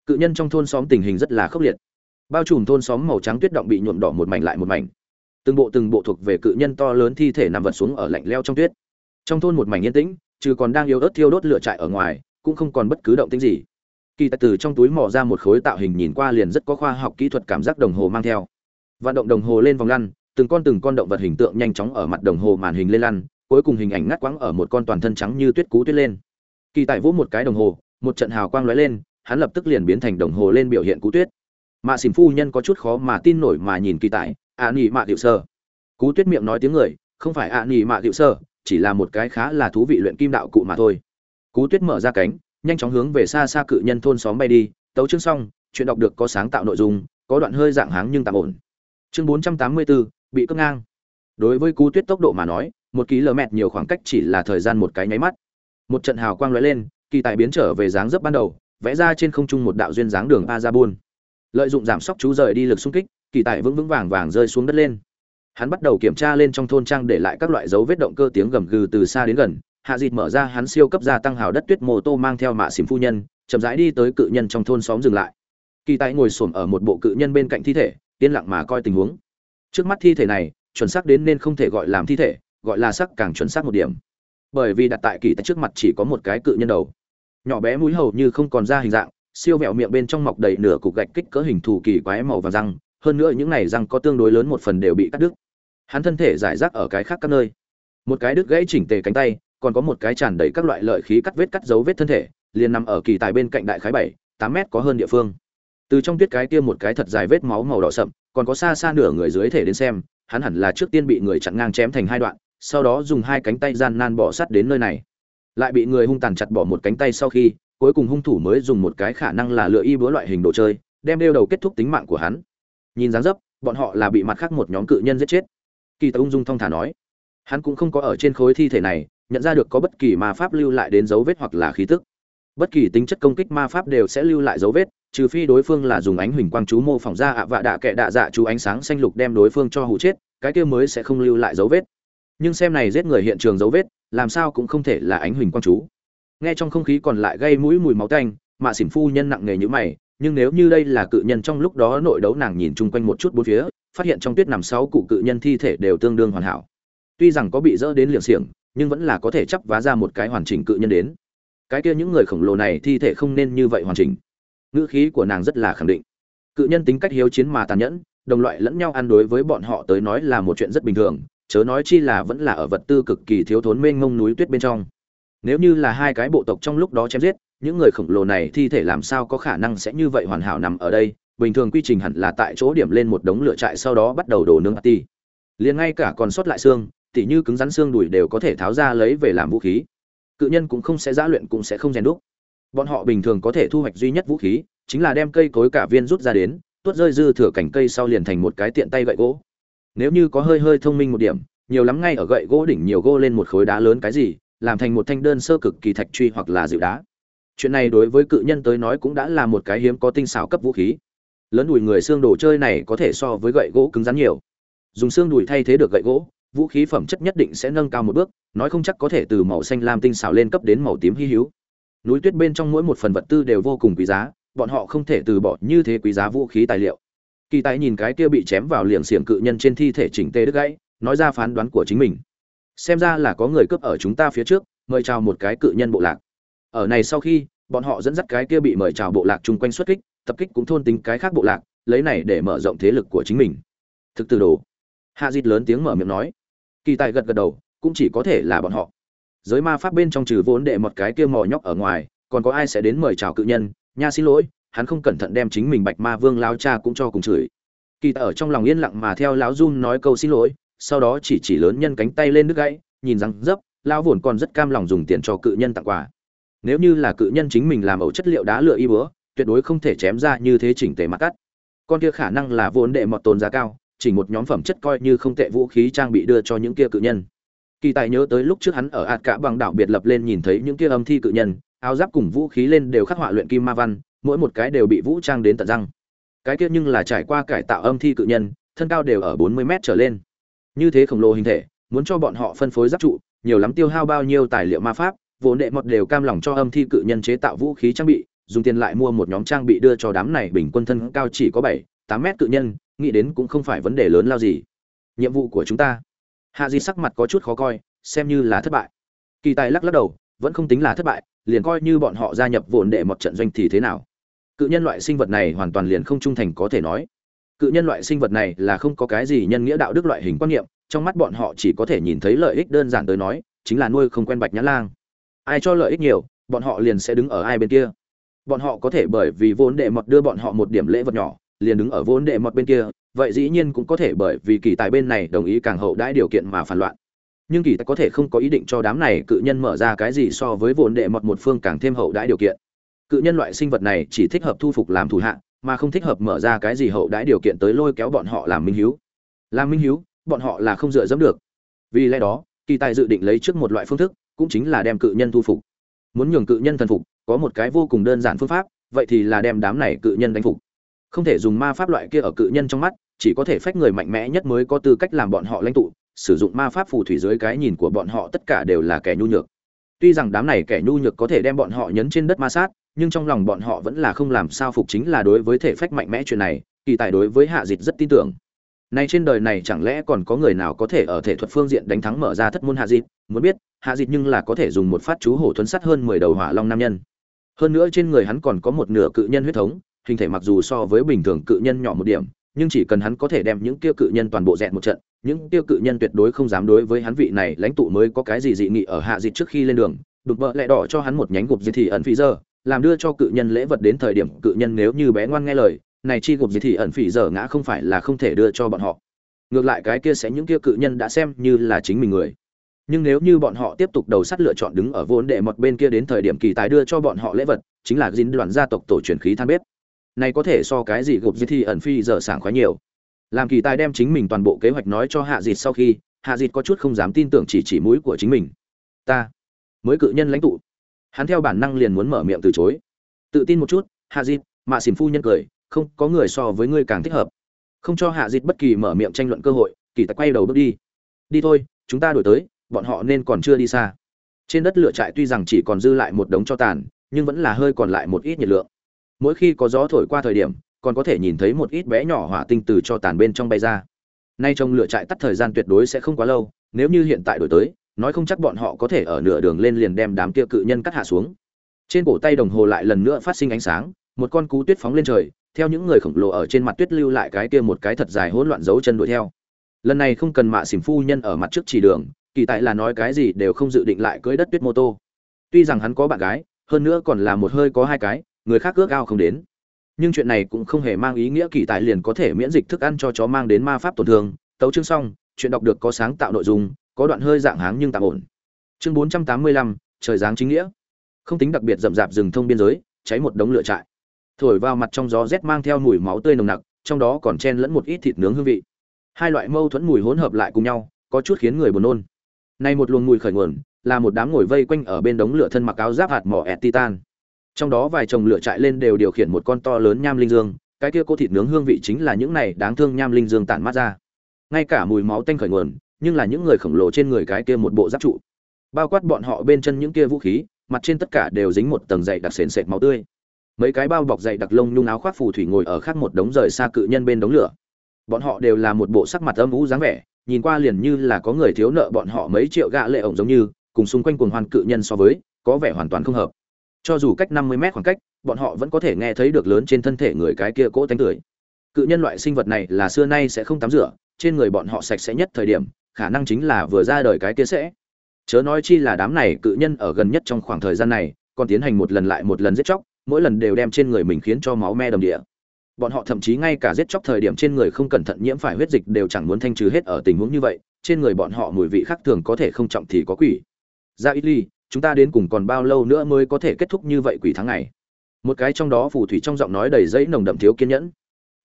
Cự nhân trong thôn xóm tình hình rất là khốc liệt. Bao trùm thôn xóm màu trắng tuyết động bị nhuộm đỏ một mảnh lại một mảnh. Từng bộ từng bộ thuộc về cự nhân to lớn thi thể nằm vật xuống ở lạnh leo trong tuyết trong thôn một mảnh yên tĩnh trừ còn đang yếu ớt thiêu đốt lửa trại ở ngoài cũng không còn bất cứ động tĩnh gì. Kỳ tài từ trong túi mò ra một khối tạo hình nhìn qua liền rất có khoa học kỹ thuật cảm giác đồng hồ mang theo. Vận động đồng hồ lên vòng lăn từng con từng con động vật hình tượng nhanh chóng ở mặt đồng hồ màn hình lên lăn cuối cùng hình ảnh ngắt quãng ở một con toàn thân trắng như tuyết cú tuyết lên. Kỳ tài vỗ một cái đồng hồ một trận hào quang lóe lên hắn lập tức liền biến thành đồng hồ lên biểu hiện cú tuyết. Mạ Xỉn phu nhân có chút khó mà tin nổi mà nhìn kỳ Tài, ạ nỉ mạ điệu sơ. Cú tuyết miệng nói tiếng người không phải ạ nỉ mạ điệu sơ chỉ là một cái khá là thú vị luyện kim đạo cụ mà thôi. Cú tuyết mở ra cánh nhanh chóng hướng về xa xa cự nhân thôn xóm bay đi. Tấu chương xong chuyện đọc được có sáng tạo nội dung có đoạn hơi dạng háng nhưng tạm ổn. Chương 484, bị cướp ngang. Đối với cú tuyết tốc độ mà nói một km nhiều khoảng cách chỉ là thời gian một cái nháy mắt. Một trận hào quang lóe lên kỳ tài biến trở về dáng dấp ban đầu vẽ ra trên không trung một đạo duyên dáng đường a ra buôn. Lợi dụng giảm sóc chú rời đi lực xung kích kỳ tài vững vững vàng vàng rơi xuống đất lên hắn bắt đầu kiểm tra lên trong thôn trang để lại các loại dấu vết động cơ tiếng gầm gừ từ xa đến gần, hạ dịt mở ra hắn siêu cấp gia tăng hào đất tuyết mô tô mang theo mạ xìm phu nhân, chậm rãi đi tới cự nhân trong thôn xóm dừng lại. Kỳ tay ngồi xổm ở một bộ cự nhân bên cạnh thi thể, yên lặng mà coi tình huống. Trước mắt thi thể này, chuẩn xác đến nên không thể gọi làm thi thể, gọi là sắc càng chuẩn xác một điểm. Bởi vì đặt tại kỳ tại trước mặt chỉ có một cái cự nhân đầu. Nhỏ bé mũi hầu như không còn ra hình dạng, siêu vẹo miệng bên trong mọc đầy nửa cục gạch kích cỡ hình thù kỳ quái màu và răng hơn nữa những này răng có tương đối lớn một phần đều bị cắt đứt. Hắn thân thể giải rác ở cái khác các nơi. Một cái đứt gãy chỉnh tề cánh tay, còn có một cái tràn đầy các loại lợi khí cắt vết cắt dấu vết thân thể, liền nằm ở kỳ tài bên cạnh đại khái bảy, tám mét có hơn địa phương. Từ trong tuyết cái kia một cái thật dài vết máu màu đỏ sậm, còn có xa xa nửa người dưới thể đến xem, hắn hẳn là trước tiên bị người chặn ngang chém thành hai đoạn, sau đó dùng hai cánh tay gian nan bỏ sắt đến nơi này. Lại bị người hung tàn chặt bỏ một cánh tay sau khi, cuối cùng hung thủ mới dùng một cái khả năng là lựa y búa loại hình đồ chơi, đem đeo đầu kết thúc tính mạng của hắn nhìn dáng dấp, bọn họ là bị mặt khác một nhóm cự nhân giết chết. Kỳ tờ ung dung thong thả nói, hắn cũng không có ở trên khối thi thể này, nhận ra được có bất kỳ ma pháp lưu lại đến dấu vết hoặc là khí tức. Bất kỳ tính chất công kích ma pháp đều sẽ lưu lại dấu vết, trừ phi đối phương là dùng ánh huỳnh quang chú mô phỏng ra ạ vạ đạ kệ đạ dạ chú ánh sáng xanh lục đem đối phương cho hụ chết, cái kia mới sẽ không lưu lại dấu vết. Nhưng xem này giết người hiện trường dấu vết, làm sao cũng không thể là ánh huỳnh quang chú. Nghe trong không khí còn lại gây mũi mùi máu tanh, mạ xỉn phu nhân nặng nề như mày nhưng nếu như đây là cự nhân trong lúc đó nội đấu nàng nhìn chung quanh một chút bốn phía, phát hiện trong tuyết nằm sáu cụ cự nhân thi thể đều tương đương hoàn hảo. Tuy rằng có bị dỡ đến liệng xiềng, nhưng vẫn là có thể chấp vá ra một cái hoàn chỉnh cự nhân đến. Cái kia những người khổng lồ này thi thể không nên như vậy hoàn chỉnh. Ngữ khí của nàng rất là khẳng định. Cự nhân tính cách hiếu chiến mà tàn nhẫn, đồng loại lẫn nhau ăn đối với bọn họ tới nói là một chuyện rất bình thường, chớ nói chi là vẫn là ở vật tư cực kỳ thiếu thốn mênh mông núi tuyết bên trong. Nếu như là hai cái bộ tộc trong lúc đó chém giết những người khổng lồ này thi thể làm sao có khả năng sẽ như vậy hoàn hảo nằm ở đây? Bình thường quy trình hẳn là tại chỗ điểm lên một đống lửa trại sau đó bắt đầu đổ nướng ti liền ngay cả còn sót lại xương, tỉ như cứng rắn xương đùi đều có thể tháo ra lấy về làm vũ khí. Cự nhân cũng không sẽ giã luyện cũng sẽ không rèn đúc. Bọn họ bình thường có thể thu hoạch duy nhất vũ khí, chính là đem cây cối cả viên rút ra đến, tuốt rơi dư thừa cành cây sau liền thành một cái tiện tay gậy gỗ. Nếu như có hơi hơi thông minh một điểm, nhiều lắm ngay ở gậy gỗ đỉnh nhiều gỗ lên một khối đá lớn cái gì, làm thành một thanh đơn sơ cực kỳ thạch truy hoặc là dịu đá chuyện này đối với cự nhân tới nói cũng đã là một cái hiếm có tinh xảo cấp vũ khí. Lớn đùi người xương đồ chơi này có thể so với gậy gỗ cứng rắn nhiều. Dùng xương đùi thay thế được gậy gỗ, vũ khí phẩm chất nhất định sẽ nâng cao một bước, nói không chắc có thể từ màu xanh lam tinh xảo lên cấp đến màu tím hy hữu. Núi tuyết bên trong mỗi một phần vật tư đều vô cùng quý giá, bọn họ không thể từ bỏ như thế quý giá vũ khí tài liệu. Kỳ tài nhìn cái kia bị chém vào liềng xiềng cự nhân trên thi thể chỉnh tê đứt gãy, nói ra phán đoán của chính mình. Xem ra là có người cướp ở chúng ta phía trước, mời chào một cái cự nhân bộ lạc ở này sau khi, bọn họ dẫn dắt cái kia bị mời chào bộ lạc chung quanh xuất kích, tập kích cũng thôn tính cái khác bộ lạc, lấy này để mở rộng thế lực của chính mình. Thực từ đồ. Hạ dịt lớn tiếng mở miệng nói. Kỳ tài gật gật đầu, cũng chỉ có thể là bọn họ. Giới ma pháp bên trong trừ vốn đệ một cái kia mò nhóc ở ngoài, còn có ai sẽ đến mời chào cự nhân? Nha xin lỗi, hắn không cẩn thận đem chính mình bạch ma vương lao cha cũng cho cùng chửi. Kỳ tài ở trong lòng yên lặng mà theo lão run nói câu xin lỗi, sau đó chỉ chỉ lớn nhân cánh tay lên nước gãy, nhìn rằng dấp lão vồn còn rất cam lòng dùng tiền cho cự nhân tặng quà nếu như là cự nhân chính mình làm ẩu chất liệu đá lựa y bữa tuyệt đối không thể chém ra như thế chỉnh tề mặt cắt. Con kia khả năng là vốn đệ mọt tồn giá cao, chỉ một nhóm phẩm chất coi như không tệ vũ khí trang bị đưa cho những kia cự nhân. Kỳ tài nhớ tới lúc trước hắn ở ạt cả bằng đảo biệt lập lên nhìn thấy những kia âm thi cự nhân, áo giáp cùng vũ khí lên đều khắc họa luyện kim ma văn, mỗi một cái đều bị vũ trang đến tận răng. Cái kia nhưng là trải qua cải tạo âm thi cự nhân, thân cao đều ở bốn mươi mét trở lên. Như thế khổng lồ hình thể, muốn cho bọn họ phân phối giáp trụ, nhiều lắm tiêu hao bao nhiêu tài liệu ma pháp vốn đệ mọt đều cam lòng cho âm thi cự nhân chế tạo vũ khí trang bị, dùng tiền lại mua một nhóm trang bị đưa cho đám này bình quân thân cao chỉ có bảy, tám mét cự nhân, nghĩ đến cũng không phải vấn đề lớn lao gì. Nhiệm vụ của chúng ta. Hạ di sắc mặt có chút khó coi, xem như là thất bại. Kỳ tài lắc lắc đầu, vẫn không tính là thất bại, liền coi như bọn họ gia nhập vốn đệ một trận doanh thì thế nào? Cự nhân loại sinh vật này hoàn toàn liền không trung thành có thể nói. Cự nhân loại sinh vật này là không có cái gì nhân nghĩa đạo đức loại hình quan niệm, trong mắt bọn họ chỉ có thể nhìn thấy lợi ích đơn giản tới nói, chính là nuôi không quen bạch nhã lang ai cho lợi ích nhiều, bọn họ liền sẽ đứng ở ai bên kia. Bọn họ có thể bởi vì vốn đệ mọt đưa bọn họ một điểm lễ vật nhỏ, liền đứng ở vốn đệ mọt bên kia, vậy dĩ nhiên cũng có thể bởi vì kỳ tài bên này đồng ý càng hậu đãi điều kiện mà phản loạn. Nhưng kỳ tài có thể không có ý định cho đám này cự nhân mở ra cái gì so với vốn đệ mọt một phương càng thêm hậu đãi điều kiện. Cự nhân loại sinh vật này chỉ thích hợp thu phục làm thủ hạ, mà không thích hợp mở ra cái gì hậu đãi điều kiện tới lôi kéo bọn họ làm minh hiếu. Làm minh hiếu, bọn họ là không dựa dẫm được. Vì lẽ đó, kỳ tài dự định lấy trước một loại phương thức cũng chính là đem cự nhân thu phục. Muốn nhường cự nhân thần phục, có một cái vô cùng đơn giản phương pháp, vậy thì là đem đám này cự nhân đánh phục. Không thể dùng ma pháp loại kia ở cự nhân trong mắt, chỉ có thể phách người mạnh mẽ nhất mới có tư cách làm bọn họ lãnh tụ, sử dụng ma pháp phù thủy dưới cái nhìn của bọn họ tất cả đều là kẻ nhu nhược. Tuy rằng đám này kẻ nhu nhược có thể đem bọn họ nhấn trên đất ma sát, nhưng trong lòng bọn họ vẫn là không làm sao phục chính là đối với thể phách mạnh mẽ chuyện này, kỳ tài đối với hạ dịch rất tin tưởng nay trên đời này chẳng lẽ còn có người nào có thể ở thể thuật phương diện đánh thắng mở ra thất môn hạ dịch? Muốn biết, hạ dịch nhưng là có thể dùng một phát chú hổ thuấn sắt hơn mười đầu hỏa long nam nhân. Hơn nữa trên người hắn còn có một nửa cự nhân huyết thống, hình thể mặc dù so với bình thường cự nhân nhỏ một điểm, nhưng chỉ cần hắn có thể đem những tiêu cự nhân toàn bộ dẹt một trận, những tiêu cự nhân tuyệt đối không dám đối với hắn vị này lãnh tụ mới có cái gì dị nghị ở hạ dịch trước khi lên đường, đục vợ lẹ đỏ cho hắn một nhánh gục diệt thị ẩn phi giờ, làm đưa cho cự nhân lễ vật đến thời điểm cự nhân nếu như bé ngoan nghe lời này chi gục gì thì ẩn phi giờ ngã không phải là không thể đưa cho bọn họ. Ngược lại cái kia sẽ những kia cự nhân đã xem như là chính mình người. Nhưng nếu như bọn họ tiếp tục đầu sắt lựa chọn đứng ở vốn đệ một bên kia đến thời điểm kỳ tài đưa cho bọn họ lễ vật, chính là dính đoàn gia tộc tổ truyền khí than bếp. Này có thể so cái gì gộp gì thì ẩn phi giờ sảng khoái nhiều. Làm kỳ tài đem chính mình toàn bộ kế hoạch nói cho hạ dịt sau khi, hạ dịt có chút không dám tin tưởng chỉ chỉ mũi của chính mình. Ta mới cự nhân lãnh tụ. Hắn theo bản năng liền muốn mở miệng từ chối. Tự tin một chút, hạ dịt, mạ xỉm phu nhân cười không có người so với ngươi càng thích hợp. Không cho hạ dịt bất kỳ mở miệng tranh luận cơ hội, kỳ tài quay đầu bước đi. Đi thôi, chúng ta đổi tới, bọn họ nên còn chưa đi xa. Trên đất lửa trại tuy rằng chỉ còn dư lại một đống cho tàn, nhưng vẫn là hơi còn lại một ít nhiệt lượng. Mỗi khi có gió thổi qua thời điểm, còn có thể nhìn thấy một ít bé nhỏ hỏa tinh từ cho tàn bên trong bay ra. Nay trong lửa trại tắt thời gian tuyệt đối sẽ không quá lâu, nếu như hiện tại đổi tới, nói không chắc bọn họ có thể ở nửa đường lên liền đem đám kia cự nhân cắt hạ xuống. Trên cổ tay đồng hồ lại lần nữa phát sinh ánh sáng, một con cú tuyết phóng lên trời theo những người khổng lồ ở trên mặt tuyết lưu lại cái kia một cái thật dài hỗn loạn dấu chân đuổi theo. Lần này không cần mạ xỉm phu nhân ở mặt trước chỉ đường, kỳ tại là nói cái gì đều không dự định lại cưới đất tuyết mô tô. Tuy rằng hắn có bạn gái, hơn nữa còn là một hơi có hai cái, người khác ước ao không đến. Nhưng chuyện này cũng không hề mang ý nghĩa kỳ tài liền có thể miễn dịch thức ăn cho chó mang đến ma pháp tổn thương. Tấu chương xong, chuyện đọc được có sáng tạo nội dung, có đoạn hơi dạng háng nhưng tạm ổn. Chương bốn trăm tám mươi lăm, trời giáng chính nghĩa. Không tính đặc biệt rậm rạp rừng thông biên giới, cháy một đống lửa trại thổi vào mặt trong gió rét mang theo mùi máu tươi nồng nặc, trong đó còn chen lẫn một ít thịt nướng hương vị. Hai loại mâu thuẫn mùi hỗn hợp lại cùng nhau, có chút khiến người buồn nôn. Nay một luồng mùi khởi nguồn, là một đám ngồi vây quanh ở bên đống lửa thân mặc áo giáp hạt mỏ ẹt titan. Trong đó vài chồng lửa chạy lên đều điều khiển một con to lớn nham linh dương, cái kia cô thịt nướng hương vị chính là những này đáng thương nham linh dương tản mát ra. Ngay cả mùi máu tanh khởi nguồn, nhưng là những người khổng lồ trên người cái kia một bộ giáp trụ. Bao quát bọn họ bên chân những kia vũ khí, mặt trên tất cả đều dính một tầng dày đặc sền sệt máu tươi mấy cái bao bọc dày đặc lông nhung áo khoác phù thủy ngồi ở khác một đống rời xa cự nhân bên đống lửa. Bọn họ đều là một bộ sắc mặt âm ú dáng vẻ, nhìn qua liền như là có người thiếu nợ bọn họ mấy triệu gạ lệ ổng giống như, cùng xung quanh cuồng hoàn cự nhân so với, có vẻ hoàn toàn không hợp. Cho dù cách năm mươi mét khoảng cách, bọn họ vẫn có thể nghe thấy được lớn trên thân thể người cái kia cỗ tánh tưởi. Cự nhân loại sinh vật này là xưa nay sẽ không tắm rửa, trên người bọn họ sạch sẽ nhất thời điểm, khả năng chính là vừa ra đời cái kia sẽ. Chớ nói chi là đám này cự nhân ở gần nhất trong khoảng thời gian này, còn tiến hành một lần lại một lần giết chóc mỗi lần đều đem trên người mình khiến cho máu me đầm địa. Bọn họ thậm chí ngay cả giết chóc thời điểm trên người không cẩn thận nhiễm phải huyết dịch đều chẳng muốn thanh trừ hết ở tình huống như vậy, trên người bọn họ mùi vị khác thường có thể không trọng thì có quỷ. Ra ít ly, chúng ta đến cùng còn bao lâu nữa mới có thể kết thúc như vậy quỷ tháng này? một cái trong đó phù thủy trong giọng nói đầy dẫy nồng đậm thiếu kiên nhẫn.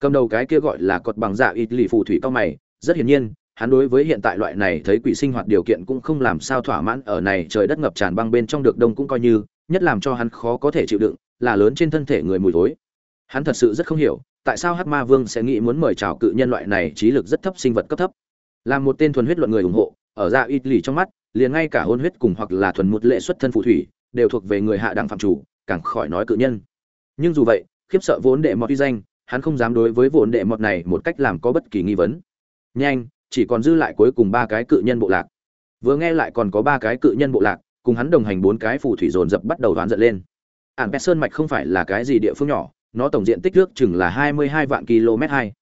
Cầm đầu cái kia gọi là cột bằng dạ ít lì phù thủy cao mày, rất hiển nhiên, hắn đối với hiện tại loại này thấy quỷ sinh hoạt điều kiện cũng không làm sao thỏa mãn ở này trời đất ngập tràn băng bên trong được đông cũng coi như, nhất làm cho hắn khó có thể chịu đựng là lớn trên thân thể người mùi thối. Hắn thật sự rất không hiểu, tại sao hắc ma vương sẽ nghĩ muốn mời chào cự nhân loại này trí lực rất thấp sinh vật cấp thấp. Là một tên thuần huyết luận người ủng hộ, ở ra ít lì trong mắt, liền ngay cả hôn huyết cùng hoặc là thuần một lệ xuất thân phù thủy, đều thuộc về người hạ đẳng phạm chủ, càng khỏi nói cự nhân. Nhưng dù vậy, khiếp sợ vốn đệ mọt uy danh, hắn không dám đối với vốn đệ mọt này một cách làm có bất kỳ nghi vấn. Nhanh, chỉ còn dư lại cuối cùng ba cái cự nhân bộ lạc. Vừa nghe lại còn có ba cái cự nhân bộ lạc, cùng hắn đồng hành bốn cái phù thủy dồn dập bắt đầu đoán giận lên ản pet sơn mạch không phải là cái gì địa phương nhỏ, nó tổng diện tích nước chừng là hai mươi hai vạn km hai.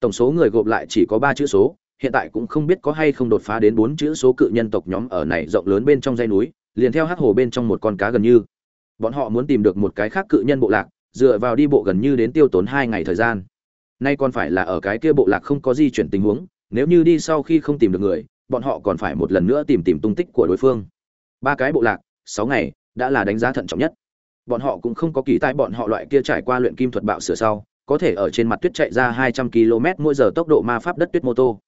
Tổng số người gộp lại chỉ có ba chữ số, hiện tại cũng không biết có hay không đột phá đến bốn chữ số cự nhân tộc nhóm ở này rộng lớn bên trong dãy núi, liền theo hắc hồ bên trong một con cá gần như. Bọn họ muốn tìm được một cái khác cự nhân bộ lạc, dựa vào đi bộ gần như đến tiêu tốn hai ngày thời gian. Nay còn phải là ở cái kia bộ lạc không có di chuyển tình huống, nếu như đi sau khi không tìm được người, bọn họ còn phải một lần nữa tìm tìm tung tích của đối phương. Ba cái bộ lạc, sáu ngày, đã là đánh giá thận trọng nhất bọn họ cũng không có kỳ tại bọn họ loại kia trải qua luyện kim thuật bạo sửa sau, có thể ở trên mặt tuyết chạy ra hai trăm km mỗi giờ tốc độ ma pháp đất tuyết mô tô.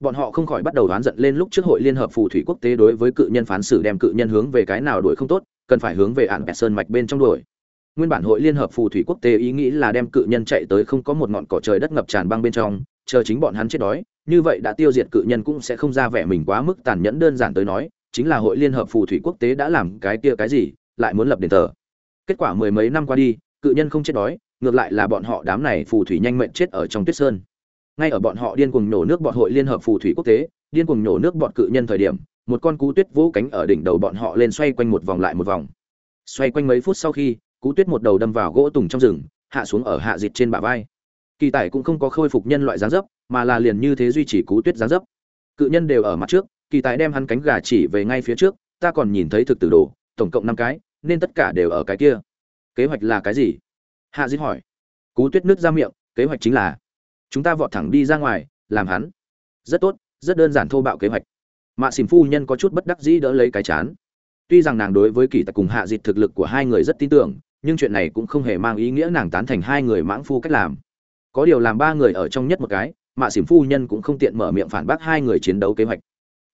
Bọn họ không khỏi bắt đầu đoán giận lên lúc trước hội liên hợp phù thủy quốc tế đối với cự nhân phán xử đem cự nhân hướng về cái nào đuổi không tốt, cần phải hướng về ạn bẹt sơn mạch bên trong đuổi. Nguyên bản hội liên hợp phù thủy quốc tế ý nghĩ là đem cự nhân chạy tới không có một ngọn cỏ trời đất ngập tràn băng bên trong, chờ chính bọn hắn chết đói, như vậy đã tiêu diệt cự nhân cũng sẽ không ra vẻ mình quá mức tàn nhẫn đơn giản tới nói, chính là hội liên hợp phù thủy quốc tế đã làm cái kia cái gì, lại muốn lập đền thờ kết quả mười mấy năm qua đi, cự nhân không chết đói, ngược lại là bọn họ đám này phù thủy nhanh mệnh chết ở trong tuyết sơn. Ngay ở bọn họ điên cuồng nổ nước bọn hội liên hợp phù thủy quốc tế, điên cuồng nổ nước bọn cự nhân thời điểm, một con cú tuyết vỗ cánh ở đỉnh đầu bọn họ lên xoay quanh một vòng lại một vòng. Xoay quanh mấy phút sau khi, cú tuyết một đầu đâm vào gỗ tùng trong rừng, hạ xuống ở hạ dịt trên bả vai. Kỳ tải cũng không có khôi phục nhân loại dáng dấp, mà là liền như thế duy trì cú tuyết dáng dấp. Cự nhân đều ở mặt trước, kỳ tài đem hắn cánh gà chỉ về ngay phía trước, ta còn nhìn thấy thực tử đồ, tổng cộng năm cái nên tất cả đều ở cái kia. Kế hoạch là cái gì? Hạ dĩ hỏi. Cú tuyết nước ra miệng, kế hoạch chính là, chúng ta vọt thẳng đi ra ngoài, làm hắn. Rất tốt, rất đơn giản thô bạo kế hoạch. Mạ xìm phu nhân có chút bất đắc dĩ đỡ lấy cái chán. Tuy rằng nàng đối với kỳ tặc cùng hạ dịt thực lực của hai người rất tin tưởng, nhưng chuyện này cũng không hề mang ý nghĩa nàng tán thành hai người mãng phu cách làm. Có điều làm ba người ở trong nhất một cái, mạ xỉm phu nhân cũng không tiện mở miệng phản bác hai người chiến đấu kế hoạch.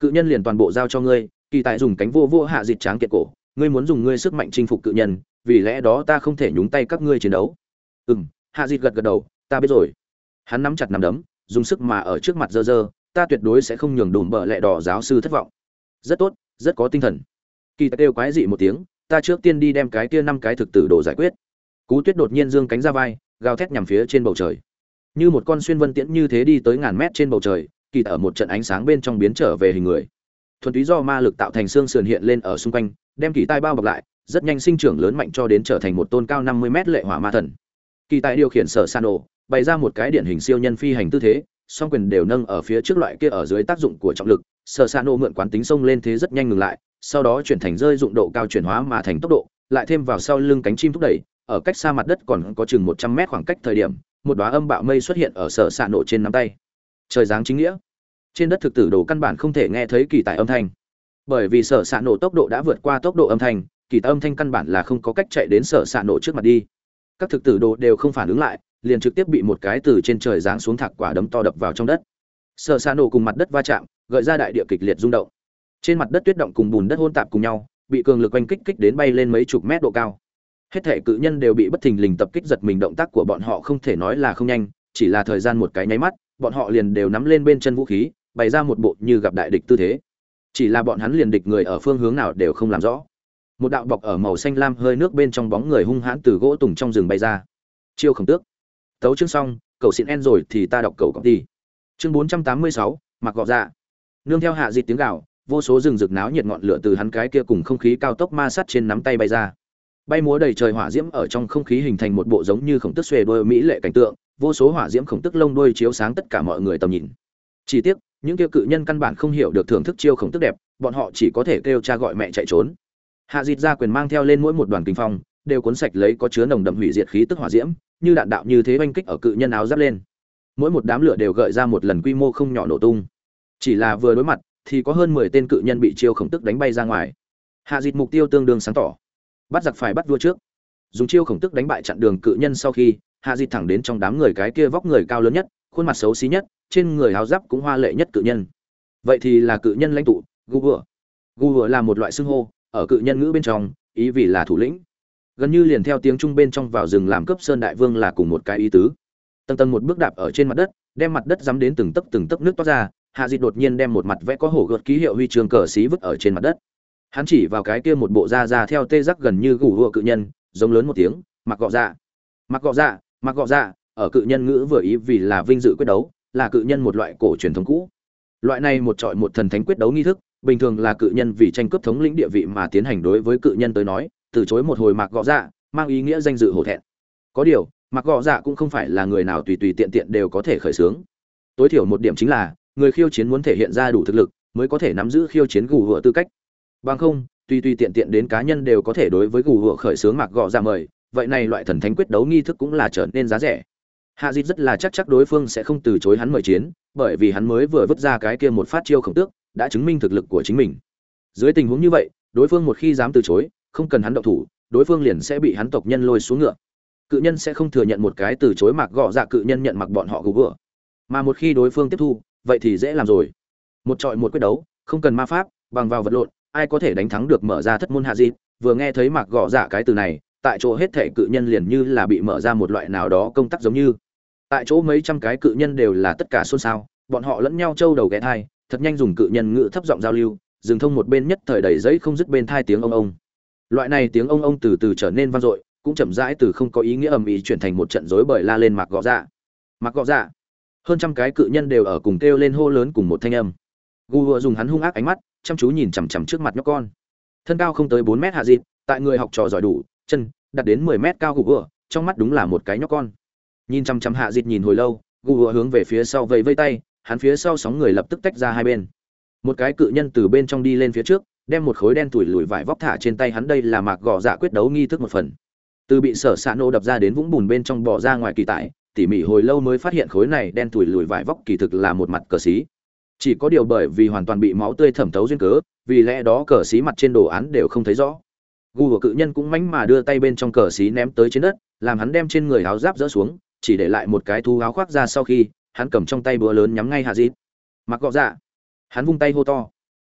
Cự nhân liền toàn bộ giao cho ngươi, kỳ tài dùng cánh vô vô hạ dịt tráng kiệt cổ ngươi muốn dùng ngươi sức mạnh chinh phục cự nhân, vì lẽ đó ta không thể nhúng tay các ngươi chiến đấu. Ừ m hạ dịt gật gật đầu, ta biết rồi. Hắn nắm chặt nắm đấm, dùng sức mà ở trước mặt dơ dơ, ta tuyệt đối sẽ không nhường đùm bợ lẹ đỏ giáo sư thất vọng. Rất tốt, rất có tinh thần. Kỳ tài kêu quái dị một tiếng, ta trước tiên đi đem cái kia năm cái thực tử đồ giải quyết. Cú tuyết đột nhiên dương cánh ra vai, gào thét nhằm phía trên bầu trời. Như một con xuyên vân tiễn như thế đi tới ngàn mét trên bầu trời, kỳ ở một trận ánh sáng bên trong biến trở về hình người. Thuần túy do ma lực tạo thành xương sườn hiện lên ở xung quanh đem kỳ tai bao bọc lại, rất nhanh sinh trưởng lớn mạnh cho đến trở thành một tôn cao năm mươi mét lệ hỏa ma thần. Kỳ tài điều khiển sở san ổ, bày ra một cái điển hình siêu nhân phi hành tư thế, song quyền đều nâng ở phía trước loại kia ở dưới tác dụng của trọng lực, sở san ổ mượn quán tính sông lên thế rất nhanh ngừng lại, sau đó chuyển thành rơi dụng độ cao chuyển hóa mà thành tốc độ, lại thêm vào sau lưng cánh chim thúc đẩy, ở cách xa mặt đất còn có chừng một trăm mét khoảng cách thời điểm, một đóa âm bạo mây xuất hiện ở sở xạ nổ trên nắm tay. Trời giáng chính nghĩa. Trên đất thực tử đồ căn bản không thể nghe thấy kỳ tài âm thanh bởi vì sở xạ nổ tốc độ đã vượt qua tốc độ âm thanh, kỳ tài âm thanh căn bản là không có cách chạy đến sở xạ nổ trước mặt đi. Các thực tử đồ đều không phản ứng lại, liền trực tiếp bị một cái từ trên trời giáng xuống thạc quả đấm to đập vào trong đất. Sở xạ nổ cùng mặt đất va chạm, gợi ra đại địa kịch liệt rung động. Trên mặt đất tuyết động cùng bùn đất hôn tạp cùng nhau, bị cường lực oanh kích kích đến bay lên mấy chục mét độ cao. Hết thể cự nhân đều bị bất thình lình tập kích giật mình, động tác của bọn họ không thể nói là không nhanh, chỉ là thời gian một cái nháy mắt, bọn họ liền đều nắm lên bên chân vũ khí, bày ra một bộ như gặp đại địch tư thế chỉ là bọn hắn liền địch người ở phương hướng nào đều không làm rõ. Một đạo bọc ở màu xanh lam hơi nước bên trong bóng người hung hãn từ gỗ tùng trong rừng bay ra. Chiêu khổng tước. Tấu chương xong, cậu xin en rồi thì ta đọc cậu cọc đi chương bốn trăm tám mươi sáu, mặc gọ dạ. Nương theo hạ dịt tiếng gạo vô số rừng rực náo nhiệt ngọn lửa từ hắn cái kia cùng không khí cao tốc ma sát trên nắm tay bay ra. Bay múa đầy trời hỏa diễm ở trong không khí hình thành một bộ giống như khổng tức xuề đôi mỹ lệ cảnh tượng, vô số hỏa diễm khổng tức lông đuôi chiếu sáng tất cả mọi người tầm nhìn. Chỉ tiếc những kia cự nhân căn bản không hiểu được thưởng thức chiêu khổng tức đẹp, bọn họ chỉ có thể kêu cha gọi mẹ chạy trốn. Hạ dịt ra quyền mang theo lên mỗi một đoàn kinh phong, đều cuốn sạch lấy có chứa nồng đậm hủy diệt khí tức hỏa diễm, như đạn đạo như thế oanh kích ở cự nhân áo giáp lên. Mỗi một đám lửa đều gợi ra một lần quy mô không nhỏ nổ tung. Chỉ là vừa đối mặt, thì có hơn mười tên cự nhân bị chiêu khổng tức đánh bay ra ngoài. Hạ dịt mục tiêu tương đương sáng tỏ. Bắt giặc phải bắt vua trước. Dùng chiêu khổng tức đánh bại chặn đường cự nhân sau khi, hạ dịt thẳng đến trong đám người cái kia vóc người cao lớn nhất, khuôn mặt xấu xí nhất trên người áo giáp cũng hoa lệ nhất cự nhân. Vậy thì là cự nhân lãnh tụ, gu vừa. Gu vừa là một loại xưng hô, ở cự nhân ngữ bên trong, ý vì là thủ lĩnh. Gần như liền theo tiếng trung bên trong vào rừng làm cấp sơn đại vương là cùng một cái ý tứ. Tầng tầng một bước đạp ở trên mặt đất, đem mặt đất dắm đến từng tấc từng tấc nước toát ra, hạ dịt đột nhiên đem một mặt vẽ có hổ gợt ký hiệu huy chương cờ xí vứt ở trên mặt đất. Hắn chỉ vào cái kia một bộ da da theo tê giác gần như gù hùa cự nhân, giống lớn một tiếng, mặc gọ dạ. Mặc gọ dạ mặc gọ dạ ở cự nhân ngữ vừa ý vì là vinh dự quyết đấu là cự nhân một loại cổ truyền thống cũ. Loại này một trọi một thần thánh quyết đấu nghi thức, bình thường là cự nhân vì tranh cướp thống lĩnh địa vị mà tiến hành đối với cự nhân tới nói, từ chối một hồi mạc gọ dạ mang ý nghĩa danh dự hổ thẹn. Có điều, mạc gọ dạ cũng không phải là người nào tùy tùy tiện tiện đều có thể khởi xướng. Tối thiểu một điểm chính là, người khiêu chiến muốn thể hiện ra đủ thực lực, mới có thể nắm giữ khiêu chiến gù hựa tư cách. Bằng không, tùy tùy tiện tiện đến cá nhân đều có thể đối với gù hựa khởi xướng mạc gọ dạ mời, vậy này loại thần thánh quyết đấu nghi thức cũng là trở nên giá rẻ hạ dịt rất là chắc chắc đối phương sẽ không từ chối hắn mời chiến, bởi vì hắn mới vừa vứt ra cái kia một phát chiêu khổng tước, đã chứng minh thực lực của chính mình. Dưới tình huống như vậy, đối phương một khi dám từ chối, không cần hắn động thủ, đối phương liền sẽ bị hắn tộc nhân lôi xuống ngựa. Cự nhân sẽ không thừa nhận một cái từ chối mặc gọ dạ cự nhân nhận mặc bọn họ gù vừa mà một khi đối phương tiếp thu, vậy thì dễ làm rồi. Một trọi một quyết đấu, không cần ma pháp, bằng vào vật lộn, ai có thể đánh thắng được mở ra thất môn hạ dịt vừa nghe thấy mặc gọ dạ cái từ này, tại chỗ hết thể cự nhân liền như là bị mở ra một loại nào đó công tác giống như tại chỗ mấy trăm cái cự nhân đều là tất cả xôn xao, bọn họ lẫn nhau trâu đầu ghé thai, thật nhanh dùng cự nhân ngữ thấp giọng giao lưu dừng thông một bên nhất thời đầy giấy không dứt bên thai tiếng ông ông. Loại này tiếng ông ông từ từ trở nên vang dội, cũng chậm rãi từ không có ý nghĩa ầm ĩ chuyển thành một trận rối bời la lên mặc gọ dạ. Mặc gọ dạ hơn trăm cái cự nhân đều ở cùng kêu lên hô lớn cùng một thanh âm. Gu vừa dùng hắn hung ác ánh mắt, chăm chú nhìn chằm chằm trước mặt nhóc con. Thân cao không tới bốn mét hạ dịt, tại người học trò giỏi đủ, chân đặt đến mười mét cao gù vừa trong mắt đúng là một cái nhóc con nhìn chăm chăm hạ dịt nhìn hồi lâu, gù vừa hướng về phía sau vẫy vây tay, hắn phía sau sóng người lập tức tách ra hai bên. Một cái cự nhân từ bên trong đi lên phía trước, đem một khối đen tủi lùi vải vóc thả trên tay hắn đây là mạc gò dạ quyết đấu nghi thức một phần. Từ bị sở xạ nô đập ra đến vũng bùn bên trong bỏ ra ngoài kỳ tải tỉ mỉ hồi lâu mới phát hiện khối này đen tủi lùi vải vóc kỳ thực là một mặt cờ xí. Chỉ có điều bởi vì hoàn toàn bị máu tươi thẩm thấu duyên cớ, vì lẽ đó cờ xí mặt trên đồ án đều không thấy rõ. Gu của cự nhân cũng mánh mà đưa tay bên trong cờ xí ném tới trên đất, làm hắn đem trên người áo giáp dỡ xuống chỉ để lại một cái thu áo khoác ra sau khi, hắn cầm trong tay búa lớn nhắm ngay hạ dịt mặc gọ dạ. Hắn vung tay hô to.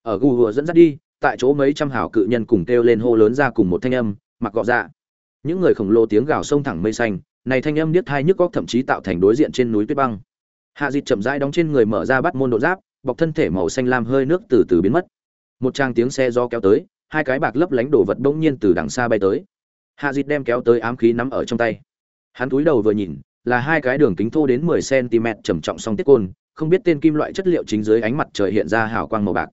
Ở gù vừa dẫn dắt đi, tại chỗ mấy trăm hảo cự nhân cùng kêu lên hô lớn ra cùng một thanh âm, mặc gọ dạ. Những người khổng lồ tiếng gào sông thẳng mây xanh, này thanh âm điếc thai nhức góc thậm chí tạo thành đối diện trên núi tuyết băng. Hạ dịt chậm rãi đóng trên người mở ra bắt môn độ giáp, bọc thân thể màu xanh lam hơi nước từ từ biến mất. Một trang tiếng xe do kéo tới, hai cái bạc lấp lánh đổ vật bỗng nhiên từ đằng xa bay tới. Hạ dịt đem kéo tới ám khí nắm ở trong tay. Hắn cúi đầu vừa nhìn là hai cái đường kính thô đến 10 cm trầm trọng song tiết côn, không biết tên kim loại chất liệu chính dưới ánh mặt trời hiện ra hào quang màu bạc.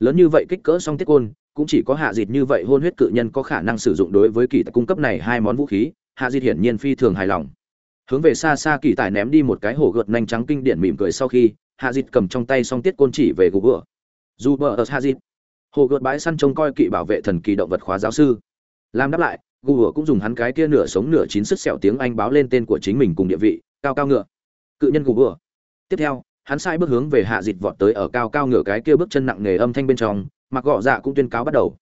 Lớn như vậy kích cỡ song tiết côn, cũng chỉ có hạ dịt như vậy hôn huyết cự nhân có khả năng sử dụng đối với kỳ tài cung cấp này hai món vũ khí, hạ dịt hiển nhiên phi thường hài lòng. Hướng về xa xa kỳ tài ném đi một cái hổ gợt nhanh trắng kinh điển mỉm cười sau khi, hạ dịt cầm trong tay song tiết côn chỉ về gù bữa. Dù bờ ở hạ dịt, hồ gợt bãi săn trông coi kỵ bảo vệ thần kỳ động vật khóa giáo sư. Làm đáp lại, Google cũng dùng hắn cái kia nửa sống nửa chín sức sẹo tiếng anh báo lên tên của chính mình cùng địa vị, cao cao ngựa. Cự nhân Google. tiếp theo, hắn sai bước hướng về hạ dịch vọt tới ở cao cao ngựa cái kia bước chân nặng nề âm thanh bên trong, mặc gọ dạ cũng tuyên cáo bắt đầu.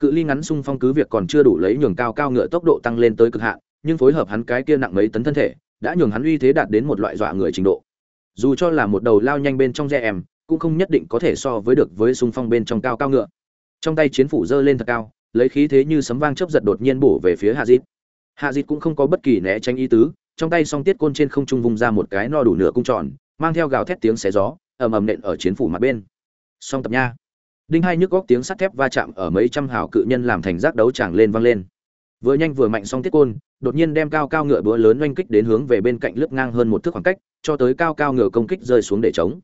Cự ly ngắn xung phong cứ việc còn chưa đủ lấy nhường cao cao ngựa tốc độ tăng lên tới cực hạn, nhưng phối hợp hắn cái kia nặng mấy tấn thân thể, đã nhường hắn uy thế đạt đến một loại dọa người trình độ. Dù cho là một đầu lao nhanh bên trong re em, cũng không nhất định có thể so với được với xung phong bên trong cao cao ngựa. Trong tay chiến phủ giơ lên thật cao lấy khí thế như sấm vang chớp giật đột nhiên bổ về phía hạ dịt. Hạ dịt cũng không có bất kỳ né tránh ý tứ, trong tay song tiết côn trên không trung vung ra một cái no đủ nửa cung tròn, mang theo gào thét tiếng xé gió, ầm ầm nện ở chiến phủ mặt bên. Song tập nha. Đinh hai nhức góc tiếng sắt thép va chạm ở mấy trăm hào cự nhân làm thành giác đấu tràng lên vang lên. Vừa nhanh vừa mạnh song tiết côn, đột nhiên đem cao cao ngựa búa lớn oanh kích đến hướng về bên cạnh lướt ngang hơn một thước khoảng cách, cho tới cao cao ngựa công kích rơi xuống để chống.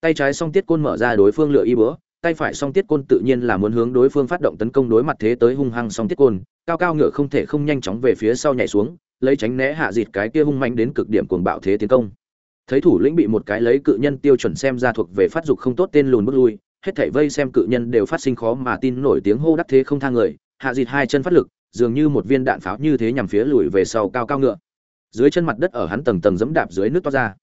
Tay trái song tiết côn mở ra đối phương lựa y búa tay phải song tiết côn tự nhiên là muốn hướng đối phương phát động tấn công đối mặt thế tới hung hăng song tiết côn, cao cao ngựa không thể không nhanh chóng về phía sau nhảy xuống, lấy tránh né hạ dịt cái kia hung mạnh đến cực điểm cuồng bạo thế tiến công. Thấy thủ lĩnh bị một cái lấy cự nhân tiêu chuẩn xem ra thuộc về phát dục không tốt tên lùn bước lui, hết thảy vây xem cự nhân đều phát sinh khó mà tin nổi tiếng hô đắc thế không thang người, hạ dịt hai chân phát lực, dường như một viên đạn pháo như thế nhằm phía lùi về sau cao cao ngựa. Dưới chân mặt đất ở hắn tầng tầng dẫm đạp dưới nước toát ra.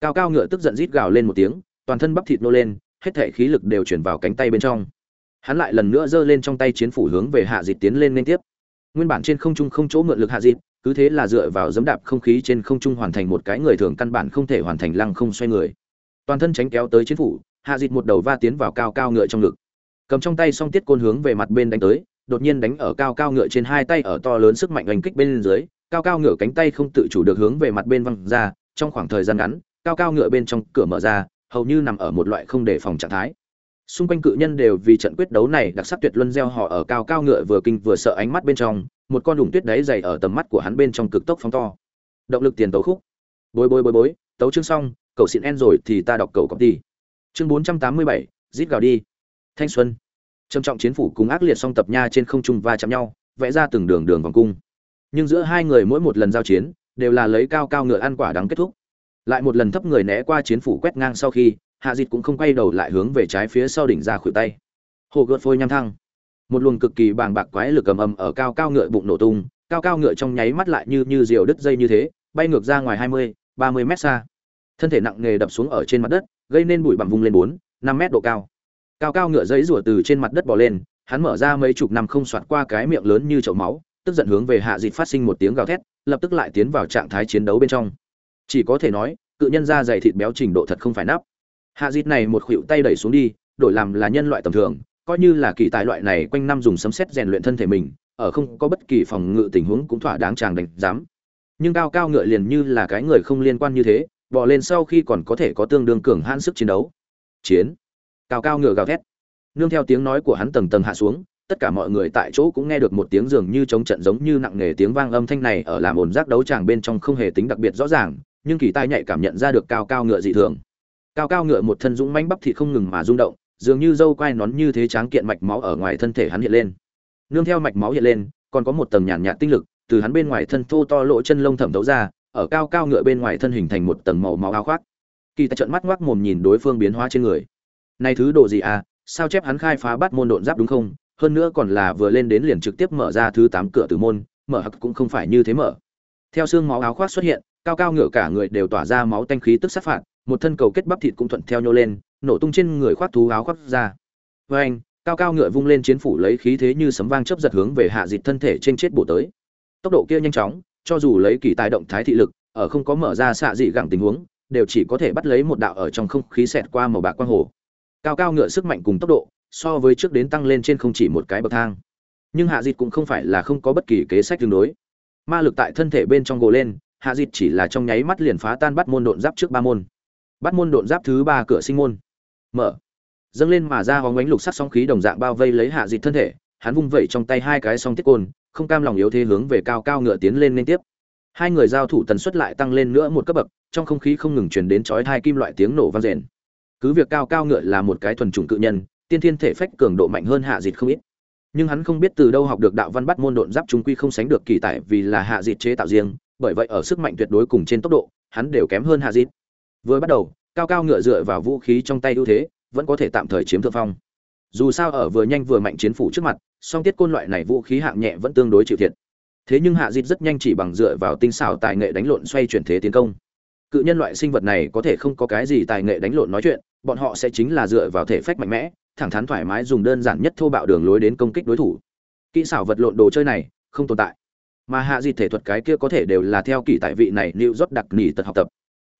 Cao cao ngựa tức giận rít gào lên một tiếng, toàn thân bắp thịt nô lên hết thể khí lực đều chuyển vào cánh tay bên trong. Hắn lại lần nữa giơ lên trong tay chiến phủ hướng về hạ dịt tiến lên liên tiếp. Nguyên bản trên không trung không chỗ mượn lực hạ dịt cứ thế là dựa vào dẫm đạp không khí trên không trung hoàn thành một cái người thường căn bản không thể hoàn thành lăng không xoay người. Toàn thân tránh kéo tới chiến phủ, hạ dịt một đầu va tiến vào cao cao ngựa trong ngực. Cầm trong tay song tiết côn hướng về mặt bên đánh tới, đột nhiên đánh ở cao cao ngựa trên hai tay ở to lớn sức mạnh đánh kích bên dưới, cao cao ngựa cánh tay không tự chủ được hướng về mặt bên văng ra, trong khoảng thời gian ngắn, cao cao ngựa bên trong cửa mở ra hầu như nằm ở một loại không đề phòng trạng thái. Xung quanh cự nhân đều vì trận quyết đấu này đặc sắc tuyệt luân gieo họ ở cao cao ngựa vừa kinh vừa sợ ánh mắt bên trong, một con đủng tuyết đáy dày ở tầm mắt của hắn bên trong cực tốc phóng to. Động lực tiền tấu khúc. Bối bối bối bối, tấu chương xong, cậu xịn en rồi thì ta đọc cầu copy. Chương bốn trăm tám mươi bảy rít gào đi. Thanh xuân. Trầm trọng chiến phủ cùng ác liệt song tập nha trên không trung va chạm nhau, vẽ ra từng đường đường vòng cung. Nhưng giữa hai người mỗi một lần giao chiến, đều là lấy cao cao ngựa ăn quả đắng kết thúc lại một lần thấp người né qua chiến phủ quét ngang sau khi, hạ dịt cũng không quay đầu lại hướng về trái phía sau đỉnh ra khuỷu tay. Hồ gợt phôi nham thăng. Một luồng cực kỳ bàng bạc quái lực ầm ầm ở cao cao ngựa bụng nổ tung, cao cao ngựa trong nháy mắt lại như như diều đứt dây như thế, bay ngược ra ngoài hai mươi, ba mươi mét xa. Thân thể nặng nề đập xuống ở trên mặt đất, gây nên bụi bặm vung lên bốn, năm mét độ cao. Cao cao ngựa giấy rủa từ trên mặt đất bò lên, hắn mở ra mấy chục năm không soạt qua cái miệng lớn như chậu máu, tức giận hướng về hạ dịt phát sinh một tiếng gào thét, lập tức lại tiến vào trạng thái chiến đấu bên trong chỉ có thể nói, cự nhân da dày thịt béo trình độ thật không phải nắp. Hạ dịt này một khuỵu tay đẩy xuống đi, đổi làm là nhân loại tầm thường, coi như là kỳ tài loại này quanh năm dùng sấm sét rèn luyện thân thể mình, ở không có bất kỳ phòng ngự tình huống cũng thỏa đáng chàng đánh dám nhưng cao cao ngựa liền như là cái người không liên quan như thế bỏ lên sau khi còn có thể có tương đương cường hãn sức chiến đấu. Chiến. Cao cao ngựa gào thét. Nương theo tiếng nói của hắn tầng tầng hạ xuống, tất cả mọi người tại chỗ cũng nghe được một tiếng dường như chống trận giống như nặng nề tiếng vang âm thanh này ở làm ồn giác đấu tràng bên trong không hề tính đặc biệt rõ ràng nhưng kỳ tai nhạy cảm nhận ra được cao cao ngựa dị thường. Cao cao ngựa một thân dũng manh bắp thịt không ngừng mà rung động, dường như dâu quai nón như thế tráng kiện mạch máu ở ngoài thân thể hắn hiện lên. Nương theo mạch máu hiện lên, còn có một tầng nhàn nhạt tinh lực, từ hắn bên ngoài thân thô to lỗ chân lông thẩm thấu ra, ở cao cao ngựa bên ngoài thân hình thành một tầng màu máu áo khoác. Kỳ tai trợn mắt ngoác mồm nhìn đối phương biến hóa trên người. Này thứ đồ gì à sao chép hắn khai phá bắt môn độn giáp đúng không? Hơn nữa còn là vừa lên đến liền trực tiếp mở ra thứ tám cửa tử môn, mở hặc cũng không phải như thế mở. Theo xương máu áo khoác xuất hiện cao cao ngựa cả người đều tỏa ra máu tanh khí tức sát phạt, một thân cầu kết bắp thịt cũng thuận theo nhô lên, nổ tung trên người khoác thú áo khoác ra. Với anh, cao cao ngựa vung lên chiến phủ lấy khí thế như sấm vang chớp giật hướng về hạ dịt thân thể trên chết bổ tới. Tốc độ kia nhanh chóng, cho dù lấy kỳ tài động thái thị lực, ở không có mở ra xạ dị gẳng tình huống, đều chỉ có thể bắt lấy một đạo ở trong không khí xẹt qua màu bạc quang hồ. Cao cao ngựa sức mạnh cùng tốc độ, so với trước đến tăng lên trên không chỉ một cái bậc thang. Nhưng hạ dịt cũng không phải là không có bất kỳ kế sách tương đối. Ma lực tại thân thể bên trong gồ lên hạ dịt chỉ là trong nháy mắt liền phá tan bắt môn độn giáp trước ba môn. Bắt môn độn giáp thứ ba cửa sinh môn. Mở. Dâng lên mà ra hóng ánh lục sắc sóng khí đồng dạng bao vây lấy hạ dịt thân thể. Hắn vung vẩy trong tay hai cái song tiết côn, không cam lòng yếu thế hướng về cao cao ngựa tiến lên liên tiếp. Hai người giao thủ tần suất lại tăng lên nữa một cấp bậc, trong không khí không ngừng truyền đến chói hai kim loại tiếng nổ vang rền cứ việc cao cao ngựa là một cái thuần chủng cự nhân, tiên thiên thể phách cường độ mạnh hơn hạ dịt không ít. Nhưng hắn không biết từ đâu học được đạo văn bắt môn độn giáp chúng quy không sánh được kỳ tại vì là hạ dịt chế tạo riêng bởi vậy ở sức mạnh tuyệt đối cùng trên tốc độ, hắn đều kém hơn hạ dịt vừa bắt đầu, cao cao ngựa dựa vào vũ khí trong tay ưu thế, vẫn có thể tạm thời chiếm thượng phong. Dù sao ở vừa nhanh vừa mạnh chiến phủ trước mặt, song tiết côn loại này vũ khí hạng nhẹ vẫn tương đối chịu thiệt. Thế nhưng hạ Dịch rất nhanh chỉ bằng dựa vào tinh xảo tài nghệ đánh lộn xoay chuyển thế tiến công. Cự nhân loại sinh vật này có thể không có cái gì tài nghệ đánh lộn nói chuyện, bọn họ sẽ chính là dựa vào thể phách mạnh mẽ, thẳng thắn thoải mái dùng đơn giản nhất thô bạo đường lối đến công kích đối thủ. Kỹ xảo vật lộn đồ chơi này không tồn tại mà hạ dịt thể thuật cái kia có thể đều là theo kỳ tại vị này lưu rót đặc nỉ tật học tập.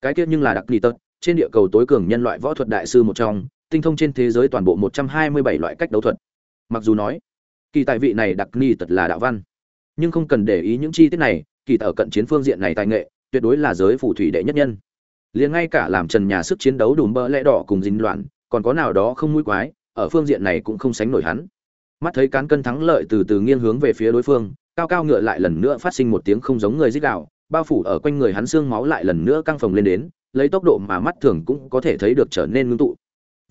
Cái kia nhưng là đặc nỉ tật, trên địa cầu tối cường nhân loại võ thuật đại sư một trong, tinh thông trên thế giới toàn bộ một trăm hai mươi bảy loại cách đấu thuật. Mặc dù nói, kỳ tài vị này đặc nỉ tật là đạo văn, nhưng không cần để ý những chi tiết này, kỳ ở cận chiến phương diện này tài nghệ, tuyệt đối là giới phù thủy đệ nhất nhân. Liền ngay cả làm trần nhà sức chiến đấu đùm bơ lẽ đỏ cùng dính loạn, còn có nào đó không mũi quái, ở phương diện này cũng không sánh nổi hắn mắt thấy cán cân thắng lợi từ từ nghiêng hướng về phía đối phương, cao cao ngựa lại lần nữa phát sinh một tiếng không giống người dích đạo, bao phủ ở quanh người hắn xương máu lại lần nữa căng phồng lên đến, lấy tốc độ mà mắt thường cũng có thể thấy được trở nên ngưng tụ.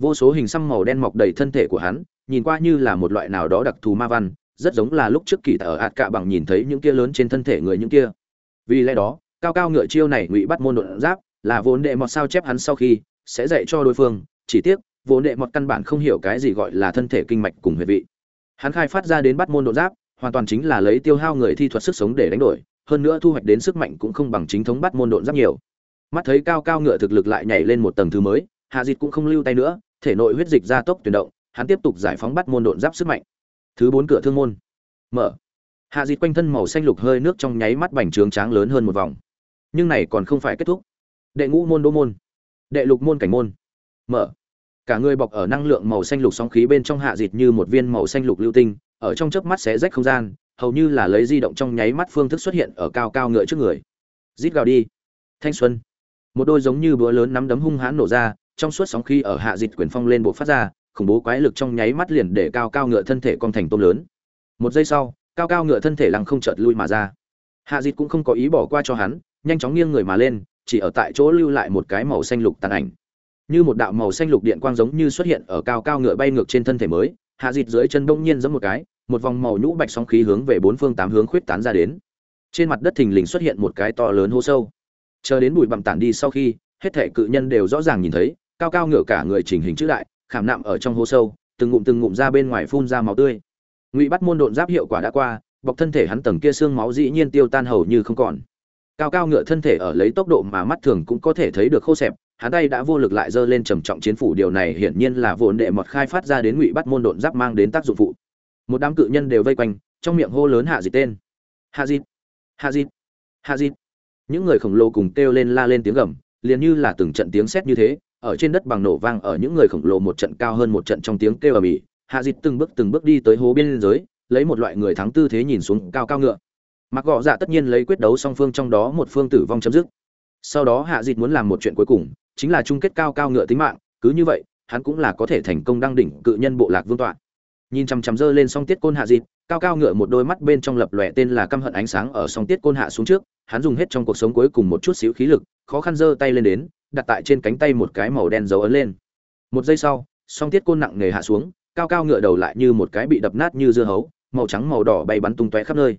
Vô số hình xăm màu đen mọc đầy thân thể của hắn, nhìn qua như là một loại nào đó đặc thù ma văn, rất giống là lúc trước kỳ ở ạt cạ bằng nhìn thấy những kia lớn trên thân thể người những kia. Vì lẽ đó, cao cao ngựa chiêu này ngụy bắt môn đột giáp, là vốn đệ mọt sao chép hắn sau khi, sẽ dạy cho đối phương, chỉ tiếc, vốn đệ mọt căn bản không hiểu cái gì gọi là thân thể kinh mạch cùng huyệt vị hắn khai phát ra đến bắt môn độ giáp, hoàn toàn chính là lấy tiêu hao người thi thuật sức sống để đánh đổi, hơn nữa thu hoạch đến sức mạnh cũng không bằng chính thống bắt môn độ giáp nhiều. Mắt thấy cao cao ngựa thực lực lại nhảy lên một tầng thứ mới, hạ dịch cũng không lưu tay nữa, thể nội huyết dịch gia tốc chuyển động, hắn tiếp tục giải phóng bắt môn độ giáp sức mạnh. Thứ bốn cửa thương môn. Mở. Hạ dịch quanh thân màu xanh lục hơi nước trong nháy mắt bành trướng tráng lớn hơn một vòng. Nhưng này còn không phải kết thúc. Đệ ngũ môn đô môn. Đệ lục môn cảnh môn. Mở cả người bọc ở năng lượng màu xanh lục sóng khí bên trong hạ dịt như một viên màu xanh lục lưu tinh, ở trong chớp mắt xé rách không gian, hầu như là lấy di động trong nháy mắt phương thức xuất hiện ở cao cao ngựa trước người. Rít gào đi. Thanh xuân. Một đôi giống như búa lớn nắm đấm hung hãn nổ ra, trong suốt sóng khí ở hạ dịt quyền phong lên bộ phát ra, khủng bố quái lực trong nháy mắt liền để cao cao ngựa thân thể con thành tôm lớn. Một giây sau, cao cao ngựa thân thể lăng không chợt lui mà ra. Hạ dịt cũng không có ý bỏ qua cho hắn, nhanh chóng nghiêng người mà lên, chỉ ở tại chỗ lưu lại một cái màu xanh lục tàn ảnh như một đạo màu xanh lục điện quang giống như xuất hiện ở cao cao ngựa bay ngược trên thân thể mới, hạ dịt dưới chân bỗng nhiên giẫm một cái, một vòng màu nhũ bạch sóng khí hướng về bốn phương tám hướng khuyết tán ra đến. Trên mặt đất thình lình xuất hiện một cái to lớn hố sâu. Chờ đến bụi bặm tản đi sau khi, hết thể cự nhân đều rõ ràng nhìn thấy, cao cao ngựa cả người chỉnh hình chữ đại, khảm nạm ở trong hố sâu, từng ngụm từng ngụm ra bên ngoài phun ra máu tươi. Ngụy bắt môn độn giáp hiệu quả đã qua, bọc thân thể hắn tầng kia xương máu dĩ nhiên tiêu tan hầu như không còn. Cao cao ngựa thân thể ở lấy tốc độ mà mắt thường cũng có thể thấy được khô xẹp hắn tay đã vô lực lại giơ lên trầm trọng chiến phủ, điều này hiển nhiên là vốn đệ mật khai phát ra đến ngụy bắt môn độn giáp mang đến tác dụng phụ. Một đám cự nhân đều vây quanh, trong miệng hô lớn hạ dịt tên. Hạ dịt hạ dịt hạ dịt những người khổng lồ cùng kêu lên la lên tiếng gầm, liền như là từng trận tiếng sét như thế, ở trên đất bằng nổ vang, ở những người khổng lồ một trận cao hơn một trận trong tiếng kêu ở bỉ hạ dịt từng bước từng bước đi tới hố biên giới, lấy một loại người thắng tư thế nhìn xuống cao cao ngựa. Mặc gọ dạ tất nhiên lấy quyết đấu song phương trong đó một phương tử vong chấm dứt. Sau đó hạ dịt muốn làm một chuyện cuối cùng chính là chung kết cao cao ngựa tính mạng, cứ như vậy, hắn cũng là có thể thành công đăng đỉnh cự nhân bộ lạc vương tọa. Nhìn chằm chằm dơ lên song tiết côn hạ dịp, cao cao ngựa một đôi mắt bên trong lập lòe tên là căm hận ánh sáng ở song tiết côn hạ xuống trước, hắn dùng hết trong cuộc sống cuối cùng một chút xíu khí lực, khó khăn giơ tay lên đến, đặt tại trên cánh tay một cái màu đen dấu ấn lên. Một giây sau, song tiết côn nặng nề hạ xuống, cao cao ngựa đầu lại như một cái bị đập nát như dưa hấu, màu trắng màu đỏ bay bắn tung tóe khắp nơi.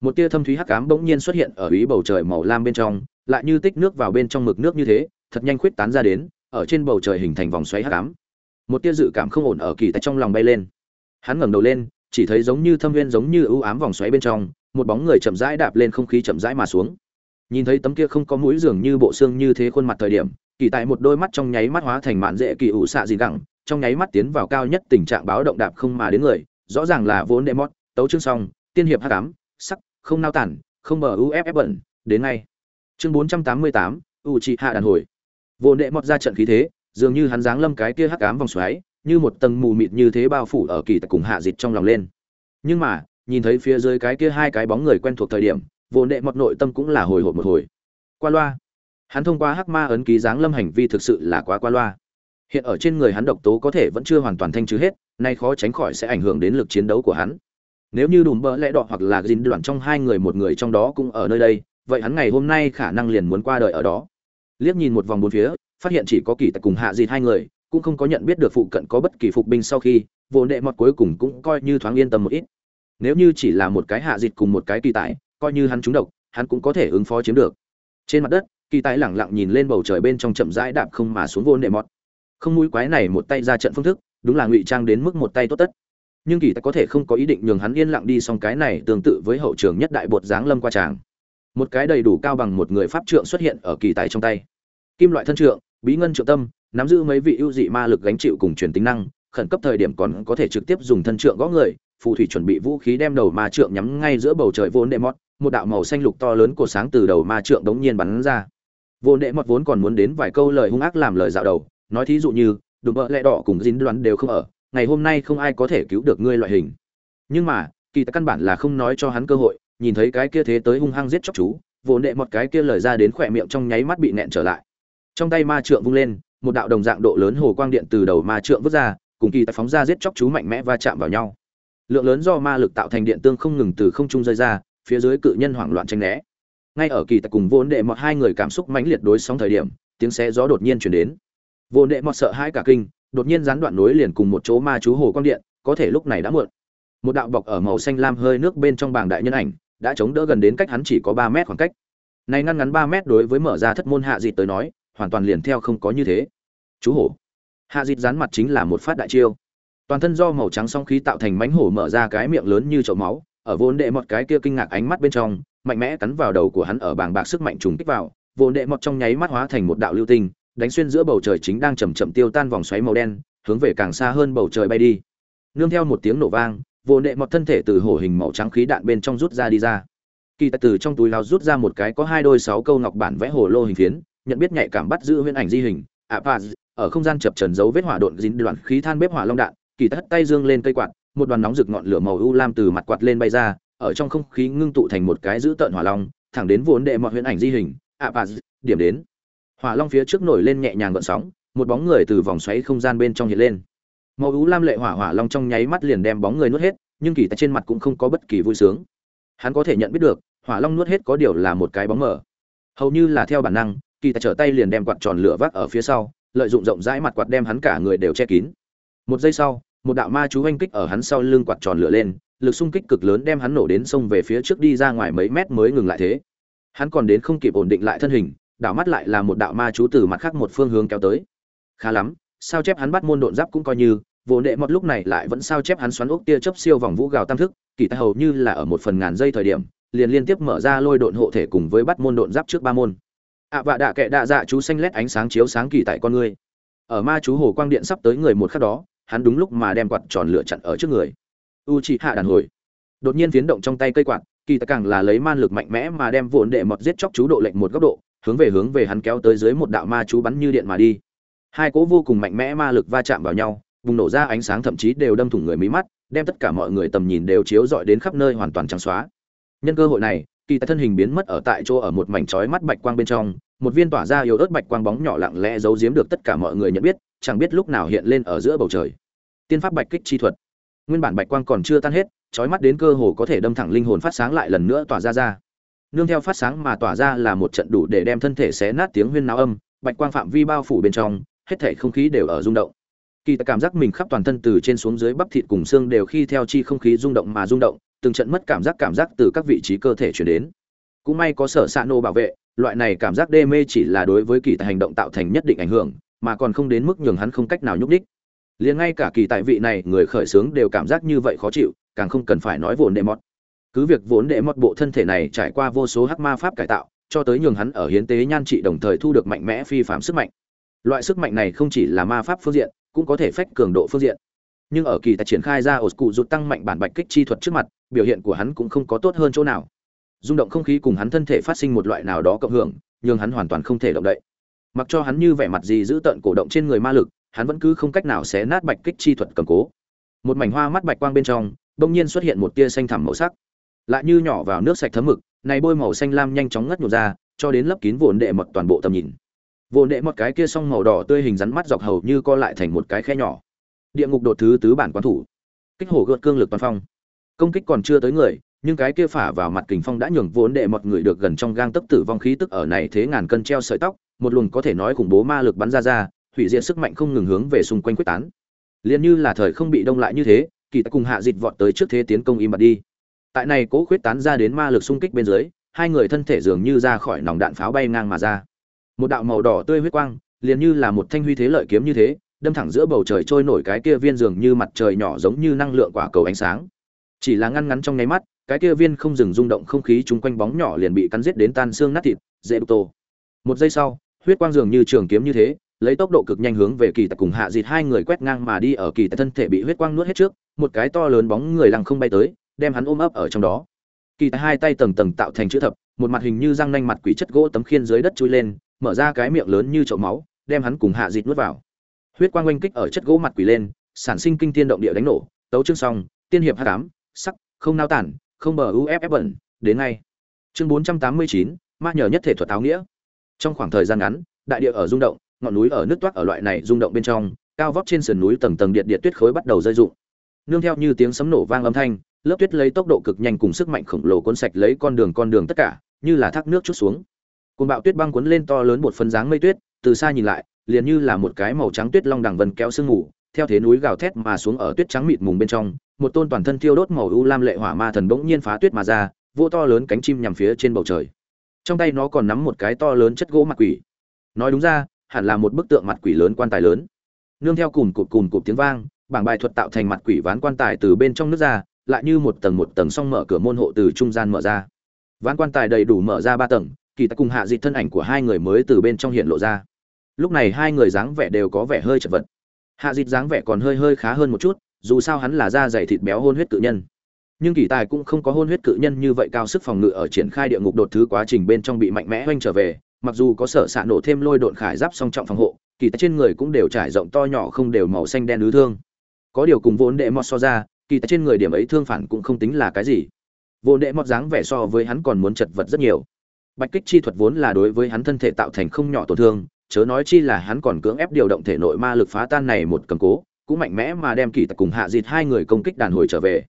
Một tia thâm thúy hắc ám bỗng nhiên xuất hiện ở ý bầu trời màu lam bên trong, lại như tích nước vào bên trong mực nước như thế thật nhanh khuyết tán ra đến, ở trên bầu trời hình thành vòng xoáy hắc ám. Một tia dự cảm không ổn ở kỳ tại trong lòng bay lên. Hắn ngẩng đầu lên, chỉ thấy giống như thâm viên giống như ưu ám vòng xoáy bên trong, một bóng người chậm rãi đạp lên không khí chậm rãi mà xuống. Nhìn thấy tấm kia không có mũi dường như bộ xương như thế khuôn mặt thời điểm, kỳ tại một đôi mắt trong nháy mắt hóa thành mạn dễ kỳ ủ xạ gì gẳng, trong nháy mắt tiến vào cao nhất tình trạng báo động đạp không mà đến người, rõ ràng là vốn đệ mót, tấu chương xong, tiên hiệp hắc ám, sắc, không nao tản, không bờ uff bẩn, đến ngay. Chương bốn trăm tám mươi tám u trị hạ đàn hồi. Vô đệ mót ra trận khí thế, dường như hắn giáng lâm cái kia hắc ám vòng xoáy, như một tầng mù mịt như thế bao phủ ở kỳ tại cùng hạ dịch trong lòng lên. Nhưng mà, nhìn thấy phía dưới cái kia hai cái bóng người quen thuộc thời điểm, vô nệ mọt nội tâm cũng là hồi hộp một hồi. Qua loa. Hắn thông qua hắc ma ấn ký giáng lâm hành vi thực sự là quá qua loa. Hiện ở trên người hắn độc tố có thể vẫn chưa hoàn toàn thanh trừ hết, nay khó tránh khỏi sẽ ảnh hưởng đến lực chiến đấu của hắn. Nếu như đùm bỡ lẽ đọ hoặc là dính đoạn trong hai người một người trong đó cũng ở nơi đây, vậy hắn ngày hôm nay khả năng liền muốn qua đời ở đó liếc nhìn một vòng bốn phía, phát hiện chỉ có kỳ tặc cùng hạ dịt hai người, cũng không có nhận biết được phụ cận có bất kỳ phục binh sau khi, vô nệ mọt cuối cùng cũng coi như thoáng yên tâm một ít. Nếu như chỉ là một cái hạ dịt cùng một cái kỳ tài, coi như hắn trúng độc, hắn cũng có thể ứng phó chiếm được. Trên mặt đất, kỳ tài lẳng lặng nhìn lên bầu trời bên trong chậm rãi đạp không mà xuống vô nệ mọt. Không mũi quái này một tay ra trận phương thức, đúng là ngụy trang đến mức một tay tốt tất. Nhưng kỳ tài có thể không có ý định nhường hắn yên lặng đi xong cái này tương tự với hậu trường nhất đại bột giáng lâm qua tràng một cái đầy đủ cao bằng một người pháp trượng xuất hiện ở kỳ tài trong tay. Kim loại thân trượng, bí ngân trượng tâm, nắm giữ mấy vị ưu dị ma lực gánh chịu cùng truyền tính năng, khẩn cấp thời điểm còn có thể trực tiếp dùng thân trượng gõ người, phù thủy chuẩn bị vũ khí đem đầu ma trượng nhắm ngay giữa bầu trời vốn đệ mót một đạo màu xanh lục to lớn của sáng từ đầu ma trượng đống nhiên bắn ra. Vốn đệ mót vốn còn muốn đến vài câu lời hung ác làm lời dạo đầu, nói thí dụ như, đùm bợ lẹ đỏ cùng dính đoán đều không ở, ngày hôm nay không ai có thể cứu được ngươi loại hình. Nhưng mà, kỳ ta căn bản là không nói cho hắn cơ hội nhìn thấy cái kia thế tới hung hăng giết chóc chú vốn đệ một cái kia lời ra đến khỏe miệng trong nháy mắt bị nẹn trở lại. Trong tay ma trượng vung lên, một đạo đồng dạng độ lớn hồ quang điện từ đầu ma trượng vứt ra, cùng kỳ tài phóng ra giết chóc chú mạnh mẽ va chạm vào nhau. Lượng lớn do ma lực tạo thành điện tương không ngừng từ không trung rơi ra, phía dưới cự nhân hoảng loạn tranh né. Ngay ở kỳ tài cùng vốn đệ một hai người cảm xúc mãnh liệt đối sóng thời điểm, tiếng xé gió đột nhiên chuyển đến. Vốn đệ một sợ hãi cả kinh, đột nhiên gián đoạn nối liền cùng một chỗ ma chú hồ quang điện, có thể lúc này đã muộn. Một đạo bọc ở màu xanh lam hơi nước bên trong bảng đại nhân ảnh đã chống đỡ gần đến cách hắn chỉ có ba mét khoảng cách. Này ngăn ngắn ba mét đối với mở ra thất môn hạ dịt tới nói, hoàn toàn liền theo không có như thế. Chú hổ. Hạ dịt dán mặt chính là một phát đại chiêu. Toàn thân do màu trắng song khí tạo thành mánh hổ mở ra cái miệng lớn như chậu máu, ở vốn đệ một cái kia kinh ngạc ánh mắt bên trong, mạnh mẽ cắn vào đầu của hắn ở bàng bạc sức mạnh trùng kích vào, vốn đệ một trong nháy mắt hóa thành một đạo lưu tinh, đánh xuyên giữa bầu trời chính đang chầm chậm tiêu tan vòng xoáy màu đen, hướng về càng xa hơn bầu trời bay đi. Nương theo một tiếng nổ vang Vô đệ một thân thể từ hổ hình màu trắng khí đạn bên trong rút ra đi ra. Kỳ tài từ trong túi lao rút ra một cái có hai đôi sáu câu ngọc bản vẽ hồ lô hình phiến, nhận biết nhạy cảm bắt giữ huyễn ảnh di hình, ạ apaz ở không gian chập trần dấu vết hỏa độn dính đoạn khí than bếp hỏa long đạn, kỳ tất tay dương lên cây quạt, một đoàn nóng rực ngọn lửa màu u lam từ mặt quạt lên bay ra, ở trong không khí ngưng tụ thành một cái dữ tợn hỏa long, thẳng đến vốn đệ mọi huyễn ảnh di hình, ạ apaz điểm đến. Hỏa long phía trước nổi lên nhẹ nhàng gợn sóng, một bóng người từ vòng xoáy không gian bên trong hiện lên màu ú lam lệ hỏa hỏa long trong nháy mắt liền đem bóng người nuốt hết, nhưng kỳ tài trên mặt cũng không có bất kỳ vui sướng. Hắn có thể nhận biết được, hỏa long nuốt hết có điều là một cái bóng mờ. Hầu như là theo bản năng, kỳ tài trở tay liền đem quạt tròn lửa vác ở phía sau, lợi dụng rộng rãi mặt quạt đem hắn cả người đều che kín. Một giây sau, một đạo ma chú oanh kích ở hắn sau lưng quạt tròn lửa lên, lực xung kích cực lớn đem hắn nổ đến sông về phía trước đi ra ngoài mấy mét mới ngừng lại thế. Hắn còn đến không kịp ổn định lại thân hình, đảo mắt lại là một đạo ma chú từ mặt khác một phương hướng kéo tới. Khá lắm sao chép hắn bắt môn độn giáp cũng coi như vô nệ một lúc này lại vẫn sao chép hắn xoắn ốc tia chớp siêu vòng vũ gào tam thức kỳ tài hầu như là ở một phần ngàn giây thời điểm liền liên tiếp mở ra lôi độn hộ thể cùng với bắt môn độn giáp trước ba môn. ạ à, vạ đạ kệ đạ dạ chú xanh lét ánh sáng chiếu sáng kỳ tại con người. Ở ma chú hồ quang điện sắp tới người một khắc đó hắn đúng lúc mà đem quạt tròn lửa chặn ở trước người. U chị hạ đàn hồi. Đột nhiên phiến động trong tay cây quạt kỳ tài càng là lấy man lực mạnh mẽ mà đem vụn đệ mọt giết chóc chú độ lệnh một góc độ hướng về hướng về hắn kéo tới dưới một đạo ma chú bắn như điện mà đi hai cỗ vô cùng mạnh mẽ ma lực va chạm vào nhau, bùng nổ ra ánh sáng thậm chí đều đâm thủng người mí mắt, đem tất cả mọi người tầm nhìn đều chiếu rọi đến khắp nơi hoàn toàn trắng xóa. Nhân cơ hội này, kỳ tài thân hình biến mất ở tại chỗ ở một mảnh chói mắt bạch quang bên trong, một viên tỏa ra yếu ớt bạch quang bóng nhỏ lặng lẽ giấu giếm được tất cả mọi người nhận biết, chẳng biết lúc nào hiện lên ở giữa bầu trời. Tiên pháp bạch kích chi thuật. Nguyên bản bạch quang còn chưa tan hết, chói mắt đến cơ hồ có thể đâm thẳng linh hồn phát sáng lại lần nữa tỏa ra ra. Nương theo phát sáng mà tỏa ra là một trận đủ để đem thân thể xé nát tiếng huyên náo âm, bạch quang phạm vi bao phủ bên trong hết thể không khí đều ở rung động. Kỳ tài cảm giác mình khắp toàn thân từ trên xuống dưới bắp thịt cùng xương đều khi theo chi không khí rung động mà rung động, từng trận mất cảm giác cảm giác từ các vị trí cơ thể chuyển đến. Cũng may có sở s nô bảo vệ, loại này cảm giác đê mê chỉ là đối với kỳ tài hành động tạo thành nhất định ảnh hưởng, mà còn không đến mức nhường hắn không cách nào nhúc đích liền ngay cả kỳ tại vị này, người khởi xướng đều cảm giác như vậy khó chịu, càng không cần phải nói vốn đệ mọt. cứ việc vốn đệ mọt bộ thân thể này trải qua vô số hắc ma pháp cải tạo, cho tới nhường hắn ở hiến tế nhan trị đồng thời thu được mạnh mẽ phi phạm sức mạnh loại sức mạnh này không chỉ là ma pháp phương diện, cũng có thể phách cường độ phương diện. Nhưng ở kỳ tài triển khai ra ổ cụ rụt tăng mạnh bản bạch kích chi thuật trước mặt, biểu hiện của hắn cũng không có tốt hơn chỗ nào. Rung động không khí cùng hắn thân thể phát sinh một loại nào đó cộng hưởng nhưng hắn hoàn toàn không thể động đậy. Mặc cho hắn như vẻ mặt gì giữ tận cổ động trên người ma lực, hắn vẫn cứ không cách nào xé nát bạch kích chi thuật cầm cố. Một mảnh hoa mắt bạch quang bên trong, bỗng nhiên xuất hiện một tia xanh thẳm màu sắc. Lại như nhỏ vào nước sạch thấm mực, này bôi màu xanh lam nhanh chóng ngất nhột ra, cho đến lấp kín vồn đệ mật toàn bộ tầm nhìn. Vô đệ một cái kia song màu đỏ tươi hình rắn mắt dọc hầu như co lại thành một cái khe nhỏ. Địa ngục đột thứ tứ bản quán thủ. Kích hổ gợt cương lực toàn phong. Công kích còn chưa tới người, nhưng cái kia phả vào mặt kình phong đã nhường vốn đệ một người được gần trong gang tấc tử vong khí tức ở này thế ngàn cân treo sợi tóc, một luồng có thể nói khủng bố ma lực bắn ra ra, hủy diệt sức mạnh không ngừng hướng về xung quanh quyết tán. Liền như là thời không bị đông lại như thế, kỳ ta cùng hạ dịch vọt tới trước thế tiến công im bặt đi. Tại này cố khuyết tán ra đến ma lực xung kích bên dưới, hai người thân thể dường như ra khỏi nòng đạn pháo bay ngang mà ra một đạo màu đỏ tươi huyết quang, liền như là một thanh huy thế lợi kiếm như thế, đâm thẳng giữa bầu trời trôi nổi cái kia viên dường như mặt trời nhỏ giống như năng lượng quả cầu ánh sáng. Chỉ là ngăn ngắn trong nháy mắt, cái kia viên không dừng rung động không khí chung quanh bóng nhỏ liền bị cắn giết đến tan xương nát thịt, dễ đục tô. Một giây sau, huyết quang dường như trường kiếm như thế, lấy tốc độ cực nhanh hướng về kỳ tặc cùng hạ dịt hai người quét ngang mà đi ở kỳ tặc thân thể bị huyết quang nuốt hết trước, một cái to lớn bóng người lăng không bay tới, đem hắn ôm ấp ở trong đó. Kỳ tặc hai tay tầng tầng tạo thành chữ thập, một mặt hình như răng nanh mặt quỷ chất gỗ tấm khiên dưới đất chui lên mở ra cái miệng lớn như chậu máu, đem hắn cùng hạ dịt nuốt vào. Huyết quang oanh kích ở chất gỗ mặt quỷ lên, sản sinh kinh thiên động địa đánh nổ, tấu chương xong, tiên hiệp h tám sắc, không nao tản, không bờ uff bẩn, đến ngay. Chương bốn trăm tám mươi chín, ma nhờ nhất thể thuật áo nghĩa. Trong khoảng thời gian ngắn, đại địa ở rung động, ngọn núi ở nước toát ở loại này rung động bên trong, cao vóc trên sườn núi tầng tầng điện điện tuyết khối bắt đầu rơi rụng. Nương theo như tiếng sấm nổ vang âm thanh, lớp tuyết lấy tốc độ cực nhanh cùng sức mạnh khổng lồ cuốn sạch lấy con đường con đường tất cả, như là thác nước chút xuống cồn bạo tuyết băng cuốn lên to lớn một phần dáng mây tuyết, từ xa nhìn lại, liền như là một cái màu trắng tuyết long đằng vân kéo sương mù, theo thế núi gào thét mà xuống ở tuyết trắng mịt mùng bên trong, một tôn toàn thân thiêu đốt màu u lam lệ hỏa ma thần bỗng nhiên phá tuyết mà ra vô to lớn cánh chim nhằm phía trên bầu trời. Trong tay nó còn nắm một cái to lớn chất gỗ mặt quỷ. Nói đúng ra, hẳn là một bức tượng mặt quỷ lớn quan tài lớn. Nương theo cùng cụt cùng cụt tiếng vang, bảng bài thuật tạo thành mặt quỷ ván quan tài từ bên trong nước ra, lại như một tầng một tầng xong mở cửa môn hộ từ trung gian mở ra. Ván quan tài đầy đủ mở ra ba tầng kỳ tài cùng hạ dịt thân ảnh của hai người mới từ bên trong hiện lộ ra. Lúc này hai người dáng vẻ đều có vẻ hơi chật vật. Hạ dịt dáng vẻ còn hơi hơi khá hơn một chút, dù sao hắn là da dày thịt béo hôn huyết cự nhân. Nhưng kỳ tài cũng không có hôn huyết cự nhân như vậy cao sức phòng ngự ở triển khai địa ngục đột thứ quá trình bên trong bị mạnh mẽ oanh trở về, mặc dù có sở xạ nổ thêm lôi độn khải giáp song trọng phòng hộ, kỳ tài trên người cũng đều trải rộng to nhỏ không đều màu xanh đen ứ thương. Có điều cùng vốn đệ mọt so ra, kỳ tài trên người điểm ấy thương phản cũng không tính là cái gì. Vốn đệ mọt dáng vẻ so với hắn còn muốn chật vật rất nhiều bạch kích chi thuật vốn là đối với hắn thân thể tạo thành không nhỏ tổn thương, chớ nói chi là hắn còn cưỡng ép điều động thể nội ma lực phá tan này một cầm cố, cũng mạnh mẽ mà đem kỳ tài cùng hạ dịt hai người công kích đàn hồi trở về.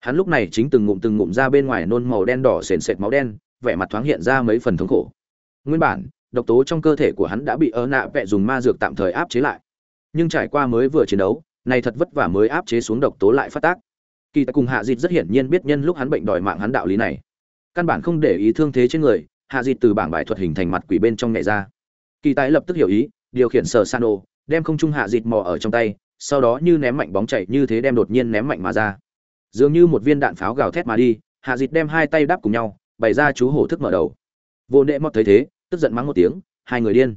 Hắn lúc này chính từng ngụm từng ngụm ra bên ngoài nôn màu đen đỏ sền sệt máu đen, vẻ mặt thoáng hiện ra mấy phần thống khổ. Nguyên bản, độc tố trong cơ thể của hắn đã bị ơ nạ vẹ dùng ma dược tạm thời áp chế lại. Nhưng trải qua mới vừa chiến đấu, này thật vất vả mới áp chế xuống độc tố lại phát tác. Kỳ tài cùng hạ dịt rất hiển nhiên biết nhân lúc hắn bệnh đòi mạng hắn đạo lý này. Căn bản không để ý thương thế trên người hạ dịt từ bảng bài thuật hình thành mặt quỷ bên trong nhảy ra. Kỳ tài lập tức hiểu ý điều khiển sở sano đem không trung hạ dịt mò ở trong tay sau đó như ném mạnh bóng chạy như thế đem đột nhiên ném mạnh mà ra. Dường như một viên đạn pháo gào thét mà đi hạ dịt đem hai tay đáp cùng nhau bày ra chú hổ thức mở đầu. Vô nệ mọt thấy thế tức giận mắng một tiếng hai người điên.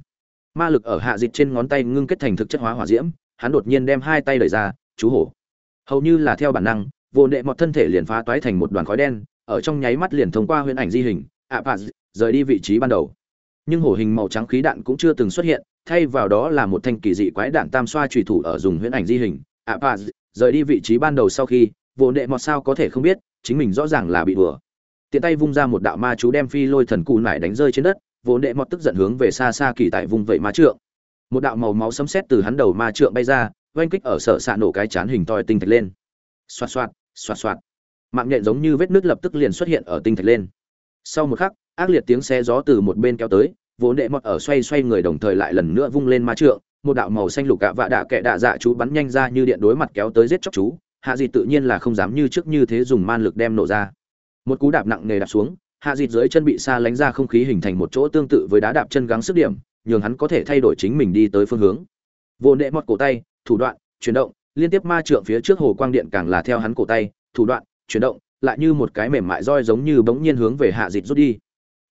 Ma lực ở hạ dịt trên ngón tay ngưng kết thành thực chất hóa hỏa diễm hắn đột nhiên đem hai tay đẩy ra chú hổ. Hầu như là theo bản năng vô nệ mọt thân thể liền phá toái thành một đoàn khói đen ở trong nháy mắt liền thông qua huyễn ảnh di hình ạ à, rời đi vị trí ban đầu. Nhưng hổ hình màu trắng khí đạn cũng chưa từng xuất hiện thay vào đó là một thanh kỳ dị quái đạn tam xoa trùy thủ ở dùng huyễn ảnh di hình. Ạ à, rời đi vị trí ban đầu sau khi vô đệ mọt sao có thể không biết chính mình rõ ràng là bị đùa. Tiện tay vung ra một đạo ma chú đem phi lôi thần cù nải đánh rơi trên đất vô đệ mọt tức giận hướng về xa xa kỳ tại vùng vậy ma trượng. Một đạo màu máu sấm sét từ hắn đầu ma trượng bay ra oanh kích ở sở xạ nổ cái chán hình toi tinh thạch lên. Xoạt xoạt xoạt xoạt. Mạng nhện giống như vết nước lập tức liền xuất hiện ở tinh thạch lên. Sau một khắc ác liệt tiếng xe gió từ một bên kéo tới, vốn đệ mọt ở xoay xoay người đồng thời lại lần nữa vung lên ma trượng, một đạo màu xanh lục cạ vạ đạ kệ đạ dạ chú bắn nhanh ra như điện đối mặt kéo tới giết chóc chú, hạ dịt tự nhiên là không dám như trước như thế dùng man lực đem nổ ra. Một cú đạp nặng nề đạp xuống, hạ dịt dưới chân bị xa lánh ra không khí hình thành một chỗ tương tự với đá đạp chân gắng sức điểm, nhường hắn có thể thay đổi chính mình đi tới phương hướng. Vô nệ mọt cổ tay, thủ đoạn, chuyển động, liên tiếp ma trượng phía trước hồ quang điện càng là theo hắn cổ tay, thủ đoạn, chuyển động, lại như một cái mềm mại roi giống như bỗng nhiên hướng về hạ dịt rút đi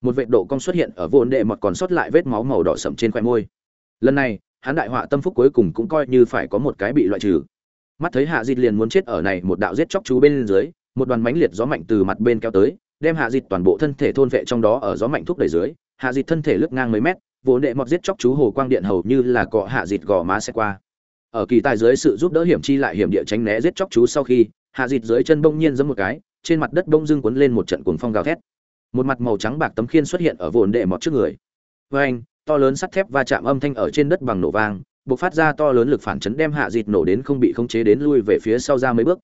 một vệt độ cong xuất hiện ở vốn đệ mọt còn sót lại vết máu màu đỏ sậm trên khoe môi. Lần này, hắn đại họa tâm phúc cuối cùng cũng coi như phải có một cái bị loại trừ. Mắt thấy hạ dịt liền muốn chết ở này một đạo giết chóc chú bên dưới, một đoàn mánh liệt gió mạnh từ mặt bên kéo tới, đem hạ dịt toàn bộ thân thể thôn vệ trong đó ở gió mạnh thúc đẩy dưới, hạ dịt thân thể lướt ngang mấy mét vốn đệ mọt giết chóc chú hồ quang điện hầu như là cọ hạ dịt gò má xe qua. Ở kỳ tài dưới sự giúp đỡ hiểm chi lại hiểm địa tránh né giết chóc chú sau khi, hạ dịt dưới chân bỗng nhiên giẫm một cái, trên mặt đất bông dưng cuốn lên một trận cuồng phong gào thét một mặt màu trắng bạc tấm khiên xuất hiện ở vồn đệ mọt trước người. Với anh, to lớn sắt thép va chạm âm thanh ở trên đất bằng nổ vang, bộc phát ra to lớn lực phản chấn đem hạ dịt nổ đến không bị khống chế đến lui về phía sau ra mấy bước.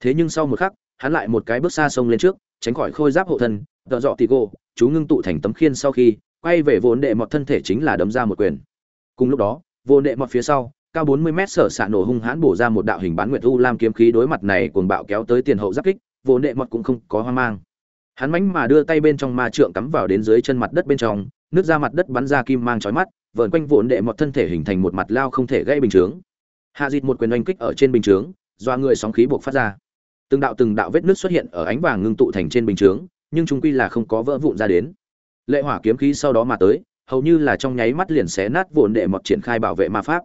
Thế nhưng sau một khắc, hắn lại một cái bước xa sông lên trước, tránh khỏi khôi giáp hộ thân, tợ dọ tì cô chú ngưng tụ thành tấm khiên sau khi, quay về vốn đệ mọt thân thể chính là đấm ra một quyền. Cùng lúc đó vốn đệ mọt phía sau, cao 40 mét sở xạ nổ hung hãn bổ ra một đạo hình bán nguyệt u lam kiếm khí đối mặt này cuồng bạo kéo tới tiền hậu giáp kích vốn đệ mọt cũng không có hoang mang hắn mánh mà đưa tay bên trong ma trượng cắm vào đến dưới chân mặt đất bên trong, nước ra mặt đất bắn ra kim mang chói mắt, vờn quanh vụn đệ mọt thân thể hình thành một mặt lao không thể gây bình chướng. Hạ dịt một quyền oanh kích ở trên bình chướng, do người sóng khí buộc phát ra. Từng đạo từng đạo vết nước xuất hiện ở ánh vàng ngưng tụ thành trên bình chướng, nhưng chúng quy là không có vỡ vụn ra đến. Lệ hỏa kiếm khí sau đó mà tới, hầu như là trong nháy mắt liền xé nát vụn đệ mọt triển khai bảo vệ ma pháp.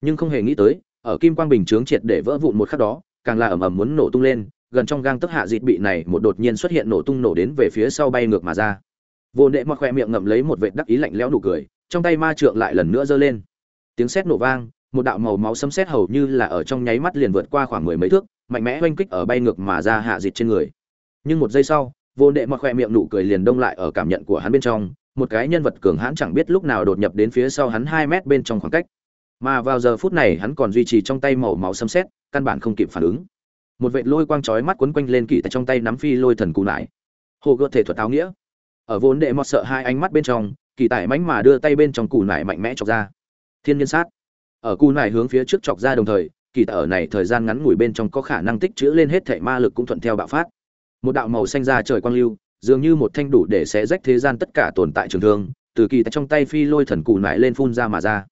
Nhưng không hề nghĩ tới, ở kim quang bình chướng triệt để vỡ vụn một khắc đó, càng là ầm ầm muốn nổ tung lên gần trong gang tấc hạ dịt bị này một đột nhiên xuất hiện nổ tung nổ đến về phía sau bay ngược mà ra. Vô đệ mọt khoe miệng ngậm lấy một vệt đắc ý lạnh lẽo nụ cười, trong tay ma trượng lại lần nữa giơ lên. Tiếng sét nổ vang, một đạo màu máu sấm sét hầu như là ở trong nháy mắt liền vượt qua khoảng mười mấy thước, mạnh mẽ oanh kích ở bay ngược mà ra hạ dịt trên người. Nhưng một giây sau, vô đệ mọt khoe miệng nụ cười liền đông lại ở cảm nhận của hắn bên trong, một cái nhân vật cường hãn chẳng biết lúc nào đột nhập đến phía sau hắn hai mét bên trong khoảng cách. Mà vào giờ phút này hắn còn duy trì trong tay màu máu sấm sét, căn bản không kịp phản ứng một vệt lôi quang chói mắt quấn quanh lên kỳ tại trong tay nắm phi lôi thần cù nải. Hồ gợt thể thuật áo nghĩa. Ở vốn đệ mọt sợ hai ánh mắt bên trong, kỳ tải mánh mà đưa tay bên trong cù nải mạnh mẽ chọc ra. Thiên nhân sát. Ở cù nải hướng phía trước chọc ra đồng thời, kỳ tại ở này thời gian ngắn ngủi bên trong có khả năng tích trữ lên hết thể ma lực cũng thuận theo bạo phát. Một đạo màu xanh ra trời quang lưu, dường như một thanh đủ để xé rách thế gian tất cả tồn tại trường thương, từ kỳ tại trong tay phi lôi thần cù nải lên phun ra mà ra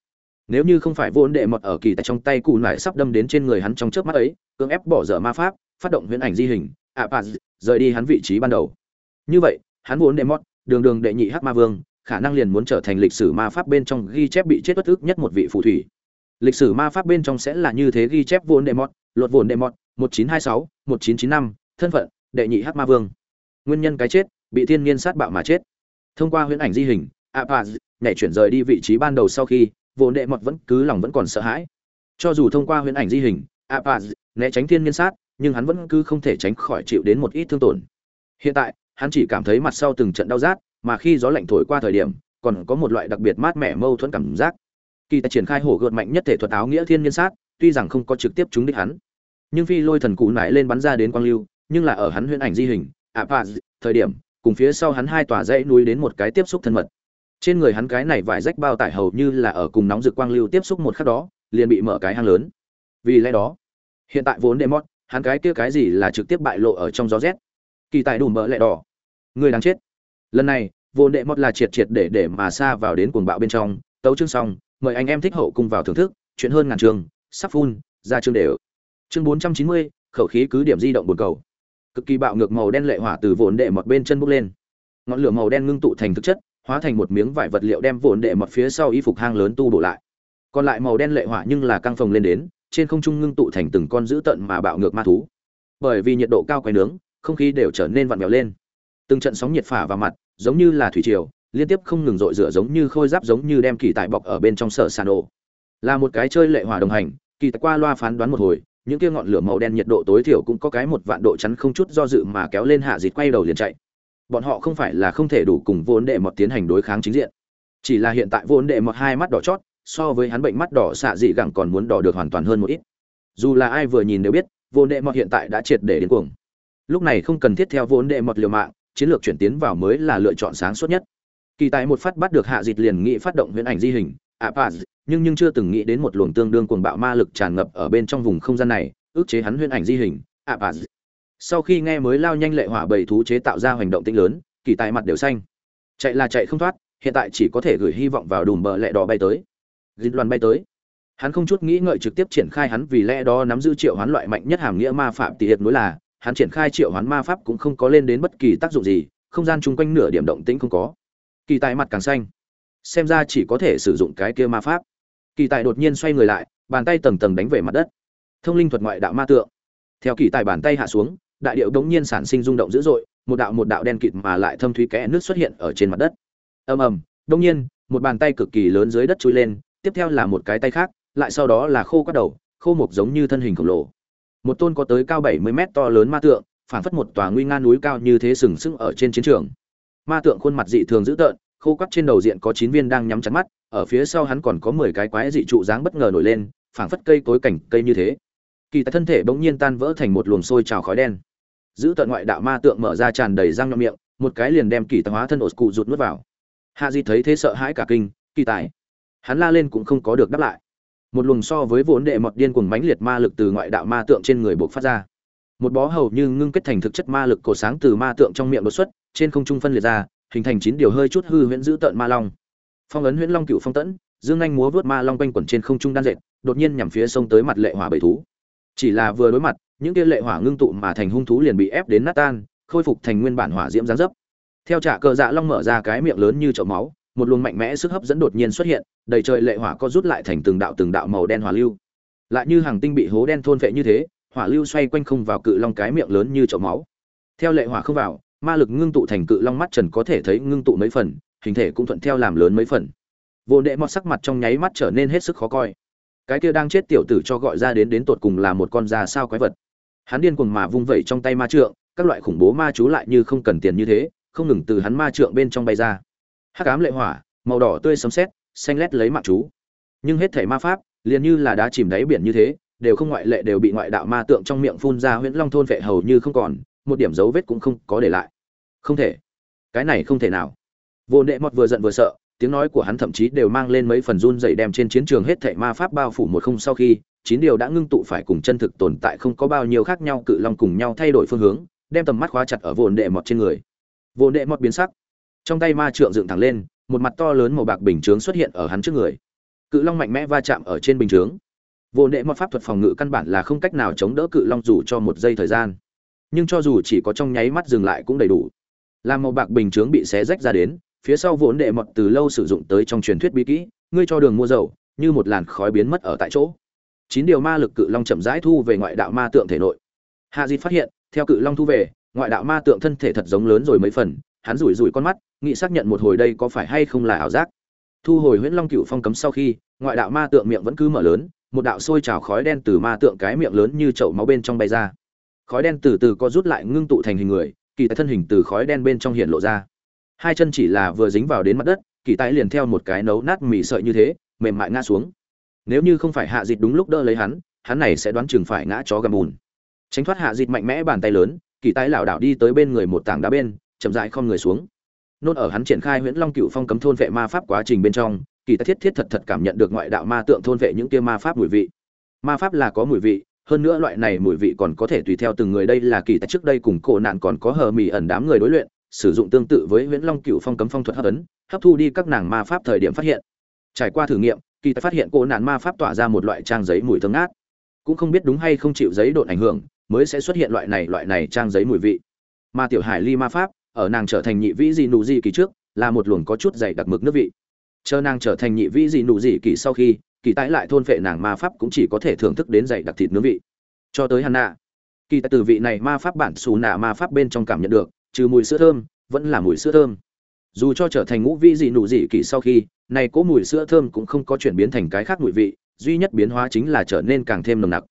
nếu như không phải vốn đệ mọt ở kỳ tại trong tay cù nải sắp đâm đến trên người hắn trong trước mắt ấy cưỡng ép bỏ dở ma pháp phát động huyễn ảnh di hình ạ à, rời đi hắn vị trí ban đầu. Như vậy hắn vốn đệ mọt đường đường đệ nhị hắc ma vương khả năng liền muốn trở thành lịch sử ma pháp bên trong ghi chép bị chết bất ức nhất một vị phù thủy. Lịch sử ma pháp bên trong sẽ là như thế ghi chép vốn đệ mọt luật vốn đệ mọt một chín hai sáu một chín chín năm thân phận đệ nhị hắc ma vương. Nguyên nhân cái chết bị thiên nhiên sát bạo mà chết. Thông qua huyễn ảnh di hình ạ apaz nhảy chuyển rời đi vị trí ban đầu sau khi vốn đệ mọt vẫn cứ lòng vẫn còn sợ hãi. Cho dù thông qua huyễn ảnh di hình, apaz né tránh thiên nhiên sát, nhưng hắn vẫn cứ không thể tránh khỏi chịu đến một ít thương tổn. Hiện tại, hắn chỉ cảm thấy mặt sau từng trận đau rát, mà khi gió lạnh thổi qua thời điểm, còn có một loại đặc biệt mát mẻ mâu thuẫn cảm giác. Kỳ tài triển khai hổ gợt mạnh nhất thể thuật áo nghĩa thiên nhiên sát, tuy rằng không có trực tiếp trúng đích hắn, nhưng phi lôi thần cụ nải lên bắn ra đến quang lưu, nhưng là ở hắn huyễn ảnh di hình, apaz, thời điểm, cùng phía sau hắn hai tòa dãy núi đến một cái tiếp xúc thân mật trên người hắn cái này vải rách bao tải hầu như là ở cùng nóng rực quang lưu tiếp xúc một khắc đó, liền bị mở cái hang lớn. Vì lẽ đó, hiện tại vốn đệ mót hắn cái kia cái gì là trực tiếp bại lộ ở trong gió rét. Kỳ tài đủ mỡ lẹ đỏ. Người đang chết. Lần này, vốn đệ mót là triệt triệt để để mà xa vào đến cuồng bạo bên trong. Tấu chương xong, mời anh em thích hậu cùng vào thưởng thức, chuyện hơn ngàn trường, sắp phun ra chương đều. Chương bốn trăm chín mươi, khẩu khí cứ điểm di động buồn cầu. Cực kỳ bạo ngược màu đen lệ hỏa từ vốn đệ một bên chân bốc lên. Ngọn lửa màu đen ngưng tụ thành thực chất hóa thành một miếng vải vật liệu đem vụn đệ mặt phía sau y phục hang lớn tu bổ lại. Còn lại màu đen lệ hỏa nhưng là căng phồng lên đến, trên không trung ngưng tụ thành từng con dữ tận mà bạo ngược ma thú. Bởi vì nhiệt độ cao quay nướng, không khí đều trở nên vặn vẹo lên. Từng trận sóng nhiệt phả vào mặt, giống như là thủy triều, liên tiếp không ngừng rội rửa giống như khôi giáp giống như đem kỳ tại bọc ở bên trong sở sàn ổ. Là một cái chơi lệ hỏa đồng hành, kỳ tài qua loa phán đoán một hồi, những kia ngọn lửa màu đen nhiệt độ tối thiểu cũng có cái một vạn độ chắn không chút do dự mà kéo lên hạ dịt quay đầu liền chạy bọn họ không phải là không thể đủ cùng vốn đệ mọt tiến hành đối kháng chính diện. Chỉ là hiện tại vốn đệ mọt hai mắt đỏ chót, so với hắn bệnh mắt đỏ xạ dị gẳng còn muốn đỏ được hoàn toàn hơn một ít. Dù là ai vừa nhìn đều biết vốn đệ mọt hiện tại đã triệt để đến cuồng. Lúc này không cần thiết theo vốn đệ mọt liều mạng, chiến lược chuyển tiến vào mới là lựa chọn sáng suốt nhất. Kỳ tài một phát bắt được hạ dịt liền nghĩ phát động huyễn ảnh di hình apaz nhưng nhưng chưa từng nghĩ đến một luồng tương đương cuồng bạo ma lực tràn ngập ở bên trong vùng không gian này ước chế hắn huyễn ảnh di hình apaz sau khi nghe mới lao nhanh lệ hỏa bầy thú chế tạo ra hành động tinh lớn, kỳ tài mặt đều xanh. Chạy là chạy không thoát, hiện tại chỉ có thể gửi hy vọng vào đùm bờ lẹ đỏ bay tới. Dịch loan bay tới. Hắn không chút nghĩ ngợi trực tiếp triển khai hắn vì lẽ đó nắm giữ triệu hoán loại mạnh nhất hàm nghĩa ma phạm tỷ hiệp nối là, hắn triển khai triệu hoán ma pháp cũng không có lên đến bất kỳ tác dụng gì, không gian chung quanh nửa điểm động tĩnh không có. Kỳ tài mặt càng xanh. Xem ra chỉ có thể sử dụng cái kia ma pháp. Kỳ tài đột nhiên xoay người lại, bàn tay tầng tầng đánh về mặt đất. Thông linh thuật ngoại đạo ma tượng. Theo kỳ tài bàn tay hạ xuống đại điệu đống nhiên sản sinh rung động dữ dội, một đạo một đạo đen kịt mà lại thâm thúy kẽ nước xuất hiện ở trên mặt đất. Ầm ầm đống nhiên, một bàn tay cực kỳ lớn dưới đất chui lên, tiếp theo là một cái tay khác, lại sau đó là khô các đầu, khô mục giống như thân hình khổng lồ. Một tôn có tới cao bảy mươi mét to lớn ma tượng phản phất một tòa nguy nga núi cao như thế sừng sững ở trên chiến trường. Ma tượng khuôn mặt dị thường dữ tợn, khô quắt trên đầu diện có chín viên đang nhắm chặt mắt, ở phía sau hắn còn có mười cái quái dị trụ dáng bất ngờ nổi lên phản phất cây cối cảnh cây như thế kỳ tại thân thể bỗng nhiên tan vỡ thành một luồng sôi trào khói đen. Giữ tận ngoại đạo ma tượng mở ra tràn đầy răng nhọn miệng, một cái liền đem kỳ tài hóa thân ổ cụ rụt nuốt vào. Hạ di thấy thế sợ hãi cả kinh, kỳ tài. Hắn la lên cũng không có được đáp lại. Một luồng so với vốn đệ mọt điên cuồng mãnh liệt ma lực từ ngoại đạo ma tượng trên người buộc phát ra. Một bó hầu như ngưng kết thành thực chất ma lực cổ sáng từ ma tượng trong miệng đột xuất, trên không trung phân liệt ra, hình thành chín điều hơi chút hư huyễn giữ tợn ma long. Phong ấn huyễn long cựu phong tẫn, dương anh múa vớt ma long quanh quẩn trên không trung đan dệt, đột nhiên nhằm phía sông tới mặt lệ hỏa bầy thú chỉ là vừa đối mặt, những kia lệ hỏa ngưng tụ mà thành hung thú liền bị ép đến nát tan, khôi phục thành nguyên bản hỏa diễm giáng dấp. Theo trả cờ dạ long mở ra cái miệng lớn như chậu máu, một luồng mạnh mẽ sức hấp dẫn đột nhiên xuất hiện, đầy trời lệ hỏa có rút lại thành từng đạo từng đạo màu đen hỏa lưu. Lại như hàng tinh bị hố đen thôn phệ như thế, hỏa lưu xoay quanh không vào cự long cái miệng lớn như chậu máu. Theo lệ hỏa không vào, ma lực ngưng tụ thành cự long mắt trần có thể thấy ngưng tụ mấy phần, hình thể cũng thuận theo làm lớn mấy phần. Vô đệ mọt sắc mặt trong nháy mắt trở nên hết sức khó coi cái kia đang chết tiểu tử cho gọi ra đến đến tột cùng là một con già sao quái vật. Hắn điên cuồng mà vung vẩy trong tay ma trượng, các loại khủng bố ma chú lại như không cần tiền như thế, không ngừng từ hắn ma trượng bên trong bay ra. Hắc ám lệ hỏa, màu đỏ tươi sấm sét, xanh lét lấy mạng chú. Nhưng hết thể ma pháp, liền như là đá chìm đáy biển như thế, đều không ngoại lệ đều bị ngoại đạo ma tượng trong miệng phun ra huyễn long thôn vệ hầu như không còn, một điểm dấu vết cũng không có để lại. Không thể. Cái này không thể nào. Vô nệ mọt vừa giận vừa sợ tiếng nói của hắn thậm chí đều mang lên mấy phần run dày đem trên chiến trường hết thệ ma pháp bao phủ một không sau khi, chín điều đã ngưng tụ phải cùng chân thực tồn tại không có bao nhiêu khác nhau cự long cùng nhau thay đổi phương hướng, đem tầm mắt khóa chặt ở vồn đệ mọt trên người. Vồn đệ mọt biến sắc. Trong tay ma trượng dựng thẳng lên, một mặt to lớn màu bạc bình chướng xuất hiện ở hắn trước người. Cự long mạnh mẽ va chạm ở trên bình chướng. Vồn đệ mọt pháp thuật phòng ngự căn bản là không cách nào chống đỡ cự long dù cho một giây thời gian. Nhưng cho dù chỉ có trong nháy mắt dừng lại cũng đầy đủ. Làm màu bạc bình chướng bị xé rách ra đến phía sau vốn đệ mọt từ lâu sử dụng tới trong truyền thuyết bí kỹ, ngươi cho đường mua dầu, như một làn khói biến mất ở tại chỗ. Chín điều ma lực cự long chậm rãi thu về ngoại đạo ma tượng thể nội. Hạ di phát hiện, theo cự long thu về, ngoại đạo ma tượng thân thể thật giống lớn rồi mấy phần, hắn rủi rủi con mắt nghị xác nhận một hồi đây có phải hay không là ảo giác. Thu hồi huyễn long cựu phong cấm sau khi, ngoại đạo ma tượng miệng vẫn cứ mở lớn, một đạo sôi trào khói đen từ ma tượng cái miệng lớn như chậu máu bên trong bay ra. Khói đen từ từ co rút lại ngưng tụ thành hình người, kỳ tại thân hình từ khói đen bên trong hiện lộ ra hai chân chỉ là vừa dính vào đến mặt đất, kỳ tài liền theo một cái nấu nát mì sợi như thế, mềm mại ngã xuống. Nếu như không phải hạ dịch đúng lúc đỡ lấy hắn hắn này sẽ đoán chừng phải ngã chó gầm bùn. Tránh thoát hạ dịch mạnh mẽ bàn tay lớn, kỳ tài lảo đảo đi tới bên người một tảng đá bên, chậm rãi không người xuống. Nôn ở hắn triển khai huyễn long cựu phong cấm thôn vệ ma pháp quá trình bên trong, kỳ tài thiết thiết thật thật cảm nhận được ngoại đạo ma tượng thôn vệ những kia ma pháp mùi vị. Ma pháp là có mùi vị, hơn nữa loại này mùi vị còn có thể tùy theo từng người. Đây là kỳ tài trước đây cùng cổ nạn còn có hờ mì ẩn đám người đối luyện sử dụng tương tự với huyễn long cựu phong cấm phong thuật hấp ấn hấp thu đi các nàng ma pháp thời điểm phát hiện. Trải qua thử nghiệm, kỳ tài phát hiện cô nạn ma pháp tỏa ra một loại trang giấy mùi thơm ngát. Cũng không biết đúng hay không chịu giấy độn ảnh hưởng, mới sẽ xuất hiện loại này loại này trang giấy mùi vị. Ma tiểu hải ly ma pháp, ở nàng trở thành nhị vĩ gì nụ gì kỳ trước, là một luồng có chút dày đặc mực nước vị. Chờ nàng trở thành nhị vĩ gì nụ gì kỳ sau khi, kỳ tái lại thôn phệ nàng ma pháp cũng chỉ có thể thưởng thức đến dày đặc thịt nướng vị. Cho tới hắn kỳ tài từ vị này ma pháp bản xù nạ ma pháp bên trong cảm nhận được trừ mùi sữa thơm, vẫn là mùi sữa thơm. Dù cho trở thành ngũ vị dị nụ dị kỳ sau khi, này cố mùi sữa thơm cũng không có chuyển biến thành cái khác mùi vị, duy nhất biến hóa chính là trở nên càng thêm nồng nặc.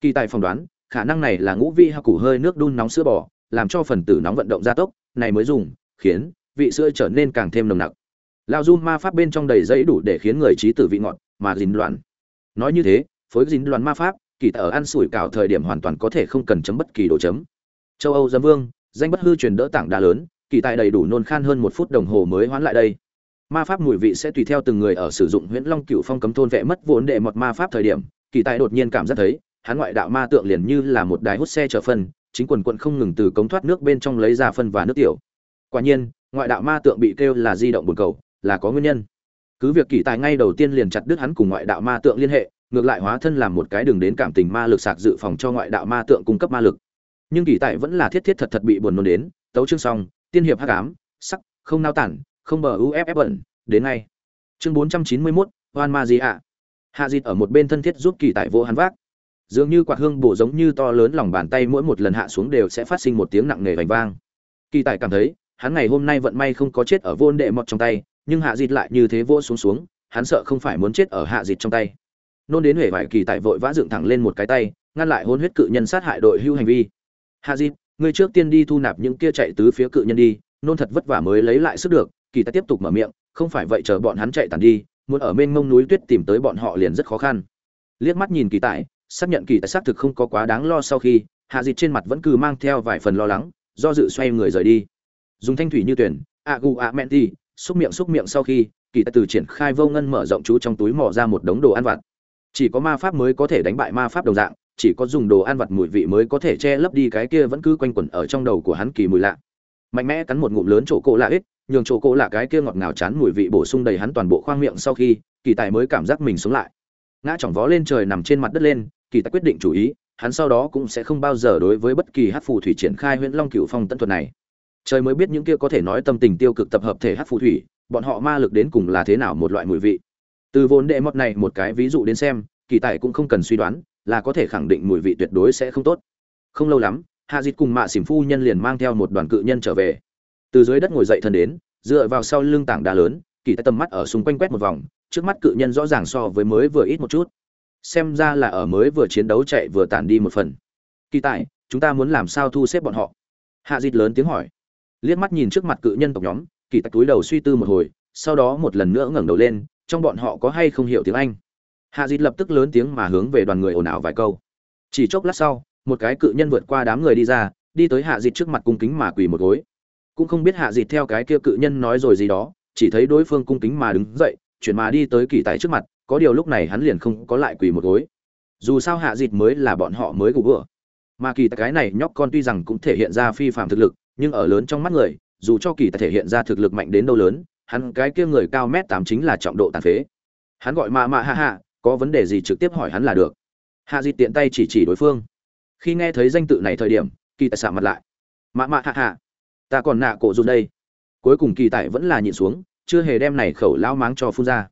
Kỳ tài phỏng đoán, khả năng này là ngũ vị hạ củ hơi nước đun nóng sữa bò, làm cho phần tử nóng vận động gia tốc, này mới dùng, khiến vị sữa trở nên càng thêm nồng nặc. Lao dung ma pháp bên trong đầy dẫy đủ để khiến người trí tử vị ngọt, mà dính loạn. Nói như thế, phối dính loạn ma pháp, kỳ tại ở ăn sủi cảo thời điểm hoàn toàn có thể không cần chấm bất kỳ đồ chấm. Châu âu dân vương danh bất hư truyền đỡ tảng đá lớn, kỳ tài đầy đủ nôn khan hơn một phút đồng hồ mới hoán lại đây. Ma pháp mùi vị sẽ tùy theo từng người ở sử dụng. Huyễn long cựu phong cấm thôn vệ mất vốn để một ma pháp thời điểm, kỳ tài đột nhiên cảm giác thấy, hắn ngoại đạo ma tượng liền như là một đài hút xe chở phân, chính quần quận không ngừng từ cống thoát nước bên trong lấy ra phân và nước tiểu. Quả nhiên, ngoại đạo ma tượng bị kêu là di động bồn cầu, là có nguyên nhân. Cứ việc kỳ tài ngay đầu tiên liền chặt đứt hắn cùng ngoại đạo ma tượng liên hệ, ngược lại hóa thân làm một cái đường đến cảm tình ma lực sạc dự phòng cho ngoại đạo ma tượng cung cấp ma lực nhưng kỳ tại vẫn là thiết thiết thật thật bị buồn nôn đến tấu chương xong tiên hiệp hắc ám sắc không nao tản không bờ uff bẩn đến ngay. Chương bốn trăm chín mươi 491, hoan ma gì ạ. Hạ dịt ở một bên thân thiết giúp kỳ tại vô hắn vác. Dường như quạt hương bổ giống như to lớn lòng bàn tay mỗi một lần hạ xuống đều sẽ phát sinh một tiếng nặng nề vành vang. Kỳ tài cảm thấy hắn ngày hôm nay vận may không có chết ở vô đệ mọt trong tay nhưng hạ dịt lại như thế vô xuống xuống hắn sợ không phải muốn chết ở hạ dịt trong tay. Nôn đến huệ vải kỳ tại vội vã dựng thẳng lên một cái tay ngăn lại hôn huyết cự nhân sát hại đội hưu hành vi hạ dịt ngươi trước tiên đi thu nạp những kia chạy tứ phía cự nhân đi, nôn thật vất vả mới lấy lại sức được, kỳ ta tiếp tục mở miệng, không phải vậy chờ bọn hắn chạy tàn đi, muốn ở bên mông núi tuyết tìm tới bọn họ liền rất khó khăn. Liếc mắt nhìn kỳ tại xác nhận kỳ tại xác thực không có quá đáng lo sau khi, hạ dịt trên mặt vẫn cứ mang theo vài phần lo lắng, do dự xoay người rời đi. Dùng thanh thủy như tuyển, a gu a xúc miệng xúc miệng sau khi, kỳ tài từ triển khai vô ngân mở rộng chú trong túi mò ra một đống đồ ăn vặt. Chỉ có ma pháp mới có thể đánh bại ma pháp đồng dạng chỉ có dùng đồ ăn vặt mùi vị mới có thể che lấp đi cái kia vẫn cứ quanh quẩn ở trong đầu của hắn kỳ mùi lạ. Mạnh mẽ cắn một ngụm lớn chỗ cổ lạ ít nhường chỗ cổ lạ cái kia ngọt ngào chán mùi vị bổ sung đầy hắn toàn bộ khoang miệng sau khi, kỳ tài mới cảm giác mình sống lại. Ngã chỏng vó lên trời nằm trên mặt đất lên, kỳ tài quyết định chủ ý, hắn sau đó cũng sẽ không bao giờ đối với bất kỳ hát phù thủy triển khai huyện long cựu phong tân thuật này. Trời mới biết những kia có thể nói tâm tình tiêu cực tập hợp thể hát phù thủy, bọn họ ma lực đến cùng là thế nào một loại mùi vị. Từ vốn đệ mọt này một cái ví dụ đến xem, kỳ tài cũng không cần suy đoán là có thể khẳng định mùi vị tuyệt đối sẽ không tốt. Không lâu lắm, hạ dịt cùng mạ xỉm phu nhân liền mang theo một đoàn cự nhân trở về. Từ dưới đất ngồi dậy thân đến, dựa vào sau lưng tảng đá lớn, kỳ tài tầm mắt ở xung quanh quét một vòng, trước mắt cự nhân rõ ràng so với mới vừa ít một chút. Xem ra là ở mới vừa chiến đấu chạy vừa tản đi một phần. Kỳ tại chúng ta muốn làm sao thu xếp bọn họ? Hạ dịt lớn tiếng hỏi. Liếc mắt nhìn trước mặt cự nhân tộc nhóm, kỳ tại túi đầu suy tư một hồi, sau đó một lần nữa ngẩng đầu lên, trong bọn họ có hay không hiểu tiếng anh? Hạ dịt lập tức lớn tiếng mà hướng về đoàn người ồn ào vài câu. Chỉ chốc lát sau, một cái cự nhân vượt qua đám người đi ra, đi tới hạ dịt trước mặt cung kính mà quỳ một gối. Cũng không biết hạ dịt theo cái kia cự nhân nói rồi gì đó, chỉ thấy đối phương cung kính mà đứng dậy, chuyển mà đi tới kỳ tài trước mặt, có điều lúc này hắn liền không có lại quỳ một gối. Dù sao hạ dịt mới là bọn họ mới gục vừa mà kỳ tài cái này nhóc con tuy rằng cũng thể hiện ra phi phạm thực lực, nhưng ở lớn trong mắt người, dù cho kỳ tài thể hiện ra thực lực mạnh đến đâu lớn, hắn cái kia người cao mét tám chính là trọng độ tàn phế. Hắn gọi mạ mạ hạ hạ có vấn đề gì trực tiếp hỏi hắn là được. Hạ dịt tiện tay chỉ chỉ đối phương. Khi nghe thấy danh tự này thời điểm, kỳ tài xạ mặt lại. Mạ mạ hạ hạ, ta còn nạ cổ rụt đây. Cuối cùng kỳ tài vẫn là nhịn xuống, chưa hề đem này khẩu lao máng cho phun ra.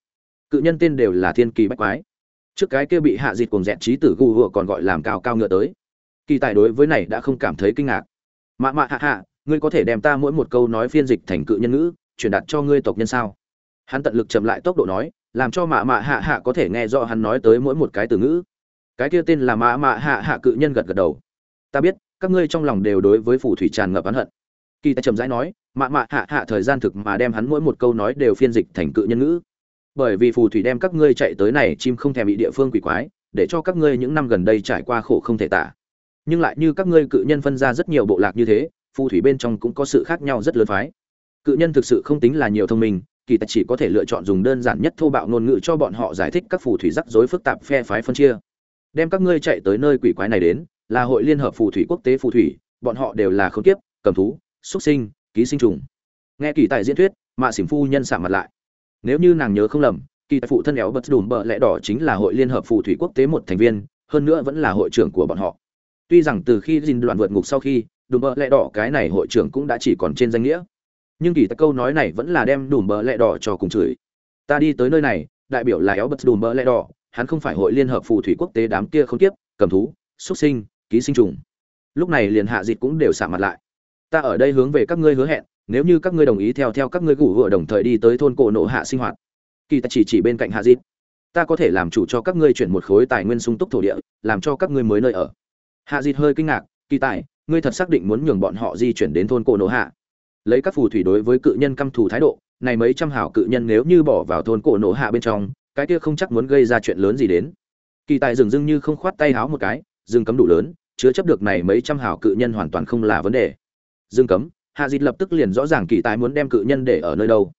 Cự nhân tên đều là thiên kỳ bách quái. Trước cái kia bị hạ dịt cùng dẹn trí tử gu hựa còn gọi làm cao cao ngựa tới. Kỳ tài đối với này đã không cảm thấy kinh ngạc. Mạ mạ hạ hạ, ngươi có thể đem ta mỗi một câu nói phiên dịch thành cự nhân ngữ, truyền đạt cho ngươi tộc nhân sao? Hắn tận lực chậm lại tốc độ nói làm cho mạ mạ hạ hạ có thể nghe rõ hắn nói tới mỗi một cái từ ngữ. Cái kia tên là mạ mạ hạ hạ cự nhân gật gật đầu. Ta biết, các ngươi trong lòng đều đối với phù thủy tràn ngập oán hận. Kỳ ta chậm rãi nói, mạ mạ hạ hạ thời gian thực mà đem hắn mỗi một câu nói đều phiên dịch thành cự nhân ngữ. Bởi vì phù thủy đem các ngươi chạy tới này chim không thèm bị địa phương quỷ quái, để cho các ngươi những năm gần đây trải qua khổ không thể tả. Nhưng lại như các ngươi cự nhân phân ra rất nhiều bộ lạc như thế, phù thủy bên trong cũng có sự khác nhau rất lớn phái. Cự nhân thực sự không tính là nhiều thông minh kỳ tài chỉ có thể lựa chọn dùng đơn giản nhất thô bạo ngôn ngữ cho bọn họ giải thích các phù thủy rắc rối phức tạp phe phái phân chia. Đem các ngươi chạy tới nơi quỷ quái này đến là hội liên hợp phù thủy quốc tế phù thủy bọn họ đều là khốn kiếp, cầm thú xuất sinh ký sinh trùng. Nghe kỳ tài diễn thuyết mạ xỉm phu nhân sạm mặt lại. Nếu như nàng nhớ không lầm kỳ tài phụ thân éo bật đùm bợ lẽ đỏ chính là hội liên hợp phù thủy quốc tế một thành viên hơn nữa vẫn là hội trưởng của bọn họ. Tuy rằng từ khi dinh đoạn vượt ngục sau khi đùm bợ lẽ đỏ cái này hội trưởng cũng đã chỉ còn trên danh nghĩa nhưng kỳ tài câu nói này vẫn là đem đùm bờ lẹ đỏ cho cùng chửi. Ta đi tới nơi này, đại biểu là éo bật đùm bờ lẹ đỏ, hắn không phải hội liên hợp phù thủy quốc tế đám kia không tiếp cầm thú, xuất sinh, ký sinh trùng. Lúc này liền hạ dịch cũng đều xả mặt lại. Ta ở đây hướng về các ngươi hứa hẹn, nếu như các ngươi đồng ý theo theo các ngươi gủ vừa đồng thời đi tới thôn cổ nộ hạ sinh hoạt. Kỳ ta chỉ chỉ bên cạnh hạ dịch ta có thể làm chủ cho các ngươi chuyển một khối tài nguyên sung túc thổ địa, làm cho các ngươi mới nơi ở. Hạ dịch hơi kinh ngạc, kỳ tài, ngươi thật xác định muốn nhường bọn họ di chuyển đến thôn cổ nộ hạ lấy các phù thủy đối với cự nhân căm thù thái độ, này mấy trăm hảo cự nhân nếu như bỏ vào thôn cổ nổ hạ bên trong, cái kia không chắc muốn gây ra chuyện lớn gì đến. Kỳ tài dừng dưng như không khoát tay háo một cái, dừng cấm đủ lớn, chứa chấp được này mấy trăm hảo cự nhân hoàn toàn không là vấn đề. Rừng cấm, hạ dịt lập tức liền rõ ràng kỳ tài muốn đem cự nhân để ở nơi đâu.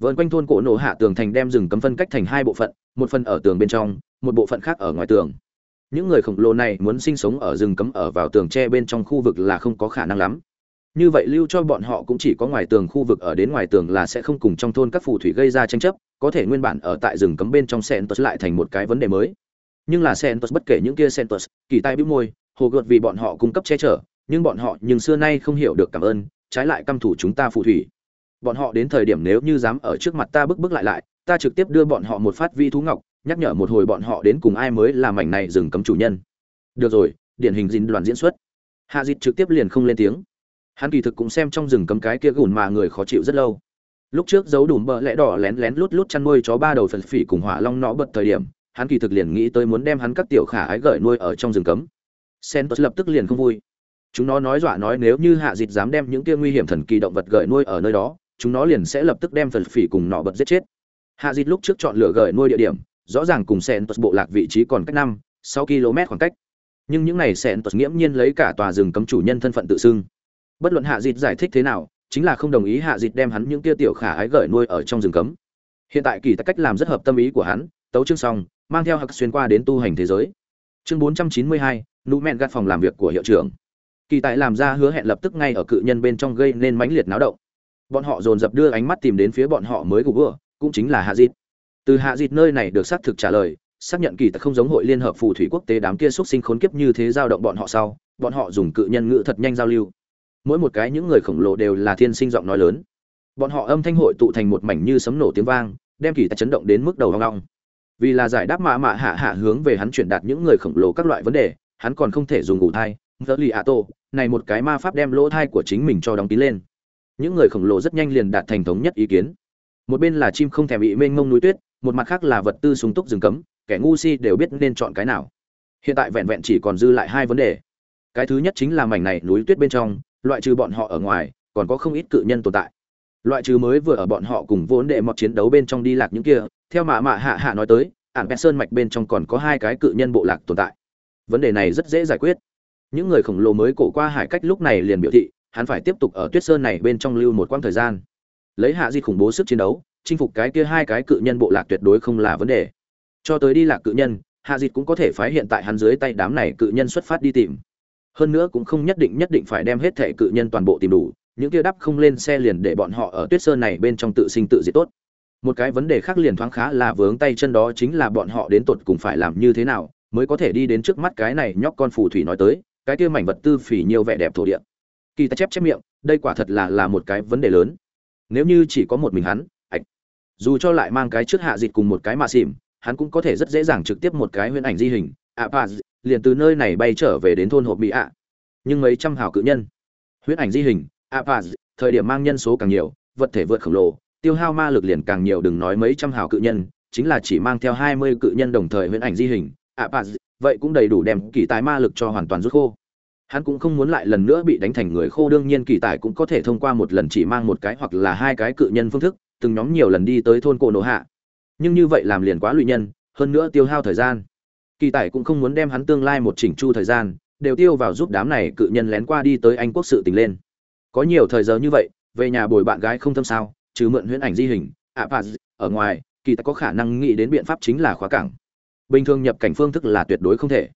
Vợn quanh thôn cổ nổ hạ tường thành đem rừng cấm phân cách thành hai bộ phận, một phần ở tường bên trong, một bộ phận khác ở ngoài tường. Những người khổng lồ này muốn sinh sống ở rừng cấm ở vào tường tre bên trong khu vực là không có khả năng lắm như vậy lưu cho bọn họ cũng chỉ có ngoài tường khu vực ở đến ngoài tường là sẽ không cùng trong thôn các phù thủy gây ra tranh chấp, có thể nguyên bản ở tại rừng cấm bên trong Sentos lại thành một cái vấn đề mới. Nhưng là Sentos bất kể những kia Sentos kỳ tai bĩu môi, hồ gợt vì bọn họ cung cấp che chở, nhưng bọn họ nhưng xưa nay không hiểu được cảm ơn, trái lại căm thủ chúng ta phù thủy. Bọn họ đến thời điểm nếu như dám ở trước mặt ta bức bức lại lại, ta trực tiếp đưa bọn họ một phát vi thú ngọc, nhắc nhở một hồi bọn họ đến cùng ai mới là mảnh này rừng cấm chủ nhân. Được rồi, điển hình dinh đoàn diễn xuất. Hạ dịch trực tiếp liền không lên tiếng hắn kỳ thực cũng xem trong rừng cấm cái kia gùn mà người khó chịu rất lâu lúc trước giấu đùm bợ lẽ đỏ lén lén lút lút chăn nuôi chó ba đầu phần phỉ cùng hỏa long nọ bật thời điểm hắn kỳ thực liền nghĩ tới muốn đem hắn các tiểu khả ái gởi nuôi ở trong rừng cấm Sentos lập tức liền không vui. Chúng nó nói dọa nói nếu như hạ dịch dám đem những kia nguy hiểm thần kỳ động vật gởi nuôi ở nơi đó, chúng nó liền sẽ lập tức đem phần phỉ cùng nọ bật giết chết. Hạ dịch lúc trước chọn lựa gởi nuôi địa điểm, rõ ràng cùng Sentos bộ lạc vị trí còn cách năm, sáu km khoảng cách. Nhưng những này Sentos nghiễm nhiên lấy cả tòa rừng cấm chủ nhân thân phận tự xưng. Bất luận hạ Dịt giải thích thế nào, chính là không đồng ý hạ Dịt đem hắn những kia tiểu khả ái gửi nuôi ở trong rừng cấm. Hiện tại kỳ cách làm rất hợp tâm ý của hắn, tấu chương xong, mang theo hạc xuyên qua đến tu hành thế giới. Chương 492, nụ mẹn gạt phòng làm việc của hiệu trưởng kỳ tài làm ra hứa hẹn lập tức ngay ở cự nhân bên trong gây nên mãnh liệt náo động bọn họ dồn dập đưa ánh mắt tìm đến phía bọn họ mới gục vừa cũng chính là hạ dịt từ hạ dịt nơi này được xác thực trả lời xác nhận kỳ tài không giống hội liên hợp phù thủy quốc tế đám kia xuất sinh khốn kiếp như thế giao động bọn họ sau bọn họ dùng cự nhân ngữ thật nhanh giao lưu mỗi một cái những người khổng lồ đều là thiên sinh giọng nói lớn. Bọn họ âm thanh hội tụ thành một mảnh như sấm nổ tiếng vang, đem kỳ tài chấn động đến mức đầu hoang long vì là giải đáp mạ mạ hạ hạ hướng về hắn truyền đạt những người khổng lồ các loại vấn đề, hắn còn không thể dùng ngủ thai ngỡ lì ạ tô này một cái ma pháp đem lỗ thai của chính mình cho đóng kín lên. Những người khổng lồ rất nhanh liền đạt thành thống nhất ý kiến. Một bên là chim không thèm bị mênh mông núi tuyết, một mặt khác là vật tư súng túc rừng cấm, kẻ ngu si đều biết nên chọn cái nào. Hiện tại vẹn vẹn chỉ còn dư lại hai vấn đề. Cái thứ nhất chính là mảnh này núi tuyết bên trong loại trừ bọn họ ở ngoài, còn có không ít cự nhân tồn tại. Loại trừ mới vừa ở bọn họ cùng vốn đệ mọt chiến đấu bên trong đi lạc những kia, theo mạ mạ hạ hạ nói tới, ản pet sơn mạch bên trong còn có hai cái cự nhân bộ lạc tồn tại. Vấn đề này rất dễ giải quyết. Những người khổng lồ mới cổ qua hải cách lúc này liền biểu thị, hắn phải tiếp tục ở tuyết sơn này bên trong lưu một quãng thời gian. Lấy hạ di khủng bố sức chiến đấu, chinh phục cái kia hai cái cự nhân bộ lạc tuyệt đối không là vấn đề. Cho tới đi lạc cự nhân, hạ di cũng có thể phái hiện tại hắn dưới tay đám này cự nhân xuất phát đi tìm hơn nữa cũng không nhất định nhất định phải đem hết thể cự nhân toàn bộ tìm đủ, những kia đắp không lên xe liền để bọn họ ở tuyết sơn này bên trong tự sinh tự diệt tốt. Một cái vấn đề khác liền thoáng khá là vướng tay chân đó chính là bọn họ đến tột cùng phải làm như thế nào mới có thể đi đến trước mắt cái này nhóc con phù thủy nói tới, cái kia mảnh vật tư phỉ nhiều vẻ đẹp thổ địa. Kỳ ta chép chép miệng, đây quả thật là là một cái vấn đề lớn. Nếu như chỉ có một mình hắn, ạch, dù cho lại mang cái trước hạ dịch cùng một cái mạ xỉm, hắn cũng có thể rất dễ dàng trực tiếp một cái huyễn ảnh di hình ạ liền từ nơi này bay trở về đến thôn hộp bị ạ. Nhưng mấy trăm hào cự nhân. Huyết ảnh di hình, ạ thời điểm mang nhân số càng nhiều, vật thể vượt khổng lồ, tiêu hao ma lực liền càng nhiều đừng nói mấy trăm hào cự nhân, chính là chỉ mang theo hai mươi cự nhân đồng thời huyễn ảnh di hình, ạ vậy cũng đầy đủ đem kỳ tài ma lực cho hoàn toàn rút khô. Hắn cũng không muốn lại lần nữa bị đánh thành người khô, đương nhiên kỳ tài cũng có thể thông qua một lần chỉ mang một cái hoặc là hai cái cự nhân phương thức, từng nhóm nhiều lần đi tới thôn cổ nổ hạ. Nhưng như vậy làm liền quá lụy nhân, hơn nữa tiêu hao thời gian kỳ tài cũng không muốn đem hắn tương lai một chỉnh chu thời gian đều tiêu vào giúp đám này cự nhân lén qua đi tới anh quốc sự tình lên. Có nhiều thời giờ như vậy về nhà bồi bạn gái không thâm sao trừ mượn huyễn ảnh di hình ạ à, ở ngoài kỳ tài có khả năng nghĩ đến biện pháp chính là khóa cảng. Bình thường nhập cảnh phương thức là tuyệt đối không thể.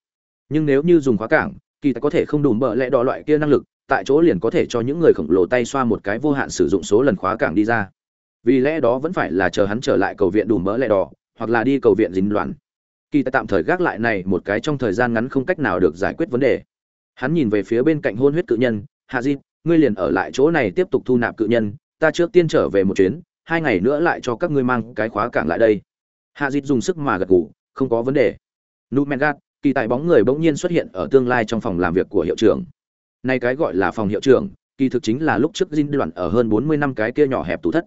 Nhưng nếu như dùng khóa cảng kỳ tài có thể không đủ bợ lẽ đỏ loại kia năng lực tại chỗ liền có thể cho những người khổng lồ tay xoa một cái vô hạn sử dụng số lần khóa cảng đi ra. Vì lẽ đó vẫn phải là chờ hắn trở lại cầu viện đủ mỡ lẽ đỏ hoặc là đi cầu viện dính loạn kỳ tại tạm thời gác lại này một cái trong thời gian ngắn không cách nào được giải quyết vấn đề. Hắn nhìn về phía bên cạnh hôn huyết cự nhân, hạ di, ngươi liền ở lại chỗ này tiếp tục thu nạp cự nhân, ta trước tiên trở về một chuyến, hai ngày nữa lại cho các ngươi mang cái khóa cảng lại đây. Hạ di dùng sức mà gật gù, không có vấn đề. Nụ men gạt, kỳ tại bóng người bỗng nhiên xuất hiện ở tương lai trong phòng làm việc của hiệu trưởng. Nay cái gọi là phòng hiệu trưởng, kỳ thực chính là lúc trước dinh đoàn ở hơn bốn mươi năm cái kia nhỏ hẹp tủ thất.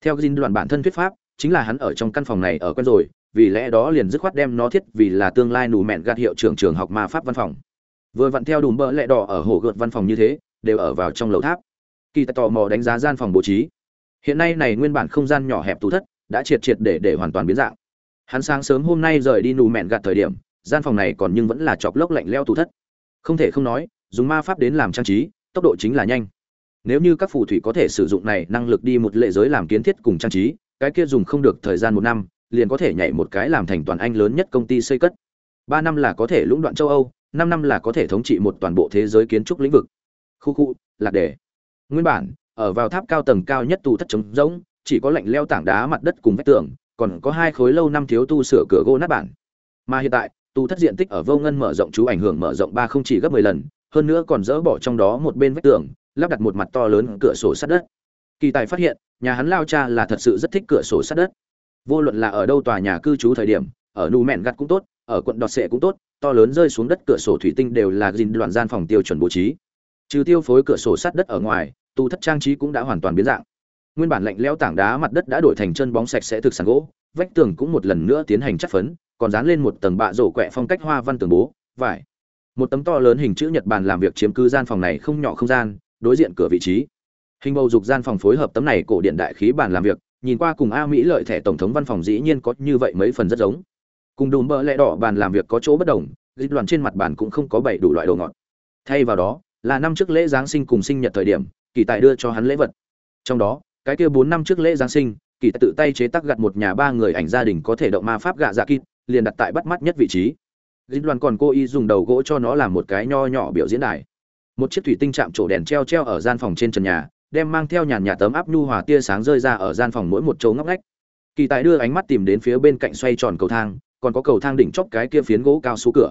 Theo dinh đoàn bản thân thuyết pháp, chính là hắn ở trong căn phòng này ở quen rồi vì lẽ đó liền dứt khoát đem nó thiết vì là tương lai nù mẹn gạt hiệu trưởng trường học ma pháp văn phòng. Vừa vặn theo đùm bỡ lẹ đỏ ở hồ gợt văn phòng như thế, đều ở vào trong lầu tháp. Kỳ tài tò mò đánh giá gian phòng bố trí. Hiện nay này nguyên bản không gian nhỏ hẹp tủ thất, đã triệt triệt để để hoàn toàn biến dạng. Hắn sáng sớm hôm nay rời đi nù mẹn gạt thời điểm, gian phòng này còn nhưng vẫn là chọc lốc lạnh leo tủ thất. Không thể không nói, dùng ma pháp đến làm trang trí, tốc độ chính là nhanh. Nếu như các phù thủy có thể sử dụng này năng lực đi một lệ giới làm kiến thiết cùng trang trí, cái kia dùng không được thời gian một năm liền có thể nhảy một cái làm thành toàn anh lớn nhất công ty xây cất. Ba năm là có thể lũng đoạn châu âu, năm năm là có thể thống trị một toàn bộ thế giới kiến trúc lĩnh vực. Khu khu, lạc đề. Nguyên bản, ở vào tháp cao tầng cao nhất tù thất trống rỗng, chỉ có lạnh leo tảng đá mặt đất cùng vách tường, còn có hai khối lâu năm thiếu tu sửa cửa gỗ nát bản. Mà hiện tại tu thất diện tích ở vô ngân mở rộng chú ảnh hưởng mở rộng ba không chỉ gấp 10 lần, hơn nữa còn dỡ bỏ trong đó một bên vách tường, lắp đặt một mặt to lớn cửa sổ sắt đất. Kỳ tài phát hiện, nhà hắn lao cha là thật sự rất thích cửa sổ sắt đất vô luận là ở đâu tòa nhà cư trú thời điểm, ở nù mẹn gặt cũng tốt, ở quận đọt sệ cũng tốt, to lớn rơi xuống đất cửa sổ thủy tinh đều là dìn đoạn gian phòng tiêu chuẩn bố trí. Trừ tiêu phối cửa sổ sắt đất ở ngoài, tu thất trang trí cũng đã hoàn toàn biến dạng. Nguyên bản lạnh lẽo tảng đá mặt đất đã đổi thành chân bóng sạch sẽ thực sàn gỗ, vách tường cũng một lần nữa tiến hành chất phấn, còn dán lên một tầng bạ rổ quẹ phong cách hoa văn tường bố, vải. Một tấm to lớn hình chữ nhật bàn làm việc chiếm cứ gian phòng này không nhỏ không gian, đối diện cửa vị trí. Hình bầu dục gian phòng phối hợp tấm này cổ điện đại khí bàn làm việc nhìn qua cùng a mỹ lợi thẻ tổng thống văn phòng dĩ nhiên có như vậy mấy phần rất giống. Cùng đùm bơ lẽ đỏ bàn làm việc có chỗ bất đồng, dịch đoàn trên mặt bàn cũng không có bảy đủ loại đồ ngọt. Thay vào đó, là năm trước lễ giáng sinh cùng sinh nhật thời điểm, kỳ tài đưa cho hắn lễ vật. Trong đó, cái kia bốn năm trước lễ giáng sinh, kỳ tài tự tay chế tác gặt một nhà ba người ảnh gia đình có thể động ma pháp gạ dạ kít, liền đặt tại bắt mắt nhất vị trí. Dịch đoàn còn cô y dùng đầu gỗ cho nó làm một cái nho nhỏ biểu diễn đài. Một chiếc thủy tinh chạm trổ đèn treo treo ở gian phòng trên trần nhà đem mang theo nhàn nhạt tấm áp nhu hòa tia sáng rơi ra ở gian phòng mỗi một chỗ ngóc ngách. Kỳ tài đưa ánh mắt tìm đến phía bên cạnh xoay tròn cầu thang, còn có cầu thang đỉnh chóp cái kia phiến gỗ cao số cửa.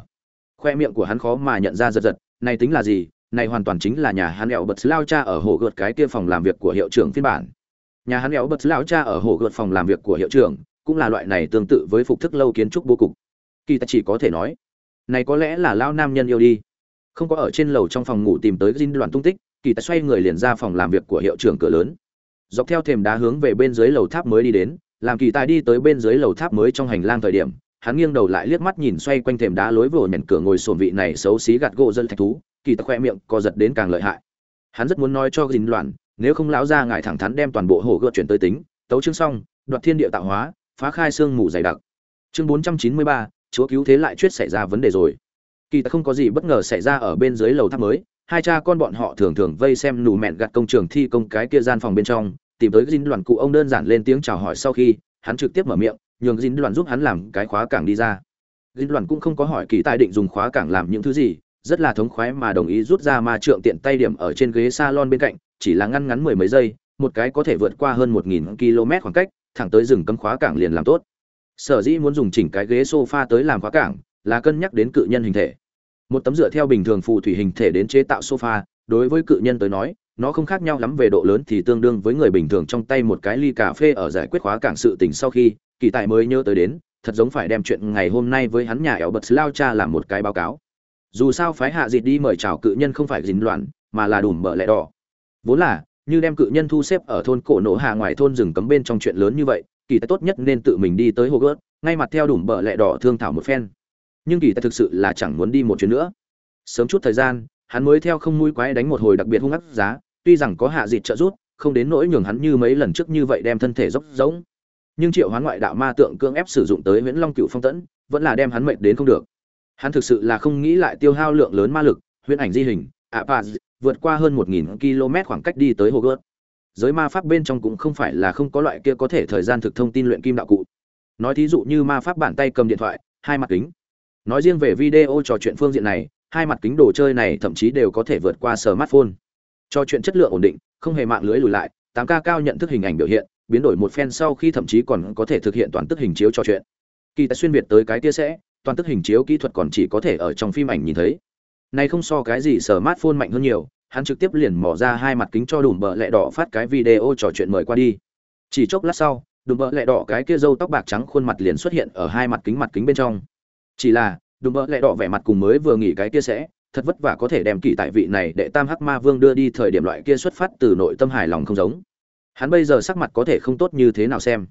Khoe miệng của hắn khó mà nhận ra giật giật, này tính là gì? Này hoàn toàn chính là nhà hắn lẹo bật lao cha ở hồ gợt cái kia phòng làm việc của hiệu trưởng phiên bản. Nhà hắn lẹo bật lao cha ở hồ gợt phòng làm việc của hiệu trưởng, cũng là loại này tương tự với phục thức lâu kiến trúc bố cục. Kỳ ta chỉ có thể nói, này có lẽ là lao nam nhân yêu đi. Không có ở trên lầu trong phòng ngủ tìm tới dinh đoàn tung tích kỳ tài xoay người liền ra phòng làm việc của hiệu trưởng cửa lớn. Dọc theo thềm đá hướng về bên dưới lầu tháp mới đi đến, làm kỳ tài đi tới bên dưới lầu tháp mới trong hành lang thời điểm, hắn nghiêng đầu lại liếc mắt nhìn xoay quanh thềm đá lối vừa nhẩn cửa ngồi sồn vị này xấu xí gạt gỗ dân thạch thú, kỳ tài khoe miệng co giật đến càng lợi hại. Hắn rất muốn nói cho gìn loạn, nếu không lão ra ngài thẳng thắn đem toàn bộ hồ gợt chuyển tới tính, tấu chương xong, đoạt thiên địa tạo hóa, phá khai xương mù dày đặc. Chương bốn trăm chín mươi ba, chúa cứu thế lại chuyết xảy ra vấn đề rồi. Kỳ tài không có gì bất ngờ xảy ra ở bên dưới lầu tháp mới hai cha con bọn họ thường thường vây xem nù mẹn gặt công trường thi công cái kia gian phòng bên trong, tìm tới dinh đoàn cụ ông đơn giản lên tiếng chào hỏi sau khi, hắn trực tiếp mở miệng, nhường dinh đoàn giúp hắn làm cái khóa cảng đi ra. Dinh đoàn cũng không có hỏi kỳ tài định dùng khóa cảng làm những thứ gì, rất là thống khoái mà đồng ý rút ra ma trượng tiện tay điểm ở trên ghế salon bên cạnh, chỉ là ngăn ngắn mười mấy giây, một cái có thể vượt qua hơn một nghìn km khoảng cách, thẳng tới rừng cấm khóa cảng liền làm tốt. Sở dĩ muốn dùng chỉnh cái ghế sofa tới làm khóa cảng, là cân nhắc đến cự nhân hình thể một tấm dựa theo bình thường phù thủy hình thể đến chế tạo sofa, đối với cự nhân tới nói, nó không khác nhau lắm về độ lớn thì tương đương với người bình thường trong tay một cái ly cà phê ở giải quyết khóa cảng sự tình sau khi, kỳ tài mới nhớ tới đến, thật giống phải đem chuyện ngày hôm nay với hắn nhà éo bật lao cha làm một cái báo cáo. Dù sao phái hạ dịt đi mời chào cự nhân không phải dính loạn, mà là đùm bợ lẹ đỏ. Vốn là, như đem cự nhân thu xếp ở thôn cổ nổ hạ ngoài thôn rừng cấm bên trong chuyện lớn như vậy, kỳ tài tốt nhất nên tự mình đi tới hồ gớt ngay mặt theo đùm bợ lẹ đỏ thương thảo một phen nhưng kỳ tài thực sự là chẳng muốn đi một chuyến nữa. Sớm chút thời gian hắn mới theo không mũi quái đánh một hồi đặc biệt hung ác giá tuy rằng có hạ dịt trợ rút không đến nỗi nhường hắn như mấy lần trước như vậy đem thân thể dốc rỗng. Nhưng triệu hoán ngoại đạo ma tượng cưỡng ép sử dụng tới nguyễn long cựu phong tẫn vẫn là đem hắn mệnh đến không được. Hắn thực sự là không nghĩ lại tiêu hao lượng lớn ma lực huyễn ảnh di hình ạ à, vượt qua hơn một nghìn km khoảng cách đi tới hồ gớt giới ma pháp bên trong cũng không phải là không có loại kia có thể thời gian thực thông tin luyện kim đạo cụ. Nói thí dụ như ma pháp bàn tay cầm điện thoại hai mặt kính nói riêng về video trò chuyện phương diện này, hai mặt kính đồ chơi này thậm chí đều có thể vượt qua smartphone. Trò chuyện chất lượng ổn định, không hề mạng lưới lùi lại 8K cao nhận thức hình ảnh biểu hiện, biến đổi một phen sau khi thậm chí còn có thể thực hiện toàn tức hình chiếu trò chuyện. Kỳ tài xuyên việt tới cái kia sẽ, toàn tức hình chiếu kỹ thuật còn chỉ có thể ở trong phim ảnh nhìn thấy. Này không so cái gì smartphone mạnh hơn nhiều, hắn trực tiếp liền mỏ ra hai mặt kính cho đùm bợ lẹ đỏ phát cái video trò chuyện mời qua đi. Chỉ chốc lát sau, đùm bợ lẹ đỏ cái kia râu tóc bạc trắng khuôn mặt liền xuất hiện ở hai mặt kính mặt kính bên trong chỉ là, đùm bỡ lẹ đỏ vẻ mặt cùng mới vừa nghỉ cái kia sẽ, thật vất vả có thể đem kỳ tại vị này để tam hắc ma vương đưa đi thời điểm loại kia xuất phát từ nội tâm hài lòng không giống. Hắn bây giờ sắc mặt có thể không tốt như thế nào xem.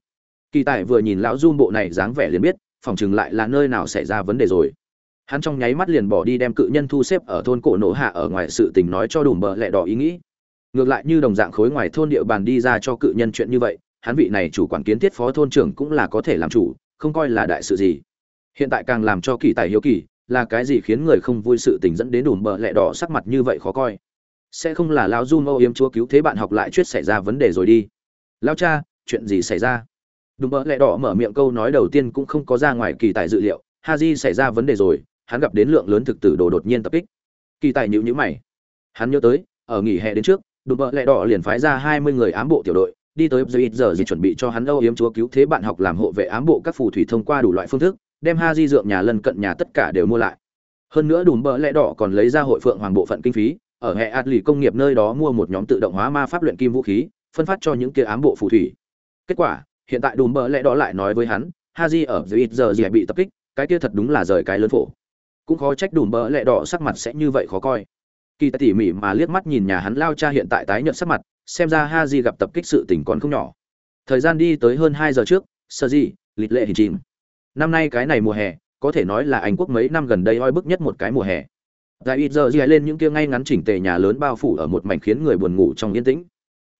Kỳ tại vừa nhìn lão dung bộ này dáng vẻ liền biết, phòng chừng lại là nơi nào xảy ra vấn đề rồi. Hắn trong nháy mắt liền bỏ đi đem cự nhân thu xếp ở thôn cổ nổ hạ ở ngoài sự tình nói cho đùm bợ lẹ đỏ ý nghĩ. Ngược lại như đồng dạng khối ngoài thôn địa bàn đi ra cho cự nhân chuyện như vậy, hắn vị này chủ quản kiến thiết phó thôn trưởng cũng là có thể làm chủ, không coi là đại sự gì hiện tại càng làm cho kỳ tài hiếu kỳ, là cái gì khiến người không vui sự tình dẫn đến đùm bợ lẹ đỏ sắc mặt như vậy khó coi. Sẽ không là lão du âu yếm chúa cứu thế bạn học lại chuyết xảy ra vấn đề rồi đi. Lao cha, chuyện gì xảy ra? Đùm bợ lẹ đỏ mở miệng câu nói đầu tiên cũng không có ra ngoài kỳ tài dự liệu, ha di xảy ra vấn đề rồi, hắn gặp đến lượng lớn thực tử đồ đột nhiên tập kích. Kỳ tài nhữ nhữ mày. Hắn nhớ tới, ở nghỉ hè đến trước, đùm bợ lẹ đỏ liền phái ra hai mươi người ám bộ tiểu đội, đi tới giờ ít giờ gì chuẩn bị cho hắn âu yếm chúa cứu thế bạn học làm hộ vệ ám bộ các phù thủy thông qua đủ loại phương thức đem ha di dượng nhà lân cận nhà tất cả đều mua lại. Hơn nữa đùm bỡ lẽ đỏ còn lấy ra hội phượng hoàng bộ phận kinh phí, ở hệ ạt lì công nghiệp nơi đó mua một nhóm tự động hóa ma pháp luyện kim vũ khí, phân phát cho những kia ám bộ phù thủy. Kết quả, hiện tại đùm bỡ lẽ đỏ lại nói với hắn, ha di ở dưới ít giờ gì bị tập kích, cái kia thật đúng là rời cái lớn phổ. Cũng khó trách đùm bỡ lẽ đỏ sắc mặt sẽ như vậy khó coi. Kỳ tỉ mỉ mà liếc mắt nhìn nhà hắn lao cha hiện tại tái nhợt sắc mặt, xem ra ha di gặp tập kích sự tình còn không nhỏ. Thời gian đi tới hơn hai giờ trước, sơ di, lịch lệ hình chìm năm nay cái này mùa hè, có thể nói là anh quốc mấy năm gần đây oi bức nhất một cái mùa hè. Dài ít giờ gì lên những kia ngay ngắn chỉnh tề nhà lớn bao phủ ở một mảnh khiến người buồn ngủ trong yên tĩnh.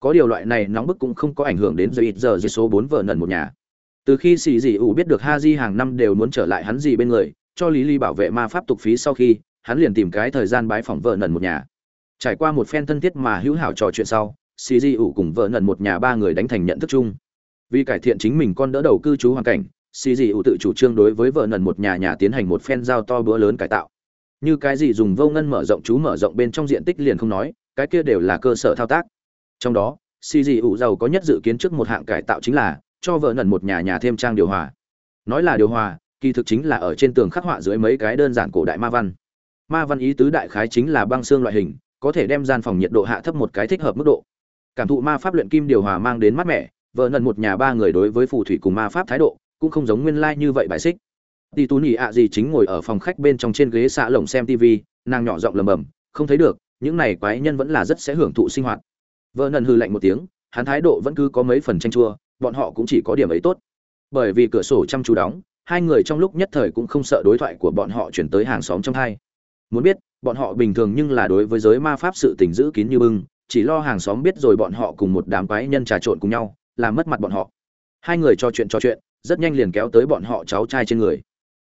Có điều loại này nóng bức cũng không có ảnh hưởng đến giờ ít giờ gì số bốn vợ nần một nhà. Từ khi xì dị ủ biết được ha di hàng năm đều muốn trở lại hắn gì bên người, cho lý ly bảo vệ ma pháp tục phí sau khi, hắn liền tìm cái thời gian bái phỏng vợ nần một nhà. Trải qua một phen thân thiết mà hữu hảo trò chuyện sau, xì dị ủ cùng vợ nần một nhà ba người đánh thành nhận thức chung. Vì cải thiện chính mình con đỡ đầu cư trú hoàn cảnh xì dị ủ tự chủ trương đối với vợ nần một nhà nhà tiến hành một phen giao to bữa lớn cải tạo. Như cái gì dùng vô ngân mở rộng chú mở rộng bên trong diện tích liền không nói, cái kia đều là cơ sở thao tác. Trong đó, xì dị ủ giàu có nhất dự kiến trước một hạng cải tạo chính là cho vợ nần một nhà nhà thêm trang điều hòa. Nói là điều hòa, kỳ thực chính là ở trên tường khắc họa dưới mấy cái đơn giản cổ đại ma văn. Ma văn ý tứ đại khái chính là băng xương loại hình, có thể đem gian phòng nhiệt độ hạ thấp một cái thích hợp mức độ. Cảm thụ ma pháp luyện kim điều hòa mang đến mát mẻ, vợ nần một nhà ba người đối với phù thủy cùng ma pháp thái độ cũng không giống nguyên lai like như vậy bài xích. Tỷ tú nhị ạ gì chính ngồi ở phòng khách bên trong trên ghế xạ lồng xem tv nàng nhỏ giọng lầm bầm không thấy được, những này quái nhân vẫn là rất sẽ hưởng thụ sinh hoạt. Vợ nần hư lạnh một tiếng, hắn thái độ vẫn cứ có mấy phần tranh chua, bọn họ cũng chỉ có điểm ấy tốt. Bởi vì cửa sổ chăm chú đóng, hai người trong lúc nhất thời cũng không sợ đối thoại của bọn họ chuyển tới hàng xóm trong hai. Muốn biết, bọn họ bình thường nhưng là đối với giới ma pháp sự tình giữ kín như bưng, chỉ lo hàng xóm biết rồi bọn họ cùng một đám quái nhân trà trộn cùng nhau, làm mất mặt bọn họ. Hai người trò chuyện trò chuyện rất nhanh liền kéo tới bọn họ cháu trai trên người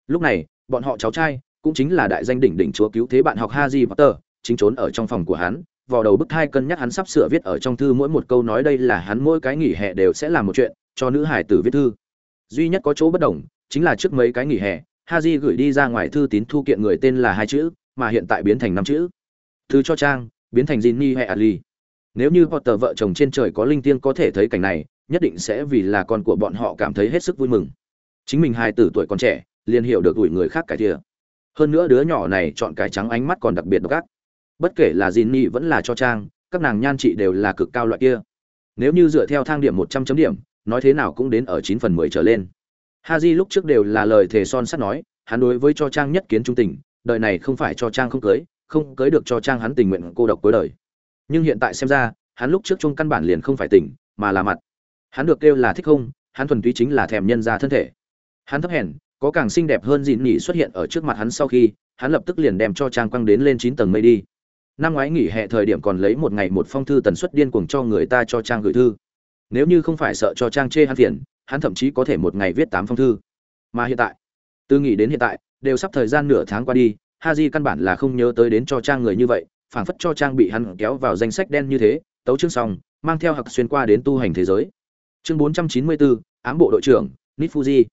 lúc này bọn họ cháu trai cũng chính là đại danh đỉnh đỉnh chúa cứu thế bạn học Haji Potter, chính trốn ở trong phòng của hắn, vò đầu bức thai cân nhắc hắn sắp sửa viết ở trong thư mỗi một câu nói đây là hắn mỗi cái nghỉ hè đều sẽ làm một chuyện, cho nữ hải tử viết thư. Duy nhất có chỗ bất đồng, chính là trước mấy cái nghỉ hè, Haji gửi đi ra ngoài thư tín thu kiện người tên là hai chữ, mà hiện tại biến thành năm chữ. Thư cho Trang, biến thành Jinni hay Ali. Nếu như Potter vợ chồng trên trời có linh tiên có thể thấy cảnh này, nhất định sẽ vì là con của bọn họ cảm thấy hết sức vui mừng. Chính mình hai tử tuổi còn trẻ, liền hiểu được ủi người khác cái kia. Hơn nữa đứa nhỏ này chọn cái trắng ánh mắt còn đặc biệt độc ác. Bất kể là dìn nhị vẫn là cho trang các nàng nhan trị đều là cực cao loại kia. Nếu như dựa theo thang điểm một trăm chấm điểm nói thế nào cũng đến ở chín phần mười trở lên. Ha di lúc trước đều là lời thề son sắt nói hắn đối với cho trang nhất kiến trung tình đời này không phải cho trang không cưới không cưới được cho trang hắn tình nguyện cô độc cuối đời. Nhưng hiện tại xem ra hắn lúc trước chung căn bản liền không phải tỉnh mà là mặt hắn được kêu là thích không, hắn thuần túy chính là thèm nhân ra thân thể. Hắn thấp hèn, có càng xinh đẹp hơn dịn nhỉ xuất hiện ở trước mặt hắn sau khi, hắn lập tức liền đem cho trang quăng đến lên chín tầng mây đi. Năm ngoái nghỉ hè thời điểm còn lấy một ngày một phong thư tần suất điên cuồng cho người ta cho trang gửi thư. Nếu như không phải sợ cho trang chê hắn phiền, hắn thậm chí có thể một ngày viết tám phong thư. Mà hiện tại, từ nghỉ đến hiện tại, đều sắp thời gian nửa tháng qua đi ha di căn bản là không nhớ tới đến cho trang người như vậy, phảng phất cho trang bị hắn kéo vào danh sách đen như thế, tấu chương xong, mang theo hặc xuyên qua đến tu hành thế giới chương bốn trăm chín mươi bốn, ám bộ đội trưởng nít fuji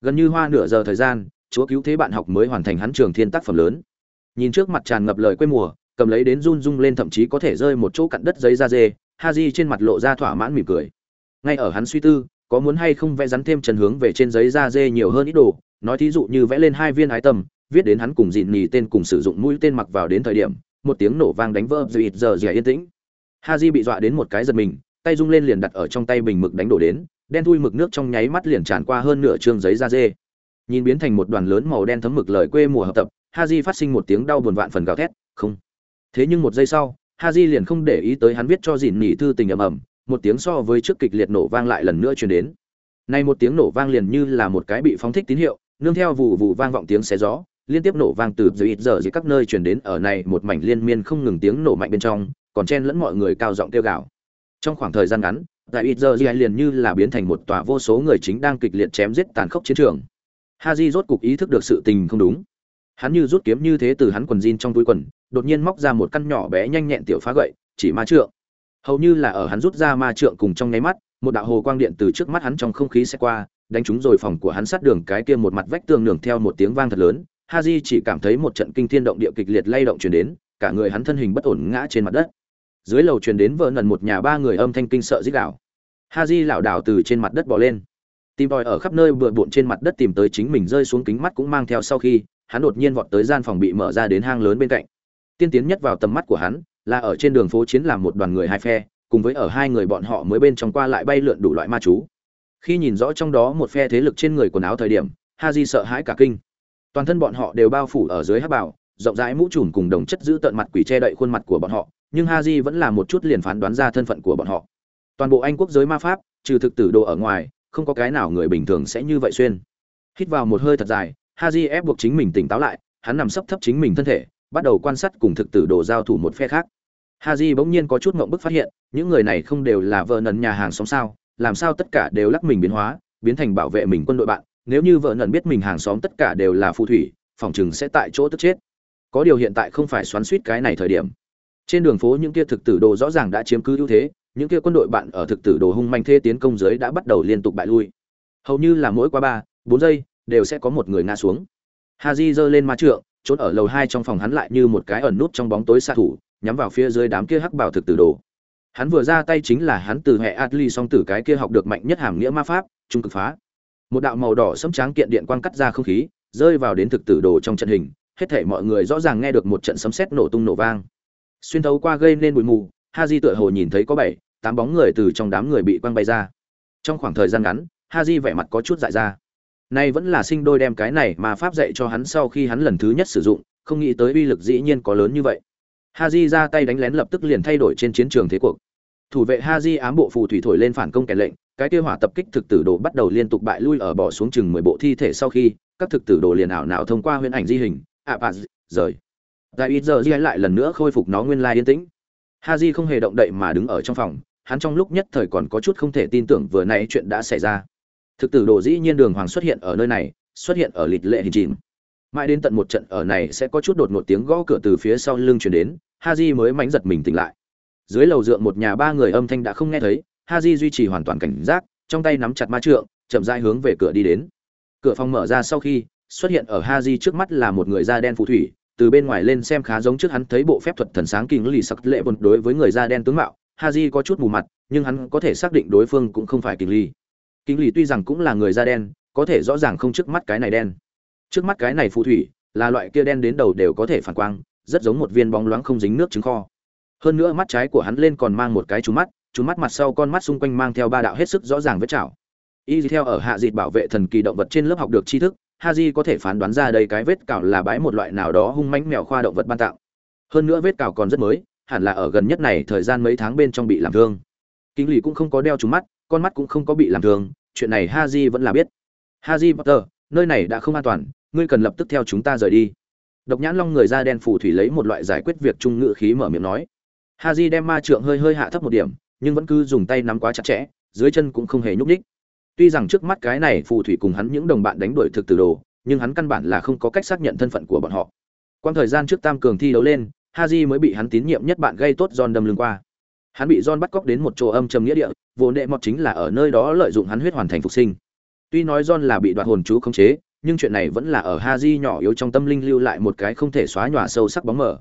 gần như hoa nửa giờ thời gian, chúa cứu thế bạn học mới hoàn thành hắn trường thiên tác phẩm lớn. Nhìn trước mặt tràn ngập lời quê mùa, cầm lấy đến run rung lên thậm chí có thể rơi một chỗ cặn đất giấy da dê, Haji trên mặt lộ ra thỏa mãn mỉm cười. Ngay ở hắn suy tư, có muốn hay không vẽ rắn thêm chân hướng về trên giấy da dê nhiều hơn ít đồ, nói thí dụ như vẽ lên hai viên ái tâm, viết đến hắn cùng dịn nhì tên cùng sử dụng mũi tên mặc vào đến thời điểm, một tiếng nổ vang đánh vỡ giờ giờ yên tĩnh. Haji bị dọa đến một cái giật mình tay rung lên liền đặt ở trong tay bình mực đánh đổ đến, đen thui mực nước trong nháy mắt liền tràn qua hơn nửa trương giấy da dê. Nhìn biến thành một đoàn lớn màu đen thấm mực lời quê mùa hợp tập, haji phát sinh một tiếng đau buồn vạn phần gào thét, không. Thế nhưng một giây sau, haji liền không để ý tới hắn viết cho dìn nỉ thư tình ầm ầm, một tiếng so với trước kịch liệt nổ vang lại lần nữa truyền đến. Nay một tiếng nổ vang liền như là một cái bị phóng thích tín hiệu, nương theo vụ vụ vang vọng tiếng xé gió, liên tiếp nổ vang từ dưới ít giờ dưới các nơi truyền đến ở này một mảnh liên miên không ngừng tiếng nổ mạnh bên trong, còn chen lẫn mọi người cao giọng kêu gào trong khoảng thời gian ngắn, tại ít giờ gì liền như là biến thành một tòa vô số người chính đang kịch liệt chém giết tàn khốc chiến trường. Haji rốt cục ý thức được sự tình không đúng. Hắn như rút kiếm như thế từ hắn quần jean trong túi quần, đột nhiên móc ra một căn nhỏ bé nhanh nhẹn tiểu phá gậy, chỉ ma trượng. Hầu như là ở hắn rút ra ma trượng cùng trong nháy mắt, một đạo hồ quang điện từ trước mắt hắn trong không khí sẽ qua, đánh trúng rồi phòng của hắn sát đường cái kia một mặt vách tường nường theo một tiếng vang thật lớn. Haji chỉ cảm thấy một trận kinh thiên động địa kịch liệt lay động truyền đến, cả người hắn thân hình bất ổn ngã trên mặt đất dưới lầu truyền đến vợ nần một nhà ba người âm thanh kinh sợ dích đảo ha di lảo đảo từ trên mặt đất bò lên. Tìm tòi ở khắp nơi bừa bộn trên mặt đất tìm tới chính mình rơi xuống kính mắt cũng mang theo sau khi, hắn đột nhiên vọt tới gian phòng bị mở ra đến hang lớn bên cạnh. Tiên tiến nhất vào tầm mắt của hắn, là ở trên đường phố chiến làm một đoàn người hai phe, cùng với ở hai người bọn họ mới bên trong qua lại bay lượn đủ loại ma chú. Khi nhìn rõ trong đó một phe thế lực trên người quần áo thời điểm ha di sợ hãi cả kinh. Toàn thân bọn họ đều bao phủ ở dưới hát bảo, rộng rãi mũ trùm cùng đồng chất giữ tận mặt quỷ che đậy khuôn mặt của bọn họ nhưng Haji vẫn là một chút liền phán đoán ra thân phận của bọn họ. Toàn bộ anh quốc giới ma pháp, trừ thực tử đồ ở ngoài, không có cái nào người bình thường sẽ như vậy xuyên. Hít vào một hơi thật dài, Haji ép buộc chính mình tỉnh táo lại, hắn nằm sấp thấp chính mình thân thể, bắt đầu quan sát cùng thực tử đồ giao thủ một phe khác. Haji bỗng nhiên có chút ngộng bức phát hiện, những người này không đều là vợ nần nhà hàng xóm sao, làm sao tất cả đều lắc mình biến hóa, biến thành bảo vệ mình quân đội bạn, nếu như vợ nần biết mình hàng xóm tất cả đều là phù thủy, phòng chừng sẽ tại chỗ tức chết. Có điều hiện tại không phải xoắn suýt cái này thời điểm trên đường phố những kia thực tử đồ rõ ràng đã chiếm cứ ưu thế, những kia quân đội bạn ở thực tử đồ hung manh thế tiến công dưới đã bắt đầu liên tục bại lui. Hầu như là mỗi qua ba, bốn giây, đều sẽ có một người ngã xuống. Haji giơ lên ma trượng, trốn ở lầu hai trong phòng hắn lại như một cái ẩn nút trong bóng tối xạ thủ, nhắm vào phía dưới đám kia hắc bảo thực tử đồ. Hắn vừa ra tay chính là hắn từ hệ atli song tử cái kia học được mạnh nhất hàm nghĩa ma pháp, trung cực phá. Một đạo màu đỏ sẫm tráng kiện điện quang cắt ra không khí, rơi vào đến thực tử đồ trong trận hình, hết thảy mọi người rõ ràng nghe được một trận sấm sét nổ tung nổ vang xuyên thấu qua gây nên bụi mù ha tựa hồ nhìn thấy có bảy tám bóng người từ trong đám người bị quăng bay ra. Trong khoảng thời gian ngắn ha vẻ mặt có chút dại ra. Nay vẫn là sinh đôi đem cái này mà pháp dạy cho hắn sau khi hắn lần thứ nhất sử dụng không nghĩ tới uy lực dĩ nhiên có lớn như vậy. Ha ra tay đánh lén lập tức liền thay đổi trên chiến trường thế cuộc. Thủ vệ ha ám bộ phù thủy thổi lên phản công kẻ lệnh cái tiêu hỏa tập kích thực tử đồ bắt đầu liên tục bại lui ở bỏ xuống chừng mười bộ thi thể sau khi các thực tử đồ liền ảo nào thông qua huyễn ảnh di hình ạ à, rời tại ít giờ di lại lần nữa khôi phục nó nguyên lai yên tĩnh. Ha di không hề động đậy mà đứng ở trong phòng, hắn trong lúc nhất thời còn có chút không thể tin tưởng vừa nãy chuyện đã xảy ra. Thực tử đồ dĩ nhiên đường hoàng xuất hiện ở nơi này, xuất hiện ở lịch lệ hình chìm. Mãi đến tận một trận ở này sẽ có chút đột ngột tiếng gõ cửa từ phía sau lưng chuyển đến ha di mới mánh giật mình tỉnh lại. Dưới lầu dượng một nhà ba người âm thanh đã không nghe thấy ha di duy trì hoàn toàn cảnh giác, trong tay nắm chặt ma trượng, chậm rãi hướng về cửa đi đến. Cửa phòng mở ra sau khi, xuất hiện ở ha di trước mắt là một người da đen phù thủy từ bên ngoài lên xem khá giống trước hắn thấy bộ phép thuật thần sáng kinh lì sắc lệ bồn đối với người da đen tướng mạo. Haji có chút mù mặt, nhưng hắn có thể xác định đối phương cũng không phải kinh lì kinh lì tuy rằng cũng là người da đen, có thể rõ ràng không trước mắt cái này đen. Trước mắt cái này phù thủy, là loại kia đen đến đầu đều có thể phản quang, rất giống một viên bóng loáng không dính nước trứng kho. Hơn nữa mắt trái của hắn lên còn mang một cái trúng mắt trúng mắt mặt sau con mắt xung quanh mang theo ba đạo hết sức rõ ràng vết chảo. Y theo ở hạ dịt bảo vệ thần kỳ động vật trên lớp học được tri thức haji có thể phán đoán ra đây cái vết cào là bãi một loại nào đó hung mãnh mèo khoa động vật ban tạo. Hơn nữa vết cào còn rất mới, hẳn là ở gần nhất này thời gian mấy tháng bên trong bị làm thương. Kính lì cũng không có đeo trúng mắt, con mắt cũng không có bị làm thương, chuyện này haji vẫn là biết. Haji potter, nơi này đã không an toàn, ngươi cần lập tức theo chúng ta rời đi. Độc nhãn long người da đen phù thủy lấy một loại giải quyết việc trung ngữ khí mở miệng nói. Haji đem ma trượng hơi hơi hạ thấp một điểm, nhưng vẫn cứ dùng tay nắm quá chặt chẽ, dưới chân cũng không hề nhúc nhích tuy rằng trước mắt cái này phù thủy cùng hắn những đồng bạn đánh đuổi thực từ đồ, nhưng hắn căn bản là không có cách xác nhận thân phận của bọn họ. Quang thời gian trước tam cường thi đấu lên, haji mới bị hắn tín nhiệm nhất bạn gây tốt John đâm lưng qua. Hắn bị John bắt cóc đến một chỗ âm trầm nghĩa địa, vốn đệ mọt chính là ở nơi đó lợi dụng hắn huyết hoàn thành phục sinh. Tuy nói John là bị đoạt hồn chú khống chế, nhưng chuyện này vẫn là ở haji nhỏ yếu trong tâm linh lưu lại một cái không thể xóa nhòa sâu sắc bóng mờ.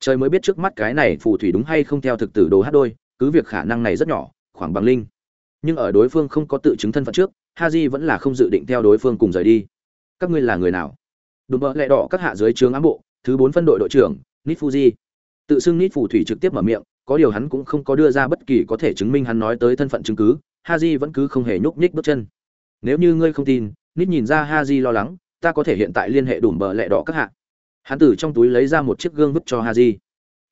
Trời mới biết trước mắt cái này phù thủy đúng hay không theo thực tử đồ hát đôi, cứ việc khả năng này rất nhỏ, khoảng bằng linh nhưng ở đối phương không có tự chứng thân phận trước, haji vẫn là không dự định theo đối phương cùng rời đi. Các ngươi là người nào? Đùm bợ lẹ đỏ các hạ dưới trướng ám bộ, thứ bốn phân đội đội trưởng nít fuji tự xưng nít phù thủy trực tiếp mở miệng, có điều hắn cũng không có đưa ra bất kỳ có thể chứng minh hắn nói tới thân phận chứng cứ, haji vẫn cứ không hề nhúc nhích bước chân. Nếu như ngươi không tin nít nhìn ra haji lo lắng, ta có thể hiện tại liên hệ đùm bợ lẹ đỏ các hạ. Hắn từ trong túi lấy ra một chiếc gương vứt cho haji.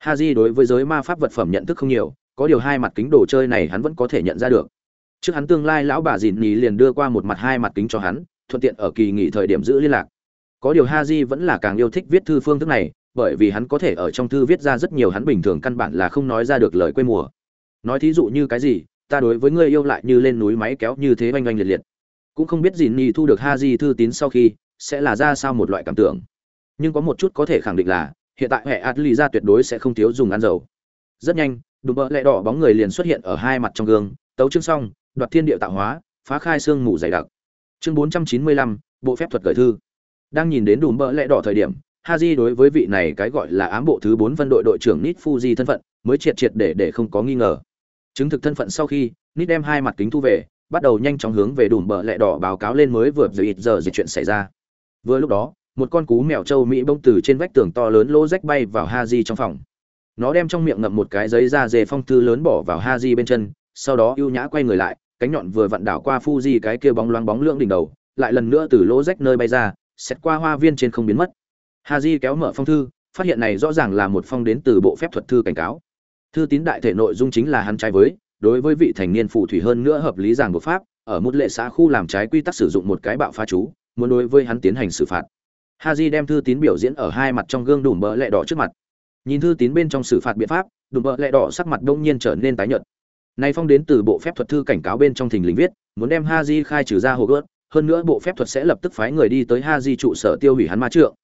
Haji đối với giới ma pháp vật phẩm nhận thức không nhiều, có điều hai mặt kính đồ chơi này hắn vẫn có thể nhận ra được trước hắn tương lai, lão bà dìn nhì liền đưa qua một mặt hai mặt kính cho hắn, thuận tiện ở kỳ nghỉ thời điểm giữ liên lạc. Có điều ha di vẫn là càng yêu thích viết thư phương thức này, bởi vì hắn có thể ở trong thư viết ra rất nhiều hắn bình thường căn bản là không nói ra được lời quê mùa. Nói thí dụ như cái gì, ta đối với ngươi yêu lại như lên núi máy kéo như thế oanh oanh liệt liệt. Cũng không biết dìn nhì thu được ha di thư tín sau khi, sẽ là ra sao một loại cảm tưởng. Nhưng có một chút có thể khẳng định là, hiện tại hệ adli ra tuyệt đối sẽ không thiếu dùng ăn dầu. Rất nhanh, đùm bợ lẹ đỏ bóng người liền xuất hiện ở hai mặt trong gương, tấu chương xong đoạt thiên địa tạo hóa, phá khai xương mù dày đặc. Chương bốn trăm chín mươi lăm, bộ phép thuật gửi thư. Đang nhìn đến đùm bỡ lẽ đỏ thời điểm, haji đối với vị này cái gọi là ám bộ thứ bốn phân đội đội trưởng Nit fuji thân phận, mới triệt triệt để để không có nghi ngờ. Chứng thực thân phận sau khi, Nit đem hai mặt kính thu về, bắt đầu nhanh chóng hướng về đùm bỡ lẹ đỏ báo cáo lên mới vừa giờ ít giờ dịch chuyện xảy ra. Vừa lúc đó, một con cú mèo châu mỹ bông từ trên vách tường to lớn lỗ rách bay vào haji trong phòng. Nó đem trong miệng ngậm một cái giấy da dề phong thư lớn bỏ vào haji bên chân, sau đó ưu nhã quay người lại cánh nhọn vừa vặn đảo qua Fuji cái kia bóng loáng bóng lưỡng đỉnh đầu, lại lần nữa từ lỗ rách nơi bay ra, xét qua hoa viên trên không biến mất. Haji kéo mở phong thư, phát hiện này rõ ràng là một phong đến từ bộ phép thuật thư cảnh cáo. Thư tín đại thể nội dung chính là hắn trái với, đối với vị thành niên phù thủy hơn nữa hợp lý giảng buộc pháp, ở một lệ xã khu làm trái quy tắc sử dụng một cái bạo phá chú, muốn đối với hắn tiến hành xử phạt. Haji đem thư tín biểu diễn ở hai mặt trong gương đùm bờ lẹ đỏ trước mặt. Nhìn thư tín bên trong xử phạt biện pháp, đùm bờ lẹ đỏ sắc mặt đông nhiên trở nên tái nhợt. Này phong đến từ bộ phép thuật thư cảnh cáo bên trong thình lình viết, muốn đem Haji khai trừ ra hồ gớt, hơn nữa bộ phép thuật sẽ lập tức phái người đi tới Haji trụ sở tiêu hủy hắn ma trượng.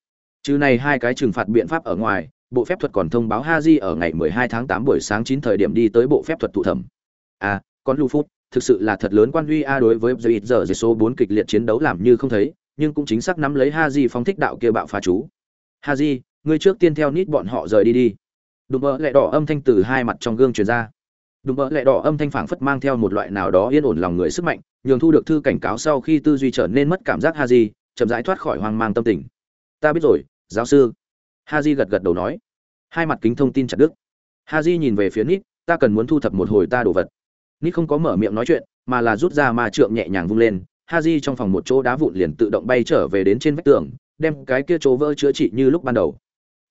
Trừ này hai cái trừng phạt biện pháp ở ngoài, bộ phép thuật còn thông báo Haji ở ngày 12 tháng 8 buổi sáng 9 thời điểm đi tới bộ phép thuật tụ thẩm. À, con Lu Phút, thực sự là thật lớn quan uy a đối với giờ ít giờ số 4 kịch liệt chiến đấu làm như không thấy, nhưng cũng chính xác nắm lấy Haji phóng thích đạo kia bạo phá chú. Haji, ngươi trước tiên theo nít bọn họ rời đi đi. Đùm bờ lẹ đỏ âm thanh từ hai mặt trong gương truyền ra đùm bợ lẹ đỏ âm thanh phảng phất mang theo một loại nào đó yên ổn lòng người sức mạnh, nhường thu được thư cảnh cáo sau khi tư duy trở nên mất cảm giác ha di chậm rãi thoát khỏi hoang mang tâm tình. Ta biết rồi, giáo sư. Ha di gật gật đầu nói. Hai mặt kính thông tin chặt đức ha di nhìn về phía nít ta cần muốn thu thập một hồi ta đồ vật. Nít không có mở miệng nói chuyện, mà là rút ra ma trượng nhẹ nhàng vung lên. Ha di trong phòng một chỗ đá vụn liền tự động bay trở về đến trên vách tường, đem cái kia chỗ vỡ chữa trị như lúc ban đầu.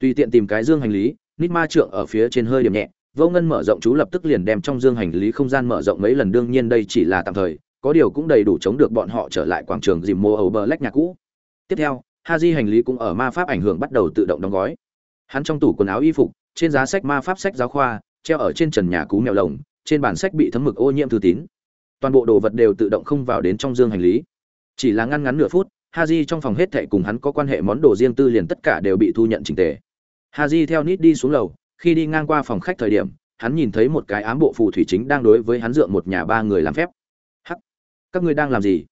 Tùy tiện tìm cái dương hành lý nít ma trượng ở phía trên hơi điểm nhẹ vô ngân mở rộng chú lập tức liền đem trong dương hành lý không gian mở rộng mấy lần đương nhiên đây chỉ là tạm thời có điều cũng đầy đủ chống được bọn họ trở lại quảng trường dìm mô ầu bờ lách nhà cũ. Tiếp theo ha di hành lý cũng ở ma pháp ảnh hưởng bắt đầu tự động đóng gói. Hắn trong tủ quần áo y phục trên giá sách ma pháp sách giáo khoa treo ở trên trần nhà cú mèo lồng trên bản sách bị thấm mực ô nhiễm thư tín. Toàn bộ đồ vật đều tự động không vào đến trong dương hành lý. Chỉ là ngăn ngắn nửa phút Haji trong phòng hết thảy cùng hắn có quan hệ món đồ riêng tư liền tất cả đều bị thu nhận chỉnh tề. Haji theo nít đi xuống lầu, khi đi ngang qua phòng khách thời điểm, hắn nhìn thấy một cái ám bộ phù thủy chính đang đối với hắn dựa một nhà ba người làm phép. Hắc, các ngươi đang làm gì?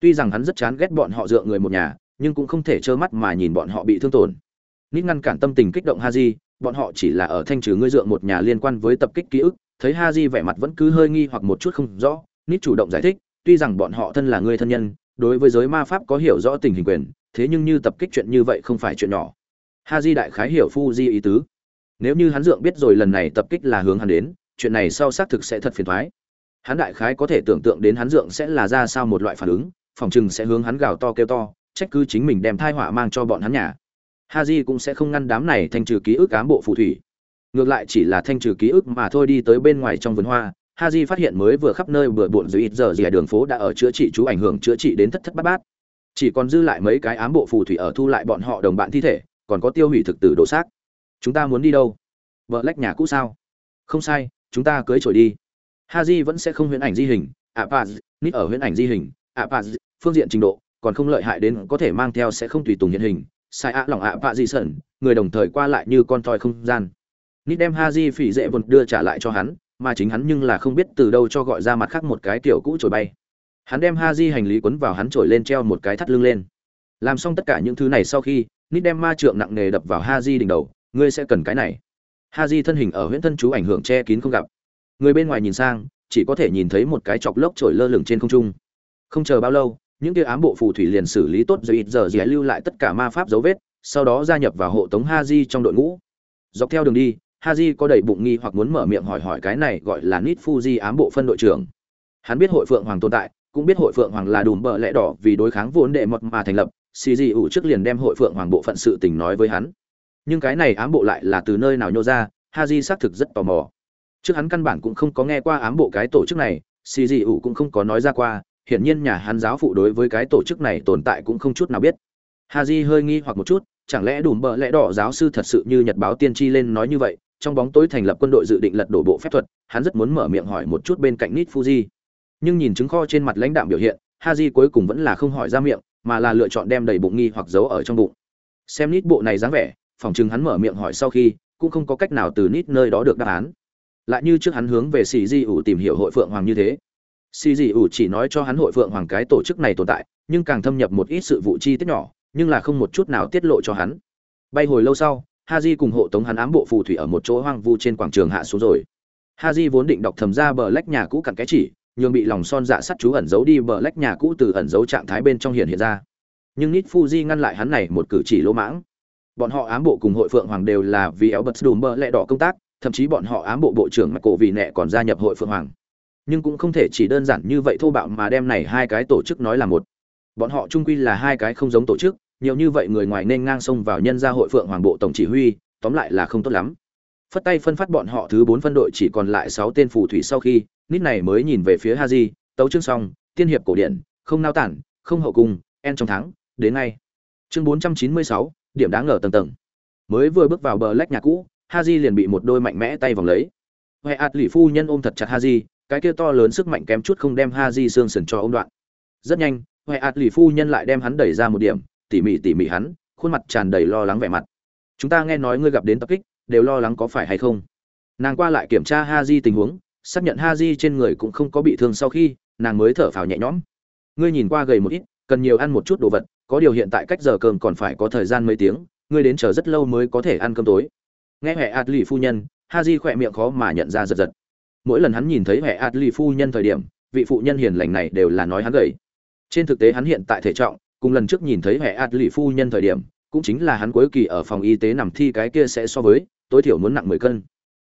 Tuy rằng hắn rất chán ghét bọn họ dựa người một nhà, nhưng cũng không thể trơ mắt mà nhìn bọn họ bị thương tổn. Nít ngăn cản tâm tình kích động ha di bọn họ chỉ là ở thanh trừ ngươi dựa một nhà liên quan với tập kích ký ức, thấy ha di vẻ mặt vẫn cứ hơi nghi hoặc một chút không rõ, Nít chủ động giải thích, tuy rằng bọn họ thân là người thân nhân, đối với giới ma pháp có hiểu rõ tình hình quyền thế nhưng như tập kích chuyện như vậy không phải chuyện nhỏ ha di đại khái hiểu phu di ý tứ nếu như hắn dượng biết rồi lần này tập kích là hướng hắn đến chuyện này sau xác thực sẽ thật phiền thoái hắn đại khái có thể tưởng tượng đến hắn dượng sẽ là ra sao một loại phản ứng phòng chừng sẽ hướng hắn gào to kêu to trách cứ chính mình đem thai họa mang cho bọn hắn nhà ha cũng sẽ không ngăn đám này thanh trừ ký ức cám bộ phù thủy ngược lại chỉ là thanh trừ ký ức mà thôi đi tới bên ngoài trong vườn hoa Haji phát hiện mới vừa khắp nơi bừa bộn dưới ít giờ gì đường phố đã ở chữa trị chú ảnh hưởng chữa trị đến thất thất bát bát. Chỉ còn dư lại mấy cái ám bộ phù thủy ở thu lại bọn họ đồng bạn thi thể, còn có tiêu hủy thực tử đồ xác. Chúng ta muốn đi đâu? Vợ lách nhà cũ sao? Không sai, chúng ta cưới trổi đi. Haji vẫn sẽ không huyễn ảnh di hình, Apaz, nít ở huyễn ảnh di hình, Apaz, phương diện trình độ, còn không lợi hại đến có thể mang theo sẽ không tùy tùng hiện hình, sai ạ lỏng ạ vạ gì sẩn, người đồng thời qua lại như con thoi không gian. Nít đem Haji phỉ dễ vụn đưa trả lại cho hắn, mà chính hắn nhưng là không biết từ đâu cho gọi ra mặt khác một cái kiểu cũ trổi bay hắn đem ha di hành lý quấn vào hắn trổi lên treo một cái thắt lưng lên làm xong tất cả những thứ này sau khi nít đem ma trượng nặng nề đập vào ha di đỉnh đầu ngươi sẽ cần cái này ha di thân hình ở huyễn thân chú ảnh hưởng che kín không gặp người bên ngoài nhìn sang chỉ có thể nhìn thấy một cái chọc lốc trồi lơ lửng trên không trung không chờ bao lâu những kia ám bộ phù thủy liền xử lý tốt rồi ít giờ gì lưu lại tất cả ma pháp dấu vết sau đó gia nhập vào hộ tống ha di trong đội ngũ dọc theo đường đi Haji có đầy bụng nghi hoặc muốn mở miệng hỏi hỏi cái này gọi là Nít Fuji ám bộ phân đội trưởng. Hắn biết hội Phượng Hoàng tồn tại, cũng biết hội Phượng Hoàng là đùm bợ lẽ đỏ vì đối kháng vốn đệ mật mà thành lập, CG ủ trước liền đem hội Phượng Hoàng bộ phận sự tình nói với hắn. Nhưng cái này ám bộ lại là từ nơi nào nhô ra, Haji xác thực rất tò mò. Trước hắn căn bản cũng không có nghe qua ám bộ cái tổ chức này, CG ủ cũng không có nói ra qua, hiển nhiên nhà hắn giáo phụ đối với cái tổ chức này tồn tại cũng không chút nào biết. Haji hơi nghi hoặc một chút, chẳng lẽ đùm bợ lẽ đỏ giáo sư thật sự như nhật báo tiên tri lên nói như vậy, trong bóng tối thành lập quân đội dự định lật đổ bộ phép thuật, hắn rất muốn mở miệng hỏi một chút bên cạnh nít Fuji. Nhưng nhìn chứng kho trên mặt lãnh đạm biểu hiện, Haji cuối cùng vẫn là không hỏi ra miệng, mà là lựa chọn đem đầy bụng nghi hoặc giấu ở trong bụng. Xem nít bộ này dáng vẻ, phòng chừng hắn mở miệng hỏi sau khi, cũng không có cách nào từ nít nơi đó được đáp án. Lại như trước hắn hướng về xì Di ủ tìm hiểu hội phượng hoàng như thế. xì Di ủ chỉ nói cho hắn hội phượng hoàng cái tổ chức này tồn tại, nhưng càng thâm nhập một ít sự vụ chi tiết nhỏ, nhưng là không một chút nào tiết lộ cho hắn. Bay hồi lâu sau, Haji cùng hộ tống hắn ám bộ phù thủy ở một chỗ hoang vu trên quảng trường hạ xuống rồi. Haji vốn định đọc thầm ra bờ lách nhà cũ cặn cái chỉ, nhưng bị lòng son dạ sắt chú ẩn giấu đi bờ lách nhà cũ từ ẩn giấu trạng thái bên trong hiện hiện ra. Nhưng Nít Fuji ngăn lại hắn này một cử chỉ lỗ mãng. Bọn họ ám bộ cùng hội phượng hoàng đều là vì éo bật đùm bơ lẹ đỏ công tác, thậm chí bọn họ ám bộ bộ trưởng mà cổ vì nẹ còn gia nhập hội phượng hoàng. Nhưng cũng không thể chỉ đơn giản như vậy thô bạo mà đem này hai cái tổ chức nói là một. Bọn họ trung quy là hai cái không giống tổ chức, nhiều như vậy người ngoài nên ngang sông vào nhân gia hội phượng hoàng bộ tổng chỉ huy tóm lại là không tốt lắm phất tay phân phát bọn họ thứ bốn phân đội chỉ còn lại sáu tên phù thủy sau khi nít này mới nhìn về phía haji tấu chương xong tiên hiệp cổ điển không nao tản không hậu cung en trong tháng đến ngay chương bốn trăm chín mươi sáu điểm đáng ngờ tầng tầng. Mới vừa bước vào bờ lách nhà cũ, haji liền bị một đôi mạnh mẽ tay vòng lấy. Huệ ạt lì phu nhân ôm thật chặt haji, cái kia to lớn sức mạnh kém chút không đem haji xương sườn cho ông đoạn. Rất nhanh huệ ạt lì phu nhân lại đem hắn đẩy ra một điểm, tỉ mỉ tỉ mỉ hắn, khuôn mặt tràn đầy lo lắng vẻ mặt. Chúng ta nghe nói ngươi gặp đến tập kích, đều lo lắng có phải hay không? Nàng qua lại kiểm tra ha tình huống, xác nhận ha trên người cũng không có bị thương sau khi, nàng mới thở phào nhẹ nhõm. Ngươi nhìn qua gầy một ít, cần nhiều ăn một chút đồ vật có điều hiện tại cách giờ cơm còn phải có thời gian mấy tiếng, ngươi đến chờ rất lâu mới có thể ăn cơm tối. Nghe hệ ạt lì phu nhân ha di khỏe miệng khó mà nhận ra giật giật. Mỗi lần hắn nhìn thấy hệ ạt lì phu nhân thời điểm, vị phụ nhân hiền lành này đều là nói hắn gầy. Trên thực tế hắn hiện tại thể trọng, cùng lần trước nhìn thấy hệ ạt lì phu nhân thời điểm, cũng chính là hắn cuối kỳ ở phòng y tế nằm thi cái kia sẽ so với, tối thiểu muốn nặng mười cân.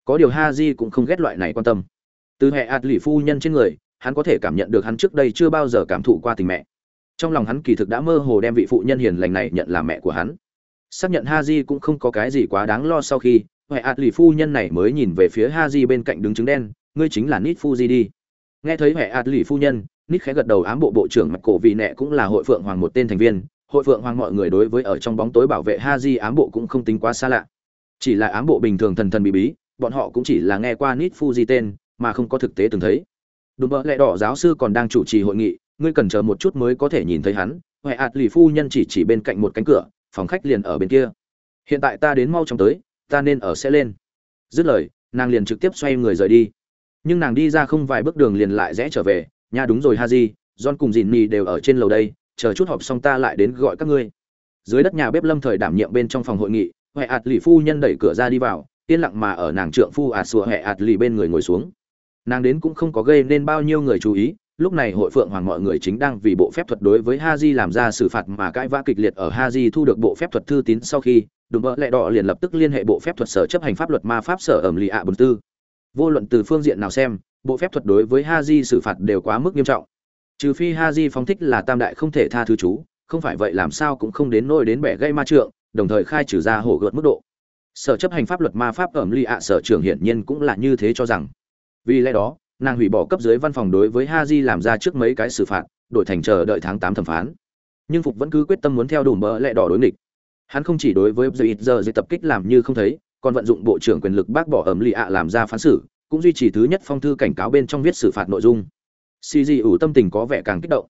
Có điều ha di cũng không ghét loại này quan tâm. Từ hệ ạt lì phu nhân trên người, hắn có thể cảm nhận được hắn trước đây chưa bao giờ cảm thụ qua tình mẹ trong lòng hắn kỳ thực đã mơ hồ đem vị phụ nhân hiền lành này nhận làm mẹ của hắn. Xác nhận ha di cũng không có cái gì quá đáng lo sau khi huệ ạt lì phu nhân này mới nhìn về phía ha di bên cạnh đứng trứng đen, ngươi chính là nít fuji đi. Nghe thấy huệ ạt lì phu nhân, nít khẽ gật đầu ám bộ bộ trưởng mặt cổ vị nẹ cũng là hội phượng hoàng một tên thành viên, hội phượng hoàng mọi người đối với ở trong bóng tối bảo vệ ha di ám bộ cũng không tính quá xa lạ. Chỉ là ám bộ bình thường thần thần bí bí, bọn họ cũng chỉ là nghe qua nít fuji tên, mà không có thực tế từng thấy. Đúng vợ lẹ đỏ giáo sư còn đang chủ trì hội nghị ngươi cần chờ một chút mới có thể nhìn thấy hắn, huệ ạt lì phu nhân chỉ chỉ bên cạnh một cánh cửa, phòng khách liền ở bên kia. Hiện tại ta đến mau chóng tới, ta nên ở sẽ lên. Dứt lời, nàng liền trực tiếp xoay người rời đi. Nhưng nàng đi ra không vài bước đường liền lại rẽ trở về, nha, đúng rồi ha di john cùng dìn mì đều ở trên lầu đây, chờ chút họp xong ta lại đến gọi các ngươi. Dưới đất nhà bếp lâm thời đảm nhiệm bên trong phòng hội nghị, huệ ạt lì phu nhân đẩy cửa ra đi vào, yên lặng mà ở nàng trượng phu ạt sùa huệ ạt lì bên người ngồi xuống. Nàng đến cũng không có gây nên bao nhiêu người chú ý lúc này hội phượng hoàng mọi người chính đang vì bộ phép thuật đối với ha di làm ra xử phạt mà cãi vã kịch liệt ở ha di thu được bộ phép thuật thư tín sau khi, đùm bỡ lẹ đỏ liền lập tức liên hệ bộ phép thuật sở chấp hành pháp luật ma pháp sở ẩm lì ạ bốn tư. Vô luận từ phương diện nào xem, bộ phép thuật đối với ha di xử phạt đều quá mức nghiêm trọng. Trừ phi ha di phóng thích là tam đại không thể tha thứ chú, không phải vậy làm sao cũng không đến nôi đến bẻ gây ma trượng, đồng thời khai trừ ra hổ gợt mức độ. Sở chấp hành pháp luật ma pháp ẩm lì ạ sở trưởng hiển nhiên cũng là như thế cho rằng. Vì lẽ đó nàng hủy bỏ cấp dưới văn phòng đối với ha di làm ra trước mấy cái xử phạt, đổi thành chờ đợi tháng tám thẩm phán. Nhưng phục vẫn cứ quyết tâm muốn theo đủ mỡ lẹ đỏ đối nghịch. Hắn không chỉ đối với giờ ít giờ dây tập kích làm như không thấy, còn vận dụng bộ trưởng quyền lực bác bỏ ẩm lì ạ làm ra phán xử, cũng duy trì thứ nhất phong thư cảnh cáo bên trong viết xử phạt nội dung. Si dị ủ tâm tình có vẻ càng kích động.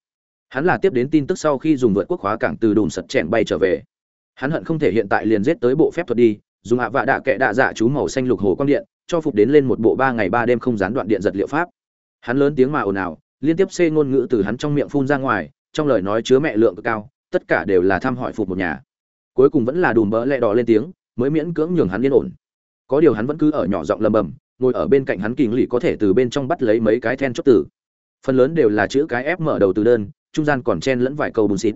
Hắn là tiếp đến tin tức sau khi dùng vượt quốc hóa cảng từ đùm sật chèn bay trở về. Hắn hận không thể hiện tại liền giết tới bộ phép thuật đi, dùng hạ vạ đạ kệ đạ dạ chú màu xanh lục hồ quang điện cho phục đến lên một bộ ba ngày ba đêm không gián đoạn điện giật liệu pháp. Hắn lớn tiếng mà ồn ào, liên tiếp xê ngôn ngữ từ hắn trong miệng phun ra ngoài, trong lời nói chứa mẹ lượng cực cao, tất cả đều là thăm hỏi phục một nhà. Cuối cùng vẫn là đùm bỡ lẹ đỏ lên tiếng, mới miễn cưỡng nhường hắn yên ổn. Có điều hắn vẫn cứ ở nhỏ giọng lầm bầm, ngồi ở bên cạnh hắn kình lì có thể từ bên trong bắt lấy mấy cái then chốt tử phần lớn đều là chữ cái ép mở đầu từ đơn, trung gian còn chen lẫn vài câu bùn xịt.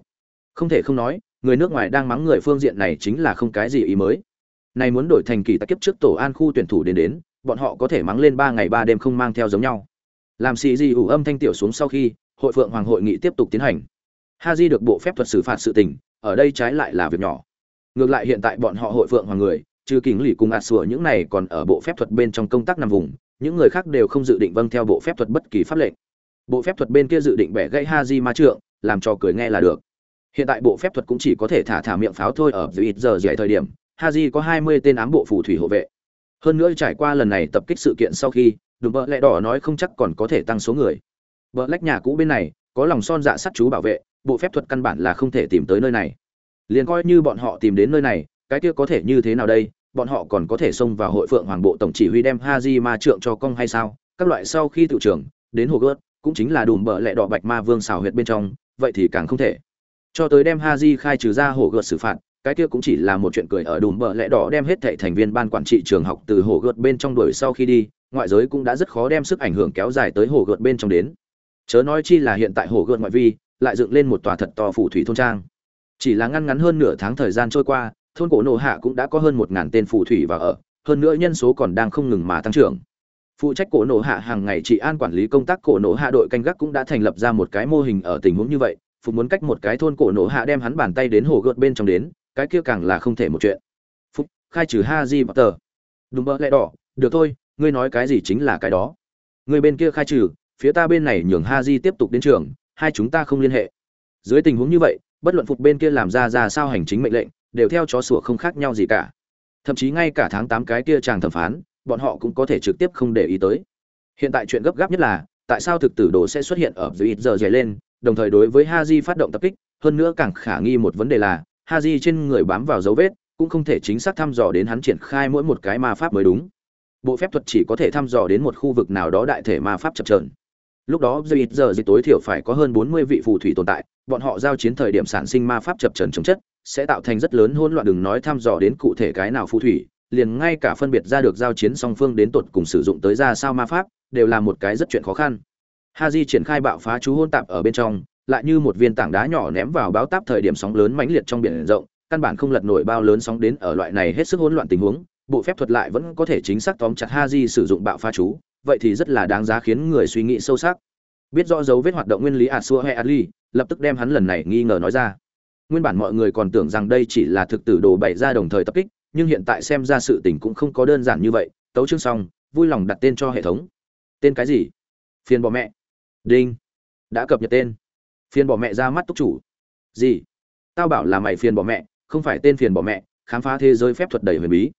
Không thể không nói, người nước ngoài đang mắng người phương diện này chính là không cái gì ý mới này muốn đổi thành kỳ tại kiếp trước tổ an khu tuyển thủ đến đến, bọn họ có thể mắng lên ba ngày ba đêm không mang theo giống nhau. Làm xì gì ủ âm thanh tiểu xuống sau khi, hội phượng hoàng hội nghị tiếp tục tiến hành. Ha di được bộ phép thuật xử phạt sự tình, ở đây trái lại là việc nhỏ. Ngược lại hiện tại bọn họ hội phượng hoàng người, trừ kính lì cùng ạt sủa những này còn ở bộ phép thuật bên trong công tác nằm vùng, những người khác đều không dự định vâng theo bộ phép thuật bất kỳ pháp lệnh. Bộ phép thuật bên kia dự định bẻ gãy ha di ma trượng, làm cho cười nghe là được. Hiện tại bộ phép thuật cũng chỉ có thể thả thả miệng pháo thôi ở dưới ít giờ dạy thời điểm Haji có hai mươi tên ám bộ phù thủy hộ vệ. Hơn nữa trải qua lần này tập kích sự kiện sau khi, đùm bợ lẽ đỏ nói không chắc còn có thể tăng số người. Vợ lách nhà cũ bên này, có lòng son dạ sắt chú bảo vệ, bộ phép thuật căn bản là không thể tìm tới nơi này. Liền coi như bọn họ tìm đến nơi này, cái kia có thể như thế nào đây? Bọn họ còn có thể xông vào hội phượng hoàng bộ tổng chỉ huy đem Haji ma trượng cho công hay sao? Các loại sau khi tự trưởng, đến hồ gớt, cũng chính là đùm bợ lẹ đỏ bạch ma vương xào huyệt bên trong, vậy thì càng không thể. Cho tới đem Haji khai trừ ra hồ gợt xử phạt cái kia cũng chỉ là một chuyện cười ở đùm bợ lẽ đỏ đem hết thệ thành viên ban quản trị trường học từ hồ gợt bên trong đuổi sau khi đi, ngoại giới cũng đã rất khó đem sức ảnh hưởng kéo dài tới hồ gợt bên trong đến. Chớ nói chi là hiện tại hồ gợt ngoại vi lại dựng lên một tòa thật to phủ thủy thôn trang. Chỉ là ngăn ngắn hơn nửa tháng thời gian trôi qua, thôn cổ nộ hạ cũng đã có hơn một ngàn tên phù thủy vào ở, hơn nữa nhân số còn đang không ngừng mà tăng trưởng. Phụ trách cổ nộ hạ hàng ngày trị an quản lý công tác cổ nộ hạ đội canh gác cũng đã thành lập ra một cái mô hình ở tình huống như vậy phục muốn cách một cái thôn cổ nổ hạ đem hắn bàn tay đến hồ gợt bên trong đến cái kia càng là không thể một chuyện. Phúc, khai trừ ha di bắt tờ đúng bỡ lẽ đỏ, được thôi, ngươi nói cái gì chính là cái đó. Người bên kia khai trừ, phía ta bên này nhường ha di tiếp tục đến trường, hai chúng ta không liên hệ. Dưới tình huống như vậy, bất luận phục bên kia làm ra ra sao hành chính mệnh lệnh, đều theo chó sủa không khác nhau gì cả. Thậm chí ngay cả tháng tám cái kia chàng thẩm phán, bọn họ cũng có thể trực tiếp không để ý tới. Hiện tại chuyện gấp gáp nhất là, tại sao thực tử đồ sẽ xuất hiện ở dưới ít giờ dày lên, đồng thời đối với ha di phát động tập kích, hơn nữa càng khả nghi một vấn đề là ha di trên người bám vào dấu vết, cũng không thể chính xác thăm dò đến hắn triển khai mỗi một cái ma pháp mới đúng. Bộ phép thuật chỉ có thể thăm dò đến một khu vực nào đó đại thể ma pháp chập trờn lúc đó, giờ ít giờ gì tối thiểu phải có hơn bốn mươi vị phù thủy tồn tại, bọn họ giao chiến thời điểm sản sinh ma pháp chập trần chống chất, sẽ tạo thành rất lớn hỗn loạn đừng nói thăm dò đến cụ thể cái nào phù thủy, liền ngay cả phân biệt ra được giao chiến song phương đến tột cùng sử dụng tới ra sao ma pháp, đều là một cái rất chuyện khó khăn. Haji triển khai bạo phá chú hôn tạp ở bên trong lại như một viên tảng đá nhỏ ném vào báo táp thời điểm sóng lớn mãnh liệt trong biển rộng căn bản không lật nổi bao lớn sóng đến ở loại này hết sức hỗn loạn tình huống bộ phép thuật lại vẫn có thể chính xác tóm chặt Haji sử dụng bạo phá chú vậy thì rất là đáng giá khiến người suy nghĩ sâu sắc. Biết rõ dấu vết hoạt động nguyên lý Asua hay Ali, lập tức đem hắn lần này nghi ngờ nói ra. Nguyên bản mọi người còn tưởng rằng đây chỉ là thực tử đồ bày ra đồng thời tập kích nhưng hiện tại xem ra sự tình cũng không có đơn giản như vậy tấu chương xong vui lòng đặt tên cho hệ thống. Tên cái gì? Phiền bỏ mẹ. Đinh. Đã cập nhật tên phiền bỏ mẹ ra mắt túc chủ. Gì? Tao bảo là mày phiền bỏ mẹ, không phải tên phiền bỏ mẹ, khám phá thế giới phép thuật đầy huyền bí.